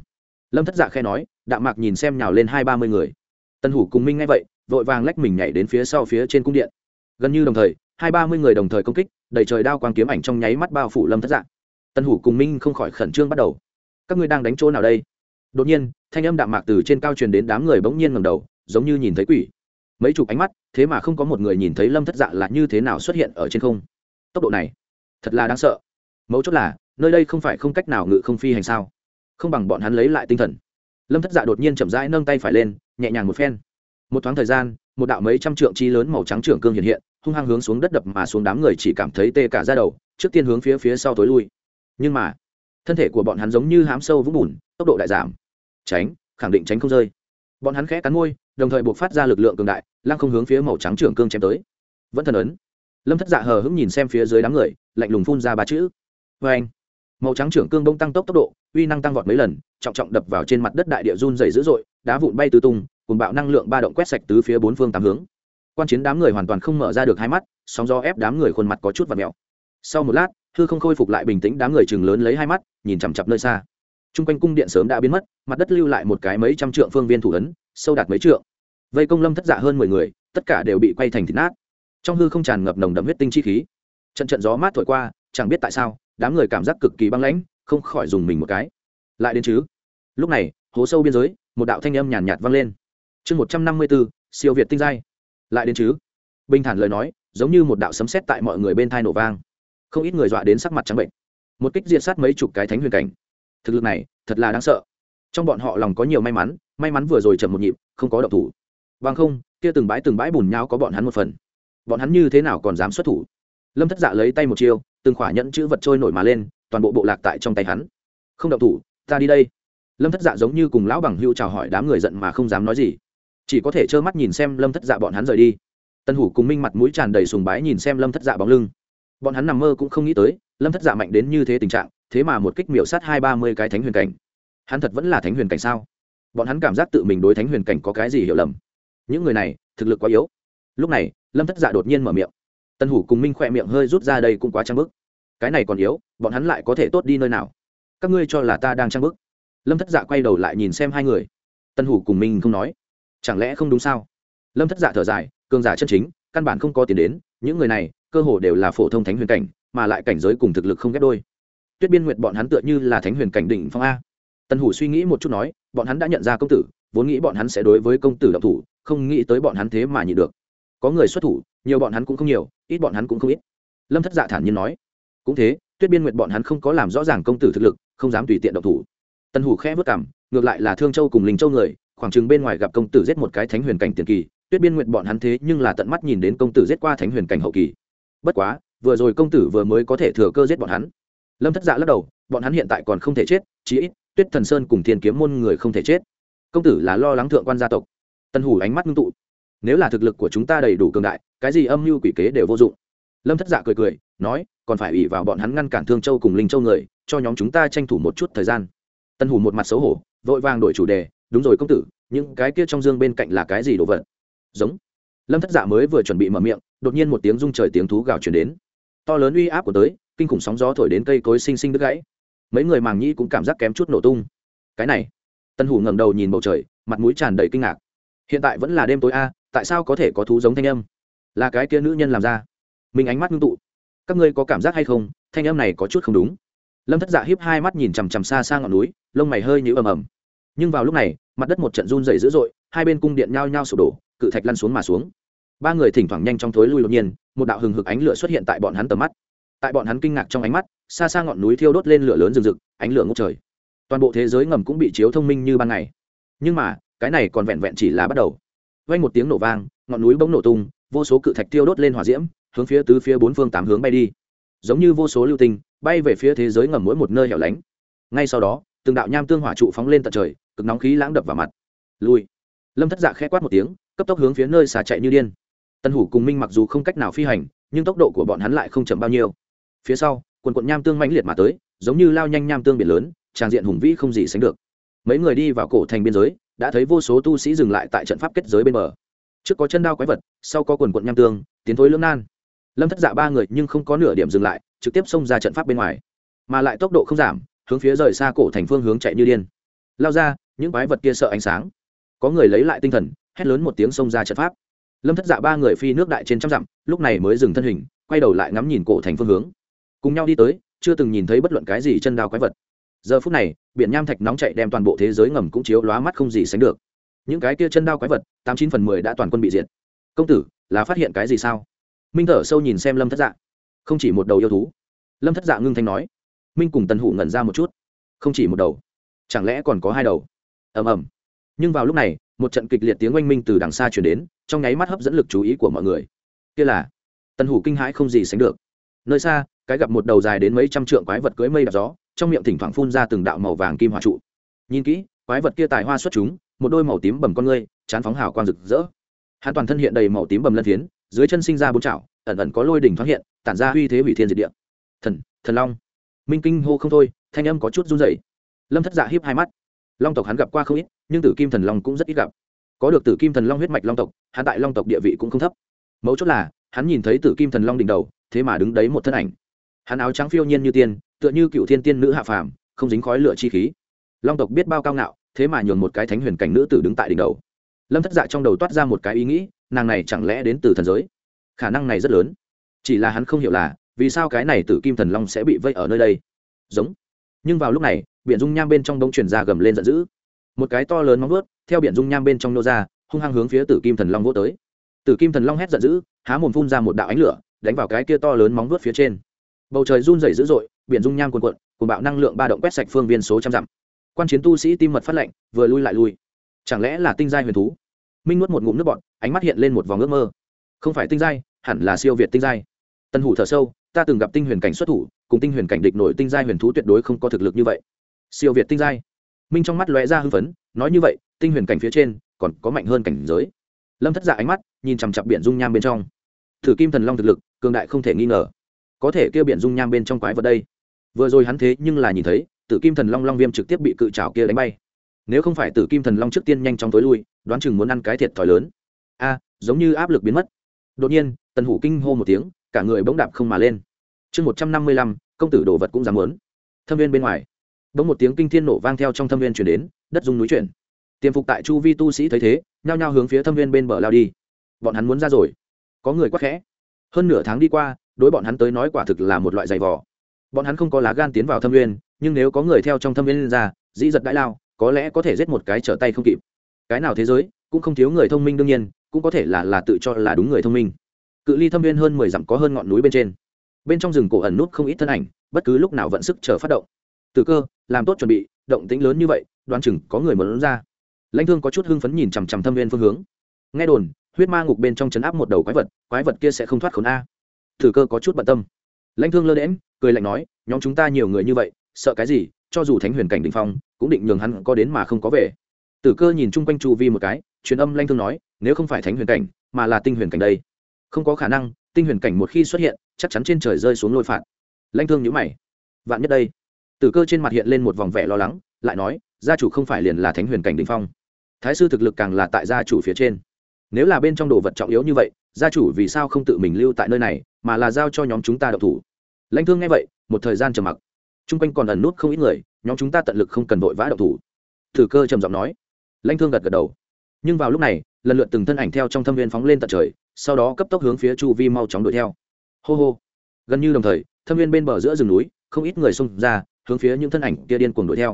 [SPEAKER 1] Lâm thất dạ khe nói, đạm mạc nhìn xem nhào lên hai ba mươi người. Tân hủ cùng minh ngay vậy, vội vàng lách mình nhảy đến phía sau phía trên cung điện. Gần như đồng thời, hai ba mươi người đồng thời công kích đẩy trời đao quang kiếm ảnh trong nháy mắt bao phủ lâm thất dạ. Tân hủ cùng minh không khỏi khẩn trương bắt đầu. Các ngươi đang đánh chỗ nào đây? Đột nhiên, thanh âm đạm mạc từ trên cao truyền đến đám người bỗng nhiên ngầm đầu, giống như nhìn thấy quỷ. Mấy chục ánh mắt, thế mà không có một người nhìn thấy lâm thất dạ là như thế nào xuất hiện ở trên không. Tốc độ này, thật là đáng sợ. Mấu chốt là, nơi đây không phải không cách nào ngự không phi hành sao? Không bằng bọn hắn lấy lại tinh thần. Lâm thất dạ đột nhiên chậm rãi nâng tay phải lên, nhẹ nhàng một phen. Một thoáng thời gian, một đạo mấy trăm trượng chi lớn màu trắng trưởng cương hiện hiện, hung hăng hướng xuống đất đập mà xuống đám người chỉ cảm thấy tê cả ra đầu, trước tiên hướng phía phía sau tối lui. Nhưng mà, thân thể của bọn hắn giống như hám sâu vũng bùn, tốc độ đại giảm. Tránh, khẳng định tránh không rơi. Bọn hắn khẽ cắn môi, đồng thời buộc phát ra lực lượng cường đại, lăng không hướng phía màu trắng trưởng cương chém tới. Vẫn thần ấn. Lâm thất dạ hờ hững nhìn xem phía dưới đám người, lạnh lùng phun ra ba chữ. Vê anh màu trắng trưởng cương bông tăng tốc tốc độ, uy năng tăng vọt mấy lần, trọng trọng đập vào trên mặt đất đại địa run dày dữ dội, đá vụn bay tứ tung cùng bạo năng lượng ba động quét sạch tứ phía bốn phương tám hướng. Quan chiến đám người hoàn toàn không mở ra được hai mắt, sóng do ép đám người khuôn mặt có chút và mèo. Sau một lát, hư không khôi phục lại bình tĩnh, đám người chừng lớn lấy hai mắt, nhìn chằm chặp nơi xa. T r u n g quanh cung điện sớm đã biến mất, mặt đất lưu lại một cái mấy trăm trượng phương viên thủ ấn, sâu đạt mấy trượng. Vây công lâm thất dạ hơn mười người, tất cả đều bị quay thành thịt nát. Trong hư không tràn ngập nồng đậm huyết tinh chi khí. Trận trận gió mát thổi qua, chẳng biết tại sao đám người cảm giác cực kỳ băng lãnh, không khỏi dùng mình một cái. Lại đến chứ? Lúc này, hố sâu biên giới, một đạo thanh âm nhàn nhạt vang lên. Chương một trăm năm mươi bốn, siêu việt tinh giai. Lại đến chứ? Bình thản lời nói, giống như một đạo sấm sét tại mọi người bên thai nổ vang. Không ít người dọa đến sắc mặt trắng bệnh. Một kích diệt sát mấy chục cái thánh huyền cảnh. Thực lực này, thật là đáng sợ. Trong bọn họ lòng có nhiều may mắn may mắn vừa rồi chậm một nhịp, không có động thủ. Vâng không, kia từng bãi từng bãi bùn nhau có bọn hắn một phần. Bọn hắn như thế nào còn dám xuất thủ? Lâm thất dạ lấy tay một chiêu từng khỏa nhẫn chữ vật trôi nổi mà lên, toàn bộ bộ lạc tại trong tay hắn. Không động thủ, ta đi đây. Lâm thất dạ giống như cùng lão bằng hưu chào hỏi đám người giận mà không dám nói gì. Chỉ có thể trơ mắt nhìn xem lâm thất dạ bọn hắn rời đi. Tân hủ cùng minh mặt mũi tràn đầy sùng bái nhìn xem lâm thất dạ bóng lưng. Bọn hắn nằm mơ cũng không nghĩ tới, lâm thất dạ mạnh đến như thế tình trạng, thế mà một kích miểu sát hai ba mươi cái thánh huyền cảnh. Hắn thật vẫn là thánh huyền cảnh sao? Bọn hắn cảm giác tự mình đối thánh huyền cảnh có cái gì hiểu lầm. Những người này, thực lực quá yếu. Lúc này, lâm thất dạ đột nhiên mở miệng tân hủ cùng minh khỏe miệng hơi rút ra đây cũng quá trang bức. Cái này còn yếu, bọn hắn lại có thể tốt đi nơi nào? Các ngươi cho là ta đang trang bức. Lâm thất dạ quay đầu lại nhìn xem hai người. Tân hủ cùng minh không nói. Chẳng lẽ không đúng sao? Lâm thất dạ thở dài, cường giả chân chính, căn bản không có tiền đến, những người này, cơ hồ đều là phổ thông thánh huyền cảnh, mà lại cảnh giới cùng thực lực không ghép đôi. Tuyết biên nguyệt bọn hắn tựa như là thánh huyền cảnh đỉnh phong a. Tân hủ suy nghĩ một chút nói, bọn hắn đã nhận ra công tử, vốn nghĩ bọn hắn sẽ đối với công tử động thủ, không nghĩ tới bọn hắn thế mà nhị được. Có người xuất thủ nhiều bọn hắn cũng không nhiều, ít bọn hắn cũng không ít. Lâm thất dạ thản nhiên nói, cũng thế, tuyết biên nguyện bọn hắn không có làm rõ ràng công tử thực lực, không dám tùy tiện động thủ. Tân hủ khẽ vất cảm ngược lại là thương châu cùng linh châu người, khoảng chừng bên ngoài gặp công tử giết một cái thánh huyền cảnh tiền kỳ, tuyết biên nguyện bọn hắn thế nhưng là tận mắt nhìn đến công tử giết qua thánh huyền cảnh hậu kỳ. Bất quá, vừa rồi công tử vừa mới có thể thừa cơ giết bọn hắn. Lâm thất dạ lắc đầu, bọn hắn hiện tại còn không thể chết, chí ít tuyết thần sơn cùng thiên kiếm môn người không thể chết. Công tử là lo lắng thượng quan gia tộc. Tân hủ ánh mắt ngưng tụ nếu là thực lực của chúng ta đầy đủ cường đại, cái gì âm mưu quỷ kế đều vô dụng. Lâm thất dạ cười cười, nói, còn phải ủy vào bọn hắn ngăn cản thương châu cùng linh châu người, cho nhóm chúng ta tranh thủ một chút thời gian. Tân hủ một mặt xấu hổ, vội vàng đổi chủ đề, đúng rồi công tử, những cái kia trong dương bên cạnh là cái gì đồ vật? Giống. Lâm thất dạ mới vừa chuẩn bị mở miệng, đột nhiên một tiếng rung trời tiếng thú gào chuyển đến. To lớn uy áp của tới, kinh khủng sóng gió thổi đến cây cối xinh xinh đứt gãy. Mấy người màng nhĩ cũng cảm giác kém chút nổ tung. Cái này. Tân hủ ngẩng đầu nhìn bầu trời, mặt mũi tràn đầy kinh ngạc. Hiện tại vẫn là đêm tối a tại sao có thể có thú giống thanh âm? Là cái kia nữ nhân làm ra. Mình ánh mắt ngưng tụ. Các ngươi có cảm giác hay không? Thanh âm này có chút không đúng. Lâm thất dạ hiếp hai mắt nhìn chằm chằm xa xa ngọn núi, lông mày hơi nhũ ầm ầm. Nhưng vào lúc này, mặt đất một trận run dày dữ dội, hai bên cung điện nhao nhao sụp đổ, cự thạch lăn xuống mà xuống. Ba người thỉnh thoảng nhanh trong thối lui đột nhiên, một đạo hừng hực ánh lửa xuất hiện tại bọn hắn tầm mắt. Tại bọn hắn kinh ngạc trong ánh mắt, xa xa ngọn núi thiêu đốt lên lửa lớn rừng rực, ánh lửa ngốc trời. Toàn bộ thế giới ngầm cũng bị chiếu thông minh như ban ngày. Nhưng mà, cái này còn vẹn vẹn chỉ là bắt đầu vang một tiếng nổ vang, ngọn núi bỗng nổ tung, vô số cự thạch tiêu đốt lên hỏa diễm, hướng phía tứ phía bốn phương tám hướng bay đi. Giống như vô số lưu tinh, bay về phía thế giới ngầm mỗi một nơi hẻo lánh. Ngay sau đó, từng đạo nham tương hỏa trụ phóng lên tận trời, cực nóng khí lãng đập vào mặt. Lui. Lâm thất dạ khẽ quát một tiếng, cấp tốc hướng phía nơi xà chạy như điên. Tân hủ cùng minh mặc dù không cách nào phi hành, nhưng tốc độ của bọn hắn lại không chậm bao nhiêu. Phía sau, quần quần nham tương mãnh liệt mà tới, giống như lao nhanh nham tương biển lớn tràng diện hùng vĩ không gì sánh được. Mấy người đi vào cổ thành biên giới đã thấy vô số tu sĩ dừng lại tại trận pháp kết giới bên bờ. Trước có chân đao quái vật, sau có quần quận nham tương, tiến thối lưỡng nan. Lâm thất dạ ba người nhưng không có nửa điểm dừng lại, trực tiếp xông ra trận pháp bên ngoài. Mà lại tốc độ không giảm, hướng phía rời xa cổ thành phương hướng chạy như điên. Lao ra, những quái vật kia sợ ánh sáng. Có người lấy lại tinh thần, hét lớn một tiếng xông ra trận pháp. Lâm thất dạ ba người phi nước đại trên trăm dặm, lúc này mới dừng thân hình, quay đầu lại ngắm nhìn cổ thành phương hướng. Cùng nhau đi tới, chưa từng nhìn thấy bất luận cái gì chân đao quái vật giờ phút này, biển nham thạch nóng chạy đem toàn bộ thế giới ngầm cũng chiếu lóa mắt không gì sánh được. Những cái kia chân đao quái vật, tám chín phần mười đã toàn quân bị diệt. Công tử, là phát hiện cái gì sao? Minh thở sâu nhìn xem lâm thất dạ. Không chỉ một đầu yêu thú. Lâm thất dạ ngưng thanh nói. Minh cùng tần hủ ngẩn ra một chút. Không chỉ một đầu. Chẳng lẽ còn có hai đầu? Ầm ầm. Nhưng vào lúc này, một trận kịch liệt tiếng oanh minh từ đằng xa chuyển đến, trong nháy mắt hấp dẫn lực chú ý của mọi người. Kia là, tần hủ kinh hãi không gì sánh được. Nơi xa, cái gặp một đầu dài đến mấy trăm trượng quái vật cưỡi mây đạp gió trong miệng thỉnh thoảng phun ra từng đạo màu vàng kim hỏa trụ. Nhìn kỹ, quái vật kia tài hoa xuất chúng, một đôi màu tím bầm con ngươi, chán phóng hào quang rực rỡ. Hắn toàn thân hiện đầy màu tím bầm lân phiến, dưới chân sinh ra bốn chảo ẩn ẩn có lôi đỉnh thoáng hiện, tản ra uy thế hủy thiên diệt địa. Thần thần long. Minh kinh hô không thôi, thanh âm có chút run rẩy. Lâm thất dạ hiếp hai mắt. Long tộc hắn gặp qua không ít, nhưng tử kim thần long cũng rất ít gặp. Có được tử kim thần long huyết mạch long tộc, hắn tại long tộc địa vị cũng không thấp. Mấu chốt là, hắn nhìn thấy tử kim thần long đỉnh đầu, thế mà đứng đấy một thân ảnh. Hắn áo trắng phiêu nhiên như tiên tựa như cựu thiên tiên nữ hạ phàm, không dính khói lửa chi khí. Long tộc biết bao cao ngạo, thế mà nhường một cái thánh huyền cảnh nữ tử đứng tại đỉnh đầu. Lâm thất dạ trong đầu toát ra một cái ý nghĩ, nàng này chẳng lẽ đến từ thần giới? Khả năng này rất lớn. Chỉ là hắn không hiểu là, vì sao cái này tử kim thần long sẽ bị vây ở nơi đây? Giống. Nhưng vào lúc này, biển dung nham bên trong đông truyền ra gầm lên giận dữ. Một cái to lớn móng vuốt, theo biển dung nham bên trong nô ra, hung hăng hướng phía tử kim thần long vô tới. Tử kim thần long hét giận dữ, há mồm phun ra một đạo ánh lửa, đánh vào cái kia to lớn móng vuốt phía trên bầu trời run rẩy dữ dội, biển dung nham cuồn cuộn, cùng bạo năng lượng ba động quét sạch phương viên số trăm dặm. Quan chiến tu sĩ tim mật phát lệnh, vừa lui lại lui. Chẳng lẽ là tinh giai huyền thú? Minh nuốt một ngụm nước bọt, ánh mắt hiện lên một vòng ước mơ. Không phải tinh giai, hẳn là siêu việt tinh giai. Tân hủ thở sâu, ta từng gặp tinh huyền cảnh xuất thủ, cùng tinh huyền cảnh địch nổi tinh giai huyền thú tuyệt đối không có thực lực như vậy. Siêu việt tinh giai. Minh trong mắt lóe ra hưng phấn, nói như vậy, tinh huyền cảnh phía trên, còn có mạnh hơn cảnh giới. Lâm thất giả ánh mắt, nhìn chằm chặp biển dung nham bên trong. Thử kim thần long thực lực, cường đại không thể nghi ngờ có thể kia biển dung nham bên trong quái vật đây. Vừa rồi hắn thế nhưng là nhìn thấy, tử kim thần long long viêm trực tiếp bị cự trào kia đánh bay. Nếu không phải tử kim thần long trước tiên nhanh chóng tối lui, đoán chừng muốn ăn cái thiệt thòi lớn. A, giống như áp lực biến mất. Đột nhiên, tần hủ kinh hô một tiếng, cả người bỗng đạp không mà lên. Chương một trăm năm mươi lăm, công tử đồ vật cũng dám muốn. Thâm viên bên ngoài. Bỗng một tiếng kinh thiên nổ vang theo trong thâm viên chuyển đến, đất dung núi chuyển. Tiềm phục tại chu vi tu sĩ thấy thế, nhao nhao hướng phía thâm viên bên bờ lao đi. Bọn hắn muốn ra rồi. Có người quắc khẽ. Hơn nửa tháng đi qua đối bọn hắn tới nói quả thực là một loại giày vò. Bọn hắn không có lá gan tiến vào thâm nguyên, nhưng nếu có người theo trong thâm viên ra dĩ giật đãi lao có lẽ có thể giết một cái trở tay không kịp. Cái nào thế giới cũng không thiếu người thông minh đương nhiên cũng có thể là là tự cho là đúng người thông minh. Cự ly thâm nguyên hơn mười dặm có hơn ngọn núi bên trên. Bên trong rừng cổ ẩn nút không ít thân ảnh bất cứ lúc nào vận sức chờ phát động. Từ cơ làm tốt chuẩn bị động tĩnh lớn như vậy đoán chừng có người muốn ra. Lãnh thương có chút hưng phấn nhìn chằm chằm thâm viên phương hướng. Nghe đồn huyết ma ngục bên trong chấn áp một đầu quái vật quái vật kia sẽ không thoát khốn a thử cơ có chút bận tâm. Lãnh thương lơ đễm cười lạnh nói, nhóm chúng ta nhiều người như vậy, sợ cái gì? Cho dù thánh huyền cảnh định phong, cũng định nhường hắn có đến mà không có về. Tử cơ nhìn chung quanh chu vi một cái, truyền âm lãnh thương nói, nếu không phải thánh huyền cảnh, mà là tinh huyền cảnh đây. Không có khả năng, tinh huyền cảnh một khi xuất hiện, chắc chắn trên trời rơi xuống lôi phạt. Lãnh thương nhữ mày. Vạn nhất đây. Tử cơ trên mặt hiện lên một vòng vẻ lo lắng, lại nói, gia chủ không phải liền là thánh huyền cảnh đình phong. Thái sư thực lực càng là tại gia chủ phía trên. Nếu là bên trong đồ vật trọng yếu như vậy, gia chủ vì sao không tự mình lưu tại nơi này mà là giao cho nhóm chúng ta đậu thủ. Lãnh thương nghe vậy, một thời gian trầm mặc. T r u n g quanh còn ẩn nút không ít người, nhóm chúng ta tận lực không cần vội vã đậu thủ. Thử cơ trầm giọng nói. Lãnh thương gật gật đầu. Nhưng vào lúc này, lần lượt từng thân ảnh theo trong thâm viên phóng lên tận trời, sau đó cấp tốc hướng phía chu vi mau chóng đuổi theo. Hô hô. Gần như đồng thời, thâm viên bên bờ giữa rừng núi, không ít người xông ra, hướng phía những thân ảnh kia điên cuồng đuổi theo.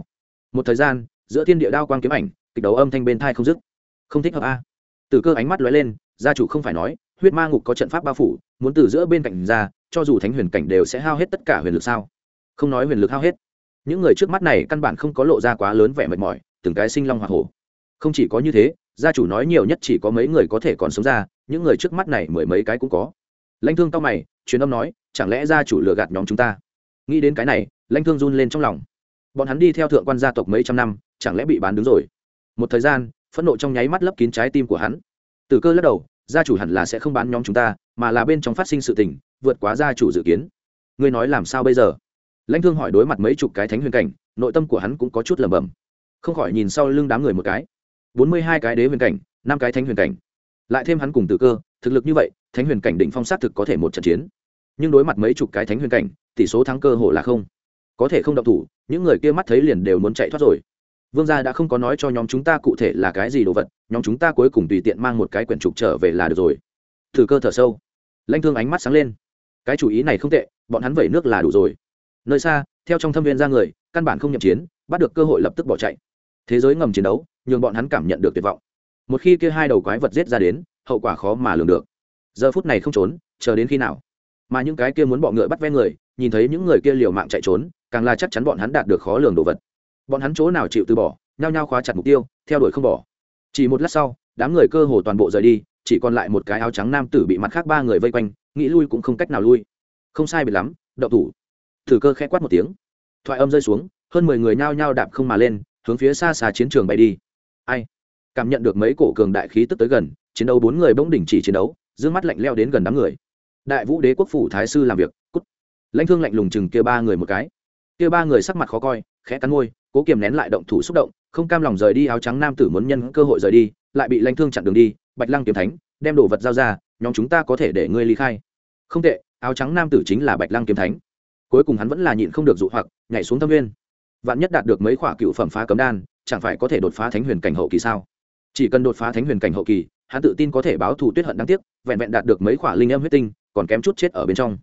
[SPEAKER 1] Một thời gian, giữa thiên địa đao quang kiếm ảnh, kịch đấu âm thanh bên thai không dứt. Không thích hợp a. Từ cơ ánh mắt lóe lên, gia chủ không phải nói huyết ma ngục có trận pháp bao phủ, muốn từ giữa bên cạnh ra, cho dù thánh huyền cảnh đều sẽ hao hết tất cả huyền lực sao? Không nói huyền lực hao hết. Những người trước mắt này căn bản không có lộ ra quá lớn vẻ mệt mỏi, từng cái sinh long hoa hổ. Không chỉ có như thế, gia chủ nói nhiều nhất chỉ có mấy người có thể còn sống ra, những người trước mắt này mười mấy cái cũng có. Lãnh thương tao mày, truyền âm nói, chẳng lẽ gia chủ lừa gạt nhóm chúng ta? Nghĩ đến cái này, lãnh thương run lên trong lòng. Bọn hắn đi theo thượng quan gia tộc mấy trăm năm, chẳng lẽ bị bán đứng rồi? Một thời gian, phẫn nộ trong nháy mắt lấp kín trái tim của hắn. Từ cơ lắc đầu gia chủ hẳn là sẽ không bán nhóm chúng ta, mà là bên trong phát sinh sự tình, vượt quá gia chủ dự kiến. Ngươi nói làm sao bây giờ? Lãnh thương hỏi đối mặt mấy chục cái thánh huyền cảnh, nội tâm của hắn cũng có chút lẩm bẩm. Không khỏi nhìn sau lưng đám người một cái. Bốn mươi hai cái đế huyền cảnh, năm cái thánh huyền cảnh. Lại thêm hắn cùng tự cơ, thực lực như vậy, thánh huyền cảnh định phong xác thực có thể một trận chiến. Nhưng đối mặt mấy chục cái thánh huyền cảnh, tỷ số thắng cơ hồ là không. Có thể không động thủ, những người kia mắt thấy liền đều muốn chạy thoát rồi vương gia đã không có nói cho nhóm chúng ta cụ thể là cái gì đồ vật, nhóm chúng ta cuối cùng tùy tiện mang một cái quyển trục trở về là được rồi. Thử cơ thở sâu. Lãnh thương ánh mắt sáng lên. Cái chủ ý này không tệ, bọn hắn vẩy nước là đủ rồi. Nơi xa, theo trong thâm viên ra người, căn bản không nhậm chiến, bắt được cơ hội lập tức bỏ chạy. Thế giới ngầm chiến đấu, nhường bọn hắn cảm nhận được tuyệt vọng. Một khi kia hai đầu quái vật giết ra đến, hậu quả khó mà lường được. Giờ phút này không trốn, chờ đến khi nào? Mà những cái kia muốn bọ ngựa bắt ve người, nhìn thấy những người kia liều mạng chạy trốn, càng là chắc chắn bọn hắn đạt được khó lường đồ vật bọn hắn chỗ nào chịu từ bỏ, nhao nhao khóa chặt mục tiêu, theo đuổi không bỏ. Chỉ một lát sau, đám người cơ hồ toàn bộ rời đi, chỉ còn lại một cái áo trắng nam tử bị mặt khác ba người vây quanh, nghĩ lui cũng không cách nào lui. Không sai biệt lắm đậu thủ. Thử cơ khẽ quát một tiếng. Thoại âm rơi xuống, hơn mười người nhao nhao đạp không mà lên, hướng phía xa xa chiến trường bay đi. Ai? Cảm nhận được mấy cổ cường đại khí tức tới gần, chiến đấu bốn người bỗng đỉnh chỉ chiến đấu giữ mắt lạnh leo đến gần đám người. Đại vũ đế quốc phủ thái sư làm việc, cút. Lãnh thương lạnh lùng chừng kia ba người một cái. Kia ba người sắc mặt khó coi, khẽ cắn môi cố kiềm nén lại động thủ xúc động, không cam lòng rời đi áo trắng nam tử muốn nhân cơ hội rời đi, lại bị lãnh thương chặn đường đi, bạch lăng kiếm thánh, đem đồ vật giao ra, nhóm chúng ta có thể để ngươi ly khai. Không tệ, áo trắng nam tử chính là bạch lăng kiếm thánh. Cuối cùng hắn vẫn là nhịn không được dụ hoặc, nhảy xuống thâm nguyên. Vạn nhất đạt được mấy khoả cựu phẩm phá cấm đan, chẳng phải có thể đột phá thánh huyền cảnh hậu kỳ sao? Chỉ cần đột phá thánh huyền cảnh hậu kỳ, hắn tự tin có thể báo thù tuyết hận đáng tiếc, vẹn vẹn đạt được mấy khoả linh âm huyết tinh, còn kém chút chết ở bên trong.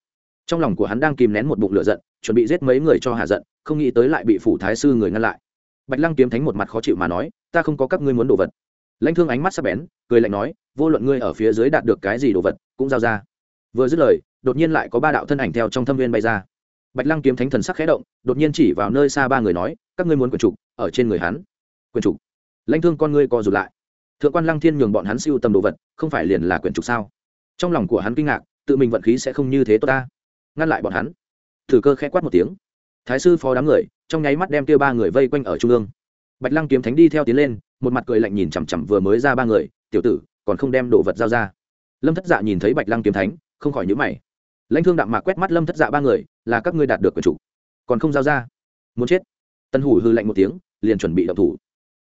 [SPEAKER 1] Trong lòng của hắn đang kìm nén một bụng lửa giận, chuẩn bị giết mấy người cho hạ giận không nghĩ tới lại bị phủ thái sư người ngăn lại. Bạch lăng kiếm thánh một mặt khó chịu mà nói, ta không có các ngươi muốn đồ vật. Lãnh thương ánh mắt sắp bén, cười lạnh nói, vô luận ngươi ở phía dưới đạt được cái gì đồ vật, cũng giao ra. Vừa dứt lời, đột nhiên lại có ba đạo thân ảnh theo trong thâm viên bay ra. Bạch lăng kiếm thánh thần sắc khẽ động, đột nhiên chỉ vào nơi xa ba người nói, các ngươi muốn quyền trục, ở trên người hắn. Quyền trục? Lãnh thương con ngươi co rụt lại. Thượng quan lăng thiên nhường bọn hắn siêu tầm đồ vật, không phải liền là quyền trục sao? Trong lòng của hắn kinh ngạc, tự mình vận khí sẽ không như thế tốt ta. Ngăn lại bọn hắn. Thử cơ khẽ quát một tiếng thái sư phó đám người, trong nháy mắt đem tiêu ba người vây quanh ở trung ương. Bạch lăng kiếm thánh đi theo tiến lên, một mặt cười lạnh nhìn chằm chằm vừa mới ra ba người, tiểu tử, còn không đem đồ vật giao ra? Lâm thất dạ nhìn thấy bạch lăng kiếm thánh, không khỏi nhữ mày. Lãnh thương đạm mạc quét mắt lâm thất dạ ba người, là các ngươi đạt được quyền chủ, còn không giao ra? Muốn chết? Tân hủ hư lạnh một tiếng, liền chuẩn bị động thủ.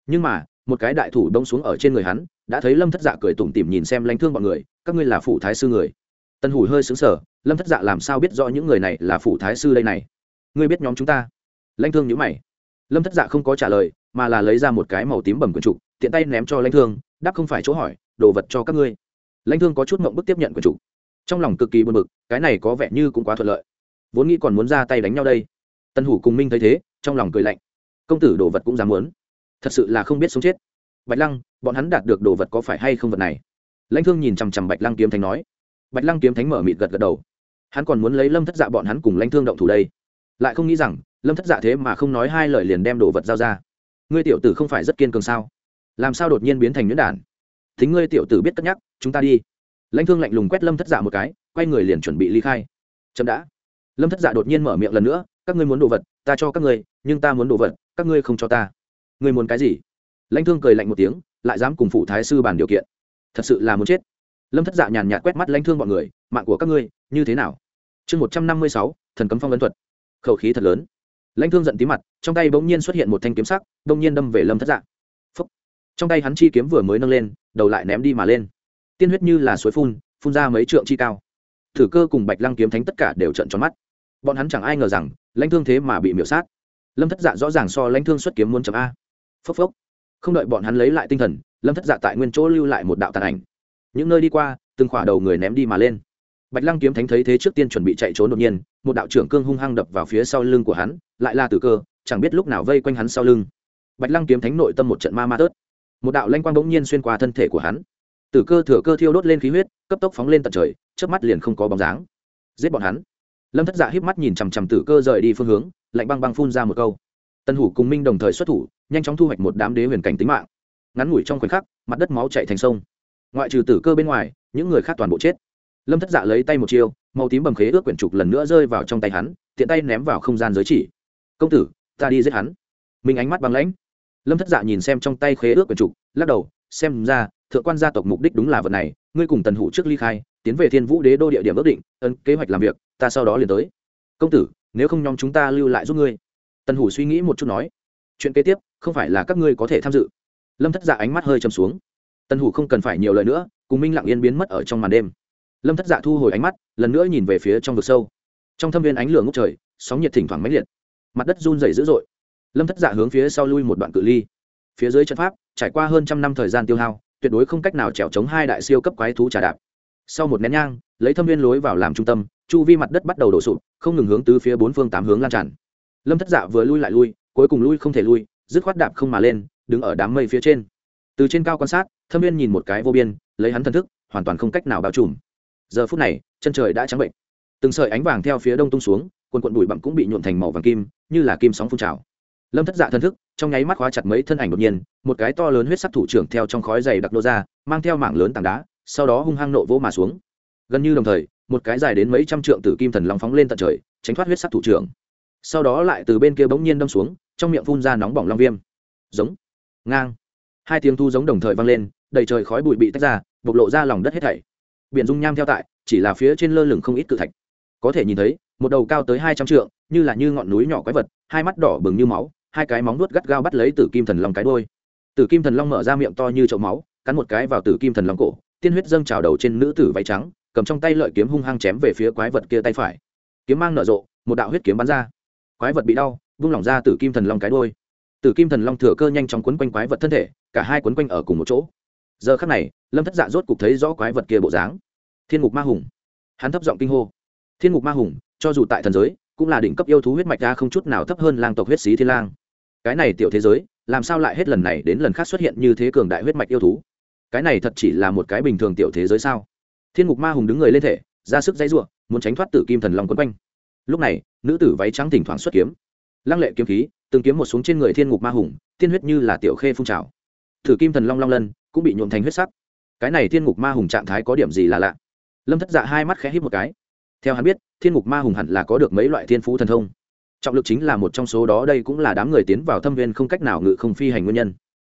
[SPEAKER 1] Nhưng mà, một cái đại thủ đông xuống ở trên người hắn, đã thấy lâm thất dạ cười tủm tỉm nhìn xem lãnh thương bọn người, các ngươi là phủ thái sư người? Tân hủ hơi xứng sở lâm thất dạ làm sao biết rõ những người này là phủ thái sư đây này? Ngươi biết nhóm chúng ta lãnh thương nhữ mày lâm thất dạ không có trả lời mà là lấy ra một cái màu tím bầm quần trục tiện tay ném cho lãnh thương đáp không phải chỗ hỏi đồ vật cho các ngươi lãnh thương có chút mộng bức tiếp nhận quần trục trong lòng cực kỳ buồn bực, cái này có vẻ như cũng quá thuận lợi vốn nghĩ còn muốn ra tay đánh nhau đây tân hủ cùng minh thấy thế trong lòng cười lạnh công tử đồ vật cũng dám muốn thật sự là không biết sống chết bạch lăng bọn hắn đạt được đồ vật có phải hay không vật này lãnh thương nhìn chằm chằm bạch lăng kiếm thánh nói bạch lăng kiếm thánh mở mịt gật gật đầu hắn còn muốn lấy lâm thất dạ bọn hắn cùng lãnh thương động thủ đây lại không nghĩ rằng, lâm thất dạ thế mà không nói hai lời liền đem đồ vật giao ra. Ngươi tiểu tử không phải rất kiên cường sao? Làm sao đột nhiên biến thành nhuyễn đản? Thính ngươi tiểu tử biết cất nhắc, chúng ta đi. Lãnh thương lạnh lùng quét lâm thất dạ một cái, quay người liền chuẩn bị ly khai. Chậm đã. Lâm thất dạ đột nhiên mở miệng lần nữa, các ngươi muốn đồ vật, ta cho các ngươi, nhưng ta muốn đồ vật, các ngươi không cho ta. Ngươi muốn cái gì? Lãnh thương cười lạnh một tiếng, lại dám cùng phụ thái sư bàn điều kiện. Thật sự là muốn chết. Lâm thất dạ nhàn nhạt quét mắt lãnh thương bọn người, mạng của các ngươi, như thế nào? Chương một trăm năm mươi sáu, thần cấm phong ấn thuật khẩu khí thật lớn. Lãnh thương giận tí mặt, trong tay bỗng nhiên xuất hiện một thanh kiếm sắc bỗng nhiên đâm về lâm thất dạ. Phúc. trong tay hắn chi kiếm vừa mới nâng lên, đầu lại ném đi mà lên. Tiên huyết như là suối phun phun ra mấy trượng chi cao. Thử cơ cùng bạch lăng kiếm thánh tất cả đều trận tròn mắt. Bọn hắn chẳng ai ngờ rằng, lãnh thương thế mà bị miễu sát. Lâm thất dạ rõ ràng so lãnh thương xuất kiếm muốn chấm a. Phốc phốc. Không đợi bọn hắn lấy lại tinh thần, lâm thất dạ tại nguyên chỗ lưu lại một đạo tàn ảnh. Những nơi đi qua, từng khỏa đầu người ném đi mà lên bạch lăng kiếm thánh thấy thế trước tiên chuẩn bị chạy trốn đột nhiên, một đạo trưởng cương hung hăng đập vào phía sau lưng của hắn, lại là tử cơ, chẳng biết lúc nào vây quanh hắn sau lưng. Bạch lăng kiếm thánh nội tâm một trận ma ma tớt. Một đạo lanh quang bỗng nhiên xuyên qua thân thể của hắn. Tử cơ thừa cơ thiêu đốt lên khí huyết, cấp tốc phóng lên tận trời trước mắt liền không có bóng dáng. Giết bọn hắn. Lâm thất dạ híp mắt nhìn chằm chằm tử cơ rời đi phương hướng, lạnh băng băng phun ra một câu. Tân hủ cùng minh đồng thời xuất thủ, nhanh chóng thu hoạch một đám đế huyền cảnh tính mạng. Ngắn ngủi trong khoảnh khắc, mặt đất máu chạy thành sông. Ngoại trừ tử cơ bên ngoài, những người khác toàn bộ chết lâm thất dạ lấy tay một chiêu, màu tím bầm khế ước quyển trục lần nữa rơi vào trong tay hắn, tiện tay ném vào không gian giới chỉ. Công tử, ta đi giết hắn. Minh ánh mắt băng lãnh. Lâm thất dạ nhìn xem trong tay khế ước quyển trục, lắc đầu, xem ra, thượng quan gia tộc mục đích đúng là vật này, ngươi cùng tần hủ trước ly khai, tiến về thiên vũ đế đô địa điểm ước định, ấn kế hoạch làm việc, ta sau đó liền tới. Công tử, nếu không nhóm chúng ta lưu lại giúp ngươi. Tần hủ suy nghĩ một chút nói. Chuyện kế tiếp, không phải là các ngươi có thể tham dự. Lâm thất dạ ánh mắt hơi chầm xuống. Tần hủ không cần phải nhiều lời nữa, cùng minh lặng yên biến mất ở trong màn đêm lâm thất dạ thu hồi ánh mắt, lần nữa nhìn về phía trong vực sâu. Trong thâm viên ánh lửa ngốc trời, sóng nhiệt thỉnh thoảng máy liệt. Mặt đất run dày dữ dội. Lâm thất dạ hướng phía sau lui một đoạn cự ly. Phía dưới trận pháp, trải qua hơn trăm năm thời gian tiêu hao, tuyệt đối không cách nào trèo chống hai đại siêu cấp quái thú trà đạp. Sau một nén nhang, lấy thâm viên lối vào làm trung tâm, chu vi mặt đất bắt đầu đổ sụp, không ngừng hướng từ phía bốn phương tám hướng lan tràn. Lâm thất dạ vừa lui lại lui, cuối cùng lui không thể lui, dứt khoát đạp không mà lên, đứng ở đám mây phía trên. Từ trên cao quan sát, thâm viên nhìn một cái vô biên, lấy hắn thân thức, hoàn toàn không cách nào bao trùm giờ phút này, chân trời đã trắng bệnh. Từng sợi ánh vàng theo phía đông tung xuống, quần quận bụi bặm cũng bị nhuộn thành màu vàng kim, như là kim sóng phun trào. Lâm thất dạ thân thức, trong nháy mắt khóa chặt mấy thân ảnh đột nhiên, một cái to lớn huyết sắc thủ trưởng theo trong khói dày đặc nô ra, mang theo mảng lớn tảng đá, sau đó hung hăng nộ vỗ mà xuống. Gần như đồng thời, một cái dài đến mấy trăm trượng tử kim thần long phóng lên tận trời, tránh thoát huyết sắc thủ trưởng. Sau đó lại từ bên kia bỗng nhiên đâm xuống, trong miệng phun ra nóng bỏng long viêm. Giống, ngang. Hai tiếng thu giống đồng thời vang lên, đầy trời khói bụi bị tách ra, bộc lộ ra lòng đất hết thảy biển dung nham theo tại, chỉ là phía trên lơ lửng không ít cự thạch. Có thể nhìn thấy, một đầu cao tới hai trăm trượng, như là như ngọn núi nhỏ quái vật, hai mắt đỏ bừng như máu, hai cái móng nuốt gắt gao bắt lấy tử kim thần long cái đôi tử kim thần long mở ra miệng to như chậu máu, cắn một cái vào tử kim thần long cổ, tiên huyết dâng trào đầu trên nữ tử váy trắng, cầm trong tay lợi kiếm hung hăng chém về phía quái vật kia tay phải. Kiếm mang nở rộ, một đạo huyết kiếm bắn ra. Quái vật bị đau, vung lỏng ra tử kim thần long cái đôi tử kim thần long thừa cơ nhanh chóng quấn quanh quái vật thân thể, cả hai quấn quanh ở cùng một chỗ. Giờ khắc này lâm thất dạ rốt cục thấy rõ quái vật kia bộ dáng. Thiên ngục ma hùng. Hắn thấp giọng kinh hô. Thiên ngục ma hùng, cho dù tại thần giới, cũng là đỉnh cấp yêu thú huyết mạch ra không chút nào thấp hơn lang tộc huyết xí thiên lang. Cái này tiểu thế giới, làm sao lại hết lần này đến lần khác xuất hiện như thế cường đại huyết mạch yêu thú? Cái này thật chỉ là một cái bình thường tiểu thế giới sao? Thiên ngục ma hùng đứng người lên thể, ra sức dãy r u ộ muốn tránh thoát tử kim thần long quấn quanh. Lúc này, nữ tử váy trắng thỉnh thoảng xuất kiếm. Lăng lệ kiếm khí, từng kiếm một xuống trên người thiên ngục ma hùng, tiên huyết như là tiểu khê phun trào. Thử kim thần long long lân, cũng bị nhuộm thành huyết sắc cái này thiên ngục ma hùng trạng thái có điểm gì là lạ? Lâm thất dạ hai mắt khẽ hít một cái. Theo hắn biết, thiên ngục ma hùng hẳn là có được mấy loại thiên phú thần thông. Trọng lực chính là một trong số đó, đây cũng là đám người tiến vào thâm viên không cách nào ngự không phi hành nguyên nhân.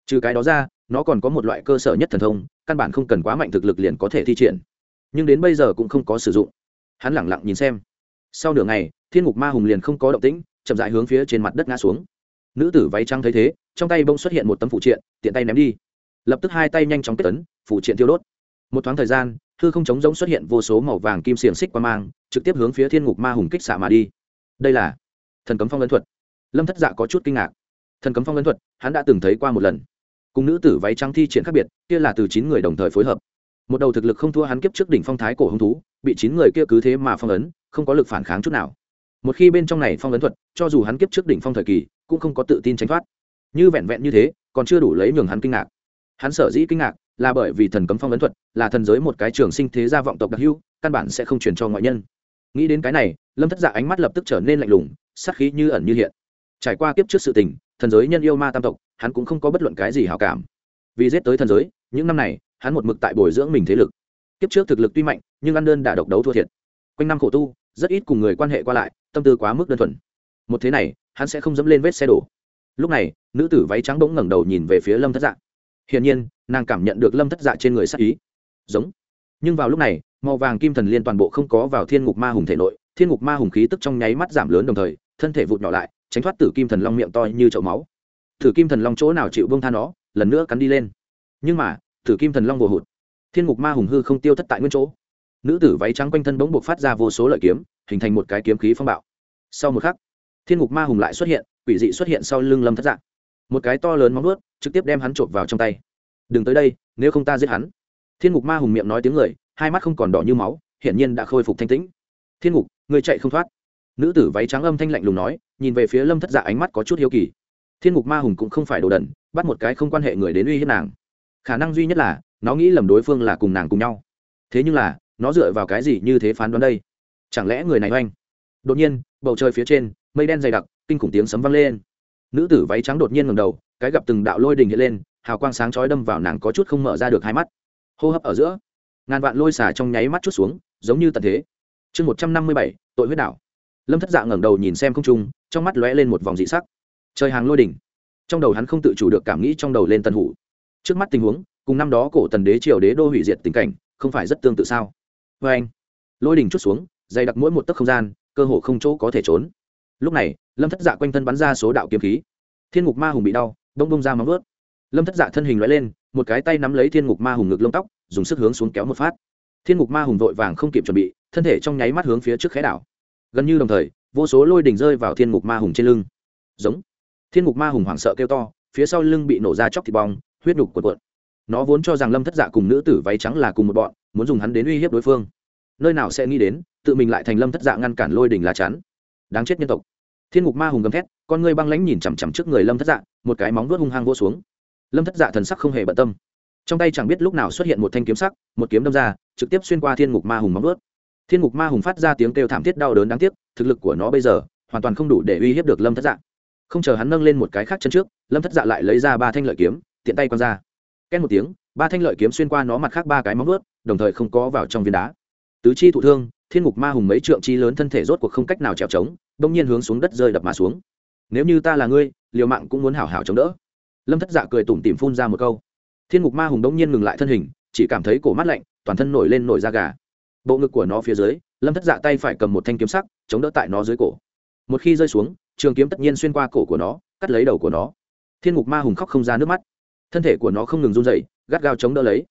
[SPEAKER 1] Trừ cái đó ra, nó còn có một loại cơ sở nhất thần thông, căn bản không cần quá mạnh thực lực liền có thể thi triển. Nhưng đến bây giờ cũng không có sử dụng. Hắn lẳng lặng nhìn xem. Sau nửa ngày, thiên ngục ma hùng liền không có động tĩnh, chậm dại hướng phía trên mặt đất ngã xuống. Nữ tử váy trắng thấy thế, trong tay bông xuất hiện một tấm phụ triện, tiện tay ném đi lập tức hai tay nhanh chóng kết tấn, phủ triện tiêu đốt. Một thoáng thời gian, hư không chống giống xuất hiện vô số màu vàng kim xiềng xích qua mang, trực tiếp hướng phía thiên ngục ma hùng kích xạ mà đi. Đây là thần cấm phong ấn thuật. Lâm thất dạ có chút kinh ngạc. Thần cấm phong ấn thuật, hắn đã từng thấy qua một lần. Cùng nữ tử váy trắng thi triển khác biệt, kia là từ chín người đồng thời phối hợp. Một đầu thực lực không thua hắn kiếp trước đỉnh phong thái cổ hung thú, bị chín người kia cứ thế mà phong ấn, không có lực phản kháng chút nào. Một khi bên trong này phong ấn thuật, cho dù hắn kiếp trước đỉnh phong thời kỳ, cũng không có tự tin tránh thoát. Như vẹn vẹn như thế, còn chưa đủ lấy nhường hắn kinh ngạc hắn sở dĩ kinh ngạc là bởi vì thần cấm phong ấn thuật là thần giới một cái trường sinh thế gia vọng tộc đặc hữu, căn bản sẽ không truyền cho ngoại nhân. Nghĩ đến cái này, lâm thất dạ ánh mắt lập tức trở nên lạnh lùng, sát khí như ẩn như hiện. Trải qua kiếp trước sự tình, thần giới nhân yêu ma tam tộc, hắn cũng không có bất luận cái gì hảo cảm. Vì giết tới thần giới, những năm này, hắn một mực tại bồi dưỡng mình thế lực. Kiếp trước thực lực tuy mạnh, nhưng ăn đơn đã độc đấu thua thiệt. Quanh năm khổ tu, rất ít cùng người quan hệ qua lại, tâm tư quá mức đơn thuần. Một thế này, hắn sẽ không dẫm lên vết xe đổ. Lúc này, nữ tử váy trắng bỗng ngẩng đầu nhìn về phía lâm thất dạng hiển nhiên, nàng cảm nhận được lâm thất dạ trên người sắc ý. Giống. Nhưng vào lúc này, màu vàng kim thần liên toàn bộ không có vào thiên ngục ma hùng thể nội, thiên ngục ma hùng khí tức trong nháy mắt giảm lớn đồng thời, thân thể vụt nhỏ lại, tránh thoát tử kim thần long miệng to như chậu máu. Tử kim thần long chỗ nào chịu bông tha nó, lần nữa cắn đi lên. Nhưng mà, tử kim thần long vô hụt. Thiên ngục ma hùng hư không tiêu thất tại nguyên chỗ. Nữ tử váy trắng quanh thân bỗng buộc phát ra vô số lợi kiếm, hình thành một cái kiếm khí phong bạo. Sau một khắc, thiên ngục ma hùng lại xuất hiện, quỷ dị xuất hiện sau lưng lâm thất dạng một cái to lớn móng nuốt trực tiếp đem hắn trộm vào trong tay. Đừng tới đây, nếu không ta giết hắn. Thiên ngục ma hùng miệng nói tiếng người, hai mắt không còn đỏ như máu, hiển nhiên đã khôi phục thanh tĩnh. Thiên ngục người chạy không thoát. Nữ tử váy trắng âm thanh lạnh lùng nói, nhìn về phía lâm thất dạ ánh mắt có chút hiếu kỳ. Thiên ngục ma hùng cũng không phải đồ đần, bắt một cái không quan hệ người đến uy hiếp nàng. Khả năng duy nhất là, nó nghĩ lầm đối phương là cùng nàng cùng nhau. Thế nhưng là, nó dựa vào cái gì như thế phán đoán đây? Chẳng lẽ người này oanh? Đột nhiên, bầu trời phía trên, mây đen dày đặc, kinh khủng tiếng sấm vang lên. Nữ tử váy trắng đột nhiên ngầm đầu cái gặp từng đạo lôi đình hiện lên, hào quang sáng chói đâm vào nàng có chút không mở ra được hai mắt. Hô hấp ở giữa, ngàn vạn lôi xả trong nháy mắt chút xuống, giống như tận thế. Chương một trăm năm mươi bảy, tội huyết đảo. Lâm thất dạ ngẩng đầu nhìn xem không trung, trong mắt lóe lên một vòng dị sắc. Trời hàng lôi đỉnh trong đầu hắn không tự chủ được cảm nghĩ trong đầu lên tân hủ. Trước mắt tình huống, cùng năm đó cổ tần đế triều đế đô hủy diệt tình cảnh, không phải rất tương tự sao? Vê anh, lôi đỉnh chút xuống, dày đặc mỗi một tấc không gian, cơ hồ không chỗ có thể trốn. Lúc này, lâm thất dạ quanh thân bắn ra số đạo kiếm khí. Thiên ngục ma hùng bị đau bông bông ra móng vớt lâm thất dạ thân hình loại lên, một cái tay nắm lấy thiên ngục ma hùng ngực lông tóc, dùng sức hướng xuống kéo một phát. Thiên ngục ma hùng vội vàng không kịp chuẩn bị, thân thể trong nháy mắt hướng phía trước khẽ đảo. Gần như đồng thời, vô số lôi đỉnh rơi vào thiên ngục ma hùng trên lưng. Giống. Thiên ngục ma hùng hoảng sợ kêu to, phía sau lưng bị nổ ra chóc thịt bong, huyết nhục cuộn cuộn. Nó vốn cho rằng lâm thất dạ cùng nữ tử váy trắng là cùng một bọn, muốn dùng hắn đến uy hiếp đối phương. Nơi nào sẽ nghĩ đến, tự mình lại thành lâm thất dạ ngăn cản lôi đỉnh lá chắn đáng chết nhân tộc thiên ngục ma hùng gầm thét, con ngươi băng lãnh nhìn chằm chằm trước người lâm thất dạ một cái móng vuốt hung hăng vô xuống. Lâm thất dạ thần sắc không hề bận tâm. Trong tay chẳng biết lúc nào xuất hiện một thanh kiếm sắc, một kiếm đâm ra, trực tiếp xuyên qua thiên ngục ma hùng móng vuốt. Thiên ngục ma hùng phát ra tiếng kêu thảm thiết đau đớn đáng tiếc, thực lực của nó bây giờ, hoàn toàn không đủ để uy hiếp được lâm thất dạ. Không chờ hắn nâng lên một cái khác chân trước, lâm thất dạ lại lấy ra ba thanh lợi kiếm, tiện tay quăng ra. Ken một tiếng, ba thanh lợi kiếm xuyên qua nó mặt khác ba cái móng vuốt, đồng thời không có vào trong viên đá. Tứ chi thụ thương, thiên ngục ma hùng mấy trượng chi lớn thân thể rốt cuộc không cách nào trèo trống bỗng nhiên hướng xuống đất rơi đập mà xuống. Nếu như ta là ngươi, liều mạng cũng muốn hảo hảo chống đỡ. Lâm thất dạ cười tủm tỉm phun ra một câu. Thiên ngục ma hùng bỗng nhiên ngừng lại thân hình, chỉ cảm thấy cổ mắt lạnh, toàn thân nổi lên nổi da gà. Bộ ngực của nó phía dưới, lâm thất dạ tay phải cầm một thanh kiếm sắc, chống đỡ tại nó dưới cổ. Một khi rơi xuống, trường kiếm tất nhiên xuyên qua cổ của nó, cắt lấy đầu của nó. Thiên ngục ma hùng khóc không ra nước mắt. Thân thể của nó không ngừng run dậy gắt gao chống đỡ lấy.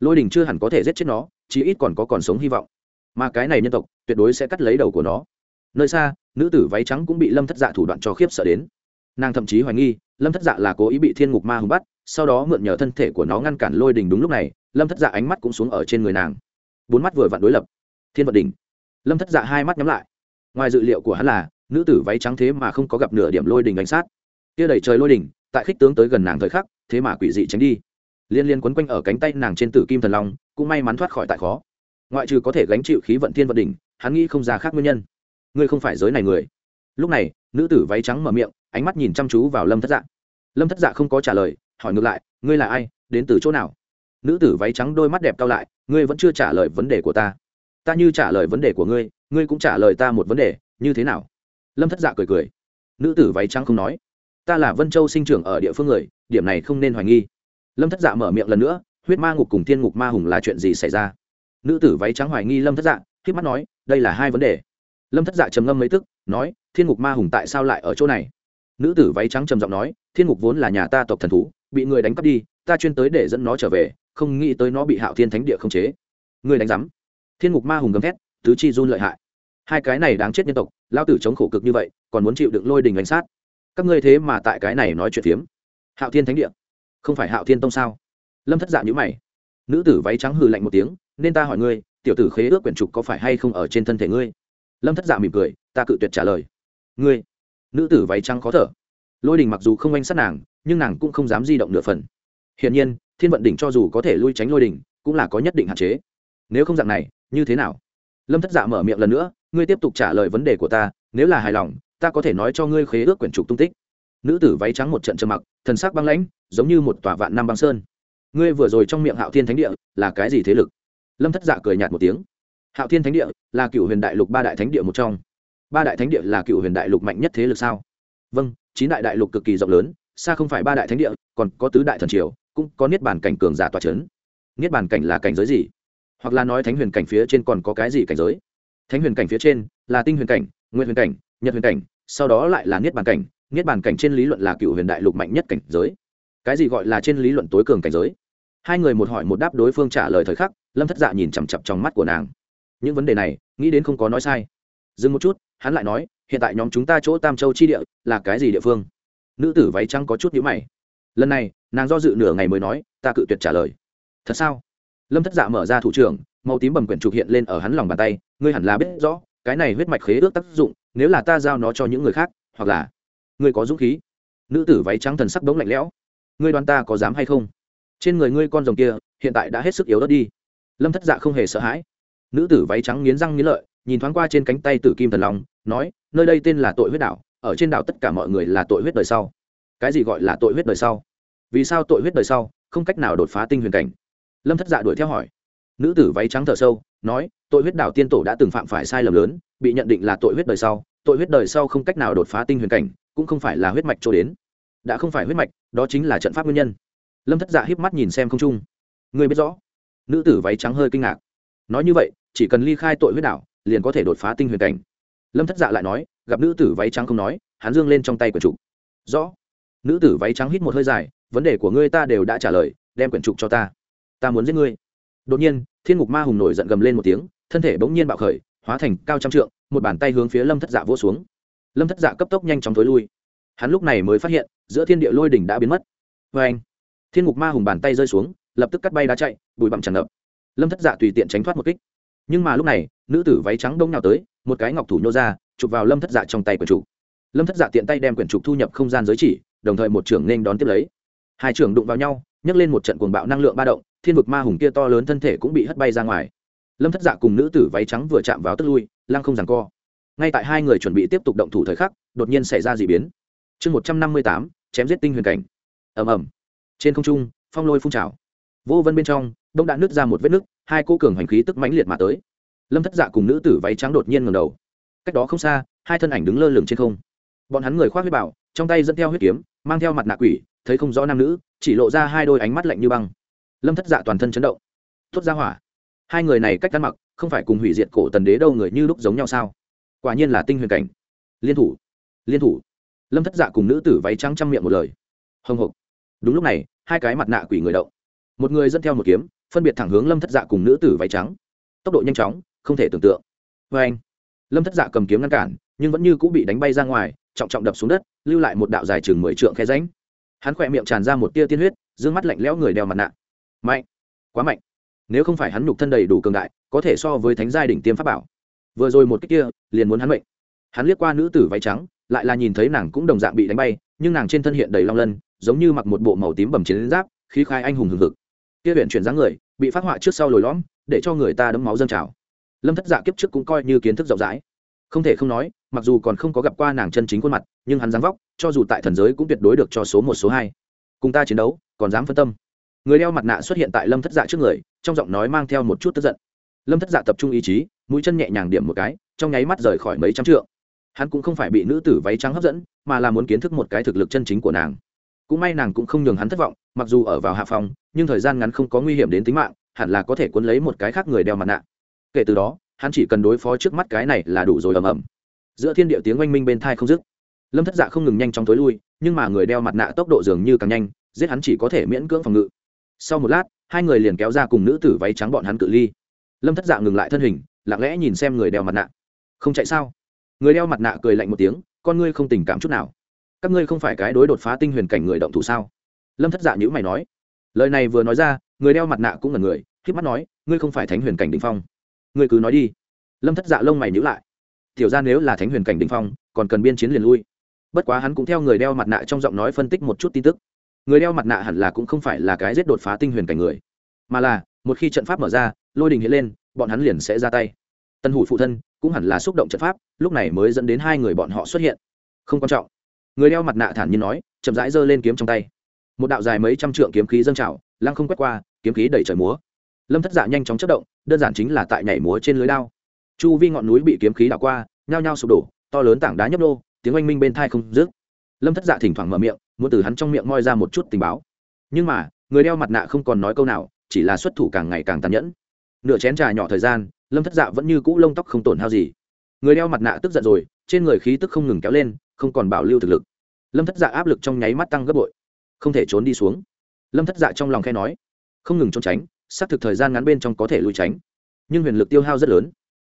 [SPEAKER 1] Lôi đình chưa hẳn có thể giết chết nó, chí ít còn có còn sống hy vọng. Mà cái này nhân tộc, tuyệt đối sẽ cắt lấy đầu của nó nơi xa, nữ tử váy trắng cũng bị lâm thất dạ thủ đoạn cho khiếp sợ đến. Nàng thậm chí hoài nghi, lâm thất dạ là cố ý bị thiên ngục ma hùng bắt, sau đó mượn nhờ thân thể của nó ngăn cản lôi đình đúng lúc này, lâm thất dạ ánh mắt cũng xuống ở trên người nàng. Bốn mắt vừa vặn đối lập. Thiên vận đỉnh. Lâm thất dạ hai mắt nhắm lại. Ngoài dự liệu của hắn là, nữ tử váy trắng thế mà không có gặp nửa điểm lôi đình đánh sát. Kia đẩy trời lôi đình, tại khích tướng tới gần nàng thời khắc, thế mà quỷ dị tránh đi. Liên liên quấn quanh ở cánh tay nàng trên tử kim thần long, cũng may mắn thoát khỏi tại khó. Ngoại trừ có thể gánh chịu khí vận thiên vận đỉnh, hắn nghĩ không ra khác nguyên nhân ngươi không phải giới này người. Lúc này, nữ tử váy trắng mở miệng, ánh mắt nhìn chăm chú vào lâm thất dạ. Lâm thất dạ không có trả lời, hỏi ngược lại, ngươi là ai? Đến từ chỗ nào? Nữ tử váy trắng đôi mắt đẹp cao lại, ngươi vẫn chưa trả lời vấn đề của ta. Ta như trả lời vấn đề của ngươi ngươi cũng trả lời ta một vấn đề, như thế nào? Lâm thất dạ cười cười. Nữ tử váy trắng không nói. Ta là vân châu sinh trưởng ở địa phương người, điểm này không nên hoài nghi. Lâm thất dạ mở miệng lần nữa, huyết ma ngục cùng thiên ngục ma hùng là chuyện gì xảy ra? Nữ tử váy trắng hoài nghi lâm thất dạ k mắt nói, đây là hai vấn đề lâm thất dạ trầm ngâm mấy tức, nói, thiên ngục ma hùng tại sao lại ở chỗ này? Nữ tử váy trắng trầm giọng nói, thiên ngục vốn là nhà ta tộc thần thú, bị người đánh cắp đi, ta chuyên tới để dẫn nó trở về, không nghĩ tới nó bị hạo thiên thánh địa không chế. Người đánh giám? Thiên ngục ma hùng gầm thét, tứ chi run lợi hại. Hai cái này đáng chết nhân tộc, lao tử chống khổ cực như vậy, còn muốn chịu đựng lôi đình đánh sát. Các ngươi thế mà tại cái này nói chuyện phiếm. Hạo thiên thánh địa? Không phải hạo thiên tông sao? Lâm thất dạ nhữ mày. Nữ tử váy trắng hừ lạnh một tiếng, nên ta hỏi ngươi, tiểu tử khế ước quyển trục có phải hay không ở trên thân thể ngươi? Lâm thất dạ mỉm cười ta cự tuyệt trả lời ngươi nữ tử váy trắng khó thở lôi đình mặc dù không oanh sát nàng nhưng nàng cũng không dám di động nửa phần hiển nhiên thiên vận đỉnh cho dù có thể lui tránh lôi đình cũng là có nhất định hạn chế nếu không dạng này như thế nào lâm thất dạ mở miệng lần nữa ngươi tiếp tục trả lời vấn đề của ta nếu là hài lòng ta có thể nói cho ngươi khế ước quyển trục tung tích nữ tử váy trắng một trận trầm mặc thần sắc băng lãnh giống như một tòa vạn năm băng sơn ngươi vừa rồi trong miệng hạo thiên thánh địa là cái gì thế lực lâm thất dạ cười nhạt một tiếng hạo thiên thánh địa là cựu huyền đại lục ba đại thánh địa một trong. Ba đại thánh địa là cựu huyền đại lục mạnh nhất thế lực sao? Vâng chín đại đại lục cực kỳ rộng lớn, xa không phải ba đại thánh địa, còn có tứ đại thần triều, cũng có niết bàn cảnh cường giả tòa c h ấ n niết bàn cảnh là cảnh giới gì? Hoặc là nói thánh huyền cảnh phía trên còn có cái gì cảnh giới? Thánh huyền cảnh phía trên là tinh huyền cảnh nguyên huyền cảnh, nhật huyền cảnh, sau đó lại là niết bàn cảnh. Niết bàn cảnh trên lý luận là cựu huyền đại lục mạnh nhất cảnh giới. Cái gì gọi là trên lý luận tối cường cảnh giới? Hai người một hỏi một đáp đối phương trả lời thời khắc, lâm thất dạ nhìn chằm chặp trong mắt của nàng những vấn đề này, nghĩ đến không có nói sai. Dừng một chút, hắn lại nói, hiện tại nhóm chúng ta chỗ tam châu chi địa là cái gì địa phương? Nữ tử váy trắng có chút nhữ mày. Lần này, nàng do dự nửa ngày mới nói, ta cự tuyệt trả lời. Thật sao? Lâm thất dạ mở ra thủ trưởng, màu tím bầm quyển trục hiện lên ở hắn lòng bàn tay, ngươi hẳn là biết rõ, cái này huyết mạch khế ước tác dụng, nếu là ta giao nó cho những người khác, hoặc là ngươi có dũng khí. Nữ tử váy trắng thần sắc bỗng lạnh lẽo. Ngươi đoán ta có dám hay không? Trên người ngươi con rồng kia, hiện tại đã hết sức yếu đất đi. Lâm thất dạ không hề sợ hãi nữ tử váy trắng nghiến răng nghiến lợi, nhìn thoáng qua trên cánh tay tử kim thần long, nói, nơi đây tên là tội huyết đảo, ở trên đảo tất cả mọi người là tội huyết đời sau. Cái gì gọi là tội huyết đời sau? Vì sao tội huyết đời sau, không cách nào đột phá tinh huyền cảnh? Lâm thất dạ đuổi theo hỏi. Nữ tử váy trắng thở sâu, nói, tội huyết đảo tiên tổ đã từng phạm phải sai lầm lớn, bị nhận định là tội huyết đời sau, tội huyết đời sau không cách nào đột phá tinh huyền cảnh, cũng không phải là huyết mạch trôi đến. Đã không phải huyết mạch, đó chính là trận pháp nguyên nhân. Lâm thất dạ híp mắt nhìn xem không trung. Người biết rõ. Nữ tử váy trắng hơi kinh ngạc nói như vậy, chỉ cần ly khai tội huyết đảo, liền có thể đột phá tinh huyền cảnh. Lâm thất dạ lại nói, gặp nữ tử váy trắng không nói, hắn dương lên trong tay quyển trục. Rõ. Nữ tử váy trắng hít một hơi dài, vấn đề của ngươi ta đều đã trả lời, đem quyển trục cho ta. Ta muốn giết ngươi. Đột nhiên, thiên ngục ma hùng nổi giận gầm lên một tiếng, thân thể bỗng nhiên bạo khởi, hóa thành cao trăm trượng, một bàn tay hướng phía lâm thất dạ vỗ xuống. Lâm thất dạ cấp tốc nhanh chóng thối lui. Hắn lúc này mới phát hiện, giữa thiên địa lôi đỉnh đã biến mất. Vê anh thiên ngục ma hùng bàn tay rơi xuống, lập tức cắt bay đá chạy, bụi bặm tràn ngập lâm thất dạ tùy tiện tránh thoát một kích. Nhưng mà lúc này, nữ tử váy trắng đông nào tới, một cái ngọc thủ nhô ra, chụp vào lâm thất dạ trong tay quyển trục. Lâm thất dạ tiện tay đem quyển trục thu nhập không gian giới chỉ, đồng thời một trưởng nên đón tiếp lấy. Hai trưởng đụng vào nhau, nhấc lên một trận cuồng bạo năng lượng ba động, thiên vực ma hùng kia to lớn thân thể cũng bị hất bay ra ngoài. Lâm thất dạ cùng nữ tử váy trắng vừa chạm vào tức lui, lăng không rằng co. Ngay tại hai người chuẩn bị tiếp tục động thủ thời khắc, đột nhiên xảy ra d ị biến. Chương một trăm năm mươi tám, chém giết tinh huyền cảnh. Ẩm ẩm trên không trung, phong lôi phun trào. Vô vân bên trong đông đã nứt ra một vết nứt, hai cô cường hành khí tức mãnh liệt mà tới. Lâm thất dạ cùng nữ tử váy trắng đột nhiên ngầm đầu. Cách đó không xa, hai thân ảnh đứng lơ lửng trên không. Bọn hắn người khoác huyết bảo, trong tay dẫn theo huyết kiếm, mang theo mặt nạ quỷ, thấy không rõ nam nữ, chỉ lộ ra hai đôi ánh mắt lạnh như băng. Lâm thất dạ toàn thân chấn động. Thốt ra hỏa. Hai người này cách ăn mặc, không phải cùng hủy diệt cổ tần đế đâu người như lúc giống nhau sao? Quả nhiên là tinh huyền cảnh. Liên thủ. Liên thủ. Lâm thất dạ cùng nữ tử váy trắng chăm miệng một lời. Hồng hộc. Đúng lúc này, hai cái mặt nạ quỷ người động. Một người dẫn theo một kiếm phân biệt thẳng hướng lâm thất dạ cùng nữ tử váy trắng. Tốc độ nhanh chóng, không thể tưởng tượng. Vê anh, lâm thất dạ cầm kiếm ngăn cản, nhưng vẫn như cũng bị đánh bay ra ngoài, trọng trọng đập xuống đất, lưu lại một đạo dài chừng mười trượng khe ránh hắn khỏe miệng tràn ra một tia tiên huyết d ư ơ n g mắt lạnh lẽo người đeo mặt nạ. Mạnh, quá mạnh. Nếu không phải hắn nhục thân đầy đủ cường đại, có thể so với thánh giai đỉnh tiêm pháp bảo. Vừa rồi một cách kia, liền muốn hắn mệnh. Hắn liếc qua nữ tử váy trắng, lại là nhìn thấy nàng cũng đồng dạng bị đánh bay, nhưng nàng trên thân hiện đầy long lân, giống như mặc một bộ màu tím bầm chiến giáp, khí khai anh hùng hừng hực kia huyện chuyển dáng người, bị phát họa trước sau lồi lõm, để cho người ta đấm máu dâng trào. Lâm thất dạ kiếp trước cũng coi như kiến thức rộng rãi. Không thể không nói, mặc dù còn không có gặp qua nàng chân chính khuôn mặt, nhưng hắn dáng vóc, cho dù tại thần giới cũng tuyệt đối được cho số một, số hai. Cùng ta chiến đấu, còn dám phân tâm. Người đeo mặt nạ xuất hiện tại lâm thất dạ trước người, trong giọng nói mang theo một chút tức giận. Lâm thất dạ tập trung ý chí, mũi chân nhẹ nhàng điểm một cái, trong nháy mắt rời khỏi mấy trăm trượng. Hắn cũng không phải bị nữ tử váy trắng hấp dẫn, mà là muốn kiến thức một cái thực lực chân chính của nàng cũng may nàng cũng không nhường hắn thất vọng, mặc dù ở vào hạ phòng, nhưng thời gian ngắn không có nguy hiểm đến tính mạng, hẳn là có thể cuốn lấy một cái khác người đeo mặt nạ. Kể từ đó, hắn chỉ cần đối phó trước mắt cái này là đủ rồi ầm ầm. Giữa thiên địa tiếng oanh minh bên thai không dứt. Lâm thất dạ không ngừng nhanh chóng tối lui, nhưng mà người đeo mặt nạ tốc độ dường như càng nhanh, giết hắn chỉ có thể miễn cưỡng phòng ngự. Sau một lát, hai người liền kéo ra cùng nữ tử váy trắng bọn hắn cự ly. Lâm thất dạ ngừng lại thân hình, lặng lẽ nhìn xem người đeo mặt nạ. Không chạy sao? Người đeo mặt nạ cười lạnh một tiếng, con ngươi không tình cảm chút nào các ngươi không phải cái đối đột phá tinh huyền cảnh người động thủ sao? Lâm thất dạ nhữ mày nói. Lời này vừa nói ra, người đeo mặt nạ cũng là người k mắt nói, ngươi không phải thánh huyền cảnh đình phong. Ngươi cứ nói đi. Lâm thất dạ lông mày nhữ lại. Tiểu ra nếu là thánh huyền cảnh đình phong, còn cần biên chiến liền lui. Bất quá hắn cũng theo người đeo mặt nạ trong giọng nói phân tích một chút tin tức. Người đeo mặt nạ hẳn là cũng không phải là cái giết đột phá tinh huyền cảnh người. Mà là, một khi trận pháp mở ra, lôi đình hiện lên, bọn hắn liền sẽ ra tay. Tân hủ phụ thân cũng hẳn là xúc động trận pháp, lúc này mới dẫn đến hai người bọn họ xuất hiện. Không quan trọng người đeo mặt nạ thản nhiên nói, chậm rãi giơ lên kiếm trong tay. Một đạo dài mấy trăm trượng kiếm khí dâng trào, lăng không quét qua, kiếm khí đẩy trời múa. Lâm thất dạ nhanh chóng chất động, đơn giản chính là tại nhảy múa trên lưới đao. Chu vi ngọn núi bị kiếm khí đảo qua, nhao nhao sụp đổ, to lớn tảng đá nhấp đô tiếng oanh minh bên thai không dứt. Lâm thất dạ thỉnh thoảng mở miệng, muốn từ hắn trong miệng moi ra một chút tình báo. Nhưng mà, người đeo mặt nạ không còn nói câu nào, chỉ là xuất thủ càng ngày càng tàn nhẫn. Nửa chén trà nhỏ thời gian, lâm thất dạ vẫn như cũ lông tóc không tổn hao gì. Người đeo mặt nạ tức giận rồi, trên người khí tức không ngừng kéo lên không còn bảo lưu thực lực. Lâm thất dạ áp lực trong nháy mắt tăng gấp bội. Không thể trốn đi xuống. Lâm thất dạ trong lòng khe nói. Không ngừng trốn tránh, xác thực thời gian ngắn bên trong có thể lùi tránh. Nhưng huyền lực tiêu hao rất lớn.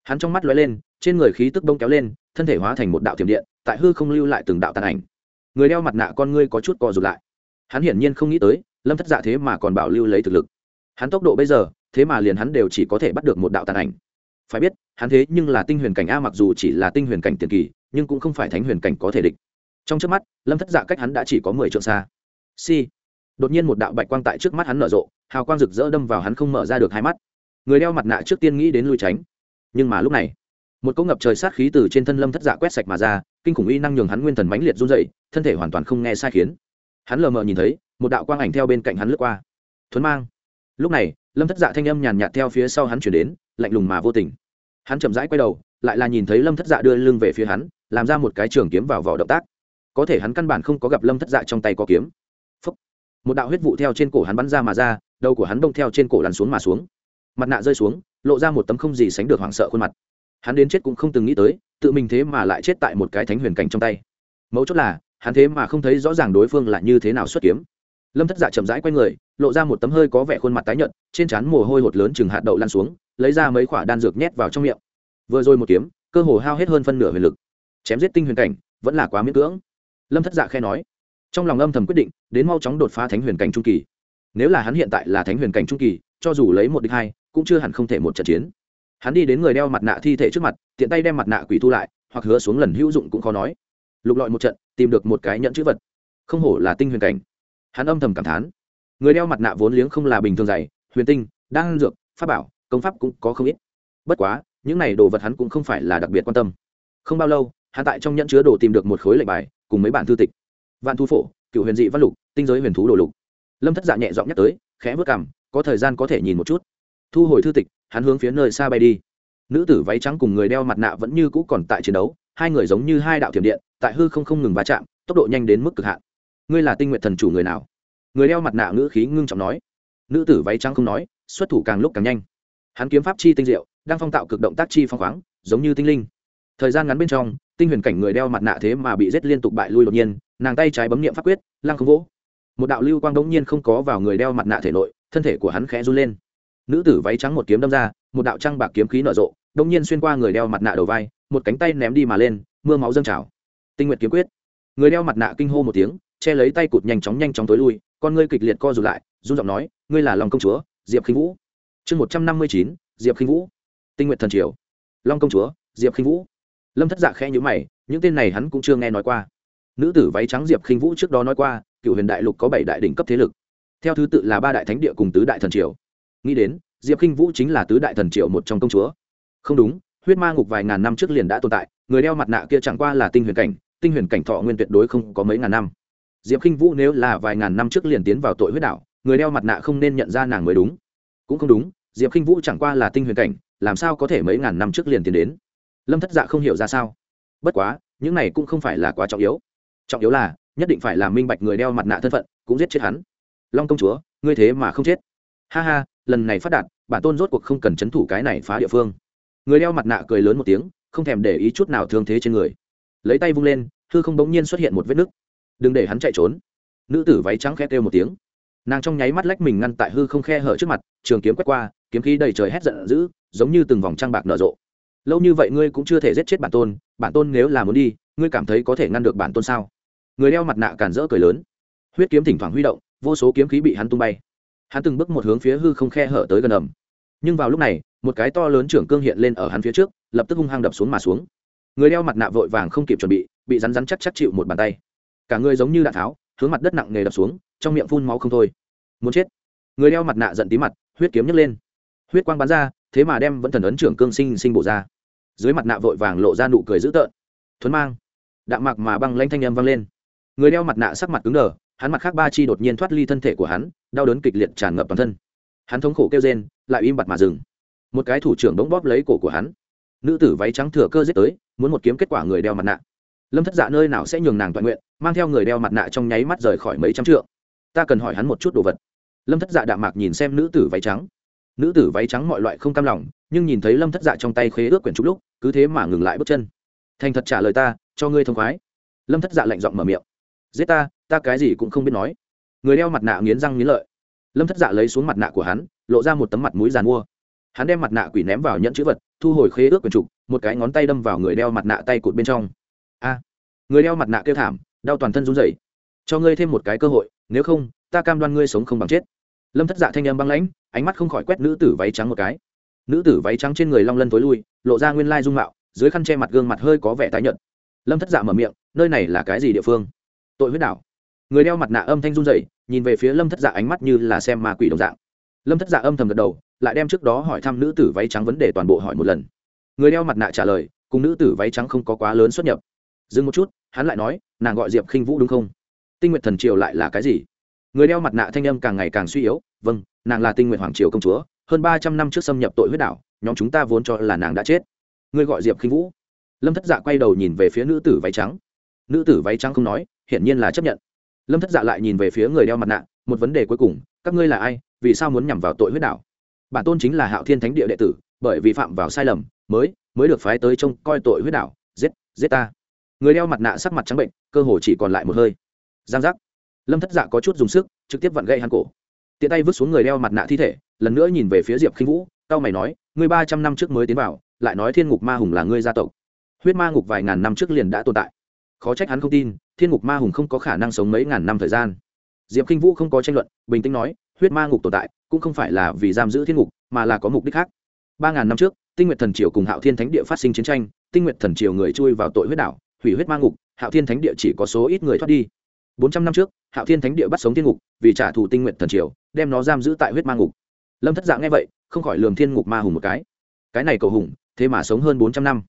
[SPEAKER 1] Hắn trong mắt lóe lên, trên người khí tức bông kéo lên, thân thể hóa thành một đạo tiềm điện, tại hư không lưu lại từng đạo tàn ảnh. Người đeo mặt nạ con ngươi có chút co rụt lại. Hắn hiển nhiên không nghĩ tới, lâm thất dạ thế mà còn bảo lưu lấy thực lực. Hắn tốc độ bây giờ, thế mà liền hắn đều chỉ có thể bắt được một đạo tàn ảnh. Phải biết, hắn thế nhưng là tinh huyền cảnh a, mặc dù chỉ là tinh huyền cảnh tiền kỳ nhưng cũng không phải thánh huyền cảnh có thể địch. Trong trước mắt, lâm thất dạ cách hắn đã chỉ có mười trượng xa. Si. Đột nhiên một đạo bạch quang tại trước mắt hắn nở rộ, hào quang rực rỡ đâm vào hắn không mở ra được hai mắt. Người đeo mặt nạ trước tiên nghĩ đến lui tránh. Nhưng mà lúc này, một cỗ ngập trời sát khí từ trên thân lâm thất dạ quét sạch mà ra, kinh khủng uy năng nhường hắn nguyên thần mãnh liệt run dậy thân thể hoàn toàn không nghe sai khiến. Hắn lờ mờ nhìn thấy, một đạo quang ảnh theo bên cạnh hắn lướt qua. Thuấn mang. Lúc này, lâm thất dạ thanh âm nhàn nhạt theo phía sau hắn chuyển đến, lạnh lùng mà vô tình. Hắn chậm rãi quay đầu, lại là nhìn thấy lâm thất dạ đưa lưng về phía hắn làm ra một cái trường kiếm vào vỏ động tác. Có thể hắn căn bản không có gặp lâm thất dạ trong tay có kiếm. Phúc. một đạo huyết vụ theo trên cổ hắn bắn ra mà ra, đầu của hắn đông theo trên cổ lăn xuống mà xuống. Mặt nạ rơi xuống, lộ ra một tấm không gì sánh được hoảng sợ khuôn mặt. Hắn đến chết cũng không từng nghĩ tới, tự mình thế mà lại chết tại một cái thánh huyền cảnh trong tay. Mấu chốt là, hắn thế mà không thấy rõ ràng đối phương là như thế nào xuất kiếm. Lâm thất dạ chậm rãi q u a y người, lộ ra một tấm hơi có vẻ khuôn mặt tái nhợt, trên trán mồ hôi hột lớn chừng hạt đậu lan xuống, lấy ra mấy khoả đan dược nhét vào trong miệng. Vừa rồi một kiếm, cơ hồ hao hết hơn phân nửa huyền lực chém giết tinh huyền cảnh, vẫn là quá miễn cưỡng. Lâm thất dạ khe nói, trong lòng âm thầm quyết định, đến mau chóng đột phá thánh huyền cảnh trung kỳ. Nếu là hắn hiện tại là thánh huyền cảnh trung kỳ, cho dù lấy một đích hai, cũng chưa hẳn không thể một trận chiến. Hắn đi đến người đeo mặt nạ thi thể trước mặt, tiện tay đem mặt nạ quỷ thu lại, hoặc hứa xuống lần hữu dụng cũng khó nói. Lục lọi một trận, tìm được một cái nhận chữ vật. Không hổ là tinh huyền cảnh. Hắn âm thầm cảm thán. Người đeo mặt nạ vốn liếng không là bình thường dày, huyền tinh, đan dược, pháp bảo, công pháp cũng có không ít. Bất quá, những này đồ vật hắn cũng không phải là đặc biệt quan tâm. Không bao lâu hắn tại trong nhẫn chứa đồ tìm được một khối lệnh bài, cùng mấy bản thư tịch. Vạn thu phổ, cựu huyền dị văn lục, tinh giới huyền thú đồ lục. Lâm thất dạ nhẹ giọng nhắc tới, khẽ vớt cảm có thời gian có thể nhìn một chút. Thu hồi thư tịch, hắn hướng phía nơi xa bay đi. Nữ tử váy trắng cùng người đeo mặt nạ vẫn như cũ còn tại chiến đấu, hai người giống như hai đạo thiểm điện, tại hư không không ngừng va chạm, tốc độ nhanh đến mức cực hạn. Ngươi là tinh nguyện thần chủ người nào? Người đeo mặt nạ ngữ khí ngưng trọng nói. Nữ tử váy trắng không nói, xuất thủ càng lúc càng nhanh. Hắn kiếm pháp chi tinh diệu, đang phong tạo cực động tác chi phong khoáng, giống như tinh linh thời gian ngắn bên trong, tinh huyền cảnh người đeo mặt nạ thế mà bị giết liên tục bại lui đột nhiên, nàng tay trái bấm nghiệm pháp quyết, lăng không vỗ. Một đạo lưu quang đống nhiên không có vào người đeo mặt nạ thể nội, thân thể của hắn khẽ run lên. Nữ tử váy trắng một kiếm đâm ra, một đạo trăng bạc kiếm khí nở rộ, đống nhiên xuyên qua người đeo mặt nạ đầu vai, một cánh tay ném đi mà lên, mưa máu dâng trào. Tinh nguyệt kiếm quyết. Người đeo mặt nạ kinh hô một tiếng, che lấy tay cụt nhanh chóng nhanh chóng tối lui, con ngươi kịch liệt co rụt lại, run giọng nói, ngươi là lòng công chúa, diệp khinh vũ. Chương một trăm năm mươi chín, diệp khinh vũ. Tinh nguyện thần triều. Long công chúa, diệp khinh vũ lâm thất dạ khẽ nhữ mày, những tên này hắn cũng chưa nghe nói qua. Nữ tử váy trắng diệp khinh vũ trước đó nói qua, cựu huyền đại lục có bảy đại đỉnh cấp thế lực. Theo thứ tự là ba đại thánh địa cùng tứ đại thần triều. Nghĩ đến, diệp khinh vũ chính là tứ đại thần triều một trong công chúa. Không đúng, huyết ma ngục vài ngàn năm trước liền đã tồn tại, người đeo mặt nạ kia chẳng qua là tinh huyền cảnh, tinh huyền cảnh thọ nguyên tuyệt đối không có mấy ngàn năm. Diệp khinh vũ nếu là vài ngàn năm trước liền tiến vào tội huyết đảo người đeo mặt nạ không nên nhận ra nàng mới đúng. Cũng không đúng, diệp khinh vũ chẳng qua là tinh huyền cảnh, làm sao có thể mấy ngàn năm trước liền tiến đến? Lâm thất dạ không hiểu ra sao bất quá những này cũng không phải là quá trọng yếu trọng yếu là nhất định phải làm minh bạch người đeo mặt nạ thân phận cũng giết chết hắn long công chúa ngươi thế mà không chết ha ha lần này phát đạt bản tôn rốt cuộc không cần c h ấ n thủ cái này phá địa phương người đeo mặt nạ cười lớn một tiếng không thèm để ý chút nào thương thế trên người lấy tay vung lên thư không bỗng nhiên xuất hiện một vết nứt đừng để hắn chạy trốn nữ tử váy trắng khét kêu một tiếng nàng trong nháy mắt lách mình ngăn tại hư không khe hở trước mặt trường kiếm quét qua kiếm khí đầy trời hét giận dữ giống như từng vòng trăng bạc nở rộ lâu như vậy ngươi cũng chưa thể giết chết bản tôn bản tôn nếu là muốn đi, ngươi cảm thấy có thể ngăn được bản tôn sao? Người đeo mặt nạ cản rỡ cười lớn. Huyết kiếm thỉnh thoảng huy động, vô số kiếm khí bị hắn tung bay. Hắn từng bước một hướng phía hư không khe hở tới gần ẩm nhưng vào lúc này, một cái to lớn trưởng cương hiện lên ở hắn phía trước, lập tức hung hăng đập xuống mà xuống. Người đeo mặt nạ vội vàng không kịp chuẩn bị bị rắn rắn chắc chắc chịu một bàn tay. Cả người giống như đạn tháo, hướng mặt đất nặng nề đập xuống, trong miệng phun máu không thôi. Muốn chết. Người đeo mặt nạ giận tí mặt, huyết kiếm nhấc lên. Huyết quang bắn ra, thế mà đem vẫn thần ấn trưởng cương sinh sinh bổ ra dưới mặt nạ vội vàng lộ ra nụ cười dữ tợn. Thuấn mang. Đạm mạc mà băng lanh thanh âm vang lên. Người đeo mặt nạ sắc mặt cứng đờ, hắn mặt khác ba chi đột nhiên thoát ly thân thể của hắn, đau đớn kịch liệt tràn ngập toàn thân. Hắn thống khổ kêu rên, lại im bặt mà dừng. Một cái thủ trưởng bỗng bóp lấy cổ của hắn. Nữ tử váy trắng thừa cơ giết tới, muốn một kiếm kết quả người đeo mặt nạ. Lâm thất dạ nơi nào sẽ nhường nàng toàn nguyện, mang theo người đeo mặt nạ trong nháy mắt rời khỏi mấy trăm trượng. Ta cần hỏi hắn một chút đồ vật. Lâm thất dạ đạm mạc nhìn xem nữ tử váy trắng nữ tử váy trắng mọi loại không cam lòng, nhưng nhìn thấy lâm thất dạ trong tay khế ước quyển trúc lúc, cứ thế mà ngừng lại bước chân. Thành thật trả lời ta, cho ngươi thông khoái. Lâm thất dạ lạnh giọng mở miệng. Giết ta ta cái gì cũng không biết nói. Người đeo mặt nạ nghiến răng nghiến lợi. Lâm thất dạ lấy xuống mặt nạ của hắn, lộ ra một tấm mặt mũi giàn mua. Hắn đem mặt nạ quỷ ném vào nhẫn chữ vật, thu hồi khế ước quyển trục, một cái ngón tay đâm vào người đeo mặt nạ tay cụt bên trong. A! Người đeo mặt nạ kêu thảm, đau toàn thân run rẩy. Cho ngươi thêm một cái cơ hội, nếu không, ta cam đoan ngươi sống không bằng chết lâm thất dạ thanh âm băng lãnh, ánh mắt không khỏi quét nữ tử váy trắng một cái. Nữ tử váy trắng trên người long lân tối lui, lộ ra nguyên lai dung mạo, dưới khăn che mặt gương mặt hơi có vẻ tái nhợt. Lâm thất dạ mở miệng, nơi này là cái gì địa phương? Tội huyết đảo. Người đeo mặt nạ âm thanh run rẩy, nhìn về phía lâm thất dạ ánh mắt như là xem ma quỷ đồng dạng. Lâm thất dạ âm thầm gật đầu, lại đem trước đó hỏi thăm nữ tử váy trắng vấn đề toàn bộ hỏi một lần. Người đeo mặt nạ trả lời, cùng nữ tử váy trắng không có quá lớn xuất nhập. Dừng một chút, hắn lại nói, nàng gọi diệp khinh vũ đúng không? Tinh nguyện thần triều lại là cái gì? Người đeo mặt nạ thanh âm càng ngày càng suy yếu vâng nàng là tinh nguyện hoàng triều công chúa, hơn ba trăm năm trước xâm nhập tội huyết đảo, nhóm chúng ta vốn cho là nàng đã chết. Ngươi gọi diệp khinh vũ. Lâm thất dạ quay đầu nhìn về phía nữ tử váy trắng. Nữ tử váy trắng không nói, hiển nhiên là chấp nhận. Lâm thất dạ lại nhìn về phía người đeo mặt nạ, một vấn đề cuối cùng, các ngươi là ai, vì sao muốn nhằm vào tội huyết đảo? Bản tôn chính là hạo thiên thánh địa đệ tử, bởi vì phạm vào sai lầm, mới mới được phái tới trông coi tội huyết đảo. Giết giết ta. Người đeo mặt nạ sắc mặt trắng bệnh, cơ hồ chỉ còn lại một hơi. Giang giác lâm thất dạ có chút dùng sức, trực tiếp vặn gây hắn cổ. Tiện tay vứt xuống người đeo mặt nạ thi thể, lần nữa nhìn về phía diệp khinh vũ tao mày nói, ngươi ba trăm năm trước mới tiến vào, lại nói thiên ngục ma hùng là ngươi gia tộc. Huyết ma ngục vài ngàn năm trước liền đã tồn tại. Khó trách hắn không tin, thiên ngục ma hùng không có khả năng sống mấy ngàn năm thời gian. Diệp khinh vũ không có tranh luận, bình tĩnh nói, huyết ma ngục tồn tại, cũng không phải là vì giam giữ thiên ngục, mà là có mục đích khác. Ba ngàn năm trước, tinh nguyện thần triều cùng hạo thiên thánh địa phát sinh chiến tranh, tinh nguyện thần triều người chui vào tội huyết đảo, hủy huyết ma ngục, hạo thiên thánh địa chỉ có số ít người thoát đi bốn trăm năm trước, hạo thiên thánh địa bắt sống thiên ngục, vì trả thù tinh nguyện thần triều, đem nó giam giữ tại huyết ma ngục. Lâm thất dạng nghe vậy, không khỏi lường thiên ngục ma hùng một cái. Cái này cầu hùng, thế mà sống hơn bốn trăm năm.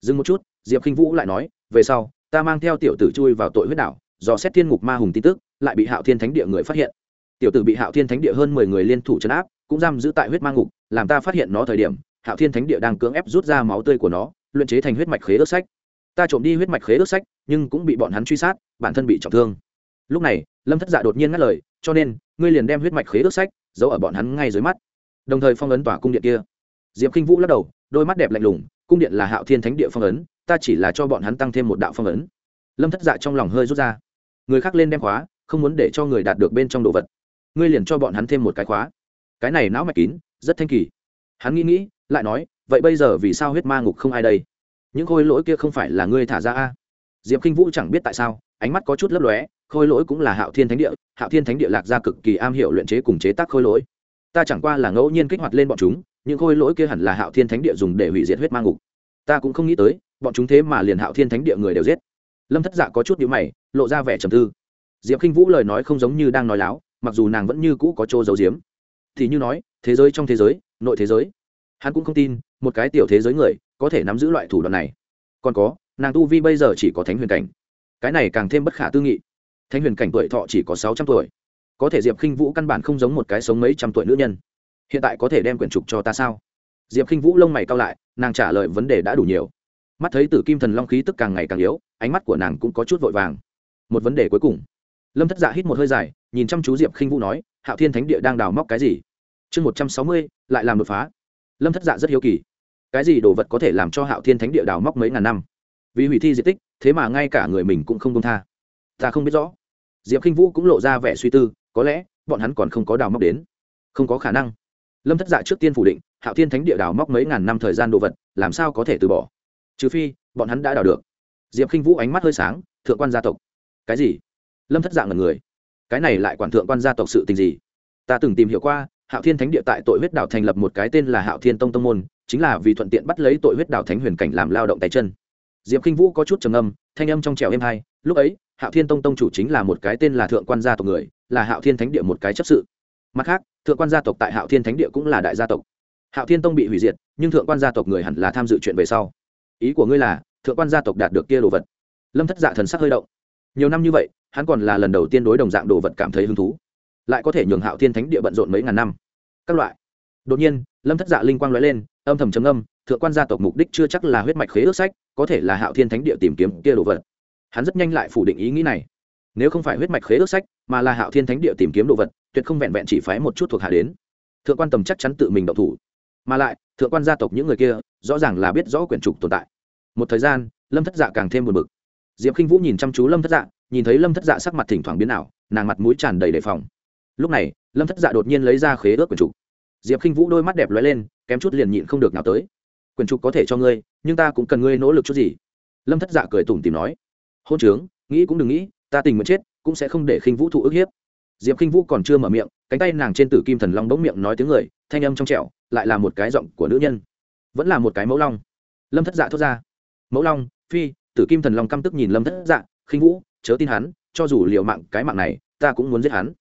[SPEAKER 1] Dừng một chút, diệp khinh vũ lại nói, về sau, ta mang theo tiểu tử chui vào tội huyết đảo do xét thiên ngục ma hùng tin tức, lại bị hạo thiên thánh địa người phát hiện. Tiểu tử bị hạo thiên thánh địa hơn mười người liên thủ chấn áp, cũng giam giữ tại huyết ma ngục, làm ta phát hiện nó thời điểm, hạo thiên thánh địa đang cưỡng ép rút ra máu tươi của nó, luyện chế thành huyết mạch khế ước sách. Ta trộm đi huyết mạch khế ước sách, nhưng cũng bị bọn hắn truy sát, bản thân bị trọng thương lúc này, lâm thất dạ đột nhiên ngắt lời, cho nên, ngươi liền đem huyết mạch khế ước sách giấu ở bọn hắn ngay dưới mắt. Đồng thời phong ấn tỏa cung điện kia. Diệp k i n h vũ lắc đầu, đôi mắt đẹp lạnh lùng, cung điện là hạo thiên thánh địa phong ấn, ta chỉ là cho bọn hắn tăng thêm một đạo phong ấn. Lâm thất dạ trong lòng hơi rút ra. Người khác lên đem khóa, không muốn để cho người đạt được bên trong đồ vật. Ngươi liền cho bọn hắn thêm một cái khóa. Cái này não mạch kín, rất thanh kỳ. Hắn nghĩ nghĩ, lại nói, vậy bây giờ vì sao huyết ma ngục không ai đây? Những khôi lỗi kia không phải là ngươi thả ra a? Diệp k i n h vũ chẳng biết tại sao, ánh mắt có chút lấp lóe khôi lỗi cũng là hạo thiên thánh địa, hạo thiên thánh địa lạc ra cực kỳ am hiểu luyện chế cùng chế tác khôi lỗi. Ta chẳng qua là ngẫu nhiên kích hoạt lên bọn chúng, những khôi lỗi kia hẳn là hạo thiên thánh địa dùng để hủy diệt huyết ma ngục. Ta cũng không nghĩ tới, bọn chúng thế mà liền hạo thiên thánh địa người đều giết. Lâm thất dạ có chút nhữ mày, lộ ra vẻ trầm tư. Diệp k i n h vũ lời nói không giống như đang nói láo, mặc dù nàng vẫn như cũ có chỗ giấu diếm thì như nói, thế giới trong thế giới, nội thế giới. Hắn cũng không tin, một cái tiểu thế giới người có thể nắm giữ loại thủ đoạn này. Còn có, nàng tu vi bây giờ chỉ có thánh huyền cảnh. Cái này càng thêm bất khả tư nghị thánh huyền cảnh tuổi thọ chỉ có sáu trăm tuổi. Có thể diệp khinh vũ căn bản không giống một cái sống mấy trăm tuổi nữ nhân. Hiện tại có thể đem quyển trục cho ta sao? Diệp khinh vũ lông mày cao lại, nàng trả lời vấn đề đã đủ nhiều. Mắt thấy tử kim thần long khí tức càng ngày càng yếu, ánh mắt của nàng cũng có chút vội vàng. Một vấn đề cuối cùng. Lâm thất dạ hít một hơi dài, nhìn chăm chú diệp khinh vũ nói, hạo thiên thánh địa đang đào móc cái gì? Chương một trăm sáu mươi, lại làm đột phá. Lâm thất dạ rất hiếu kỳ. Cái gì đồ vật có thể làm cho hạo thiên thánh địa đào móc mấy ngàn năm? Vì hủy thi di tích, thế mà ngay cả người mình cũng không công tha. Ta không biết rõ diệp khinh vũ cũng lộ ra vẻ suy tư, có lẽ, bọn hắn còn không có đào móc đến. Không có khả năng. Lâm thất dạ trước tiên phủ định, hạo thiên thánh địa đào móc mấy ngàn năm thời gian đồ vật, làm sao có thể từ bỏ? Trừ phi, bọn hắn đã đào được. Diệp k i n h vũ ánh mắt hơi sáng, thượng quan gia tộc. Cái gì? Lâm thất dạ ngẩn người. Cái này lại quản thượng quan gia tộc sự tình gì? Ta từng tìm hiểu qua, hạo thiên thánh địa tại tội huyết đảo thành lập một cái tên là hạo thiên tông tông môn, chính là vì thuận tiện bắt lấy tội huyết đảo thánh huyền cảnh làm lao động tay chân. Diệp k i n h vũ có chút trầm âm thanh âm trong trèo êm hai lúc ấy hạo thiên tông tông chủ chính là một cái tên là thượng quan gia tộc người, là hạo thiên thánh địa một cái chấp sự. Mặt khác, thượng quan gia tộc tại hạo thiên thánh địa cũng là đại gia tộc. Hạo thiên tông bị hủy diệt, nhưng thượng quan gia tộc người hẳn là tham dự chuyện về sau. Ý của ngươi là, thượng quan gia tộc đạt được kia đồ vật. Lâm thất dạ thần sắc hơi động. Nhiều năm như vậy, hắn còn là lần đầu tiên đối đồng dạng đồ vật cảm thấy hứng thú. Lại có thể nhường hạo thiên thánh địa bận rộn mấy ngàn năm. Các loại. Đột nhiên, lâm thất dạ linh quang lóe lên, âm thầm chấm âm thượng quan gia tộc mục đích chưa chắc là huyết mạch khế ước sách, có thể là hạo thiên thánh địa tìm kiếm kia đồ vật hắn rất nhanh lại phủ định ý nghĩ này. Nếu không phải huyết mạch khế ước sách, mà là hạo thiên thánh địa tìm kiếm đồ vật, tuyệt không vẹn vẹn chỉ phái một chút thuộc hạ đến. Thượng quan tầm chắc chắn tự mình động thủ. Mà lại, thượng quan gia tộc những người kia, rõ ràng là biết rõ quyển trục tồn tại. Một thời gian, lâm thất dạ càng thêm buồn bực. Diệp k i n h vũ nhìn chăm chú lâm thất dạ nhìn thấy lâm thất dạ sắc mặt thỉnh thoảng biến ảo, nàng mặt mũi tràn đầy đề phòng. Lúc này, lâm thất dạ đột nhiên lấy ra khế ước quyển trục. Diệp k i n h vũ đôi mắt đẹp lóe lên, kém chút liền nhịn không được nào tới. Quyển trục có thể cho ngươi, nhưng ta cũng cần ngươi nỗ lực chút gì. Lâm thất dạ cười tủm tìm nói hôn trướng, nghĩ cũng đừng nghĩ, ta tình nguyện chết, cũng sẽ không để khinh vũ thụ ức hiếp. Diệp khinh vũ còn chưa mở miệng, cánh tay nàng trên tử kim thần long bỗng miệng nói tiếng người, thanh âm trong trẻo, lại là một cái giọng của nữ nhân. Vẫn là một cái mẫu long. Lâm thất dạ thốt ra. Mẫu long, phi, tử kim thần long căm tức nhìn lâm thất dạ khinh vũ, chớ tin hắn, cho dù liều mạng cái mạng này, ta cũng muốn giết hắn.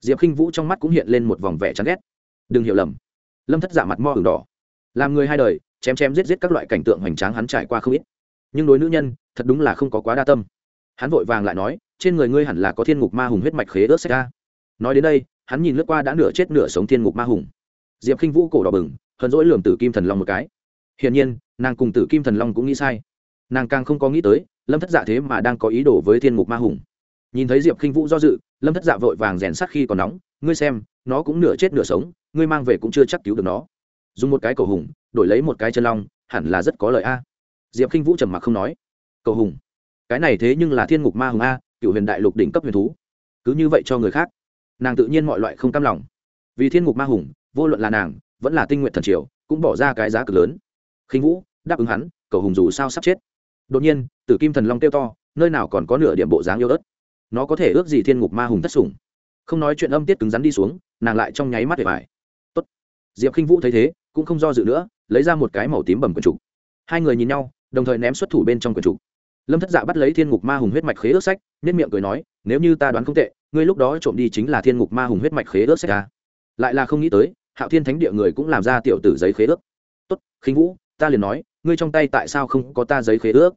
[SPEAKER 1] Diệp khinh vũ trong mắt cũng hiện lên một vòng vẻ chán ghét. Đừng hiểu lầm. Lâm thất dạ mặt mo hừng đỏ. Làm người hai đời, chém chém giết giết các loại cảnh tượng hoành tráng hắn trải qua không ít. Nhưng đối nữ nhân thật đúng là không có quá đa tâm. Hắn vội vàng lại nói, trên người ngươi hẳn là có thiên ngục ma hùng huyết mạch khế ớt xảy ra nói đến đây, hắn nhìn lướt qua đã nửa chết nửa sống thiên ngục ma hùng. Diệp k i n h vũ cổ đỏ bừng, hờn dỗi lường tử kim thần long một cái. Hiển nhiên, nàng cùng tử kim thần long cũng nghĩ sai. Nàng càng không có nghĩ tới, lâm thất dạ thế mà đang có ý đồ với thiên ngục ma hùng. Nhìn thấy diệp k i n h vũ do dự, lâm thất dạ vội vàng rèn sát khi còn nóng, ngươi xem, nó cũng nửa chết nửa sống, ngươi mang về cũng chưa chắc cứu được nó. Dùng một cái cầu hùng, đổi lấy một cái chân long, hẳn là rất có lợi a. Diệp k i n h vũ trầm mặc không nói cầu hùng. Cái này thế nhưng là thiên ngục ma hùng a, cựu huyền đại lục đỉnh cấp huyền thú. Cứ như vậy cho người khác. Nàng tự nhiên mọi loại không cam lòng. Vì thiên ngục ma hùng, vô luận là nàng, vẫn là tinh nguyện thần triều, cũng bỏ ra cái giá cực lớn. Khinh vũ, đáp ứng hắn, cầu hùng dù sao sắp chết. Đột nhiên, tử kim thần long kêu to, nơi nào còn có nửa điểm bộ dáng yêu ớt. Nó có thể ước gì thiên ngục ma hùng thất sủng. Không nói chuyện âm tiết cứng rắn đi xuống, nàng lại trong nháy mắt để vải. tốt. Diệp khinh vũ thấy thế, cũng không do dự nữa, lấy ra một cái màu tím bầm quần trục. Hai người nhìn nhau, đồng thời ném xuất thủ bên trong quần trục lâm thất dạ bắt lấy thiên ngục ma hùng huyết mạch khế ước sách nhất miệng cười nói, nếu như ta đoán không tệ, ngươi lúc đó trộm đi chính là thiên ngục ma hùng huyết mạch khế ước sách ta à? lại là không nghĩ tới, hạo thiên thánh địa người cũng làm ra tiểu tử giấy khế ước. Tốt, khinh vũ, ta liền nói, ngươi trong tay tại sao không có ta giấy khế ước?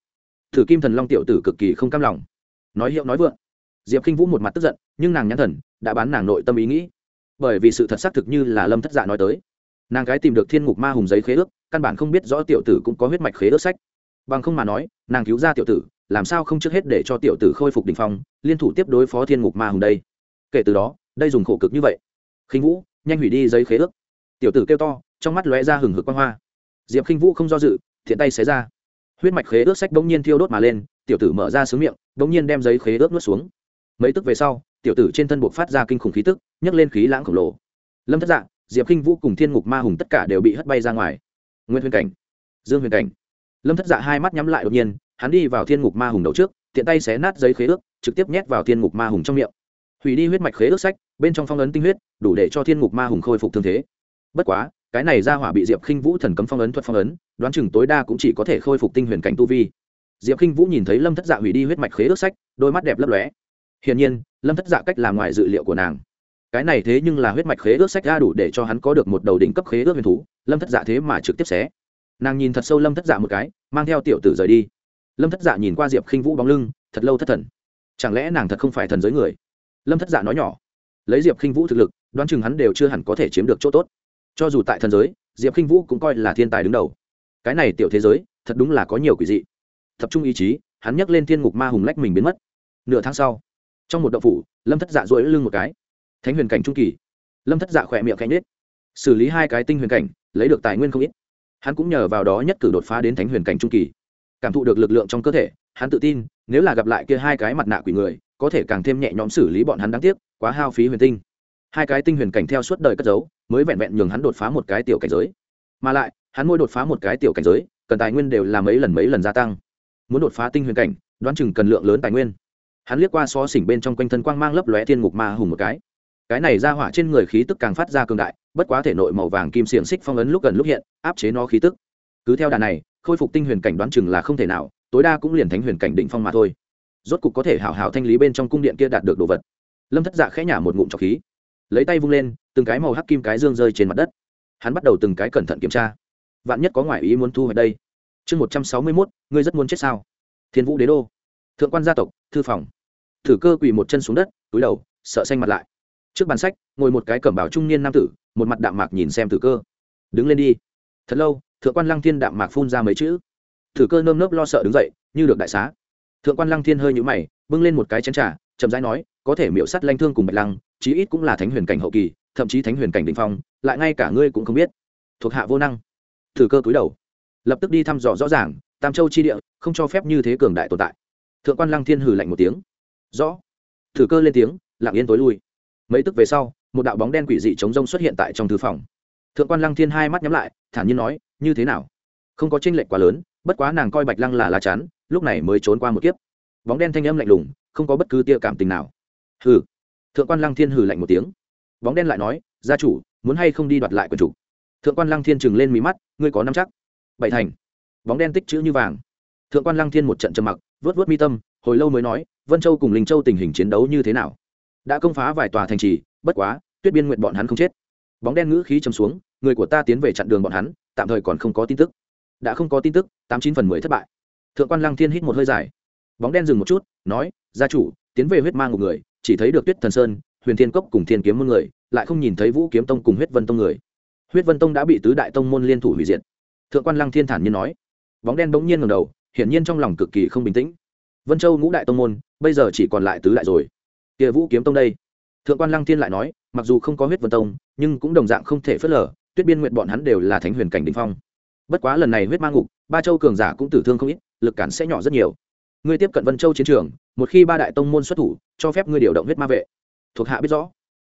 [SPEAKER 1] Thử kim thần long tiểu tử cực kỳ không cam lòng. Nói hiệu nói vượng. Diệp khinh vũ một mặt tức giận, nhưng nàng nhãn thần, đã bán nàng nội tâm ý nghĩ. Bởi vì sự thật xác thực như là lâm thất dạ nói tới. Nàng gái tìm được thiên ngục ma hùng giấy khế ước, căn bản không biết rõ tiểu tử cũng có huyết mạch khế ước sách bằng không mà nói, nàng cứu ra tiểu tử, làm sao không trước hết để cho tiểu tử khôi phục đình phong, liên thủ tiếp đối phó thiên ngục ma hùng đây? Kể từ đó, đây dùng khổ cực như vậy. Khinh vũ, nhanh hủy đi giấy khế ước. Tiểu tử kêu to, trong mắt lóe ra hừng hực quang hoa. Diệp khinh vũ không do dự, thiện tay xé ra. Huyết mạch khế ước sách bỗng nhiên thiêu đốt mà lên, tiểu tử mở ra sướng miệng, bỗng nhiên đem giấy khế ước nuốt xuống. Mấy tức về sau, tiểu tử trên thân buộc phát ra kinh khủng khí tức, nhấc lên khí lãng khổng lồ. Lâm thất dạng diệp khinh vũ cùng thiên ngục ma hùng tất cả đều bị hất bay ra ngoài. Nguyên huyền cảnh, dương huyền cảnh lâm thất dạ hai mắt nhắm lại đột nhiên, hắn đi vào thiên ngục ma hùng đầu trước, tiện tay xé nát giấy khế ước, trực tiếp nhét vào thiên ngục ma hùng trong miệng. Hủy đi huyết mạch khế ước sách, bên trong phong ấn tinh huyết, đủ để cho thiên ngục ma hùng khôi phục thương thế. Bất quá, cái này ra hỏa bị diệp khinh vũ thần cấm phong ấn thuật phong ấn, đoán chừng tối đa cũng chỉ có thể khôi phục tinh huyền cảnh tu vi. Diệp khinh vũ nhìn thấy lâm thất dạ hủy đi huyết mạch khế ước sách, đôi mắt đẹp lấp lóe. Hiển nhiên, lâm thất dạ cách làm ngoài dự liệu của nàng. Cái này thế nhưng là huyết mạch khế ước sách ra đủ để cho hắn có được một đầu đỉnh cấp khế ước huyền thú, lâm thất dạ thế mà trực tiếp xé nàng nhìn thật sâu lâm thất dạ một cái mang theo tiểu tử rời đi lâm thất dạ nhìn qua diệp khinh vũ bóng lưng thật lâu thất thần chẳng lẽ nàng thật không phải thần giới người lâm thất dạ nói nhỏ lấy diệp khinh vũ thực lực đoán chừng hắn đều chưa hẳn có thể chiếm được chỗ tốt cho dù tại thần giới diệp khinh vũ cũng coi là thiên tài đứng đầu cái này tiểu thế giới thật đúng là có nhiều quỷ dị tập trung ý chí hắn nhấc lên thiên ngục ma hùng lách mình biến mất nửa tháng sau trong một đậu phủ lâm thất dạ dỗi lưng một cái thánh huyền cảnh trung kỳ lâm thất dạ khỏe miệng cánh nết xử lý hai cái tinh huyền cảnh lấy được tài nguyên không ít hắn cũng nhờ vào đó nhất cử đột phá đến thánh huyền cảnh trung kỳ. Cảm thụ được lực lượng trong cơ thể, hắn tự tin, nếu là gặp lại kia hai cái mặt nạ quỷ người, có thể càng thêm nhẹ nhõm xử lý bọn hắn đáng tiếc, quá hao phí huyền tinh. Hai cái tinh huyền cảnh theo suốt đời cất giấu, mới vẹn vẹn nhường hắn đột phá một cái tiểu cảnh giới. Mà lại, hắn mỗi đột phá một cái tiểu cảnh giới, cần tài nguyên đều là mấy lần mấy lần gia tăng. Muốn đột phá tinh huyền cảnh, đoán chừng cần lượng lớn tài nguyên. Hắn liếc qua xó xỉnh bên trong quanh thân quang mang lấp lóe thiên ngục ma hùng một cái. Cái này ra hỏa trên người khí tức càng phát ra cường đại bất quá thể nội màu vàng kim xiềng xích phong ấn lúc gần lúc hiện, áp chế nó khí tức. Cứ theo đà này, khôi phục tinh huyền cảnh đoán chừng là không thể nào, tối đa cũng liền thánh huyền cảnh định phong mà thôi. Rốt cục có thể hảo hảo thanh lý bên trong cung điện kia đạt được đồ vật. Lâm thất dạ khẽ nhả một ngụm trọc khí. Lấy tay vung lên, từng cái màu hắc kim cái dương rơi trên mặt đất. Hắn bắt đầu từng cái cẩn thận kiểm tra. Vạn nhất có ngoại ý muốn thu hồi đây. Chương một trăm sáu mươi mốt, ngươi rất muốn chết sao? Thiên vũ đế đô. Thượng quan gia tộc, thư phòng. Thử cơ quỳ một chân xuống đất, túi đầu, sợ xanh mặt lại trước bàn sách, ngồi một cái cẩm bào trung niên nam tử, một mặt đạm mạc nhìn xem thử cơ. Đứng lên đi. Thật lâu, thượng quan lăng thiên đạm mạc phun ra mấy chữ. Thử cơ nơm nớp lo sợ đứng dậy, như được đại xá. Thượng quan lăng thiên hơi nhũ mày, bưng lên một cái chén trà, chậm rãi nói, có thể miễu sắt lanh thương cùng bạch lăng, chí ít cũng là thánh huyền cảnh hậu kỳ, thậm chí thánh huyền cảnh đình phong, lại ngay cả ngươi cũng không biết. Thuộc hạ vô năng. Thử cơ cúi đầu. Lập tức đi thăm dò rõ ràng, tam châu chi địa, không cho phép như thế cường đại tồn tại. Thượng quan lăng thiên hừ lạnh một tiếng. Rõ. Thử cơ lên tiếng, lặng yên tối lui mấy tức về sau, một đạo bóng đen quỷ dị chống rông xuất hiện tại trong thư phòng. Thượng quan lăng thiên hai mắt nhắm lại, thản nhiên nói, như thế nào? Không có tranh lệch quá lớn, bất quá nàng coi bạch lăng là lá chắn, lúc này mới trốn qua một kiếp. Bóng đen thanh âm lạnh lùng, không có bất cứ tia cảm tình nào. Hừ. Thượng quan lăng thiên hừ lạnh một tiếng. Bóng đen lại nói, gia chủ, muốn hay không đi đoạt lại quần chủ? Thượng quan lăng thiên trừng lên mí mắt, ngươi có năm chắc? Bảy thành. Bóng đen tích chữ như vàng. Thượng quan lăng thiên một trận trầm mặc vớt vớt mi tâm, hồi lâu mới nói, vân châu cùng linh châu tình hình chiến đấu như thế nào? Đã công phá vài tòa thành trì, bất quá, tuyết biên nguyện bọn hắn không chết. Bóng đen ngữ khí chấm xuống, người của ta tiến về chặn đường bọn hắn, tạm thời còn không có tin tức. Đã không có tin tức, tám chín phần mười thất bại. Thượng quan lăng thiên hít một hơi dài. Bóng đen dừng một chút, nói, gia chủ, tiến về huyết mang một người, chỉ thấy được tuyết thần sơn, huyền thiên cốc cùng thiên kiếm một người, lại không nhìn thấy vũ kiếm tông cùng huyết vân tông người. Huyết vân tông đã bị tứ đại tông môn liên thủ hủy diệt. Thượng quan lăng thiên thản nhiên nói. Bóng đen bỗng nhiên ngầm đầu, hiển nhiên trong lòng cực kỳ không bình tĩnh. Vân châu ngũ đại tông môn, bây giờ chỉ còn lại tứ đại rồi kia vũ kiếm tông đây. Thượng quan lăng thiên lại nói, mặc dù không có huyết vân tông, nhưng cũng đồng dạng không thể phớt lờ, tuyết biên nguyện bọn hắn đều là thánh huyền cảnh đình phong. Bất quá lần này huyết mang ngục, ba châu cường giả cũng tử thương không ít, lực cản sẽ nhỏ rất nhiều. Ngươi tiếp cận vân châu chiến trường, một khi ba đại tông môn xuất thủ, cho phép ngươi điều động huyết ma vệ. Thuộc hạ biết rõ.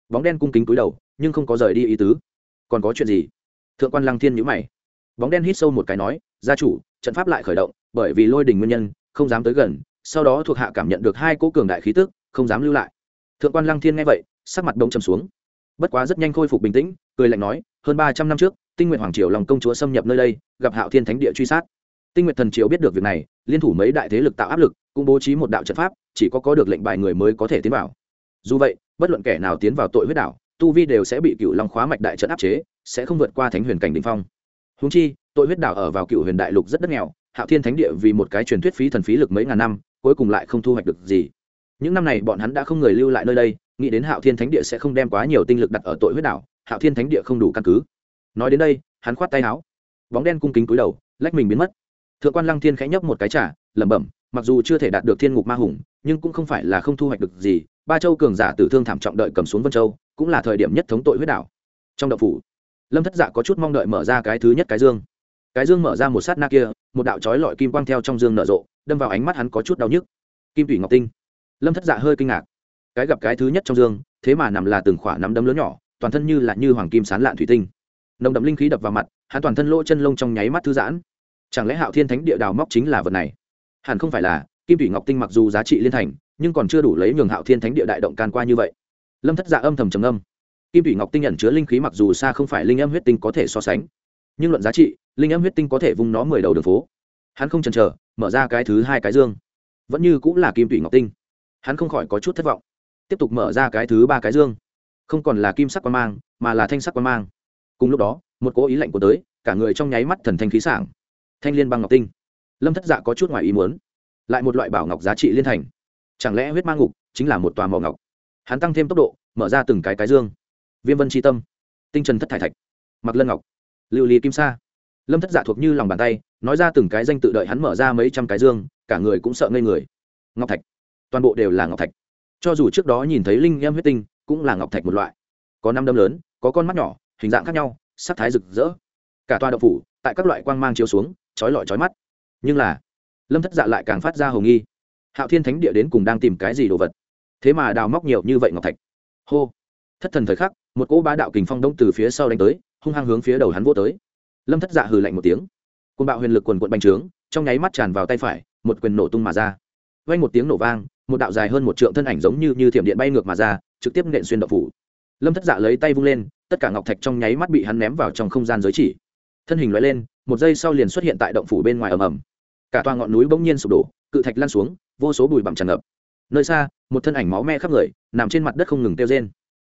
[SPEAKER 1] Bóng đen cung kính cúi đầu, nhưng không có rời đi ý tứ. Còn có chuyện gì? Thượng quan lăng thiên nhữ mày. Bóng đen hít sâu một cái nói, gia chủ, trận pháp lại khởi động, bởi vì lôi đình nguyên nhân, không dám tới gần, sau đó thuộc hạ cảm nhận được hai cỗ cường đại khí tức, không dám lưu lại thượng quan lăng thiên nghe vậy, sắc mặt đông trầm xuống. Bất quá rất nhanh khôi phục bình tĩnh, cười lạnh nói, hơn ba trăm năm trước, tinh nguyện hoàng triều lòng công chúa xâm nhập nơi đây, gặp hạo thiên thánh địa truy sát. Tinh nguyện thần triều biết được việc này, liên thủ mấy đại thế lực tạo áp lực, cũng bố trí một đạo trận pháp, chỉ có có được lệnh bài người mới có thể tiến vào. Dù vậy, bất luận kẻ nào tiến vào tội huyết đảo tu vi đều sẽ bị cựu long khóa mạch đại trận áp chế, sẽ không vượt qua thánh huyền cảnh đình phong. Húng chi, tội huyết đảo ở vào cựu huyền đại lục rất đất nghèo, hạo thiên thánh địa vì một cái truyền thuyết phí thần phí lực mấy ngàn năm, cuối cùng lại không thu hoạch được gì những năm này bọn hắn đã không người lưu lại nơi đây, nghĩ đến hạo thiên thánh địa sẽ không đem quá nhiều tinh lực đặt ở tội huyết đảo, hạo thiên thánh địa không đủ căn cứ. Nói đến đây, hắn khoát tay áo. Bóng đen cung kính cúi đầu, lách mình biến mất. Thượng quan lăng thiên khẽ nhấp một cái trả lẩm bẩm, mặc dù chưa thể đạt được thiên ngục ma hùng, nhưng cũng không phải là không thu hoạch được gì, ba châu cường giả tử thương thảm trọng đợi cầm xuống vân châu, cũng là thời điểm nhất thống tội huyết đảo. Trong đậu phủ, lâm thất dạ có chút mong đợi mở ra cái thứ nhất cái dương. Cái dương mở ra một sát na kia, một đạo trói lọi kim quang theo trong dương nở rộ, đâm vào ánh mắt hắn có chút đau nhức. Kim thủy ngọc tinh lâm thất dạ hơi kinh ngạc. Cái gặp cái thứ nhất trong dương, thế mà nằm là từng khỏa nắm đấm lớn nhỏ, toàn thân như là như hoàng kim sán lạn thủy tinh. Nồng đậm linh khí đập vào mặt, hắn toàn thân lỗ chân lông trong nháy mắt thư giãn. Chẳng lẽ hạo thiên thánh địa đào móc chính là vật này? Hẳn không phải là, kim thủy ngọc tinh mặc dù giá trị liên thành, nhưng còn chưa đủ lấy nhường hạo thiên thánh địa đại động can qua như vậy. Lâm thất dạ âm thầm trầm âm kim thủy ngọc tinh nhận chứa linh khí mặc dù xa không phải linh âm huyết tinh có thể so sánh, nhưng luận giá trị, linh âm huyết tinh có thể vung nó mười đầu đường phố. Hắn không chần chờ, mở ra cái thứ hai cái dương. Vẫn như cũng là kim thủy ngọc tinh hắn không khỏi có chút thất vọng. Tiếp tục mở ra cái thứ ba cái dương. Không còn là kim sắc quan mang, mà là thanh sắc quan mang. Cùng lúc đó, một cố ý lạnh của tới, cả người trong nháy mắt thần thanh khí sảng. Thanh liên băng ngọc tinh. Lâm thất dạ có chút ngoài ý muốn. Lại một loại bảo ngọc giá trị liên thành. Chẳng lẽ huyết mang ngục chính là một tòa mỏ ngọc? Hắn tăng thêm tốc độ, mở ra từng cái cái dương. Viêm vân tri tâm. Tinh trần thất thải thạch. Mặc lân ngọc. Lưu ly kim sa. Lâm thất dạ thuộc như lòng bàn tay, nói ra từng cái danh tự đợi hắn mở ra mấy trăm cái dương, cả người cũng sợ ngây người. Ngọc thạch toàn bộ đều là ngọc thạch. Cho dù trước đó nhìn thấy linh em huyết tinh, cũng là ngọc thạch một loại. Có năm đâm lớn, có con mắt nhỏ, hình dạng khác nhau, sắc thái rực rỡ. Cả toa độc phủ, tại các loại quang mang chiếu xuống trói lọi trói mắt. Nhưng là, lâm thất dạ lại càng phát ra hầu nghi. Hạo thiên thánh địa đến cùng đang tìm cái gì đồ vật? Thế mà đào móc nhiều như vậy ngọc thạch. Hô! Thất thần thời khắc, một cỗ bá đạo kình phong đông từ phía sau đánh tới, hung hăng hướng phía đầu hắn vô tới. Lâm thất dạ hừ lạnh một tiếng. Côn bạo huyền lực quần quận bành trướng, trong nháy mắt tràn vào tay phải, một quyền nổ tung mà ra. Vang một tiếng nổ vang một đạo dài hơn một trượng thân ảnh giống như như thiểm điện bay ngược mà ra, trực tiếp nện xuyên đậu phủ. Lâm thất dạ lấy tay vung lên, tất cả ngọc thạch trong nháy mắt bị hắn ném vào trong không gian giới chỉ. Thân hình loại lên, một giây sau liền xuất hiện tại động phủ bên ngoài ầm ầm. Cả toa ngọn núi bỗng nhiên sụp đổ, cự thạch lan xuống, vô số bụi bặm tràn ngập. Nơi xa, một thân ảnh máu me khắp người, nằm trên mặt đất không ngừng tiêu rên.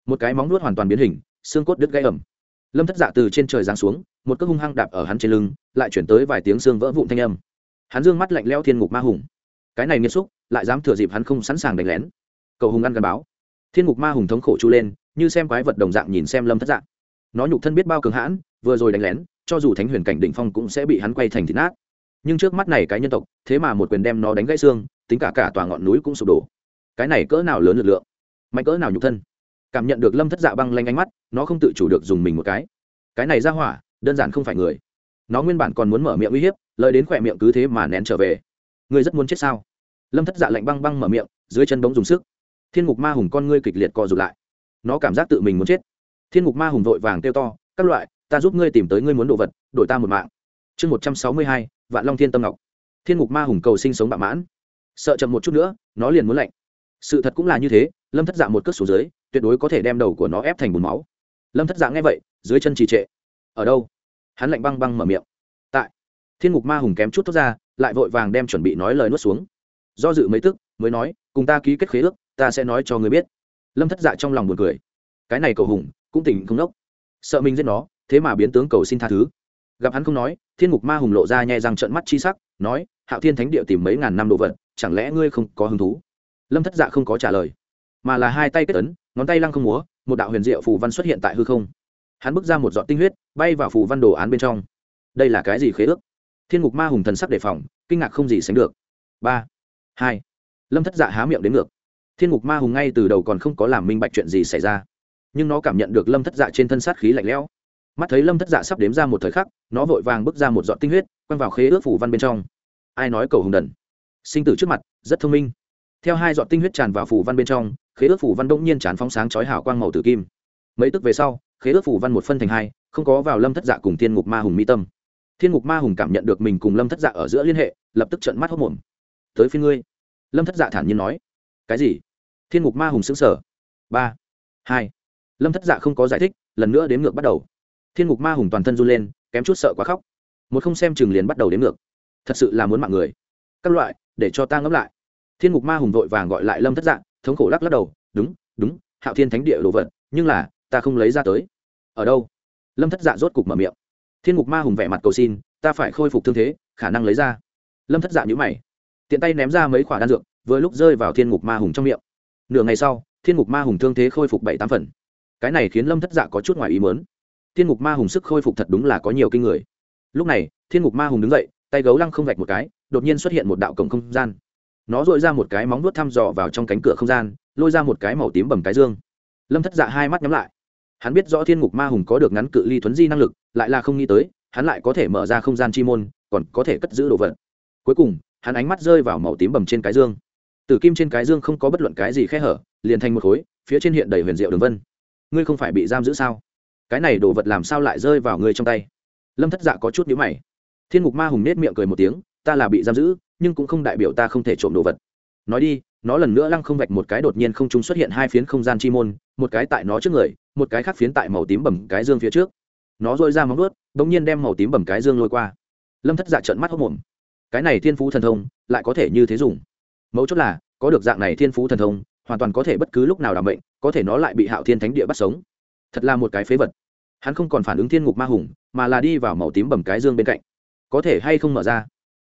[SPEAKER 1] Một cái móng nuốt hoàn toàn biến hình, xương cốt đứt gãy ẩm lâm thất dạ từ trên trời giáng xuống, một cước hung hăng đạp ở hắn trên lưng, lại chuyển tới vài tiếng xương vỡ vụn thanh âm. Hắn dương mắt lạnh leo thiên ngục ma hùng cái này nghiêm xúc lại dám thừa dịp hắn không sẵn sàng đánh lén. Cầu hùng ăn gắn báo. Thiên ngục ma hùng thống khổ chu lên, như xem quái vật đồng dạng nhìn xem lâm thất dạng. Nó nhục thân biết bao cường hãn, vừa rồi đánh lén, cho dù thánh huyền cảnh định phong cũng sẽ bị hắn quay thành thịt nát. Nhưng trước mắt này cái nhân tộc, thế mà một quyền đem nó đánh gãy xương, tính cả cả tòa ngọn núi cũng sụp đổ. Cái này cỡ nào lớn lực lượng? Mạnh cỡ nào nhục thân? Cảm nhận được lâm thất dạ băng lanh ánh mắt, nó không tự chủ được dùng mình một cái. Cái này ra hỏa, đơn giản không phải người. Nó nguyên bản còn muốn mở miệng uy hiếp, lời đến khỏe miệng cứ thế mà nén trở về ngươi rất muốn chết sao? Lâm thất dạ lạnh băng băng mở miệng, dưới chân bóng dùng sức. Thiên ngục ma hùng con ngươi kịch liệt co rụt lại. Nó cảm giác tự mình muốn chết. Thiên ngục ma hùng vội vàng kêu to, các loại, ta giúp ngươi tìm tới ngươi muốn đồ vật, đổi ta một mạng. Chương một trăm sáu mươi hai, vạn long thiên tâm ngọc. Thiên ngục ma hùng cầu sinh sống bạo mãn. Sợ chậm một chút nữa, nó liền muốn lạnh. Sự thật cũng là như thế, lâm thất dạ một cất xuống dưới, tuyệt đối có thể đem đầu của nó ép thành bùn máu. Lâm thất dạ nghe vậy, dưới chân trì trệ. Ở đâu? Hắn lạnh băng băng mở miệng. Tại. Thiên ngục ma hùng kém chút thốt ra lại vội vàng đem chuẩn bị nói lời nuốt xuống. Do dự mấy tức, mới nói, cùng ta ký kết khế ước, ta sẽ nói cho người biết. Lâm thất dạ trong lòng buồn cười. Cái này cầu hùng, cũng tỉnh không đốc sợ mình giết nó, thế mà biến tướng cầu xin tha thứ. Gặp hắn không nói, thiên ngục ma hùng lộ ra nhẹ răng trận mắt chi sắc, nói, hạo thiên thánh địa tìm mấy ngàn năm đồ vật, chẳng lẽ ngươi không có hứng thú? Lâm thất dạ không có trả lời, mà là hai tay kết ấn, ngón tay lăng không múa, một đạo huyền diệu phù văn xuất hiện tại hư không. Hắn bước ra một giọt tinh huyết, bay vào phù văn đồ án bên trong. Đây là cái gì khế ước? Thiên ngục ma hùng thần sắc đề phòng, kinh ngạc không gì sánh được. Ba, hai, lâm thất dạ há miệng đến ngược. Thiên ngục ma hùng ngay từ đầu còn không có làm minh bạch chuyện gì xảy ra, nhưng nó cảm nhận được lâm thất dạ trên thân sát khí lạnh lẽo. Mắt thấy lâm thất dạ sắp đếm ra một thời khắc, nó vội vàng bước ra một giọt tinh huyết, quăng vào khế ước phủ văn bên trong. Ai nói cầu hùng đần? Sinh tử trước mặt, rất thông minh. Theo hai giọt tinh huyết tràn vào phủ văn bên trong, khế ước phủ văn đông nhiên tràn phóng sáng chói hào quang màu tử kim. Mấy tức về sau, khế ước phủ văn một phân thành hai, không có vào lâm thất dạ cùng thiên ngục ma hùng mi tâm thiên ngục ma hùng cảm nhận được mình cùng lâm thất dạ ở giữa liên hệ, lập tức trận mắt hốc mồm. Tới phía ngươi. Lâm thất dạ thản nhiên nói. Cái gì? Thiên ngục ma hùng xứng sở ba, hai. Lâm thất dạ không có giải thích, lần nữa đếm ngược bắt đầu. Thiên ngục ma hùng toàn thân run lên, kém chút sợ quá khóc. Một không xem chừng liền bắt đầu đếm ngược. Thật sự là muốn mạng người. Các loại, để cho ta ngẫm lại. Thiên ngục ma hùng vội vàng gọi lại lâm thất dạ thống khổ lắc lắc đầu. Đúng đúng, hạo thiên thánh địa đồ vật, nhưng là, ta không lấy ra tới. Ở đâu? Lâm thất dạ rốt cục mở miệng thiên ngục ma hùng vẻ mặt cầu xin, ta phải khôi phục thương thế, khả năng lấy ra. Lâm thất dạ nhữ mày, tiện tay ném ra mấy khoả đan dược, vừa lúc rơi vào thiên ngục ma hùng trong miệng. Nửa ngày sau, thiên ngục ma hùng thương thế khôi phục bảy tám phần. Cái này khiến lâm thất dạ có chút ngoài ý mớn thiên ngục ma hùng sức khôi phục thật đúng là có nhiều kinh người. Lúc này, thiên ngục ma hùng đứng dậy, tay gấu lăng không vạch một cái, đột nhiên xuất hiện một đạo cổng không gian. Nó dội ra một cái móng nuốt thăm dò vào trong cánh cửa không gian, lôi ra một cái màu tím bầm cái dương. Lâm thất dạ hai mắt nhắm lại hắn biết rõ thiên ngục ma hùng có được ngắn cự ly thuấn di năng lực, lại là không nghĩ tới, hắn lại có thể mở ra không gian chi môn, còn có thể cất giữ đồ vật. Cuối cùng, hắn ánh mắt rơi vào màu tím bầm trên cái dương. Tử kim trên cái dương không có bất luận cái gì khe hở, liền thành một khối, phía trên hiện đầy huyền diệu đường vân. Ngươi không phải bị giam giữ sao? Cái này đồ vật làm sao lại rơi vào ngươi trong tay? Lâm thất dạ có chút nhữ mày. Thiên ngục ma hùng nết miệng cười một tiếng, ta là bị giam giữ, nhưng cũng không đại biểu ta không thể trộm đồ vật. Nói đi nó lần nữa lăng không vạch một cái đột nhiên không trung xuất hiện hai phiến không gian chi môn, một cái tại nó trước người, một cái khác phiến tại màu tím bầm cái dương phía trước. Nó dội ra móng ướt đ ỗ n g nhiên đem màu tím bầm cái dương lôi qua. Lâm thất dạ trận mắt hốc mồm cái này thiên phú thần thông, lại có thể như thế dùng? Mấu chốt là, có được dạng này thiên phú thần thông, hoàn toàn có thể bất cứ lúc nào đảm bệnh, có thể nó lại bị hạo thiên thánh địa bắt sống. Thật là một cái phế vật. Hắn không còn phản ứng thiên ngục ma hùng, mà là đi vào màu tím bầm cái dương bên cạnh. Có thể hay không mở ra?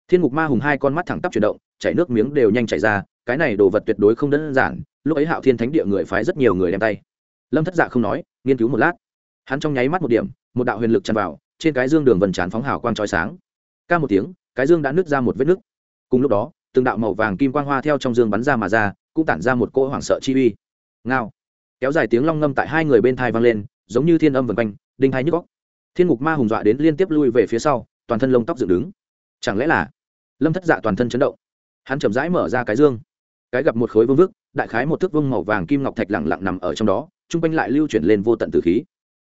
[SPEAKER 1] Thiên ngục ma hùng hai con mắt thẳng tắp chuyển động, chảy nước miếng đều nhanh chảy ra cái này đồ vật tuyệt đối không đơn giản, lúc ấy hạo thiên thánh địa người phái rất nhiều người đem tay. Lâm thất dạ không nói, nghiên cứu một lát. Hắn trong nháy mắt một điểm, một đạo huyền lực tràn vào, trên cái dương đường vần trán phóng hào quang trói sáng. Ca một tiếng, cái dương đã nứt ra một vết nứt. Cùng lúc đó, từng đạo màu vàng kim quang hoa theo trong dương bắn ra mà ra, cũng tản ra một cỗ hoảng sợ chi uy. Ngao. Kéo dài tiếng long ngâm tại hai người bên thai vang lên, giống như thiên âm vần quanh, đinh hai nhức góc thiên ngục ma hùng dọa đến liên tiếp lui về phía sau, toàn thân lông tóc dựng đứng. Chẳng lẽ là lâm thất dạ toàn thân chấn động? Hắn chậm rãi mở ra cái dương cái gặp một khối vương vức, đại khái một thước vương màu vàng kim ngọc thạch lẳng lặng nằm ở trong đó, chung quanh lại lưu chuyển lên vô tận tử khí.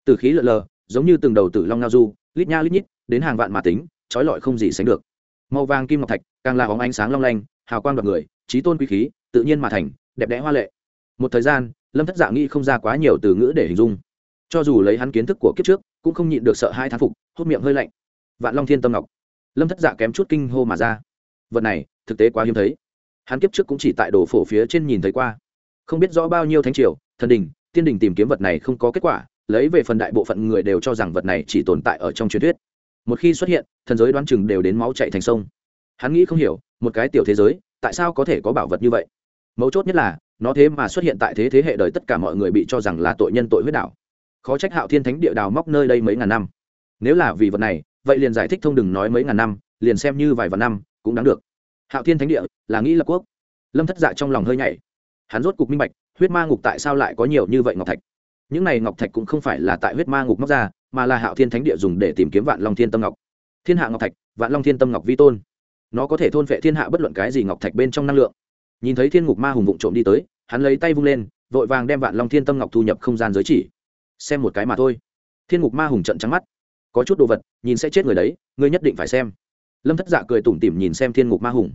[SPEAKER 1] Tử khí lợn lờ, giống như từng đầu tử long ngao du, lít nha lít nhít, đến hàng vạn mà tính, trói lọi không gì sánh được. Màu vàng kim ngọc thạch, càng là hóng ánh sáng long lanh, hào quang đoạt người, trí tôn quý khí, tự nhiên mà thành, đẹp đẽ hoa lệ. Một thời gian, lâm thất dạ nghĩ không ra quá nhiều từ ngữ để hình dung. Cho dù lấy hắn kiến thức của kiếp trước, cũng không nhịn được sợ hai thán phục, hốt miệng hơi lạnh. Vạn long thiên tâm ngọc. Lâm thất dạ kém chút kinh hô mà ra. Vật này, thực tế quá hiếm thấy hắn kiếp trước cũng chỉ tại đồ phổ phía trên nhìn thấy qua. Không biết rõ bao nhiêu thánh triều, thần đình, tiên đình tìm kiếm vật này không có kết quả, lấy về phần đại bộ phận người đều cho rằng vật này chỉ tồn tại ở trong truyền thuyết. Một khi xuất hiện, thần giới đoán chừng đều đến máu chạy thành sông. Hắn nghĩ không hiểu, một cái tiểu thế giới, tại sao có thể có bảo vật như vậy? Mấu chốt nhất là, nó thế mà xuất hiện tại thế thế hệ đời tất cả mọi người bị cho rằng là tội nhân tội huyết đảo khó trách hạo thiên thánh địa đào móc nơi đây mấy ngàn năm. Nếu là vì vật này, vậy liền giải thích thông đừng nói mấy ngàn năm, liền xem như vài vạn năm, cũng đáng được hạo thiên thánh địa là nghĩ lập quốc. Lâm thất dạ trong lòng hơi nhảy. Hắn rốt cục minh bạch, huyết ma ngục tại sao lại có nhiều như vậy ngọc thạch? Những này ngọc thạch cũng không phải là tại huyết ma ngục móc ra, mà là hạo thiên thánh địa dùng để tìm kiếm vạn long thiên tâm ngọc. Thiên hạ ngọc thạch, vạn long thiên tâm ngọc vi tôn. Nó có thể thôn vệ thiên hạ bất luận cái gì ngọc thạch bên trong năng lượng. Nhìn thấy thiên ngục ma hùng vụng trộm đi tới, hắn lấy tay vung lên, vội vàng đem vạn long thiên tâm ngọc thu nhập không gian giới chỉ. Xem một cái mà thôi. Thiên ngục ma hùng trận trắng mắt. Có chút đồ vật, nhìn sẽ chết người đấy, ngươi nhất định phải xem lâm thất dạ cười tủm tỉm nhìn xem thiên ngục ma hùng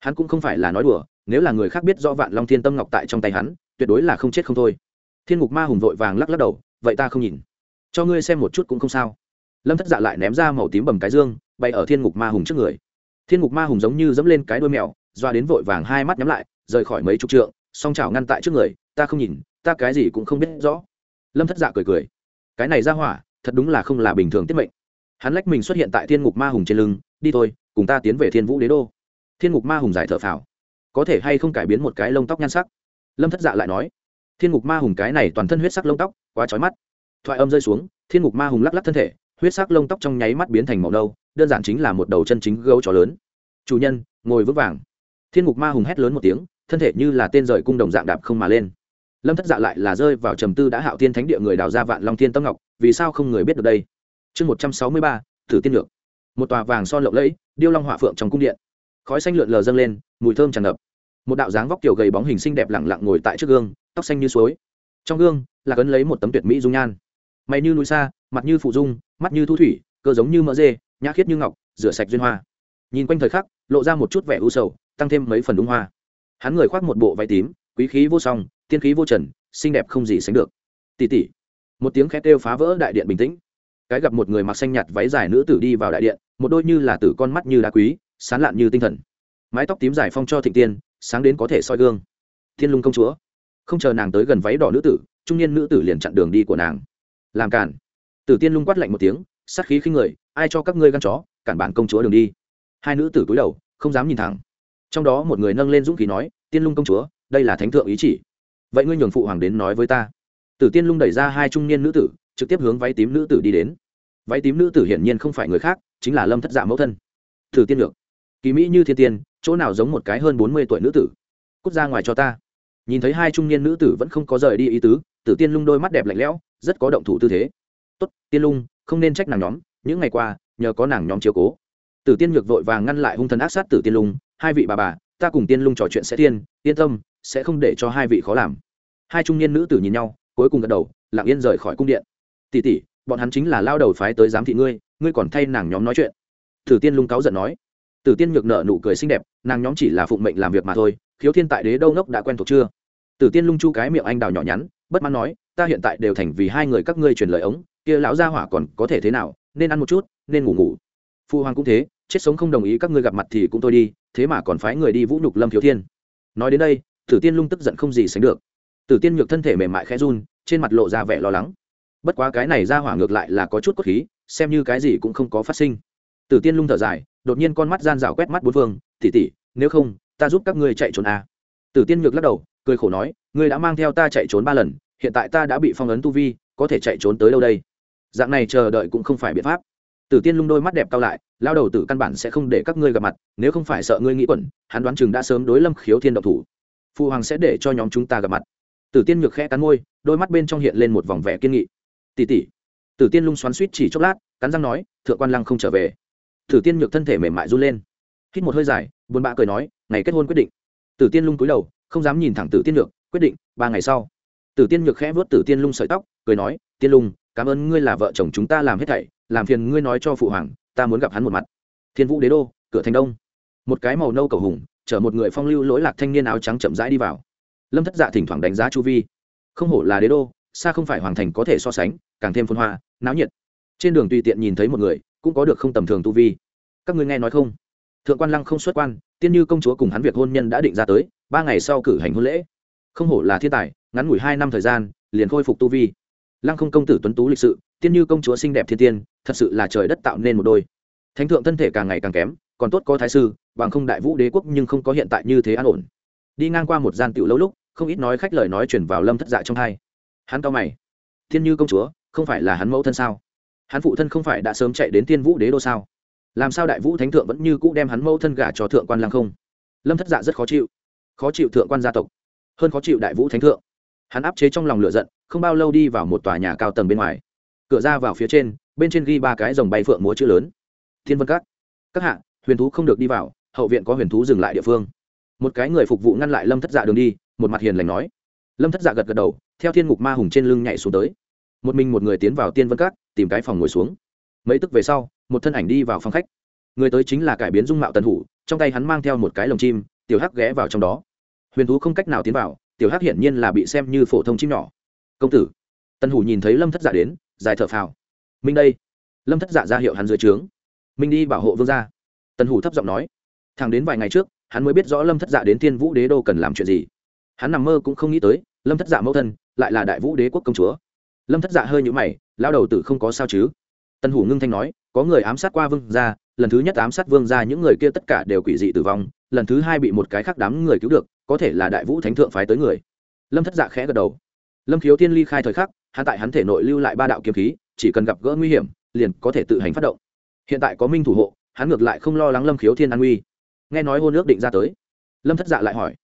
[SPEAKER 1] hắn cũng không phải là nói đùa nếu là người khác biết do vạn long thiên tâm ngọc tại trong tay hắn tuyệt đối là không chết không thôi thiên ngục ma hùng vội vàng lắc lắc đầu vậy ta không nhìn cho ngươi xem một chút cũng không sao lâm thất dạ lại ném ra màu tím bầm cái dương bay ở thiên ngục ma hùng trước người thiên ngục ma hùng giống như dẫm lên cái đuôi mèo doa đến vội vàng hai mắt nhắm lại rời khỏi mấy chục trượng song chảo ngăn tại trước người ta không nhìn ta cái gì cũng không biết rõ lâm thất dạ cười cười cái này ra hỏa thật đúng là không là bình thường tiết mệnh hắn lách mình xuất hiện tại thiên ngục ma hùng trên lưng đi thôi, cùng ta tiến về thiên vũ đế đô. Thiên ngục ma hùng giải thở phào. Có thể hay không cải biến một cái lông tóc nhan sắc? Lâm thất dạ lại nói. Thiên ngục ma hùng cái này toàn thân huyết sắc lông tóc, quá trói mắt. Thoại âm rơi xuống, thiên ngục ma hùng lắc lắc thân thể, huyết sắc lông tóc trong nháy mắt biến thành màu nâu, đơn giản chính là một đầu chân chính gấu chó lớn. Chủ nhân, ngồi vững vàng. Thiên ngục ma hùng hét lớn một tiếng, thân thể như là tên rời cung đồng dạng đạp không mà lên. Lâm thất dạ lại là rơi vào trầm tư đã hạo thiên thánh địa người đào ra vạn long thiên tâm ngọc, vì sao không người biết được đây? Chương một trăm sáu mươi ba, thử tiên được một tòa vàng son lộng lẫy, điêu long hỏa phượng trong cung điện. Khói xanh lượn lờ dâng lên, mùi thơm tràn ngập. Một đạo dáng vóc kiểu gầy bóng hình xinh đẹp lẳng lặng ngồi tại trước gương, tóc xanh như suối. Trong gương là cấn lấy một tấm tuyệt mỹ dung nhan. Mày như núi xa, mặt như phụ dung, mắt như thu thủy, cơ giống như mỡ dê, nhã khiết như ngọc, rửa sạch duyên hoa. Nhìn quanh thời khắc, lộ ra một chút vẻ u sầu, tăng thêm mấy phần đúng hoa. Hắn người khoác một bộ váy tím, quý khí vô song, tiên khí vô trần, xinh đẹp không gì sánh được. Tỉ tỉ một tiếng khét kêu phá vỡ đại điện bình tĩnh. Cái gặp một người mặc xanh nhạt váy dài nữ tử đi vào đại điện một đôi như là tử con mắt như đá quý, sán lạn như tinh thần. Mái tóc tím dài phong cho thịnh tiên, sáng đến có thể soi gương. Thiên lung công chúa. Không chờ nàng tới gần váy đỏ nữ tử, trung niên nữ tử liền chặn đường đi của nàng. Làm cản tử tiên lung quát lạnh một tiếng, sát khí khinh người, ai cho các ngươi gan chó, cản bản công chúa đường đi. Hai nữ tử cúi đầu, không dám nhìn thẳng. Trong đó một người nâng lên dũng khí nói, tiên lung công chúa, đây là thánh thượng ý chỉ. Vậy ngươi nhường phụ hoàng đến nói với ta. Tử tiên lung đẩy ra hai trung niên nữ tử, trực tiếp hướng váy tím nữ tử đi đến. Váy tím nữ tử hiển nhiên không phải người khác chính là lâm thất dạ mẫu thân. Tử tiên được kỳ mỹ như thiên tiên, chỗ nào giống một cái hơn bốn mươi tuổi nữ tử? Cút ra ngoài cho ta. Nhìn thấy hai trung niên nữ tử vẫn không có rời đi ý tứ, tử tiên lung đôi mắt đẹp lạnh lẽo, rất có động thủ tư thế. Tốt, tiên lung, không nên trách nàng nhóm, những ngày qua, nhờ có nàng nhóm chiếu cố. Tử tiên nhược vội vàng ngăn lại hung thần ác sát tử tiên lung, hai vị bà bà, ta cùng tiên lung trò chuyện sẽ tiên, yên tâm, sẽ không để cho hai vị khó làm. Hai trung niên nữ tử nhìn nhau, cuối cùng gật đầu, lặng yên rời khỏi cung điện. Tỷ tỷ bọn hắn chính là lao đầu phái tới giám thị ngươi ngươi còn thay nàng nhóm nói chuyện. Tử tiên lung cáu giận nói. Tử tiên nhược nợ nụ cười xinh đẹp, nàng nhóm chỉ là phụng mệnh làm việc mà thôi, khiếu thiên tại đế đâu ngốc đã quen thuộc chưa? Tử tiên lung chu cái miệng anh đào nhỏ nhắn, bất mãn nói, ta hiện tại đều thành vì hai người các ngươi truyền lời ống, kia lão gia hỏa còn có thể thế nào, nên ăn một chút, nên ngủ ngủ. Phu hoàng cũng thế, chết sống không đồng ý các ngươi gặp mặt thì cũng thôi đi, thế mà còn phái người đi vũ nhục lâm thiếu thiên. Nói đến đây, tử tiên lung tức giận không gì sánh được. Tử tiên nhược thân thể mềm mại khẽ run, trên mặt lộ ra vẻ lo lắng bất quá cái này ra hỏa ngược lại là có chút cốt khí, xem như cái gì cũng không có phát sinh. Tử tiên lung thở dài, đột nhiên con mắt gian rào quét mắt bốn phương tỉ tỉ nếu không, ta giúp các ngươi chạy trốn à. tử tiên nhược lắc đầu, cười khổ nói, ngươi đã mang theo ta chạy trốn ba lần, hiện tại ta đã bị phong ấn tu vi, có thể chạy trốn tới đâu đây? Dạng này chờ đợi cũng không phải biện pháp. Tử tiên lung đôi mắt đẹp cao lại, lao đầu tử căn bản sẽ không để các ngươi gặp mặt, nếu không phải sợ ngươi nghĩ quẩn, hắn đoán chừng đã sớm đối lâm khiếu thiên độc thủ. Phụ hoàng sẽ để cho nhóm chúng ta gặp mặt. Tử tiên nhược khẽ cắn môi, đôi mắt bên trong hiện lên một vòng vẻ kiên nghị tỷ tỉ tử tiên lung xoắn suýt chỉ chốc lát, cắn răng nói, thượng quan lăng không trở về. Tử tiên nhược thân thể mềm mại run lên. Hít một hơi dài, buồn bã cười nói, ngày kết hôn quyết định. Tử tiên lung cúi đầu, không dám nhìn thẳng tử tiên nhược, quyết định, ba ngày sau. Tử tiên nhược khẽ vớt tử tiên lung sợi tóc, cười nói, tiên lung, cảm ơn ngươi là vợ chồng chúng ta làm hết thảy, làm phiền ngươi nói cho phụ hoàng, ta muốn gặp hắn một mặt. Thiên vũ đế đô, cửa thành đông. Một cái màu nâu cầu hùng, chở một người phong lưu lỗi lạc thanh niên áo trắng chậm rãi đi vào. Lâm thất dạ thỉnh thoảng đánh giá chu vi. Không hổ là đế đô xa không phải hoàng thành có thể so sánh, càng thêm phân hoa, náo nhiệt. Trên đường tùy tiện nhìn thấy một người, cũng có được không tầm thường tu vi. Các ngươi nghe nói không? Thượng quan lăng không xuất quan, tiên như công chúa cùng hắn việc hôn nhân đã định ra tới, ba ngày sau cử hành hôn lễ. Không hổ là thiên tài, ngắn ngủi hai năm thời gian, liền khôi phục tu vi. Lăng không công tử tuấn tú lịch sự, tiên như công chúa xinh đẹp thiên tiên, thật sự là trời đất tạo nên một đôi. Thánh thượng thân thể càng ngày càng kém, còn tốt có thái sư, bằng không đại vũ đế quốc nhưng không có hiện tại như thế an ổn. Đi ngang qua một gian tiểu lâu lúc, không ít nói khách lời nói chuyển vào lâm thất dạ trong hai hắn cao mày. Thiên như công chúa, không phải là hắn mẫu thân sao? Hắn phụ thân không phải đã sớm chạy đến tiên vũ đế đô sao? Làm sao đại vũ thánh thượng vẫn như cũ đem hắn mẫu thân gả cho thượng quan lăng không? Lâm thất dạ rất khó chịu. Khó chịu thượng quan gia tộc. Hơn khó chịu đại vũ thánh thượng. Hắn áp chế trong lòng lửa giận, không bao lâu đi vào một tòa nhà cao tầng bên ngoài. Cửa ra vào phía trên, bên trên ghi ba cái dòng bay phượng múa chữ lớn. Thiên vân các. Các hạ, huyền thú không được đi vào, hậu viện có huyền thú dừng lại địa phương. Một cái người phục vụ ngăn lại lâm thất dạ đường đi, một mặt hiền lành nói. Lâm thất dạ gật gật đầu theo thiên ngục ma hùng trên lưng nhảy xuống tới. Một mình một người tiến vào tiên vân các, tìm cái phòng ngồi xuống. Mấy tức về sau, một thân ảnh đi vào phòng khách. Người tới chính là cải biến dung mạo tần hủ, trong tay hắn mang theo một cái lồng chim, tiểu hắc ghé vào trong đó. Huyền thú không cách nào tiến vào, tiểu hắc hiển nhiên là bị xem như phổ thông chim nhỏ. Công tử. Tần hủ nhìn thấy lâm thất giả đến dài thở phào. Minh đây. Lâm thất giả ra hiệu hắn dưới trướng. Minh đi bảo hộ vương gia. Tần hủ thấp giọng nói. Thẳng đến vài ngày trước, hắn mới biết rõ lâm thất giả đến thiên vũ đế đô cần làm chuyện gì. Hắn nằm mơ cũng không nghĩ tới lâm thất dạ mẫu thân lại là đại vũ đế quốc công chúa lâm thất dạ hơi nhũ mày lao đầu tử không có sao chứ tân hủ ngưng thanh nói có người ám sát qua vương gia lần thứ nhất ám sát vương gia những người kia tất cả đều quỷ dị tử vong lần thứ hai bị một cái khác đám người cứu được có thể là đại vũ thánh thượng phái tới người lâm thất dạ khẽ gật đầu lâm khiếu tiên ly khai thời khắc hắn tại hắn thể nội lưu lại ba đạo kiếm khí chỉ cần gặp gỡ nguy hiểm liền có thể tự hành phát động hiện tại có minh thủ hộ hắn ngược lại không lo lắng lâm khiếu thiên an nguy nghe nói hôn ước định ra tới lâm thất dạ lại hỏi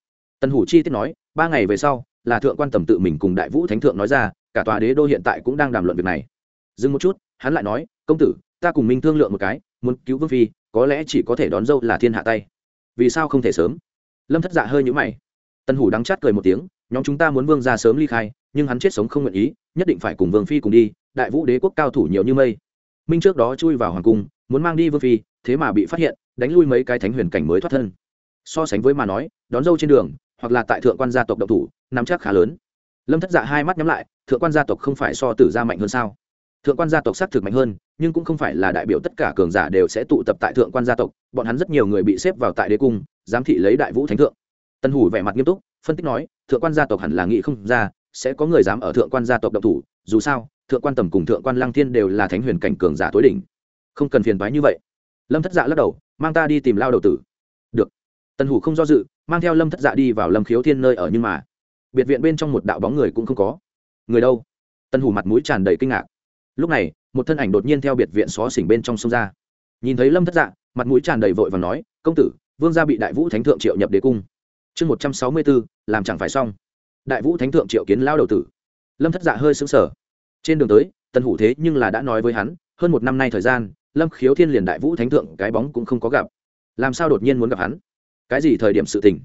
[SPEAKER 1] tần hủ chi tiết nói ba ngày về sau là thượng quan tầm tự mình cùng đại vũ thánh thượng nói ra, cả tòa đế đô hiện tại cũng đang đàm luận việc này. Dừng một chút, hắn lại nói, công tử, ta cùng minh thương lượng một cái, muốn cứu vương phi, có lẽ chỉ có thể đón dâu là thiên hạ tay. Vì sao không thể sớm? Lâm thất dạ hơi nhũ mày. Tân hủ đắng chát cười một tiếng, nhóm chúng ta muốn vương ra sớm ly khai, nhưng hắn chết sống không nguyện ý, nhất định phải cùng vương phi cùng đi, đại vũ đế quốc cao thủ nhiều như mây. Minh trước đó chui vào hoàng cung, muốn mang đi vương phi, thế mà bị phát hiện, đánh lui mấy cái thánh huyền cảnh mới thoát thân. So sánh với mà nói, đón dâu trên đường, hoặc là tại thượng quan gia tộc độc thủ nắm chắc khá lớn. Lâm thất dạ hai mắt nhắm lại, thượng quan gia tộc không phải so tử gia mạnh hơn sao? Thượng quan gia tộc xác thực mạnh hơn, nhưng cũng không phải là đại biểu tất cả cường giả đều sẽ tụ tập tại thượng quan gia tộc, bọn hắn rất nhiều người bị xếp vào tại đế cung, giám thị lấy đại vũ thánh thượng. Tân hủ vẻ mặt nghiêm túc, phân tích nói, thượng quan gia tộc hẳn là nghĩ không ra, sẽ có người dám ở thượng quan gia tộc độc thủ, dù sao, thượng quan tầm cùng thượng quan lăng thiên đều là thánh huyền cảnh cường giả tối đỉnh. Không cần phiền toái như vậy. Lâm thất dạ lắc đầu, mang ta đi tìm lao đầu tử. Được. Tân hủ không do dự, mang theo lâm thất dạ đi vào lâm khiếu thiên nơi ở nhưng mà biệt viện bên trong một đạo bóng người cũng không có. Người đâu? Tân hủ mặt mũi tràn đầy kinh ngạc. Lúc này, một thân ảnh đột nhiên theo biệt viện xó xỉnh bên trong sông ra. Nhìn thấy lâm thất dạ mặt mũi tràn đầy vội và nói, công tử, vương gia bị đại vũ thánh thượng triệu nhập đế cung. Chương một trăm sáu mươi bốn, làm chẳng phải xong. Đại vũ thánh thượng triệu kiến lao đầu tử. Lâm thất dạ hơi xứng sở trên đường tới, tân hủ thế nhưng là đã nói với hắn, hơn một năm nay thời gian, lâm khiếu thiên liền đại vũ thánh thượng cái bóng cũng không có gặp. Làm sao đột nhiên muốn gặp hắn? Cái gì thời điểm sự tình?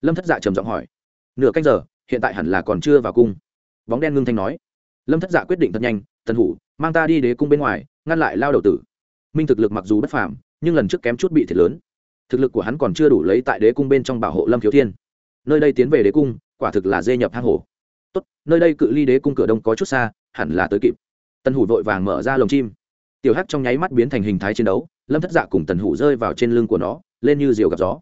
[SPEAKER 1] Lâm thất dạ trầm giọng hỏi. Nửa canh giờ hiện tại hẳn là còn chưa vào cung. Bóng đen ngưng thanh nói. Lâm thất dạ quyết định thật nhanh, tần hủ, mang ta đi đế cung bên ngoài, ngăn lại lao đầu tử. Minh thực lực mặc dù bất phàm, nhưng lần trước kém chút bị thiệt lớn. Thực lực của hắn còn chưa đủ lấy tại đế cung bên trong bảo hộ lâm khiếu thiên. Nơi đây tiến về đế cung, quả thực là dê nhập hang hổ. Tốt, nơi đây cự ly đế cung cửa đông có chút xa, hẳn là tới kịp. Tần hủ vội vàng mở ra lồng chim. Tiểu hắc trong nháy mắt biến thành hình thái chiến đấu, lâm thất dạ cùng tần hủ rơi vào trên lưng của nó, lên như diều gặp gió.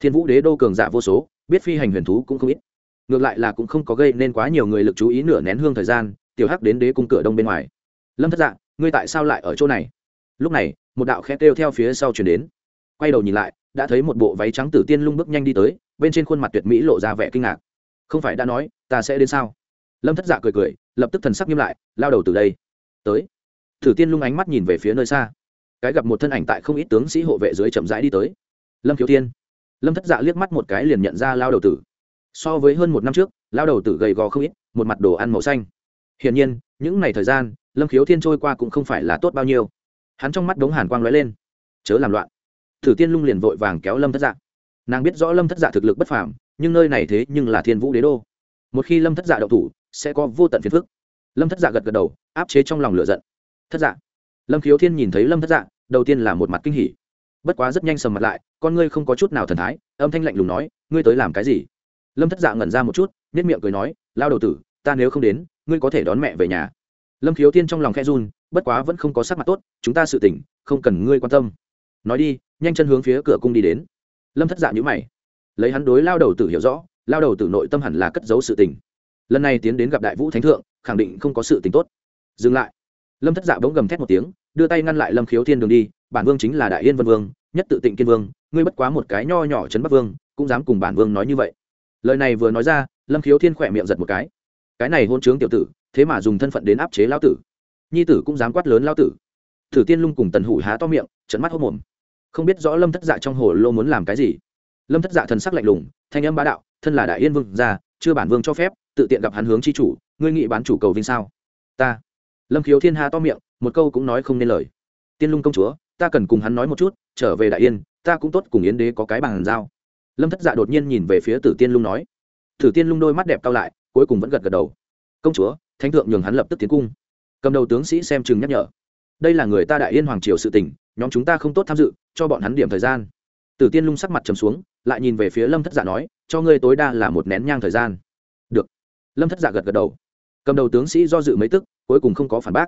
[SPEAKER 1] Thiên vũ đế đô cường giả vô số, biết phi hành huyền thú cũng không ít ngược lại là cũng không có gây nên quá nhiều người lực chú ý nửa nén hương thời gian, tiểu hắc đến đế cung cửa đông bên ngoài. Lâm thất dạ ngươi tại sao lại ở chỗ này? Lúc này, một đạo khẽ kêu theo phía sau chuyển đến. Quay đầu nhìn lại, đã thấy một bộ váy trắng tử tiên lung bước nhanh đi tới, bên trên khuôn mặt tuyệt mỹ lộ ra vẻ kinh ngạc. Không phải đã nói, ta sẽ đến sao? Lâm thất dạ cười cười, lập tức thần sắc nghiêm lại, lao đầu từ đây. Tới. Thử tiên lung ánh mắt nhìn về phía nơi xa. Cái gặp một thân ảnh tại không ít tướng sĩ hộ vệ dưới chậm rãi đi tới. Lâm khiếu tiên. Lâm thất dạ liếc mắt một cái liền nhận ra lao đầu tử so với hơn một năm trước lao đầu tử gầy gò không ít, một mặt đồ ăn màu xanh. Hiển nhiên, những ngày thời gian, lâm khiếu thiên trôi qua cũng không phải là tốt bao nhiêu. Hắn trong mắt đống hàn quang lóe lên. Chớ làm loạn. Thử tiên lung liền vội vàng kéo lâm thất dạ. Nàng biết rõ lâm thất dạ thực lực bất phàm, nhưng nơi này thế nhưng là thiên vũ đế đô. Một khi lâm thất dạ đậu thủ, sẽ có vô tận phiền phức. Lâm thất dạ gật gật đầu, áp chế trong lòng lửa giận. Thất dạ. Lâm khiếu thiên nhìn thấy lâm thất dạ đầu tiên là một mặt kinh hỉ. Bất quá rất nhanh sầm mặt lại, con ngươi không có chút nào thần thái, âm thanh lạnh lùng nói, ngươi tới làm cái gì? Lâm thất dạ ngẩn ra một chút nhất miệng cười nói, lao đầu tử, ta nếu không đến, ngươi có thể đón mẹ về nhà. Lâm khiếu thiên trong lòng khe run, bất quá vẫn không có sắc mặt tốt, chúng ta sự tỉnh không cần ngươi quan tâm. Nói đi, nhanh chân hướng phía cửa cung đi đến. Lâm thất dạ nhữ mày. Lấy hắn đối lao đầu tử hiểu rõ, lao đầu tử nội tâm hẳn là cất giấu sự tình. Lần này tiến đến gặp đại vũ thánh thượng, khẳng định không có sự tình tốt. Dừng lại. Lâm thất dạ bỗng gầm thét một tiếng, đưa tay ngăn lại lâm khiếu thiên đường đi, bản vương chính là đại yên vân vương, nhất tự tịnh kiên vương, ngươi bất quá một cái nho nhỏ trấn bắc vương, cũng dám cùng bản vương nói như vậy lời này vừa nói ra, lâm khiếu thiên khỏe miệng giật một cái. Cái này hôn chướng tiểu tử, thế mà dùng thân phận đến áp chế lão tử. Nhi tử cũng dám quát lớn lão tử. Thử tiên lung cùng tần hủ há to miệng trận mắt hốc mồm. Không biết rõ lâm thất dạ trong hồ lô muốn làm cái gì. Lâm thất dạ thần sắc lạnh lùng, thanh âm bá đạo, thân là đại yên vương gia, chưa bản vương cho phép, tự tiện gặp hắn hướng chi chủ, ngươi nghị bán chủ cầu vinh sao? Ta. Lâm khiếu thiên há to miệng, một câu cũng nói không nên lời. Tiên lung công chúa, ta cần cùng hắn nói một chút, trở về đại yên, ta cũng tốt cùng yến đế có cái bàn giao lâm thất dạ đột nhiên nhìn về phía tử tiên lung nói. Tử tiên lung đôi mắt đẹp cao lại, cuối cùng vẫn gật gật đầu. Công chúa, thánh thượng nhường hắn lập tức tiến cung. Cầm đầu tướng sĩ xem chừng nhắc nhở. Đây là người ta đại yên hoàng triều sự tình, nhóm chúng ta không tốt tham dự, cho bọn hắn điểm thời gian. Tử tiên lung sắc mặt trầm xuống, lại nhìn về phía lâm thất dạ nói, cho ngươi tối đa là một nén nhang thời gian. Được. Lâm thất dạ gật gật đầu. Cầm đầu tướng sĩ do dự mấy tức, cuối cùng không có phản bác.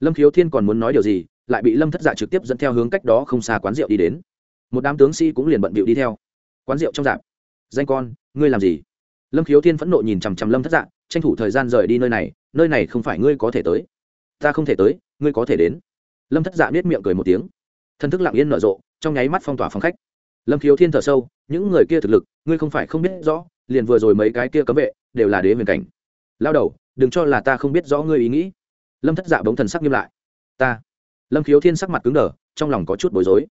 [SPEAKER 1] Lâm khiếu thiên còn muốn nói điều gì, lại bị lâm thất dạ trực tiếp dẫn theo hướng cách đó không xa quán rượu đi đến. Một đám tướng sĩ cũng liền bận bịu đi theo quán rượu trong dạp. Danh con, ngươi làm gì? Lâm khiếu thiên phẫn nộ nhìn chằm chằm lâm thất dạ tranh thủ thời gian rời đi nơi này nơi này không phải ngươi có thể tới. Ta không thể tới, ngươi có thể đến. Lâm thất dạ biết miệng cười một tiếng. Thân thức lặng yên nở rộ, trong nháy mắt phong tỏa phòng khách. Lâm khiếu thiên thở sâu, những người kia thực lực, ngươi không phải không biết rõ, liền vừa rồi mấy cái kia cấm vệ, đều là đế huyền cảnh. Lao đầu, đừng cho là ta không biết rõ ngươi ý nghĩ. Lâm thất dạ bỗng thần sắc nghiêm lại. Ta. Lâm khiếu thiên sắc mặt cứng đờ, trong lòng có chút bối rối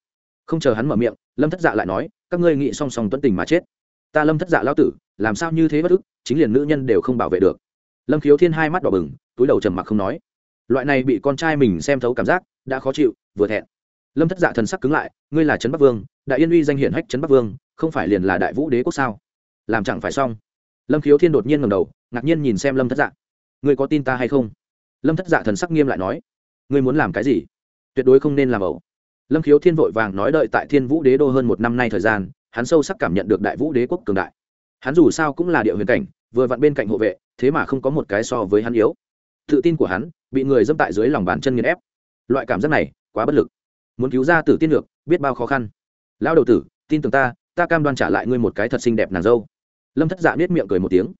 [SPEAKER 1] không chờ hắn mở miệng, lâm thất dạ lại nói, các ngươi nghĩ song song tuấn tình mà chết. Ta lâm thất dạ lao tử, làm sao như thế bất ức, chính liền nữ nhân đều không bảo vệ được. Lâm khiếu thiên hai mắt đỏ bừng, túi đầu trầm mặc không nói. Loại này bị con trai mình xem thấu cảm giác, đã khó chịu, vừa thẹn. Lâm thất dạ thần sắc cứng lại, ngươi là trấn bắc vương, đại yên uy danh hiển hách trấn bắc vương, không phải liền là đại vũ đế quốc sao? Làm chẳng phải xong? Lâm khiếu thiên đột nhiên ngầm đầu, ngạc nhiên nhìn xem lâm thất dạ. Ngươi có tin ta hay không? Lâm thất dạ thần sắc nghiêm lại nói, ngươi muốn làm cái gì? Tuyệt đối không nên làm ẩu lâm khiếu thiên vội vàng nói đợi tại thiên vũ đế đô hơn một năm nay thời gian, hắn sâu sắc cảm nhận được đại vũ đế quốc cường đại. Hắn dù sao cũng là địa huyền cảnh, vừa vặn bên cạnh hộ vệ, thế mà không có một cái so với hắn yếu. Tự tin của hắn, bị người dâm tại dưới lòng bàn chân nghiền ép. Loại cảm giác này, quá bất lực. Muốn cứu ra tử tiên được biết bao khó khăn. Lão đầu tử, tin tưởng ta ta cam đoan trả lại ngươi một cái thật xinh đẹp nàng dâu. Lâm thất dạ biết miệng cười một tiếng.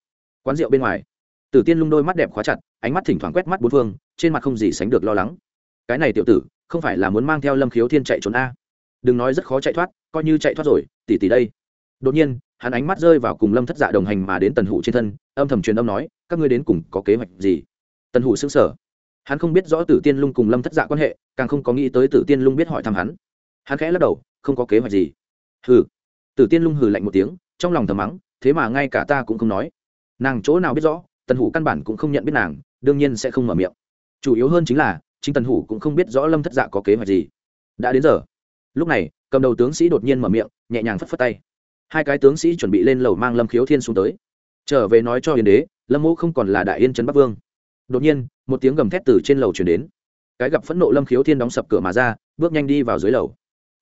[SPEAKER 1] Quán rượu bên ngoài, tử tiên lung đôi mắt đẹp khóa chặt, ánh mắt thỉnh thoảng quét mắt bốn phương, trên mặt không gì sánh được lo lắng. Cái này tiểu tử không phải là muốn mang theo lâm khiếu thiên chạy trốn a. Đừng nói rất khó chạy thoát, coi như chạy thoát rồi, tỉ tỉ đây. Đột nhiên, hắn ánh mắt rơi vào cùng lâm thất dạ đồng hành mà đến tần hủ trên thân, âm thầm truyền âm nói, các ngươi đến cùng có kế hoạch gì? Tần hủ xứng sở hắn không biết rõ tử tiên lung cùng lâm thất dạ quan hệ, càng không có nghĩ tới tử tiên lung biết hỏi thăm hắn. Hắn khẽ lắc đầu, không có kế hoạch gì. Hừ. Tử tiên lung hừ lạnh một tiếng, trong lòng thầm mắng, thế mà ngay cả ta cũng không nói. Nàng chỗ nào biết rõ, tần hủ căn bản cũng không nhận biết nàng, đương nhiên sẽ không mở miệng. Chủ yếu hơn chính là chính tần hủ cũng không biết rõ lâm thất dạ có kế hoạch gì. Đã đến giờ. Lúc này, cầm đầu tướng sĩ đột nhiên mở miệng, nhẹ nhàng phất phất tay. Hai cái tướng sĩ chuẩn bị lên lầu mang lâm khiếu thiên xuống tới. Trở về nói cho hiền đế, lâm mẫu không còn là đại yên trấn bắc vương. Đột nhiên, một tiếng gầm thét từ trên lầu chuyển đến. Cái gặp phẫn nộ lâm khiếu thiên đóng sập cửa mà ra, bước nhanh đi vào dưới lầu.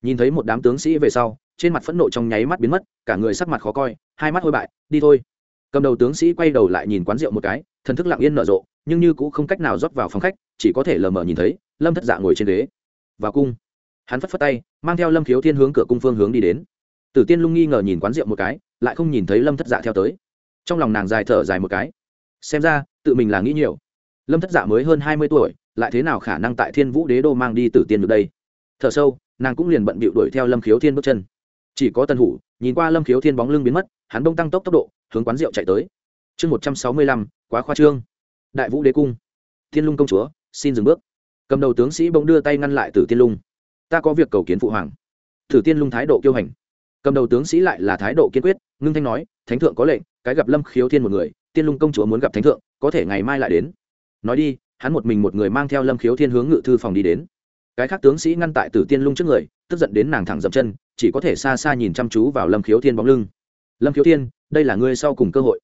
[SPEAKER 1] Nhìn thấy một đám tướng sĩ về sau, trên mặt phẫn nộ trong nháy mắt biến mất, cả người sắc mặt khó coi, hai mắt hôi bại, đi thôi. Cầm đầu tướng sĩ quay đầu lại nhìn quán rượu một cái thần thức lặng yên nở rộ, nhưng như cũng không cách nào rót vào phòng khách, chỉ có thể lờ mờ nhìn thấy lâm thất dạ ngồi trên ghế. Vào cung. Hắn phất phất tay, mang theo lâm khiếu thiên hướng cửa cung phương hướng đi đến. Tử tiên lung nghi ngờ nhìn quán rượu một cái, lại không nhìn thấy lâm thất dạ theo tới. Trong lòng nàng dài thở dài một cái. Xem ra, tự mình là nghĩ nhiều. Lâm thất dạ mới hơn hai mươi tuổi, lại thế nào khả năng tại thiên vũ đế đô mang đi tử tiên được đây? Thở sâu, nàng cũng liền bận bịu đuổi theo lâm khiếu thiên bước chân. Chỉ có tân hủ, nhìn qua lâm khiếu thiên bóng lưng biến mất, hắn bông tăng tốc tốc độ, hướng quán rượu chạy tới chương một trăm sáu mươi lăm, quá khoa trương. Đại vũ đế cung. Thiên lung công chúa, xin dừng bước. Cầm đầu tướng sĩ bỗng đưa tay ngăn lại tử tiên lung. Ta có việc cầu kiến phụ hoàng. Tử tiên lung thái độ kiêu hành. Cầm đầu tướng sĩ lại là thái độ kiên quyết, ngưng thanh nói, thánh thượng có lệnh, cái gặp lâm khiếu thiên một người tiên lung công chúa muốn gặp thánh thượng, có thể ngày mai lại đến. Nói đi, hắn một mình một người mang theo lâm khiếu thiên hướng ngự thư phòng đi đến. Cái khác tướng sĩ ngăn tại tử tiên lung trước người, tức giận đến nàng thẳng dậm chân, chỉ có thể xa xa nhìn chăm chú vào lâm khiếu thiên bóng lưng. Lâm khiếu thiên, đây là ngươi sau cùng cơ hội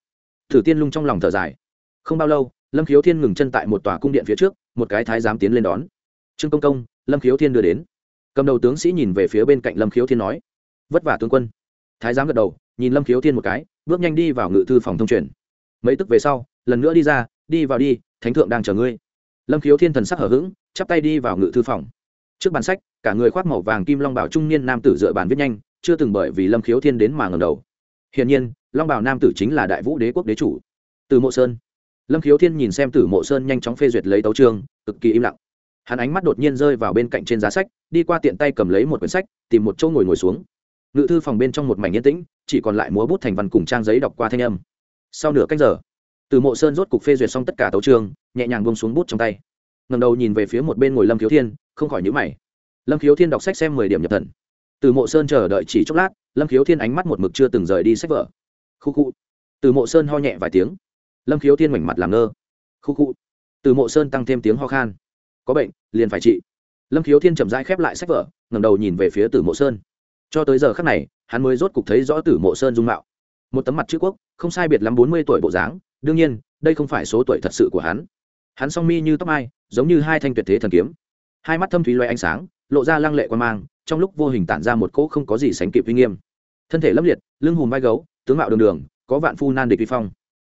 [SPEAKER 1] thử tiên lung trong lòng thở dài. Không bao lâu, lâm khiếu thiên ngừng chân tại một tòa cung điện phía trước, một cái thái giám tiến lên đón. Trương công công, lâm khiếu thiên đưa đến. Cầm đầu tướng sĩ nhìn về phía bên cạnh lâm khiếu thiên nói, vất vả tướng quân. Thái giám gật đầu, nhìn lâm khiếu thiên một cái, bước nhanh đi vào ngự thư phòng thông truyền. Mấy tức về sau, lần nữa đi ra, đi vào đi, thánh thượng đang chờ ngươi. Lâm khiếu thiên thần sắc hở h ữ g chắp tay đi vào ngự thư phòng. Trước bàn sách, cả người khoác màu vàng kim long bảo trung niên nam tử dựa bàn viết nhanh, chưa từng bởi vì lâm khiếu thiên đến mà ngầm đầu. Hiển nhiên long bảo nam tử chính là đại vũ đế quốc đế chủ. Từ mộ sơn. Lâm khiếu thiên nhìn xem tử mộ sơn nhanh chóng phê duyệt lấy tấu trương cực kỳ im lặng. Hắn ánh mắt đột nhiên rơi vào bên cạnh trên giá sách, đi qua tiện tay cầm lấy một quyển sách, tìm một chỗ ngồi ngồi xuống. Ngự thư phòng bên trong một mảnh yên tĩnh, chỉ còn lại múa bút thành văn cùng trang giấy đọc qua thanh âm. Sau nửa cách giờ, từ mộ sơn rốt cục phê duyệt xong tất cả tấu trường nhẹ nhàng bông xuống bút trong tay. Ngầm đầu nhìn về phía một bên ngồi lâm khiếu thiên, không khỏi nhữ mày. Lâm khiếu thiên đọc sách xem mười điểm nhập thần. Từ mộ sơn chờ đợi chỉ chốc lát, lâm khiếu thiên ánh mắt một mực chưa từng rời đi sách vở khu khu. Từ mộ sơn ho nhẹ vài tiếng. Lâm khiếu thiên mảnh mặt làm ngơ. Khu khu. Từ mộ sơn tăng thêm tiếng ho khan. Có bệnh, liền phải trị. Lâm khiếu thiên chậm rãi khép lại sách vở ngầm đầu nhìn về phía tử mộ sơn. Cho tới giờ khắc này, hắn mới rốt cục thấy rõ tử mộ sơn dung mạo. Một tấm mặt chữ quốc, không sai biệt lắm bốn mươi tuổi bộ dáng. Đương nhiên, đây không phải số tuổi thật sự của hắn. Hắn song mi như tóc mai, giống như hai thanh tuyệt thế thần kiếm. Hai mắt thâm thúy loay ánh sáng, lộ ra lăng lệ quan mang, trong lúc vô hình tản ra một cỗ không có gì sánh kịp uy nghiêm. Thân thể lâm liệt, lưng hùm vai gấu tướng mạo đường đường, có vạn phu nan địch vi phong.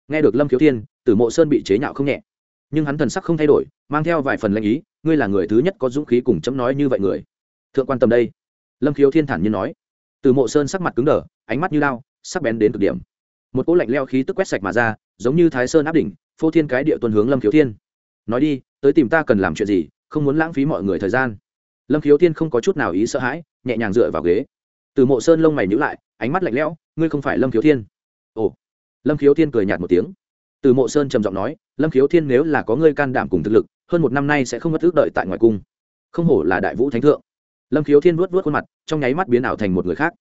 [SPEAKER 1] Nghe được lâm khiếu thiên, tử mộ sơn bị chế nhạo không nhẹ. Nhưng hắn thần sắc không thay đổi, mang theo vài phần lãnh ý, ngươi là người thứ nhất có dũng khí cùng chấm nói như vậy người. Thượng quan tâm đây. Lâm khiếu thiên thản nhiên nói. Từ mộ sơn sắc mặt cứng đờ, ánh mắt như lao, sắc bén đến cực điểm. Một cỗ lạnh leo khí tức quét sạch mà ra, giống như thái sơn áp đỉnh, phô thiên cái địa tuần hướng lâm khiếu thiên. Nói đi, tới tìm ta cần làm chuyện gì, không muốn lãng phí mọi người thời gian. Lâm khiếu thiên không có chút nào ý sợ hãi, nhẹ nhàng dựa vào ghế. Từ mộ sơn lông mày nhữ lại ánh mắt lạnh lẽo, ngươi không phải lâm khiếu thiên? Ồ. Lâm khiếu thiên cười nhạt một tiếng. Từ mộ sơn trầm giọng nói, lâm khiếu thiên nếu là có ngươi can đảm cùng thực lực, hơn một năm nay sẽ không mất ước đợi tại ngoài cung. Không hổ là đại vũ thánh thượng. Lâm khiếu thiên vuốt vuốt khuôn mặt, trong nháy mắt biến ảo thành một người khác.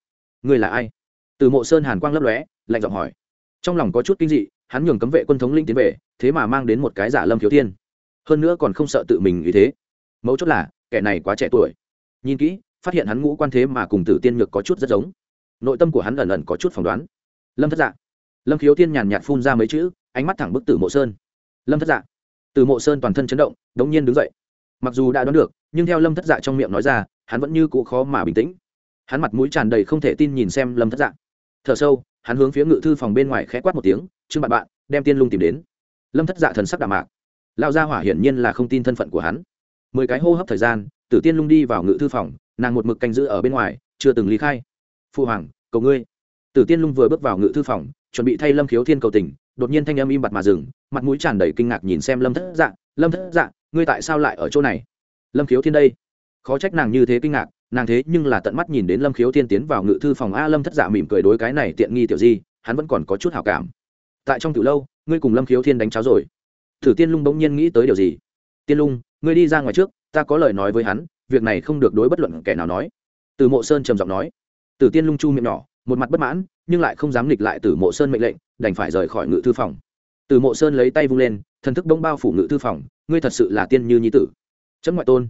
[SPEAKER 1] Ngươi là ai? Từ mộ sơn hàn quang lấp lóe, lạnh giọng hỏi. Trong lòng có chút kinh dị, hắn nhường cấm vệ quân thống linh tiến về, thế mà mang đến một cái giả lâm khiếu thiên. Hơn nữa còn không sợ tự mình ý thế. Mấu chốt là, kẻ này quá trẻ tuổi. Nhìn kỹ, phát hiện hắn ngũ quan thế mà cùng tử tiên nhược có chút rất giống nội tâm của hắn ẩn ẩn có chút phỏng đoán. Lâm thất dạ. Lâm khiếu Thiên nhàn nhạt phun ra mấy chữ, ánh mắt thẳng bức tử mộ sơn. Lâm thất dạ. Từ mộ sơn toàn thân chấn động, đống nhiên đứng dậy. Mặc dù đã đoán được, nhưng theo lâm thất dạ trong miệng nói ra, hắn vẫn như cụ khó mà bình tĩnh. Hắn mặt mũi tràn đầy không thể tin nhìn xem lâm thất dạ. Thở sâu, hắn hướng phía ngự thư phòng bên ngoài khẽ quát một tiếng chương bạn bạn, đem tiên lung tìm đến. Lâm thất dạ thần sắc đàm mạc. Lao gia hỏa hiển nhiên là không tin thân phận của hắn. Mười cái hô hấp thời gian, tử tiên lung đi vào ngự thư phòng, nàng một mực canh giữ ở bên ngoài, chưa từng lý khai phu hoàng, cầu ngươi. Tử tiên lung vừa bước vào ngự thư phòng, chuẩn bị thay lâm khiếu thiên cầu tình, đột nhiên thanh âm im bặt mà dừng, mặt mũi tràn đầy kinh ngạc nhìn xem lâm thất dạ lâm thất dạ ngươi tại sao lại ở chỗ này? Lâm khiếu thiên đây. Khó trách nàng như thế kinh ngạc, nàng thế nhưng là tận mắt nhìn đến lâm khiếu thiên tiến vào ngự thư phòng a, lâm thất dạ mỉm cười đối cái này tiện nghi tiểu di, hắn vẫn còn có chút hào cảm. Tại trong từ lâu, ngươi cùng lâm khiếu thiên đánh cháo rồi. Thử tiên lung bỗng nhiên nghĩ tới điều gì? Tiên lung, ngươi đi ra ngoài trước, ta có lời nói với hắn, việc này không được đối bất luận kẻ nào nói. Từ mộ sơn trầm giọng nói. Tử tiên lung chu miệng nhỏ, một mặt bất mãn, nhưng lại không dám nghịch lại Tử mộ sơn mệnh lệnh, đành phải rời khỏi ngự thư phòng. Tử mộ sơn lấy tay vung lên, thần thức bỗng bao phủ ngự thư phòng, ngươi thật sự là tiên như nhi tử. Chấm ngoại tôn.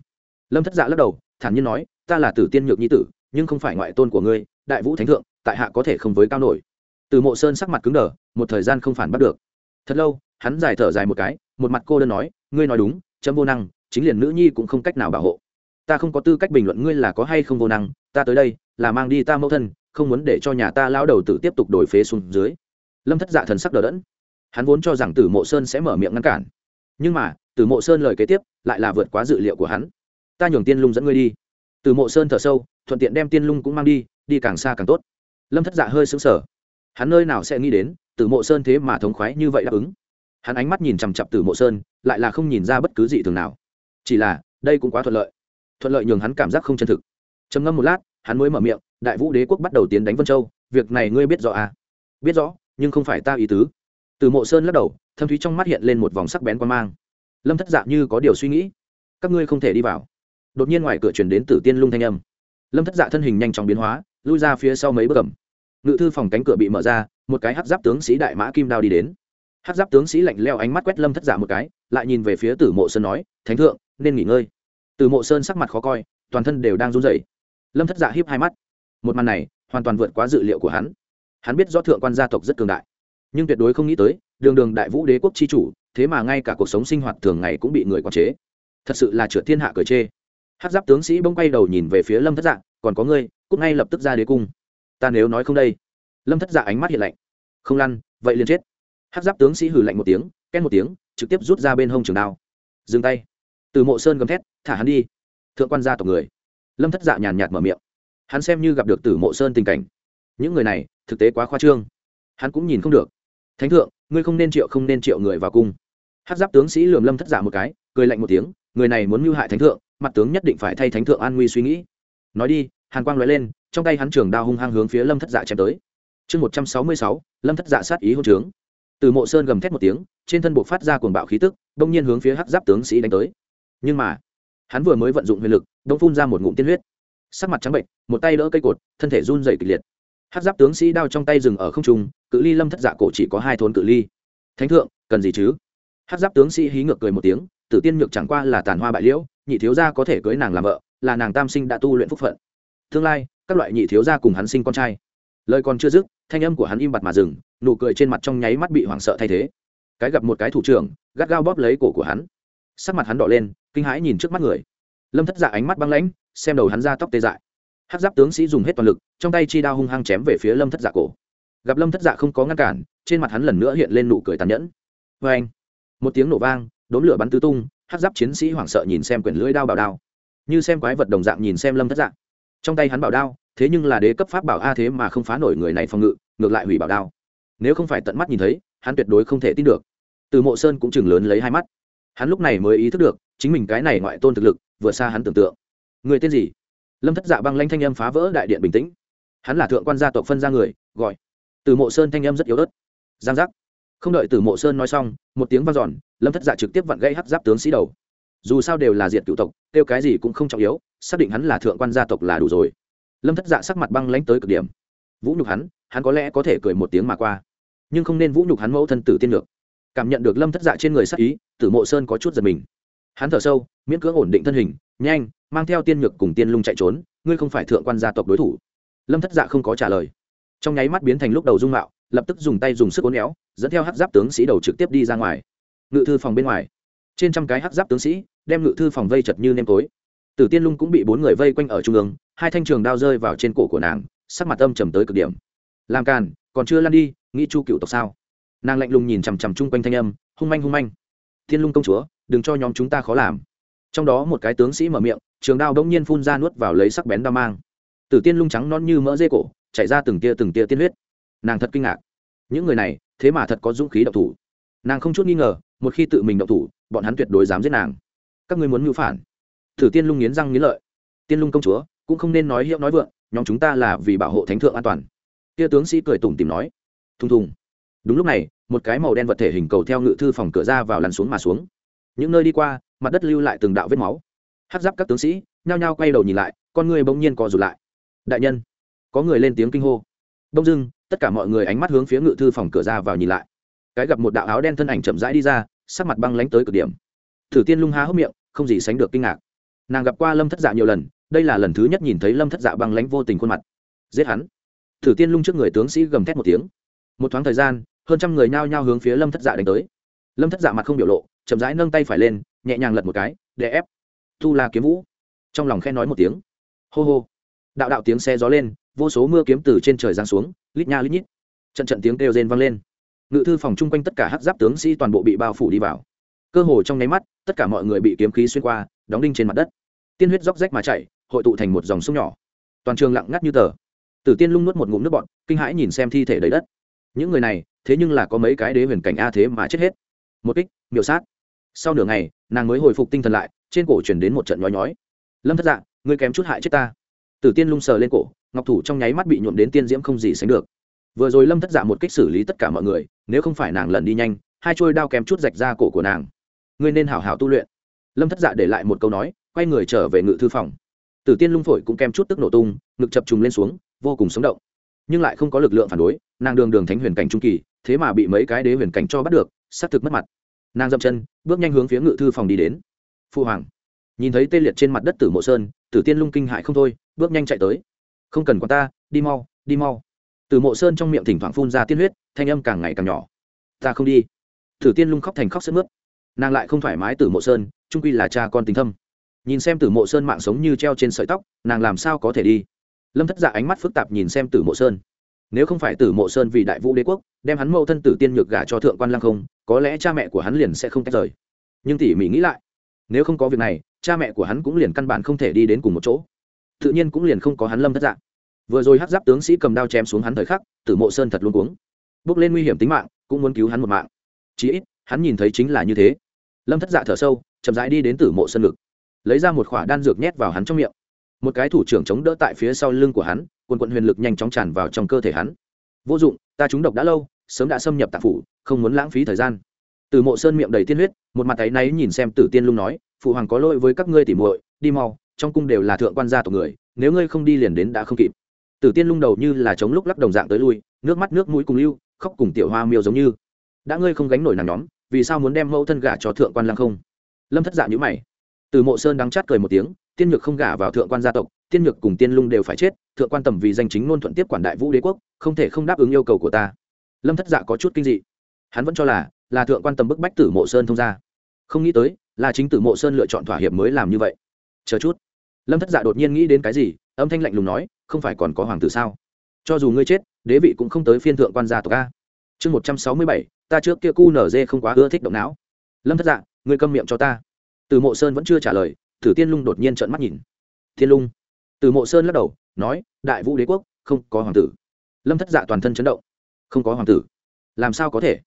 [SPEAKER 1] Lâm thất dạ lắc đầu, thản nhiên nói, ta là tử tiên nhược nhi tử, nhưng không phải ngoại tôn của ngươi, đại vũ thánh thượng, tại hạ có thể không với cao nổi. Từ mộ sơn sắc mặt cứng đờ, một thời gian không phản bắt được. Thật lâu, hắn dài thở dài một cái, một mặt cô đơn nói, ngươi nói đúng chấm vô năng, chính liền nữ nhi cũng không cách nào bảo hộ ta không có tư cách bình luận ngươi là có hay không vô năng, ta tới đây, là mang đi ta mẫu thân, không muốn để cho nhà ta lão đầu tử tiếp tục đổi phế xuống dưới. Lâm thất dạ thần sắc đờ đẫn. Hắn vốn cho rằng tử mộ sơn sẽ mở miệng ngăn cản. Nhưng mà, tử mộ sơn lời kế tiếp lại là vượt quá dự liệu của hắn. Ta nhường tiên lung dẫn ngươi đi. Tử mộ sơn thở sâu, thuận tiện đem tiên lung cũng mang đi đi càng xa càng tốt. Lâm thất dạ hơi xứng sở hắn nơi nào sẽ nghĩ đến, tử mộ sơn thế mà thống khoái như vậy đáp ứng. Hắn ánh mắt nhìn chằm chặp tử mộ sơn, lại là không nhìn ra bất cứ gì thường nào. Chỉ là, đây cũng quá thuận lợi thuận lợi nhường hắn cảm giác không chân thực. Trầm ngâm một lát, hắn mới mở miệng, đại vũ đế quốc bắt đầu tiến đánh vân châu, việc này ngươi biết rõ à? Biết rõ, nhưng không phải ta ý tứ. Từ mộ sơn lắc đầu, thâm thúy trong mắt hiện lên một vòng sắc bén quan mang. Lâm thất dạ như có điều suy nghĩ, các ngươi không thể đi vào. Đột nhiên ngoài cửa chuyển đến tử tiên lung thanh âm. Lâm thất dạ thân hình nhanh chóng biến hóa, lui ra phía sau mấy bước cầm ngự thư phòng cánh cửa bị mở ra, một cái hát giáp tướng sĩ đại mã kim đao đi đến. Hát giáp tướng sĩ lạnh leo ánh mắt quét lâm thất dạ một cái, lại nhìn về phía tử mộ sơn nói, thánh thượng, nên nghỉ ngơi từ mộ sơn sắc mặt khó coi, toàn thân đều đang run rẩy. Lâm thất dạ hiếp hai mắt. Một màn này hoàn toàn vượt quá dự liệu của hắn. Hắn biết do thượng quan gia tộc rất cường đại, nhưng tuyệt đối không nghĩ tới, đường đường đại vũ đế quốc chi chủ, thế mà ngay cả cuộc sống sinh hoạt thường ngày cũng bị người quản chế. Thật sự là trượt thiên hạ cờ chê. Hát giáp tướng sĩ bỗng quay đầu nhìn về phía lâm thất dạ còn có ngươi cúc ngay lập tức ra đế cung. Ta nếu nói không đây. Lâm thất dạ ánh mắt hiện lạnh. Không lăn, vậy liền chết. Hát giáp tướng sĩ hử lạnh một tiếng, két một tiếng, trực tiếp rút ra bên hông trường đao. Dừng tay. Từ mộ sơn gầm thét thả hắn đi. Thượng quan gia tộc người. Lâm thất dạ nhàn nhạt mở miệng. Hắn xem như gặp được tử mộ sơn tình cảnh. Những người này, thực tế quá khoa trương. Hắn cũng nhìn không được. Thánh thượng, ngươi không nên triệu không nên triệu người vào cung. Hát giáp tướng sĩ lườm lâm thất giả một cái, cười lạnh một tiếng, người này muốn mưu hại thánh thượng, mặt tướng nhất định phải thay thánh thượng an nguy suy nghĩ. Nói đi, hàn quang nói lên, trong tay hắn trường đao hung hăng hướng phía lâm thất dạ chém tới. Chương một trăm sáu mươi sáu, lâm thất dạ sát ý hôn trướng. Từ mộ sơn gầm thét một tiếng, trên thân buộc phát ra cuồng bạo khí tức đông nhiên hướng phía hắc giáp tướng sĩ đánh tới. Nhưng mà hắn vừa mới vận dụng huyền lực đông phun ra một ngụm tiên huyết. Sắc mặt trắng bệnh một tay đỡ cây cột, thân thể run dày kịch liệt. Hát giáp tướng sĩ đao trong tay dừng ở không trung, cự ly lâm thất dạ cổ chỉ có hai thôn cự ly. Thánh thượng, cần gì chứ? Hát giáp tướng sĩ hí ngược cười một tiếng, tử tiên nhược chẳng qua là tàn hoa bại liễu, nhị thiếu gia có thể cưới nàng làm vợ, là nàng tam sinh đã tu luyện phúc phận. Tương lai, các loại nhị thiếu gia cùng hắn sinh con trai. Lời còn chưa dứt, thanh âm của hắn im bặt mà dừng, nụ cười trên mặt trong nháy mắt bị hoảng sợ thay thế. Cái gặp một cái thủ trưởng, gắt gao bóp lấy cổ của hắn sắc mặt hắn đỏ lên, kinh hãi nhìn trước mắt người. Lâm thất dạ ánh mắt băng lãnh, xem đầu hắn ra tóc tê dại. Hát giáp tướng sĩ dùng hết toàn lực, trong tay chi đao hung hăng chém về phía lâm thất dạ cổ. Gặp lâm thất dạ không có ngăn cản, trên mặt hắn lần nữa hiện lên nụ cười tàn nhẫn. Vê anh, một tiếng nổ vang, đốm lửa bắn tứ tung hát giáp chiến sĩ hoảng sợ nhìn xem quyển lưỡi đao bảo đao. Như xem quái vật đồng dạng nhìn xem lâm thất dạ. Trong tay hắn bảo đao, thế nhưng là đế cấp pháp bảo a thế mà không phá nổi người này phòng ngự, ngược lại hủy bảo đao. Nếu không phải tận mắt nhìn thấy, hắn tuyệt đối không thể tin được. Từ mộ sơn cũng chừng lớn lấy hai mắt hắn lúc này mới ý thức được, chính mình cái này ngoại tôn thực lực, vừa xa hắn tưởng tượng. Người tên gì? Lâm thất dạ băng lanh thanh âm phá vỡ đại điện bình tĩnh. Hắn là thượng quan gia tộc phân ra người, gọi. Từ mộ sơn thanh âm rất yếu ớt. Giang giác. Không đợi từ mộ sơn nói xong, một tiếng vang giòn lâm thất dạ trực tiếp vặn gây hắt giáp tướng sĩ đầu. Dù sao đều là diệt cựu tộc, kêu cái gì cũng không trọng yếu, xác định hắn là thượng quan gia tộc là đủ rồi. Lâm thất dạ sắc mặt băng lãnh tới cực điểm. Vũ nhục hắn hắn có lẽ có thể cười một tiếng mà qua. Nhưng không nên vũ nhục hắn mẫu thân tử tiên lược cảm nhận được lâm thất dạ trên người sắc ý, tử mộ sơn có chút giật mình. Hắn thở sâu, miễn cưỡng ổn định thân hình, nhanh, mang theo tiên nhược cùng tiên lung chạy trốn, ngươi không phải thượng quan gia tộc đối thủ. Lâm thất dạ không có trả lời. Trong nháy mắt biến thành lúc đầu dung mạo, lập tức dùng tay dùng sức ố néo dẫn theo hát giáp tướng sĩ đầu trực tiếp đi ra ngoài. Ngự thư phòng bên ngoài. Trên trăm cái hát giáp tướng sĩ, đem ngự thư phòng vây chật như nêm tối. Tử tiên lung cũng bị bốn người vây quanh ở trung ương, hai thanh trường đao rơi vào trên cổ của nàng, sắc mặt âm trầm tới cực điểm. Làm càn, còn chưa lăn đi, nghĩ chu cựu tộc sao? Nàng lạnh lùng nhìn chằm chằm chung quanh thanh âm, hung manh hung manh. Thiên lung công chúa, đừng cho nhóm chúng ta khó làm. Trong đó một cái tướng sĩ mở miệng, trường đao đống nhiên phun ra nuốt vào lấy sắc bén đao mang. Tử tiên lung trắng non như mỡ dê cổ, chảy ra từng tia từng tia tiên huyết. Nàng thật kinh ngạc. Những người này, thế mà thật có dũng khí độc thủ. Nàng không chút nghi ngờ, một khi tự mình độc thủ, bọn hắn tuyệt đối dám giết nàng. Các ngươi muốn mưu phản? Thử tiên lung nghiến răng nghiến lợi. Tiên lung công chúa, cũng không nên nói hiệu nói vượng, nhóm chúng ta là vì bảo hộ thánh thượng an toàn. Kia tướng sĩ cười tủm tìm nói. Thùng thùng đúng lúc này, một cái màu đen vật thể hình cầu theo ngự thư phòng cửa ra vào lăn xuống mà xuống. Những nơi đi qua, mặt đất lưu lại từng đạo vết máu. Hát giáp các tướng sĩ nhao nhao quay đầu nhìn lại, con người bỗng nhiên co rụt lại. Đại nhân, có người lên tiếng kinh hô. Đông dưng tất cả mọi người ánh mắt hướng phía ngự thư phòng cửa ra vào nhìn lại. Cái gặp một đạo áo đen thân ảnh chậm rãi đi ra, sắc mặt băng lánh tới cực điểm. Thử tiên lung há hốc miệng, không gì sánh được kinh ngạc. Nàng gặp qua lâm thất dạ nhiều lần, đây là lần thứ nhất nhìn thấy lâm thất dạ băng lánh vô tình khuôn mặt. Giết hắn. Thử tiên lung trước người tướng sĩ gầm thét một tiếng. Một thoáng thời gian hơn trăm người nhao nhao hướng phía lâm thất dạ đánh tới lâm thất dạ mặt không biểu lộ chậm rãi nâng tay phải lên nhẹ nhàng lật một cái để ép thu la kiếm vũ trong lòng khen nói một tiếng hô hô đạo đạo tiếng xe gió lên vô số mưa kiếm từ trên trời giáng xuống lít nha lít nhít trận trận tiếng kêu rên vang lên ngự thư phòng chung quanh tất cả hắc giáp tướng sĩ toàn bộ bị bao phủ đi vào cơ hồ trong nháy mắt tất cả mọi người bị kiếm khí xuyên qua đóng đinh trên mặt đất tiên huyết róc rách mà chảy hội tụ thành một dòng sông nhỏ toàn trường lặng ngắt như tờ tử tiên lung nuốt một ngụm nước bọt kinh hãi nhìn xem thi thể đầy đất những người này thế nhưng là có mấy cái đế huyền cảnh a thế mà chết hết. Một kích miểu sát. Sau nửa ngày nàng mới hồi phục tinh thần lại trên cổ chuyển đến một trận nhói nhói. Lâm thất dạng, ngươi kém chút hại chết ta. Tử tiên lung sờ lên cổ ngọc thủ trong nháy mắt bị nhuộm đến tiên diễm không gì sánh được. Vừa rồi lâm thất dạ một kích xử lý tất cả mọi người nếu không phải nàng lần đi nhanh hai trôi đao kém chút rạch ra cổ của nàng. Ngươi nên hảo hảo tu luyện. Lâm thất dạ để lại một câu nói quay người trở về ngự thư phòng. Tử tiên lung phổi cũng kém chút tức nổ tung ngực chập trùng lên xuống vô cùng sống động nhưng lại không có lực lượng phản đối, nàng đường đường thánh huyền cảnh trung kỳ, thế mà bị mấy cái đế huyền cảnh cho bắt được xác thực mất mặt. Nàng dậm chân, bước nhanh hướng phía ngự thư phòng đi đến. Phu hoàng, nhìn thấy tê liệt trên mặt đất tử mộ sơn, tử tiên lung kinh hại không thôi, bước nhanh chạy tới. Không cần quan ta, đi mau đi mau. Tử mộ sơn trong miệng thỉnh thoảng phun ra tiên huyết, thanh âm càng ngày càng nhỏ. Ta không đi. Tử tiên lung khóc thành khóc sức mướt. Nàng lại không thoải mái tử mộ sơn trung quy là cha con tình thâm. Nhìn xem tử mộ sơn mạng sống như treo trên sợi tóc, nàng làm sao có thể đi? Lâm thất dạ ánh mắt phức tạp nhìn xem tử mộ sơn nếu không phải tử mộ sơn vì đại vũ đế quốc đem hắn mẫu thân tử tiên nhược gả cho thượng quan lăng không có lẽ cha mẹ của hắn liền sẽ không tách rời nhưng tỉ mỉ nghĩ lại nếu không có việc này cha mẹ của hắn cũng liền căn bản không thể đi đến cùng một chỗ tự nhiên cũng liền không có hắn lâm thất dạ vừa rồi hát giáp tướng sĩ cầm đao chém xuống hắn thời khắc tử mộ sơn thật luôn cuống bước lên nguy hiểm tính mạng cũng muốn cứu hắn một mạng chí ít hắn nhìn thấy chính là như thế lâm thất dạ thở sâu chậm rãi đi đến tử mộ sơn ngực lấy ra một khỏa đan dược nhét vào hắn trong miệng một cái thủ trưởng chống đỡ tại phía sau lưng của hắn, quần quận huyền lực nhanh chóng tràn vào trong cơ thể hắn. Vô dụng, ta trúng độc đã lâu, sớm đã xâm nhập tạp phủ, không muốn lãng phí thời gian. Từ mộ sơn miệng đầy tiên huyết, một mặt áy náy nhìn xem tử tiên lung nói, phụ hoàng có lỗi với các ngươi tỉ muội, đi mau, trong cung đều là thượng quan gia tộc người, nếu ngươi không đi liền đến đã không kịp. Tử tiên lung đầu như là chống lúc lắc đồng dạng tới lui, nước mắt nước mũi cùng lưu, khóc cùng tiểu hoa miêu giống như. Đã ngươi không gánh nổi nàng nhóm, vì sao muốn đem mẫu thân gả cho thượng quan lăng không? Lâm thất dạ nhữ mày. Từ mộ sơn đắng chát cười một tiếng tiên nhược không gả vào thượng quan gia tộc, tiên nhược cùng tiên lung đều phải chết, thượng quan tầm vì danh chính ngôn thuận tiếp quản đại vũ đế quốc, không thể không đáp ứng yêu cầu của ta. Lâm thất dạ có chút kinh dị. Hắn vẫn cho là là thượng quan tầm bức bách tử mộ sơn thông ra không nghĩ tới, là chính tử mộ sơn lựa chọn thỏa hiệp mới làm như vậy. Chờ chút. Lâm thất dạ đột nhiên nghĩ đến cái gì, âm thanh lạnh lùng nói, không phải còn có hoàng tử sao? Cho dù ngươi chết, đế vị cũng không tới phiên thượng quan gia tộc a. Chương một trăm sáu mươi bảy, ta trước kia cu nở dê không quá ưa thích động não. Lâm thất dạ ngươi câm miệng cho ta. Từ mộ sơn vẫn chưa trả lời thử tiên lung đột nhiên trợn mắt nhìn. Thiên lung. Từ mộ sơn lắc đầu, nói, đại vũ đế quốc, không có hoàng tử. Lâm thất dạ toàn thân chấn động. Không có hoàng tử? Làm sao có thể?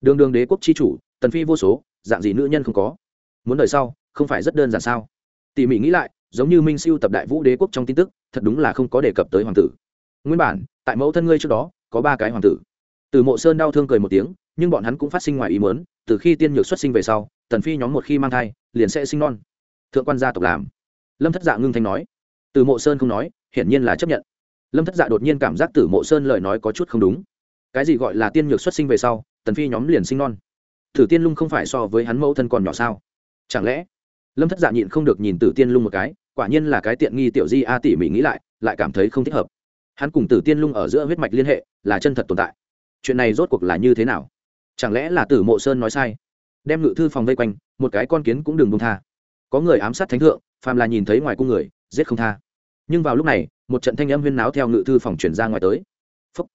[SPEAKER 1] Đường đường đế quốc chi chủ, tần phi vô số, dạng gì nữ nhân không có? Muốn đời sau, không phải rất đơn giản sao? Tỷ mị nghĩ lại, giống như minh siêu tập đại vũ đế quốc trong tin tức, thật đúng là không có đề cập tới hoàng tử. Nguyên bản, tại mẫu thân ngươi trước đó, có ba cái hoàng tử. Từ mộ sơn đau thương cười một tiếng, nhưng bọn hắn cũng phát sinh ngoài ý muốn, từ khi tiên nhược xuất sinh về sau, tần phi nhóm một khi mang thai, liền sẽ sinh non thượng quan gia tộc làm. Lâm thất dạ ngưng thanh nói. Từ mộ sơn không nói, hiển nhiên là chấp nhận. Lâm thất dạ đột nhiên cảm giác tử mộ sơn lời nói có chút không đúng. Cái gì gọi là tiên nhược xuất sinh về sau, tần phi nhóm liền sinh non? Thử tiên lung không phải so với hắn mẫu thân còn nhỏ sao? Chẳng lẽ? Lâm thất dạ nhịn không được nhìn tử tiên lung một cái, quả nhiên là cái tiện nghi tiểu di a tỉ mỉ nghĩ lại lại cảm thấy không thích hợp. Hắn cùng tử tiên lung ở giữa huyết mạch liên hệ, là chân thật tồn tại. Chuyện này rốt cuộc là như thế nào? Chẳng lẽ là tử mộ sơn nói sai? Đem ngự thư phòng vây quanh, một cái con kiến cũng đừng bông tha có người ám sát thánh thượng, phàm là nhìn thấy ngoài cung người, giết không tha. Nhưng vào lúc này, một trận thanh âm huyên náo theo ngự thư phòng chuyển ra ngoài tới. Phúc.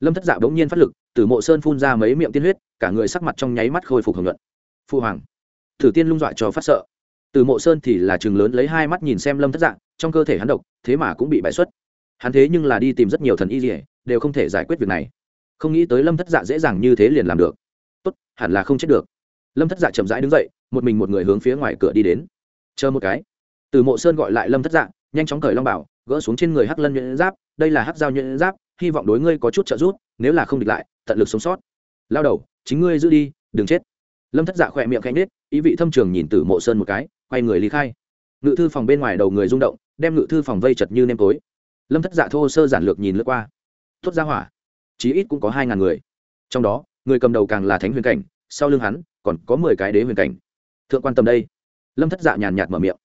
[SPEAKER 1] lâm thất dạ bỗng nhiên phát lực tử mộ sơn phun ra mấy miệng tiên huyết, cả người sắc mặt trong nháy mắt khôi phục hưởng luận phu hoàng. Thử tiên lung dọa cho phát sợ. Từ mộ sơn thì là chừng lớn lấy hai mắt nhìn xem lâm thất dạng trong cơ thể hắn độc, thế mà cũng bị bại xuất. Hắn thế nhưng là đi tìm rất nhiều thần y dỉa đều không thể giải quyết việc này. Không nghĩ tới lâm thất dạ dễ dàng như thế liền làm được. Tốt, hẳn là không chết được. Lâm thất dạ chậm rãi đứng dậy, một mình một người hướng phía ngoài cửa đi đến chờ một cái. Từ mộ sơn gọi lại lâm thất dạ nhanh chóng cởi long bảo, gỡ xuống trên người hắc lân nhuyễn giáp, đây là hắc giao nhuyễn giáp, hy vọng đối ngươi có chút trợ giúp, nếu là không địch lại, tận lực sống sót. Lao đầu, chính ngươi giữ đi, đừng chết. Lâm thất dạ khỏe miệng khanh nết ý vị thâm trường nhìn từ mộ sơn một cái, quay người lý khai. Ngự thư phòng bên ngoài đầu người rung động, đem ngự thư phòng vây chật như nêm tối. Lâm thất dạ thô sơ giản lược nhìn lướt qua. Tuốt ra hỏa, chí ít cũng có hai ngàn người. Trong đó, người cầm đầu càng là thánh huyền cảnh, sau lưng hắn, còn có mười cái đế huyền cảnh. Thượng quan tâm đây lâm thất dạ nhàn nhạt mở miệng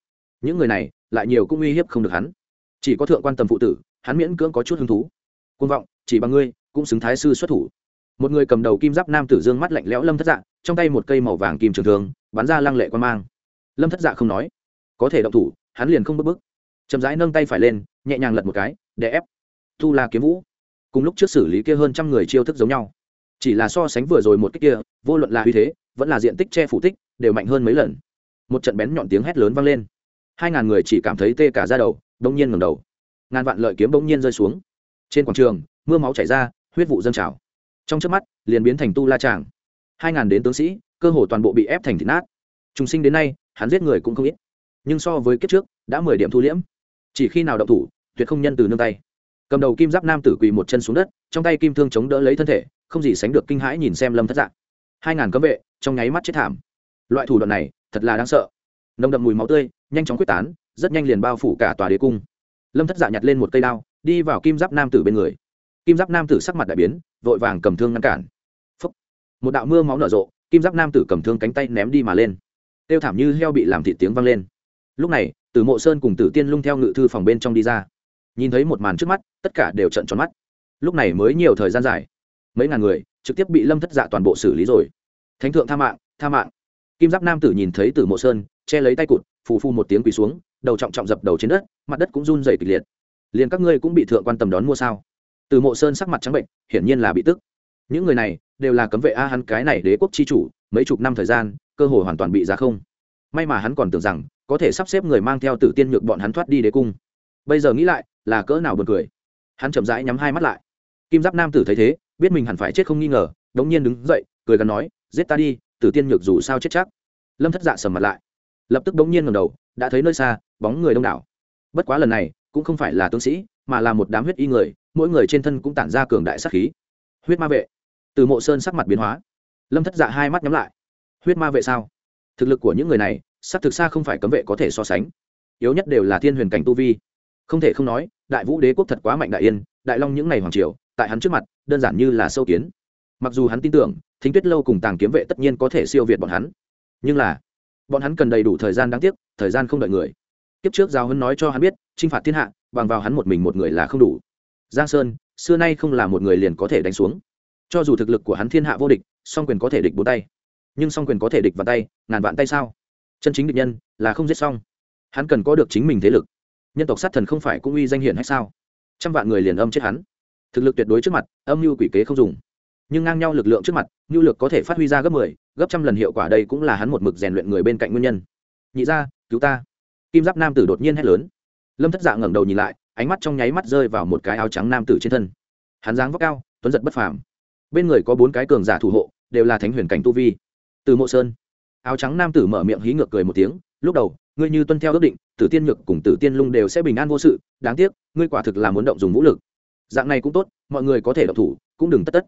[SPEAKER 1] những người này lại nhiều cũng uy hiếp không được hắn chỉ có thượng quan tầm phụ tử hắn miễn cưỡng có chút hứng thú côn vọng chỉ bằng ngươi cũng xứng thái sư xuất thủ một người cầm đầu kim giáp nam tử dương mắt lạnh lẽo lâm thất dạ trong tay một cây màu vàng kim trường thường bắn ra lăng lệ quan mang lâm thất dạ không nói có thể động thủ hắn liền không bức bức chậm rãi nâng tay phải lên nhẹ nhàng lật một cái để ép thu la kiếm vũ cùng lúc trước xử lý kia hơn trăm người chiêu thức giống nhau chỉ là so sánh vừa rồi một cách kia vô luận là uy thế vẫn là diện tích che phủ tích đều mạnh hơn mấy lần một trận bén nhọn tiếng hét lớn vang lên. Hai ngàn người chỉ cảm thấy tê cả ra đầu, đông nhiên ngầm đầu. Ngàn vạn lợi kiếm bỗng nhiên rơi xuống. Trên quảng trường, mưa máu chảy ra, huyết vụ dâng trào. Trong trước mắt, liền biến thành tu la tràng. Hai ngàn đến tướng sĩ, cơ hồ toàn bộ bị ép thành thịt nát. Trùng sinh đến nay, hắn giết người cũng không ít. Nhưng so với kiếp trước, đã mười điểm thu liễm. Chỉ khi nào động thủ, tuyệt không nhân từ nương tay. Cầm đầu kim giáp nam tử quỳ một chân xuống đất, trong tay kim thương chống đỡ lấy thân thể, không gì sánh được kinh hãi nhìn xem lâm thất dạng hai ngàn cấm vệ, trong nháy mắt chết thảm. Loại thủ đoạn này thật là đáng sợ. Nồng đậm mùi máu tươi, nhanh chóng quyết tán, rất nhanh liền bao phủ cả tòa đế cung. Lâm thất dạ nhặt lên một cây đao, đi vào kim giáp nam tử bên người. Kim giáp nam tử sắc mặt đại biến, vội vàng cầm thương ngăn cản. Phúc. một đạo mưa máu nở rộ, kim giáp nam tử cầm thương cánh tay ném đi mà lên. Tiêu thảm như heo bị làm thị tiếng vang lên. Lúc này tử mộ sơn cùng tử tiên lung theo ngự thư phòng bên trong đi ra. Nhìn thấy một màn trước mắt, tất cả đều trận tròn mắt. Lúc này mới nhiều thời gian dài. Mấy ngàn người trực tiếp bị lâm thất dạ toàn bộ xử lý rồi. Thánh thượng tha mạng tha mạng kim giáp nam tử nhìn thấy tử mộ sơn, che lấy tay cụt, phù phu một tiếng quỳ xuống, đầu trọng trọng dập đầu trên đất, mặt đất cũng run dày kịch liệt. Liền các ngươi cũng bị thượng quan tầm đón mua sao? Từ mộ sơn sắc mặt trắng bệnh, hiển nhiên là bị tức. Những người này đều là cấm vệ a hắn cái này đế quốc chi chủ, mấy chục năm thời gian, cơ hội hoàn toàn bị giá không. May mà hắn còn tưởng rằng, có thể sắp xếp người mang theo tử tiên nhược bọn hắn thoát đi đế cung. Bây giờ nghĩ lại, là cỡ nào buồn cười. Hắn chậm rãi nhắm hai mắt lại. Kim giáp nam tử thấy thế, biết mình hẳn phải chết không nghi ngờ, đống nhiên đứng dậy, cười gắn nói, giết ta đi tử tiên nhược dù sao chết chắc. Lâm thất dạ sầm mặt lại. Lập tức bỗng nhiên ngầm đầu, đã thấy nơi xa, bóng người đông đảo. Bất quá lần này, cũng không phải là tướng sĩ, mà là một đám huyết y người, mỗi người trên thân cũng tản ra cường đại sắc khí. Huyết ma vệ. Từ mộ sơn sắc mặt biến hóa. Lâm thất dạ hai mắt nhắm lại. Huyết ma vệ sao? Thực lực của những người này sắc thực xa không phải cấm vệ có thể so sánh. Yếu nhất đều là thiên huyền cảnh tu vi. Không thể không nói, đại vũ đế quốc thật quá mạnh đại yên, đại long những ngày hoàng triều, tại hắn trước mặt, đơn giản như là sâu kiến mặc dù hắn tin tưởng, thính tuyết lâu cùng tàng kiếm vệ tất nhiên có thể siêu việt bọn hắn. Nhưng là, bọn hắn cần đầy đủ thời gian đáng tiếc, thời gian không đợi người. Kiếp trước giao hân nói cho hắn biết t r i n h phạt thiên hạ, bằng vào hắn một mình một người là không đủ. Giang sơn, xưa nay không là một người liền có thể đánh xuống. Cho dù thực lực của hắn thiên hạ vô địch, song quyền có thể địch bốn tay. Nhưng song quyền có thể địch vào tay, ngàn vạn tay sao? Chân chính địch nhân là không giết xong. Hắn cần có được chính mình thế lực. Nhân tộc sát thần không phải cũng uy danh hiển hay sao? Trăm vạn người liền âm chết hắn. Thực lực tuyệt đối trước mặt, âm mưu quỷ kế không dùng nhưng ngang nhau lực lượng trước mặt nhu lực có thể phát huy ra gấp mười 10, gấp trăm lần hiệu quả đây cũng là hắn một mực rèn luyện người bên cạnh nguyên nhân. Nhị ra cứu ta. Kim giáp nam tử đột nhiên hét lớn. Lâm thất dạ ngẩng đầu nhìn lại ánh mắt trong nháy mắt rơi vào một cái áo trắng nam tử trên thân. Hắn dáng vóc cao tuấn giật bất phàm. Bên người có bốn cái cường giả thủ hộ đều là thánh huyền cảnh tu vi. Từ mộ sơn. Áo trắng nam tử mở miệng hí ngược cười một tiếng lúc đầu ngươi như tuân theo ước định tử tiên nhược cùng tử tiên lung đều sẽ bình an vô sự đáng tiếc ngươi quả thực là muốn động dùng vũ lực. Dạng này cũng tốt mọi người có thể động thủ cũng đừng tất tất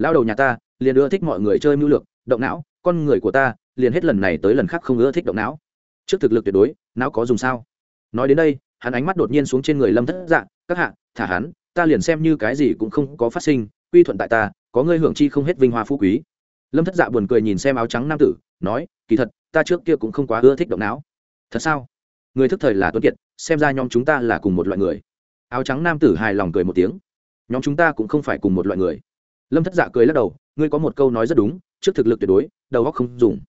[SPEAKER 1] lao đầu nhà ta, liền ưa thích mọi người chơi mưu lược, động não, con người của ta, liền hết lần này tới lần khác không ưa thích động não. Trước thực lực tuyệt đối, não có dùng sao? Nói đến đây, hắn ánh mắt đột nhiên xuống trên người lâm thất dạ các hạ, thả hắn, ta liền xem như cái gì cũng không có phát sinh, quy thuận tại ta, có ngươi hưởng chi không hết vinh hoa phú quý. Lâm thất dạ buồn cười nhìn xem áo trắng nam tử, nói, kỳ thật, ta trước kia cũng không quá ưa thích động não. Thật sao? Người thức thời là tuấn kiệt, xem ra nhóm chúng ta là cùng một loại người. Áo trắng nam tử hài lòng cười một tiếng. Nhóm chúng ta cũng không phải cùng một loại người lâm thất dạ cười lắc đầu, ngươi có một câu nói rất đúng, trước thực lực tuyệt đối, đầu góc không dùng.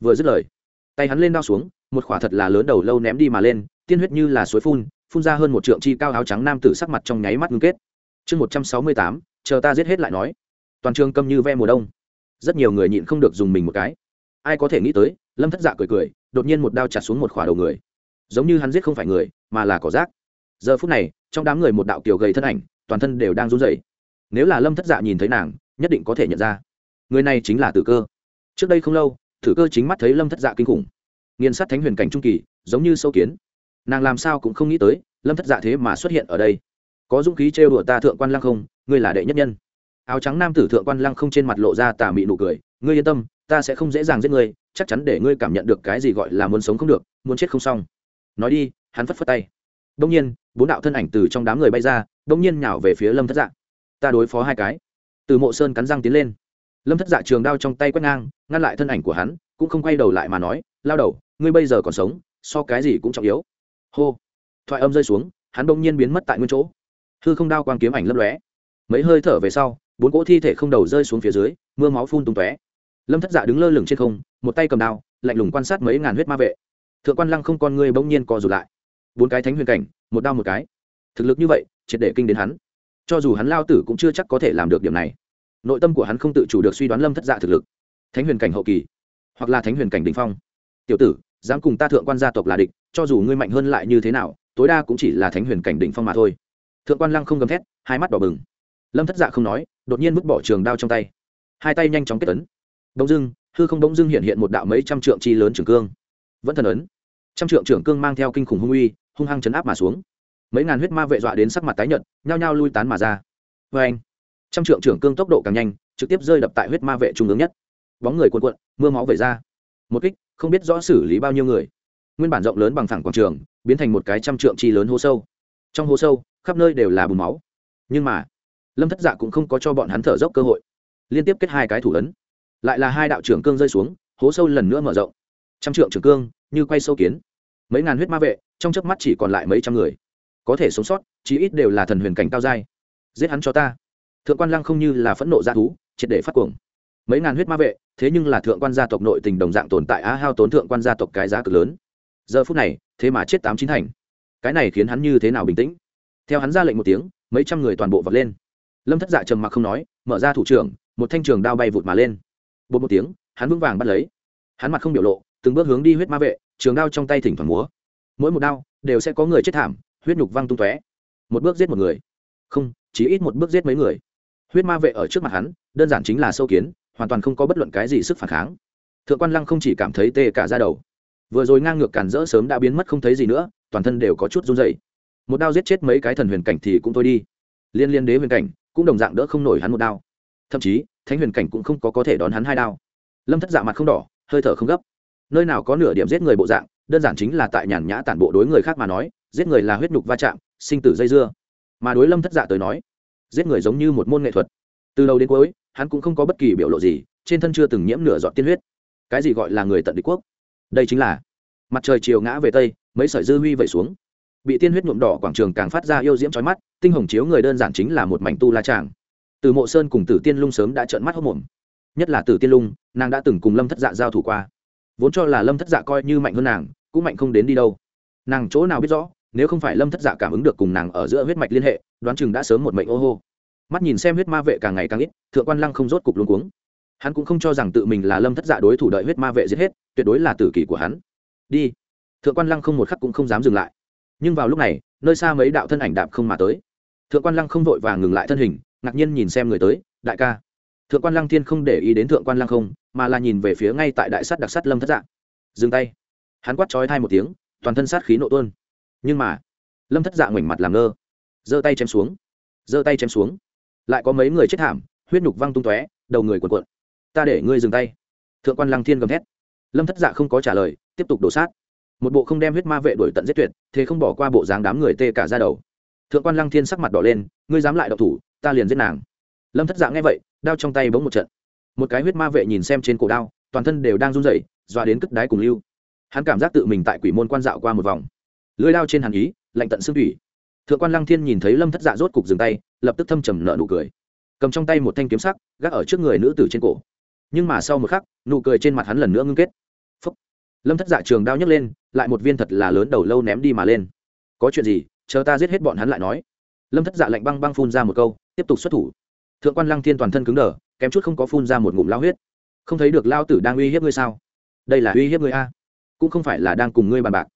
[SPEAKER 1] Vừa dứt lời, tay hắn lên đao xuống, một khỏa thật là lớn đầu lâu ném đi mà lên, tiên huyết như là suối phun phun ra hơn một trượng chi cao áo trắng nam tử sắc mặt trong nháy mắt ngưng kết. Chương một trăm sáu mươi tám, chờ ta giết hết lại nói. Toàn trường câm như ve mùa đông. Rất nhiều người nhịn không được dùng mình một cái. Ai có thể nghĩ tới, lâm thất dạ cười cười, đột nhiên một đao chặt xuống một khỏa đầu người. Giống như hắn giết không phải người, mà là cỏ rác. Giờ phút này, trong đám người một đạo kiều gầy thân ảnh, toàn thân đều đang run rẩy nếu là lâm thất dạ nhìn thấy nàng, nhất định có thể nhận ra. Người này chính là tử cơ. Trước đây không lâu, tử cơ chính mắt thấy lâm thất dạ kinh khủng. Nghiền sát thánh huyền cảnh trung kỳ, giống như sâu kiến. Nàng làm sao cũng không nghĩ tới, lâm thất dạ thế mà xuất hiện ở đây. Có dũng khí trêu đùa ta thượng quan lăng không, ngươi là đệ nhất nhân. Áo trắng nam tử thượng quan lăng không trên mặt lộ ra tà mị nụ cười, ngươi yên tâm, ta sẽ không dễ dàng giết ngươi, chắc chắn để ngươi cảm nhận được cái gì gọi là muốn sống không được, muốn chết không xong. Nói đi, hắn phất phất tay. Đông nhiên, bốn đạo thân ảnh từ trong đám người bay ra, đông nhiên nhào về phía lâm thất dạ ta đối phó hai cái. Từ mộ sơn cắn răng tiến lên. Lâm thất dạ trường đao trong tay quét ngang, ngăn lại thân ảnh của hắn, cũng không quay đầu lại mà nói, lao đầu, ngươi bây giờ còn sống, so cái gì cũng trọng yếu. Hô. Thoại âm rơi xuống, hắn bỗng nhiên biến mất tại nguyên chỗ. Hư không đao quang kiếm ảnh lấp lóe. Mấy hơi thở về sau, bốn cỗ thi thể không đầu rơi xuống phía dưới, mưa máu phun tung tóe. Lâm thất dạ đứng lơ lửng trên không, một tay cầm đao, lạnh lùng quan sát mấy ngàn huyết ma vệ. Thượng quan lăng không con ngươi bỗng nhiên co rụt lại. Bốn cái thánh huyền cảnh, một đao một cái. Thực lực như vậy, triệt để kinh đến hắn cho dù hắn lao tử cũng chưa chắc có thể làm được điểm này. Nội tâm của hắn không tự chủ được suy đoán lâm thất dạ thực lực. Thánh huyền cảnh hậu kỳ, hoặc là thánh huyền cảnh đình phong. Tiểu tử, dám cùng ta thượng quan gia tộc là địch, cho dù ngươi mạnh hơn lại như thế nào, tối đa cũng chỉ là thánh huyền cảnh đỉnh phong mà thôi. Thượng quan lăng không gầm thét, hai mắt đỏ bừng. Lâm thất dạ không nói, đột nhiên vứt bỏ trường đao trong tay. Hai tay nhanh chóng kết ấn. Đông dưng, hư không đông dưng hiện hiện một đạo mấy trăm trượng chi lớn trường cương. Vẫn thần ấn. Trăm trượng trưởng cương mang theo kinh khủng hung uy, hung hăng chấn áp mà xuống mấy ngàn huyết ma vệ dọa đến sắc mặt tái nhợt, nhao nhao lui tán mà ra. Vê anh, trăm trượng trưởng cương tốc độ càng nhanh, trực tiếp rơi đập tại huyết ma vệ trung ương nhất. Bóng người cuộn cuộn, mưa máu về ra. Một kích, không biết rõ xử lý bao nhiêu người. Nguyên bản rộng lớn bằng phẳng quảng trường, biến thành một cái trăm trượng chi lớn hố sâu. Trong hố sâu, khắp nơi đều là bùn máu. Nhưng mà, lâm thất dạ cũng không có cho bọn hắn thở dốc cơ hội. Liên tiếp kết hai cái thủ ấn. Lại là hai đạo trưởng cương rơi xuống, hố sâu lần nữa mở rộng. Trăm trượng trưởng cương, như quay sâu kiến. Mấy ngàn huyết ma vệ, trong chớp mắt chỉ còn lại mấy trăm người có thể sống sót, chí ít đều là thần huyền cảnh cao dai giết hắn cho ta. Thượng quan lăng không như là phẫn nộ g thú, triệt để phát cuồng. Mấy ngàn huyết ma vệ, thế nhưng là thượng quan gia tộc nội tình đồng dạng tồn tại á hao tốn thượng quan gia tộc cái giá cực lớn. Giờ phút này, thế mà chết tám chín thành. Cái này khiến hắn như thế nào bình tĩnh? Theo hắn ra lệnh một tiếng, mấy trăm người toàn bộ vọt lên. Lâm thất dạ trầm mặc không nói, mở ra thủ trưởng, một thanh trường đao bay vụt mà lên. Bột một tiếng, hắn vững vàng bắt lấy. Hắn mặt không biểu lộ, từng bước hướng đi huyết ma vệ, trường đao trong tay thỉnh thoảng múa. Mỗi một đao, đều sẽ có người chết thảm huyết nhục văng tung tóe. Một bước giết một người. Không, chỉ ít một bước giết mấy người. Huyết ma vệ ở trước mặt hắn, đơn giản chính là sâu kiến, hoàn toàn không có bất luận cái gì sức phản kháng. Thượng quan lăng không chỉ cảm thấy tê cả ra đầu. Vừa rồi ngang ngược cản rỡ sớm đã biến mất không thấy gì nữa, toàn thân đều có chút run dày một đao giết chết mấy cái thần huyền cảnh thì cũng thôi đi. Liên liên đế huyền cảnh, cũng đồng dạng đỡ không nổi hắn một đao. Thậm chí, thánh huyền cảnh cũng không có có thể đón hắn hai đao. Lâm thất dạ mặt không đỏ, hơi thở không gấp. Nơi nào có nửa điểm giết người bộ dạng, đơn giản chính là tại nhàn nhã tản bộ đối người khác mà nói giết người là huyết nhục va chạm, sinh tử dây dưa. Mà đối lâm thất dạ tới nói, giết người giống như một môn nghệ thuật. Từ đầu đến cuối, hắn cũng không có bất kỳ biểu lộ gì, trên thân chưa từng nhiễm nửa giọt tiên huyết. Cái gì gọi là người tận địch quốc? Đây chính là, mặt trời chiều ngã về tây, mấy sợi dư huy vẩy xuống. Bị tiên huyết nhuộm đỏ quảng trường càng phát ra yêu diễm trói mắt, tinh hồng chiếu người đơn giản chính là một mảnh tu la tràng. Từ mộ sơn cùng tử tiên lung sớm đã trợn mắt hốc mồm nhất là tử tiên lung, nàng đã từng cùng lâm thất dạ giao thủ qua. Vốn cho là lâm thất dạ coi như mạnh hơn nàng, cũng mạnh không đến đi đâu. Nàng chỗ nào biết rõ nếu không phải lâm thất dạ cảm ứng được cùng nàng ở giữa huyết mạch liên hệ, đoán chừng đã sớm một mệnh ô hô. Mắt nhìn xem huyết ma vệ càng ngày càng ít, thượng quan lăng không rốt cục luôn cuống. Hắn cũng không cho rằng tự mình là lâm thất dạ đối thủ đợi huyết ma vệ giết hết, tuyệt đối là tử kỷ của hắn. Đi. Thượng quan lăng không một khắc cũng không dám dừng lại. Nhưng vào lúc này, nơi xa mấy đạo thân ảnh đạp không mà tới. Thượng quan lăng không vội và ngừng lại thân hình, ngạc nhiên nhìn xem người tới, đại ca. Thượng quan lăng thiên không để ý đến thượng quan lăng không, mà là nhìn về phía ngay tại đại sắt đặc sắt lâm thất dạ. Dừng tay. Hắn quát trói thai một tiếng, toàn thân sát khí nộ tuôn nhưng mà lâm thất dạ ngoảnh mặt làm ngơ giơ tay chém xuống giơ tay chém xuống lại có mấy người chết thảm huyết nhục văng tung tóe đầu người cuộn cuộn ta để ngươi dừng tay thượng quan lăng thiên gầm thét lâm thất dạ không có trả lời tiếp tục đổ sát một bộ không đem huyết ma vệ đuổi tận giết tuyệt thế không bỏ qua bộ dáng đám người tê cả ra đầu thượng quan lăng thiên sắc mặt đỏ lên ngươi dám lại độc thủ ta liền giết nàng lâm thất dạ nghe vậy đao trong tay bỗng một trận một cái huyết ma vệ nhìn xem trên cổ đao toàn thân đều đang run rẩy dọa đến cất đáy cùng lưu hắn cảm giác tự mình tại quỷ môn quan dạo qua một vòng lưới đao trên hàn ý, lạnh tận xương thủy. Thượng quan lăng thiên nhìn thấy lâm thất dạ rốt cục dừng tay, lập tức thâm trầm nợ nụ cười. Cầm trong tay một thanh kiếm sắc, gác ở trước người nữ tử trên cổ. Nhưng mà sau một khắc, nụ cười trên mặt hắn lần nữa ngưng kết. Phúc. lâm thất dạ trường đao nhấc lên, lại một viên thật là lớn đầu lâu ném đi mà lên. Có chuyện gì, chờ ta giết hết bọn hắn lại nói. Lâm thất dạ lạnh băng băng phun ra một câu, tiếp tục xuất thủ. Thượng quan lăng thiên toàn thân cứng đờ, kém chút không có phun ra một ngụm lao huyết. Không thấy được lao tử đang uy hiếp ngươi sao? Đây là uy hiếp ngươi a? Cũng không phải là đang cùng ngươi bàn bạc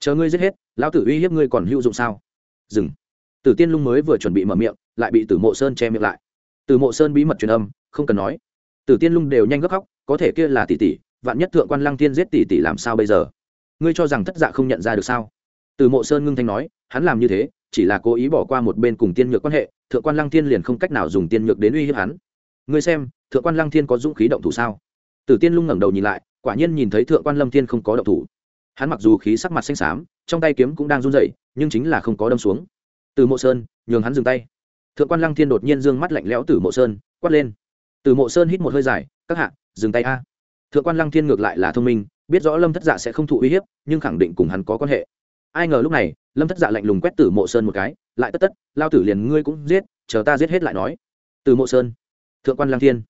[SPEAKER 1] chờ ngươi giết hết, lão tử uy hiếp ngươi còn hữu dụng sao? Dừng. Tử tiên lung mới vừa chuẩn bị mở miệng, lại bị tử mộ sơn che miệng lại. Tử mộ sơn bí mật truyền âm, không cần nói. Tử tiên lung đều nhanh gấp khóc, có thể kia là tỷ tỷ, vạn nhất thượng quan lăng tiên giết tỷ tỷ làm sao bây giờ? Ngươi cho rằng thất dạ không nhận ra được sao? Tử mộ sơn ngưng thanh nói, hắn làm như thế, chỉ là cố ý bỏ qua một bên cùng tiên nhược quan hệ, thượng quan lăng tiên liền không cách nào dùng tiên nhược đến uy hiếp hắn. Ngươi xem, thượng quan lăng thiên có dũng khí động thủ sao? Tử tiên lung ngẩng đầu nhìn lại, quả nhiên nhìn thấy thượng quan lâm tiên không có động thủ hắn mặc dù khí sắc mặt xanh xám, trong tay kiếm cũng đang run rẩy, nhưng chính là không có đâm xuống. Từ mộ sơn, nhường hắn dừng tay. Thượng quan lăng thiên đột nhiên d ư ơ n g mắt lạnh lẽo từ mộ sơn, quát lên. Từ mộ sơn hít một hơi dài, các hạ, dừng tay a. Thượng quan lăng thiên ngược lại là thông minh, biết rõ lâm thất dạ sẽ không thụ uy hiếp, nhưng khẳng định cùng hắn có quan hệ. Ai ngờ lúc này, lâm thất dạ lạnh lùng quét tử mộ sơn một cái, lại tất tất, lao tử liền ngươi cũng giết, chờ ta giết hết lại nói. Từ mộ sơn, thượng quan lăng thiên.